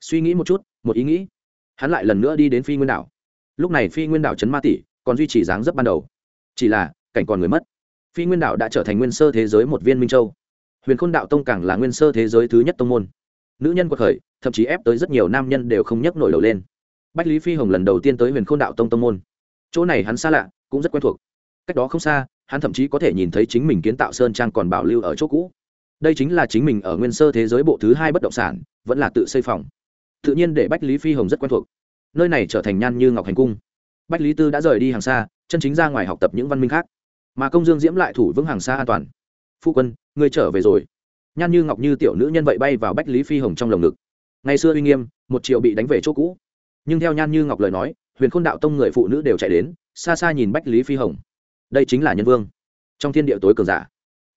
Suy nghĩ một chút, một ý nghĩ. Hắn lại lần nữa đi đến phi nguyên đảo. Lúc này phi nguyên đảo trấn ma tỷ còn duy trì dáng dấp ban đầu. Chỉ là, cảnh còn người mất. Phi nguyên đảo đã trở thành nguyên sơ thế giới một viên minh châu. Huyền khôn đạo tông càng là nguyên sơ thế giới thứ nhất tông môn. Nữ nhân quật khởi thậm chí ép tới rất nhiều nam nhân đều không nhấc nổi đầu lên. Bách lý phi hồng lần đầu tiên tới huyền khôn đạo tông tông môn. Chỗ này hắn xa lạ, cũng rất quen thuộc. Cách đó không xa, hắn thậm chí có thể nhìn thấy chính mình kiến tạo sơn trang còn bảo lưu ở chỗ cũ. Đây chính là chính mình ở nguyên sơ thế giới bộ thứ hai bất động sản, vẫn là tự xây phòng. Tự nhiên để bách lý phi hồng rất quen thuộc. Nơi này trở thành nhan như ngọc hành cung. Bách lý tư đã rời đi hàng xa, chân chính ra ngoài học tập những văn minh khác. Mà công dương diễm lại thủ vững hàng xa an toàn. Phu quân, ngươi trở về rồi. Nhan như ngọc như tiểu nữ nhân vậy bay vào bách lý phi hồng trong lồng ngực ngày xưa uy nghiêm, một triệu bị đánh về chỗ cũ. Nhưng theo nhan như ngọc lời nói, huyền khôn đạo tông người phụ nữ đều chạy đến, xa xa nhìn bách lý phi hồng. Đây chính là nhân vương. Trong thiên địa tối cường giả.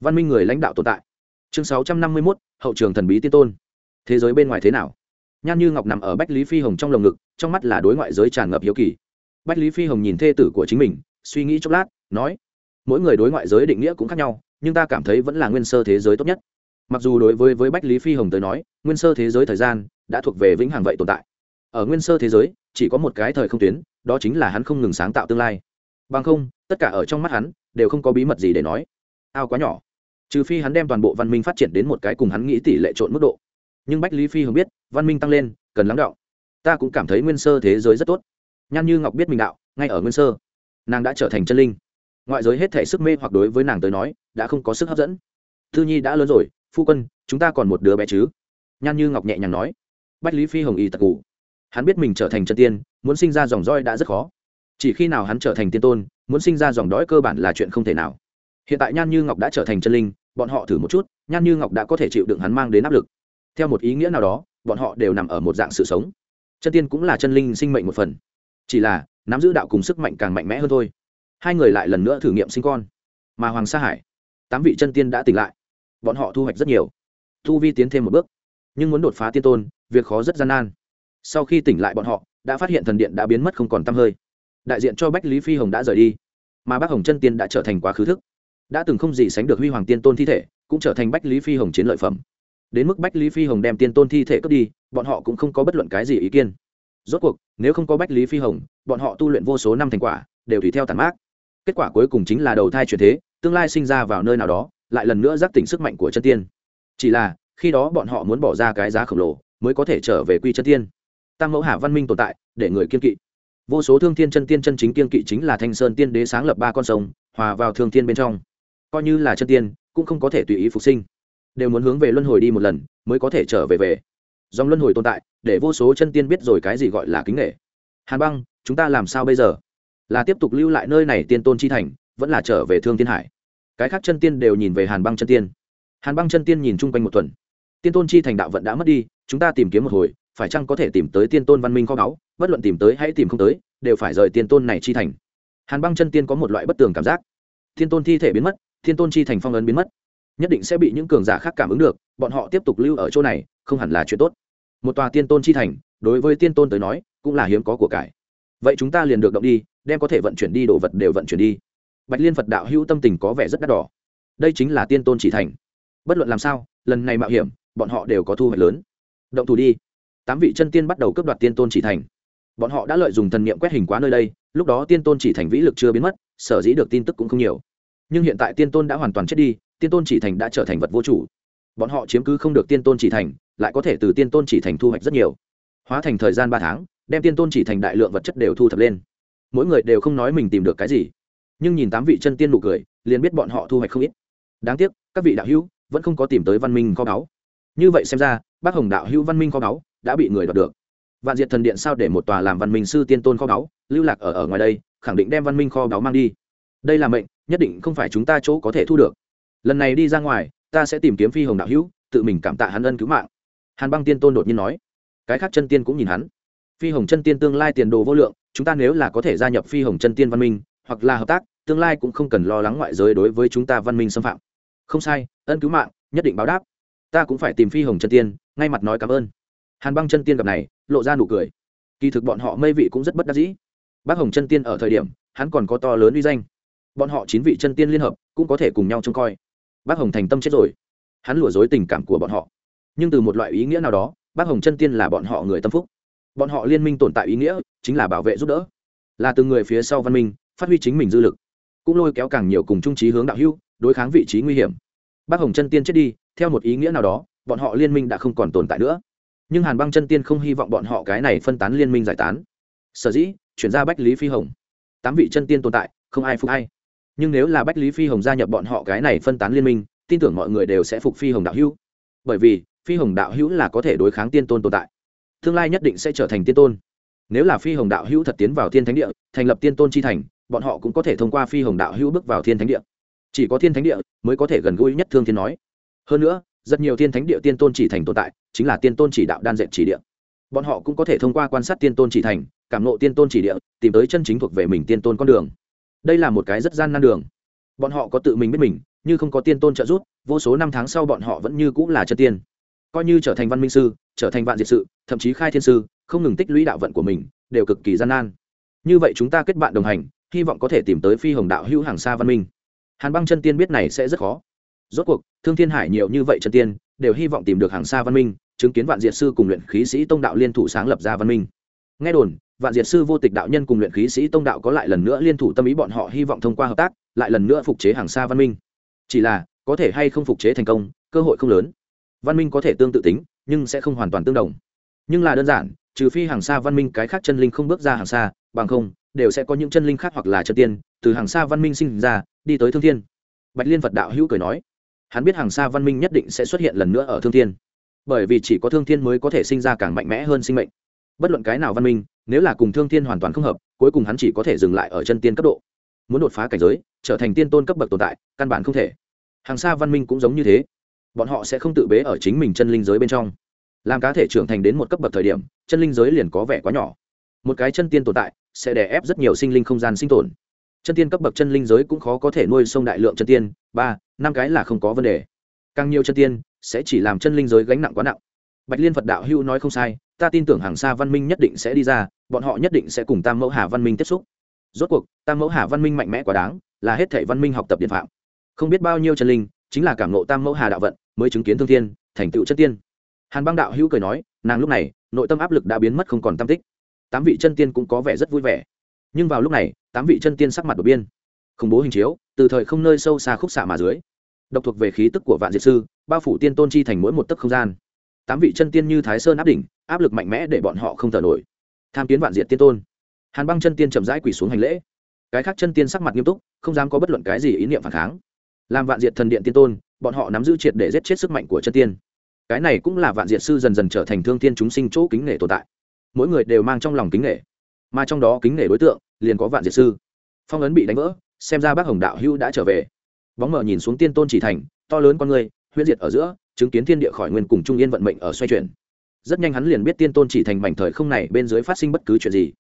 Văn minh người lãnh đạo tồn tại. Chương sáu trăm năm mươi mốt, hậu trường thần bí tiên tôn. Thế giới bên ngoài thế nào? Nhan như ngọc nằm ở bách lý phi hồng trong lồng ngực, trong mắt là đối ngoại giới tràn ngập hiếu kỳ. Bách lý phi hồng nhìn thê tử của chính mình, suy nghĩ chốc lát, nói, mỗi người đối ngoại giới định nghĩa cũng khác nhau, nhưng ta cảm thấy vẫn là nguyên sơ thế giới tốt nhất mặc dù đối với với bách lý phi hồng tới nói, nguyên sơ thế giới thời gian đã thuộc về vĩnh hằng vậy tồn tại. Ở nguyên sơ thế giới, chỉ có một cái thời không tuyến, đó chính là hắn không ngừng sáng tạo tương lai. Bằng không, tất cả ở trong mắt hắn đều không có bí mật gì để nói. Ao quá nhỏ. Trừ phi hắn đem toàn bộ văn minh phát triển đến một cái cùng hắn nghĩ tỷ lệ trộn mức độ. Nhưng bách lý phi hồng biết, văn minh tăng lên, cần lắng đọng. Ta cũng cảm thấy nguyên sơ thế giới rất tốt. Nhan như ngọc biết mình đạo, ngay ở nguyên sơ. Nàng đã trở thành chân linh. Ngoại giới hết thể sức mê hoặc đối với nàng tới nói, đã không có sức hấp dẫn. Thư nhi đã lớn rồi phu quân, chúng ta còn một đứa bé chứ? Nhan như ngọc nhẹ nhàng nói. Bách lý phi hồng y tật cụ hắn biết mình trở thành chân tiên, muốn sinh ra dòng roi đã rất khó. Chỉ khi nào hắn trở thành tiên tôn, muốn sinh ra dòng đói cơ bản là chuyện không thể nào. Hiện tại nhan như ngọc đã trở thành chân linh, bọn họ thử một chút, nhan như ngọc đã có thể chịu đựng hắn mang đến áp lực. Theo một ý nghĩa nào đó, bọn họ đều nằm ở một dạng sự sống. Chân tiên cũng là chân linh sinh mệnh một phần. Chỉ là, nắm giữ đạo cùng sức mạnh càng mạnh mẽ hơn thôi. Hai người lại lần nữa thử nghiệm sinh con. Mà hoàng sa hải. Tám vị chân tiên đã tỉnh lại bọn họ thu hoạch rất nhiều. Thu vi tiến thêm một bước, nhưng muốn đột phá tiên tôn, việc khó rất gian nan. Sau khi tỉnh lại bọn họ, đã phát hiện thần điện đã biến mất không còn t hơi. Đại diện cho bách lý phi hồng đã rời đi, mà bác hồng chân tiên đã trở thành quá khứ thức. Đã từng không gì sánh được huy hoàng tiên tôn thi thể, cũng trở thành bách lý phi hồng chiến lợi phẩm. Đến mức bách lý phi hồng đem tiên tôn thi thể cướp đi, bọn họ cũng không có bất luận cái gì ý kiến. Rốt cuộc, nếu không có bách lý phi hồng, bọn họ tu luyện vô số năm thành quả, đều tùy theo tàn mát. Kết quả cuối cùng chính là đầu thai chuyển thế, tương lai sinh ra vào nơi nào đó lại lần nữa giác tỉnh sức mạnh của chân tiên. Chỉ là, khi đó bọn họ muốn bỏ ra cái giá khổng lồ, mới có thể trở về quy chân tiên. Tam mẫu hạ văn minh tồn tại, để người kiên kỵ. Vô số thương thiên chân tiên chân chính kiên kỵ chính là thanh sơn tiên đế sáng lập ba con sông, hòa vào thương thiên bên trong. Coi như là chân tiên, cũng không có thể tùy ý phục sinh. Đều muốn hướng về luân hồi đi một lần, mới có thể trở về về. Dòng luân hồi tồn tại, để vô số chân tiên biết rồi cái gì gọi là kính nghệ hàn băng, chúng ta làm sao bây giờ? Là tiếp tục lưu lại nơi này tiên tôn chi thành, vẫn là trở về thương thiên hải? Cái khác chân tiên đều nhìn về hàn băng chân tiên. Hàn băng chân tiên nhìn chung quanh một tuần. Tiên tôn chi thành đạo vận đã mất đi, chúng ta tìm kiếm một hồi, phải chăng có thể tìm tới tiên tôn văn minh kho báu? Bất luận tìm tới hay tìm không tới, đều phải rời tiên tôn này chi thành. Hàn băng chân tiên có một loại bất tường cảm giác. Tiên tôn thi thể biến mất, tiên tôn chi thành phong ấn biến mất. Nhất định sẽ bị những cường giả khác cảm ứng được, bọn họ tiếp tục lưu ở chỗ này, không hẳn là chuyện tốt. Một tòa tiên tôn chi thành, đối với tiên tôn tới nói, cũng là hiếm có của cải. Vậy chúng ta liền được động đi, đem có thể vận chuyển đi đồ vật đều vận chuyển đi bạch liên phật đạo hữu tâm tình có vẻ rất đắt đỏ. Đây chính là tiên tôn chỉ thành. Bất luận làm sao, lần này mạo hiểm, bọn họ đều có thu hoạch lớn. Động thủ đi. Tám vị chân tiên bắt đầu cướp đoạt tiên tôn chỉ thành. Bọn họ đã lợi dụng thần niệm quét hình quá nơi đây, lúc đó tiên tôn chỉ thành vĩ lực chưa biến mất, sở dĩ được tin tức cũng không nhiều. Nhưng hiện tại tiên tôn đã hoàn toàn chết đi, tiên tôn chỉ thành đã trở thành vật vô chủ. Bọn họ chiếm cứ không được tiên tôn chỉ thành, lại có thể từ tiên tôn chỉ thành thu hoạch rất nhiều. Hóa thành thời gian ba tháng, đem tiên tôn chỉ thành đại lượng vật chất đều thu thập lên. Mỗi người đều không nói mình tìm được cái gì nhưng nhìn tám vị chân tiên nụ cười, liền biết bọn họ thu hoạch không ít. Đáng tiếc, các vị đạo hữu vẫn không có tìm tới văn minh kho báu. Như vậy xem ra, bác hồng đạo hữu văn minh kho báu đã bị người đoạt được. Vạn diệt thần điện sao để một tòa làm văn minh sư tiên tôn kho báu, lưu lạc ở ở ngoài đây, khẳng định đem văn minh kho báu mang đi. Đây là mệnh, nhất định không phải chúng ta chỗ có thể thu được. Lần này đi ra ngoài, ta sẽ tìm kiếm phi hồng đạo hữu, tự mình cảm tạ hắn ân cứu mạng. Hàn băng tiên tôn đột nhiên nói. Cái khác chân tiên cũng nhìn hắn. Phi hồng chân tiên tương lai tiền đồ vô lượng, chúng ta nếu là có thể gia nhập phi hồng chân tiên văn minh hoặc là hợp tác, tương lai cũng không cần lo lắng ngoại giới đối với chúng ta văn minh xâm phạm. Không sai, ân cứu mạng, nhất định báo đáp. Ta cũng phải tìm phi hồng chân tiên, ngay mặt nói cảm ơn. Hàn băng chân tiên gặp này, lộ ra nụ cười. Kỳ thực bọn họ mây vị cũng rất bất đắc dĩ. Bác hồng chân tiên ở thời điểm, hắn còn có to lớn uy danh. Bọn họ chín vị chân tiên liên hợp, cũng có thể cùng nhau trông coi. Bác hồng thành tâm chết rồi. Hắn lừa dối tình cảm của bọn họ. Nhưng từ một loại ý nghĩa nào đó, bác hồng chân tiên là bọn họ người tâm phúc. Bọn họ liên minh tồn tại ý nghĩa, chính là bảo vệ giúp đỡ. Là từ người phía sau văn minh phát huy chính mình dư lực, cũng lôi kéo càng nhiều cùng trung trí hướng đạo hưu đối kháng vị trí nguy hiểm. Bác hồng chân tiên chết đi, theo một ý nghĩa nào đó, bọn họ liên minh đã không còn tồn tại nữa. Nhưng hàn băng chân tiên không hy vọng bọn họ cái này phân tán liên minh giải tán. Sở dĩ, chuyển ra bách lý phi hồng. Tám vị chân tiên tồn tại, không ai phục hay nhưng nếu là bách lý phi hồng gia nhập bọn họ cái này phân tán liên minh, tin tưởng mọi người đều sẽ phục phi hồng đạo hữu. Bởi vì, phi hồng đạo hữu là có thể đối kháng tiên tôn tồn tại. Tương lai nhất định sẽ trở thành tiên tôn. Nếu là phi hồng đạo hữu thật tiến vào thiên thánh địa, thành lập tiên tôn chi thành bọn họ cũng có thể thông qua phi hồng đạo hữu bước vào thiên thánh địa. Chỉ có thiên thánh địa mới có thể gần gũi nhất thương thiên nói. Hơn nữa, rất nhiều thiên thánh địa tiên tôn chỉ thành tồn tại, chính là tiên tôn chỉ đạo đan dệt chỉ địa. Bọn họ cũng có thể thông qua quan sát tiên tôn chỉ thành, cảm nộ tiên tôn chỉ địa, tìm tới chân chính thuộc về mình tiên tôn con đường. Đây là một cái rất gian nan đường. Bọn họ có tự mình biết mình, như không có tiên tôn trợ giúp, vô số năm tháng sau bọn họ vẫn như cũng là chân tiên. Coi như trở thành văn minh sư, trở thành vạn diệt sự, thậm chí khai thiên sư, không ngừng tích lũy đạo vận của mình, đều cực kỳ gian nan. Như vậy chúng ta kết bạn đồng hành hy vọng có thể tìm tới phi hồng đạo hữu hàng xa văn minh. Hàn băng chân tiên biết này sẽ rất khó. Rốt cuộc, thương thiên hải nhiều như vậy chân tiên, đều hy vọng tìm được hàng xa văn minh, chứng kiến vạn diệt sư cùng luyện khí sĩ tông đạo liên thủ sáng lập ra văn minh. Nghe đồn, vạn diệt sư vô tịch đạo nhân cùng luyện khí sĩ tông đạo có lại lần nữa liên thủ tâm ý bọn họ hy vọng thông qua hợp tác, lại lần nữa phục chế hàng xa văn minh. Chỉ là, có thể hay không phục chế thành công, cơ hội không lớn. Văn minh có thể tương tự tính, nhưng sẽ không hoàn toàn tương đồng. Nhưng là đơn giản, trừ phi hàng xa văn minh cái khác chân linh không bước ra hàng xa, bằng không đều sẽ có những chân linh khác hoặc là chân tiên, từ hàng xa văn minh sinh ra, đi tới thương thiên. Bạch liên phật đạo hữu cười nói, hắn biết hàng xa văn minh nhất định sẽ xuất hiện lần nữa ở thương thiên. Bởi vì chỉ có thương thiên mới có thể sinh ra càng mạnh mẽ hơn sinh mệnh. Bất luận cái nào văn minh, nếu là cùng thương thiên hoàn toàn không hợp, cuối cùng hắn chỉ có thể dừng lại ở chân tiên cấp độ. Muốn đột phá cảnh giới, trở thành tiên tôn cấp bậc tồn tại, căn bản không thể. Hàng xa văn minh cũng giống như thế. Bọn họ sẽ không tự bế ở chính mình chân linh giới bên trong. Làm cá thể trưởng thành đến một cấp bậc thời điểm, chân linh giới liền có vẻ quá nhỏ một cái chân tiên tồn tại, sẽ đè ép rất nhiều sinh linh không gian sinh tồn. Chân tiên cấp bậc chân linh giới cũng khó có thể nuôi sông đại lượng chân tiên, ba, năm cái là không có vấn đề. Càng nhiều chân tiên, sẽ chỉ làm chân linh giới gánh nặng quá nặng. Bạch liên phật đạo hưu nói không sai, ta tin tưởng hàng xa văn minh nhất định sẽ đi ra, bọn họ nhất định sẽ cùng tam mẫu hà văn minh tiếp xúc. Rốt cuộc, tam mẫu hà văn minh mạnh mẽ quá đáng, là hết thể văn minh học tập điện phạm. Không biết bao nhiêu chân linh, chính là cảm nộ tam mẫu hà đạo vận, mới chứng kiến thương thiên, thành tựu chất tiên. Hàn băng đạo hữu cười nói, nàng lúc này, nội tâm áp lực đã biến mất không còn tam tích tám vị chân tiên cũng có vẻ rất vui vẻ. Nhưng vào lúc này, tám vị chân tiên sắc mặt đột biên khủng bố hình chiếu, từ thời không nơi sâu xa khúc xạ mà dưới, độc thuộc về khí tức của vạn diệt sư, bao phủ tiên tôn chi thành mỗi một tấc không gian. Tám vị chân tiên như thái sơn áp đỉnh, áp lực mạnh mẽ để bọn họ không thở nổi. Tham kiến vạn diệt tiên tôn. Hàn băng chân tiên chậm rãi quỳ xuống hành lễ. Cái khác chân tiên sắc mặt nghiêm túc, không dám có bất luận cái gì ý niệm phản kháng. Làm vạn diệt thần điện tiên tôn, bọn họ nắm giữ triệt để giết chết sức mạnh của chân tiên. Cái này cũng là vạn diệt sư dần dần trở thành thương tiên chúng sinh chỗ kính nể tồn tại mỗi người đều mang trong lòng kính nể. Mà trong đó kính nể đối tượng, liền có vạn diệt sư. Phong ấn bị đánh vỡ, xem ra bác hồng đạo hữu đã trở về. Bóng mở nhìn xuống tiên tôn chỉ thành, to lớn con người, huyễn diệt ở giữa, chứng kiến thiên địa khỏi nguyên cùng trung yên vận mệnh ở xoay chuyển. Rất nhanh hắn liền biết tiên tôn chỉ thành mảnh thời không này bên dưới phát sinh bất cứ chuyện gì.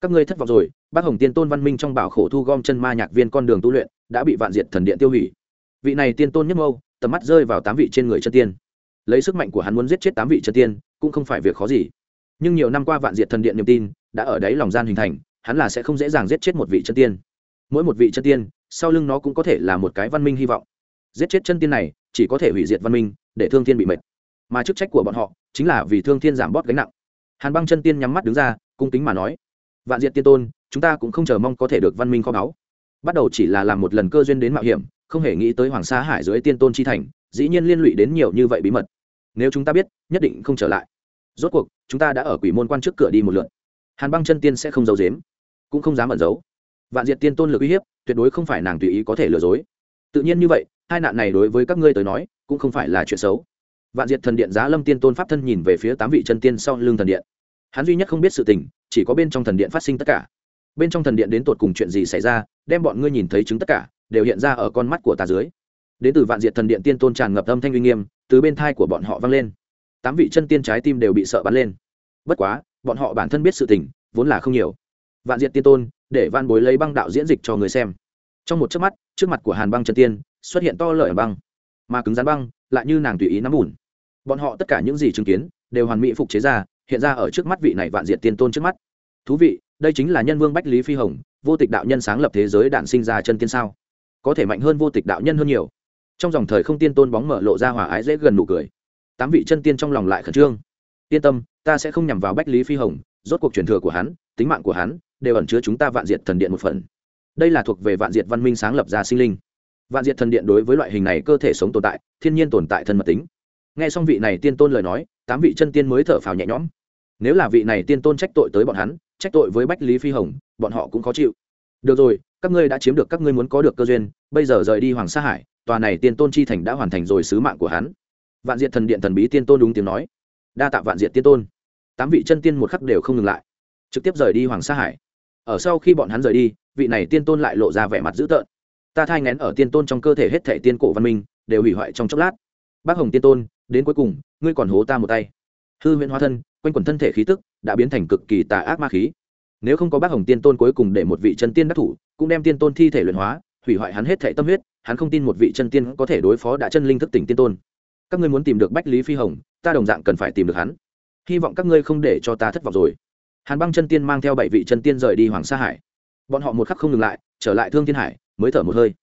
Các ngươi thất vọng rồi, bác hồng tiên tôn văn minh trong bảo khổ thu gom chân ma nhạc viên con đường tu luyện, đã bị vạn diệt thần điện tiêu hủy. Vị này tiên tôn nhất mâu, tầm mắt rơi vào tám vị trên người chân tiên. Lấy sức mạnh của hắn muốn giết chết tám vị chân tiên, cũng không phải việc khó gì nhưng nhiều năm qua vạn diệt thần điện niềm tin đã ở đấy lòng gian hình thành, hắn là sẽ không dễ dàng giết chết một vị chân tiên. Mỗi một vị chân tiên, sau lưng nó cũng có thể là một cái văn minh hy vọng. Giết chết chân tiên này, chỉ có thể hủy diệt văn minh, để thương thiên bị mệt. Mà chức trách của bọn họ, chính là vì thương thiên giảm bót gánh nặng. Hàn băng chân tiên nhắm mắt đứng ra, cung kính mà nói, vạn diệt tiên tôn, chúng ta cũng không chờ mong có thể được văn minh kho báu. Bắt đầu chỉ là làm một lần cơ duyên đến mạo hiểm, không hề nghĩ tới hoàng sa hải dưới tiên tôn chi thành, dĩ nhiên liên lụy đến nhiều như vậy bí mật. Nếu chúng ta biết, nhất định không trở lại rốt cuộc, chúng ta đã ở quỷ môn quan trước cửa đi một lượt. Hàn băng chân tiên sẽ không giấu dếm cũng không dám ẩn giấu. Vạn diệt tiên tôn lực uy hiếp, tuyệt đối không phải nàng tùy ý có thể lừa dối. Tự nhiên như vậy, hai nạn này đối với các ngươi tới nói, cũng không phải là chuyện xấu. Vạn diệt thần điện giá lâm tiên tôn pháp thân nhìn về phía tám vị chân tiên sau lưng thần điện. Hắn duy nhất không biết sự tình, chỉ có bên trong thần điện phát sinh tất cả. Bên trong thần điện đến tột cùng chuyện gì xảy ra, đem bọn ngươi nhìn thấy chứng tất cả, đều hiện ra ở con mắt của tà dưới. Đến từ vạn diệt thần điện tiên tôn tràn ngập âm thanh uy nghiêm, từ bên thai của bọn họ vang lên tám vị chân tiên trái tim đều bị sợ bắn lên. Bất quá, bọn họ bản thân biết sự tình, vốn là không nhiều. Vạn diện tiên tôn, để van bối lấy băng đạo diễn dịch cho người xem. Trong một chớp mắt, trước mặt của hàn băng chân tiên xuất hiện to lợi băng. Mà cứng rắn băng lại như nàng tùy ý nắm bùn. Bọn họ tất cả những gì chứng kiến đều hoàn mỹ phục chế ra, hiện ra ở trước mắt vị này vạn diệt tiên tôn trước mắt. Thú vị, đây chính là nhân vương bách lý phi hồng, vô tịch đạo nhân sáng lập thế giới đạn sinh ra chân tiên sao? Có thể mạnh hơn vô tịch đạo nhân hơn nhiều. Trong dòng thời không tiên tôn bóng mở lộ ra hòa ái dễ gần nụ cười tám vị chân tiên trong lòng lại khẩn trương. Yên tâm, ta sẽ không nhằm vào bách lý phi hồng, rốt cuộc truyền thừa của hắn, tính mạng của hắn, đều ẩn chứa chúng ta vạn diệt thần điện một phần. Đây là thuộc về vạn diệt văn minh sáng lập ra sinh linh. Vạn diệt thần điện đối với loại hình này cơ thể sống tồn tại, thiên nhiên tồn tại thân mật tính. Nghe xong vị này tiên tôn lời nói, tám vị chân tiên mới thở phào nhẹ nhõm. Nếu là vị này tiên tôn trách tội tới bọn hắn, trách tội với bách lý phi hồng, bọn họ cũng khó chịu. Được rồi, các ngươi đã chiếm được các ngươi muốn có được cơ duyên, bây giờ rời đi hoàng sa hải, tòa này tiên tôn chi thành đã hoàn thành rồi sứ mạng của hắn vạn diệt thần điện thần bí tiên tôn đúng tiếng nói. Đa tạ vạn diệt tiên tôn. Tám vị chân tiên một khắc đều không ngừng lại, trực tiếp rời đi hoàng sa hải. Ở sau khi bọn hắn rời đi, vị này tiên tôn lại lộ ra vẻ mặt dữ tợn. Ta thai ngén ở tiên tôn trong cơ thể hết thể tiên cổ văn minh, đều hủy hoại trong chốc lát. Bác hồng tiên tôn, đến cuối cùng, ngươi còn hố ta một tay. Hư huyễn hóa thân, quanh quần thân thể khí tức, đã biến thành cực kỳ tà ác ma khí. Nếu không có bác hồng tiên tôn cuối cùng để một vị chân tiên đắc thủ, cũng đem tiên tôn thi thể luyện hóa, hủy hoại hắn hết thể tâm huyết, hắn không tin một vị chân tiên có thể đối phó đã chân linh thức tỉnh tiên tôn các ngươi muốn tìm được bách lý phi hồng, ta đồng dạng cần phải tìm được hắn. Hy vọng các ngươi không để cho ta thất vọng rồi. Hàn băng chân tiên mang theo bảy vị chân tiên rời đi hoàng sa hải. Bọn họ một khắc không ngừng lại, trở lại thương thiên hải, mới thở một hơi.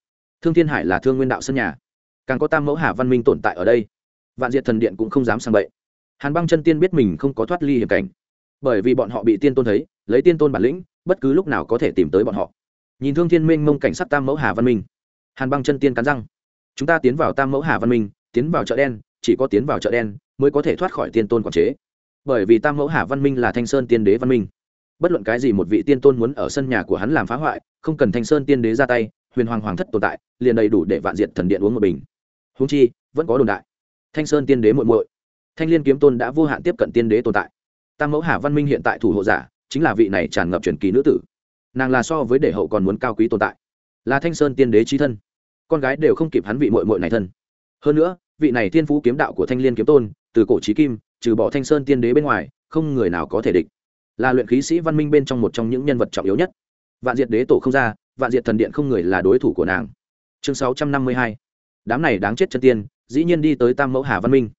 Thương thiên hải là thương nguyên đạo sân nhà. Càng có tam mẫu hà văn minh tồn tại ở đây. Vạn diệt thần điện cũng không dám sang bậy. Hàn băng chân tiên biết mình không có thoát ly hiểm cảnh. Bởi vì bọn họ bị tiên tôn thấy, lấy tiên tôn bản lĩnh, bất cứ lúc nào có thể tìm tới bọn họ. Nhìn thương thiên minh mông cảnh sắc tam mẫu hà văn minh, hàn băng chân tiên cắn răng. Chúng ta tiến vào tam mẫu hà văn minh tiến vào chợ đen, chỉ có tiến vào chợ đen mới có thể thoát khỏi tiên tôn quản chế. Bởi vì tam mẫu hà văn minh là thanh sơn tiên đế văn minh. Bất luận cái gì một vị tiên tôn muốn ở sân nhà của hắn làm phá hoại, không cần thanh sơn tiên đế ra tay, huyền hoàng hoàng thất tồn tại, liền đầy đủ để vạn diện thần điện uống một bình. Húng chi, vẫn có đồn đại. Thanh sơn tiên đế muội muội. Thanh liên kiếm tôn đã vô hạn tiếp cận tiên đế tồn tại. Tam mẫu hà văn minh hiện tại thủ hộ giả, chính là vị này tràn ngập truyền kỳ nữ tử. Nàng là so với để hậu còn muốn cao quý tồn tại. Là thanh sơn tiên đế trí thân. Con gái đều không kịp hắn vị muội muội này thân hơn nữa, vị này thiên phú kiếm đạo của thanh liên kiếm tôn, từ cổ trí kim, trừ bỏ thanh sơn tiên đế bên ngoài, không người nào có thể địch. Là luyện khí sĩ văn minh bên trong một trong những nhân vật trọng yếu nhất. Vạn diệt đế tổ không ra, vạn diệt thần điện không người là đối thủ của nàng. Chương sáu trăm năm mươi hai. Đám này đáng chết chân tiên, dĩ nhiên đi tới tam mẫu hà văn minh.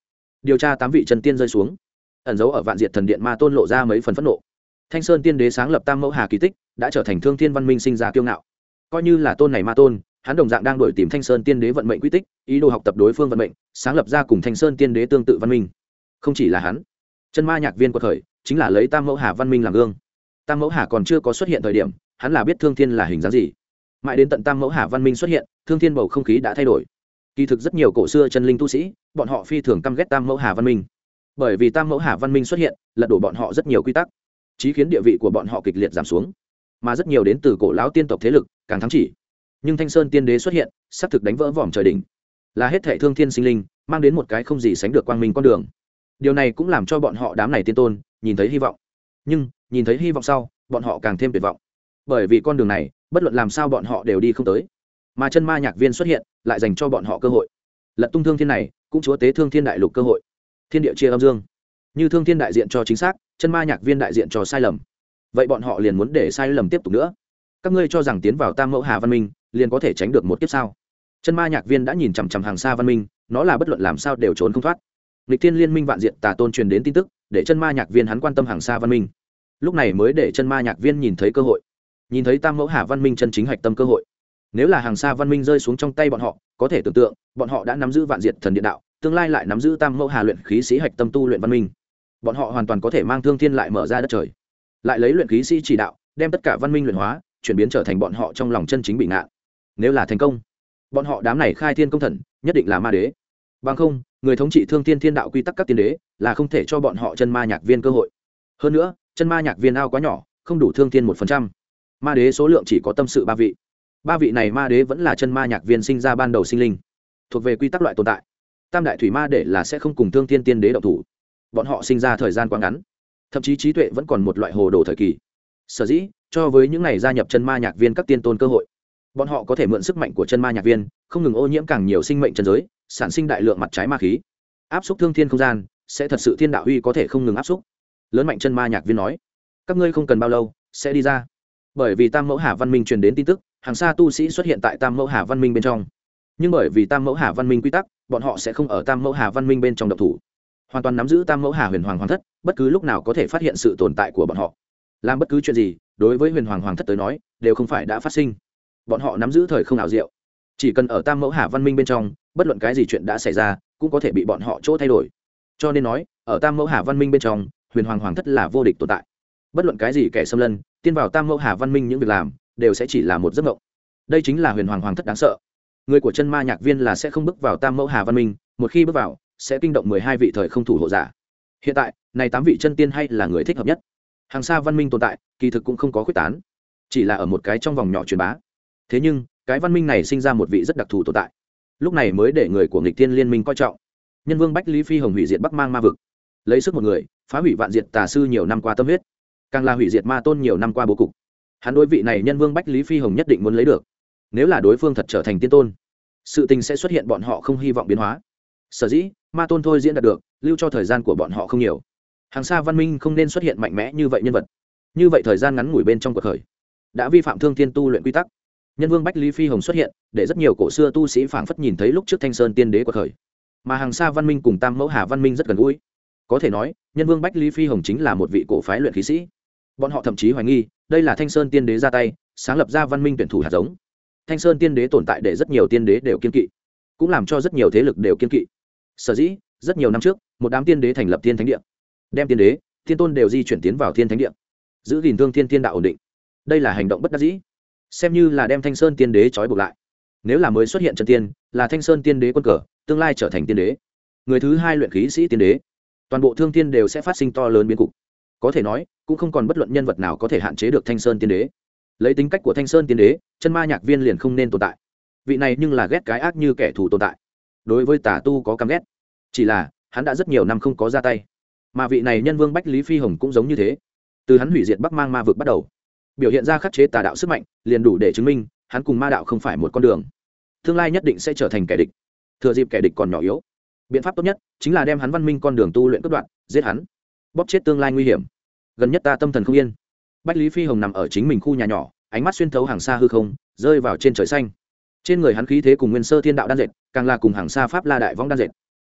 Điều tra tám vị chân tiên rơi xuống. Ẩn giấu ở vạn diệt thần điện ma tôn lộ ra mấy phần phẫn nộ. Thanh sơn tiên đế sáng lập tam mẫu hà kỳ tích, đã trở thành thương thiên văn minh sinh ra kiêu ngạo. Coi như là tôn này ma tôn, hắn đồng dạng đang đổi tìm thanh sơn tiên đế vận mệnh quy tích ý đồ học tập đối phương vận mệnh, sáng lập ra cùng thanh sơn tiên đế tương tự văn minh. Không chỉ là hắn, chân ma nhạc viên của thời, chính là lấy tam mẫu hà văn minh làm gương. Tam mẫu hà còn chưa có xuất hiện thời điểm, hắn là biết thương thiên là hình dáng gì. Mãi đến tận tam mẫu hà văn minh xuất hiện, thương thiên bầu không khí đã thay đổi. Kỳ thực rất nhiều cổ xưa chân linh tu sĩ, bọn họ phi thường căm ghét tam mẫu hà văn minh. Bởi vì tam mẫu hà văn minh xuất hiện, lật đổ bọn họ rất nhiều quy tắc, chí khiến địa vị của bọn họ kịch liệt giảm xuống. Mà rất nhiều đến từ cổ lão tiên tộc thế lực càng thắng chỉ. Nhưng thanh sơn tiên đế xuất hiện xác thực đánh vỡ vòm trời đỉnh là hết thệ thương thiên sinh linh, mang đến một cái không gì sánh được quang minh con đường. Điều này cũng làm cho bọn họ đám này tiên tôn nhìn thấy hy vọng. Nhưng, nhìn thấy hy vọng sau, bọn họ càng thêm tuyệt vọng. Bởi vì con đường này, bất luận làm sao bọn họ đều đi không tới. Mà chân ma nhạc viên xuất hiện, lại dành cho bọn họ cơ hội. Lật tung thương thiên này, cũng chúa tế thương thiên đại lục cơ hội. Thiên địa chia âm dương. Như thương thiên đại diện cho chính xác, chân ma nhạc viên đại diện cho sai lầm. Vậy bọn họ liền muốn để sai lầm tiếp tục nữa. Các ngươi cho rằng tiến vào tam mẫu hà văn minh, liền có thể tránh được một kiếp sao? Chân ma nhạc viên đã nhìn chằm chằm hàng xa văn minh, nó là bất luận làm sao đều trốn không thoát. Lịch thiên liên minh vạn diện tà tôn truyền đến tin tức, để chân ma nhạc viên hắn quan tâm hàng xa văn minh. Lúc này mới để chân ma nhạc viên nhìn thấy cơ hội. Nhìn thấy tam mẫu hà văn minh chân chính hạch tâm cơ hội. Nếu là hàng xa văn minh rơi xuống trong tay bọn họ, có thể tưởng tượng, bọn họ đã nắm giữ vạn diệt thần điện đạo, tương lai lại nắm giữ tam mẫu hà luyện khí sĩ hạch tâm tu luyện văn minh. Bọn họ hoàn toàn có thể mang thương thiên lại mở ra đất trời. Lại lấy luyện khí sĩ chỉ đạo, đem tất cả văn minh luyện hóa, chuyển biến trở thành bọn họ trong lòng chân chính bị ngạn nếu là thành công bọn họ đám này khai thiên công thần, nhất định là ma đế. Bằng không, người thống trị thương thiên thiên đạo quy tắc các tiên đế là không thể cho bọn họ chân ma nhạc viên cơ hội. Hơn nữa, chân ma nhạc viên ao quá nhỏ, không đủ thương thiên một phần trăm. Ma đế số lượng chỉ có tâm sự ba vị. Ba vị này ma đế vẫn là chân ma nhạc viên sinh ra ban đầu sinh linh, thuộc về quy tắc loại tồn tại. Tam đại thủy ma để là sẽ không cùng thương thiên tiên đế độc thủ. Bọn họ sinh ra thời gian quá ngắn, thậm chí trí tuệ vẫn còn một loại hồ đồ thời kỳ. Sở dĩ, cho với những ngày gia nhập chân ma nhạc viên các tiên tôn cơ hội bọn họ có thể mượn sức mạnh của chân ma nhạc viên, không ngừng ô nhiễm càng nhiều sinh mệnh trần giới, sản sinh đại lượng mặt trái ma khí. Áp xúc thương thiên không gian, sẽ thật sự thiên đạo huy có thể không ngừng áp xúc. Lớn mạnh chân ma nhạc viên nói, các ngươi không cần bao lâu, sẽ đi ra. Bởi vì tam mẫu hà văn minh truyền đến tin tức, hàng xa tu sĩ xuất hiện tại tam mẫu hà văn minh bên trong. Nhưng bởi vì tam mẫu hà văn minh quy tắc, bọn họ sẽ không ở tam mẫu hà văn minh bên trong độc thủ. Hoàn toàn nắm giữ tam mẫu hà huyền hoàng hoàng thất, bất cứ lúc nào có thể phát hiện sự tồn tại của bọn họ. Làm bất cứ chuyện gì, đối với huyền hoàng hoàng thất tới nói, đều không phải đã phát sinh bọn họ nắm giữ thời không ảo diệu. Chỉ cần ở tam mẫu hà văn minh bên trong, bất luận cái gì chuyện đã xảy ra, cũng có thể bị bọn họ chỗ thay đổi. Cho nên nói, ở tam mẫu hà văn minh bên trong, huyền hoàng hoàng thất là vô địch tồn tại. Bất luận cái gì kẻ xâm lân tiên vào tam mẫu hà văn minh những việc làm, đều sẽ chỉ là một giấc mộng. Đây chính là huyền hoàng hoàng thất đáng sợ. Người của chân ma nhạc viên là sẽ không bước vào tam mẫu hà văn minh, một khi bước vào, sẽ kinh động mười hai vị thời không thủ hộ giả. Hiện tại, này tám vị chân tiên hay là người thích hợp nhất? Hàng xa văn minh tồn tại, kỳ thực cũng không có quyết tán. Chỉ là ở một cái trong vòng nhỏ truyền bá thế nhưng, cái văn minh này sinh ra một vị rất đặc thù tồn tại. Lúc này mới để người của nghịch thiên liên minh coi trọng. Nhân vương bách lý phi hồng hủy diệt bắc mang ma vực. Lấy sức một người, phá hủy vạn diệt tà sư nhiều năm qua tâm huyết. Càng là hủy diệt ma tôn nhiều năm qua bố cục. Hắn đối vị này nhân vương bách lý phi hồng nhất định muốn lấy được. Nếu là đối phương thật trở thành tiên tôn, sự tình sẽ xuất hiện bọn họ không hy vọng biến hóa. Sở dĩ, ma tôn thôi diễn đạt được, lưu cho thời gian của bọn họ không nhiều. Hàng xa văn minh không nên xuất hiện mạnh mẽ như vậy nhân vật. Như vậy thời gian ngắn ngủi bên trong cuộc khởi, đã vi phạm thương thiên tu luyện quy tắc nhân vương bách lý phi hồng xuất hiện, để rất nhiều cổ xưa tu sĩ phảng phất nhìn thấy lúc trước thanh sơn tiên đế của khởi mà hàng xa văn minh cùng tam mẫu hà văn minh rất gần gũi. Có thể nói, nhân vương bách lý phi hồng chính là một vị cổ phái luyện khí sĩ. Bọn họ thậm chí hoài nghi, đây là thanh sơn tiên đế ra tay, sáng lập ra văn minh tuyển thủ hạt giống. Thanh sơn tiên đế tồn tại để rất nhiều tiên đế đều kiên kỵ, cũng làm cho rất nhiều thế lực đều kiên kỵ. Sở dĩ, rất nhiều năm trước, một đám tiên đế thành lập thiên thánh địa. Đem tiên đế, thiên tôn đều di chuyển tiến vào thiên thánh địa. Giữ gìn thương thiên thiên đạo ổn định. Đây là hành động bất đắc dĩ xem như là đem thanh sơn tiên đế trói buộc lại. Nếu là mới xuất hiện chân tiên, là thanh sơn tiên đế quân cờ, tương lai trở thành tiên đế. Người thứ hai luyện khí sĩ tiên đế. Toàn bộ thương tiên đều sẽ phát sinh to lớn biến cục. Có thể nói, cũng không còn bất luận nhân vật nào có thể hạn chế được thanh sơn tiên đế. Lấy tính cách của thanh sơn tiên đế, chân ma nhạc viên liền không nên tồn tại. Vị này nhưng là ghét cái ác như kẻ thù tồn tại. Đối với tà tu có căm ghét. Chỉ là, hắn đã rất nhiều năm không có ra tay. Mà vị này nhân vương bách lý phi hồng cũng giống như thế. Từ hắn hủy diệt bắc mang ma vực bắt đầu biểu hiện ra khắc chế tà đạo sức mạnh, liền đủ để chứng minh hắn cùng ma đạo không phải một con đường. Tương lai nhất định sẽ trở thành kẻ địch. Thừa dịp kẻ địch còn nhỏ yếu. Biện pháp tốt nhất chính là đem hắn văn minh con đường tu luyện cất đoạn, giết hắn. Bóp chết tương lai nguy hiểm. Gần nhất ta tâm thần không yên. Bách lý phi hồng nằm ở chính mình khu nhà nhỏ, ánh mắt xuyên thấu hàng xa hư không, rơi vào trên trời xanh. Trên người hắn khí thế cùng nguyên sơ thiên đạo đan dệt, càng là cùng hàng xa pháp la đại vong đan dệt.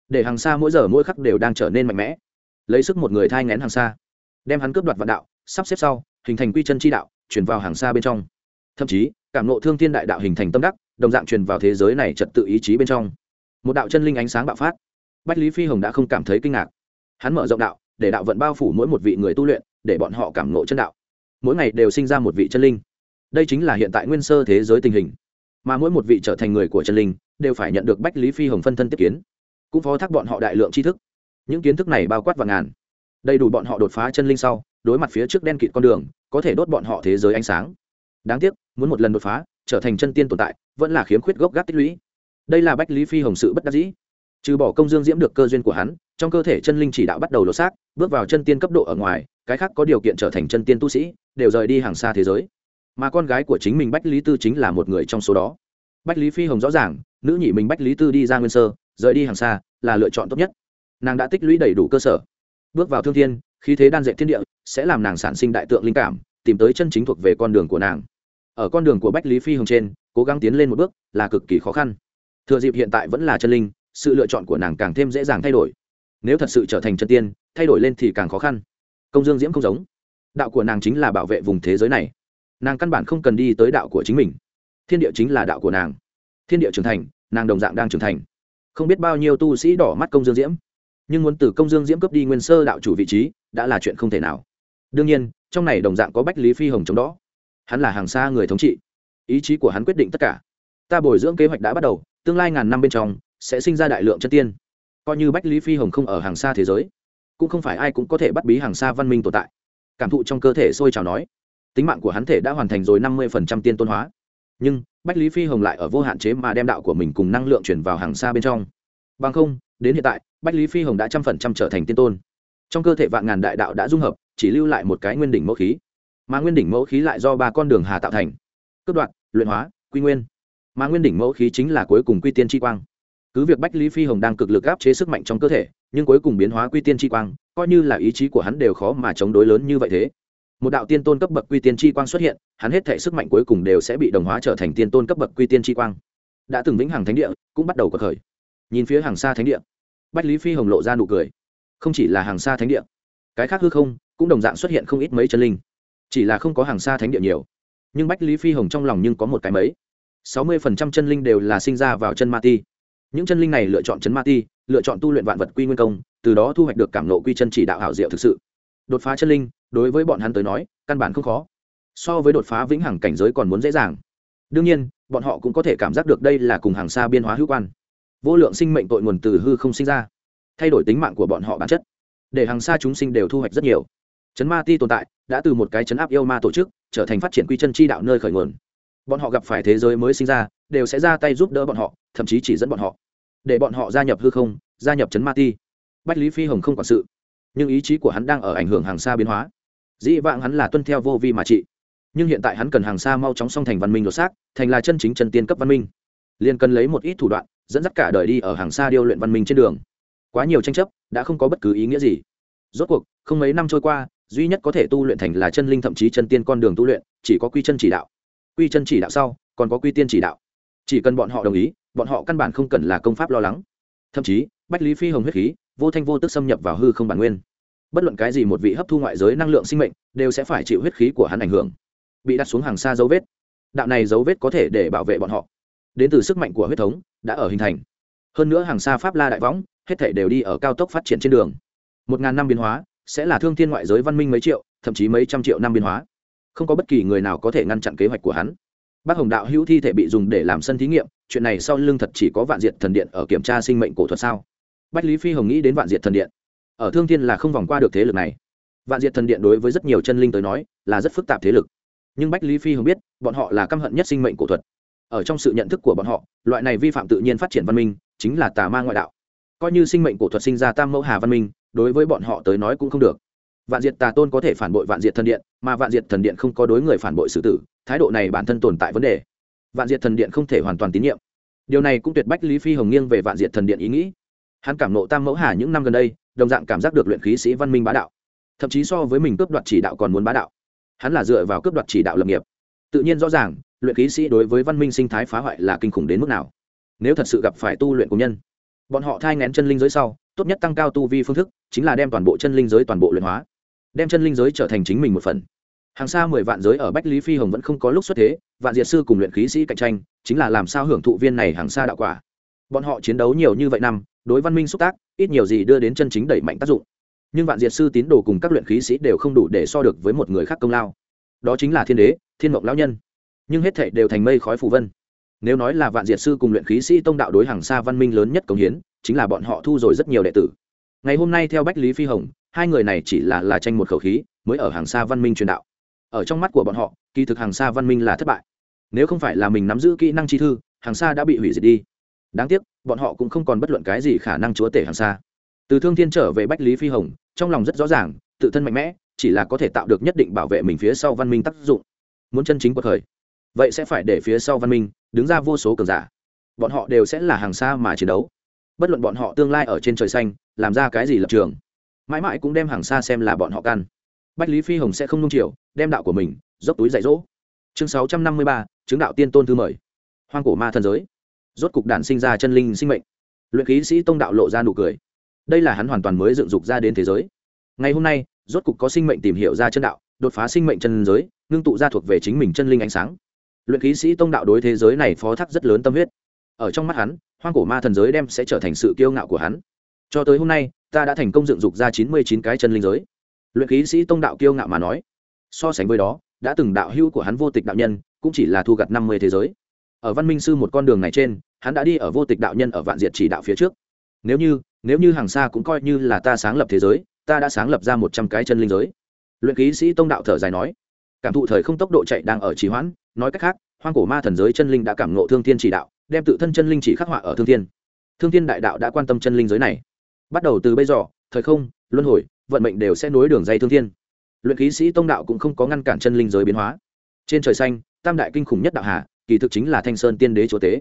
Để hàng xa mỗi giờ mỗi khắc đều đang trở nên mạnh mẽ. Lấy sức một người thai ngén hàng xa. Đem hắn cướp đoạt vạn đạo, sắp xếp sau hình thành quy chân chi đạo, chuyển vào hàng xa bên trong. Thậm chí, cảm nộ thương thiên đại đạo hình thành tâm đắc, đồng dạng truyền vào thế giới này trật tự ý chí bên trong. Một đạo chân linh ánh sáng bạo phát. Bách lý phi hồng đã không cảm thấy kinh ngạc. Hắn mở rộng đạo, để đạo vận bao phủ mỗi một vị người tu luyện, để bọn họ cảm nộ chân đạo. Mỗi ngày đều sinh ra một vị chân linh. Đây chính là hiện tại nguyên sơ thế giới tình hình. Mà mỗi một vị trở thành người của chân linh, đều phải nhận được bách lý phi hồng phân thân tiếp kiến. Cũng phó thác bọn họ đại lượng tri thức. Những kiến thức này bao quát và ngàn. Đầy đủ bọn họ đột phá chân linh sau đối mặt phía trước đen kịt con đường, có thể đốt bọn họ thế giới ánh sáng. Đáng tiếc, muốn một lần đột phá, trở thành chân tiên tồn tại, vẫn là khiếm khuyết gốc gác tích lũy. Đây là bách lý phi hồng sự bất đắc dĩ. Trừ bỏ công dương diễm được cơ duyên của hắn, trong cơ thể chân linh chỉ đạo bắt đầu lột xác, bước vào chân tiên cấp độ ở ngoài, cái khác có điều kiện trở thành chân tiên tu sĩ, đều rời đi hàng xa thế giới. Mà con gái của chính mình bách lý tư chính là một người trong số đó. Bách lý phi hồng rõ ràng, nữ nhị mình bách lý tư đi ra nguyên sơ, rời đi hàng xa, là lựa chọn tốt nhất. Nàng đã tích lũy đầy đủ cơ sở. Bước vào thương thiên khí thế đan dệt thiên địa, sẽ làm nàng sản sinh đại tượng linh cảm, tìm tới chân chính thuộc về con đường của nàng. Ở con đường của bách lý phi hồng trên, cố gắng tiến lên một bước là cực kỳ khó khăn. Thừa dịp hiện tại vẫn là chân linh, sự lựa chọn của nàng càng thêm dễ dàng thay đổi. Nếu thật sự trở thành chân tiên, thay đổi lên thì càng khó khăn. Công dương diễm không giống. Đạo của nàng chính là bảo vệ vùng thế giới này. Nàng căn bản không cần đi tới đạo của chính mình. Thiên địa chính là đạo của nàng. Thiên địa trưởng thành, nàng đồng dạng đang trưởng thành. Không biết bao nhiêu tu sĩ đỏ mắt công dương diễm. Nhưng muốn từ công dương diễm cướp đi nguyên sơ đạo chủ vị trí đã là chuyện không thể nào. Đương nhiên, trong này đồng dạng có bách lý phi hồng chống đó. Hắn là hàng xa người thống trị. Ý chí của hắn quyết định tất cả. Ta bồi dưỡng kế hoạch đã bắt đầu, tương lai ngàn năm bên trong, sẽ sinh ra đại lượng chân tiên. Coi như bách lý phi hồng không ở hàng xa thế giới, cũng không phải ai cũng có thể bắt bí hàng xa văn minh tồn tại. Cảm thụ trong cơ thể sôi trào nói, tính mạng của hắn thể đã hoàn thành rồi năm mươi phần trăm tiên tôn hóa. Nhưng, bách lý phi hồng lại ở vô hạn chế mà đem đạo của mình cùng năng lượng chuyển vào hàng xa bên trong. Bằng không, đến hiện tại, bách lý phi hồng đã trăm phần trăm trở thành tiên tôn trong cơ thể vạn ngàn đại đạo đã dung hợp, chỉ lưu lại một cái nguyên đỉnh mẫu khí. Mà nguyên đỉnh mẫu khí lại do ba con đường hà tạo thành. Cướp đoạn luyện hóa, quy nguyên. Mà nguyên đỉnh mẫu khí chính là cuối cùng quy tiên chi quang. Cứ việc bách lý phi hồng đang cực lực áp chế sức mạnh trong cơ thể, nhưng cuối cùng biến hóa quy tiên chi quang, coi như là ý chí của hắn đều khó mà chống đối lớn như vậy thế. Một đạo tiên tôn cấp bậc quy tiên chi quang xuất hiện, hắn hết thể sức mạnh cuối cùng đều sẽ bị đồng hóa trở thành tiên tôn cấp bậc quy tiên chi quang. Đã từng vĩnh hằng thánh địa, cũng bắt đầu có khởi. Nhìn phía hàng xa thánh địa, bách lý phi hồng lộ ra nụ cười không chỉ là hàng xa thánh địa, cái khác hư không cũng đồng dạng xuất hiện không ít mấy chân linh, chỉ là không có hàng xa thánh địa nhiều. Nhưng bách lý phi hồng trong lòng nhưng có một cái mấy. Sáu mươi phần trăm chân linh đều là sinh ra vào chân ma ti. Những chân linh này lựa chọn chân ma ti, lựa chọn tu luyện vạn vật quy nguyên công, từ đó thu hoạch được cảm nộ quy chân chỉ đạo hảo diệu thực sự. Đột phá chân linh, đối với bọn hắn tới nói, căn bản không khó. So với đột phá vĩnh hằng cảnh giới còn muốn dễ dàng. Đương nhiên, bọn họ cũng có thể cảm giác được đây là cùng hàng xa biên hóa hữu quan. Vô lượng sinh mệnh tội nguồn từ hư không sinh ra thay đổi tính mạng của bọn họ bản chất. Để hàng xa chúng sinh đều thu hoạch rất nhiều. Chấn ma ti tồn tại đã từ một cái chấn áp yêu ma tổ chức, trở thành phát triển quy chân chi đạo nơi khởi nguồn. Bọn họ gặp phải thế giới mới sinh ra, đều sẽ ra tay giúp đỡ bọn họ, thậm chí chỉ dẫn bọn họ. Để bọn họ gia nhập hư không, gia nhập chấn ma ti. Bách lý phi hồng không quản sự, nhưng ý chí của hắn đang ở ảnh hưởng hàng xa biến hóa. Dĩ vãng hắn là tuân theo vô vi mà trị, nhưng hiện tại hắn cần hàng xa mau chóng song thành văn minh đột xác, thành là chân chính chân tiên cấp văn minh. Liền cần lấy một ít thủ đoạn, dẫn dắt cả đời đi ở hàng xa điêu luyện văn minh trên đường quá nhiều tranh chấp, đã không có bất cứ ý nghĩa gì. Rốt cuộc, không mấy năm trôi qua, duy nhất có thể tu luyện thành là chân linh thậm chí chân tiên con đường tu luyện, chỉ có quy chân chỉ đạo. Quy chân chỉ đạo sau, còn có quy tiên chỉ đạo. Chỉ cần bọn họ đồng ý, bọn họ căn bản không cần là công pháp lo lắng. Thậm chí, bách lý phi hồng huyết khí, vô thanh vô tức xâm nhập vào hư không bản nguyên. Bất luận cái gì một vị hấp thu ngoại giới năng lượng sinh mệnh, đều sẽ phải chịu huyết khí của hắn ảnh hưởng. Bị đặt xuống hàng xa dấu vết. Đạo này dấu vết có thể để bảo vệ bọn họ. Đến từ sức mạnh của huyết thống, đã ở hình thành. Hơn nữa hàng xa pháp la đại võng hết thể đều đi ở cao tốc phát triển trên đường. Một ngàn năm biến hóa, sẽ là thương thiên ngoại giới văn minh mấy triệu, thậm chí mấy trăm triệu năm biến hóa. Không có bất kỳ người nào có thể ngăn chặn kế hoạch của hắn. Bác hồng đạo hữu thi thể bị dùng để làm sân thí nghiệm, chuyện này sau lưng thật chỉ có vạn diệt thần điện ở kiểm tra sinh mệnh cổ thuật sao? Bách lý phi hồng nghĩ đến vạn diệt thần điện. Ở thương thiên là không vòng qua được thế lực này. Vạn diệt thần điện đối với rất nhiều chân linh tới nói, là rất phức tạp thế lực. Nhưng bách lý phi hồng biết, bọn họ là căm hận nhất sinh mệnh cổ thuật. Ở trong sự nhận thức của bọn họ, loại này vi phạm tự nhiên phát triển văn minh, chính là tà ma ngoại đạo coi như sinh mệnh cổ thuật sinh ra tam mẫu hà văn minh, đối với bọn họ tới nói cũng không được. Vạn diệt tà tôn có thể phản bội vạn diệt thần điện, mà vạn diệt thần điện không có đối người phản bội xử tử, thái độ này bản thân tồn tại vấn đề. Vạn diệt thần điện không thể hoàn toàn tín nhiệm. Điều này cũng tuyệt bách lý phi hồng nghiêng về vạn diệt thần điện ý nghĩ. Hắn cảm nộ tam mẫu hà những năm gần đây, đồng dạng cảm giác được luyện khí sĩ văn minh bá đạo. Thậm chí so với mình cướp đoạt chỉ đạo còn muốn bá đạo. Hắn là dựa vào cướp đoạt chỉ đạo lập nghiệp. Tự nhiên rõ ràng, luyện khí sĩ đối với văn minh sinh thái phá hoại là kinh khủng đến mức nào. Nếu thật sự gặp phải tu luyện của nhân bọn họ thai ngén chân linh giới sau, tốt nhất tăng cao tu vi phương thức, chính là đem toàn bộ chân linh giới toàn bộ luyện hóa, đem chân linh giới trở thành chính mình một phần. Hàng xa mười vạn giới ở bách lý phi hồng vẫn không có lúc xuất thế, vạn diệt sư cùng luyện khí sĩ cạnh tranh, chính là làm sao hưởng thụ viên này hàng xa đạo quả. Bọn họ chiến đấu nhiều như vậy năm, đối văn minh xúc tác, ít nhiều gì đưa đến chân chính đẩy mạnh tác dụng. Nhưng vạn diệt sư tín đồ cùng các luyện khí sĩ đều không đủ để so được với một người khác công lao. Đó chính là thiên đế, thiên mộng lão nhân. Nhưng hết thệ đều thành mây khói phù vân nếu nói là vạn diệt sư cùng luyện khí sĩ tông đạo đối hàng xa văn minh lớn nhất cống hiến, chính là bọn họ thu rồi rất nhiều đệ tử. Ngày hôm nay theo bách lý phi hồng, hai người này chỉ là là tranh một khẩu khí, mới ở hàng xa văn minh truyền đạo. Ở trong mắt của bọn họ, kỳ thực hàng xa văn minh là thất bại. Nếu không phải là mình nắm giữ kỹ năng chi thư, hàng xa đã bị hủy diệt đi. Đáng tiếc, bọn họ cũng không còn bất luận cái gì khả năng chúa tể hàng xa. Từ thương thiên trở về bách lý phi hồng, trong lòng rất rõ ràng, tự thân mạnh mẽ, chỉ là có thể tạo được nhất định bảo vệ mình phía sau văn minh tác dụng. Muốn chân chính cuộc khởi vậy sẽ phải để phía sau văn minh đứng ra vô số cường giả. Bọn họ đều sẽ là hàng xa mà chiến đấu. Bất luận bọn họ tương lai ở trên trời xanh, làm ra cái gì lập trường, mãi mãi cũng đem hàng xa xem là bọn họ căn. Bách lý phi hồng sẽ không nung chiều, đem đạo của mình, dốc túi dạy dỗ. Chương sáu trăm năm mươi ba, chứng đạo tiên tôn thư mời hoang cổ ma thần giới. Rốt cục đản sinh ra chân linh sinh mệnh. Luyện khí sĩ tông đạo lộ ra nụ cười. Đây là hắn hoàn toàn mới dựng dục ra đến thế giới. Ngày hôm nay, rốt cục có sinh mệnh tìm hiểu ra chân đạo, đột phá sinh mệnh chân giới, ngưng tụ ra thuộc về chính mình chân linh ánh sáng luyện khí sĩ tông đạo đối thế giới này phó thác rất lớn tâm huyết. Ở trong mắt hắn, hoang cổ ma thần giới đem sẽ trở thành sự kiêu ngạo của hắn. Cho tới hôm nay, ta đã thành công dựng dục ra chín mươi chín cái chân linh giới. Luyện khí sĩ tông đạo kiêu ngạo mà nói, so sánh với đó, đã từng đạo hữu của hắn vô tịch đạo nhân, cũng chỉ là thu gặt năm mươi thế giới. Ở văn minh sư một con đường này trên, hắn đã đi ở vô tịch đạo nhân ở vạn diệt chỉ đạo phía trước. Nếu như nếu như hàng xa cũng coi như là ta sáng lập thế giới, ta đã sáng lập ra một trăm cái chân linh giới. Luyện khí sĩ tông đạo thở dài nói, cảm thụ thời không tốc độ chạy đang ở trì hoãn nói cách khác, hoang cổ ma thần giới chân linh đã cảm ngộ thương thiên chỉ đạo, đem tự thân chân linh chỉ khắc họa ở thương thiên. Thương thiên đại đạo đã quan tâm chân linh giới này. Bắt đầu từ bây giờ, thời không, luân hồi, vận mệnh đều sẽ nối đường dây thương thiên. Luyện khí sĩ tông đạo cũng không có ngăn cản chân linh giới biến hóa. Trên trời xanh, tam đại kinh khủng nhất đạo hà, kỳ thực chính là thanh sơn tiên đế chúa tế.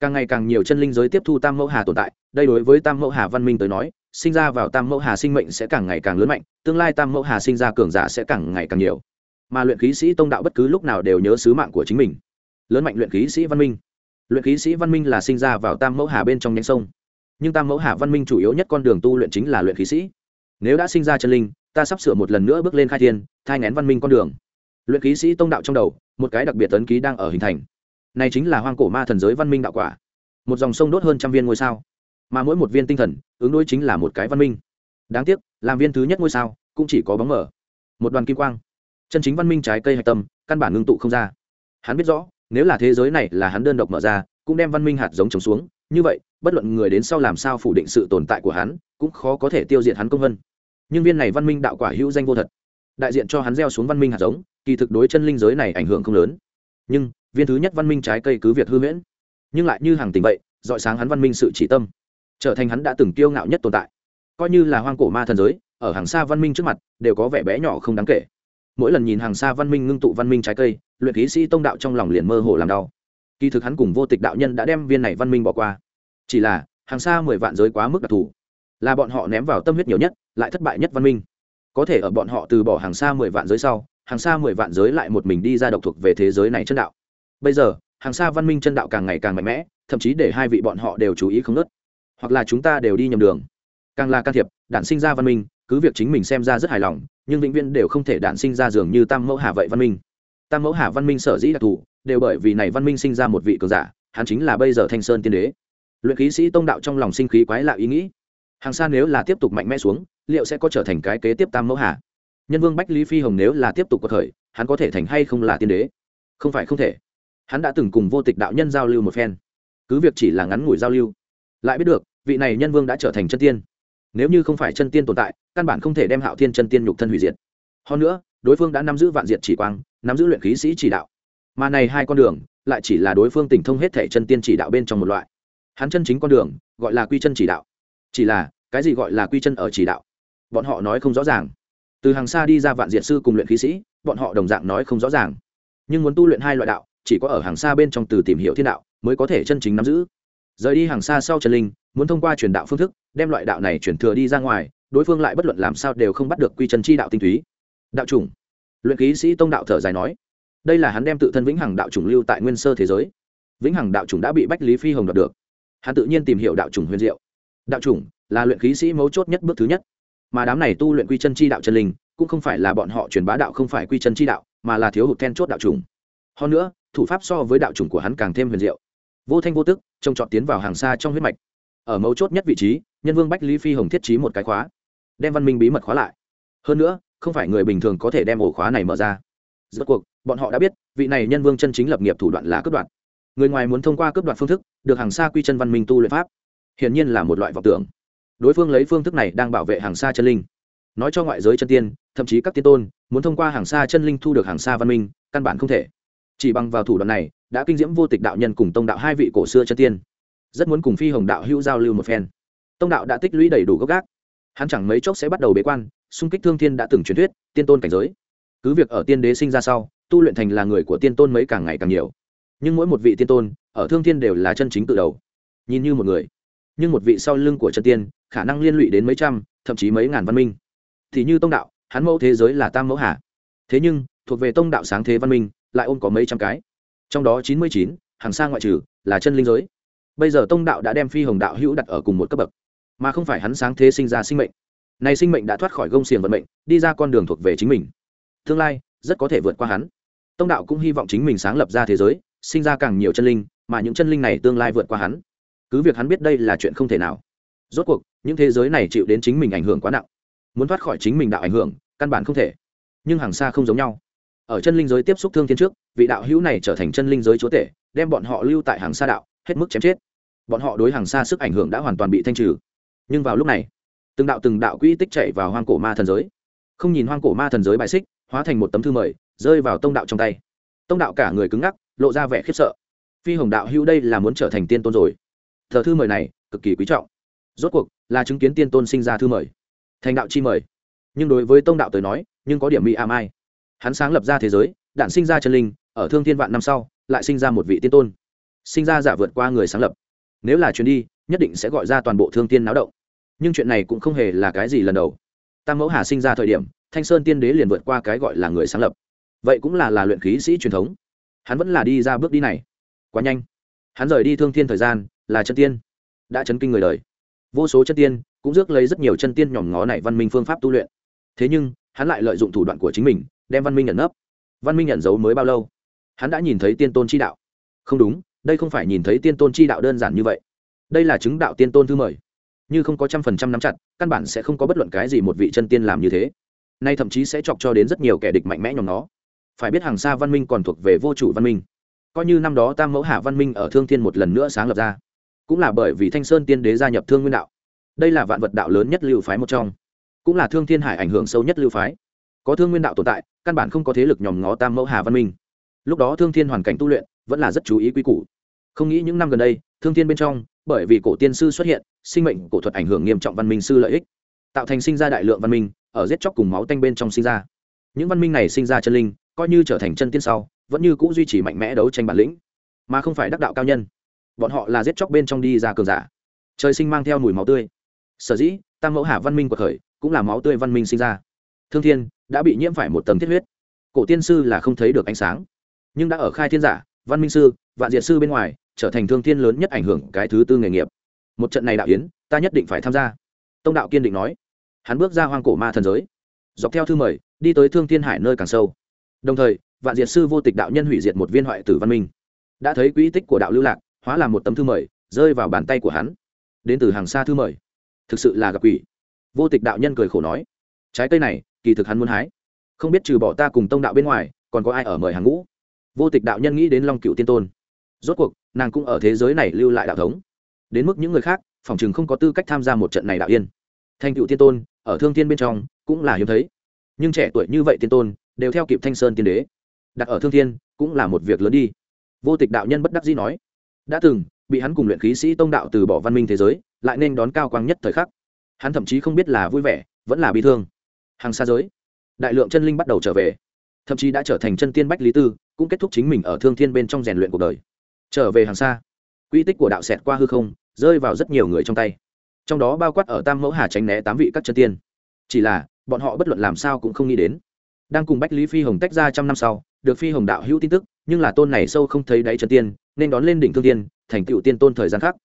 Càng ngày càng nhiều chân linh giới tiếp thu tam mẫu hà tồn tại, đây đối với tam mẫu hà văn minh tới nói, sinh ra vào tam mẫu hà sinh mệnh sẽ càng ngày càng lớn mạnh, tương lai tam mẫu hà sinh ra cường giả sẽ càng ngày càng nhiều mà luyện khí sĩ tông đạo bất cứ lúc nào đều nhớ sứ mạng của chính mình. Lớn mạnh luyện khí sĩ văn minh. Luyện khí sĩ văn minh là sinh ra vào tam mẫu hà bên trong nhánh sông. Nhưng tam mẫu hà văn minh chủ yếu nhất con đường tu luyện chính là luyện khí sĩ. Nếu đã sinh ra chân linh, ta sắp sửa một lần nữa bước lên khai thiên, thai ngén văn minh con đường. Luyện khí sĩ tông đạo trong đầu, một cái đặc biệt tấn ký đang ở hình thành. Này chính là hoang cổ ma thần giới văn minh đạo quả. Một dòng sông đốt hơn trăm viên ngôi sao. Mà mỗi một viên tinh thần, ứng đối chính là một cái văn minh. Đáng tiếc, làm viên thứ nhất ngôi sao cũng chỉ có bóng mở một đoàn kim quang chân chính văn minh trái cây hạch tâm, căn bản ngưng tụ không ra. Hắn biết rõ, nếu là thế giới này là hắn đơn độc mở ra, cũng đem văn minh hạt giống trồng xuống, như vậy, bất luận người đến sau làm sao phủ định sự tồn tại của hắn, cũng khó có thể tiêu diệt hắn công vân. Nhưng viên này văn minh đạo quả hữu danh vô thật. Đại diện cho hắn gieo xuống văn minh hạt giống, kỳ thực đối chân linh giới này ảnh hưởng không lớn. Nhưng, viên thứ nhất văn minh trái cây cứ việc hư huyễn. Nhưng lại như hàng tình vậy, dọi sáng hắn văn minh sự chỉ tâm. Trở thành hắn đã từng kiêu ngạo nhất tồn tại. Coi như là hoang cổ ma thần giới, ở hàng xa văn minh trước mặt, đều có vẻ bé nhỏ không đáng kể mỗi lần nhìn hàng xa văn minh ngưng tụ văn minh trái cây, luyện khí sĩ tông đạo trong lòng liền mơ hồ làm đau. Kỳ thực hắn cùng vô tịch đạo nhân đã đem viên này văn minh bỏ qua. Chỉ là, hàng xa mười vạn giới quá mức đặc thù. Là bọn họ ném vào tâm huyết nhiều nhất, lại thất bại nhất văn minh. Có thể ở bọn họ từ bỏ hàng xa mười vạn giới sau, hàng xa mười vạn giới lại một mình đi ra độc thuộc về thế giới này chân đạo. Bây giờ, hàng xa văn minh chân đạo càng ngày càng mạnh mẽ, thậm chí để hai vị bọn họ đều chú ý không nớt hoặc là chúng ta đều đi nhầm đường. Càng là can thiệp, đản sinh ra văn minh cứ việc chính mình xem ra rất hài lòng, nhưng vĩnh viễn đều không thể đản sinh ra dường như tam mẫu hà vậy văn minh. Tam mẫu hà văn minh sở dĩ đặc thù, đều bởi vì này văn minh sinh ra một vị cường giả, hắn chính là bây giờ thanh sơn tiên đế. Luyện khí sĩ tông đạo trong lòng sinh khí quái lạ ý nghĩ. Hàng xa nếu là tiếp tục mạnh mẽ xuống, liệu sẽ có trở thành cái kế tiếp tam mẫu hà? Nhân vương bách lý phi hồng nếu là tiếp tục có thời, hắn có thể thành hay không là tiên đế? Không phải không thể. Hắn đã từng cùng vô tịch đạo nhân giao lưu một phen. Cứ việc chỉ là ngắn ngủi giao lưu, lại biết được, vị này nhân vương đã trở thành chân tiên. Nếu như không phải chân tiên tồn tại căn bản không thể đem hạo thiên chân tiên nhục thân hủy diệt. Hơn nữa, đối phương đã nắm giữ vạn diệt chỉ quang, nắm giữ luyện khí sĩ chỉ đạo. Mà này hai con đường, lại chỉ là đối phương tỉnh thông hết thể chân tiên chỉ đạo bên trong một loại. Hắn chân chính con đường, gọi là quy chân chỉ đạo. Chỉ là, cái gì gọi là quy chân ở chỉ đạo? Bọn họ nói không rõ ràng. Từ hàng xa đi ra vạn diệt sư cùng luyện khí sĩ, bọn họ đồng dạng nói không rõ ràng. Nhưng muốn tu luyện hai loại đạo, chỉ có ở hàng xa bên trong từ tìm hiểu thiên đạo, mới có thể chân chính nắm giữ. Rời đi hàng xa sau trần linh, muốn thông qua truyền đạo phương thức, đem loại đạo này chuyển thừa đi ra ngoài đối phương lại bất luận làm sao đều không bắt được quy chân chi đạo tinh túy. Đạo chủng. Luyện khí sĩ tông đạo thở dài nói, đây là hắn đem tự thân vĩnh hằng đạo chủng lưu tại nguyên sơ thế giới. Vĩnh hằng đạo chủng đã bị bách lý phi hồng đoạt được. Hắn tự nhiên tìm hiểu đạo chủng huyền diệu. Đạo chủng là luyện khí sĩ mấu chốt nhất bước thứ nhất. Mà đám này tu luyện quy chân chi đạo chân linh, cũng không phải là bọn họ truyền bá đạo không phải quy chân chi đạo, mà là thiếu hụt then chốt đạo chủng. Hơn nữa, thủ pháp so với đạo chủng của hắn càng thêm huyền diệu. Vô thanh vô tức, trông trọt tiến vào hàng xa trong huyết mạch. Ở mấu chốt nhất vị trí, nhân vương bách lý phi hồng thiết trí một cái khóa đem văn minh bí mật khóa lại. Hơn nữa, không phải người bình thường có thể đem ổ khóa này mở ra. Rốt cuộc, bọn họ đã biết, vị này nhân vương chân chính lập nghiệp thủ đoạn là cướp đoạt. Người ngoài muốn thông qua cướp đoạt phương thức, được hàng xa quy chân văn minh tu luyện pháp. Hiển nhiên là một loại vọng tưởng. Đối phương lấy phương thức này đang bảo vệ hàng xa chân linh. Nói cho ngoại giới chân tiên, thậm chí các tiên tôn, muốn thông qua hàng xa chân linh thu được hàng xa văn minh, căn bản không thể. Chỉ bằng vào thủ đoạn này, đã kinh diễm vô tịch đạo nhân cùng tông đạo hai vị cổ xưa chân tiên. Rất muốn cùng phi hồng đạo hữu giao lưu một phen. Tông đạo đã tích lũy đầy đủ gốc gác hắn chẳng mấy chốc sẽ bắt đầu bế quan, xung kích thương thiên đã từng truyền thuyết, tiên tôn cảnh giới. Cứ việc ở tiên đế sinh ra sau, tu luyện thành là người của tiên tôn mấy càng ngày càng nhiều. Nhưng mỗi một vị tiên tôn, ở thương thiên đều là chân chính tự đầu. Nhìn như một người, nhưng một vị sau lưng của chân tiên, khả năng liên lụy đến mấy trăm, thậm chí mấy ngàn văn minh. Thì như tông đạo, hắn mẫu thế giới là tam mẫu hà. Thế nhưng, thuộc về tông đạo sáng thế văn minh, lại ôm có mấy trăm cái. Trong đó chín mươi chín, hàng xa ngoại trừ, là chân linh giới. Bây giờ tông đạo đã đem phi hồng đạo hữu đặt ở cùng một cấp bậc mà không phải hắn sáng thế sinh ra sinh mệnh. Này sinh mệnh đã thoát khỏi gông xiềng vận mệnh, đi ra con đường thuộc về chính mình. Tương lai, rất có thể vượt qua hắn. Tông đạo cũng hy vọng chính mình sáng lập ra thế giới, sinh ra càng nhiều chân linh, mà những chân linh này tương lai vượt qua hắn. Cứ việc hắn biết đây là chuyện không thể nào. Rốt cuộc, những thế giới này chịu đến chính mình ảnh hưởng quá nặng. Muốn thoát khỏi chính mình đạo ảnh hưởng, căn bản không thể. Nhưng hàng xa không giống nhau. Ở chân linh giới tiếp xúc thương thiên trước, vị đạo hữu này trở thành chân linh giới chúa tể, đem bọn họ lưu tại hàng xa đạo, hết mức chém chết. Bọn họ đối hàng xa sức ảnh hưởng đã hoàn toàn bị thanh trừ nhưng vào lúc này, từng đạo từng đạo quỹ tích chạy vào hoang cổ ma thần giới. Không nhìn hoang cổ ma thần giới bại xích, hóa thành một tấm thư mời, rơi vào tông đạo trong tay. Tông đạo cả người cứng ngắc, lộ ra vẻ khiếp sợ. Phi hồng đạo hữu đây là muốn trở thành tiên tôn rồi. Thờ thư mời này, cực kỳ quý trọng. Rốt cuộc, là chứng kiến tiên tôn sinh ra thư mời. Thành đạo chi mời. Nhưng đối với tông đạo tới nói, nhưng có điểm mỹ am ai. Hắn sáng lập ra thế giới đạn sinh ra chân linh, ở thương thiên vạn năm sau, lại sinh ra một vị tiên tôn. Sinh ra giả vượt qua người sáng lập. Nếu là chuyến đi, nhất định sẽ gọi ra toàn bộ thương tiên náo động nhưng chuyện này cũng không hề là cái gì lần đầu. Tam mẫu hà sinh ra thời điểm, thanh sơn tiên đế liền vượt qua cái gọi là người sáng lập. Vậy cũng là là luyện khí sĩ truyền thống. Hắn vẫn là đi ra bước đi này. Quá nhanh. Hắn rời đi thương thiên thời gian, là chân tiên. Đã chấn kinh người đời. Vô số chân tiên cũng rước lấy rất nhiều chân tiên nhòm ngó này văn minh phương pháp tu luyện. Thế nhưng, hắn lại lợi dụng thủ đoạn của chính mình, đem văn minh nhận nấp. Văn minh nhận dấu mới bao lâu? Hắn đã nhìn thấy tiên tôn chi đạo. Không đúng, đây không phải nhìn thấy tiên tôn chi đạo đơn giản như vậy. Đây là chứng đạo tiên tôn thư mời như không có trăm phần trăm nắm chặt, căn bản sẽ không có bất luận cái gì một vị chân tiên làm như thế. Nay thậm chí sẽ chọc cho đến rất nhiều kẻ địch mạnh mẽ nhóm nó. Phải biết hàng xa văn minh còn thuộc về vô chủ văn minh. Coi như năm đó tam mẫu hạ văn minh ở thương thiên một lần nữa sáng lập ra, cũng là bởi vì thanh sơn tiên đế gia nhập thương nguyên đạo. Đây là vạn vật đạo lớn nhất lưu phái một trong, cũng là thương thiên hải ảnh hưởng sâu nhất lưu phái. Có thương nguyên đạo tồn tại, căn bản không có thế lực nhòm ngó tam mẫu hà văn minh. Lúc đó thương thiên hoàn cảnh tu luyện vẫn là rất chú ý quy củ. Không nghĩ những năm gần đây, thương thiên bên trong bởi vì cổ tiên sư xuất hiện, sinh mệnh cổ thuật ảnh hưởng nghiêm trọng văn minh sư lợi ích, tạo thành sinh ra đại lượng văn minh, ở giết chóc cùng máu tanh bên trong sinh ra. Những văn minh này sinh ra chân linh, coi như trở thành chân tiên sau, vẫn như c ũ duy trì mạnh mẽ đấu tranh bản lĩnh, mà không phải đắc đạo cao nhân. Bọn họ là giết chóc bên trong đi ra cường giả. Trời sinh mang theo mùi máu tươi. Sở dĩ, tam mẫu hà văn minh của khởi, cũng là máu tươi văn minh sinh ra. Thương thiên đã bị nhiễm phải một tầng thiết huyết. Cổ tiên sư là không thấy được ánh sáng. Nhưng đã ở khai thiên giả, văn minh sư, vạn diệt sư bên ngoài trở thành thương thiên lớn nhất ảnh hưởng cái thứ tư nghề nghiệp. Một trận này đạo yến, ta nhất định phải tham gia. Tông đạo kiên định nói. Hắn bước ra hoang cổ ma thần giới. Dọc theo thư mời, đi tới thương thiên hải nơi càng sâu. Đồng thời, vạn diệt sư vô tịch đạo nhân hủy diệt một viên hoại tử văn minh. Đã thấy quỹ tích của đạo lưu lạc, hóa làm một tấm thư mời, rơi vào bàn tay của hắn. Đến từ hàng xa thư mời. Thực sự là gặp quỷ. Vô tịch đạo nhân cười khổ nói. Trái cây này, kỳ thực hắn muốn hái. Không biết trừ bỏ ta cùng tông đạo bên ngoài, còn có ai ở mời hàng ngũ? Vô tịch đạo nhân nghĩ đến long cựu tiên tôn. Rốt cuộc nàng cũng ở thế giới này lưu lại đạo thống. Đến mức những người khác, phòng chừng không có tư cách tham gia một trận này đạo yên. Thành cựu tiên tôn, ở thương thiên bên trong, cũng là hiếm thấy. Nhưng trẻ tuổi như vậy tiên tôn, đều theo kịp thanh sơn tiên đế. Đặt ở thương thiên, cũng là một việc lớn đi. Vô tịch đạo nhân bất đắc dĩ nói, đã từng, bị hắn cùng luyện khí sĩ tông đạo từ bỏ văn minh thế giới, lại nên đón cao quang nhất thời khắc. Hắn thậm chí không biết là vui vẻ, vẫn là bi thương. Hàng xa giới, đại lượng chân linh bắt đầu trở về. Thậm chí đã trở thành chân tiên bách lý tư, cũng kết thúc chính mình ở thương thiên bên trong rèn luyện cuộc đời trở về hàng xa, quy tích của đạo xẹt qua hư không, rơi vào rất nhiều người trong tay. Trong đó bao quát ở tam mẫu hà tránh né tám vị các chân tiên. Chỉ là, bọn họ bất luận làm sao cũng không nghĩ đến. Đang cùng bách lý phi hồng tách ra trăm năm sau, được phi hồng đạo hữu tin tức, nhưng là tôn này sâu không thấy đáy chân tiên, nên đón lên đỉnh thương tiên, thành tựu tiên tôn thời gian khác.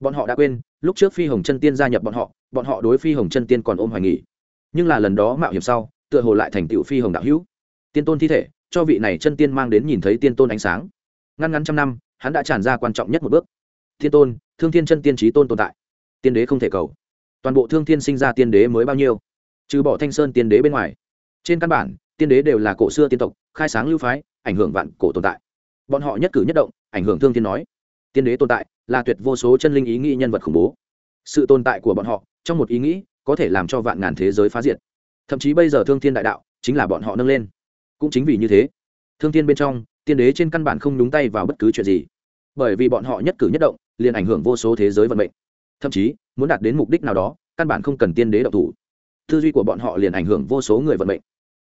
Bọn họ đã quên, lúc trước phi hồng chân tiên gia nhập bọn họ bọn họ đối phi hồng chân tiên còn ôm hoài nghỉ nhưng là lần đó mạo hiểm sau, tựa hồ lại thành tựu phi hồng đạo hữu. Tiên tôn thi thể, cho vị này chân tiên mang đến nhìn thấy tiên tôn ánh sáng. Ngăn ngắn trăm năm hắn đã tràn ra quan trọng nhất một bước. Thiên tôn, thương thiên chân tiên trí tôn tồn tại. Tiên đế không thể cầu. Toàn bộ thương thiên sinh ra tiên đế mới bao nhiêu? Trừ bỏ thanh sơn tiên đế bên ngoài. Trên căn bản, tiên đế đều là cổ xưa tiên tộc, khai sáng lưu phái, ảnh hưởng vạn cổ tồn tại. Bọn họ nhất cử nhất động, ảnh hưởng thương thiên nói. Tiên đế tồn tại, là tuyệt vô số chân linh ý nghĩ nhân vật khủng bố. Sự tồn tại của bọn họ, trong một ý nghĩ, có thể làm cho vạn ngàn thế giới phá diệt. Thậm chí bây giờ thương thiên đại đạo, chính là bọn họ nâng lên. Cũng chính vì như thế, thương thiên bên trong tiên đế trên căn bản không nhúng tay vào bất cứ chuyện gì. Bởi vì bọn họ nhất cử nhất động, liền ảnh hưởng vô số thế giới vận mệnh. Thậm chí, muốn đạt đến mục đích nào đó, căn bản không cần tiên đế độc thủ. Tư duy của bọn họ liền ảnh hưởng vô số người vận mệnh.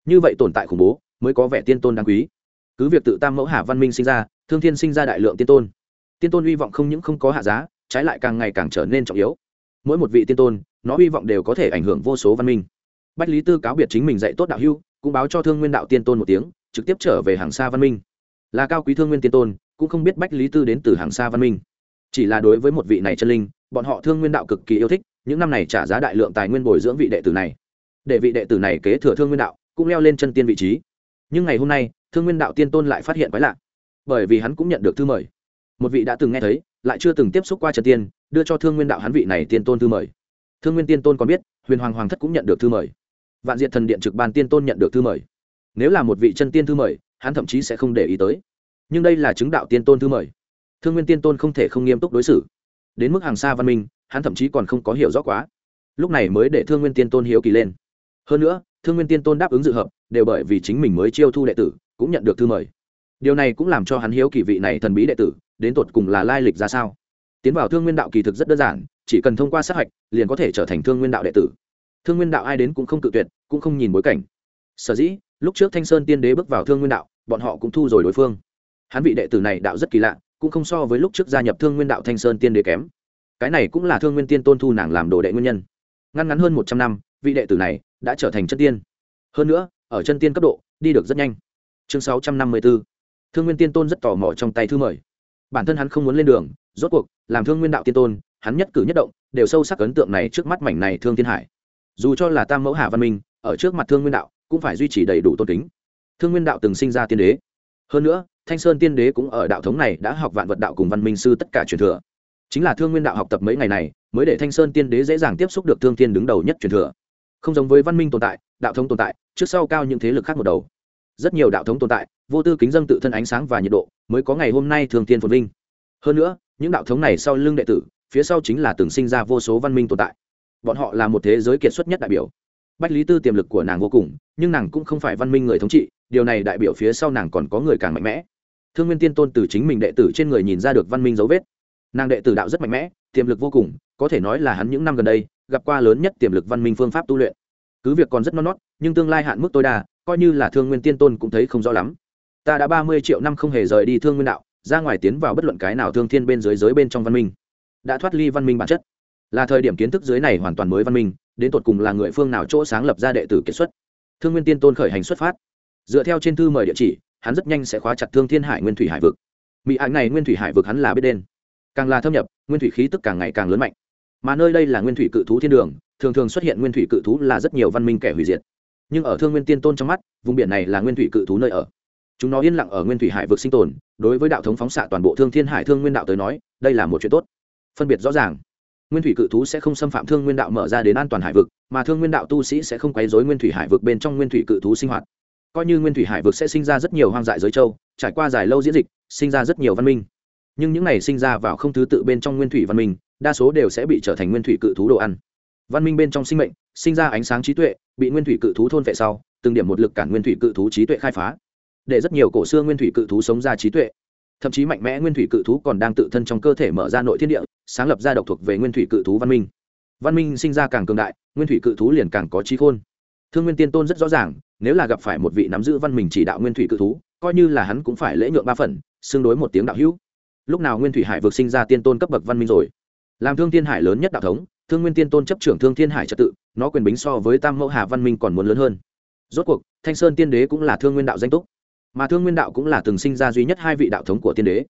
Như vậy tồn tại khủng bố, mới có vẻ tiên tôn đáng quý. Cứ việc tự tam mẫu hạ văn minh sinh ra, thương thiên sinh ra đại lượng tiên tôn. Tiên tôn hy vọng không những không có hạ giá, trái lại càng ngày càng trở nên trọng yếu. Mỗi một vị tiên tôn, nó hy vọng đều có thể ảnh hưởng vô số văn minh. Bách lý tư cáo biệt chính mình dạy tốt đạo hưu cũng báo cho thương nguyên đạo tiên tôn một tiếng, trực tiếp trở về hàng xa văn minh là cao quý thương nguyên tiên tôn, cũng không biết bách lý tư đến từ hàng xa văn minh. Chỉ là đối với một vị này chân linh, bọn họ thương nguyên đạo cực kỳ yêu thích, những năm này trả giá đại lượng tài nguyên bồi dưỡng vị đệ tử này. Để vị đệ tử này kế thừa thương nguyên đạo, cũng leo lên chân tiên vị trí. Nhưng ngày hôm nay, thương nguyên đạo tiên tôn lại phát hiện quái lạ. Bởi vì hắn cũng nhận được thư mời. Một vị đã từng nghe thấy, lại chưa từng tiếp xúc qua trần tiên, đưa cho thương nguyên đạo hắn vị này tiên tôn thư mời. Thương nguyên tiên tôn còn biết, huyền hoàng hoàng thất cũng nhận được thư mời. Vạn diện thần điện trực ban tiên tôn nhận được thư mời. Nếu là một vị chân tiên thư mời hắn thậm chí sẽ không để ý tới. Nhưng đây là chứng đạo tiên tôn thư mời. Thương nguyên tiên tôn không thể không nghiêm túc đối xử. Đến mức hàng xa văn minh, hắn thậm chí còn không có hiểu rõ quá. Lúc này mới để thương nguyên tiên tôn hiếu kỳ lên. Hơn nữa, thương nguyên tiên tôn đáp ứng dự hợp, đều bởi vì chính mình mới chiêu thu đệ tử, cũng nhận được thư mời. Điều này cũng làm cho hắn hiếu kỳ vị này thần bí đệ tử, đến tột cùng là lai lịch ra sao? Tiến vào thương nguyên đạo kỳ thực rất đơn giản, chỉ cần thông qua sát hạch, liền có thể trở thành thương nguyên đạo đệ tử. Thương nguyên đạo ai đến cũng không cự tuyệt, cũng không nhìn bối cảnh. Sở dĩ lúc trước thanh sơn tiên đế bước vào thương nguyên đạo, bọn họ cũng thu rồi đối phương. Hắn vị đệ tử này đạo rất kỳ lạ, cũng không so với lúc trước gia nhập thương nguyên đạo thanh sơn tiên đế kém. Cái này cũng là thương nguyên tiên tôn thu nàng làm đồ đệ nguyên nhân. Ngăn ngắn hơn một trăm năm, vị đệ tử này đã trở thành chân tiên. Hơn nữa, ở chân tiên cấp độ, đi được rất nhanh. Chương sáu trăm năm mươi b ố thương nguyên tiên tôn rất tò mò trong tay thư mời. Bản thân hắn không muốn lên đường, rốt cuộc, làm thương nguyên đạo tiên tôn, hắn nhất cử nhất động, đều sâu sắc ấn tượng này trước mắt mảnh này thương thiên hải. Dù cho là tam mẫu hà văn minh, ở trước mặt thương nguyên đạo cũng phải duy trì đầy đủ tôn kính. Thương nguyên đạo từng sinh ra tiên đế. Hơn nữa, thanh sơn tiên đế cũng ở đạo thống này đã học vạn vật đạo cùng văn minh sư tất cả truyền thừa. Chính là thương nguyên đạo học tập mấy ngày này, mới để thanh sơn tiên đế dễ dàng tiếp xúc được thương thiên đứng đầu nhất truyền thừa. Không giống với văn minh tồn tại, đạo thống tồn tại, trước sau cao những thế lực khác một đầu. Rất nhiều đạo thống tồn tại, vô tư kính dân tự thân ánh sáng và nhiệt độ, mới có ngày hôm nay thường tiên phồn vinh. Hơn nữa, những đạo thống này sau lưng đệ tử, phía sau chính là từng sinh ra vô số văn minh tồn tại. Bọn họ là một thế giới kiệt xuất nhất đại biểu bách lý tư tiềm lực của nàng vô cùng, nhưng nàng cũng không phải văn minh người thống trị, điều này đại biểu phía sau nàng còn có người càng mạnh mẽ. Thương nguyên tiên tôn từ chính mình đệ tử trên người nhìn ra được văn minh dấu vết. Nàng đệ tử đạo rất mạnh mẽ, tiềm lực vô cùng, có thể nói là hắn những năm gần đây, gặp qua lớn nhất tiềm lực văn minh phương pháp tu luyện. Cứ việc còn rất non nót, nhưng tương lai hạn mức tối đa, coi như là thương nguyên tiên tôn cũng thấy không rõ lắm. Ta đã ba mươi triệu năm không hề rời đi thương nguyên đạo, ra ngoài tiến vào bất luận cái nào thương thiên bên dưới giới bên trong văn minh. Đã thoát ly văn minh bản chất. Là thời điểm kiến thức dưới này hoàn toàn mới văn minh đến tột cùng là người phương nào chỗ sáng lập ra đệ tử kiệt xuất. Thương nguyên tiên tôn khởi hành xuất phát. Dựa theo trên thư mời địa chỉ, hắn rất nhanh sẽ khóa chặt thương thiên hải nguyên thủy hải vực. Mỹ ảnh này nguyên thủy hải vực hắn là biết đen càng là thâm nhập, nguyên thủy khí tức càng ngày càng lớn mạnh. Mà nơi đây là nguyên thủy cự thú thiên đường, thường thường xuất hiện nguyên thủy cự thú là rất nhiều văn minh kẻ hủy diệt. Nhưng ở thương nguyên tiên tôn trong mắt, vùng biển này là nguyên thủy cự thú nơi ở. Chúng nó yên lặng ở nguyên thủy hải vực sinh tồn, đối với đạo thống phóng xạ toàn bộ thương thiên hải thương nguyên đạo tới nói, đây là một chuyện tốt. Phân biệt rõ ràng nguyên thủy cự thú sẽ không xâm phạm thương nguyên đạo mở ra đến an toàn hải vực mà thương nguyên đạo tu sĩ sẽ không quấy dối nguyên thủy hải vực bên trong nguyên thủy cự thú sinh hoạt coi như nguyên thủy hải vực sẽ sinh ra rất nhiều hoang dại giới châu trải qua dài lâu diễn dịch sinh ra rất nhiều văn minh nhưng những này sinh ra vào không thứ tự bên trong nguyên thủy văn minh đa số đều sẽ bị trở thành nguyên thủy cự thú đồ ăn văn minh bên trong sinh mệnh sinh ra ánh sáng trí tuệ bị nguyên thủy cự thú thôn vệ sau từng điểm một lực cản nguyên thủy cự thú trí tuệ khai phá để rất nhiều cổ xưa nguyên thủy cự thú sống ra trí tuệ thậm chí mạnh mẽ nguyên thủy cự thú còn đang tự thân trong cơ thể mở ra nội thiên địa sáng lập ra độc thuộc về nguyên thủy cự thú văn minh. Văn minh sinh ra càng cường đại, nguyên thủy cự thú liền càng có trí khôn. Thương nguyên tiên tôn rất rõ ràng, nếu là gặp phải một vị nắm giữ văn minh chỉ đạo nguyên thủy cự thú, coi như là hắn cũng phải lễ nhượng ba phần xương đối một tiếng đạo hữu. Lúc nào nguyên thủy hải vực sinh ra tiên tôn cấp bậc văn minh rồi? Làm thương thiên hải lớn nhất đạo thống, thương nguyên tiên tôn chấp trưởng thương thiên hải trật tự, nó quyền bính so với tam mẫu hà văn minh còn muốn lớn hơn. Rốt cuộc, thanh sơn tiên đế cũng là thương nguyên đạo danh túc. Mà thương nguyên đạo cũng là từng sinh ra duy nhất hai vị đạo thống của tiên đế.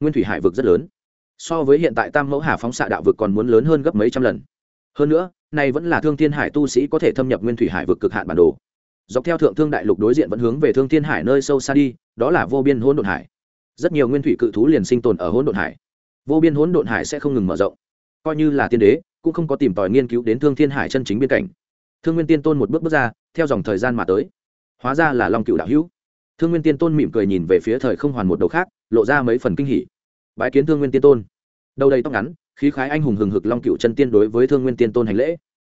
Nguyên thủy hải vực rất lớn so với hiện tại tam mẫu hà phóng xạ đạo vực còn muốn lớn hơn gấp mấy trăm lần. Hơn nữa, này vẫn là thương thiên hải tu sĩ có thể thâm nhập nguyên thủy hải vực cực hạn bản đồ. Dọc theo thượng thương đại lục đối diện vẫn hướng về thương thiên hải nơi sâu xa đi, đó là vô biên hỗn độn hải. Rất nhiều nguyên thủy cự thú liền sinh tồn ở hỗn độn hải. Vô biên hỗn độn hải sẽ không ngừng mở rộng. Coi như là tiên đế, cũng không có tìm tòi nghiên cứu đến thương thiên hải chân chính biên cảnh. Thương nguyên tiên tôn một bước bước ra, theo dòng thời gian mà tới. Hóa ra là long cựu đạo hữu. Thương nguyên tiên tôn mỉm cười nhìn về phía thời không hoàn một đầu khác, lộ ra mấy phần kinh hỉ. Bái kiến thương nguyên tiên tôn đầu đầy tóc ngắn, khí khái anh hùng hừng hực long cựu chân tiên đối với thương nguyên tiên tôn hành lễ.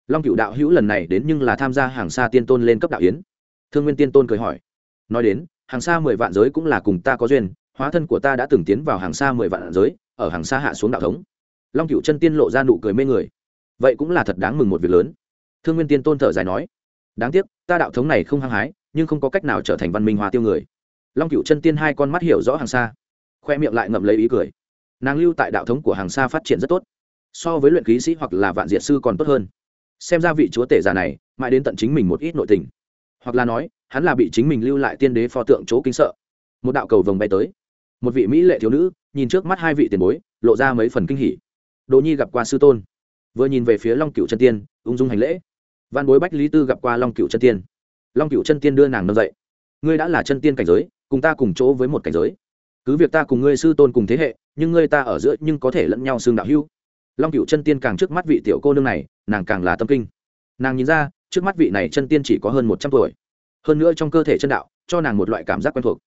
Long cựu đạo hữu lần này đến nhưng là tham gia hàng xa tiên tôn lên cấp đạo yến. Thương nguyên tiên tôn cười hỏi, nói đến, hàng xa mười vạn giới cũng là cùng ta có duyên, hóa thân của ta đã từng tiến vào hàng xa mười vạn giới, ở hàng xa hạ xuống đạo thống. Long cựu chân tiên lộ ra nụ cười mê người. Vậy cũng là thật đáng mừng một việc lớn. Thương nguyên tiên tôn thở dài nói, đáng tiếc, ta đạo thống này không hăng hái, nhưng không có cách nào trở thành văn minh hòa tiêu người. Long cựu chân tiên hai con mắt hiểu rõ hàng xa khoe miệng lại ngậm lấy ý cười nàng lưu tại đạo thống của hàng xa phát triển rất tốt. So với luyện khí sĩ hoặc là vạn diệt sư còn tốt hơn. Xem ra vị chúa tể già này mãi đến tận chính mình một ít nội tình. Hoặc là nói, hắn là bị chính mình lưu lại tiên đế pho tượng chỗ kinh sợ. Một đạo cầu vồng bay tới. Một vị mỹ lệ thiếu nữ, nhìn trước mắt hai vị tiền bối, lộ ra mấy phần kinh hỉ. Đỗ nhi gặp qua sư tôn. Vừa nhìn về phía long cựu chân tiên, ung dung hành lễ. Văn bối bách lý tư gặp qua long cựu chân tiên. Long cựu chân tiên đưa nàng nâng dậy. Ngươi đã là chân tiên cảnh giới, cùng ta cùng chỗ với một cảnh giới. Cứ việc ta cùng ngươi sư tôn cùng thế hệ nhưng ngươi ta ở giữa nhưng có thể lẫn nhau xương đạo hưu long cựu chân tiên càng trước mắt vị tiểu cô nương này, nàng càng là tâm kinh. Nàng nhìn ra, trước mắt vị này chân tiên chỉ có hơn một trăm tuổi. Hơn nữa trong cơ thể chân đạo, cho nàng một loại cảm giác quen thuộc.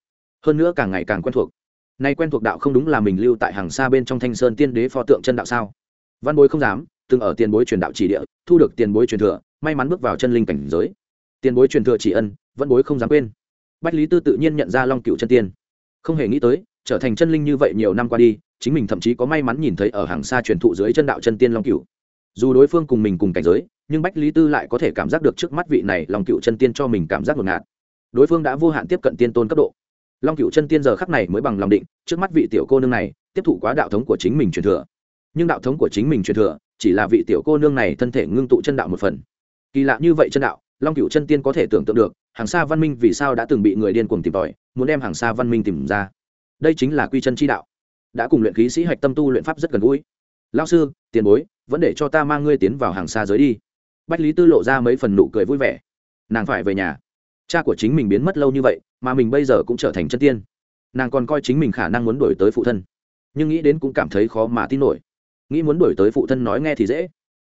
Hơn nữa càng ngày càng quen thuộc. Nay quen thuộc đạo không đúng là mình lưu tại hàng xa bên trong thanh sơn tiên đế pho tượng chân đạo sao? Văn bối không dám, từng ở tiền bối truyền đạo chỉ địa, thu được tiền bối truyền thừa, may mắn bước vào chân linh cảnh giới. Tiền bối truyền thừa chỉ ân, vẫn bối không dám quên. Bách lý tư tự nhiên nhận ra long cựu chân tiên. Không hề nghĩ tới trở thành chân linh như vậy nhiều năm qua đi, chính mình thậm chí có may mắn nhìn thấy ở hàng xa truyền thụ dưới chân đạo chân tiên long cựu dù đối phương cùng mình cùng cảnh giới, nhưng bách lý tư lại có thể cảm giác được trước mắt vị này long cựu chân tiên cho mình cảm giác ngột ngạt. Đối phương đã vô hạn tiếp cận tiên tôn cấp độ. Long cựu chân tiên giờ khắc này mới bằng lòng định, trước mắt vị tiểu cô nương này, tiếp thụ quá đạo thống của chính mình truyền thừa. Nhưng đạo thống của chính mình truyền thừa, chỉ là vị tiểu cô nương này thân thể ngưng tụ chân đạo một phần. Kỳ lạ như vậy chân đạo, long cựu chân tiên có thể tưởng tượng được, hàng xa văn minh vì sao đã từng bị người điên cuồng tìm tòi, muốn đem hàng xa văn minh tìm ra đây chính là quy chân chi đạo. Đã cùng luyện khí sĩ hạch tâm tu luyện pháp rất gần gũi. Lao sư, tiền bối, vẫn để cho ta mang ngươi tiến vào hàng xa giới đi. Bách lý tư lộ ra mấy phần nụ cười vui vẻ. Nàng phải về nhà. Cha của chính mình biến mất lâu như vậy, mà mình bây giờ cũng trở thành chân tiên. Nàng còn coi chính mình khả năng muốn đổi tới phụ thân. Nhưng nghĩ đến cũng cảm thấy khó mà tin nổi. Nghĩ muốn đổi tới phụ thân nói nghe thì dễ.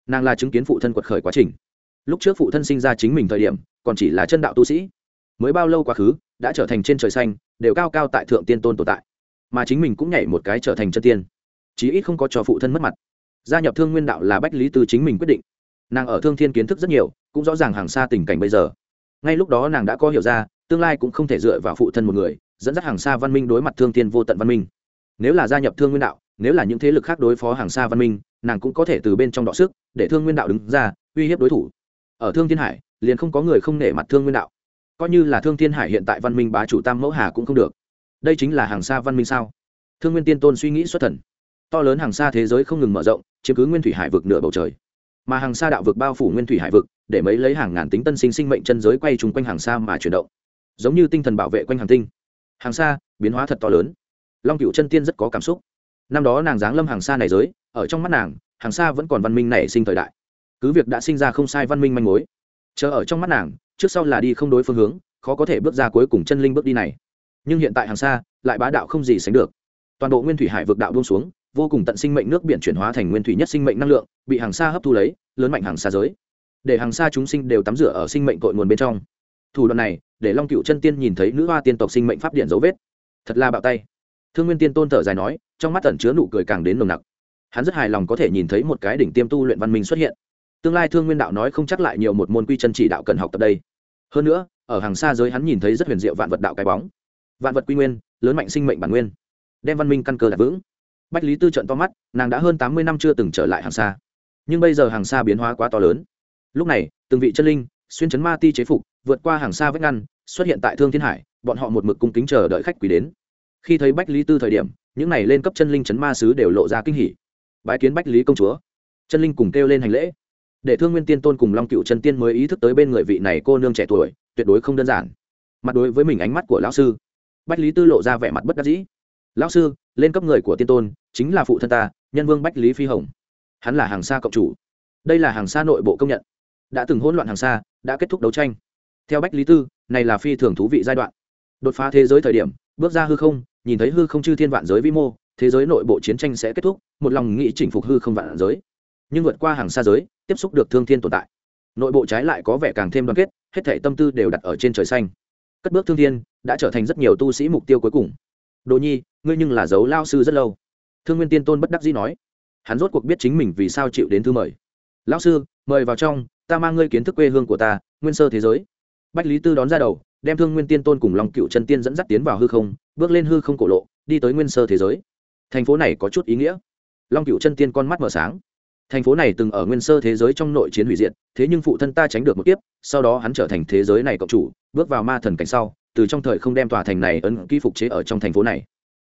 Nàng là chứng kiến phụ thân quật khởi quá trình. Lúc trước phụ thân sinh ra chính mình thời điểm, còn chỉ là chân đạo tu sĩ. Mới bao lâu quá khứ, đã trở thành trên trời xanh đều cao cao tại thượng tiên tôn tồn tại, mà chính mình cũng nhảy một cái trở thành chân tiên, chí ít không có cho phụ thân mất mặt. Gia nhập thương nguyên đạo là bách lý tư chính mình quyết định. Nàng ở thương thiên kiến thức rất nhiều, cũng rõ ràng hàng xa tình cảnh bây giờ. Ngay lúc đó nàng đã có hiểu ra, tương lai cũng không thể dựa vào phụ thân một người, dẫn dắt hàng xa văn minh đối mặt thương thiên vô tận văn minh. Nếu là gia nhập thương nguyên đạo, nếu là những thế lực khác đối phó hàng xa văn minh, nàng cũng có thể từ bên trong đọ sức, để thương nguyên đạo đứng ra, uy hiếp đối thủ. Ở thương thiên hải, liền không có người không nể mặt thương nguyên đạo coi như là thương thiên hải hiện tại văn minh bá chủ tam mẫu hà cũng không được. Đây chính là hàng xa văn minh sao? Thương nguyên tiên tôn suy nghĩ xuất thần. To lớn hàng xa thế giới không ngừng mở rộng, chiếm cứ nguyên thủy hải vực nửa bầu trời. Mà hàng xa đạo vực bao phủ nguyên thủy hải vực, để mấy lấy hàng ngàn tính tân sinh sinh mệnh chân giới quay chung quanh hàng xa mà chuyển động. Giống như tinh thần bảo vệ quanh hàng tinh. Hàng xa, biến hóa thật to lớn. Long cựu chân tiên rất có cảm xúc. Năm đó nàng giáng lâm hàng xa này giới, ở trong mắt nàng, hàng xa vẫn còn văn minh nảy sinh thời đại. Cứ việc đã sinh ra không sai văn minh manh mối, chờ ở trong mắt nàng trước sau là đi không đối phương hướng, khó có thể bước ra cuối cùng chân linh bước đi này. Nhưng hiện tại hàng xa, lại bá đạo không gì sánh được. Toàn bộ nguyên thủy hải vực đạo buông xuống, vô cùng tận sinh mệnh nước biển chuyển hóa thành nguyên thủy nhất sinh mệnh năng lượng, bị hàng xa hấp thu lấy, lớn mạnh hàng xa giới. Để hàng xa chúng sinh đều tắm rửa ở sinh mệnh cội nguồn bên trong. Thủ đoạn này, để long cựu chân tiên nhìn thấy nữ hoa tiên tộc sinh mệnh pháp điện dấu vết. Thật là bạo tay. Thương nguyên tiên tôn thở dài nói, trong mắt tẩn chứa nụ cười càng đến nồng nặc. Hắn rất hài lòng có thể nhìn thấy một cái đỉnh tiêm tu luyện văn minh xuất hiện tương lai thương nguyên đạo nói không chắc lại nhiều một môn quy chân chỉ đạo cần học tập đây. Hơn nữa, ở hàng xa giới hắn nhìn thấy rất huyền diệu vạn vật đạo cái bóng. Vạn vật quy nguyên, lớn mạnh sinh mệnh bản nguyên. Đem văn minh căn cơ đặt vững. Bách lý tư trận to mắt, nàng đã hơn tám mươi năm chưa từng trở lại hàng xa. Nhưng bây giờ hàng xa biến hóa quá to lớn. Lúc này, từng vị chân linh, xuyên chấn ma ti chế phục, vượt qua hàng xa vách ngăn, xuất hiện tại thương thiên hải, bọn họ một mực cung kính chờ đợi khách quý đến. Khi thấy bách lý tư thời điểm, những này lên cấp chân linh chấn ma sứ đều lộ ra kinh hỉ. Bái kiến bách lý công chúa. Chân linh cùng kêu lên hành lễ để thương nguyên tiên tôn cùng long cựu chân tiên mới ý thức tới bên người vị này cô nương trẻ tuổi, tuyệt đối không đơn giản. Mặt đối với mình ánh mắt của lão sư, bách lý tư lộ ra vẻ mặt bất đắc dĩ. Lão sư, lên cấp người của tiên tôn chính là phụ thân ta, nhân vương bách lý phi hồng. Hắn là hàng xa cộng chủ. Đây là hàng xa nội bộ công nhận. Đã từng hỗn loạn hàng xa, đã kết thúc đấu tranh. Theo bách lý tư, này là phi thường thú vị giai đoạn. Đột phá thế giới thời điểm, bước ra hư không, nhìn thấy hư không chư thiên vạn giới vi mô, thế giới nội bộ chiến tranh sẽ kết thúc, một lòng nghĩ chỉnh phục hư không vạn giới nhưng vượt qua hàng xa giới, tiếp xúc được thương thiên tồn tại. Nội bộ trái lại có vẻ càng thêm đoàn kết, hết thể tâm tư đều đặt ở trên trời xanh. Cất bước thương thiên đã trở thành rất nhiều tu sĩ mục tiêu cuối cùng. Đồ nhi, ngươi nhưng là dấu lao sư rất lâu. Thương nguyên tiên tôn bất đắc dĩ nói. Hắn rốt cuộc biết chính mình vì sao chịu đến thư mời. Lão sư, mời vào trong, ta mang ngươi kiến thức quê hương của ta, nguyên sơ thế giới. Bách lý tư đón ra đầu, đem thương nguyên tiên tôn cùng lòng cựu chân tiên dẫn dắt tiến vào hư không, bước lên hư không cổ lộ, đi tới nguyên sơ thế giới. Thành phố này có chút ý nghĩa. Long cựu chân tiên con mắt mở sáng thành phố này từng ở nguyên sơ thế giới trong nội chiến hủy diệt, thế nhưng phụ thân ta tránh được một kiếp, sau đó hắn trở thành thế giới này cộng chủ, bước vào ma thần cảnh sau, từ trong thời không đem tòa thành này ấn ký phục chế ở trong thành phố này.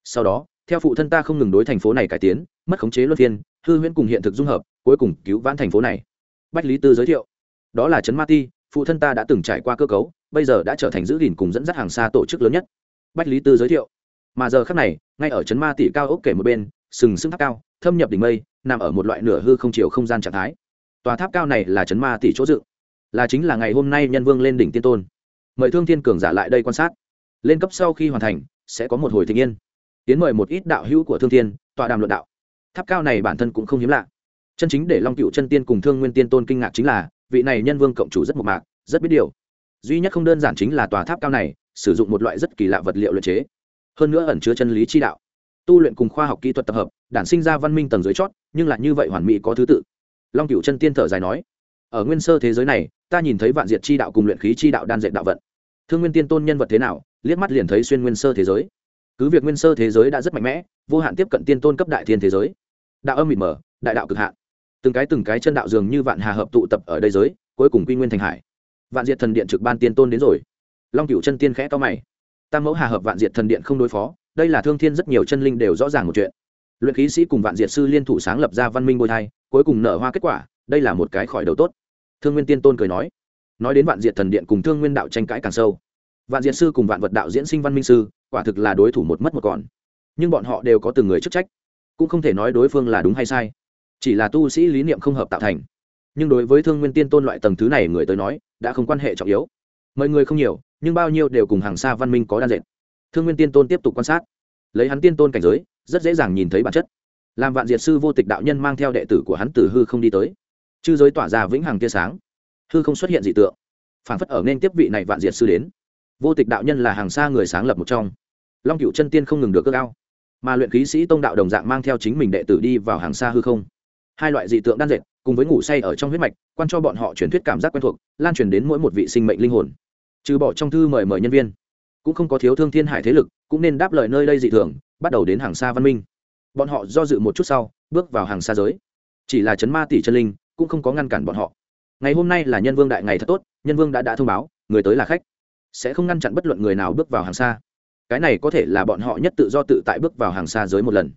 Sau đó, theo phụ thân ta không ngừng đối thành phố này cải tiến, mất khống chế luân phiên, hư huyễn cùng hiện thực dung hợp, cuối cùng cứu vãn thành phố này. Bách lý tư giới thiệu, đó là trấn ma ti, phụ thân ta đã từng trải qua cơ cấu, bây giờ đã trở thành giữ gìn cùng dẫn dắt hàng xa tổ chức lớn nhất. Bách lý tư giới thiệu, mà giờ khác này, ngay ở trấn ma tỷ cao ốc kể một bên, sừng sững tháp cao, thâm nhập đỉnh mây nằm ở một loại nửa hư không chiều không gian trạng thái. Tòa tháp cao này là trấn ma tỷ chỗ dự, là chính là ngày hôm nay nhân vương lên đỉnh tiên tôn. Mời thương thiên cường giả lại đây quan sát. Lên cấp sau khi hoàn thành, sẽ có một hồi thịnh yên. Tiến mời một ít đạo hữu của thương thiên, tọa đàm luận đạo. Tháp cao này bản thân cũng không hiếm lạ. Chân chính để long cựu chân tiên cùng thương nguyên tiên tôn kinh ngạc chính là, vị này nhân vương cộng chủ rất mộc mạc, rất biết điều. Duy nhất không đơn giản chính là tòa tháp cao này sử dụng một loại rất kỳ lạ vật liệu luyện chế. Hơn nữa ẩn chứa chân lý chi đạo. Tu luyện cùng khoa học kỹ thuật tập hợp, đản sinh ra văn minh tầng dưới chót nhưng lại như vậy hoàn mỹ có thứ tự. Long cựu chân tiên thở dài nói, ở nguyên sơ thế giới này, ta nhìn thấy vạn diệt chi đạo cùng luyện khí chi đạo đan dệt đạo vận. Thương nguyên tiên tôn nhân vật thế nào, liếc mắt liền thấy xuyên nguyên sơ thế giới. Cứ việc nguyên sơ thế giới đã rất mạnh mẽ, vô hạn tiếp cận tiên tôn cấp đại thiên thế giới. Đạo âm mịt mờ, đại đạo cực hạn. Từng cái từng cái chân đạo dường như vạn hà hợp tụ tập ở đây giới, cuối cùng quy nguyên thành hải. Vạn diệt thần điện trực ban tiên tôn đến rồi. Long cựu chân tiên khẽ to mày. Tam mẫu hà hợp vạn diệt thần điện không đối phó, đây là thương thiên rất nhiều chân linh đều rõ ràng một chuyện luyện khí sĩ cùng vạn diệt sư liên thủ sáng lập ra văn minh bôi thai, cuối cùng nở hoa kết quả, đây là một cái khỏi đầu tốt. Thương nguyên tiên tôn cười nói nói đến vạn diệt thần điện cùng thương nguyên đạo tranh cãi càng sâu. Vạn diệt sư cùng vạn vật đạo diễn sinh văn minh sư, quả thực là đối thủ một mất một còn. Nhưng bọn họ đều có từng người chức trách, cũng không thể nói đối phương là đúng hay sai. Chỉ là tu sĩ lý niệm không hợp tạo thành. Nhưng đối với thương nguyên tiên tôn loại tầng thứ này người tới nói, đã không quan hệ trọng yếu. Mời người không nhiều, nhưng bao nhiêu đều cùng hàng xa văn minh có đan dệt. Thương nguyên tiên tôn tiếp tục quan sát lấy hắn tiên tôn cảnh giới, rất dễ dàng nhìn thấy bản chất. Làm vạn diệt sư vô tịch đạo nhân mang theo đệ tử của hắn từ hư không đi tới. Chư giới tỏa ra vĩnh hằng tia sáng. Hư không xuất hiện dị tượng. Phản phất ở nên tiếp vị này vạn diệt sư đến. Vô tịch đạo nhân là hàng xa người sáng lập một trong. Long cựu chân tiên không ngừng được cơ cao. Mà luyện khí sĩ tông đạo đồng dạng mang theo chính mình đệ tử đi vào hàng xa hư không. Hai loại dị tượng đan dệt, cùng với ngủ say ở trong huyết mạch, quan cho bọn họ truyền thuyết cảm giác quen thuộc, lan truyền đến mỗi một vị sinh mệnh linh hồn. Trừ bỏ trong thư mời mời nhân viên cũng không có thiếu thương thiên hải thế lực, cũng nên đáp lời nơi đây dị thường, bắt đầu đến hàng xa văn minh. Bọn họ do dự một chút sau, bước vào hàng xa giới. Chỉ là chấn ma tỷ chân linh, cũng không có ngăn cản bọn họ. Ngày hôm nay là nhân vương đại ngày thật tốt, nhân vương đã đã thông báo, người tới là khách. Sẽ không ngăn chặn bất luận người nào bước vào hàng xa. Cái này có thể là bọn họ nhất tự do tự tại bước vào hàng xa giới một lần.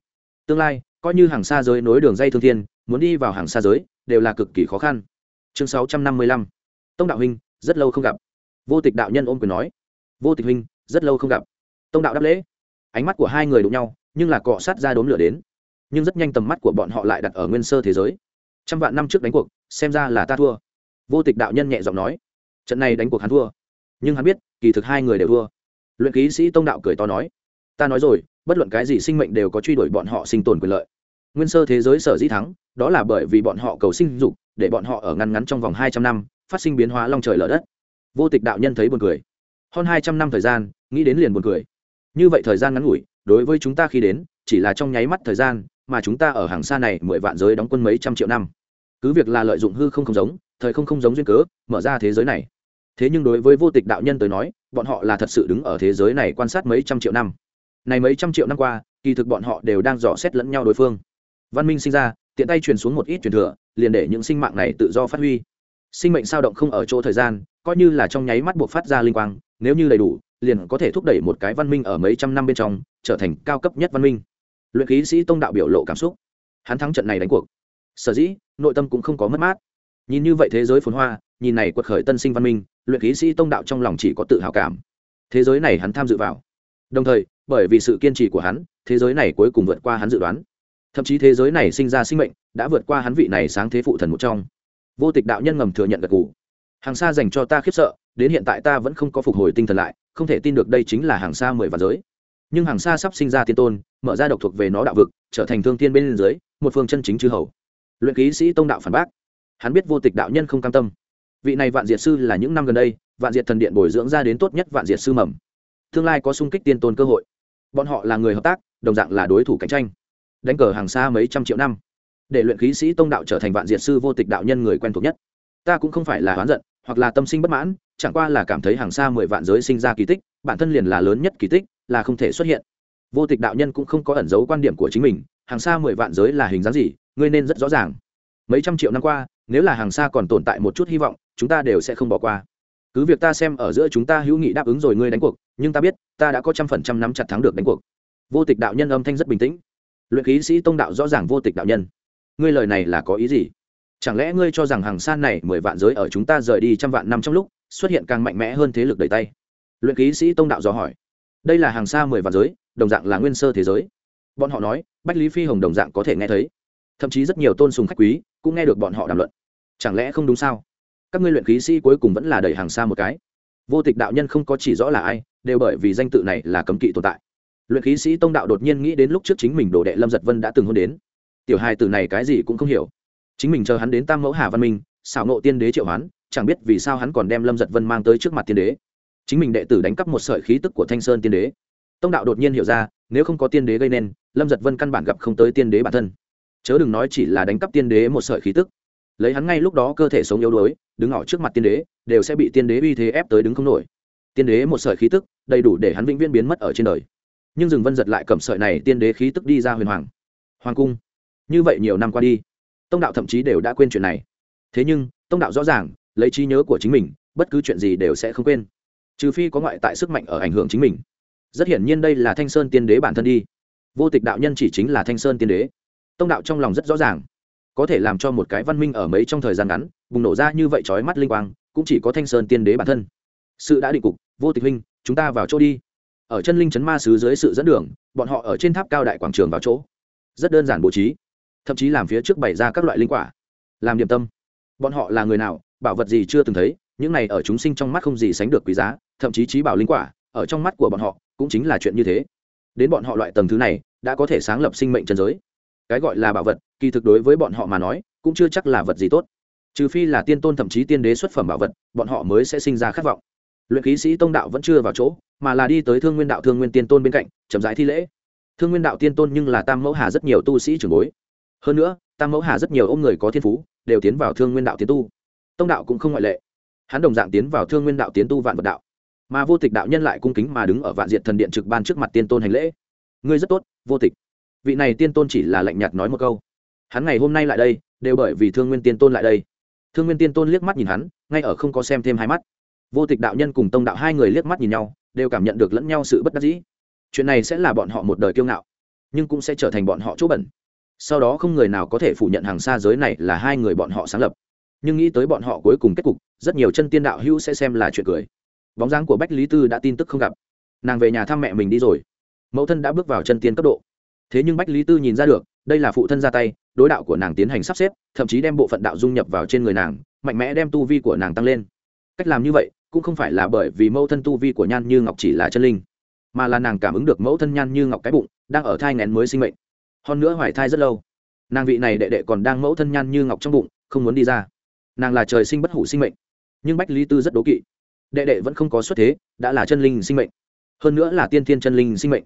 Tương lai, coi như hàng xa giới nối đường dây thương thiên, muốn đi vào hàng xa giới, đều là cực kỳ khó khăn. Chương sáu trăm năm mươi lăm. Tông đạo huynh, rất lâu không gặp. Vô tịch đạo nhân ôm quyền nói. Vô tịch huynh rất lâu không gặp. Tông đạo đáp lễ. Ánh mắt của hai người đụng nhau, nhưng là cọ sát ra đốm lửa đến. Nhưng rất nhanh tầm mắt của bọn họ lại đặt ở nguyên sơ thế giới. Trăm vạn năm trước đánh cuộc, xem ra là ta thua. Vô tịch đạo nhân nhẹ giọng nói. Trận này đánh cuộc hắn thua. Nhưng hắn biết, kỳ thực hai người đều thua. Luyện ký sĩ tông đạo cười to nói. Ta nói rồi, bất luận cái gì sinh mệnh đều có truy đuổi bọn họ sinh tồn quyền lợi. Nguyên sơ thế giới sở dĩ thắng, đó là bởi vì bọn họ cầu sinh dục, để bọn họ ở ngăn ngắn trong vòng hai trăm năm, phát sinh biến hóa long trời lở đất. Vô tịch đạo nhân thấy buồn cười. Hơn hai trăm năm thời gian nghĩ đến liền buồn cười. Như vậy thời gian ngắn ngủi, đối với chúng ta khi đến, chỉ là trong nháy mắt thời gian, mà chúng ta ở hàng xa này mười vạn giới đóng quân mấy trăm triệu năm. Cứ việc là lợi dụng hư không không giống, thời không không giống duyên cớ, mở ra thế giới này. Thế nhưng đối với vô tịch đạo nhân tới nói, bọn họ là thật sự đứng ở thế giới này quan sát mấy trăm triệu năm. Này mấy trăm triệu năm qua, kỳ thực bọn họ đều đang dò xét lẫn nhau đối phương. Văn minh sinh ra, tiện tay truyền xuống một ít truyền thừa, liền để những sinh mạng này tự do phát huy. Sinh mệnh sao động không ở chỗ thời gian, coi như là trong nháy mắt buộc phát ra linh quang, nếu như đầy đủ liền có thể thúc đẩy một cái văn minh ở mấy trăm năm bên trong trở thành cao cấp nhất văn minh. Luyện khí sĩ tông đạo biểu lộ cảm xúc. Hắn thắng trận này đánh cuộc. Sở dĩ, nội tâm cũng không có mất mát. Nhìn như vậy thế giới phồn hoa, nhìn này quật khởi tân sinh văn minh, luyện khí sĩ tông đạo trong lòng chỉ có tự hào cảm. Thế giới này hắn tham dự vào. Đồng thời, bởi vì sự kiên trì của hắn, thế giới này cuối cùng vượt qua hắn dự đoán. Thậm chí thế giới này sinh ra sinh mệnh, đã vượt qua hắn vị này sáng thế phụ thần một trong. Vô tịch đạo nhân ngầm thừa nhận gật gù. Hàng xa dành cho ta khiếp sợ, đến hiện tại ta vẫn không có phục hồi tinh thần lại không thể tin được đây chính là hàng xa mười vạn giới. Nhưng hàng xa sắp sinh ra tiên tôn, mở ra độc thuộc về nó đạo vực, trở thành thương tiên bên dưới, một phương chân chính chư hầu. Luyện ký sĩ tông đạo phản bác. Hắn biết vô tịch đạo nhân không cam tâm. Vị này vạn diệt sư là những năm gần đây, vạn diệt thần điện bồi dưỡng ra đến tốt nhất vạn diệt sư mầm. Tương lai có sung kích tiên tôn cơ hội. Bọn họ là người hợp tác, đồng dạng là đối thủ cạnh tranh. Đánh cờ hàng xa mấy trăm triệu năm. Để luyện khí sĩ tông đạo trở thành vạn diệt sư vô tịch đạo nhân người quen thuộc nhất. Ta cũng không phải là oán giận, hoặc là tâm sinh bất mãn chẳng qua là cảm thấy hàng xa mười vạn giới sinh ra kỳ tích, bản thân liền là lớn nhất kỳ tích, là không thể xuất hiện. Vô tịch đạo nhân cũng không có ẩn giấu quan điểm của chính mình, hàng xa mười vạn giới là hình dáng gì, ngươi nên rất rõ ràng. Mấy trăm triệu năm qua, nếu là hàng xa còn tồn tại một chút hy vọng, chúng ta đều sẽ không bỏ qua. Cứ việc ta xem ở giữa chúng ta hữu nghị đáp ứng rồi ngươi đánh cuộc, nhưng ta biết, ta đã có trăm phần trăm nắm chặt thắng được đánh cuộc. Vô tịch đạo nhân âm thanh rất bình tĩnh. Luyện khí sĩ tông đạo rõ ràng vô tịch đạo nhân. Ngươi lời này là có ý gì? Chẳng lẽ ngươi cho rằng hàng xa này mười vạn giới ở chúng ta rời đi trăm vạn năm trong lúc xuất hiện càng mạnh mẽ hơn thế lực đầy tay. Luyện khí sĩ tông đạo dò hỏi. Đây là hàng xa mười vạn giới, đồng dạng là nguyên sơ thế giới. Bọn họ nói, bách lý phi hồng đồng dạng có thể nghe thấy. Thậm chí rất nhiều tôn sùng khách quý cũng nghe được bọn họ đàm luận. Chẳng lẽ không đúng sao? Các ngươi luyện khí sĩ cuối cùng vẫn là đẩy hàng xa một cái. Vô tịch đạo nhân không có chỉ rõ là ai, đều bởi vì danh tự này là cấm kỵ tồn tại. Luyện khí sĩ tông đạo đột nhiên nghĩ đến lúc trước chính mình đồ đệ lâm giật vân đã từng hôn đến. Tiểu hai từ này cái gì cũng không hiểu. Chính mình chờ hắn đến tam mẫu hà văn minh, xảo nộ tiên đế triệu hoán chẳng biết vì sao hắn còn đem lâm giật vân mang tới trước mặt tiên đế. Chính mình đệ tử đánh cắp một sợi khí tức của thanh sơn tiên đế. Tông đạo đột nhiên hiểu ra, nếu không có tiên đế gây nên, lâm giật vân căn bản gặp không tới tiên đế bản thân. Chớ đừng nói chỉ là đánh cắp tiên đế một sợi khí tức. Lấy hắn ngay lúc đó cơ thể sống yếu đuối, đứng ở trước mặt tiên đế, đều sẽ bị tiên đế uy thế ép tới đứng không nổi. Tiên đế một sợi khí tức, đầy đủ để hắn vĩnh viễn biến mất ở trên đời. Nhưng rừng vân giật lại cầm sợi này tiên đế khí tức đi ra huyền hoàng. Hoàng cung. Như vậy nhiều năm qua đi, tông đạo thậm chí đều đã quên chuyện này. Thế nhưng, tông đạo rõ ràng lấy trí nhớ của chính mình, bất cứ chuyện gì đều sẽ không quên. Trừ phi có ngoại tại sức mạnh ở ảnh hưởng chính mình. Rất hiển nhiên đây là thanh sơn tiên đế bản thân đi. Vô tịch đạo nhân chỉ chính là thanh sơn tiên đế. Tông đạo trong lòng rất rõ ràng. Có thể làm cho một cái văn minh ở mấy trong thời gian ngắn, bùng nổ ra như vậy trói mắt linh quang, cũng chỉ có thanh sơn tiên đế bản thân. Sự đã định cục, vô tịch huynh, chúng ta vào chỗ đi. Ở chân linh chấn ma sứ dưới sự dẫn đường, bọn họ ở trên tháp cao đại quảng trường vào chỗ. Rất đơn giản bố trí. Thậm chí làm phía trước bày ra các loại linh quả. Làm điểm tâm. Bọn họ là người nào bảo vật gì chưa từng thấy, những này ở chúng sinh trong mắt không gì sánh được quý giá, thậm chí trí bảo linh quả, ở trong mắt của bọn họ, cũng chính là chuyện như thế. Đến bọn họ loại tầng thứ này, đã có thể sáng lập sinh mệnh trần giới. Cái gọi là bảo vật, kỳ thực đối với bọn họ mà nói, cũng chưa chắc là vật gì tốt. Trừ phi là tiên tôn thậm chí tiên đế xuất phẩm bảo vật, bọn họ mới sẽ sinh ra khát vọng. Luyện ký sĩ tông đạo vẫn chưa vào chỗ, mà là đi tới thương nguyên đạo thương nguyên tiên tôn bên cạnh, chậm rãi thi lễ. Thương nguyên đạo tiên tôn nhưng là tam mẫu hà rất nhiều tu sĩ trưởng bối. Hơn nữa, tam mẫu hà rất nhiều ông người có thiên phú, đều tiến vào thương nguyên đạo tiến tu tông đạo cũng không ngoại lệ. Hắn đồng dạng tiến vào thương nguyên đạo tiến tu vạn vật đạo. Mà vô tịch đạo nhân lại cung kính mà đứng ở vạn diện thần điện trực ban trước mặt tiên tôn hành lễ. Ngươi rất tốt, vô tịch. Vị này tiên tôn chỉ là lạnh nhạt nói một câu. Hắn ngày hôm nay lại đây, đều bởi vì thương nguyên tiên tôn lại đây. Thương nguyên tiên tôn liếc mắt nhìn hắn, ngay ở không có xem thêm hai mắt. Vô tịch đạo nhân cùng tông đạo hai người liếc mắt nhìn nhau, đều cảm nhận được lẫn nhau sự bất đắc dĩ. Chuyện này sẽ là bọn họ một đời kiêu ngạo, nhưng cũng sẽ trở thành bọn họ chỗ bẩn. Sau đó không người nào có thể phủ nhận hàng xa giới này là hai người bọn họ sáng lập nhưng nghĩ tới bọn họ cuối cùng kết cục, rất nhiều chân tiên đạo hữu sẽ xem là chuyện cười. Bóng dáng của bách lý tư đã tin tức không gặp. Nàng về nhà thăm mẹ mình đi rồi. Mẫu thân đã bước vào chân tiên cấp độ. Thế nhưng bách lý tư nhìn ra được, đây là phụ thân ra tay, đối đạo của nàng tiến hành sắp xếp, thậm chí đem bộ phận đạo dung nhập vào trên người nàng, mạnh mẽ đem tu vi của nàng tăng lên. Cách làm như vậy, cũng không phải là bởi vì mẫu thân tu vi của nhan như ngọc chỉ là chân linh, mà là nàng cảm ứng được mẫu thân nhan như ngọc cái bụng, đang ở thai ngén mới sinh mệnh. Hơn nữa hoài thai rất lâu. Nàng vị này đệ đệ còn đang mẫu thân nhan như ngọc trong bụng, không muốn đi ra nàng là trời sinh bất hủ sinh mệnh, nhưng bách lý tư rất đố kỵ. Đệ đệ vẫn không có xuất thế, đã là chân linh sinh mệnh. Hơn nữa là tiên thiên chân linh sinh mệnh.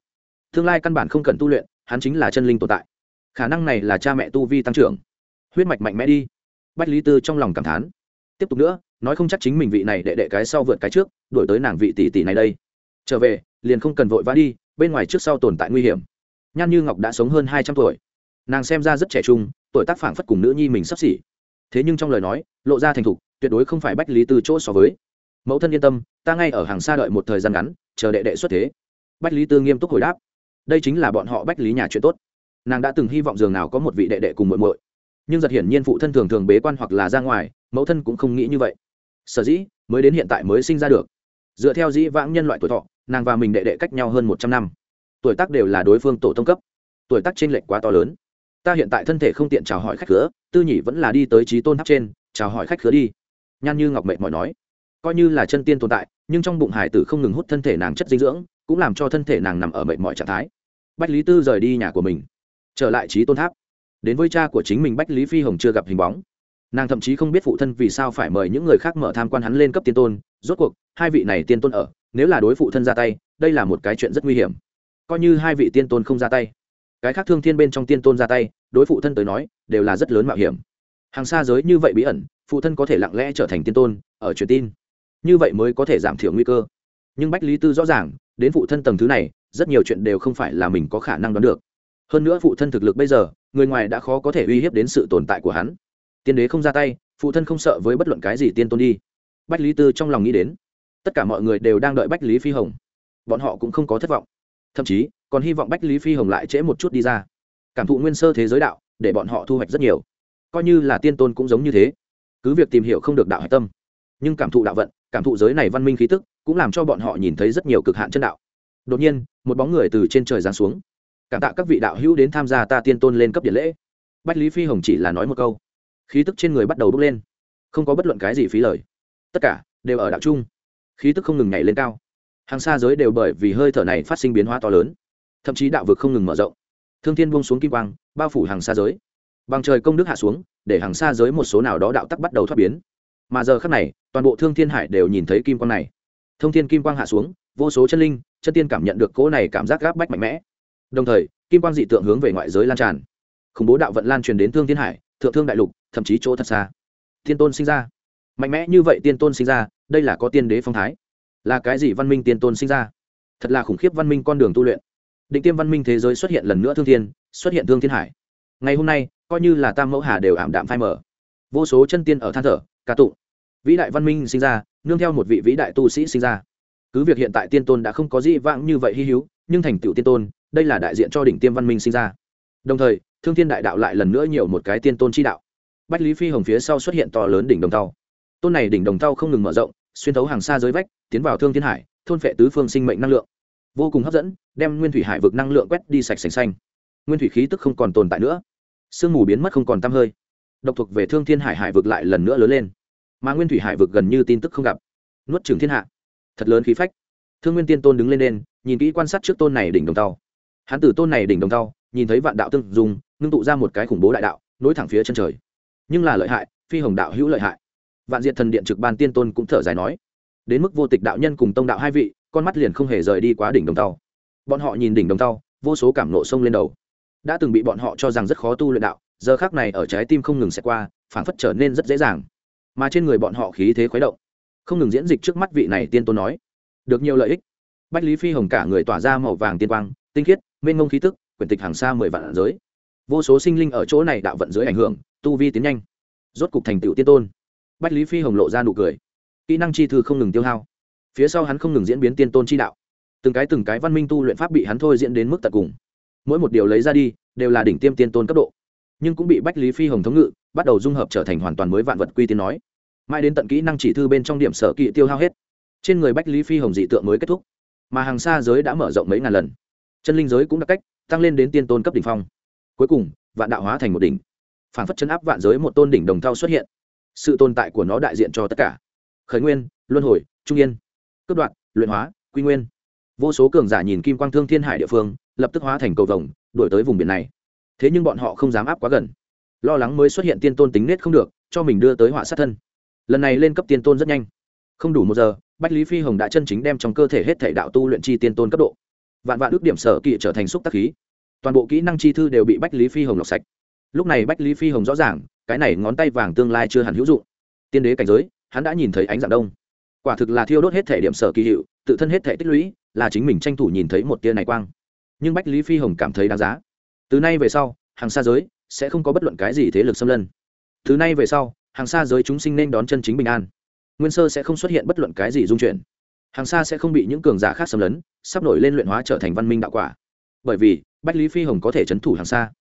Tương lai căn bản không cần tu luyện, hắn chính là chân linh tồn tại. Khả năng này là cha mẹ tu vi tăng trưởng. Huyết mạch mạnh mẽ đi. Bách lý tư trong lòng cảm thán. Tiếp tục nữa, nói không chắc chính mình vị này đệ đệ cái sau vượt cái trước đổi tới nàng vị tỷ tỷ này đây. Trở về, liền không cần vội vã đi, bên ngoài trước sau tồn tại nguy hiểm. Nhan như ngọc đã sống hơn hai trăm tuổi. Nàng xem ra rất trẻ trung, tuổi tác phảng phất cùng nữ nhi mình sắp xỉ thế nhưng trong lời nói, lộ ra thành thục, tuyệt đối không phải bách lý tư chỗ so với. Mẫu thân yên tâm, ta ngay ở hàng xa đợi một thời gian ngắn, chờ đệ đệ xuất thế. Bách lý tư nghiêm túc hồi đáp. Đây chính là bọn họ bách lý nhà chuyện tốt. Nàng đã từng hy vọng dường nào có một vị đệ đệ cùng muội muội. Nhưng giật hiển nhiên phụ thân thường thường bế quan hoặc là ra ngoài, mẫu thân cũng không nghĩ như vậy. Sở dĩ, mới đến hiện tại mới sinh ra được. Dựa theo dĩ vãng nhân loại tuổi thọ, nàng và mình đệ đệ cách nhau hơn một trăm năm. Tuổi tác đều là đối phương tổ tông cấp. Tuổi tác t r ê n lệch quá to lớn ta hiện tại thân thể không tiện chào hỏi khách khứa, tư nhị vẫn là đi tới trí tôn tháp trên, chào hỏi khách khứa đi. Nhan như ngọc mệt mỏi nói. Coi như là chân tiên tồn tại, nhưng trong bụng hải tử không ngừng hút thân thể nàng chất dinh dưỡng, cũng làm cho thân thể nàng nằm ở mệt mỏi trạng thái. Bách lý tư rời đi nhà của mình, trở lại trí tôn tháp. Đến với cha của chính mình, bách lý phi hồng chưa gặp hình bóng. Nàng thậm chí không biết phụ thân vì sao phải mời những người khác mở tham quan hắn lên cấp tiên tôn, rốt cuộc, hai vị này tiên tôn ở, nếu là đối phụ thân ra tay, đây là một cái chuyện rất nguy hiểm. Coi như hai vị tiên tôn không ra tay cái khác thương thiên bên trong tiên tôn ra tay, đối phụ thân tới nói, đều là rất lớn mạo hiểm. Hàng xa giới như vậy bí ẩn, phụ thân có thể lặng lẽ trở thành tiên tôn, ở truyền tin. Như vậy mới có thể giảm thiểu nguy cơ. Nhưng bách lý tư rõ ràng, đến phụ thân tầng thứ này, rất nhiều chuyện đều không phải là mình có khả năng đoán được. Hơn nữa phụ thân thực lực bây giờ, người ngoài đã khó có thể uy hiếp đến sự tồn tại của hắn. Tiên đế không ra tay, phụ thân không sợ với bất luận cái gì tiên tôn đi. Bách lý tư trong lòng nghĩ đến, tất cả mọi người đều đang đợi bách lý phi hồng. Bọn họ cũng không có thất vọng. Thậm chí còn hy vọng bách lý phi hồng lại trễ một chút đi ra. Cảm thụ nguyên sơ thế giới đạo, để bọn họ thu hoạch rất nhiều. Coi như là tiên tôn cũng giống như thế. Cứ việc tìm hiểu không được đạo hạch tâm, nhưng cảm thụ đạo vận, cảm thụ giới này văn minh khí tức, cũng làm cho bọn họ nhìn thấy rất nhiều cực hạn chân đạo. Đột nhiên, một bóng người từ trên trời giáng xuống. Cảm tạ các vị đạo hữu đến tham gia ta tiên tôn lên cấp điện lễ. Bách lý phi hồng chỉ là nói một câu. Khí tức trên người bắt đầu bốc lên. Không có bất luận cái gì phí lời. Tất cả đều ở đạo chung khí tức không ngừng nhảy lên cao. Hàng xa giới đều bởi vì hơi thở này phát sinh biến hóa to lớn thậm chí đạo vực không ngừng mở rộng. Thương thiên buông xuống kim quang, bao phủ hàng xa giới. Bằng trời công đức hạ xuống, để hàng xa giới một số nào đó đạo tắc bắt đầu thoát biến. Mà giờ khắc này, toàn bộ thương thiên hải đều nhìn thấy kim quang này. Thông thiên kim quang hạ xuống, vô số chân linh, chân tiên cảm nhận được cỗ này cảm giác gáp bách mạnh mẽ. Đồng thời, kim quang dị tượng hướng về ngoại giới lan tràn. Khủng bố đạo vận lan truyền đến thương thiên hải, thượng thương đại lục, thậm chí chỗ thật xa. Thiên tôn sinh ra. Mạnh mẽ như vậy tiên tôn sinh ra, đây là có tiên đế phong thái. Là cái gì văn minh tiên tôn sinh ra? Thật là khủng khiếp văn minh con đường tu luyện định tiêm văn minh thế giới xuất hiện lần nữa thương thiên, xuất hiện thương thiên hải. Ngày hôm nay, coi như là tam mẫu hà đều ảm đạm phai mở vô số chân tiên ở than thở, ca tụng. Vĩ đại văn minh sinh ra, nương theo một vị vĩ đại tu sĩ sinh ra. Cứ việc hiện tại tiên tôn đã không có gì vãng như vậy hy hữu, nhưng thành tựu tiên tôn, đây là đại diện cho đỉnh tiêm văn minh sinh ra. Đồng thời, thương thiên đại đạo lại lần nữa nhiều một cái tiên tôn chi đạo. Bách lý phi hồng phía sau xuất hiện to lớn đỉnh đồng tàu tôn này đỉnh đồng tàu không ngừng mở rộng, xuyên thấu hàng xa giới vách, tiến vào thương thiên hải, thôn phệ tứ phương sinh mệnh năng lượng vô cùng hấp dẫn đem nguyên thủy hải vực năng lượng quét đi sạch sành xanh. Nguyên thủy khí tức không còn tồn tại nữa. Sương mù biến mất không còn t hơi. Độc thuộc về thương thiên hải hải vực lại lần nữa lớn lên. Mà nguyên thủy hải vực gần như tin tức không gặp. Nuốt trường thiên hạ. Thật lớn khí phách. Thương nguyên tiên tôn đứng lên lên, nhìn kỹ quan sát trước tôn này đỉnh đồng tàu. Hắn từ tôn này đỉnh đồng tàu nhìn thấy vạn đạo tương dùng ngưng tụ ra một cái khủng bố đại đạo nối thẳng phía chân trời. Nhưng là lợi hại phi hồng đạo hữu lợi hại. Vạn diện thần điện trực ban tiên tôn cũng thở dài nói đến mức vô tịch đạo nhân cùng tông đạo hai vị con mắt liền không hề rời đi quá đỉnh đồng tàu. Bọn họ nhìn đỉnh đồng tàu, vô số cảm nộ sông lên đầu. Đã từng bị bọn họ cho rằng rất khó tu luyện đạo, giờ khác này ở trái tim không ngừng xẹt qua, phảng phất trở nên rất dễ dàng. Mà trên người bọn họ khí thế khuấy động. Không ngừng diễn dịch trước mắt vị này tiên tôn nói. Được nhiều lợi ích. Bách lý phi hồng cả người tỏa ra màu vàng tiên quang, tinh khiết, mênh ngông khí tức, quyển tịch hàng xa mười vạn giới. Vô số sinh linh ở chỗ này đạo vận dưới ảnh hưởng, tu vi tiến nhanh. Rốt cục thành tựu tiên tôn. Bách lý phi hồng lộ ra nụ cười. Kỹ năng chi thư không ngừng tiêu hao phía sau hắn không ngừng diễn biến tiên tôn chi đạo. Từng cái từng cái văn minh tu luyện pháp bị hắn thôi diễn đến mức tận cùng. Mỗi một điều lấy ra đi, đều là đỉnh tiêm tiên tôn cấp độ. Nhưng cũng bị bách lý phi hồng thống ngự, bắt đầu dung hợp trở thành hoàn toàn mới vạn vật quy tiên nói. Mãi đến tận kỹ năng chỉ thư bên trong điểm sở kỵ tiêu hao hết, trên người bách lý phi hồng dị tượng mới kết thúc. Mà hàng xa giới đã mở rộng mấy ngàn lần. Chân linh giới cũng đã cách, tăng lên đến tiên tôn cấp đỉnh phong. Cuối cùng, vạn đạo hóa thành một đỉnh. Phản phất chấn áp vạn giới một tôn đỉnh đồng thau xuất hiện. Sự tồn tại của nó đại diện cho tất cả. Khởi nguyên, luân hồi, trung yên cướp đoạn luyện hóa, quy nguyên. Vô số cường giả nhìn kim quang thương thiên hải địa phương, lập tức hóa thành cầu vồng đổi tới vùng biển này. Thế nhưng bọn họ không dám áp quá gần. Lo lắng mới xuất hiện tiên tôn tính nết không được, cho mình đưa tới họa sát thân. Lần này lên cấp tiên tôn rất nhanh. Không đủ một giờ, bách lý phi hồng đã chân chính đem trong cơ thể hết thể đạo tu luyện chi tiên tôn cấp độ. Vạn vạn ước điểm sở kỵ trở thành xúc tác khí. Toàn bộ kỹ năng chi thư đều bị bách lý phi hồng lọc sạch. Lúc này bách lý phi hồng rõ ràng, cái này ngón tay vàng tương lai chưa hẳn hữu dụng. Tiên đế cảnh giới, hắn đã nhìn thấy ánh dạng đông quả thực là thiêu đốt hết thể điểm sở kỳ hiệu, tự thân hết thể tích lũy, là chính mình tranh thủ nhìn thấy một tia này quang. Nhưng bách lý phi hồng cảm thấy đáng giá. Từ nay về sau, hàng xa giới sẽ không có bất luận cái gì thế lực xâm lân. Từ nay về sau, hàng xa giới chúng sinh nên đón chân chính bình an. Nguyên sơ sẽ không xuất hiện bất luận cái gì dung chuyển. Hàng xa sẽ không bị những cường giả khác xâm lấn, sắp nổi lên luyện hóa trở thành văn minh đạo quả. Bởi vì, bách lý phi hồng có thể c h ấ n thủ hàng xa.